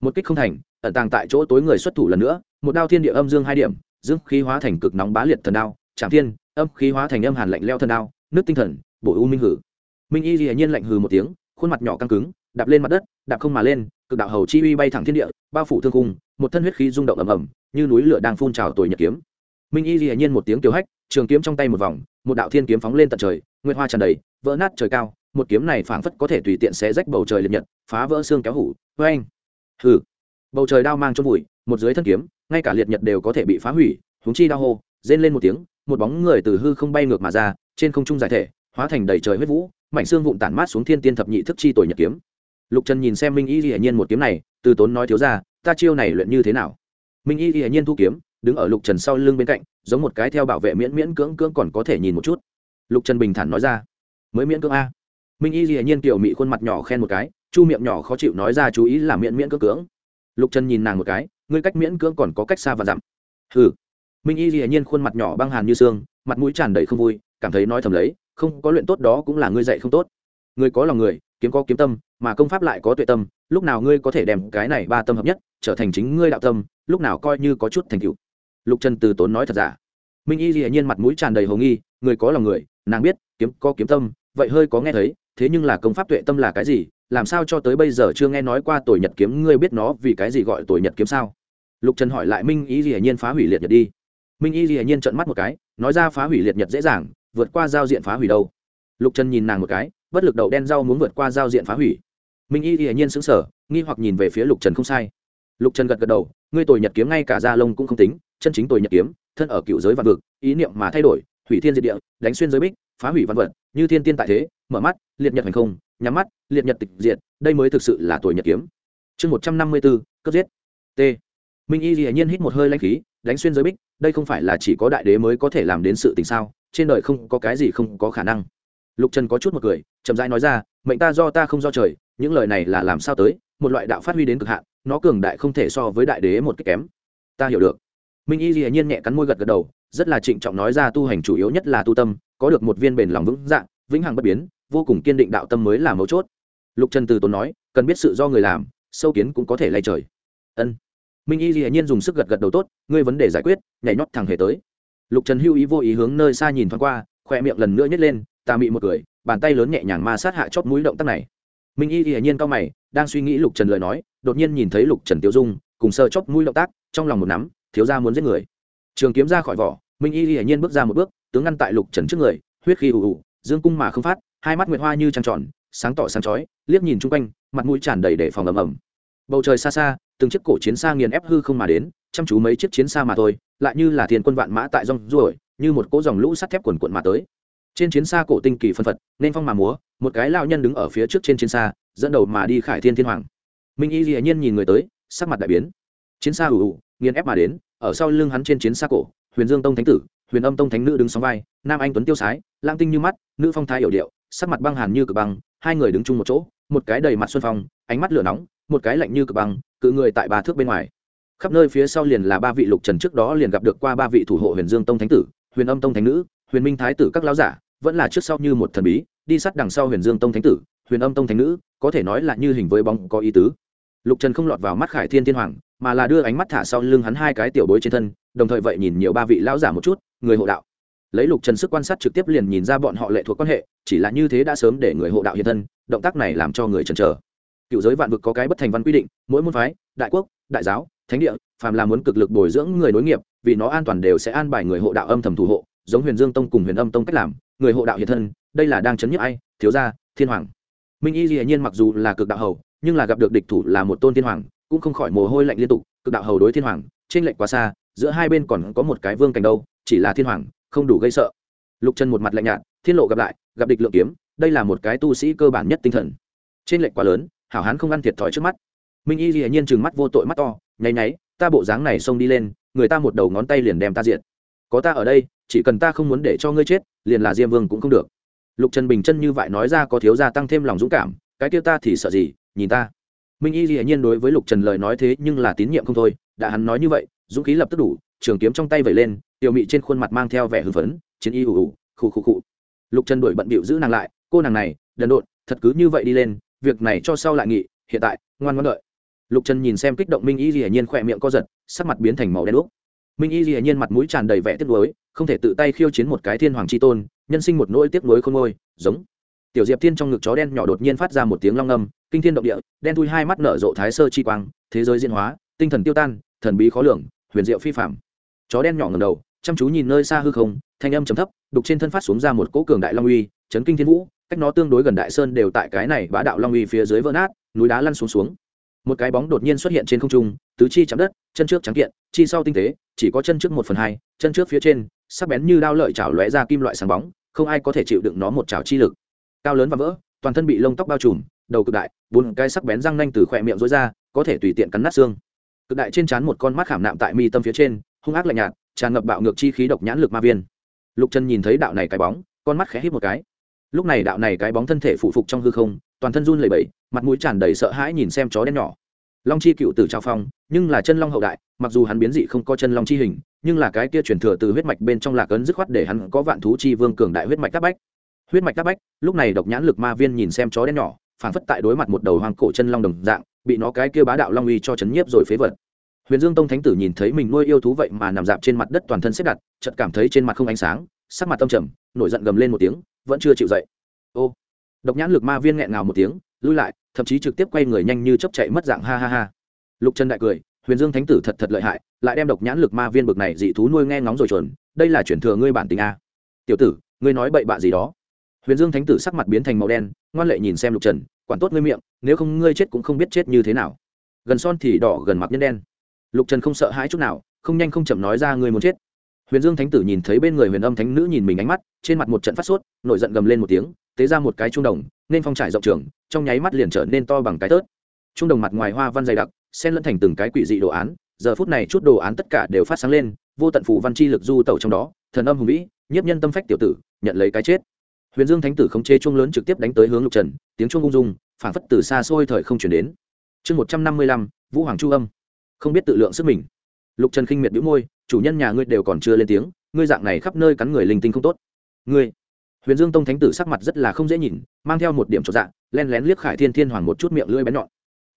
một kích không thành, ẩn tàng tại chỗ tối người xuất thủ lần nữa, một đao thiên địa âm dương hai điểm, dương khí hóa thành cực nóng bá liệt thần đao, trảm thiên, âm khí hóa thành âm hàn lạnh leo thần đao, nước tinh thần, bổ u minh hử. Minh y dĩ nhiên lạnh hừ một tiếng, khuôn mặt nhỏ căng cứng, đạp lên mặt đất, đạp không mà lên cực đạo hầu chi uy bay thẳng thiên địa, bao phủ thương cung một thân huyết khí rung động ầm ầm, như núi lửa đang phun trào tuổi nhật kiếm. Minh y dĩ nhiên một tiếng kiều hách, trường kiếm trong tay một vòng, một đạo thiên kiếm phóng lên tận trời nguyên hoa tràn đầy, vỡ nát trời cao, một kiếm này phảng phất có thể tùy tiện xé rách bầu trời liệt nhật, phá vỡ xương kéo hủ vê anh hừ. Bầu trời đao mang chôn vùi, một dưới thân kiếm, ngay cả liệt nhật đều có thể bị phá hủy húng chi đao hô, rên lên một tiếng, một bóng người từ hư không bay ngược mà ra, trên không trung giải thể, hóa thành đầy trời huyết vũ, mảnh xương vụn tản mát xuống thiên tiên thập nhị thức chi tuổi nhật kiếm lục trần nhìn xem minh y hiển nhiên một kiếm này, từ tốn nói thiếu ra, ta chiêu này luyện như thế nào? Minh y hiển nhiên thu kiếm, đứng ở lục trần sau lưng bên cạnh, giống một cái theo bảo vệ miễn miễn cưỡng cưỡng còn có thể nhìn một chút. Lục trần bình thản nói ra, mới miễn cưỡng a. Minh y hiển nhiên kiểu mị khuôn mặt nhỏ khen một cái, chu miệng nhỏ khó chịu nói ra chú ý là miễn miễn cưỡng cưỡng. Lục trần nhìn nàng một cái, ngươi cách miễn cưỡng còn có cách xa và dặm. Hừ. Minh y hiển nhiên khuôn mặt nhỏ băng hàn như xương, mặt mũi tràn đầy không vui, cảm thấy nói thầm lấy, không, có luyện tốt đó cũng là ngươi dạy không tốt. Người có lòng người, kiếm có kiếm tâm mà công pháp lại có tuệ tâm, lúc nào ngươi có thể đem cái này ba tâm hợp nhất trở thành chính ngươi đạo tâm, lúc nào coi như có chút thành tựu. Lục trần từ tốn nói thật giả. Minh y hiển nhiên mặt mũi tràn đầy hồ nghi, người có lòng người, nàng biết, kiếm có kiếm tâm, vậy hơi có nghe thấy, thế nhưng là công pháp tuệ tâm là cái gì, làm sao cho tới bây giờ chưa nghe nói qua tuổi nhật kiếm, ngươi biết nó vì cái gì gọi tuổi nhật kiếm sao? Lục trần hỏi lại minh y hiển nhiên phá hủy liệt nhật đi. Minh y hiển nhiên trợn mắt một cái, nói ra phá hủy liệt nhật dễ dàng, vượt qua giao diện phá hủy đâu. Lục trần nhìn nàng một cái, bất lực đậu đen rau muốn vượt qua giao diện phá hủy minh y hiển nhiên sững sờ, nghi hoặc nhìn về phía lục trần không sai. Lục trần gật gật đầu, ngươi tuổi nhật kiếm ngay cả da lông cũng không tính, chân chính tuổi nhật kiếm, thân ở cựu giới vạn vực, ý niệm mà thay đổi, hủy thiên diệt địa, đánh xuyên giới bích, phá hủy văn vật, như thiên tiên tại thế, mở mắt, liệt nhật hành không, nhắm mắt, liệt nhật tịch diệt, đây mới thực sự là tuổi nhật kiếm. Chương một trăm năm mươi bốn, cướp giết. T. Minh y hiển nhiên hít một hơi lãnh khí, đánh xuyên giới bích, đây không phải là chỉ có đại đế mới có thể làm đến sự tình sao, trên đời không có cái gì không có khả năng. Lục trần có chút một cười, chậm rãi nói ra, mệnh ta do ta không do trời những lời này là làm sao tới, một loại đạo phát huy đến cực hạn, nó cường đại không thể so với đại đế một cách kém. Ta hiểu được. Minh y hiển nhiên nhẹ cắn môi gật gật đầu, rất là trịnh trọng nói ra tu hành chủ yếu nhất là tu tâm, có được một viên bền lòng vững dạng vĩnh hằng bất biến, vô cùng kiên định đạo tâm mới là mấu chốt. Lục trần từ tốn nói, cần biết sự do người làm, sâu kiến cũng có thể lay trời. Ân. Minh y hiển nhiên dùng sức gật gật đầu tốt, ngươi vấn đề giải quyết, nhảy nhót thẳng hề tới. Lục trần hưu ý vô ý hướng nơi xa nhìn thoáng qua, khoe miệng lần nữa nhét lên ta mị một cười bàn tay lớn nhẹ nhàng ma sát hạ chót mũi động tác này minh y hiển nhiên cao mày, đang suy nghĩ lục trần lời nói, đột nhiên nhìn thấy lục trần tiêu dung, cùng sơ chót mũi động tác, trong lòng một nắm, thiếu ra muốn giết người. Trường kiếm ra khỏi vỏ, minh y hiển nhiên bước ra một bước, tướng ngăn tại lục trần trước người, huyết khí ù ù, dương cung mà không phát, hai mắt nguyệt hoa như trăng tròn, sáng tỏ sáng chói, liếc nhìn chung quanh, mặt mũi tràn đầy để phòng ầm ầm. Bầu trời xa xa, từng chiếc cổ chiến xa nghiền ép hư không mà đến, chăm chú mấy chiếc chiến xa mà thôi, lại như là thiên quân vạn mã tại rong ruổi, như một cỗ dòng lũ sắt thép quần quận mà tới. Trên chiến xa cổ tinh kỳ phân phật, nên phong mà múa một cái lao nhân đứng ở phía trước trên chiến xa, dẫn đầu mà đi khải thiên thiên hoàng. Minh y dĩ nhiên nhìn người tới, sắc mặt đại biến. Chiến xa ủ ủ nghiền ép mà đến, ở sau lưng hắn trên chiến xa cổ, huyền dương tông thánh tử, huyền âm tông thánh nữ đứng sóng vai, nam anh tuấn tiêu sái, lang tinh như mắt, nữ phong thái hiểu điệu, sắc mặt băng hàn như cực băng, hai người đứng chung một chỗ, một cái đầy mặt xuân phong, ánh mắt lửa nóng, một cái lạnh như cực băng, cự người tại ba thước bên ngoài. Khắp nơi phía sau liền là ba vị lục trần trước đó liền gặp được qua ba vị thủ hộ huyền dương tông thánh tử, huyền âm tông thánh nữ, huyền minh thái tử các lão giả, vẫn là trước sau như một thần bí đi sát đằng sau huyền dương tông thánh tử, huyền âm tông thánh nữ, có thể nói là như hình với bóng có ý tứ. Lục trần không lọt vào mắt khải thiên thiên hoàng, mà là đưa ánh mắt thả sau lưng hắn hai cái tiểu bối trên thân, đồng thời vậy nhìn nhiều ba vị lão giả một chút, người hộ đạo. Lấy lục trần sức quan sát trực tiếp liền nhìn ra bọn họ lệ thuộc quan hệ, chỉ là như thế đã sớm để người hộ đạo hiện thân, động tác này làm cho người chần chờ. Cựu giới vạn vực có cái bất thành văn quy định, mỗi môn phái, đại quốc, đại giáo, thánh địa, phàm là muốn cực lực bồi dưỡng người nối nghiệp, vì nó an toàn đều sẽ an bài người hộ đạo âm thầm thủ hộ, giống huyền dương tông cùng huyền âm tông cách làm người hộ đạo hiện thân, đây là đang chấn nhức ai? Thiếu gia, thiên hoàng. Minh y dĩ nhiên mặc dù là cực đạo hầu, nhưng là gặp được địch thủ là một tôn thiên hoàng, cũng không khỏi mồ hôi lạnh liên tục. Cực đạo hầu đối thiên hoàng trên lệnh quá xa, giữa hai bên còn có một cái vương cảnh đâu, chỉ là thiên hoàng, không đủ gây sợ. Lục trần một mặt lạnh nhạt, thiên lộ gặp lại, gặp địch lượng kiếm, đây là một cái tu sĩ cơ bản nhất tinh thần. Trên lệnh quá lớn, hảo hán không ăn thiệt thòi trước mắt. Minh y hiển nhiên trừng mắt vô tội mắt to, nháy nháy, ta bộ dáng này xông đi lên, người ta một đầu ngón tay liền đem ta diện có ta ở đây, chỉ cần ta không muốn để cho ngươi chết, liền là diêm vương cũng không được. Lục trần bình chân như vậy nói ra có thiếu gia tăng thêm lòng dũng cảm, cái kia ta thì sợ gì, nhìn ta. Minh y dĩ nhiên đối với lục trần lời nói thế nhưng là tín nhiệm không thôi, đã hắn nói như vậy, dũng khí lập tức đủ, trường kiếm trong tay vẩy lên, tiểu mị trên khuôn mặt mang theo vẻ hưng phấn, chiến y ủ ủ, khụ khụ khụ. Lục trần đổi bận bịu giữ nàng lại, cô nàng này, đần độn, thật cứ như vậy đi lên, việc này cho sau lại nghị, hiện tại, ngoan ngoan đợi. Lục trần nhìn xem kích động minh y dĩ nhiên khỏe miệng co giật, sắc mặt biến thành màu đen đúc minh y hiển nhiên mặt mũi tràn đầy vẻ tiếc nuối, không thể tự tay khiêu chiến một cái thiên hoàng chi tôn, nhân sinh một nỗi tiếc nuối khôn ngôi giống. Tiểu diệp thiên trong ngực chó đen nhỏ đột nhiên phát ra một tiếng long âm, kinh thiên động địa, đen thui hai mắt nở rộ thái sơ chi quang, thế giới diễn hóa, tinh thần tiêu tan, thần bí khó lường, huyền diệu phi phạm chó đen nhỏ ngầm đầu, chăm chú nhìn nơi xa hư không, thanh âm chấm thấp, đục trên thân phát xuống ra một cỗ cường đại long uy, chấn kinh thiên vũ, cách nó tương đối gần đại sơn đều tại cái này bá đạo long uy phía dưới vỡ nát, núi đá lăn xuống xuống một cái bóng đột nhiên xuất hiện trên không trung, tứ chi chạm đất, chân trước trắng kiện, chi sau tinh tế, chỉ có chân trước một phần hai, chân trước phía trên, sắc bén như đao lợi chảo lóe ra kim loại sáng bóng, không ai có thể chịu đựng nó một chảo chi lực. Cao lớn và vỡ, toàn thân bị lông tóc bao trùm, đầu cực đại, bốn cái sắc bén răng nanh từ khỏe miệng rối ra, có thể tùy tiện cắn nát xương. Cực đại trên trán một con mắt khảm nạm tại mi tâm phía trên, hung ác lạnh nhạt, tràn ngập bạo ngược chi khí độc nhãn lực ma viên. Lục trần nhìn thấy đạo này cái bóng, con mắt khẽ hít một cái. Lúc này đạo này cái bóng thân thể phụ phục trong hư không, toàn thân run lẩy bẩy, mặt mũi tràn đầy sợ hãi nhìn xem chó đen nhỏ long chi cựu tử trao phong, nhưng là chân long hậu đại, mặc dù hắn biến dị không có chân long chi hình, nhưng là cái kia chuyển thừa từ huyết mạch bên trong lạc ấn dứt khoát để hắn có vạn thú chi vương cường đại huyết mạch các bách. Huyết mạch các bách, lúc này độc nhãn lực ma viên nhìn xem chó đen nhỏ phản phất tại đối mặt một đầu hoang cổ chân long đồng dạng, bị nó cái kia bá đạo long uy cho chấn nhiếp rồi phế vật. Huyền dương tông thánh tử nhìn thấy mình nuôi yêu thú vậy mà nằm dạp trên mặt đất toàn thân xếp đặt, chợt cảm thấy trên mặt không ánh sáng, sắc mặt tâm trầm, nổi giận gầm lên một tiếng, vẫn chưa chịu dậy. Ô! Độc nhãn lực ma viên nghẹn ngào một tiếng lui lại, thậm chí trực tiếp quay người nhanh như chấp chạy mất dạng, ha ha ha. Lục trần đại cười, huyền dương thánh tử thật thật lợi hại, lại đem độc nhãn lực ma viên bực này dị thú nuôi nghe ngóng rồi chuẩn, đây là chuyển thừa ngươi bản tình a. Tiểu tử, ngươi nói bậy bạ gì đó. Huyền dương thánh tử sắc mặt biến thành màu đen, ngoan lệ nhìn xem lục trần, quản tốt ngươi miệng, nếu không ngươi chết cũng không biết chết như thế nào. Gần son thì đỏ, gần mặc nhân đen. Lục trần không sợ hãi chút nào, không nhanh không chậm nói ra ngươi muốn chết. Huyền dương thánh tử nhìn thấy bên người huyền âm thánh nữ nhìn mình ánh mắt, trên mặt một trận phát sốt, nổi giận gầm lên một tiếng, tế ra một cái trung đồng, nên phong trải rộng trường trong nháy mắt liền trở nên to bằng cái tớt. Trung đồng mặt ngoài hoa văn dày đặc, xen lẫn thành từng cái quỷ dị đồ án. Giờ phút này chút đồ án tất cả đều phát sáng lên, vô tận phụ văn chi lực du tẩu trong đó, thần âm hùng vĩ, nhiếp nhân tâm phách tiểu tử, nhận lấy cái chết. Huyền dương thánh tử không chế chuông lớn trực tiếp đánh tới hướng lục trần, tiếng chuông ung dung phản phất từ xa xôi thời không chuyển đến. Chương một trăm năm mươi lăm, vũ hoàng chu âm. Không biết tự lượng sức mình. Lục trần khinh miệt đĩu môi, chủ nhân nhà ngươi đều còn chưa lên tiếng, ngươi dạng này khắp nơi cắn người linh tinh không tốt. Ngươi huyền dương tông thánh tử sắc mặt rất là không dễ nhìn, mang theo một điểm trọn dạng len lén liếc khải thiên thiên hoàng một chút miệng lưỡi bén nhọn.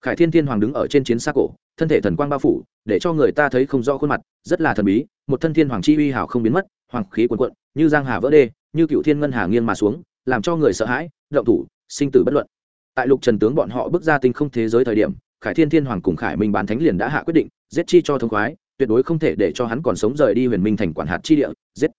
Khải thiên thiên hoàng đứng ở trên chiến xa cổ, thân thể thần quang bao phủ, để cho người ta thấy không rõ khuôn mặt, rất là thần bí, một thân thiên hoàng chi uy hào không biến mất, hoàng khí quần quận như giang hà vỡ đê, như cựu thiên ngân hà nghiêng mà xuống, làm cho người sợ hãi, động thủ, sinh tử bất luận. Tại lục trần tướng bọn họ bước ra tinh không thế giới thời điểm, khải thiên thiên hoàng cùng khải minh bán thánh liền đã hạ quyết định, giết chi cho thông khoái, tuyệt đối không thể để cho hắn còn sống rời đi huyền minh thành quản hạt chi địa, giết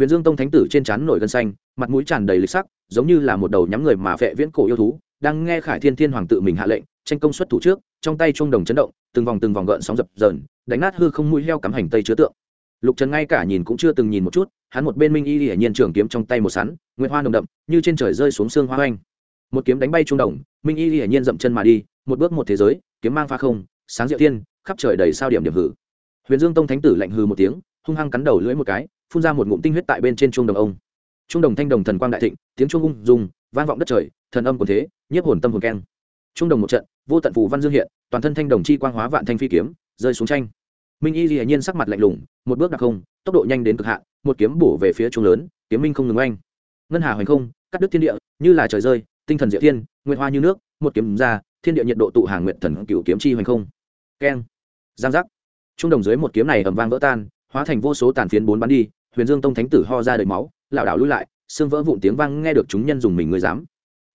huyền dương tông thánh tử trên trán nổi gân xanh, mặt mũi tràn đầy lịch sắc, giống như là một đầu nhắm người mà vệ viễn cổ yêu thú, đang nghe khải thiên thiên hoàng tự mình hạ lệnh, tranh công xuất thủ trước, trong tay trung đồng chấn động, từng vòng từng vòng gợn sóng dập dờn, đánh nát hư không mũi heo cắm hành tây chứa tượng. Lục trần ngay cả nhìn cũng chưa từng nhìn một chút, hắn một bên minh y hiển nhiên trường kiếm trong tay một sắn, nguyệt hoa nồng đậm, như trên trời rơi xuống sương hoa oanh. Một kiếm đánh bay trung đồng, minh y hiển nhiên dậm chân mà đi, một bước một thế giới, kiếm mang pha không, sáng diệu thiên, khắp trời đầy sao điểm điểm hử. Huyền dương tông thánh tử lạnh hừ một tiếng, hung hăng cắn đầu lưỡi một cái phun ra một ngụm tinh huyết tại bên trên trung đồng ông. Trung đồng thanh đồng thần quang đại thịnh, tiếng chuông ung dùng vang vọng đất trời, thần âm còn thế, nhiếp hồn tâm hồn keng. Trung đồng một trận, vô tận phù văn dương hiện, toàn thân thanh đồng chi quang hóa vạn thanh phi kiếm, rơi xuống tranh. Minh y hiển nhiên sắc mặt lạnh lùng, một bước đặc không, tốc độ nhanh đến cực hạn, một kiếm bổ về phía trung lớn, kiếm minh không ngừng oanh. Ngân hà hoành không, cắt đứt thiên địa, như là trời rơi, tinh thần diệu thiên, nguyệt hoa như nước, một kiếm ra, thiên địa nhiệt độ tụ hàng nguyệt thần cửu kiếm chi hoành không. Keng. Giang giác. Trung đồng dưới một kiếm này ầm vang vỡ tan, hóa thành vô số tàn phiến bốn bắn đi huyền dương tông thánh tử ho ra đầy máu, lảo đảo lui lại, xương vỡ vụn tiếng vang nghe được chúng nhân dùng mình người dám.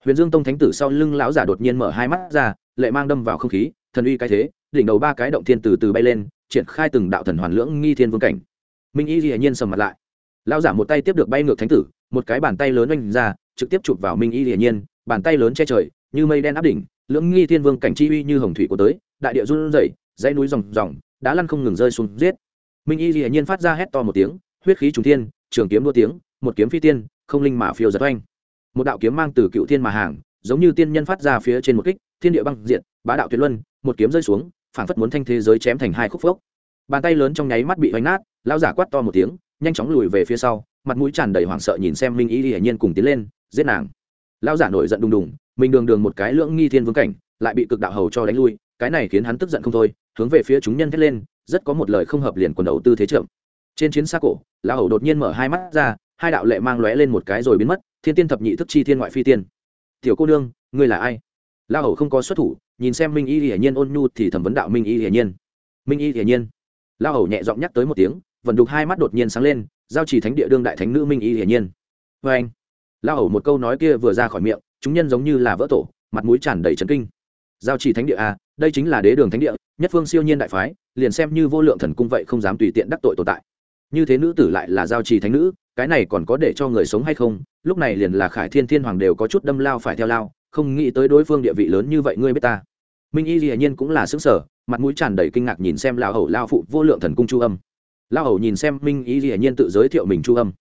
Huyền dương tông thánh tử sau lưng lão giả đột nhiên mở hai mắt ra, lệ mang đâm vào không khí, thần uy cái thế, đỉnh đầu ba cái động thiên từ từ bay lên, triển khai từng đạo thần hoàn lưỡng nghi thiên vương cảnh. Minh y hiển nhiên sầm mặt lại. Lão giả một tay tiếp được bay ngược thánh tử, một cái bàn tay lớn oanh ra, trực tiếp chụp vào minh y hiển nhiên bàn tay lớn che trời, như mây đen áp đỉnh, lưỡng nghi thiên vương cảnh chi uy như hồng thủy của tới, đại địa run rẩy, dãy núi ròng ròng, đá lăn không ngừng rơi xuống giết. Minh y hiển nhiên phát ra hét to một tiếng huyết khí trùng thiên, trường kiếm đua tiếng, một kiếm phi tiên, không linh mà phiêu giật oanh. Một đạo kiếm mang từ cựu thiên mà hàng, giống như tiên nhân phát ra phía trên một kích, thiên địa băng diện bá đạo tuyệt luân, một kiếm rơi xuống, phảng phất muốn thanh thế giới chém thành hai khúc phốc. Bàn tay lớn trong nháy mắt bị vánh nát, lão giả quát to một tiếng, nhanh chóng lùi về phía sau, mặt mũi tràn đầy hoảng sợ nhìn xem minh ý hiển nhiên cùng tiến lên, giết nàng. Lão giả nổi giận đùng đùng, mình đường đường một cái lưỡng nghi thiên vương cảnh, lại bị cực đạo hầu cho đánh lui, cái này khiến hắn tức giận không thôi, hướng về phía chúng nhân thét lên, rất có một lời không hợp liền quần đầu tư thế trưởng trên chiến xa cổ lão hầu đột nhiên mở hai mắt ra hai đạo lệ mang lóe lên một cái rồi biến mất thiên tiên thập nhị thức chi thiên ngoại phi tiên. Tiểu cô nương ngươi là ai? Lão hầu không có xuất thủ nhìn xem minh y hiển nhiên ôn nhu thì thẩm vấn đạo minh y hiển nhiên. Minh y hiển nhiên? Lão hầu nhẹ giọng nhắc tới một tiếng vận đục hai mắt đột nhiên sáng lên giao chỉ thánh địa đương đại thánh nữ minh y hiển nhiên. Vê anh. Lão hầu một câu nói kia vừa ra khỏi miệng chúng nhân giống như là vỡ tổ mặt mũi tràn đầy trấn kinh. Giao chỉ thánh địa a à, đây chính là đế đường thánh địa nhất phương siêu nhiên đại phái liền xem như vô lượng thần cung vậy không dám tùy tiện đắc tội tồn tại như thế nữ tử lại là giao trì thánh nữ, cái này còn có để cho người sống hay không? Lúc này liền là khải thiên thiên hoàng đều có chút đâm lao phải theo lao, không nghĩ tới đối phương địa vị lớn như vậy, ngươi biết ta. Minh y dĩ nhiên cũng là xứng sở mặt mũi tràn đầy kinh ngạc nhìn xem lao hầu lao phụ vô lượng thần cung chu âm. Lao hầu nhìn xem minh y dĩ nhiên tự giới thiệu mình chu âm.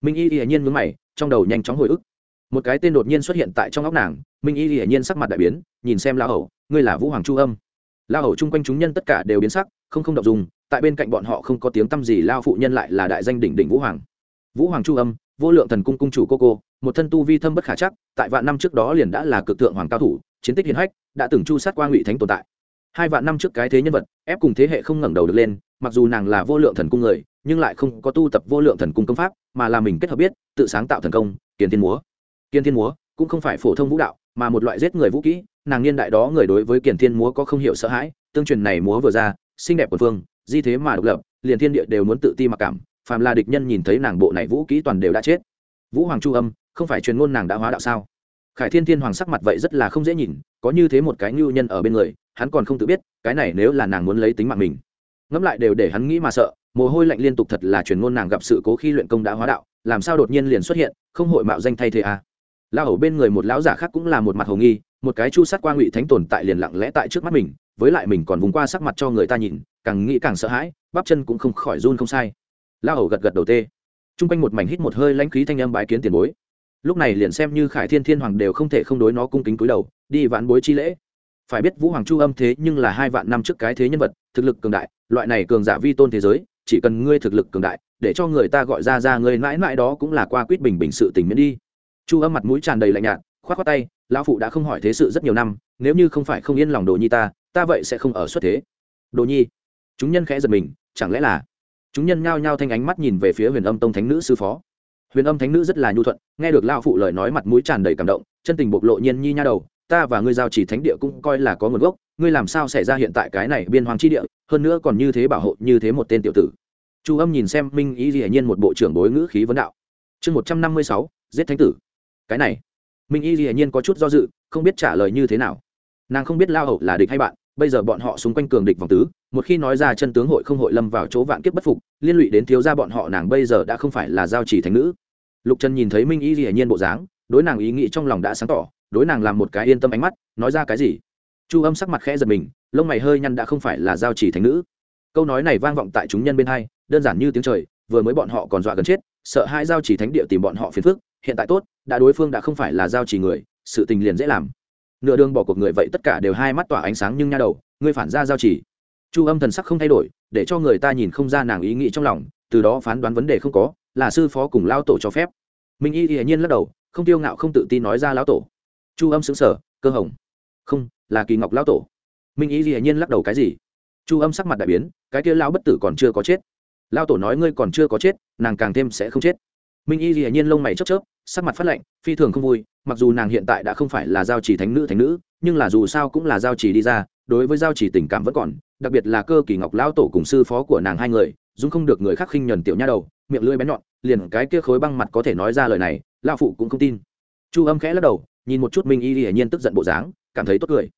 Minh y dĩ nhiên mướn mày, trong đầu nhanh chóng hồi ức. Một cái tên đột nhiên xuất hiện tại trong óc nàng, minh y dĩ nhiên sắc mặt đại biến, nhìn xem lao hầu, ngươi là vũ hoàng chu âm? Lao hầu chung quanh chúng nhân tất cả đều biến sắc, không không đọc dùng tại bên cạnh bọn họ không có tiếng tăm gì, lao phụ nhân lại là đại danh đỉnh đỉnh vũ hoàng. Vũ hoàng chu âm, vô lượng thần cung cung chủ cô cô, một thân tu vi thâm bất khả chắc, tại vạn năm trước đó liền đã là cực tượng hoàng cao thủ, chiến tích hiển hách, đã từng chu sát qua ngụy thánh tồn tại. Hai vạn năm trước cái thế nhân vật, ép cùng thế hệ không ngẩng đầu được lên, mặc dù nàng là vô lượng thần cung người, nhưng lại không có tu tập vô lượng thần cung công pháp, mà là mình kết hợp biết, tự sáng tạo thần công kiên thiên múa. Kiên thiên múa cũng không phải phổ thông vũ đạo, mà một loại giết người vũ kỹ nàng niên đại đó người đối với kiền thiên múa có không hiểu sợ hãi, tương truyền này múa vừa ra, xinh đẹp của phương, di thế mà độc lập, liền thiên địa đều muốn tự ti mặc cảm, phàm là địch nhân nhìn thấy nàng bộ này vũ kỹ toàn đều đã chết. Vũ hoàng chu âm, không phải truyền ngôn nàng đã hóa đạo sao? Khải thiên thiên hoàng sắc mặt vậy rất là không dễ nhìn, có như thế một cái ngưu nhân ở bên người, hắn còn không tự biết, cái này nếu là nàng muốn lấy tính mạng mình. Ngẫm lại đều để hắn nghĩ mà sợ, mồ hôi lạnh liên tục thật là truyền ngôn nàng gặp sự cố khi luyện công đã hóa đạo, làm sao đột nhiên liền xuất hiện, không hội mạo danh thay thế à. lao hầu bên người một lão giả khác cũng là một mặt hồ nghi một cái chu sát qua ngụy thánh tồn tại liền lặng lẽ tại trước mắt mình, với lại mình còn vùng qua sắc mặt cho người ta nhìn, càng nghĩ càng sợ hãi, bắp chân cũng không khỏi run không sai. Lao hầu gật gật đầu tê. T r u n g quanh một mảnh hít một hơi lãnh khí thanh âm bái kiến tiền bối. Lúc này liền xem như khải thiên thiên hoàng đều không thể không đối nó cung kính cúi đầu, đi vãn bối chi lễ. Phải biết vũ hoàng chu âm thế nhưng là hai vạn năm trước cái thế nhân vật, thực lực cường đại, loại này cường giả vi tôn thế giới, chỉ cần ngươi thực lực cường đại, để cho người ta gọi ra ra người mãi mãi đó cũng là qua quyết bình bình sự tình miễn đi. Chu âm mặt mũi tràn đầy lạnh nhạt khoát khoát tay, lão phụ đã không hỏi thế sự rất nhiều năm, nếu như không phải không yên lòng đồ nhi ta ta vậy sẽ không ở xuất thế. Đồ nhi, chúng nhân khẽ giật mình, chẳng lẽ là? Chúng nhân nhao nhao thanh ánh mắt nhìn về phía huyền âm tông thánh nữ sư phó. Huyền âm thánh nữ rất là nhu thuận, nghe được lao phụ lời nói mặt mũi tràn đầy cảm động, chân tình bộc lộ nhiên nhi nha đầu, ta và ngươi giao chỉ thánh địa cũng coi là có nguồn gốc, ngươi làm sao xảy ra hiện tại cái này biên hoàng chi địa, hơn nữa còn như thế bảo hộ, như thế một tên tiểu tử. Chu âm nhìn xem minh ý hiển nhiên một bộ trưởng bối ngữ khí vấn đạo. Chương một trăm năm mươi sáu, giết thánh tử. Cái này minh y dĩ nhiên có chút do dự, không biết trả lời như thế nào. Nàng không biết lao hậu là địch hay bạn, bây giờ bọn họ xung quanh cường địch vòng tứ, một khi nói ra chân tướng hội không hội lâm vào chỗ vạn kiếp bất phục, liên lụy đến thiếu gia bọn họ nàng bây giờ đã không phải là giao chỉ thành nữ. Lục trần nhìn thấy minh y dĩ nhiên bộ dáng, đối nàng ý nghĩ trong lòng đã sáng tỏ, đối nàng làm một cái yên tâm ánh mắt, nói ra cái gì? Chu âm sắc mặt khẽ giật mình, lông mày hơi nhăn đã không phải là giao chỉ thành nữ. Câu nói này vang vọng tại chúng nhân bên hai, đơn giản như tiếng trời, vừa mới bọn họ còn dọa gần chết, sợ hai giao chỉ thánh địa tìm bọn họ phiền phức hiện tại tốt, đã đối phương đã không phải là giao chỉ người, sự tình liền dễ làm. Nửa đường bỏ cuộc người vậy tất cả đều hai mắt tỏa ánh sáng nhưng nha đầu, ngươi phản ra giao chỉ. Chu âm thần sắc không thay đổi, để cho người ta nhìn không ra nàng ý nghĩ trong lòng, từ đó phán đoán vấn đề không có, là sư phó cùng lao tổ cho phép. Minh y hiển nhiên lắc đầu, không tiêu ngạo không tự tin nói ra lão tổ. Chu âm xứng sở cơ hồng. Không, là kỳ ngọc lão tổ. Minh y hiển nhiên lắc đầu, cái gì? Chu âm sắc mặt đại biến, cái kia lão bất tử còn chưa có chết. Lao tổ nói ngươi còn chưa có chết, nàng càng thêm sẽ không chết. Minh y hiển nhiên lông mày chớp chớp sắc mặt phát lạnh, phi thường không vui, mặc dù nàng hiện tại đã không phải là giao chỉ thánh nữ thánh nữ, nhưng là dù sao cũng là giao chỉ đi ra, đối với giao chỉ tình cảm vẫn còn, đặc biệt là cơ kỳ ngọc lão tổ cùng sư phó của nàng hai người dũng không được người khác khinh nhuần tiểu nha đầu, miệng lưỡi bén nhọn, liền cái kia khối băng mặt có thể nói ra lời này lao phụ cũng không tin. Chu âm khẽ lắc đầu, nhìn một chút minh y hiển nhiên tức giận bộ dáng, cảm thấy tốt cười.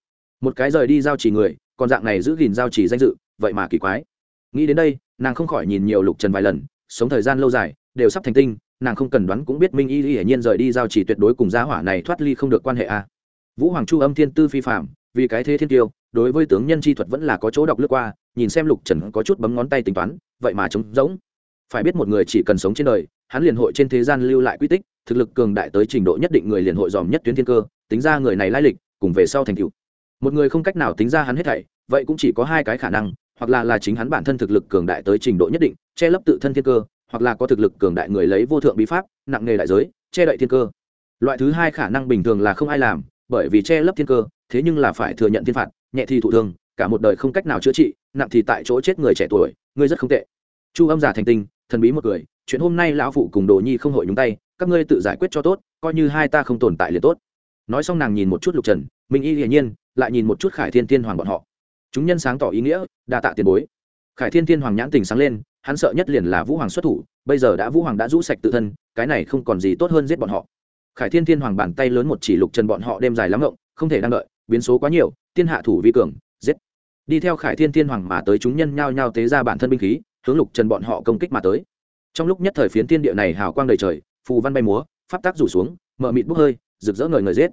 Một cái rời đi giao chỉ người, còn dạng này giữ gìn giao chỉ danh dự, vậy mà kỳ quái. Nghĩ đến đây, nàng không khỏi nhìn nhiều lục trần vài lần, sống thời gian lâu dài, đều sắp thành tinh nàng không cần đoán cũng biết minh y hiển nhiên rời đi giao chỉ tuyệt đối cùng giá hỏa này thoát ly không được quan hệ a vũ hoàng chu âm thiên tư phi phạm, vì cái thế thiên tiêu, đối với tướng nhân chi thuật vẫn là có chỗ đọc lướt qua, nhìn xem lục trần có chút bấm ngón tay tính toán, vậy mà trống rỗng. Phải biết một người chỉ cần sống trên đời, hắn liền hội trên thế gian lưu lại quy tích, thực lực cường đại tới trình độ nhất định người liền hội dòm nhất tuyến thiên cơ, tính ra người này lai lịch, cùng về sau thành cựu một người không cách nào tính ra hắn hết thảy, vậy cũng chỉ có hai cái khả năng, hoặc là là chính hắn bản thân thực lực cường đại tới trình độ nhất định, che lấp tự thân thiên cơ hoặc là có thực lực cường đại người lấy vô thượng bí pháp, nặng nghề đại giới, che đậy thiên cơ. Loại thứ hai khả năng bình thường là không ai làm, bởi vì che lấp thiên cơ, thế nhưng là phải thừa nhận thiên phạt, nhẹ thì thụ thương, cả một đời không cách nào chữa trị, nặng thì tại chỗ chết người trẻ tuổi, ngươi rất không tệ. Chu âm giả thành tinh, thần bí một người, chuyện hôm nay lão phụ cùng đồ nhi không hội nhúng tay, các ngươi tự giải quyết cho tốt, coi như hai ta không tồn tại liền tốt. Nói xong nàng nhìn một chút lục trần, minh y hiển nhiên, lại nhìn một chút khải thiên tiên hoàng bọn họ. Chúng nhân sáng tỏ ý nghĩa, đa tạ tiền bối. Khải thiên tiên hoàng nhãn tình sáng lên hắn sợ nhất liền là vũ hoàng xuất thủ, bây giờ đã vũ hoàng đã rũ sạch tự thân, cái này không còn gì tốt hơn giết bọn họ. Khải thiên thiên hoàng bàn tay lớn một chỉ lục trần bọn họ đêm dài lắm ngộng, không thể đang đợi, biến số quá nhiều, tiên hạ thủ vi cường, giết. Đi theo khải thiên thiên hoàng mà tới chúng nhân nhao nhao tế ra bản thân binh khí, hướng lục trần bọn họ công kích mà tới. Trong lúc nhất thời phiến tiên địa này hào quang đầy trời, phù văn bay múa, pháp tác rủ xuống mở mịt bốc hơi, rực rỡ ngời ngời giết.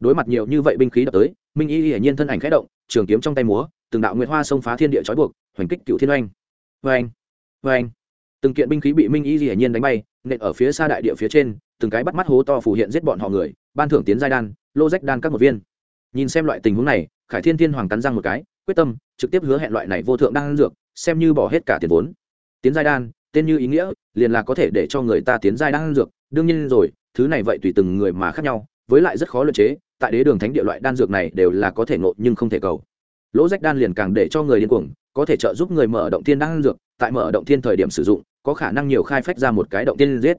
Đối mặt nhiều như vậy binh khí đập tới, minh y hiển nhiên thân ảnh khẽ động, trường kiếm trong tay múa, từng đạo nguyệt hoa xông phá thiên địa trói buộc, hoành kích cựu thiên oanh oanh từng kiện binh khí bị minh y hiển nhiên đánh bay, nện ở phía xa đại địa phía trên, từng cái bắt mắt hố to phủ hiện giết bọn họ người, ban thưởng tiến giai đan, lô rách đan các một viên. Nhìn xem loại tình huống này, khải thiên thiên hoàng cắn răng một cái, quyết tâm, trực tiếp hứa hẹn loại này vô thượng đan dược, xem như bỏ hết cả tiền vốn. Tiến giai đan, tên như ý nghĩa, liền là có thể để cho người ta tiến giai đan dược, đương nhiên rồi, thứ này vậy tùy từng người mà khác nhau, với lại rất khó luyện chế, tại đế đường thánh địa loại đan dược này đều là có thể ngộ nhưng không thể cầu. Lỗ rách đan liền càng để cho người điên cuồng, có thể trợ giúp người mở động thiên đan dược tại mở động thiên thời điểm sử dụng, có khả năng nhiều khai phách ra một cái động tiên giết.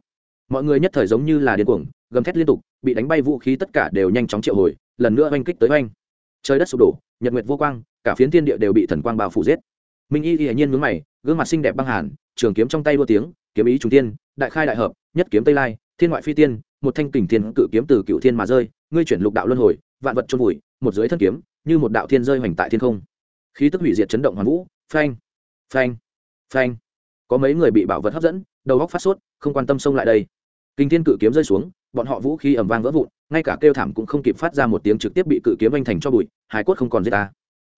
Mọi người nhất thời giống như là điên cuồng, gầm thét liên tục, bị đánh bay vũ khí tất cả đều nhanh chóng triệu hồi, lần nữa oanh kích tới oanh. Trời đất sụp đổ, nhật nguyệt vô quang, cả phiến thiên địa đều bị thần quang bao phủ giết. Minh y y nhiên mướn mày, gương mặt xinh đẹp băng hàn, trường kiếm trong tay đua tiếng, kiếm ý trung tiên đại khai đại hợp, nhất kiếm tây lai, thiên ngoại phi tiên, một thanh kình thiên cự kiếm từ cựu thiên mà rơi, ngươi chuyển lục đạo luân hồi, vạn vật trôn vùi, một dưới thân kiếm, như một đạo thiên rơi hoành tại thiên không. Khí tức hủy diệt chấn động hoàn vũ, phanh phanh phanh. Có mấy người bị bảo vật hấp dẫn, đầu góc phát sốt, không quan tâm xông lại đây. Kinh thiên cự kiếm rơi xuống, bọn họ vũ khí ẩm vang vỡ vụn, ngay cả kêu thảm cũng không kịp phát ra một tiếng trực tiếp bị cự kiếm anh thành cho bụi hải cốt không còn giết ta.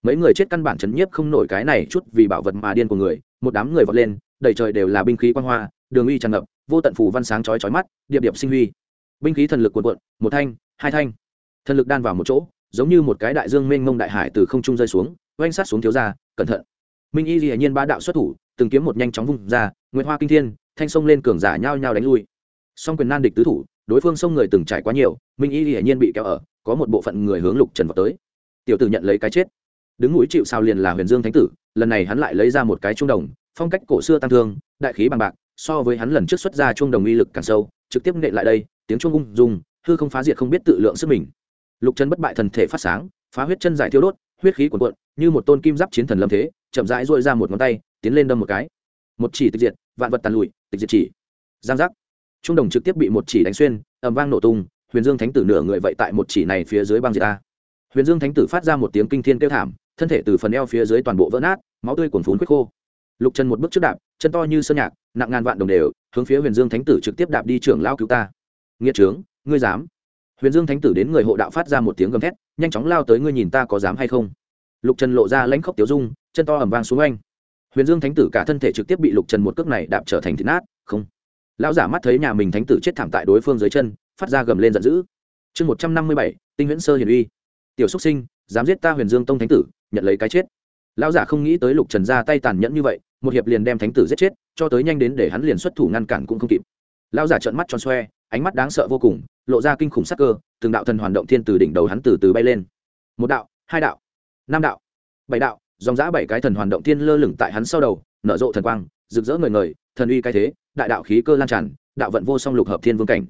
Mấy người chết căn bản chấn nhiếp không nổi cái này chút vì bảo vật mà điên của người, một đám người vọt lên, đầy trời đều là binh khí quan hoa, đường uy tràn ngập, vô tận phủ văn sáng chói chói mắt, điệp điệp sinh huy. Binh khí thần lực cuộn cuộn, một thanh, hai thanh. Thần lực đan vào một chỗ, giống như một cái đại dương mênh mông đại hải từ không trung rơi xuống oanh sát xuống thiếu ra cẩn thận minh y dĩ nhiên ba đạo xuất thủ, từng kiếm một nhanh chóng vung ra nguyễn hoa kinh thiên, thanh sông lên cường giả nhao nhao đánh lui. Song quyền nan địch tứ thủ, đối phương sông người từng trải quá nhiều, minh y dĩ nhiên bị kéo ở, có một bộ phận người hướng lục trần vào tới. Tiểu tử nhận lấy cái chết. Đứng mũi chịu sao liền là huyền dương thánh tử, lần này hắn lại lấy ra một cái trung đồng, phong cách cổ xưa tăng thương, đại khí bằng bạc, so với hắn lần trước xuất ra trung đồng uy lực càng sâu, trực tiếp nệ lại đây, tiếng chuông ung dùng hư không phá diệt không biết tự lượng sức mình. Lục chân bất bại thần thể phát sáng, phá huyết chân giải thiêu đốt, huyết khí cuồn cuộn, như một tôn kim giáp chiến thần lâm thế chậm rãi dội ra một ngón tay, tiến lên đâm một cái. Một chỉ tịch diệt, vạn vật tàn lụi, tịch diệt chỉ. Giang giác. Trung đồng trực tiếp bị một chỉ đánh xuyên, ầm vang nổ tung, huyền dương thánh tử nửa người vậy tại một chỉ này phía dưới băng diệt ta huyền dương thánh tử phát ra một tiếng kinh thiên kêu thảm, thân thể từ phần eo phía dưới toàn bộ vỡ nát, máu tươi cuồn phún quyết khô. Lục chân một bước trước đạp, chân to như sơn nhạc, nặng ngàn vạn đồng đều, hướng phía huyền dương thánh tử trực tiếp đạp đi trưởng lao cứu ta. Nghĩa trướng, ngươi dám. Huyền dương thánh tử đến người hộ đạo phát ra một tiếng gầm thét, nhanh chóng lao tới ngươi nhìn ta có dám hay không. Lục trần lộ ra lãnh khốc tiểu dung chân to ầm vang xuống anh huyền dương thánh tử cả thân thể trực tiếp bị lục trần một cước này đạp trở thành thịt nát, không. Lão giả mắt thấy nhà mình thánh tử chết thảm tại đối phương dưới chân, phát ra gầm lên giận dữ. Chương một trăm năm mươi bảy, tinh huyễn sơ hiền uy. Tiểu xúc sinh, dám giết ta huyền dương tông thánh tử, nhận lấy cái chết. Lão giả không nghĩ tới lục trần ra tay tàn nhẫn như vậy, một hiệp liền đem thánh tử giết chết, cho tới nhanh đến để hắn liền xuất thủ ngăn cản cũng không kịp. Lão giả trợn mắt tròn xoe, ánh mắt đáng sợ vô cùng, lộ ra kinh khủng sắc cơ, từng đạo thần hoàn động thiên từ đỉnh đầu hắn từ từ bay lên. Một đạo, hai đạo, năm đạo, bảy đạo dòng giã bảy cái thần hoàn động thiên lơ lửng tại hắn sau đầu nở rộ thần quang rực rỡ người người, thần uy cái thế đại đạo khí cơ lan tràn đạo vận vô song lục hợp thiên vương cảnh.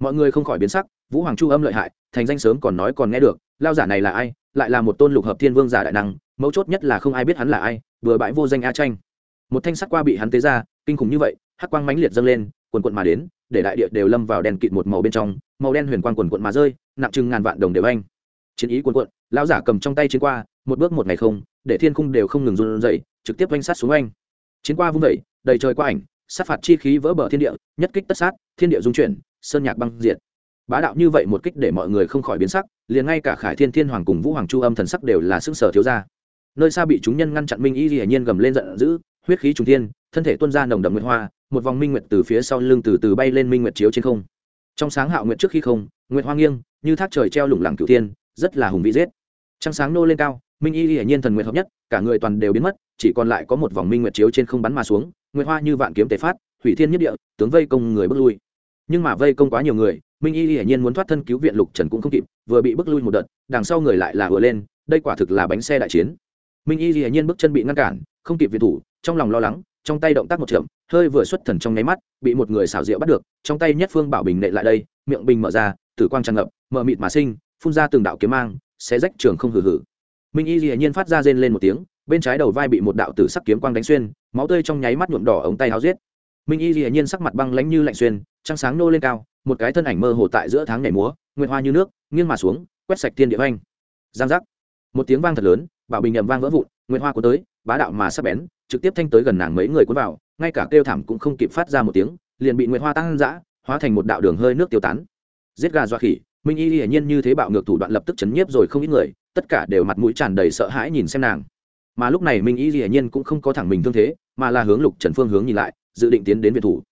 Mọi người không khỏi biến sắc vũ hoàng chu âm lợi hại thành danh sớm còn nói còn nghe được lao giả này là ai lại là một tôn lục hợp thiên vương giả đại năng mấu chốt nhất là không ai biết hắn là ai vừa bãi vô danh a tranh. Một thanh sắc qua bị hắn tế ra kinh khủng như vậy hắc quang mãnh liệt dâng lên quần quận mà đến để đại địa đều lâm vào đèn kịt một màu bên trong màu đen huyền quang quần quận mà rơi nặng chừng ngàn vạn đồng đều anh chiến ý quần quận lão giả cầm trong tay chiến qua một bước một ngày không để thiên khung đều không ngừng run dậy trực tiếp oanh sát xuống anh chiến qua vung vẩy, đầy trời qua ảnh, sát phạt chi khí vỡ bờ thiên địa, nhất kích tất sát, thiên địa dung chuyển, sơn nhạc băng diệt. Bá đạo như vậy một kích để mọi người không khỏi biến sắc, liền ngay cả khải thiên thiên hoàng cùng vũ hoàng chu âm thần sắc đều là xương sở thiếu ra nơi xa bị chúng nhân ngăn chặn minh y hiển nhiên gầm lên giận dữ, huyết khí trùng thiên, thân thể tuôn ra nồng đậm nguyệt hoa, một vòng minh nguyệt từ phía sau lưng từ từ bay lên minh nguyệt chiếu trên không. Trong sáng hạo nguyệt trước khi không, nguyệt hoa nghiêng, như thác trời treo lủng lẳng cửu thiên, rất là hùng vĩ giết. Trăng sáng nô lên cao minh y hiển nhiên thần nguyệt hợp nhất, cả người toàn đều biến mất, chỉ còn lại có một vòng minh nguyệt chiếu trên không bắn mà xuống, nguyệt hoa như vạn kiếm tề phát, hủy thiên nhất địa, tướng vây công người bước lui. Nhưng mà vây công quá nhiều người, minh y hiển nhiên muốn thoát thân cứu viện lục trần cũng không kịp, vừa bị bước lui một đợt, đằng sau người lại là vừa lên, đây quả thực là bánh xe đại chiến. Minh y hiển nhiên bước chân bị ngăn cản, không kịp viện thủ, trong lòng lo lắng, trong tay động tác một chậm, hơi vừa xuất thần trong nháy mắt, bị một người xảo diệu bắt được, trong tay nhất phương bảo bình nệ lại đây, miệng bình mở ra, tử quang tràn ngập, mở mịt mà sinh, phun ra từng đạo kiếm mang, xé rách trường không hừ hừ minh y dĩ nhiên phát ra rên lên một tiếng, bên trái đầu vai bị một đạo tử sắc kiếm quang đánh xuyên, máu tươi trong nháy mắt nhuộm đỏ ống tay áo giết. Minh y dĩ nhiên sắc mặt băng lãnh như lạnh xuyên, trăng sáng nô lên cao, một cái thân ảnh mơ hồ tại giữa tháng nhảy múa, nguyệt hoa như nước, nghiêng mà xuống, quét sạch thiên địa anh giang giác. Một tiếng vang thật lớn, bảo bình nhầm vang vỡ vụn, nguyệt hoa cuốn tới, bá đạo mà sắp bén, trực tiếp thanh tới gần nàng mấy người cuốn vào, ngay cả kêu thảm cũng không kịp phát ra một tiếng, liền bị nguyệt hoa tăng dã, hóa thành một đạo đường hơi nước tiêu tán. Giết gà dọa khỉ, minh y hiển nhiên như thế bạo ngược thủ đoạn lập tức chấn nhiếp rồi không ít người tất cả đều mặt mũi tràn đầy sợ hãi nhìn xem nàng. Mà lúc này minh y dĩ nhiên cũng không có thẳng mình thương thế, mà là hướng lục trần phương hướng nhìn lại, dự định tiến đến việt thủ.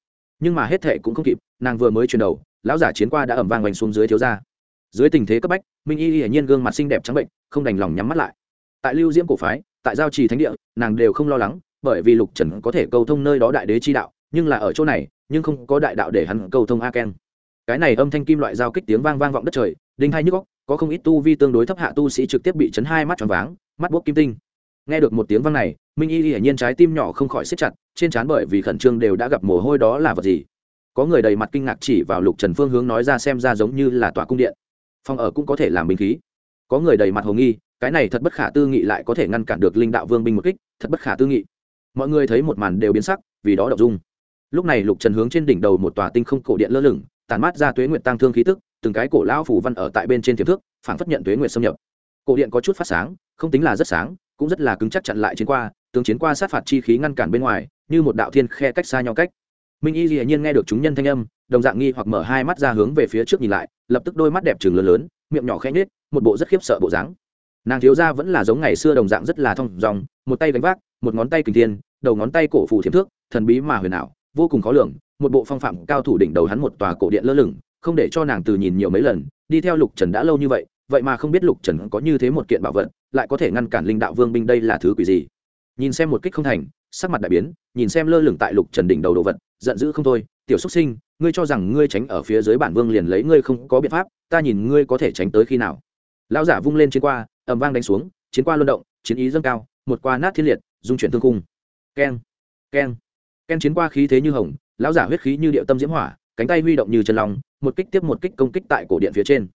Nhưng mà hết thệ cũng không kịp, nàng vừa mới chuyển đầu, lão giả chiến qua đã ẩm vang oanh xuống dưới thiếu ra dưới tình thế cấp bách, minh y hiển nhiên gương mặt xinh đẹp trắng bệnh, không đành lòng nhắm mắt lại. Tại lưu diễm cổ phái, tại giao trì thánh địa, nàng đều không lo lắng, bởi vì lục trần có thể câu thông nơi đó đại đế chi đạo, nhưng là ở chỗ này, nhưng không có đại đạo để hắn câu thông a ken cái này âm thanh kim loại giao kích tiếng vang vang vọng đất trời, đinh hai nhức góc có không ít tu vi tương đối thấp hạ tu sĩ trực tiếp bị chấn hai mắt tròn váng, mắt bốc kim tinh. Nghe được một tiếng vang này, minh y hiển nhiên trái tim nhỏ không khỏi xếp chặt, trên trán bởi vì khẩn trương đều đã gặp mồ hôi đó là vật gì? Có người đầy mặt kinh ngạc chỉ vào lục trần phương hướng nói ra xem ra giống như là tòa cung điện. Phòng ở cũng có thể làm binh khí. Có người đầy mặt hồ nghi, cái này thật bất khả tư nghị lại có thể ngăn cản được linh đạo vương binh một kích, thật bất khả tư nghị. Mọi người thấy một màn đều biến sắc, vì đó đậu dung. Lúc này lục trần hướng trên đỉnh đầu một tòa tinh không cổ điện lơ lửng tàn mát ra tuế nguyện tăng thương khí tức, từng cái cổ lão phủ văn ở tại bên trên tiềm thước phản phất nhận tuế nguyện xâm nhập. Cổ điện có chút phát sáng, không tính là rất sáng, cũng rất là cứng chắc chặn lại chiến qua, tướng chiến qua sát phạt chi khí ngăn cản bên ngoài, như một đạo thiên khe cách xa nhau cách. Minh y dĩ nhiên nghe được chúng nhân thanh âm, đồng dạng nghi hoặc mở hai mắt ra hướng về phía trước nhìn lại, lập tức đôi mắt đẹp trừng lớn lớn, miệng nhỏ khẽ nhếch, một bộ rất khiếp sợ bộ dáng. Nàng thiếu gia vẫn là giống ngày xưa đồng dạng rất là thong dong một tay gánh vác, một ngón tay kình thiên, đầu ngón tay cổ phủ thiểm thước, thần bí mà huyền ảo, vô cùng khó lường một bộ phong phạm cao thủ đỉnh đầu hắn một tòa cổ điện lơ lửng, không để cho nàng từ nhìn nhiều mấy lần, đi theo lục trần đã lâu như vậy vậy mà không biết lục trần có như thế một kiện bảo vật, lại có thể ngăn cản linh đạo vương binh đây là thứ quỷ gì. Nhìn xem một kích không thành, sắc mặt đại biến, nhìn xem lơ lửng tại lục trần đỉnh đầu đồ vật, giận dữ không thôi, tiểu xúc sinh, ngươi cho rằng ngươi tránh ở phía dưới bản vương liền lấy ngươi không có biện pháp, ta nhìn ngươi có thể tránh tới khi nào. Lão giả vung lên chiến qua, ầm vang đánh xuống, chiến qua luân động, chiến ý dâng cao, một qua nát thiên liệt, dung chuyển thương cung. Keng keng keng chiến qua khí thế như hồng lão giả huyết khí như điệu tâm diễm hỏa cánh tay huy động như chân lòng một kích tiếp một kích công kích tại cổ điện phía trên.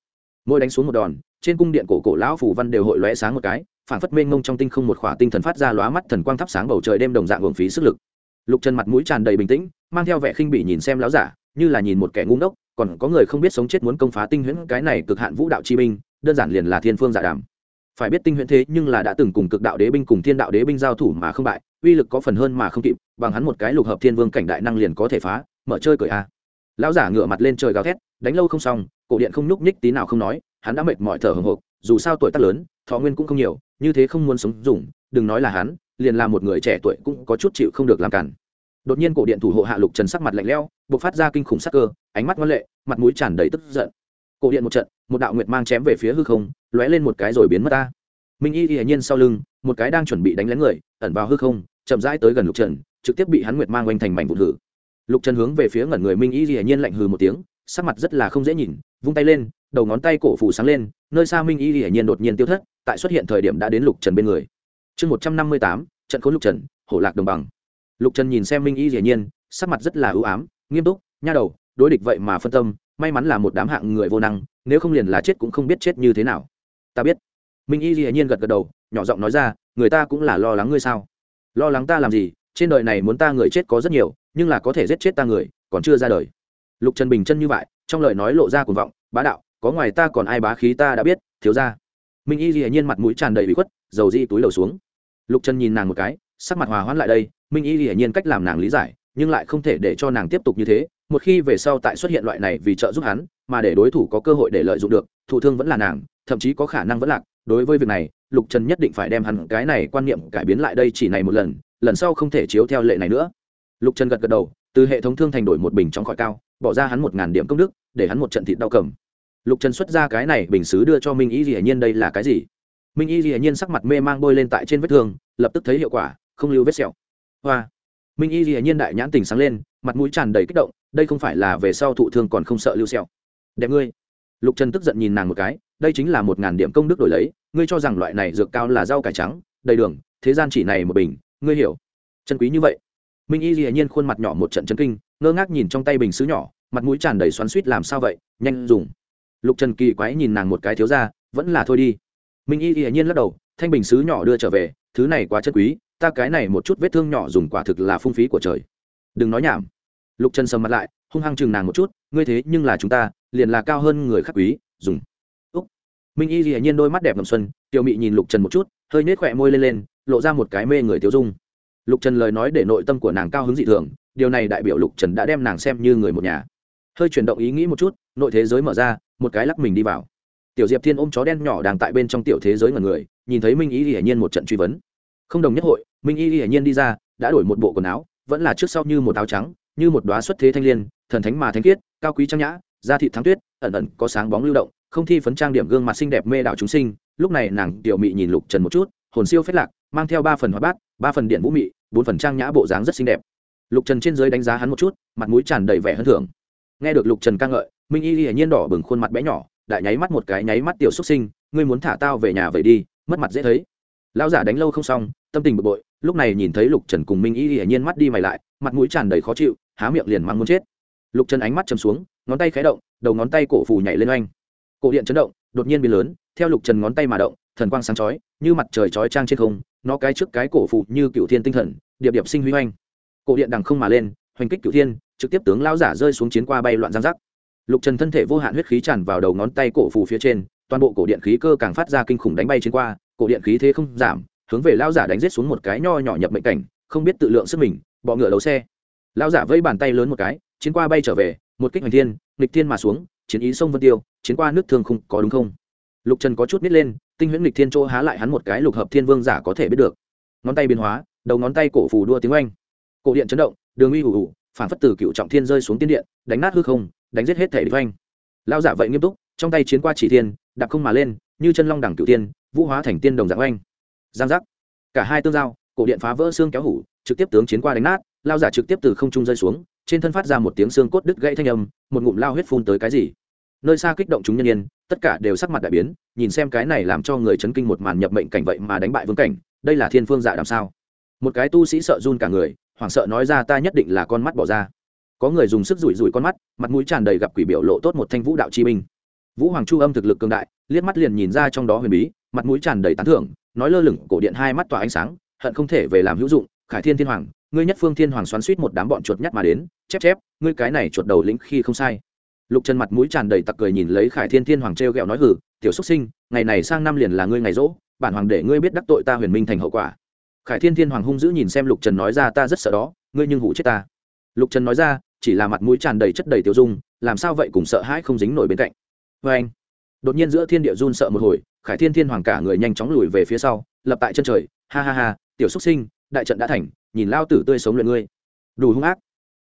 Mỗi đánh xuống một đòn trên cung điện cổ cổ lão phủ văn đều hội lóe sáng một cái phản phất mênh mông trong tinh không một khỏa tinh thần phát ra lóa mắt thần quang thắp sáng bầu trời đêm đồng dạng hưởng phí sức lực. Lục trần mặt mũi tràn đầy bình tĩnh mang theo vẻ khinh bỉ nhìn xem lão giả như là nhìn một kẻ ngu ngốc còn có người không biết sống chết muốn công phá tinh huyễn cái này cực hạn vũ đạo chi minh, đơn giản liền là thiên phương giả đàm phải biết tinh huyễn thế nhưng là đã từng cùng cực đạo đế binh cùng thiên đạo đế binh giao thủ mà không bại, uy lực có phần hơn mà không kịp, bằng hắn một cái lục hợp thiên vương cảnh đại năng liền có thể phá, mở chơi cởi a. Lão giả ngửa mặt lên trời gào thét, đánh lâu không xong, cổ điện không nhúc nhích tí nào không nói, hắn đã mệt mỏi thở hồng hộc, dù sao tuổi tác lớn, thọ nguyên cũng không nhiều, như thế không muốn sống, dùng, đừng nói là hắn, liền là một người trẻ tuổi cũng có chút chịu không được làm cản. Đột nhiên cổ điện thủ hộ hạ lục trần sắc mặt lạnh lẽo, bộc phát ra kinh khủng sắc cơ, ánh mắt ngoan lệ, mặt mũi tràn đầy tức giận. Cổ điện một trận, một đạo nguyệt mang chém về phía hư không lóe lên một cái rồi biến mất ta. Minh y hiển nhiên sau lưng, một cái đang chuẩn bị đánh lén người, ẩn vào hư không, chậm rãi tới gần lục trần, trực tiếp bị hắn nguyệt mang oanh thành mảnh vụn hử. Lục trần hướng về phía ngẩn người minh y hiển nhiên lạnh hừ một tiếng, sắc mặt rất là không dễ nhìn, vung tay lên, đầu ngón tay cổ phủ sáng lên, nơi xa minh y hiển nhiên đột nhiên tiêu thất, tại xuất hiện thời điểm đã đến lục trần bên người. Chương một trăm năm mươi tám, trận khốn lục trần, hổ lạc đồng bằng. Lục trần nhìn xem minh y hiển nhiên, sắc mặt rất là ưu ám, nghiêm túc, nha đầu, đối địch vậy mà phân tâm, may mắn là một đám hạng người vô năng, nếu không liền là chết cũng không biết chết như thế nào ta biết. Minh y hiển nhiên gật gật đầu, nhỏ giọng nói ra, người ta cũng là lo lắng ngươi sao? Lo lắng ta làm gì? Trên đời này muốn ta người chết có rất nhiều, nhưng là có thể giết chết ta người, còn chưa ra đời. Lục trần bình chân như vậy, trong lời nói lộ ra cuồng vọng, bá đạo, có ngoài ta còn ai bá khí ta đã biết, thiếu ra minh y hiển nhiên mặt mũi tràn đầy bị khuất, dầu di túi đầu xuống. Lục trần nhìn nàng một cái, sắc mặt hòa hoãn lại đây, minh y hiển nhiên cách làm nàng lý giải, nhưng lại không thể để cho nàng tiếp tục như thế một khi về sau tại xuất hiện loại này vì trợ giúp hắn, mà để đối thủ có cơ hội để lợi dụng được thủ thương vẫn là nàng, thậm chí có khả năng vẫn lạc. Đối với việc này, lục trần nhất định phải đem hắn cái này quan niệm cải biến lại đây chỉ này một lần lần sau không thể chiếu theo lệ này nữa. Lục trần gật gật đầu, từ hệ thống thương thành đổi một bình trong khỏi cao, bỏ ra hắn một ngàn điểm công đức, để hắn một trận thịt đau cầm. Lục trần xuất ra cái này bình xứ đưa cho minh y dĩ nhiên đây là cái gì? Minh y dĩ nhiên sắc mặt mê mang bôi lên tại trên vết thương, lập tức thấy hiệu quả, không lưu vết sẹo. Hoa! Minh y dĩ nhiên đại nhãn tình sáng lên, mặt mũi tràn đầy kích động đây không phải là về sau thụ thương còn không sợ lưu sẹo. Đẹp ngươi. Lục trần tức giận nhìn nàng một cái, đây chính là một ngàn điểm công đức đổi lấy, ngươi cho rằng loại này dược cao là rau cải trắng, đầy đường, thế gian chỉ này một bình, ngươi hiểu. Chân quý như vậy. Minh y dĩ nhiên khuôn mặt nhỏ một trận chân kinh, ngơ ngác nhìn trong tay bình xứ nhỏ, mặt mũi tràn đầy xoắn suýt làm sao vậy? Nhanh dùng. Lục trần kỳ quái nhìn nàng một cái thiếu ra vẫn là thôi đi. Minh y dĩ nhiên lắc đầu, thanh bình xứ nhỏ đưa trở về, thứ này quá chân quý, ta cái này một chút vết thương nhỏ dùng quả thực là phung phí của trời. Đừng nói nhảm lục trần sầm mặt lại, hung hăng chừng nàng một chút, ngươi thế nhưng là chúng ta, liền là cao hơn người khắc quý, dùng. Úc. Minh y dĩ nhiên đôi mắt đẹp ngầm xuân, tiểu mị nhìn lục trần một chút, hơi nết khỏe môi lên lên, lộ ra một cái mê người tiêu dung. Lục trần lời nói để nội tâm của nàng cao hứng dị thường, điều này đại biểu lục trần đã đem nàng xem như người một nhà. Hơi chuyển động ý nghĩ một chút, nội thế giới mở ra, một cái lắc mình đi vào. Tiểu diệp thiên ôm chó đen nhỏ đang tại bên trong tiểu thế giới ngần người, nhìn thấy minh y hiển nhiên một trận truy vấn. Không đồng nhất hội, minh y hiển nhiên đi ra, đã đổi một bộ quần áo, vẫn là trước sau như một áo trắng như một đoá xuất thế thanh liên, thần thánh mà thánh khiết, cao quý trang nhã, da thị thắng tuyết, ẩn ẩn có sáng bóng lưu động, không thi phấn trang điểm gương mặt xinh đẹp mê đạo chúng sinh. Lúc này nàng tiểu mị nhìn lục trần một chút, hồn siêu phết lạc, mang theo ba phần hoa bát, ba phần điện vũ mị, bốn phần trang nhã bộ dáng rất xinh đẹp. Lục trần trên dưới đánh giá hắn một chút, mặt mũi tràn đầy vẻ hơn thưởng. Nghe được lục trần ca ngợi, minh y hiển nhiên đỏ bừng khuôn mặt bé nhỏ, đại nháy mắt một cái nháy mắt tiểu xuất sinh, ngươi muốn thả tao về nhà vậy đi, mất mặt dễ thấy. Lão giả đánh lâu không xong, tâm tình bực bội, lúc này nhìn thấy lục trần cùng minh y hiển nhiên mắt đi mày lại, mặt mũi tràn đầy khó chịu há miệng liền mang muốn chết. Lục trần ánh mắt chầm xuống, ngón tay khé động, đầu ngón tay cổ phủ nhảy lên oanh. Cổ điện chấn động, đột nhiên biến lớn, theo lục trần ngón tay mà động, thần quang sáng chói, như mặt trời chói trang trên không, nó cái trước cái cổ phụ như cựu thiên tinh thần, điệp điệp sinh huy hoanh cổ điện đằng không mà lên, hoành kích cựu thiên, trực tiếp tướng lao giả rơi xuống chiến qua bay loạn giang giác. Lục trần thân thể vô hạn huyết khí tràn vào đầu ngón tay cổ phủ phía trên, toàn bộ cổ điện khí cơ càng phát ra kinh khủng đánh bay chiến qua, cổ điện khí thế không giảm, hướng về lao giả đánh giết xuống một cái nho nhỏ nhập mệnh cảnh, không biết tự lượng sức mình, bọ ngựa đấu xe lão giả vây bàn tay lớn một cái, chiến qua bay trở về, một kích hoành thiên, nghịch thiên mà xuống, chiến ý sông vân tiêu, chiến qua nước thương không có đúng không? Lục trần có chút nít lên, tinh huyễn nghịch thiên chỗ há lại hắn một cái lục hợp thiên vương giả có thể biết được. Ngón tay biến hóa, đầu ngón tay cổ phù đua tiếng oanh. Cổ điện chấn động, đường uy hủ hủ phản phất tử cựu trọng thiên rơi xuống tiên điện, đánh nát hư không, đánh giết hết thể địch oanh. Lao giả vậy nghiêm túc, trong tay chiến qua chỉ thiên, đạp không mà lên, như chân long đẳng cựu tiên, vũ hóa thành tiên đồng dạng oanh. Giang giác. Cả hai tương giao, cổ điện phá vỡ xương kéo hủ, trực tiếp tướng chiến qua đánh nát lao giả trực tiếp từ không trung rơi xuống trên thân phát ra một tiếng xương cốt đứt gãy thanh âm một ngụm lao huyết phun tới cái gì? Nơi xa kích động chúng nhân yên, tất cả đều sắc mặt đại biến nhìn xem cái này làm cho người chấn kinh một màn nhập mệnh cảnh vậy mà đánh bại vương cảnh đây là thiên phương dạ làm sao? Một cái tu sĩ sợ run cả người hoảng sợ nói ra ta nhất định là con mắt bỏ ra. Có người dùng sức rủi rủi con mắt mặt mũi tràn đầy gặp quỷ biểu lộ tốt một thanh vũ đạo chi binh. Vũ hoàng chu âm thực lực cường đại liếc mắt liền nhìn ra trong đó huyền bí mặt mũi tràn đầy tán thưởng nói lơ lửng cổ điện hai mắt tỏa ánh sáng hận không thể về làm hữu dụng khải thiên thiên hoàng ngươi nhất phương thiên hoàng xoắn suýt một đám bọn chuột nhắt mà đến, chép chép, ngươi cái này chuột đầu lĩnh khi không sai. Lục trần mặt mũi tràn đầy tặc cười nhìn lấy khải thiên thiên hoàng t r e o g ẹ o nói hử tiểu xúc sinh, ngày này sang năm liền là ngươi ngày rỗ, bản hoàng để ngươi biết đắc tội ta huyền minh thành hậu quả. Khải thiên thiên hoàng hung dữ nhìn xem lục trần nói ra ta rất sợ đó, ngươi nhưng hủ chết ta. Lục trần nói ra, chỉ là mặt mũi tràn đầy chất đầy tiêu dung, làm sao vậy cùng sợ hãi không dính nổi bên cạnh. Vê anh, đột nhiên giữa thiên địa run sợ một hồi, khải thiên thiên hoàng cả người nhanh chóng lùi về phía sau, lập tại chân trời, ha ha ha, tiểu xúc sinh, đại trận đã thành nhìn lao tử tươi sống luyện ngươi. Đủ hung ác.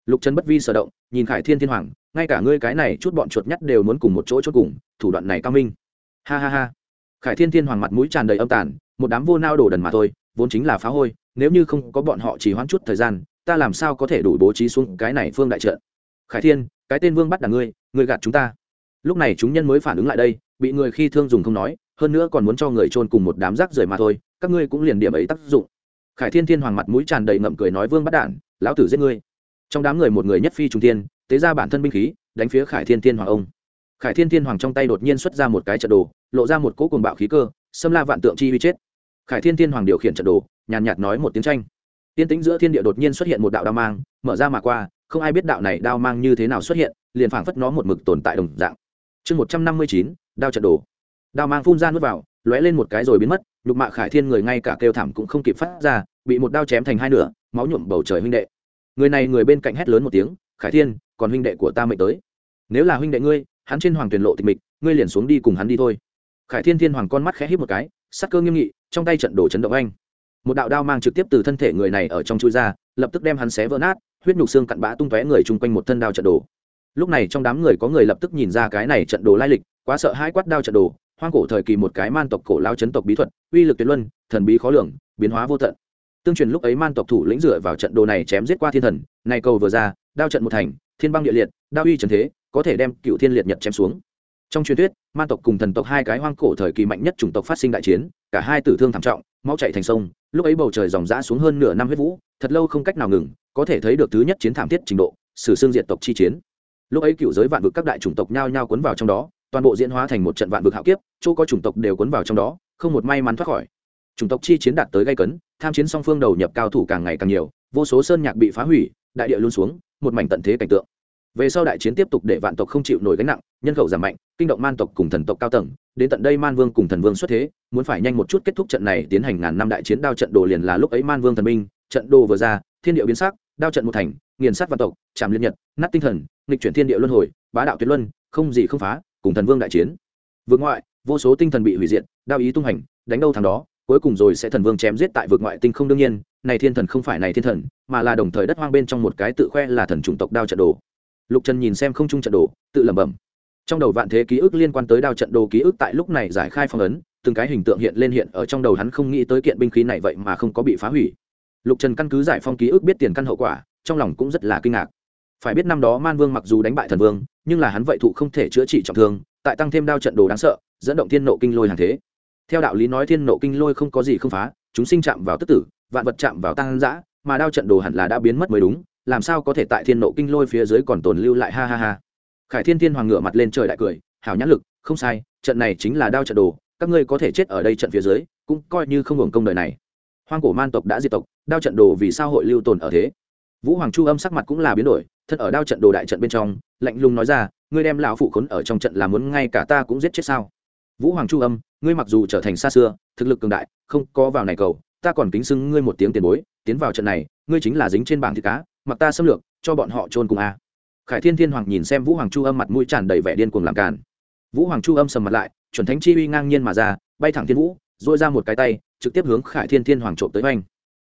Lục trần bất vi sở động, nhìn khải thiên thiên hoàng, ngay cả ngươi cái này chút bọn chuột nhắt đều muốn cùng một chỗ chốt cùng, thủ đoạn này cao minh. Ha ha ha. Khải thiên thiên hoàng mặt mũi tràn đầy âm tàn, một đám vô nao đổ đần mà thôi, vốn chính là phá hôi, nếu như không có bọn họ chỉ hoãn chút thời gian, ta làm sao có thể đủ bố trí xuống cái này phương đại trợ khải thiên, cái tên vương bắt đ ngươi ngươi gạt chúng ta. Lúc này chúng nhân mới phản ứng lại đây, bị người khi thương dùng không nói, hơn nữa còn muốn cho người trôn cùng một đám rác rưởi mà thôi, các ngươi cũng liền điểm ấy tác dụng khải thiên thiên hoàng mặt mũi tràn đầy ngậm cười nói, vương bắt đản, lão tử giết ngươi. Trong đám người một người nhất phi trung tiên tế ra bản thân binh khí, đánh phía khải thiên thiên hoàng ông. Khải thiên thiên hoàng trong tay đột nhiên xuất ra một cái trận đồ, lộ ra một cỗ cùng bạo khí cơ, xâm la vạn tượng chi uy chết. Khải thiên thiên hoàng điều khiển trận đồ, nhàn nhạt nói một tiếng tranh. Tiên tĩnh giữa thiên địa đột nhiên xuất hiện một đạo đao mang, mở ra mà qua, không ai biết đạo này đao mang như thế nào xuất hiện, liền phảng phất nó một mực tồn tại đồng dạng. Chương một trăm năm mươi chín, đao trận đồ. Đao mang phun ra nuốt vào, lóe lên một cái rồi biến mất nhục mạ khải thiên người ngay cả kêu thảm cũng không kịp phát ra, bị một đao chém thành hai nửa, máu nhuộm bầu trời huynh đệ. Người này người bên cạnh hét lớn một tiếng, khải thiên, còn huynh đệ của ta mệnh tới. Nếu là huynh đệ ngươi, hắn trên hoàng tuyển lộ tịch mịch, ngươi liền xuống đi cùng hắn đi thôi. Khải thiên thiên hoàng con mắt khẽ hít một cái, sắc cơ nghiêm nghị, trong tay trận đổ chấn động anh. Một đạo đao mang trực tiếp từ thân thể người này ở trong chui ra, lập tức đem hắn xé vỡ nát, huyết nhục xương cặn bã tung tóe người chung quanh một thân đao trận đồ. Lúc này trong đám người có người lập tức nhìn ra cái này trận đồ lai lịch, quá sợ hai quát đao trận đồ hoang cổ thời kỳ một cái man tộc cổ lao chấn tộc bí thuật, uy lực tuyệt luân, thần bí khó lường, biến hóa vô tận. Tương truyền lúc ấy man tộc thủ lĩnh dựa vào trận đồ này chém giết qua thiên thần nay cầu vừa ra, đao trận một thành, thiên băng địa liệt, đao uy trần thế, có thể đem cựu thiên liệt nhật chém xuống. Trong truyền thuyết, man tộc cùng thần tộc hai cái hoang cổ thời kỳ mạnh nhất chủng tộc phát sinh đại chiến, cả hai tử thương thảm trọng, máu chạy thành sông, lúc ấy bầu trời dòng dã xuống hơn nửa năm huyết vũ, thật lâu không cách nào ngừng, có thể thấy được thứ nhất chiến thảm thiết trình độ, sử xương diệt tộc chi chiến. Lúc ấy cựu giới vạn vực các đại chủng tộc nhao nhao cuốn vào trong đó toàn bộ diễn hóa thành một trận vạn vực hạo kiếp, chỗ có chủng tộc đều cuốn vào trong đó, không một may mắn thoát khỏi. Chủng tộc chi chiến đạt tới gây cấn, tham chiến song phương đầu nhập cao thủ càng ngày càng nhiều, vô số sơn nhạc bị phá hủy, đại địa luôn xuống, một mảnh tận thế cảnh tượng. Về sau đại chiến tiếp tục để vạn tộc không chịu nổi gánh nặng, nhân khẩu giảm mạnh, kinh động man tộc cùng thần tộc cao tầng, đến tận đây man vương cùng thần vương xuất thế, muốn phải nhanh một chút kết thúc trận này tiến hành ngàn năm đại chiến, đao trận đồ liền là lúc ấy man vương thần minh trận đồ vừa ra, thiên địa biến sắc, đao trận một thành, nghiền sát vạn tộc, chạm liên nhật, nát tinh thần, nghịch chuyển thiên địa luân hồi, bá đạo tuyệt luân, không gì không phá cùng thần vương đại chiến. Vượt ngoại, vô số tinh thần bị hủy diệt, đao ý tung hành, đánh đâu thằng đó, cuối cùng rồi sẽ thần vương chém giết tại vượt ngoại tinh không đương nhiên, này thiên thần không phải này thiên thần, mà là đồng thời đất hoang bên trong một cái tự khoe là thần chủng tộc đao trận đồ. Lục trần nhìn xem không trung trận đồ, tự lẩm bẩm. Trong đầu vạn thế ký ức liên quan tới đao trận đồ ký ức tại lúc này giải khai phong ấn, từng cái hình tượng hiện lên hiện ở trong đầu hắn không nghĩ tới kiện binh khí này vậy mà không có bị phá hủy. Lục trần căn cứ giải phong ký ức biết tiền căn hậu quả, trong lòng cũng rất là kinh ngạc phải biết năm đó man vương mặc dù đánh bại thần vương, nhưng là hắn vậy thụ không thể chữa trị trọng thương, tại tăng thêm đao trận đồ đáng sợ, dẫn động thiên nộ kinh lôi hàng thế. Theo đạo lý nói thiên nộ kinh lôi không có gì không phá, chúng sinh chạm vào tức tử, vạn vật chạm vào tăng giã mà đao trận đồ hẳn là đã biến mất mới đúng, làm sao có thể tại thiên nộ kinh lôi phía dưới còn tồn lưu lại ha ha ha. Khải thiên thiên hoàng ngựa mặt lên trời đại cười, hảo nhãn lực, không sai, trận này chính là đao trận đồ, các ngươi có thể chết ở đây trận phía dưới, cũng coi như không hưởng công đời này. Hoang cổ man tộc đã diệt tộc, đao trận đồ vì sao hội lưu tồn ở thế? Vũ hoàng chu âm sắc mặt cũng là biến đổi thân ở đao trận đồ đại trận bên trong, lạnh lùng nói ra, ngươi đem lão phụ khốn ở trong trận là muốn ngay cả ta cũng giết chết sao? Vũ hoàng chu âm, ngươi mặc dù trở thành xa xưa, thực lực cường đại, không có vào này cầu, ta còn kính xưng ngươi một tiếng tiền bối, tiến vào trận này, ngươi chính là dính trên bảng thịt cá, mặc ta xâm lược, cho bọn họ trôn cùng a. Khải thiên thiên hoàng nhìn xem vũ hoàng chu âm mặt mũi tràn đầy vẻ điên cuồng làm càn. Vũ hoàng chu âm sầm mặt lại, chuẩn thánh chi uy ngang nhiên mà ra, bay thẳng thiên vũ dội ra một cái tay, trực tiếp hướng khải thiên thiên hoàng trộm tới oanh.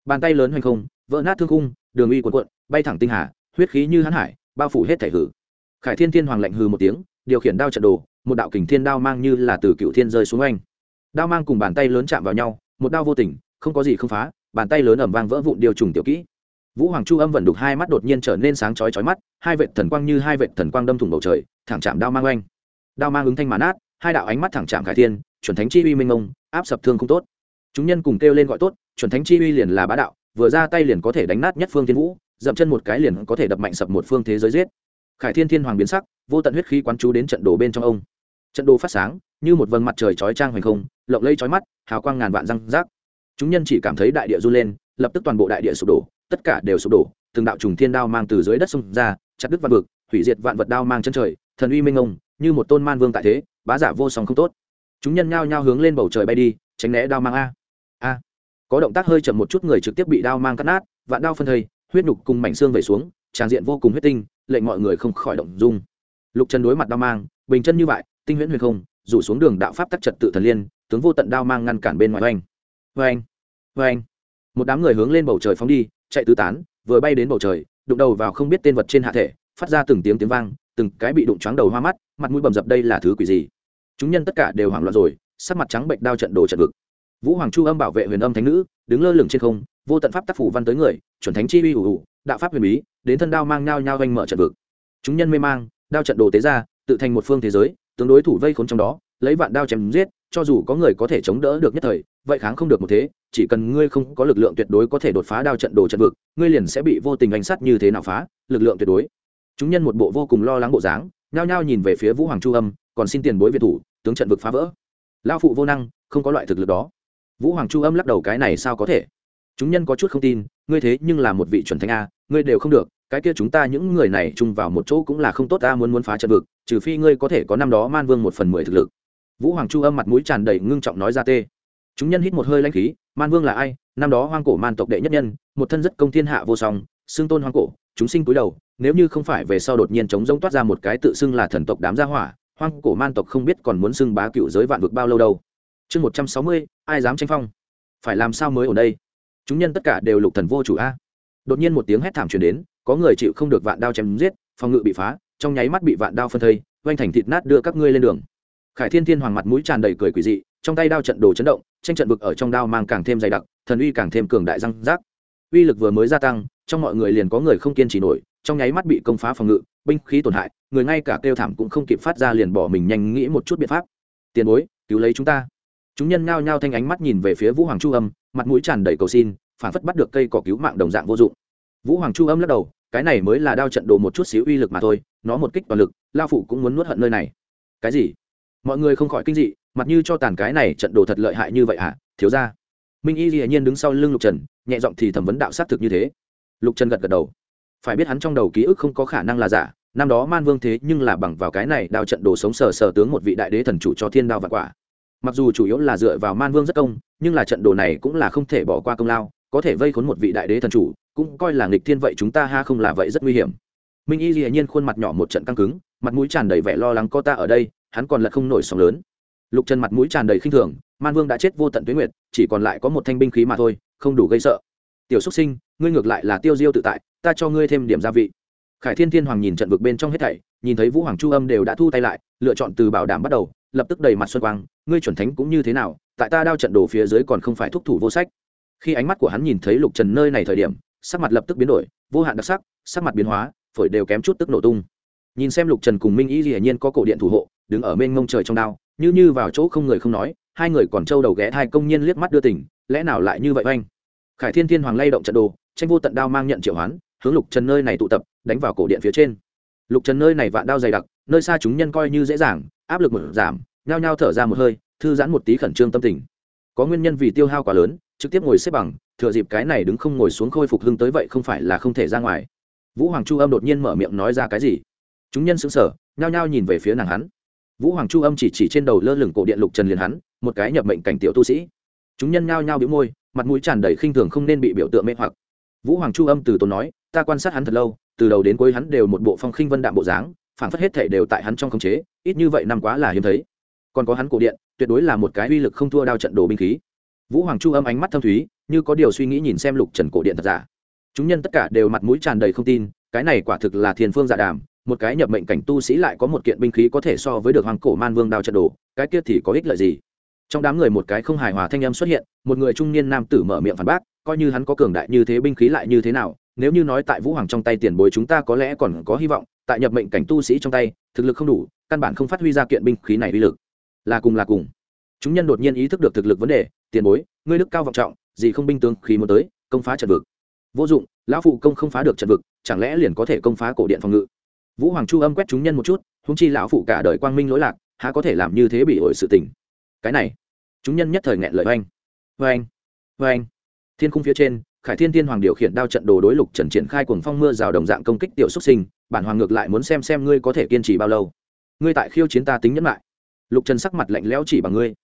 Bàn tay lớn hoành không, vỡ nát thương khung, đường uy cuộn cuộn, bay thẳng tinh hà huyết khí như hãn hải, bao phủ hết thể hử. Khải thiên thiên hoàng lạnh hừ một tiếng, điều khiển đao trận đồ, một đạo kình thiên đao mang như là từ cựu thiên rơi xuống anh đao mang cùng bàn tay lớn chạm vào nhau, một đao vô tình, không có gì không phá, bàn tay lớn ẩm vang vỡ vụn điều trùng tiểu kỹ. Vũ hoàng chu âm vận đục hai mắt đột nhiên trở nên sáng chói chói mắt, hai vệt thần quang như hai vệt thần quang đâm thủng bầu trời, thẳng chạm đao mang oanh. Đao mang ứng thanh mãn át hai đạo ánh mắt thẳng chạm khải thiên, chuẩn thánh chi uy minh ngông áp sập thương không tốt. Chúng nhân cùng kêu lên gọi tốt, chuẩn thánh chi uy liền là bá đạo, vừa ra tay liền có thể đánh nát nhất phương thiên vũ dậm chân một cái liền có thể đập mạnh sập một phương thế giới giết. Khải thiên thiên hoàng biến sắc, vô tận huyết khí quán chú đến trận đồ bên trong ông. Trận đồ phát sáng, như một vầng mặt trời chói trang hoành không, lộng lây chói mắt, hào quang ngàn vạn răng rác. Chúng nhân chỉ cảm thấy đại địa run lên, lập tức toàn bộ đại địa sụp đổ, tất cả đều sụp đổ, từng đạo trùng thiên đao mang từ dưới đất xung ra, chặt đứt vạn vực, hủy diệt vạn vật đao mang chân trời, thần uy minh ông như một tôn man vương tại thế, bá giả vô song không tốt. Chúng nhân nhao nhao hướng lên bầu trời bay đi, tránh né đao mang a. A. Có động tác hơi chậm một chút người trực tiếp bị đao mang cắt nát, vạn đao phân thây huyết nhục cùng mảnh xương về xuống tràng diện vô cùng huyết tinh, lệnh mọi người không khỏi động dung. Lục trần đối mặt đao mang, bình chân như vậy, tinh huyễn huyền không, rủ xuống đường đạo pháp tắc trật tự thần liên, tướng vô tận đao mang ngăn cản bên ngoài. Oanh oanh oanh. Một đám người hướng lên bầu trời phóng đi, chạy tứ tán, vừa bay đến bầu trời, đụng đầu vào không biết tên vật trên hạ thể, phát ra từng tiếng tiếng vang, từng cái bị đụng choáng đầu hoa mắt, mặt mũi bầm dập đây là thứ quỷ gì? Chúng nhân tất cả đều hoảng loạn rồi, sắc mặt trắng bệnh đao trận đồ trận vực vũ hoàng chu âm bảo vệ huyền âm thánh nữ, đứng lơ lửng trên không, vô tận pháp tác phủ văn tới người, chuẩn thánh chi uy ủ ủ, đạo pháp huyền bí, đến thân đao mang nhao nhao doanh mở trận vực. Chúng nhân mê mang, đao trận đồ tế ra, tự thành một phương thế giới, tướng đối thủ vây khốn trong đó, lấy vạn đao chém giết, cho dù có người có thể chống đỡ được nhất thời, vậy kháng không được một thế, chỉ cần ngươi không có lực lượng tuyệt đối có thể đột phá đao trận đồ trận vực, ngươi liền sẽ bị vô tình đánh sát như thế nào phá, lực lượng tuyệt đối. Chúng nhân một bộ vô cùng lo lắng bộ dáng, nhao nhao nhìn về phía vũ hoàng chu âm, còn xin tiền bối việt thủ, tướng trận vực phá vỡ. Lao phụ vô năng, không có loại thực lực đó vũ hoàng chu âm lắc đầu, cái này sao có thể? Chúng nhân có chút không tin, ngươi thế nhưng là một vị chuẩn thánh a, ngươi đều không được, cái kia chúng ta những người này chung vào một chỗ cũng là không tốt, ta muốn muốn phá trận vực, trừ phi ngươi có thể có năm đó man vương một phần mười thực lực. Vũ hoàng chu âm mặt mũi tràn đầy ngưng trọng nói ra, tê. Chúng nhân hít một hơi lanh khí, man vương là ai? Năm đó hoang cổ man tộc đệ nhất nhân, một thân rất công thiên hạ vô song, xưng tôn hoang cổ, chúng sinh cúi đầu, nếu như không phải về sau đột nhiên chống rông toát ra một cái tự xưng là thần tộc đám gia hỏa, hoang cổ man tộc không biết còn muốn xưng bá cựu giới vạn vực bao lâu đâu. Chương một trăm sáu mươi ai dám tranh phong? Phải làm sao mới ở đây? Chúng nhân tất cả đều lục thần vô chủ a. Đột nhiên một tiếng hét thảm truyền đến, có người chịu không được vạn đao chém giết, phòng ngự bị phá, trong nháy mắt bị vạn đao phân thây, oanh thành thịt nát đưa các ngươi lên đường. Khải thiên thiên hoàng mặt mũi tràn đầy cười quỷ dị, trong tay đao trận đồ chấn động, tranh trận vực ở trong đao mang càng thêm dày đặc, thần uy càng thêm cường đại răng rác. Uy lực vừa mới gia tăng, trong mọi người liền có người không kiên trì nổi, trong nháy mắt bị công phá phòng ngự, binh khí tổn hại, người ngay cả kêu thảm cũng không kịp phát ra liền bỏ mình nhanh nghĩ một chút biện pháp. Tiền bối, cứu lấy chúng ta chúng nhân ngao nhao thanh ánh mắt nhìn về phía vũ hoàng chu âm, mặt mũi tràn đầy cầu xin phản phất bắt được cây cỏ cứu mạng đồng dạng vô dụng. Vũ hoàng chu âm lắc đầu, cái này mới là đao trận đồ một chút xíu uy lực mà thôi, nó một kích toàn lực, lao phụ cũng muốn nuốt hận nơi này. Cái gì? Mọi người không khỏi kinh dị, mặt như cho tàn cái này trận đồ thật lợi hại như vậy hả? Thiếu ra minh y hiển nhiên đứng sau lưng lục trần, nhẹ giọng thì thẩm vấn đạo xác thực như thế. Lục trần gật gật đầu. Phải biết hắn trong đầu ký ức không có khả năng là giả, năm đó man vương thế nhưng là bằng vào cái này đao trận đồ sống sờ sờ tướng một vị đại đế thần chủ cho thiên đao và quả mặc dù chủ yếu là dựa vào man vương rất công, nhưng là trận đồ này cũng là không thể bỏ qua công lao, có thể vây khốn một vị đại đế thần chủ, cũng coi là nghịch thiên vậy chúng ta ha không là vậy rất nguy hiểm. Minh y hiển nhiên khuôn mặt nhỏ một trận căng cứng, mặt mũi tràn đầy vẻ lo lắng có ta ở đây, hắn còn lật không nổi sóng lớn. Lục trần mặt mũi tràn đầy khinh thường, man vương đã chết vô tận tuyến nguyệt, chỉ còn lại có một thanh binh khí mà thôi, không đủ gây sợ. Tiểu xúc sinh, ngươi ngược lại là tiêu diêu tự tại, ta cho ngươi thêm điểm gia vị. Khải thiên thiên hoàng nhìn trận vực bên trong hết thảy, nhìn thấy vũ hoàng chu âm đều đã thu tay lại, lựa chọn từ bảo đảm bắt đầu lập tức đầy mặt xuân quang, ngươi chuẩn thánh cũng như thế nào, tại ta đao trận đồ phía dưới còn không phải thúc thủ vô sách. Khi ánh mắt của hắn nhìn thấy lục trần nơi này thời điểm, sắc mặt lập tức biến đổi, vô hạn đặc sắc sắc mặt biến hóa, phổi đều kém chút tức nổ tung. Nhìn xem lục trần cùng minh y hiển nhiên có cổ điện thủ hộ, đứng ở bên ngông trời trong đao, như như vào chỗ không người không nói, hai người còn trâu đầu ghé hai công nhân liếc mắt đưa tỉnh lẽ nào lại như vậy oanh? Khải thiên thiên hoàng lay động trận đồ, tranh vô tận đao mang nhận triệu hoán, hướng lục trần nơi này tụ tập, đánh vào cổ điện phía trên. Lục trần nơi này vạn đao dày đặc nơi xa chúng nhân coi như dễ dàng áp lực một giảm nhao nhao thở ra một hơi thư giãn một tí khẩn trương tâm tình. Có nguyên nhân vì tiêu hao quá lớn trực tiếp ngồi xếp bằng thừa dịp cái này đứng không ngồi xuống khôi phục hưng tới vậy không phải là không thể ra ngoài. Vũ hoàng chu âm đột nhiên mở miệng nói ra cái gì? Chúng nhân sững sờ, nhao nhao nhìn về phía nàng hắn. Vũ hoàng chu âm chỉ chỉ trên đầu lơ lửng cổ điện lục trần liền hắn một cái nhập mệnh cảnh tiểu tu sĩ. Chúng nhân nhao nhao biểu môi mặt mũi tràn đầy khinh thường không nên bị biểu tượng mê hoặc. Vũ hoàng chu âm từ tốn nói ta quan sát hắn thật lâu từ đầu đến cuối hắn đều một bộ phong khinh vân đạm bộ dáng phản phất hết thể đều tại hắn trong khống chế, ít như vậy năm quá là hiếm thấy. Còn có hắn cổ điện, tuyệt đối là một cái uy lực không thua đao trận đồ binh khí. Vũ hoàng chu âm ánh mắt thâm thúy, như có điều suy nghĩ nhìn xem lục trần cổ điện thật giả. Chúng nhân tất cả đều mặt mũi tràn đầy không tin, cái này quả thực là thiên phương giả đàm, một cái nhập mệnh cảnh tu sĩ lại có một kiện binh khí có thể so với được hoàng cổ man vương đao trận đồ, cái kia thì có ích lợi gì? Trong đám người một cái không hài hòa thanh âm xuất hiện, một người trung niên nam tử mở miệng phản bác, coi như hắn có cường đại như thế binh khí lại như thế nào, nếu như nói tại vũ hoàng trong tay tiền bối chúng ta có lẽ còn có hy vọng tại nhập mệnh cảnh tu sĩ trong tay, thực lực không đủ, căn bản không phát huy ra kiện binh khí này uy lực. Là cùng là cùng. Chúng nhân đột nhiên ý thức được thực lực vấn đề, tiền bối, ngươi đức cao vọng trọng, gì không binh tướng khí muốn tới, công phá trận vực. Vô dụng, lão phụ công không phá được trận vực, chẳng lẽ liền có thể công phá cổ điện phòng ngự? Vũ hoàng chu âm quét chúng nhân một chút húng chi lão phụ cả đời quang minh lỗi lạc, há có thể làm như thế bị ổi sự tình. Cái này, chúng nhân nhất thời nghẹn lời oanh. Oanh oanh. Thiên khung phía trên khải thiên thiên hoàng điều khiển đao trận đồ đối lục trần triển khai cuồng phong mưa rào đồng dạng công kích tiểu xuất sinh, bản hoàng ngược lại muốn xem xem ngươi có thể kiên trì bao lâu. Ngươi tại khiêu chiến ta tính nhẫn lại. Lục trần sắc mặt lạnh lẽo chỉ bằng ngươi.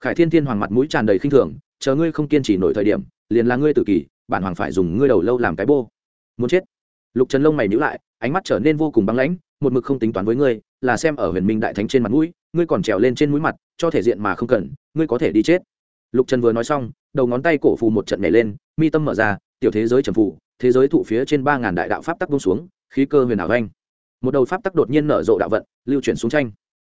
Khải thiên thiên hoàng mặt mũi tràn đầy khinh thường, chờ ngươi không kiên trì nổi thời điểm, liền là ngươi tự kỷ bản hoàng phải dùng ngươi đầu lâu làm cái bô. Muốn chết. Lục trần lông mày nhữ lại, ánh mắt trở nên vô cùng băng lãnh, một mực không tính toán với ngươi, là xem ở huyền minh đại thánh trên mặt mũi, ngươi còn trèo lên trên mũi mặt, cho thể diện mà không cần, ngươi có thể đi chết lục trần vừa nói xong, đầu ngón tay cổ phù một trận nhảy lên, mi tâm mở ra, tiểu thế giới trầm phù, thế giới thụ phía trên ba ngàn đại đạo pháp tắc bông xuống, khí cơ huyền ảo anh một đầu pháp tắc đột nhiên nở rộ đạo vận, lưu chuyển xuống tranh.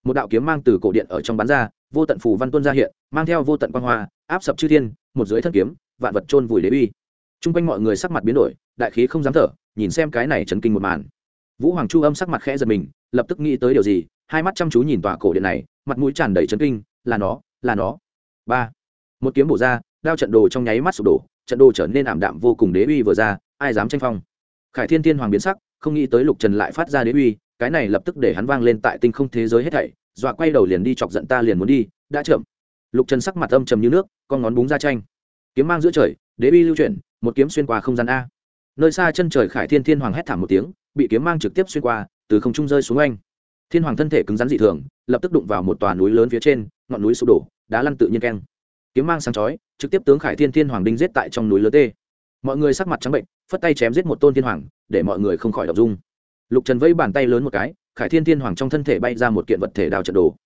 Một đạo kiếm mang từ cổ điện ở trong bán ra, vô tận phù văn tuân ra hiện, mang theo vô tận quan hoa, áp sập chư thiên, một dưới thân kiếm, vạn vật chôn vùi đế uy. T r u n g quanh mọi người sắc mặt biến đổi, đại khí không dám thở, nhìn xem cái này chấn kinh một màn. Vũ hoàng chu âm sắc mặt khẽ giật mình, lập tức nghĩ tới điều gì, hai mắt chăm chú nhìn tòa cổ điện này, mặt mũi tràn đầy chấn kinh, là nó là nó. Ba một kiếm bổ ra, đao trận đồ trong nháy mắt sụp đổ, trận đồ trở nên ảm đạm vô cùng đế uy vừa ra, ai dám tranh phong? Khải thiên thiên hoàng biến sắc, không nghĩ tới lục trần lại phát ra đế uy, cái này lập tức để hắn vang lên tại tinh không thế giới hết thảy, dọa quay đầu liền đi chọc giận ta liền muốn đi, đã chậm. Lục trần sắc mặt âm trầm như nước, con ngón búng ra tranh. Kiếm mang giữa trời, đế uy lưu chuyển, một kiếm xuyên qua không gian a. Nơi xa chân trời khải thiên thiên hoàng hét thảm một tiếng, bị kiếm mang trực tiếp xuyên qua, từ không trung rơi xuống anh thiên hoàng thân thể cứng rắn dị thường, lập tức đụng vào một tòa núi lớn phía trên, ngọn núi sụp đổ, đá lăn tự nhiên keng kiếm mang sáng chói, trực tiếp tướng khải thiên thiên hoàng đinh giết tại trong núi lớn tê. Mọi người sắc mặt trắng bệnh, phất tay chém giết một tôn thiên hoàng, để mọi người không khỏi đọc dung. Lục trần vẫy bàn tay lớn một cái, khải thiên thiên hoàng trong thân thể bay ra một kiện vật thể đào trận đồ.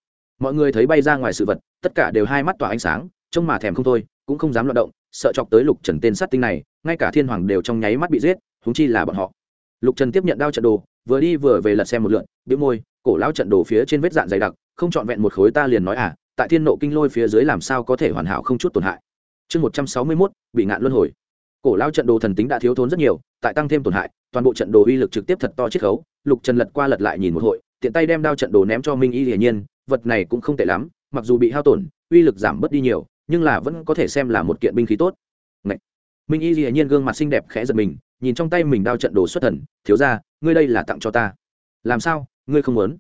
Mọi người thấy bay ra ngoài sự vật, tất cả đều hai mắt tỏa ánh sáng, trông mà thèm không thôi, cũng không dám loạt động, sợ chọc tới lục trần tên sát tinh này, ngay cả thiên hoàng đều trong nháy mắt bị giết húng chi là bọn họ. Lục trần tiếp nhận đao trận đồ, vừa đi vừa về lật xem một lượn bĩu môi, cổ lão trận đồ phía trên vết dạn dày đặc, không trọn vẹn một khối ta liền nói à tại thiên nộ kinh lôi phía dưới làm sao có thể hoàn hảo không chút tổn hại. Chương một trăm sáu mươi mốt, bị ngạn luân hồi. Cổ lao trận đồ thần tính đã thiếu thốn rất nhiều, tại tăng thêm tổn hại, toàn bộ trận đồ uy lực trực tiếp thật to chiết khấu, lục trần lật qua lật lại nhìn một hội, tiện tay đem đao trận đồ ném cho minh y hiển nhiên, vật này cũng không tệ lắm, mặc dù bị hao tổn, uy lực giảm bớt đi nhiều, nhưng là vẫn có thể xem là một kiện binh khí tốt. Ngậy! minh y hiển nhiên gương mặt xinh đẹp khẽ giật mình, nhìn trong tay mình đao trận đồ xuất thần, thiếu ra ngươi đây là tặng cho ta. Làm sao? Ngươi không muốn?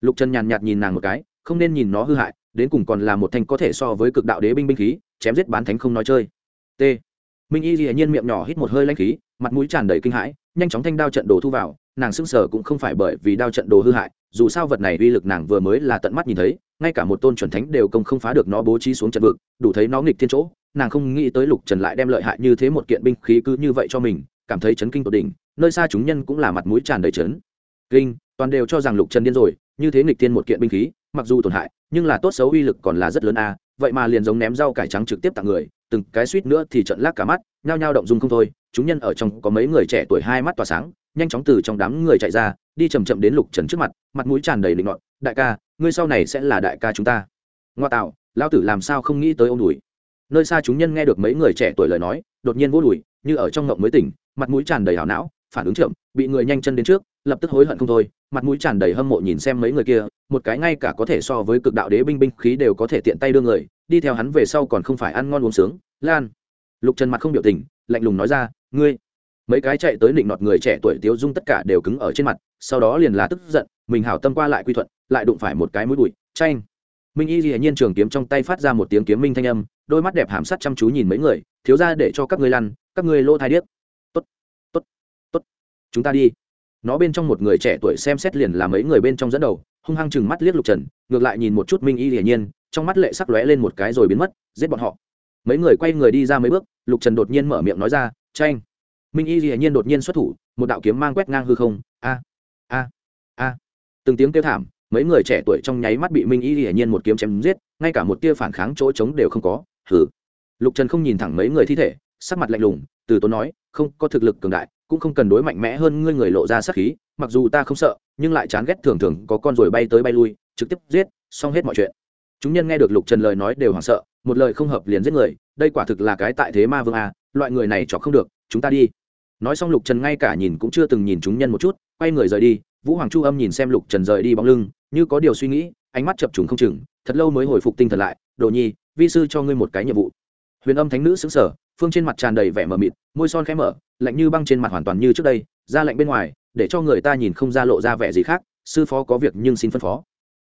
Lục trần nhàn nhạt nhìn nàng một cái, không nên nhìn nó hư hại đến cùng còn là một thanh có thể so với cực đạo đế binh binh khí, chém giết bán thánh không nói chơi. T. Minh y hiển nhiên miệng nhỏ hít một hơi lanh khí, mặt mũi tràn đầy kinh hãi, nhanh chóng thanh đao trận đồ thu vào, nàng sững sờ cũng không phải bởi vì đao trận đồ hư hại, dù sao vật này uy lực nàng vừa mới là tận mắt nhìn thấy, ngay cả một tôn chuẩn thánh đều công không phá được nó bố trí xuống trận vực, đủ thấy nó nghịch thiên chỗ, nàng không nghĩ tới lục trần lại đem lợi hại như thế một kiện binh khí cứ như vậy cho mình, cảm thấy chấn kinh tột đỉnh, nơi xa chúng nhân cũng là mặt mũi tràn đầy chấn. Kinh, toàn đều cho rằng lục trần điên rồi, như thế nghịch thiên một kiện binh khí mặc dù tổn hại, nhưng là tốt xấu uy lực còn là rất lớn a, vậy mà liền giống ném rau cải trắng trực tiếp tặng người, từng cái suýt nữa thì trận lác cả mắt, nhao nhao động dung không thôi, chúng nhân ở trong có mấy người trẻ tuổi hai mắt tỏa sáng, nhanh chóng từ trong đám người chạy ra, đi chầm chậm đến lục trần trước mặt mặt mũi tràn đầy linh ngọn đại ca, ngươi sau này sẽ là đại ca chúng ta. Ngoa tạo lao tử làm sao không nghĩ tới ô m đùi. Nơi xa chúng nhân nghe được mấy người trẻ tuổi lời nói, đột nhiên vô đùi, như ở trong ngộng mới tỉnh, mặt mũi tràn đầy hảo não, phản ứng chậm, bị người nhanh chân đến trước lập tức hối hận không thôi, mặt mũi tràn đầy hâm mộ nhìn xem mấy người kia, một cái ngay cả có thể so với cực đạo đế binh binh khí đều có thể tiện tay đưa người, đi theo hắn về sau còn không phải ăn ngon uống sướng, lan. Lục trần mặt không biểu tình, lạnh lùng nói ra, ngươi. Mấy cái chạy tới định nọt người trẻ tuổi tiếu dung tất cả đều cứng ở trên mặt, sau đó liền là tức giận, mình hảo tâm qua lại quy thuận, lại đụng phải một cái mũi bụi tranh minh y dĩ nhiên trường kiếm trong tay phát ra một tiếng kiếm minh thanh âm, đôi mắt đẹp hàm sắt chăm chú nhìn mấy người, thiếu ra để cho các ngươi lăn, các ngươi lô thai điếc. Tốt tốt tốt, chúng ta đi nó bên trong một người trẻ tuổi xem xét liền là mấy người bên trong dẫn đầu, hung hăng chừng mắt liếc lục trần, ngược lại nhìn một chút minh y hiển nhiên, trong mắt lệ sắc lóe lên một cái rồi biến mất, giết bọn họ. Mấy người quay người đi ra mấy bước, lục trần đột nhiên mở miệng nói ra, tranh. Minh y hiển nhiên đột nhiên xuất thủ, một đạo kiếm mang quét ngang hư không, a a a. Từng tiếng kêu thảm, mấy người trẻ tuổi trong nháy mắt bị minh y hiển nhiên một kiếm chém giết, ngay cả một tia phản kháng chỗ trống đều không có hử lục trần không nhìn thẳng mấy người thi thể, sắc mặt lạnh lùng, từ tốn nói, không có thực lực cường đại cũng không cần đối mạnh mẽ hơn ngươi người lộ ra sát khí, mặc dù ta không sợ, nhưng lại chán ghét thường thường có con rồi bay tới bay lui, trực tiếp giết, xong hết mọi chuyện. Chúng nhân nghe được lục trần lời nói đều hoảng sợ, một lời không hợp liền giết người, đây quả thực là cái tại thế ma vương a, loại người này chọc không được, chúng ta đi. Nói xong lục trần ngay cả nhìn cũng chưa từng nhìn chúng nhân một chút, quay người rời đi, vũ hoàng chu âm nhìn xem lục trần rời đi bóng lưng, như có điều suy nghĩ, ánh mắt chập trùng không chừng, thật lâu mới hồi phục tinh thần lại, đồ nhi, vi sư cho ngươi một cái nhiệm vụ. Huyền âm thánh nữ xứng sở phương trên mặt tràn đầy vẻ mờ mịt, môi son khẽ mở lạnh như băng trên mặt hoàn toàn như trước đây, ra lạnh bên ngoài, để cho người ta nhìn không ra lộ ra vẻ gì khác, sư phó có việc nhưng xin phân phó.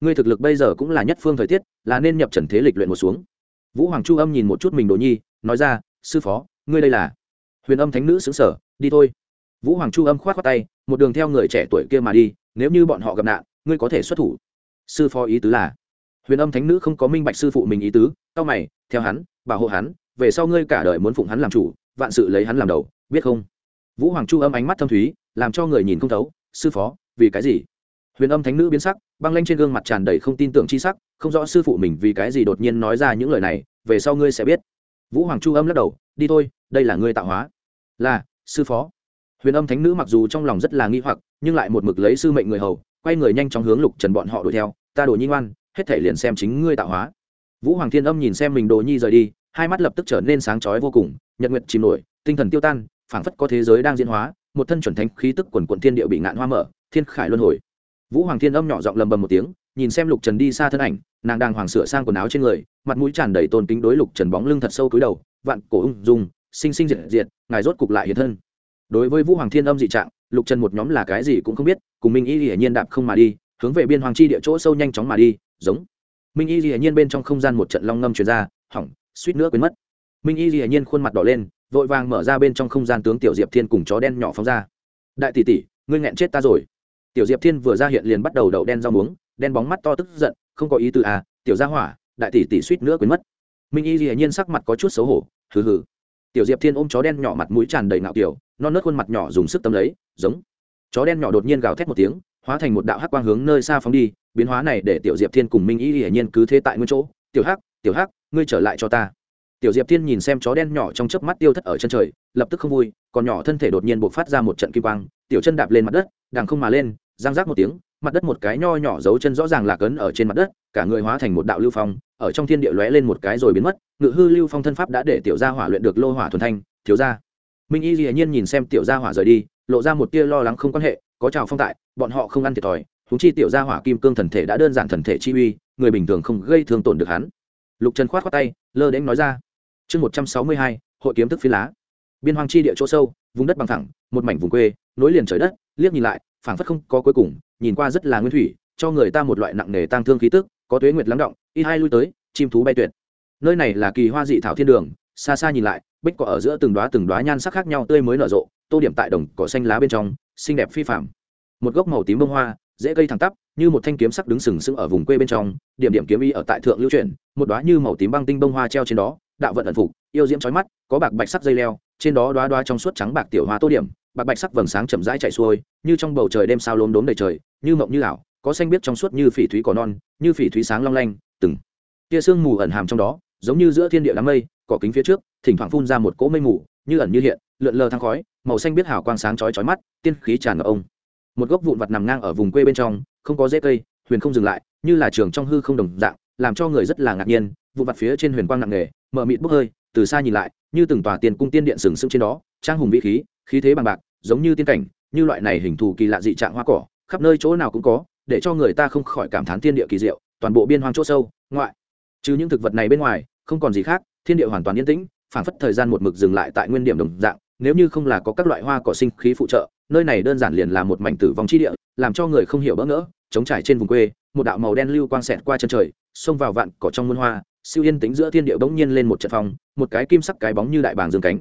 Ngươi thực lực bây giờ cũng là nhất phương thời tiết, là nên nhập trần thế lịch luyện một xuống. Vũ hoàng chu âm nhìn một chút mình đồ nhi, nói ra, sư phó, ngươi đây là? Huyền âm thánh nữ xứng sở đi thôi. Vũ hoàng chu âm k h o á t khoác tay, một đường theo người trẻ tuổi kia mà đi, nếu như bọn họ gặp nạn, ngươi có thể xuất thủ. Sư phó ý tứ là, huyền âm thánh nữ không có minh bạch sư phụ mình ý tứ c mày, theo hắn, bảo hộ hắn, về sau ngươi cả đời muốn phụng hắn làm chủ, vạn sự lấy hắn làm đầu biết không? Vũ hoàng chu âm ánh mắt thâm thúy, làm cho người nhìn không thấu, sư phó, vì cái gì? Huyền âm thánh nữ biến sắc, băng lanh trên gương mặt tràn đầy không tin tưởng c h i sắc, không rõ sư phụ mình vì cái gì đột nhiên nói ra những lời này, về sau ngươi sẽ biết. Vũ hoàng chu âm lắc đầu, đi thôi, đây là ngươi tạo hóa. Là, sư phó. Huyền âm thánh nữ mặc dù trong lòng rất là nghi hoặc, nhưng lại một mực lấy sư mệnh người hầu, quay người nhanh chóng hướng lục trần bọn họ đuổi theo, ta đổ nhi ngoan, hết thể liền xem chính ngươi tạo hóa. Vũ hoàng thiên âm nhìn xem mình đồ nhi rời đi, hai mắt lập tức trở nên sáng chói vô cùng, nhật nguyệt chìm nổi, tinh thần tiêu tan phảng phất có thế giới đang diễn hóa, một thân chuẩn thánh khí tức quần quận thiên địa bị ngạn hoa mở, thiên khải luân hồi. Vũ hoàng thiên âm nhỏ giọng lầm bầm một tiếng, nhìn xem lục trần đi xa thân ảnh, nàng đang hoàng sửa sang quần áo trên người, mặt mũi tràn đầy tôn kính đối lục trần bóng lưng thật sâu cúi đầu, vạn cổ ung dung sinh sinh diệt diệt, ngài rốt cục lại hiện thân. Đối với vũ hoàng thiên âm dị trạng, lục trần một nhóm là cái gì cũng không biết, cùng minh y hiển nhiên đạp không mà đi, hướng về biên hoàng chi địa chỗ sâu nhanh chóng mà đi, giống. Minh y hiển nhiên bên trong không gian một trận long ngâm truyền ra, hỏng, suýt nữa quên mất. Minh y hiển nhiên khuôn mặt đỏ lên vội vàng mở ra bên trong không gian tướng tiểu diệp thiên cùng chó đen nhỏ phóng ra. Đại tỷ tỷ, ngươi nghẹn chết ta rồi. Tiểu diệp thiên vừa ra hiện liền bắt đầu đậu đen rau muống, đen bóng mắt to tức giận, không có ý từ à tiểu gia hỏa, đại tỷ tỷ suýt nữa quên mất. Minh y dĩ nhiên sắc mặt có chút xấu hổ, hừ hừ. Tiểu diệp thiên ôm chó đen nhỏ mặt mũi tràn đầy ngạo kiểu, non nớt khuôn mặt nhỏ dùng sức tâm lấy, giống. Chó đen nhỏ đột nhiên gào thét một tiếng, hóa thành một đạo hắc quang hướng nơi xa phóng đi, biến hóa này để tiểu diệp thiên cùng minh y hiển nhiên cứ thế tại nguyên chỗ. Tiểu hắc tiểu hắc, ngươi trở lại cho ta tiểu diệp thiên nhìn xem chó đen nhỏ trong chớp mắt tiêu thất ở chân trời, lập tức không vui, còn nhỏ thân thể đột nhiên bộc phát ra một trận kim quang, tiểu chân đạp lên mặt đất, đằng không mà lên giang rác một tiếng, mặt đất một cái nho nhỏ dấu chân rõ ràng là cấn ở trên mặt đất, cả người hóa thành một đạo lưu phong, ở trong thiên địa lóe lên một cái rồi biến mất, ngự hư lưu phong thân pháp đã để tiểu gia hỏa luyện được lô hỏa thuần thanh, thiếu gia. Minh y dĩ nhiên nhìn xem tiểu gia hỏa rời đi, lộ ra một tia lo lắng không quan hệ, có trào phong tại, bọn họ không ăn thiệt thòi húng chi tiểu gia hỏa kim cương thần thể đã đơn giản thần thể chi uy, người bình thường không gây thương tổn được hắn. Lục trần khoát khoát tay, lơ đễnh nói ra chương một trăm sáu mươi hai, hội kiếm thức phi lá. Biên hoang chi địa chỗ sâu, vùng đất bằng thẳng, một mảnh vùng quê, nối liền trời đất, liếc nhìn lại, phảng phất không có cuối cùng, nhìn qua rất là nguyên thủy, cho người ta một loại nặng nề tang thương khí tức, có tuế nguyệt lắng động ít hai lui tới, chim thú bay tuyệt. Nơi này là kỳ hoa dị thảo thiên đường, xa xa nhìn lại, bích cỏ ở giữa từng đoá từng đoá nhan sắc khác nhau tươi mới nở rộ, tô điểm tại đồng cỏ xanh lá bên trong, xinh đẹp phi phạm một gốc màu tím bông hoa, dễ cây thẳng tắp, như một thanh kiếm sắc đứng sừng sững ở vùng quê bên trong, điểm điểm kiếm y ở tại thượng lưu chuyển, một đoá như màu tím băng tinh bông hoa treo trên đó đạo vận ẩn phục, yêu diễm trói mắt, có bạc bạch sắc dây leo, trên đó đoá đoá trong suốt trắng bạc tiểu hoa tô điểm, bạc bạch sắc vầng sáng chậm rãi chạy xuôi, như trong bầu trời đêm sao lốm đốm đầy trời, như mộng như ảo, có xanh biếc trong suốt như phỉ thúy cỏ non, như phỉ thúy sáng long lanh, từng tia sương mù ẩn hàm trong đó, giống như giữa thiên địa đám mây, cỏ kính phía trước, thỉnh thoảng phun ra một cỗ mây mù, như ẩn như hiện, lượn lờ thang khói, màu xanh biết hào quang sáng chói chói mắt, tiên khí tràn ngập ông. Một gốc vụn vặt nằm ngang ở vùng quê bên trong, không có dễ cây, huyền không dừng lại, như là trường trong hư không đồng dạng, làm cho người rất là ngạc nhiên, vụn vặt phía trên huyền quang nặng nề mở mịt bốc hơi, từ xa nhìn lại, như từng tòa tiền cung tiên điện sừng sững trên đó, trang hùng vĩ khí khí thế bằng bạc, giống như tiên cảnh, như loại này hình thù kỳ lạ dị trạng hoa cỏ, khắp nơi chỗ nào cũng có, để cho người ta không khỏi cảm thán thiên địa kỳ diệu, toàn bộ biên hoang chỗ sâu, ngoại. Trừ những thực vật này bên ngoài, không còn gì khác, thiên địa hoàn toàn yên tĩnh, phảng phất thời gian một mực dừng lại tại nguyên điểm đồng dạng, nếu như không là có các loại hoa cỏ sinh khí phụ trợ, nơi này đơn giản liền là một mảnh tử vong chi địa, làm cho người không hiểu bỡ ngỡ chống trải trên vùng quê, một đạo màu đen lưu quang xẹt qua chân trời, xông vào vạn cỏ trong muôn hoa siêu yên tĩnh giữa thiên địa bỗng nhiên lên một trận phong, một cái kim sắc cái bóng như đại bàng dương cánh.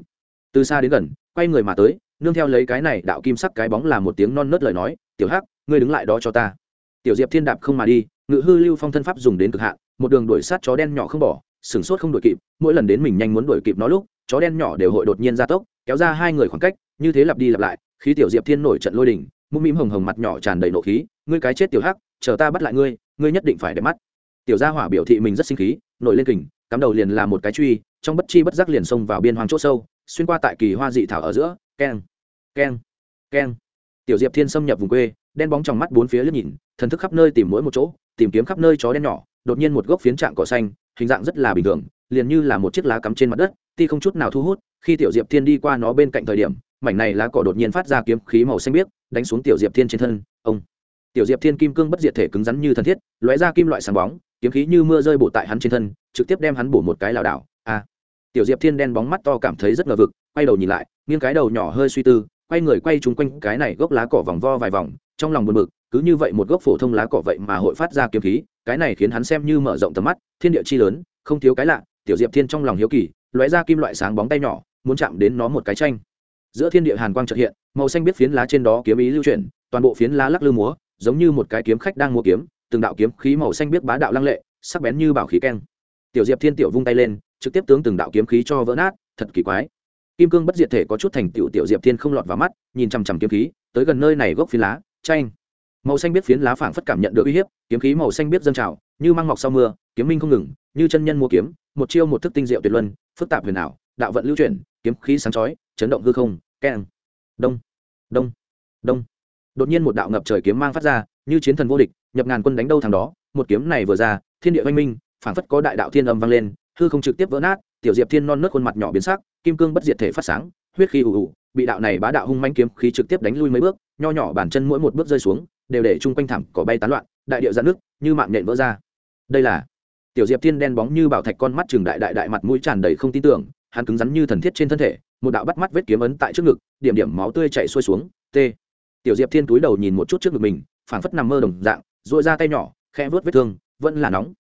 Từ xa đến gần, quay người mà tới, nương theo lấy cái này đạo kim sắc cái bóng là một tiếng non nớt lời nói, tiểu hắc, ngươi đứng lại đó cho ta. Tiểu diệp thiên đạp không mà đi, ngự hư lưu phong thân pháp dùng đến cực hạn, một đường đuổi sát chó đen nhỏ không bỏ sửng sốt không đuổi kịp, mỗi lần đến mình nhanh muốn đuổi kịp nó lúc, chó đen nhỏ đều hội đột nhiên ra tốc, kéo ra hai người khoảng cách, như thế lặp đi lặp lại khí tiểu diệp thiên nổi trận lôi đình, mũm mĩm hồng hồng mặt nhỏ tràn đầy nộ khí, ngươi cái chết tiểu hắc, chờ ta bắt lại ngươi ngươi nhất định phải để mắt tiểu gia hỏa biểu thị mình rất sinh khí, nổi lên kình, cắm đầu liền là một cái truy, trong bất chi bất giác liền xông vào biên hoàng chỗ sâu, xuyên qua tại kỳ hoa dị thảo ở giữa, keng keng keng. Tiểu diệp thiên xâm nhập vùng quê, đen bóng trong mắt bốn phía liếc nhìn, thần thức khắp nơi tìm mỗi một chỗ, tìm kiếm khắp nơi chó đen nhỏ, đột nhiên một gốc phiến trạng cỏ xanh, hình dạng rất là bình thường, liền như là một chiếc lá cắm trên mặt đất, ti không chút nào thu hút, khi tiểu diệp thiên đi qua nó bên cạnh thời điểm, mảnh này lá cỏ đột nhiên phát ra kiếm khí màu xanh biếc, đánh xuống tiểu diệp thiên trên thân, ông. Tiểu diệp thiên kim cương bất diệt thể cứng rắn như thân thiết, lóe ra kim loại sáng bóng kiếm khí như mưa rơi bổ tại hắn trên thân, trực tiếp đem hắn bổ một cái lảo đảo. A tiểu diệp thiên đen bóng mắt to cảm thấy rất ngờ vực, quay đầu nhìn lại, nghiêng cái đầu nhỏ hơi suy tư, quay người quay chung quanh cái này gốc lá cỏ vòng vo vài vòng, trong lòng buồn bực, cứ như vậy một gốc phổ thông lá cỏ vậy mà hội phát ra kiếm khí, cái này khiến hắn xem như mở rộng tầm mắt, thiên địa chi lớn, không thiếu cái lạ, tiểu diệp thiên trong lòng hiếu kỳ, lóe ra kim loại sáng bóng tay nhỏ, muốn chạm đến nó một cái tranh. Giữa thiên địa hàn quang trợt hiện, màu xanh biết phiến lá trên đó kiếm ý lưu chuyển, toàn bộ phiến lá lắc lư múa, giống như một cái kiếm khách đang mua kiếm từng đạo kiếm khí màu xanh biết bá đạo lăng lệ, sắc bén như bảo khí keng. Tiểu diệp thiên tiểu vung tay lên, trực tiếp tướng từng đạo kiếm khí cho vỡ nát, thật kỳ quái. Kim cương bất diệt thể có chút thành tiểu tiểu diệp thiên không lọt vào mắt, nhìn chằm chằm kiếm khí, tới gần nơi này gốc phiến lá tranh màu xanh biết phiến lá phảng phất cảm nhận được uy hiếp, kiếm khí màu xanh biết dâng trào, như mang mọc sau mưa, kiếm minh không ngừng, như chân nhân mua kiếm, một chiêu một thức tinh diệu tuyệt luân, phức tạp huyền ảo, đạo vận lưu chuyển, kiếm khí sáng chói, chấn động hư không, keng. Đông. Đông. Đông. Đột nhiên một đạo ngập trời kiếm mang phát ra như chiến thần vô địch, nhập ngàn quân đánh đâu thằng đó, một kiếm này vừa ra, thiên địa oanh minh, phảng phất có đại đạo thiên âm vang lên, hư không trực tiếp vỡ nát, tiểu diệp thiên non nớt khuôn mặt nhỏ biến sắc, kim cương bất diệt thể phát sáng, huyết khí ù ù, bị đạo này bá đạo hung manh kiếm khí trực tiếp đánh lui mấy bước, nho nhỏ bàn chân mỗi một bước rơi xuống, đều để chung quanh thảm cỏ bay tán loạn, đại điệu dạn nước như mạng nhện vỡ ra. Đây là tiểu diệp thiên đen bóng như bảo thạch con mắt trường đại đại đại mặt mũi tràn đầy không tin tưởng, hắn cứng rắn như thần thiết trên thân thể, một đạo bắt mắt vết kiếm ấn tại trước ngực, điểm điểm máu tươi chảy xuôi xuống t tiểu diệp thiên túi đầu nhìn một chút trước ngực mình phảng phất nằm mơ đồng dạng dội ra tay nhỏ khe vớt vết thương, vẫn là nóng.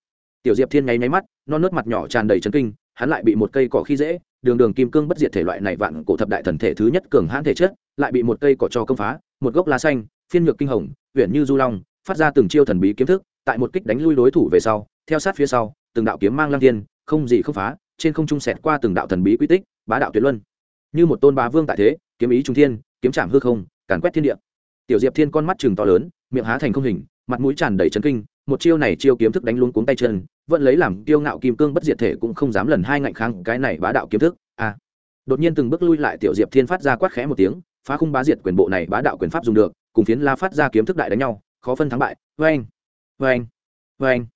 Tiểu diệp thiên nháy nháy mắt, non nớt mặt nhỏ tràn đầy chấn kinh, hắn lại bị một cây cỏ khi dễ, đường đường kim cương bất diệt thể loại này vạn cổ thập đại thần thể thứ nhất cường hãn thể chất, lại bị một cây cỏ cho công phá, một gốc lá xanh, phiên nhược kinh hồng uyển như du long, phát ra từng chiêu thần bí kiếm thức, tại một kích đánh lui đối thủ về sau, theo sát phía sau, từng đạo kiếm mang lang thiên, không gì không phá, trên không trung sẹt qua từng đạo thần bí quy tích, bá đạo tuyệt luân. Như một tôn bá vương tại thế, kiếm ý trung thiên, kiếm trảm hư không, càn quét thiên địa. Tiểu diệp thiên con mắt chừng to lớn miệng há thành không hình, mặt mũi tràn đầy chấn kinh, một chiêu này chiêu kiếm thức đánh luôn cuống tay chân, vẫn lấy làm kiêu ngạo kim cương bất diệt thể cũng không dám lần hai ngạnh kháng cái này bá đạo kiếm thức. A. À. đột nhiên từng bước lui lại tiểu diệp thiên phát ra quát khẽ một tiếng, phá khung bá diệt quyền bộ này bá đạo quyền pháp dùng được, cùng phiến la phát ra kiếm thức đại đánh nhau, khó phân thắng bại. Vê anh vê anh vê anh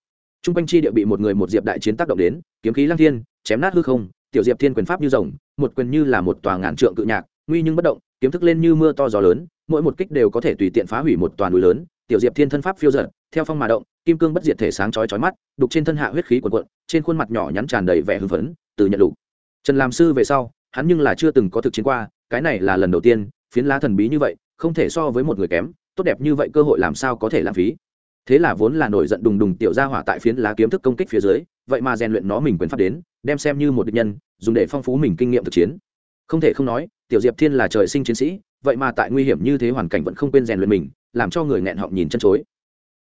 t r u n g quanh chi địa bị một người một diệp đại chiến tác động đến, kiếm khí lăng thiên, chém nát hư không, tiểu diệp thiên quyền pháp như rồng, một quyền như là một tòa ngàn trượng cự nhạc, nguy nhưng bất động kiếm thức lên như mưa to gió lớn, mỗi một kích đều có thể tùy tiện phá hủy một toàn núi lớn. Tiểu diệp thiên thân pháp phiêu giật theo phong mà động, kim cương bất diệt thể sáng chói chói mắt, đục trên thân hạ huyết khí quần quận trên khuôn mặt nhỏ nhắn tràn đầy vẻ hưng phấn, từ nhận lục. Trần làm sư về sau, hắn nhưng là chưa từng có thực chiến qua, cái này là lần đầu tiên, phiến lá thần bí như vậy, không thể so với một người kém, tốt đẹp như vậy cơ hội làm sao có thể lãng phí? Thế là vốn là nổi giận đùng đùng tiểu gia hỏa tại phiến lá kiếm thức công kích phía dưới, vậy mà rèn luyện nó mình quyền pháp đến, đem xem như một địch nhân, dùng để phong phú mình kinh nghiệm thực chiến. Không thể không nói tiểu diệp thiên là trời sinh chiến sĩ, vậy mà tại nguy hiểm như thế hoàn cảnh vẫn không quên rèn luyện mình, làm cho người nghẹn họng nhìn chân chối.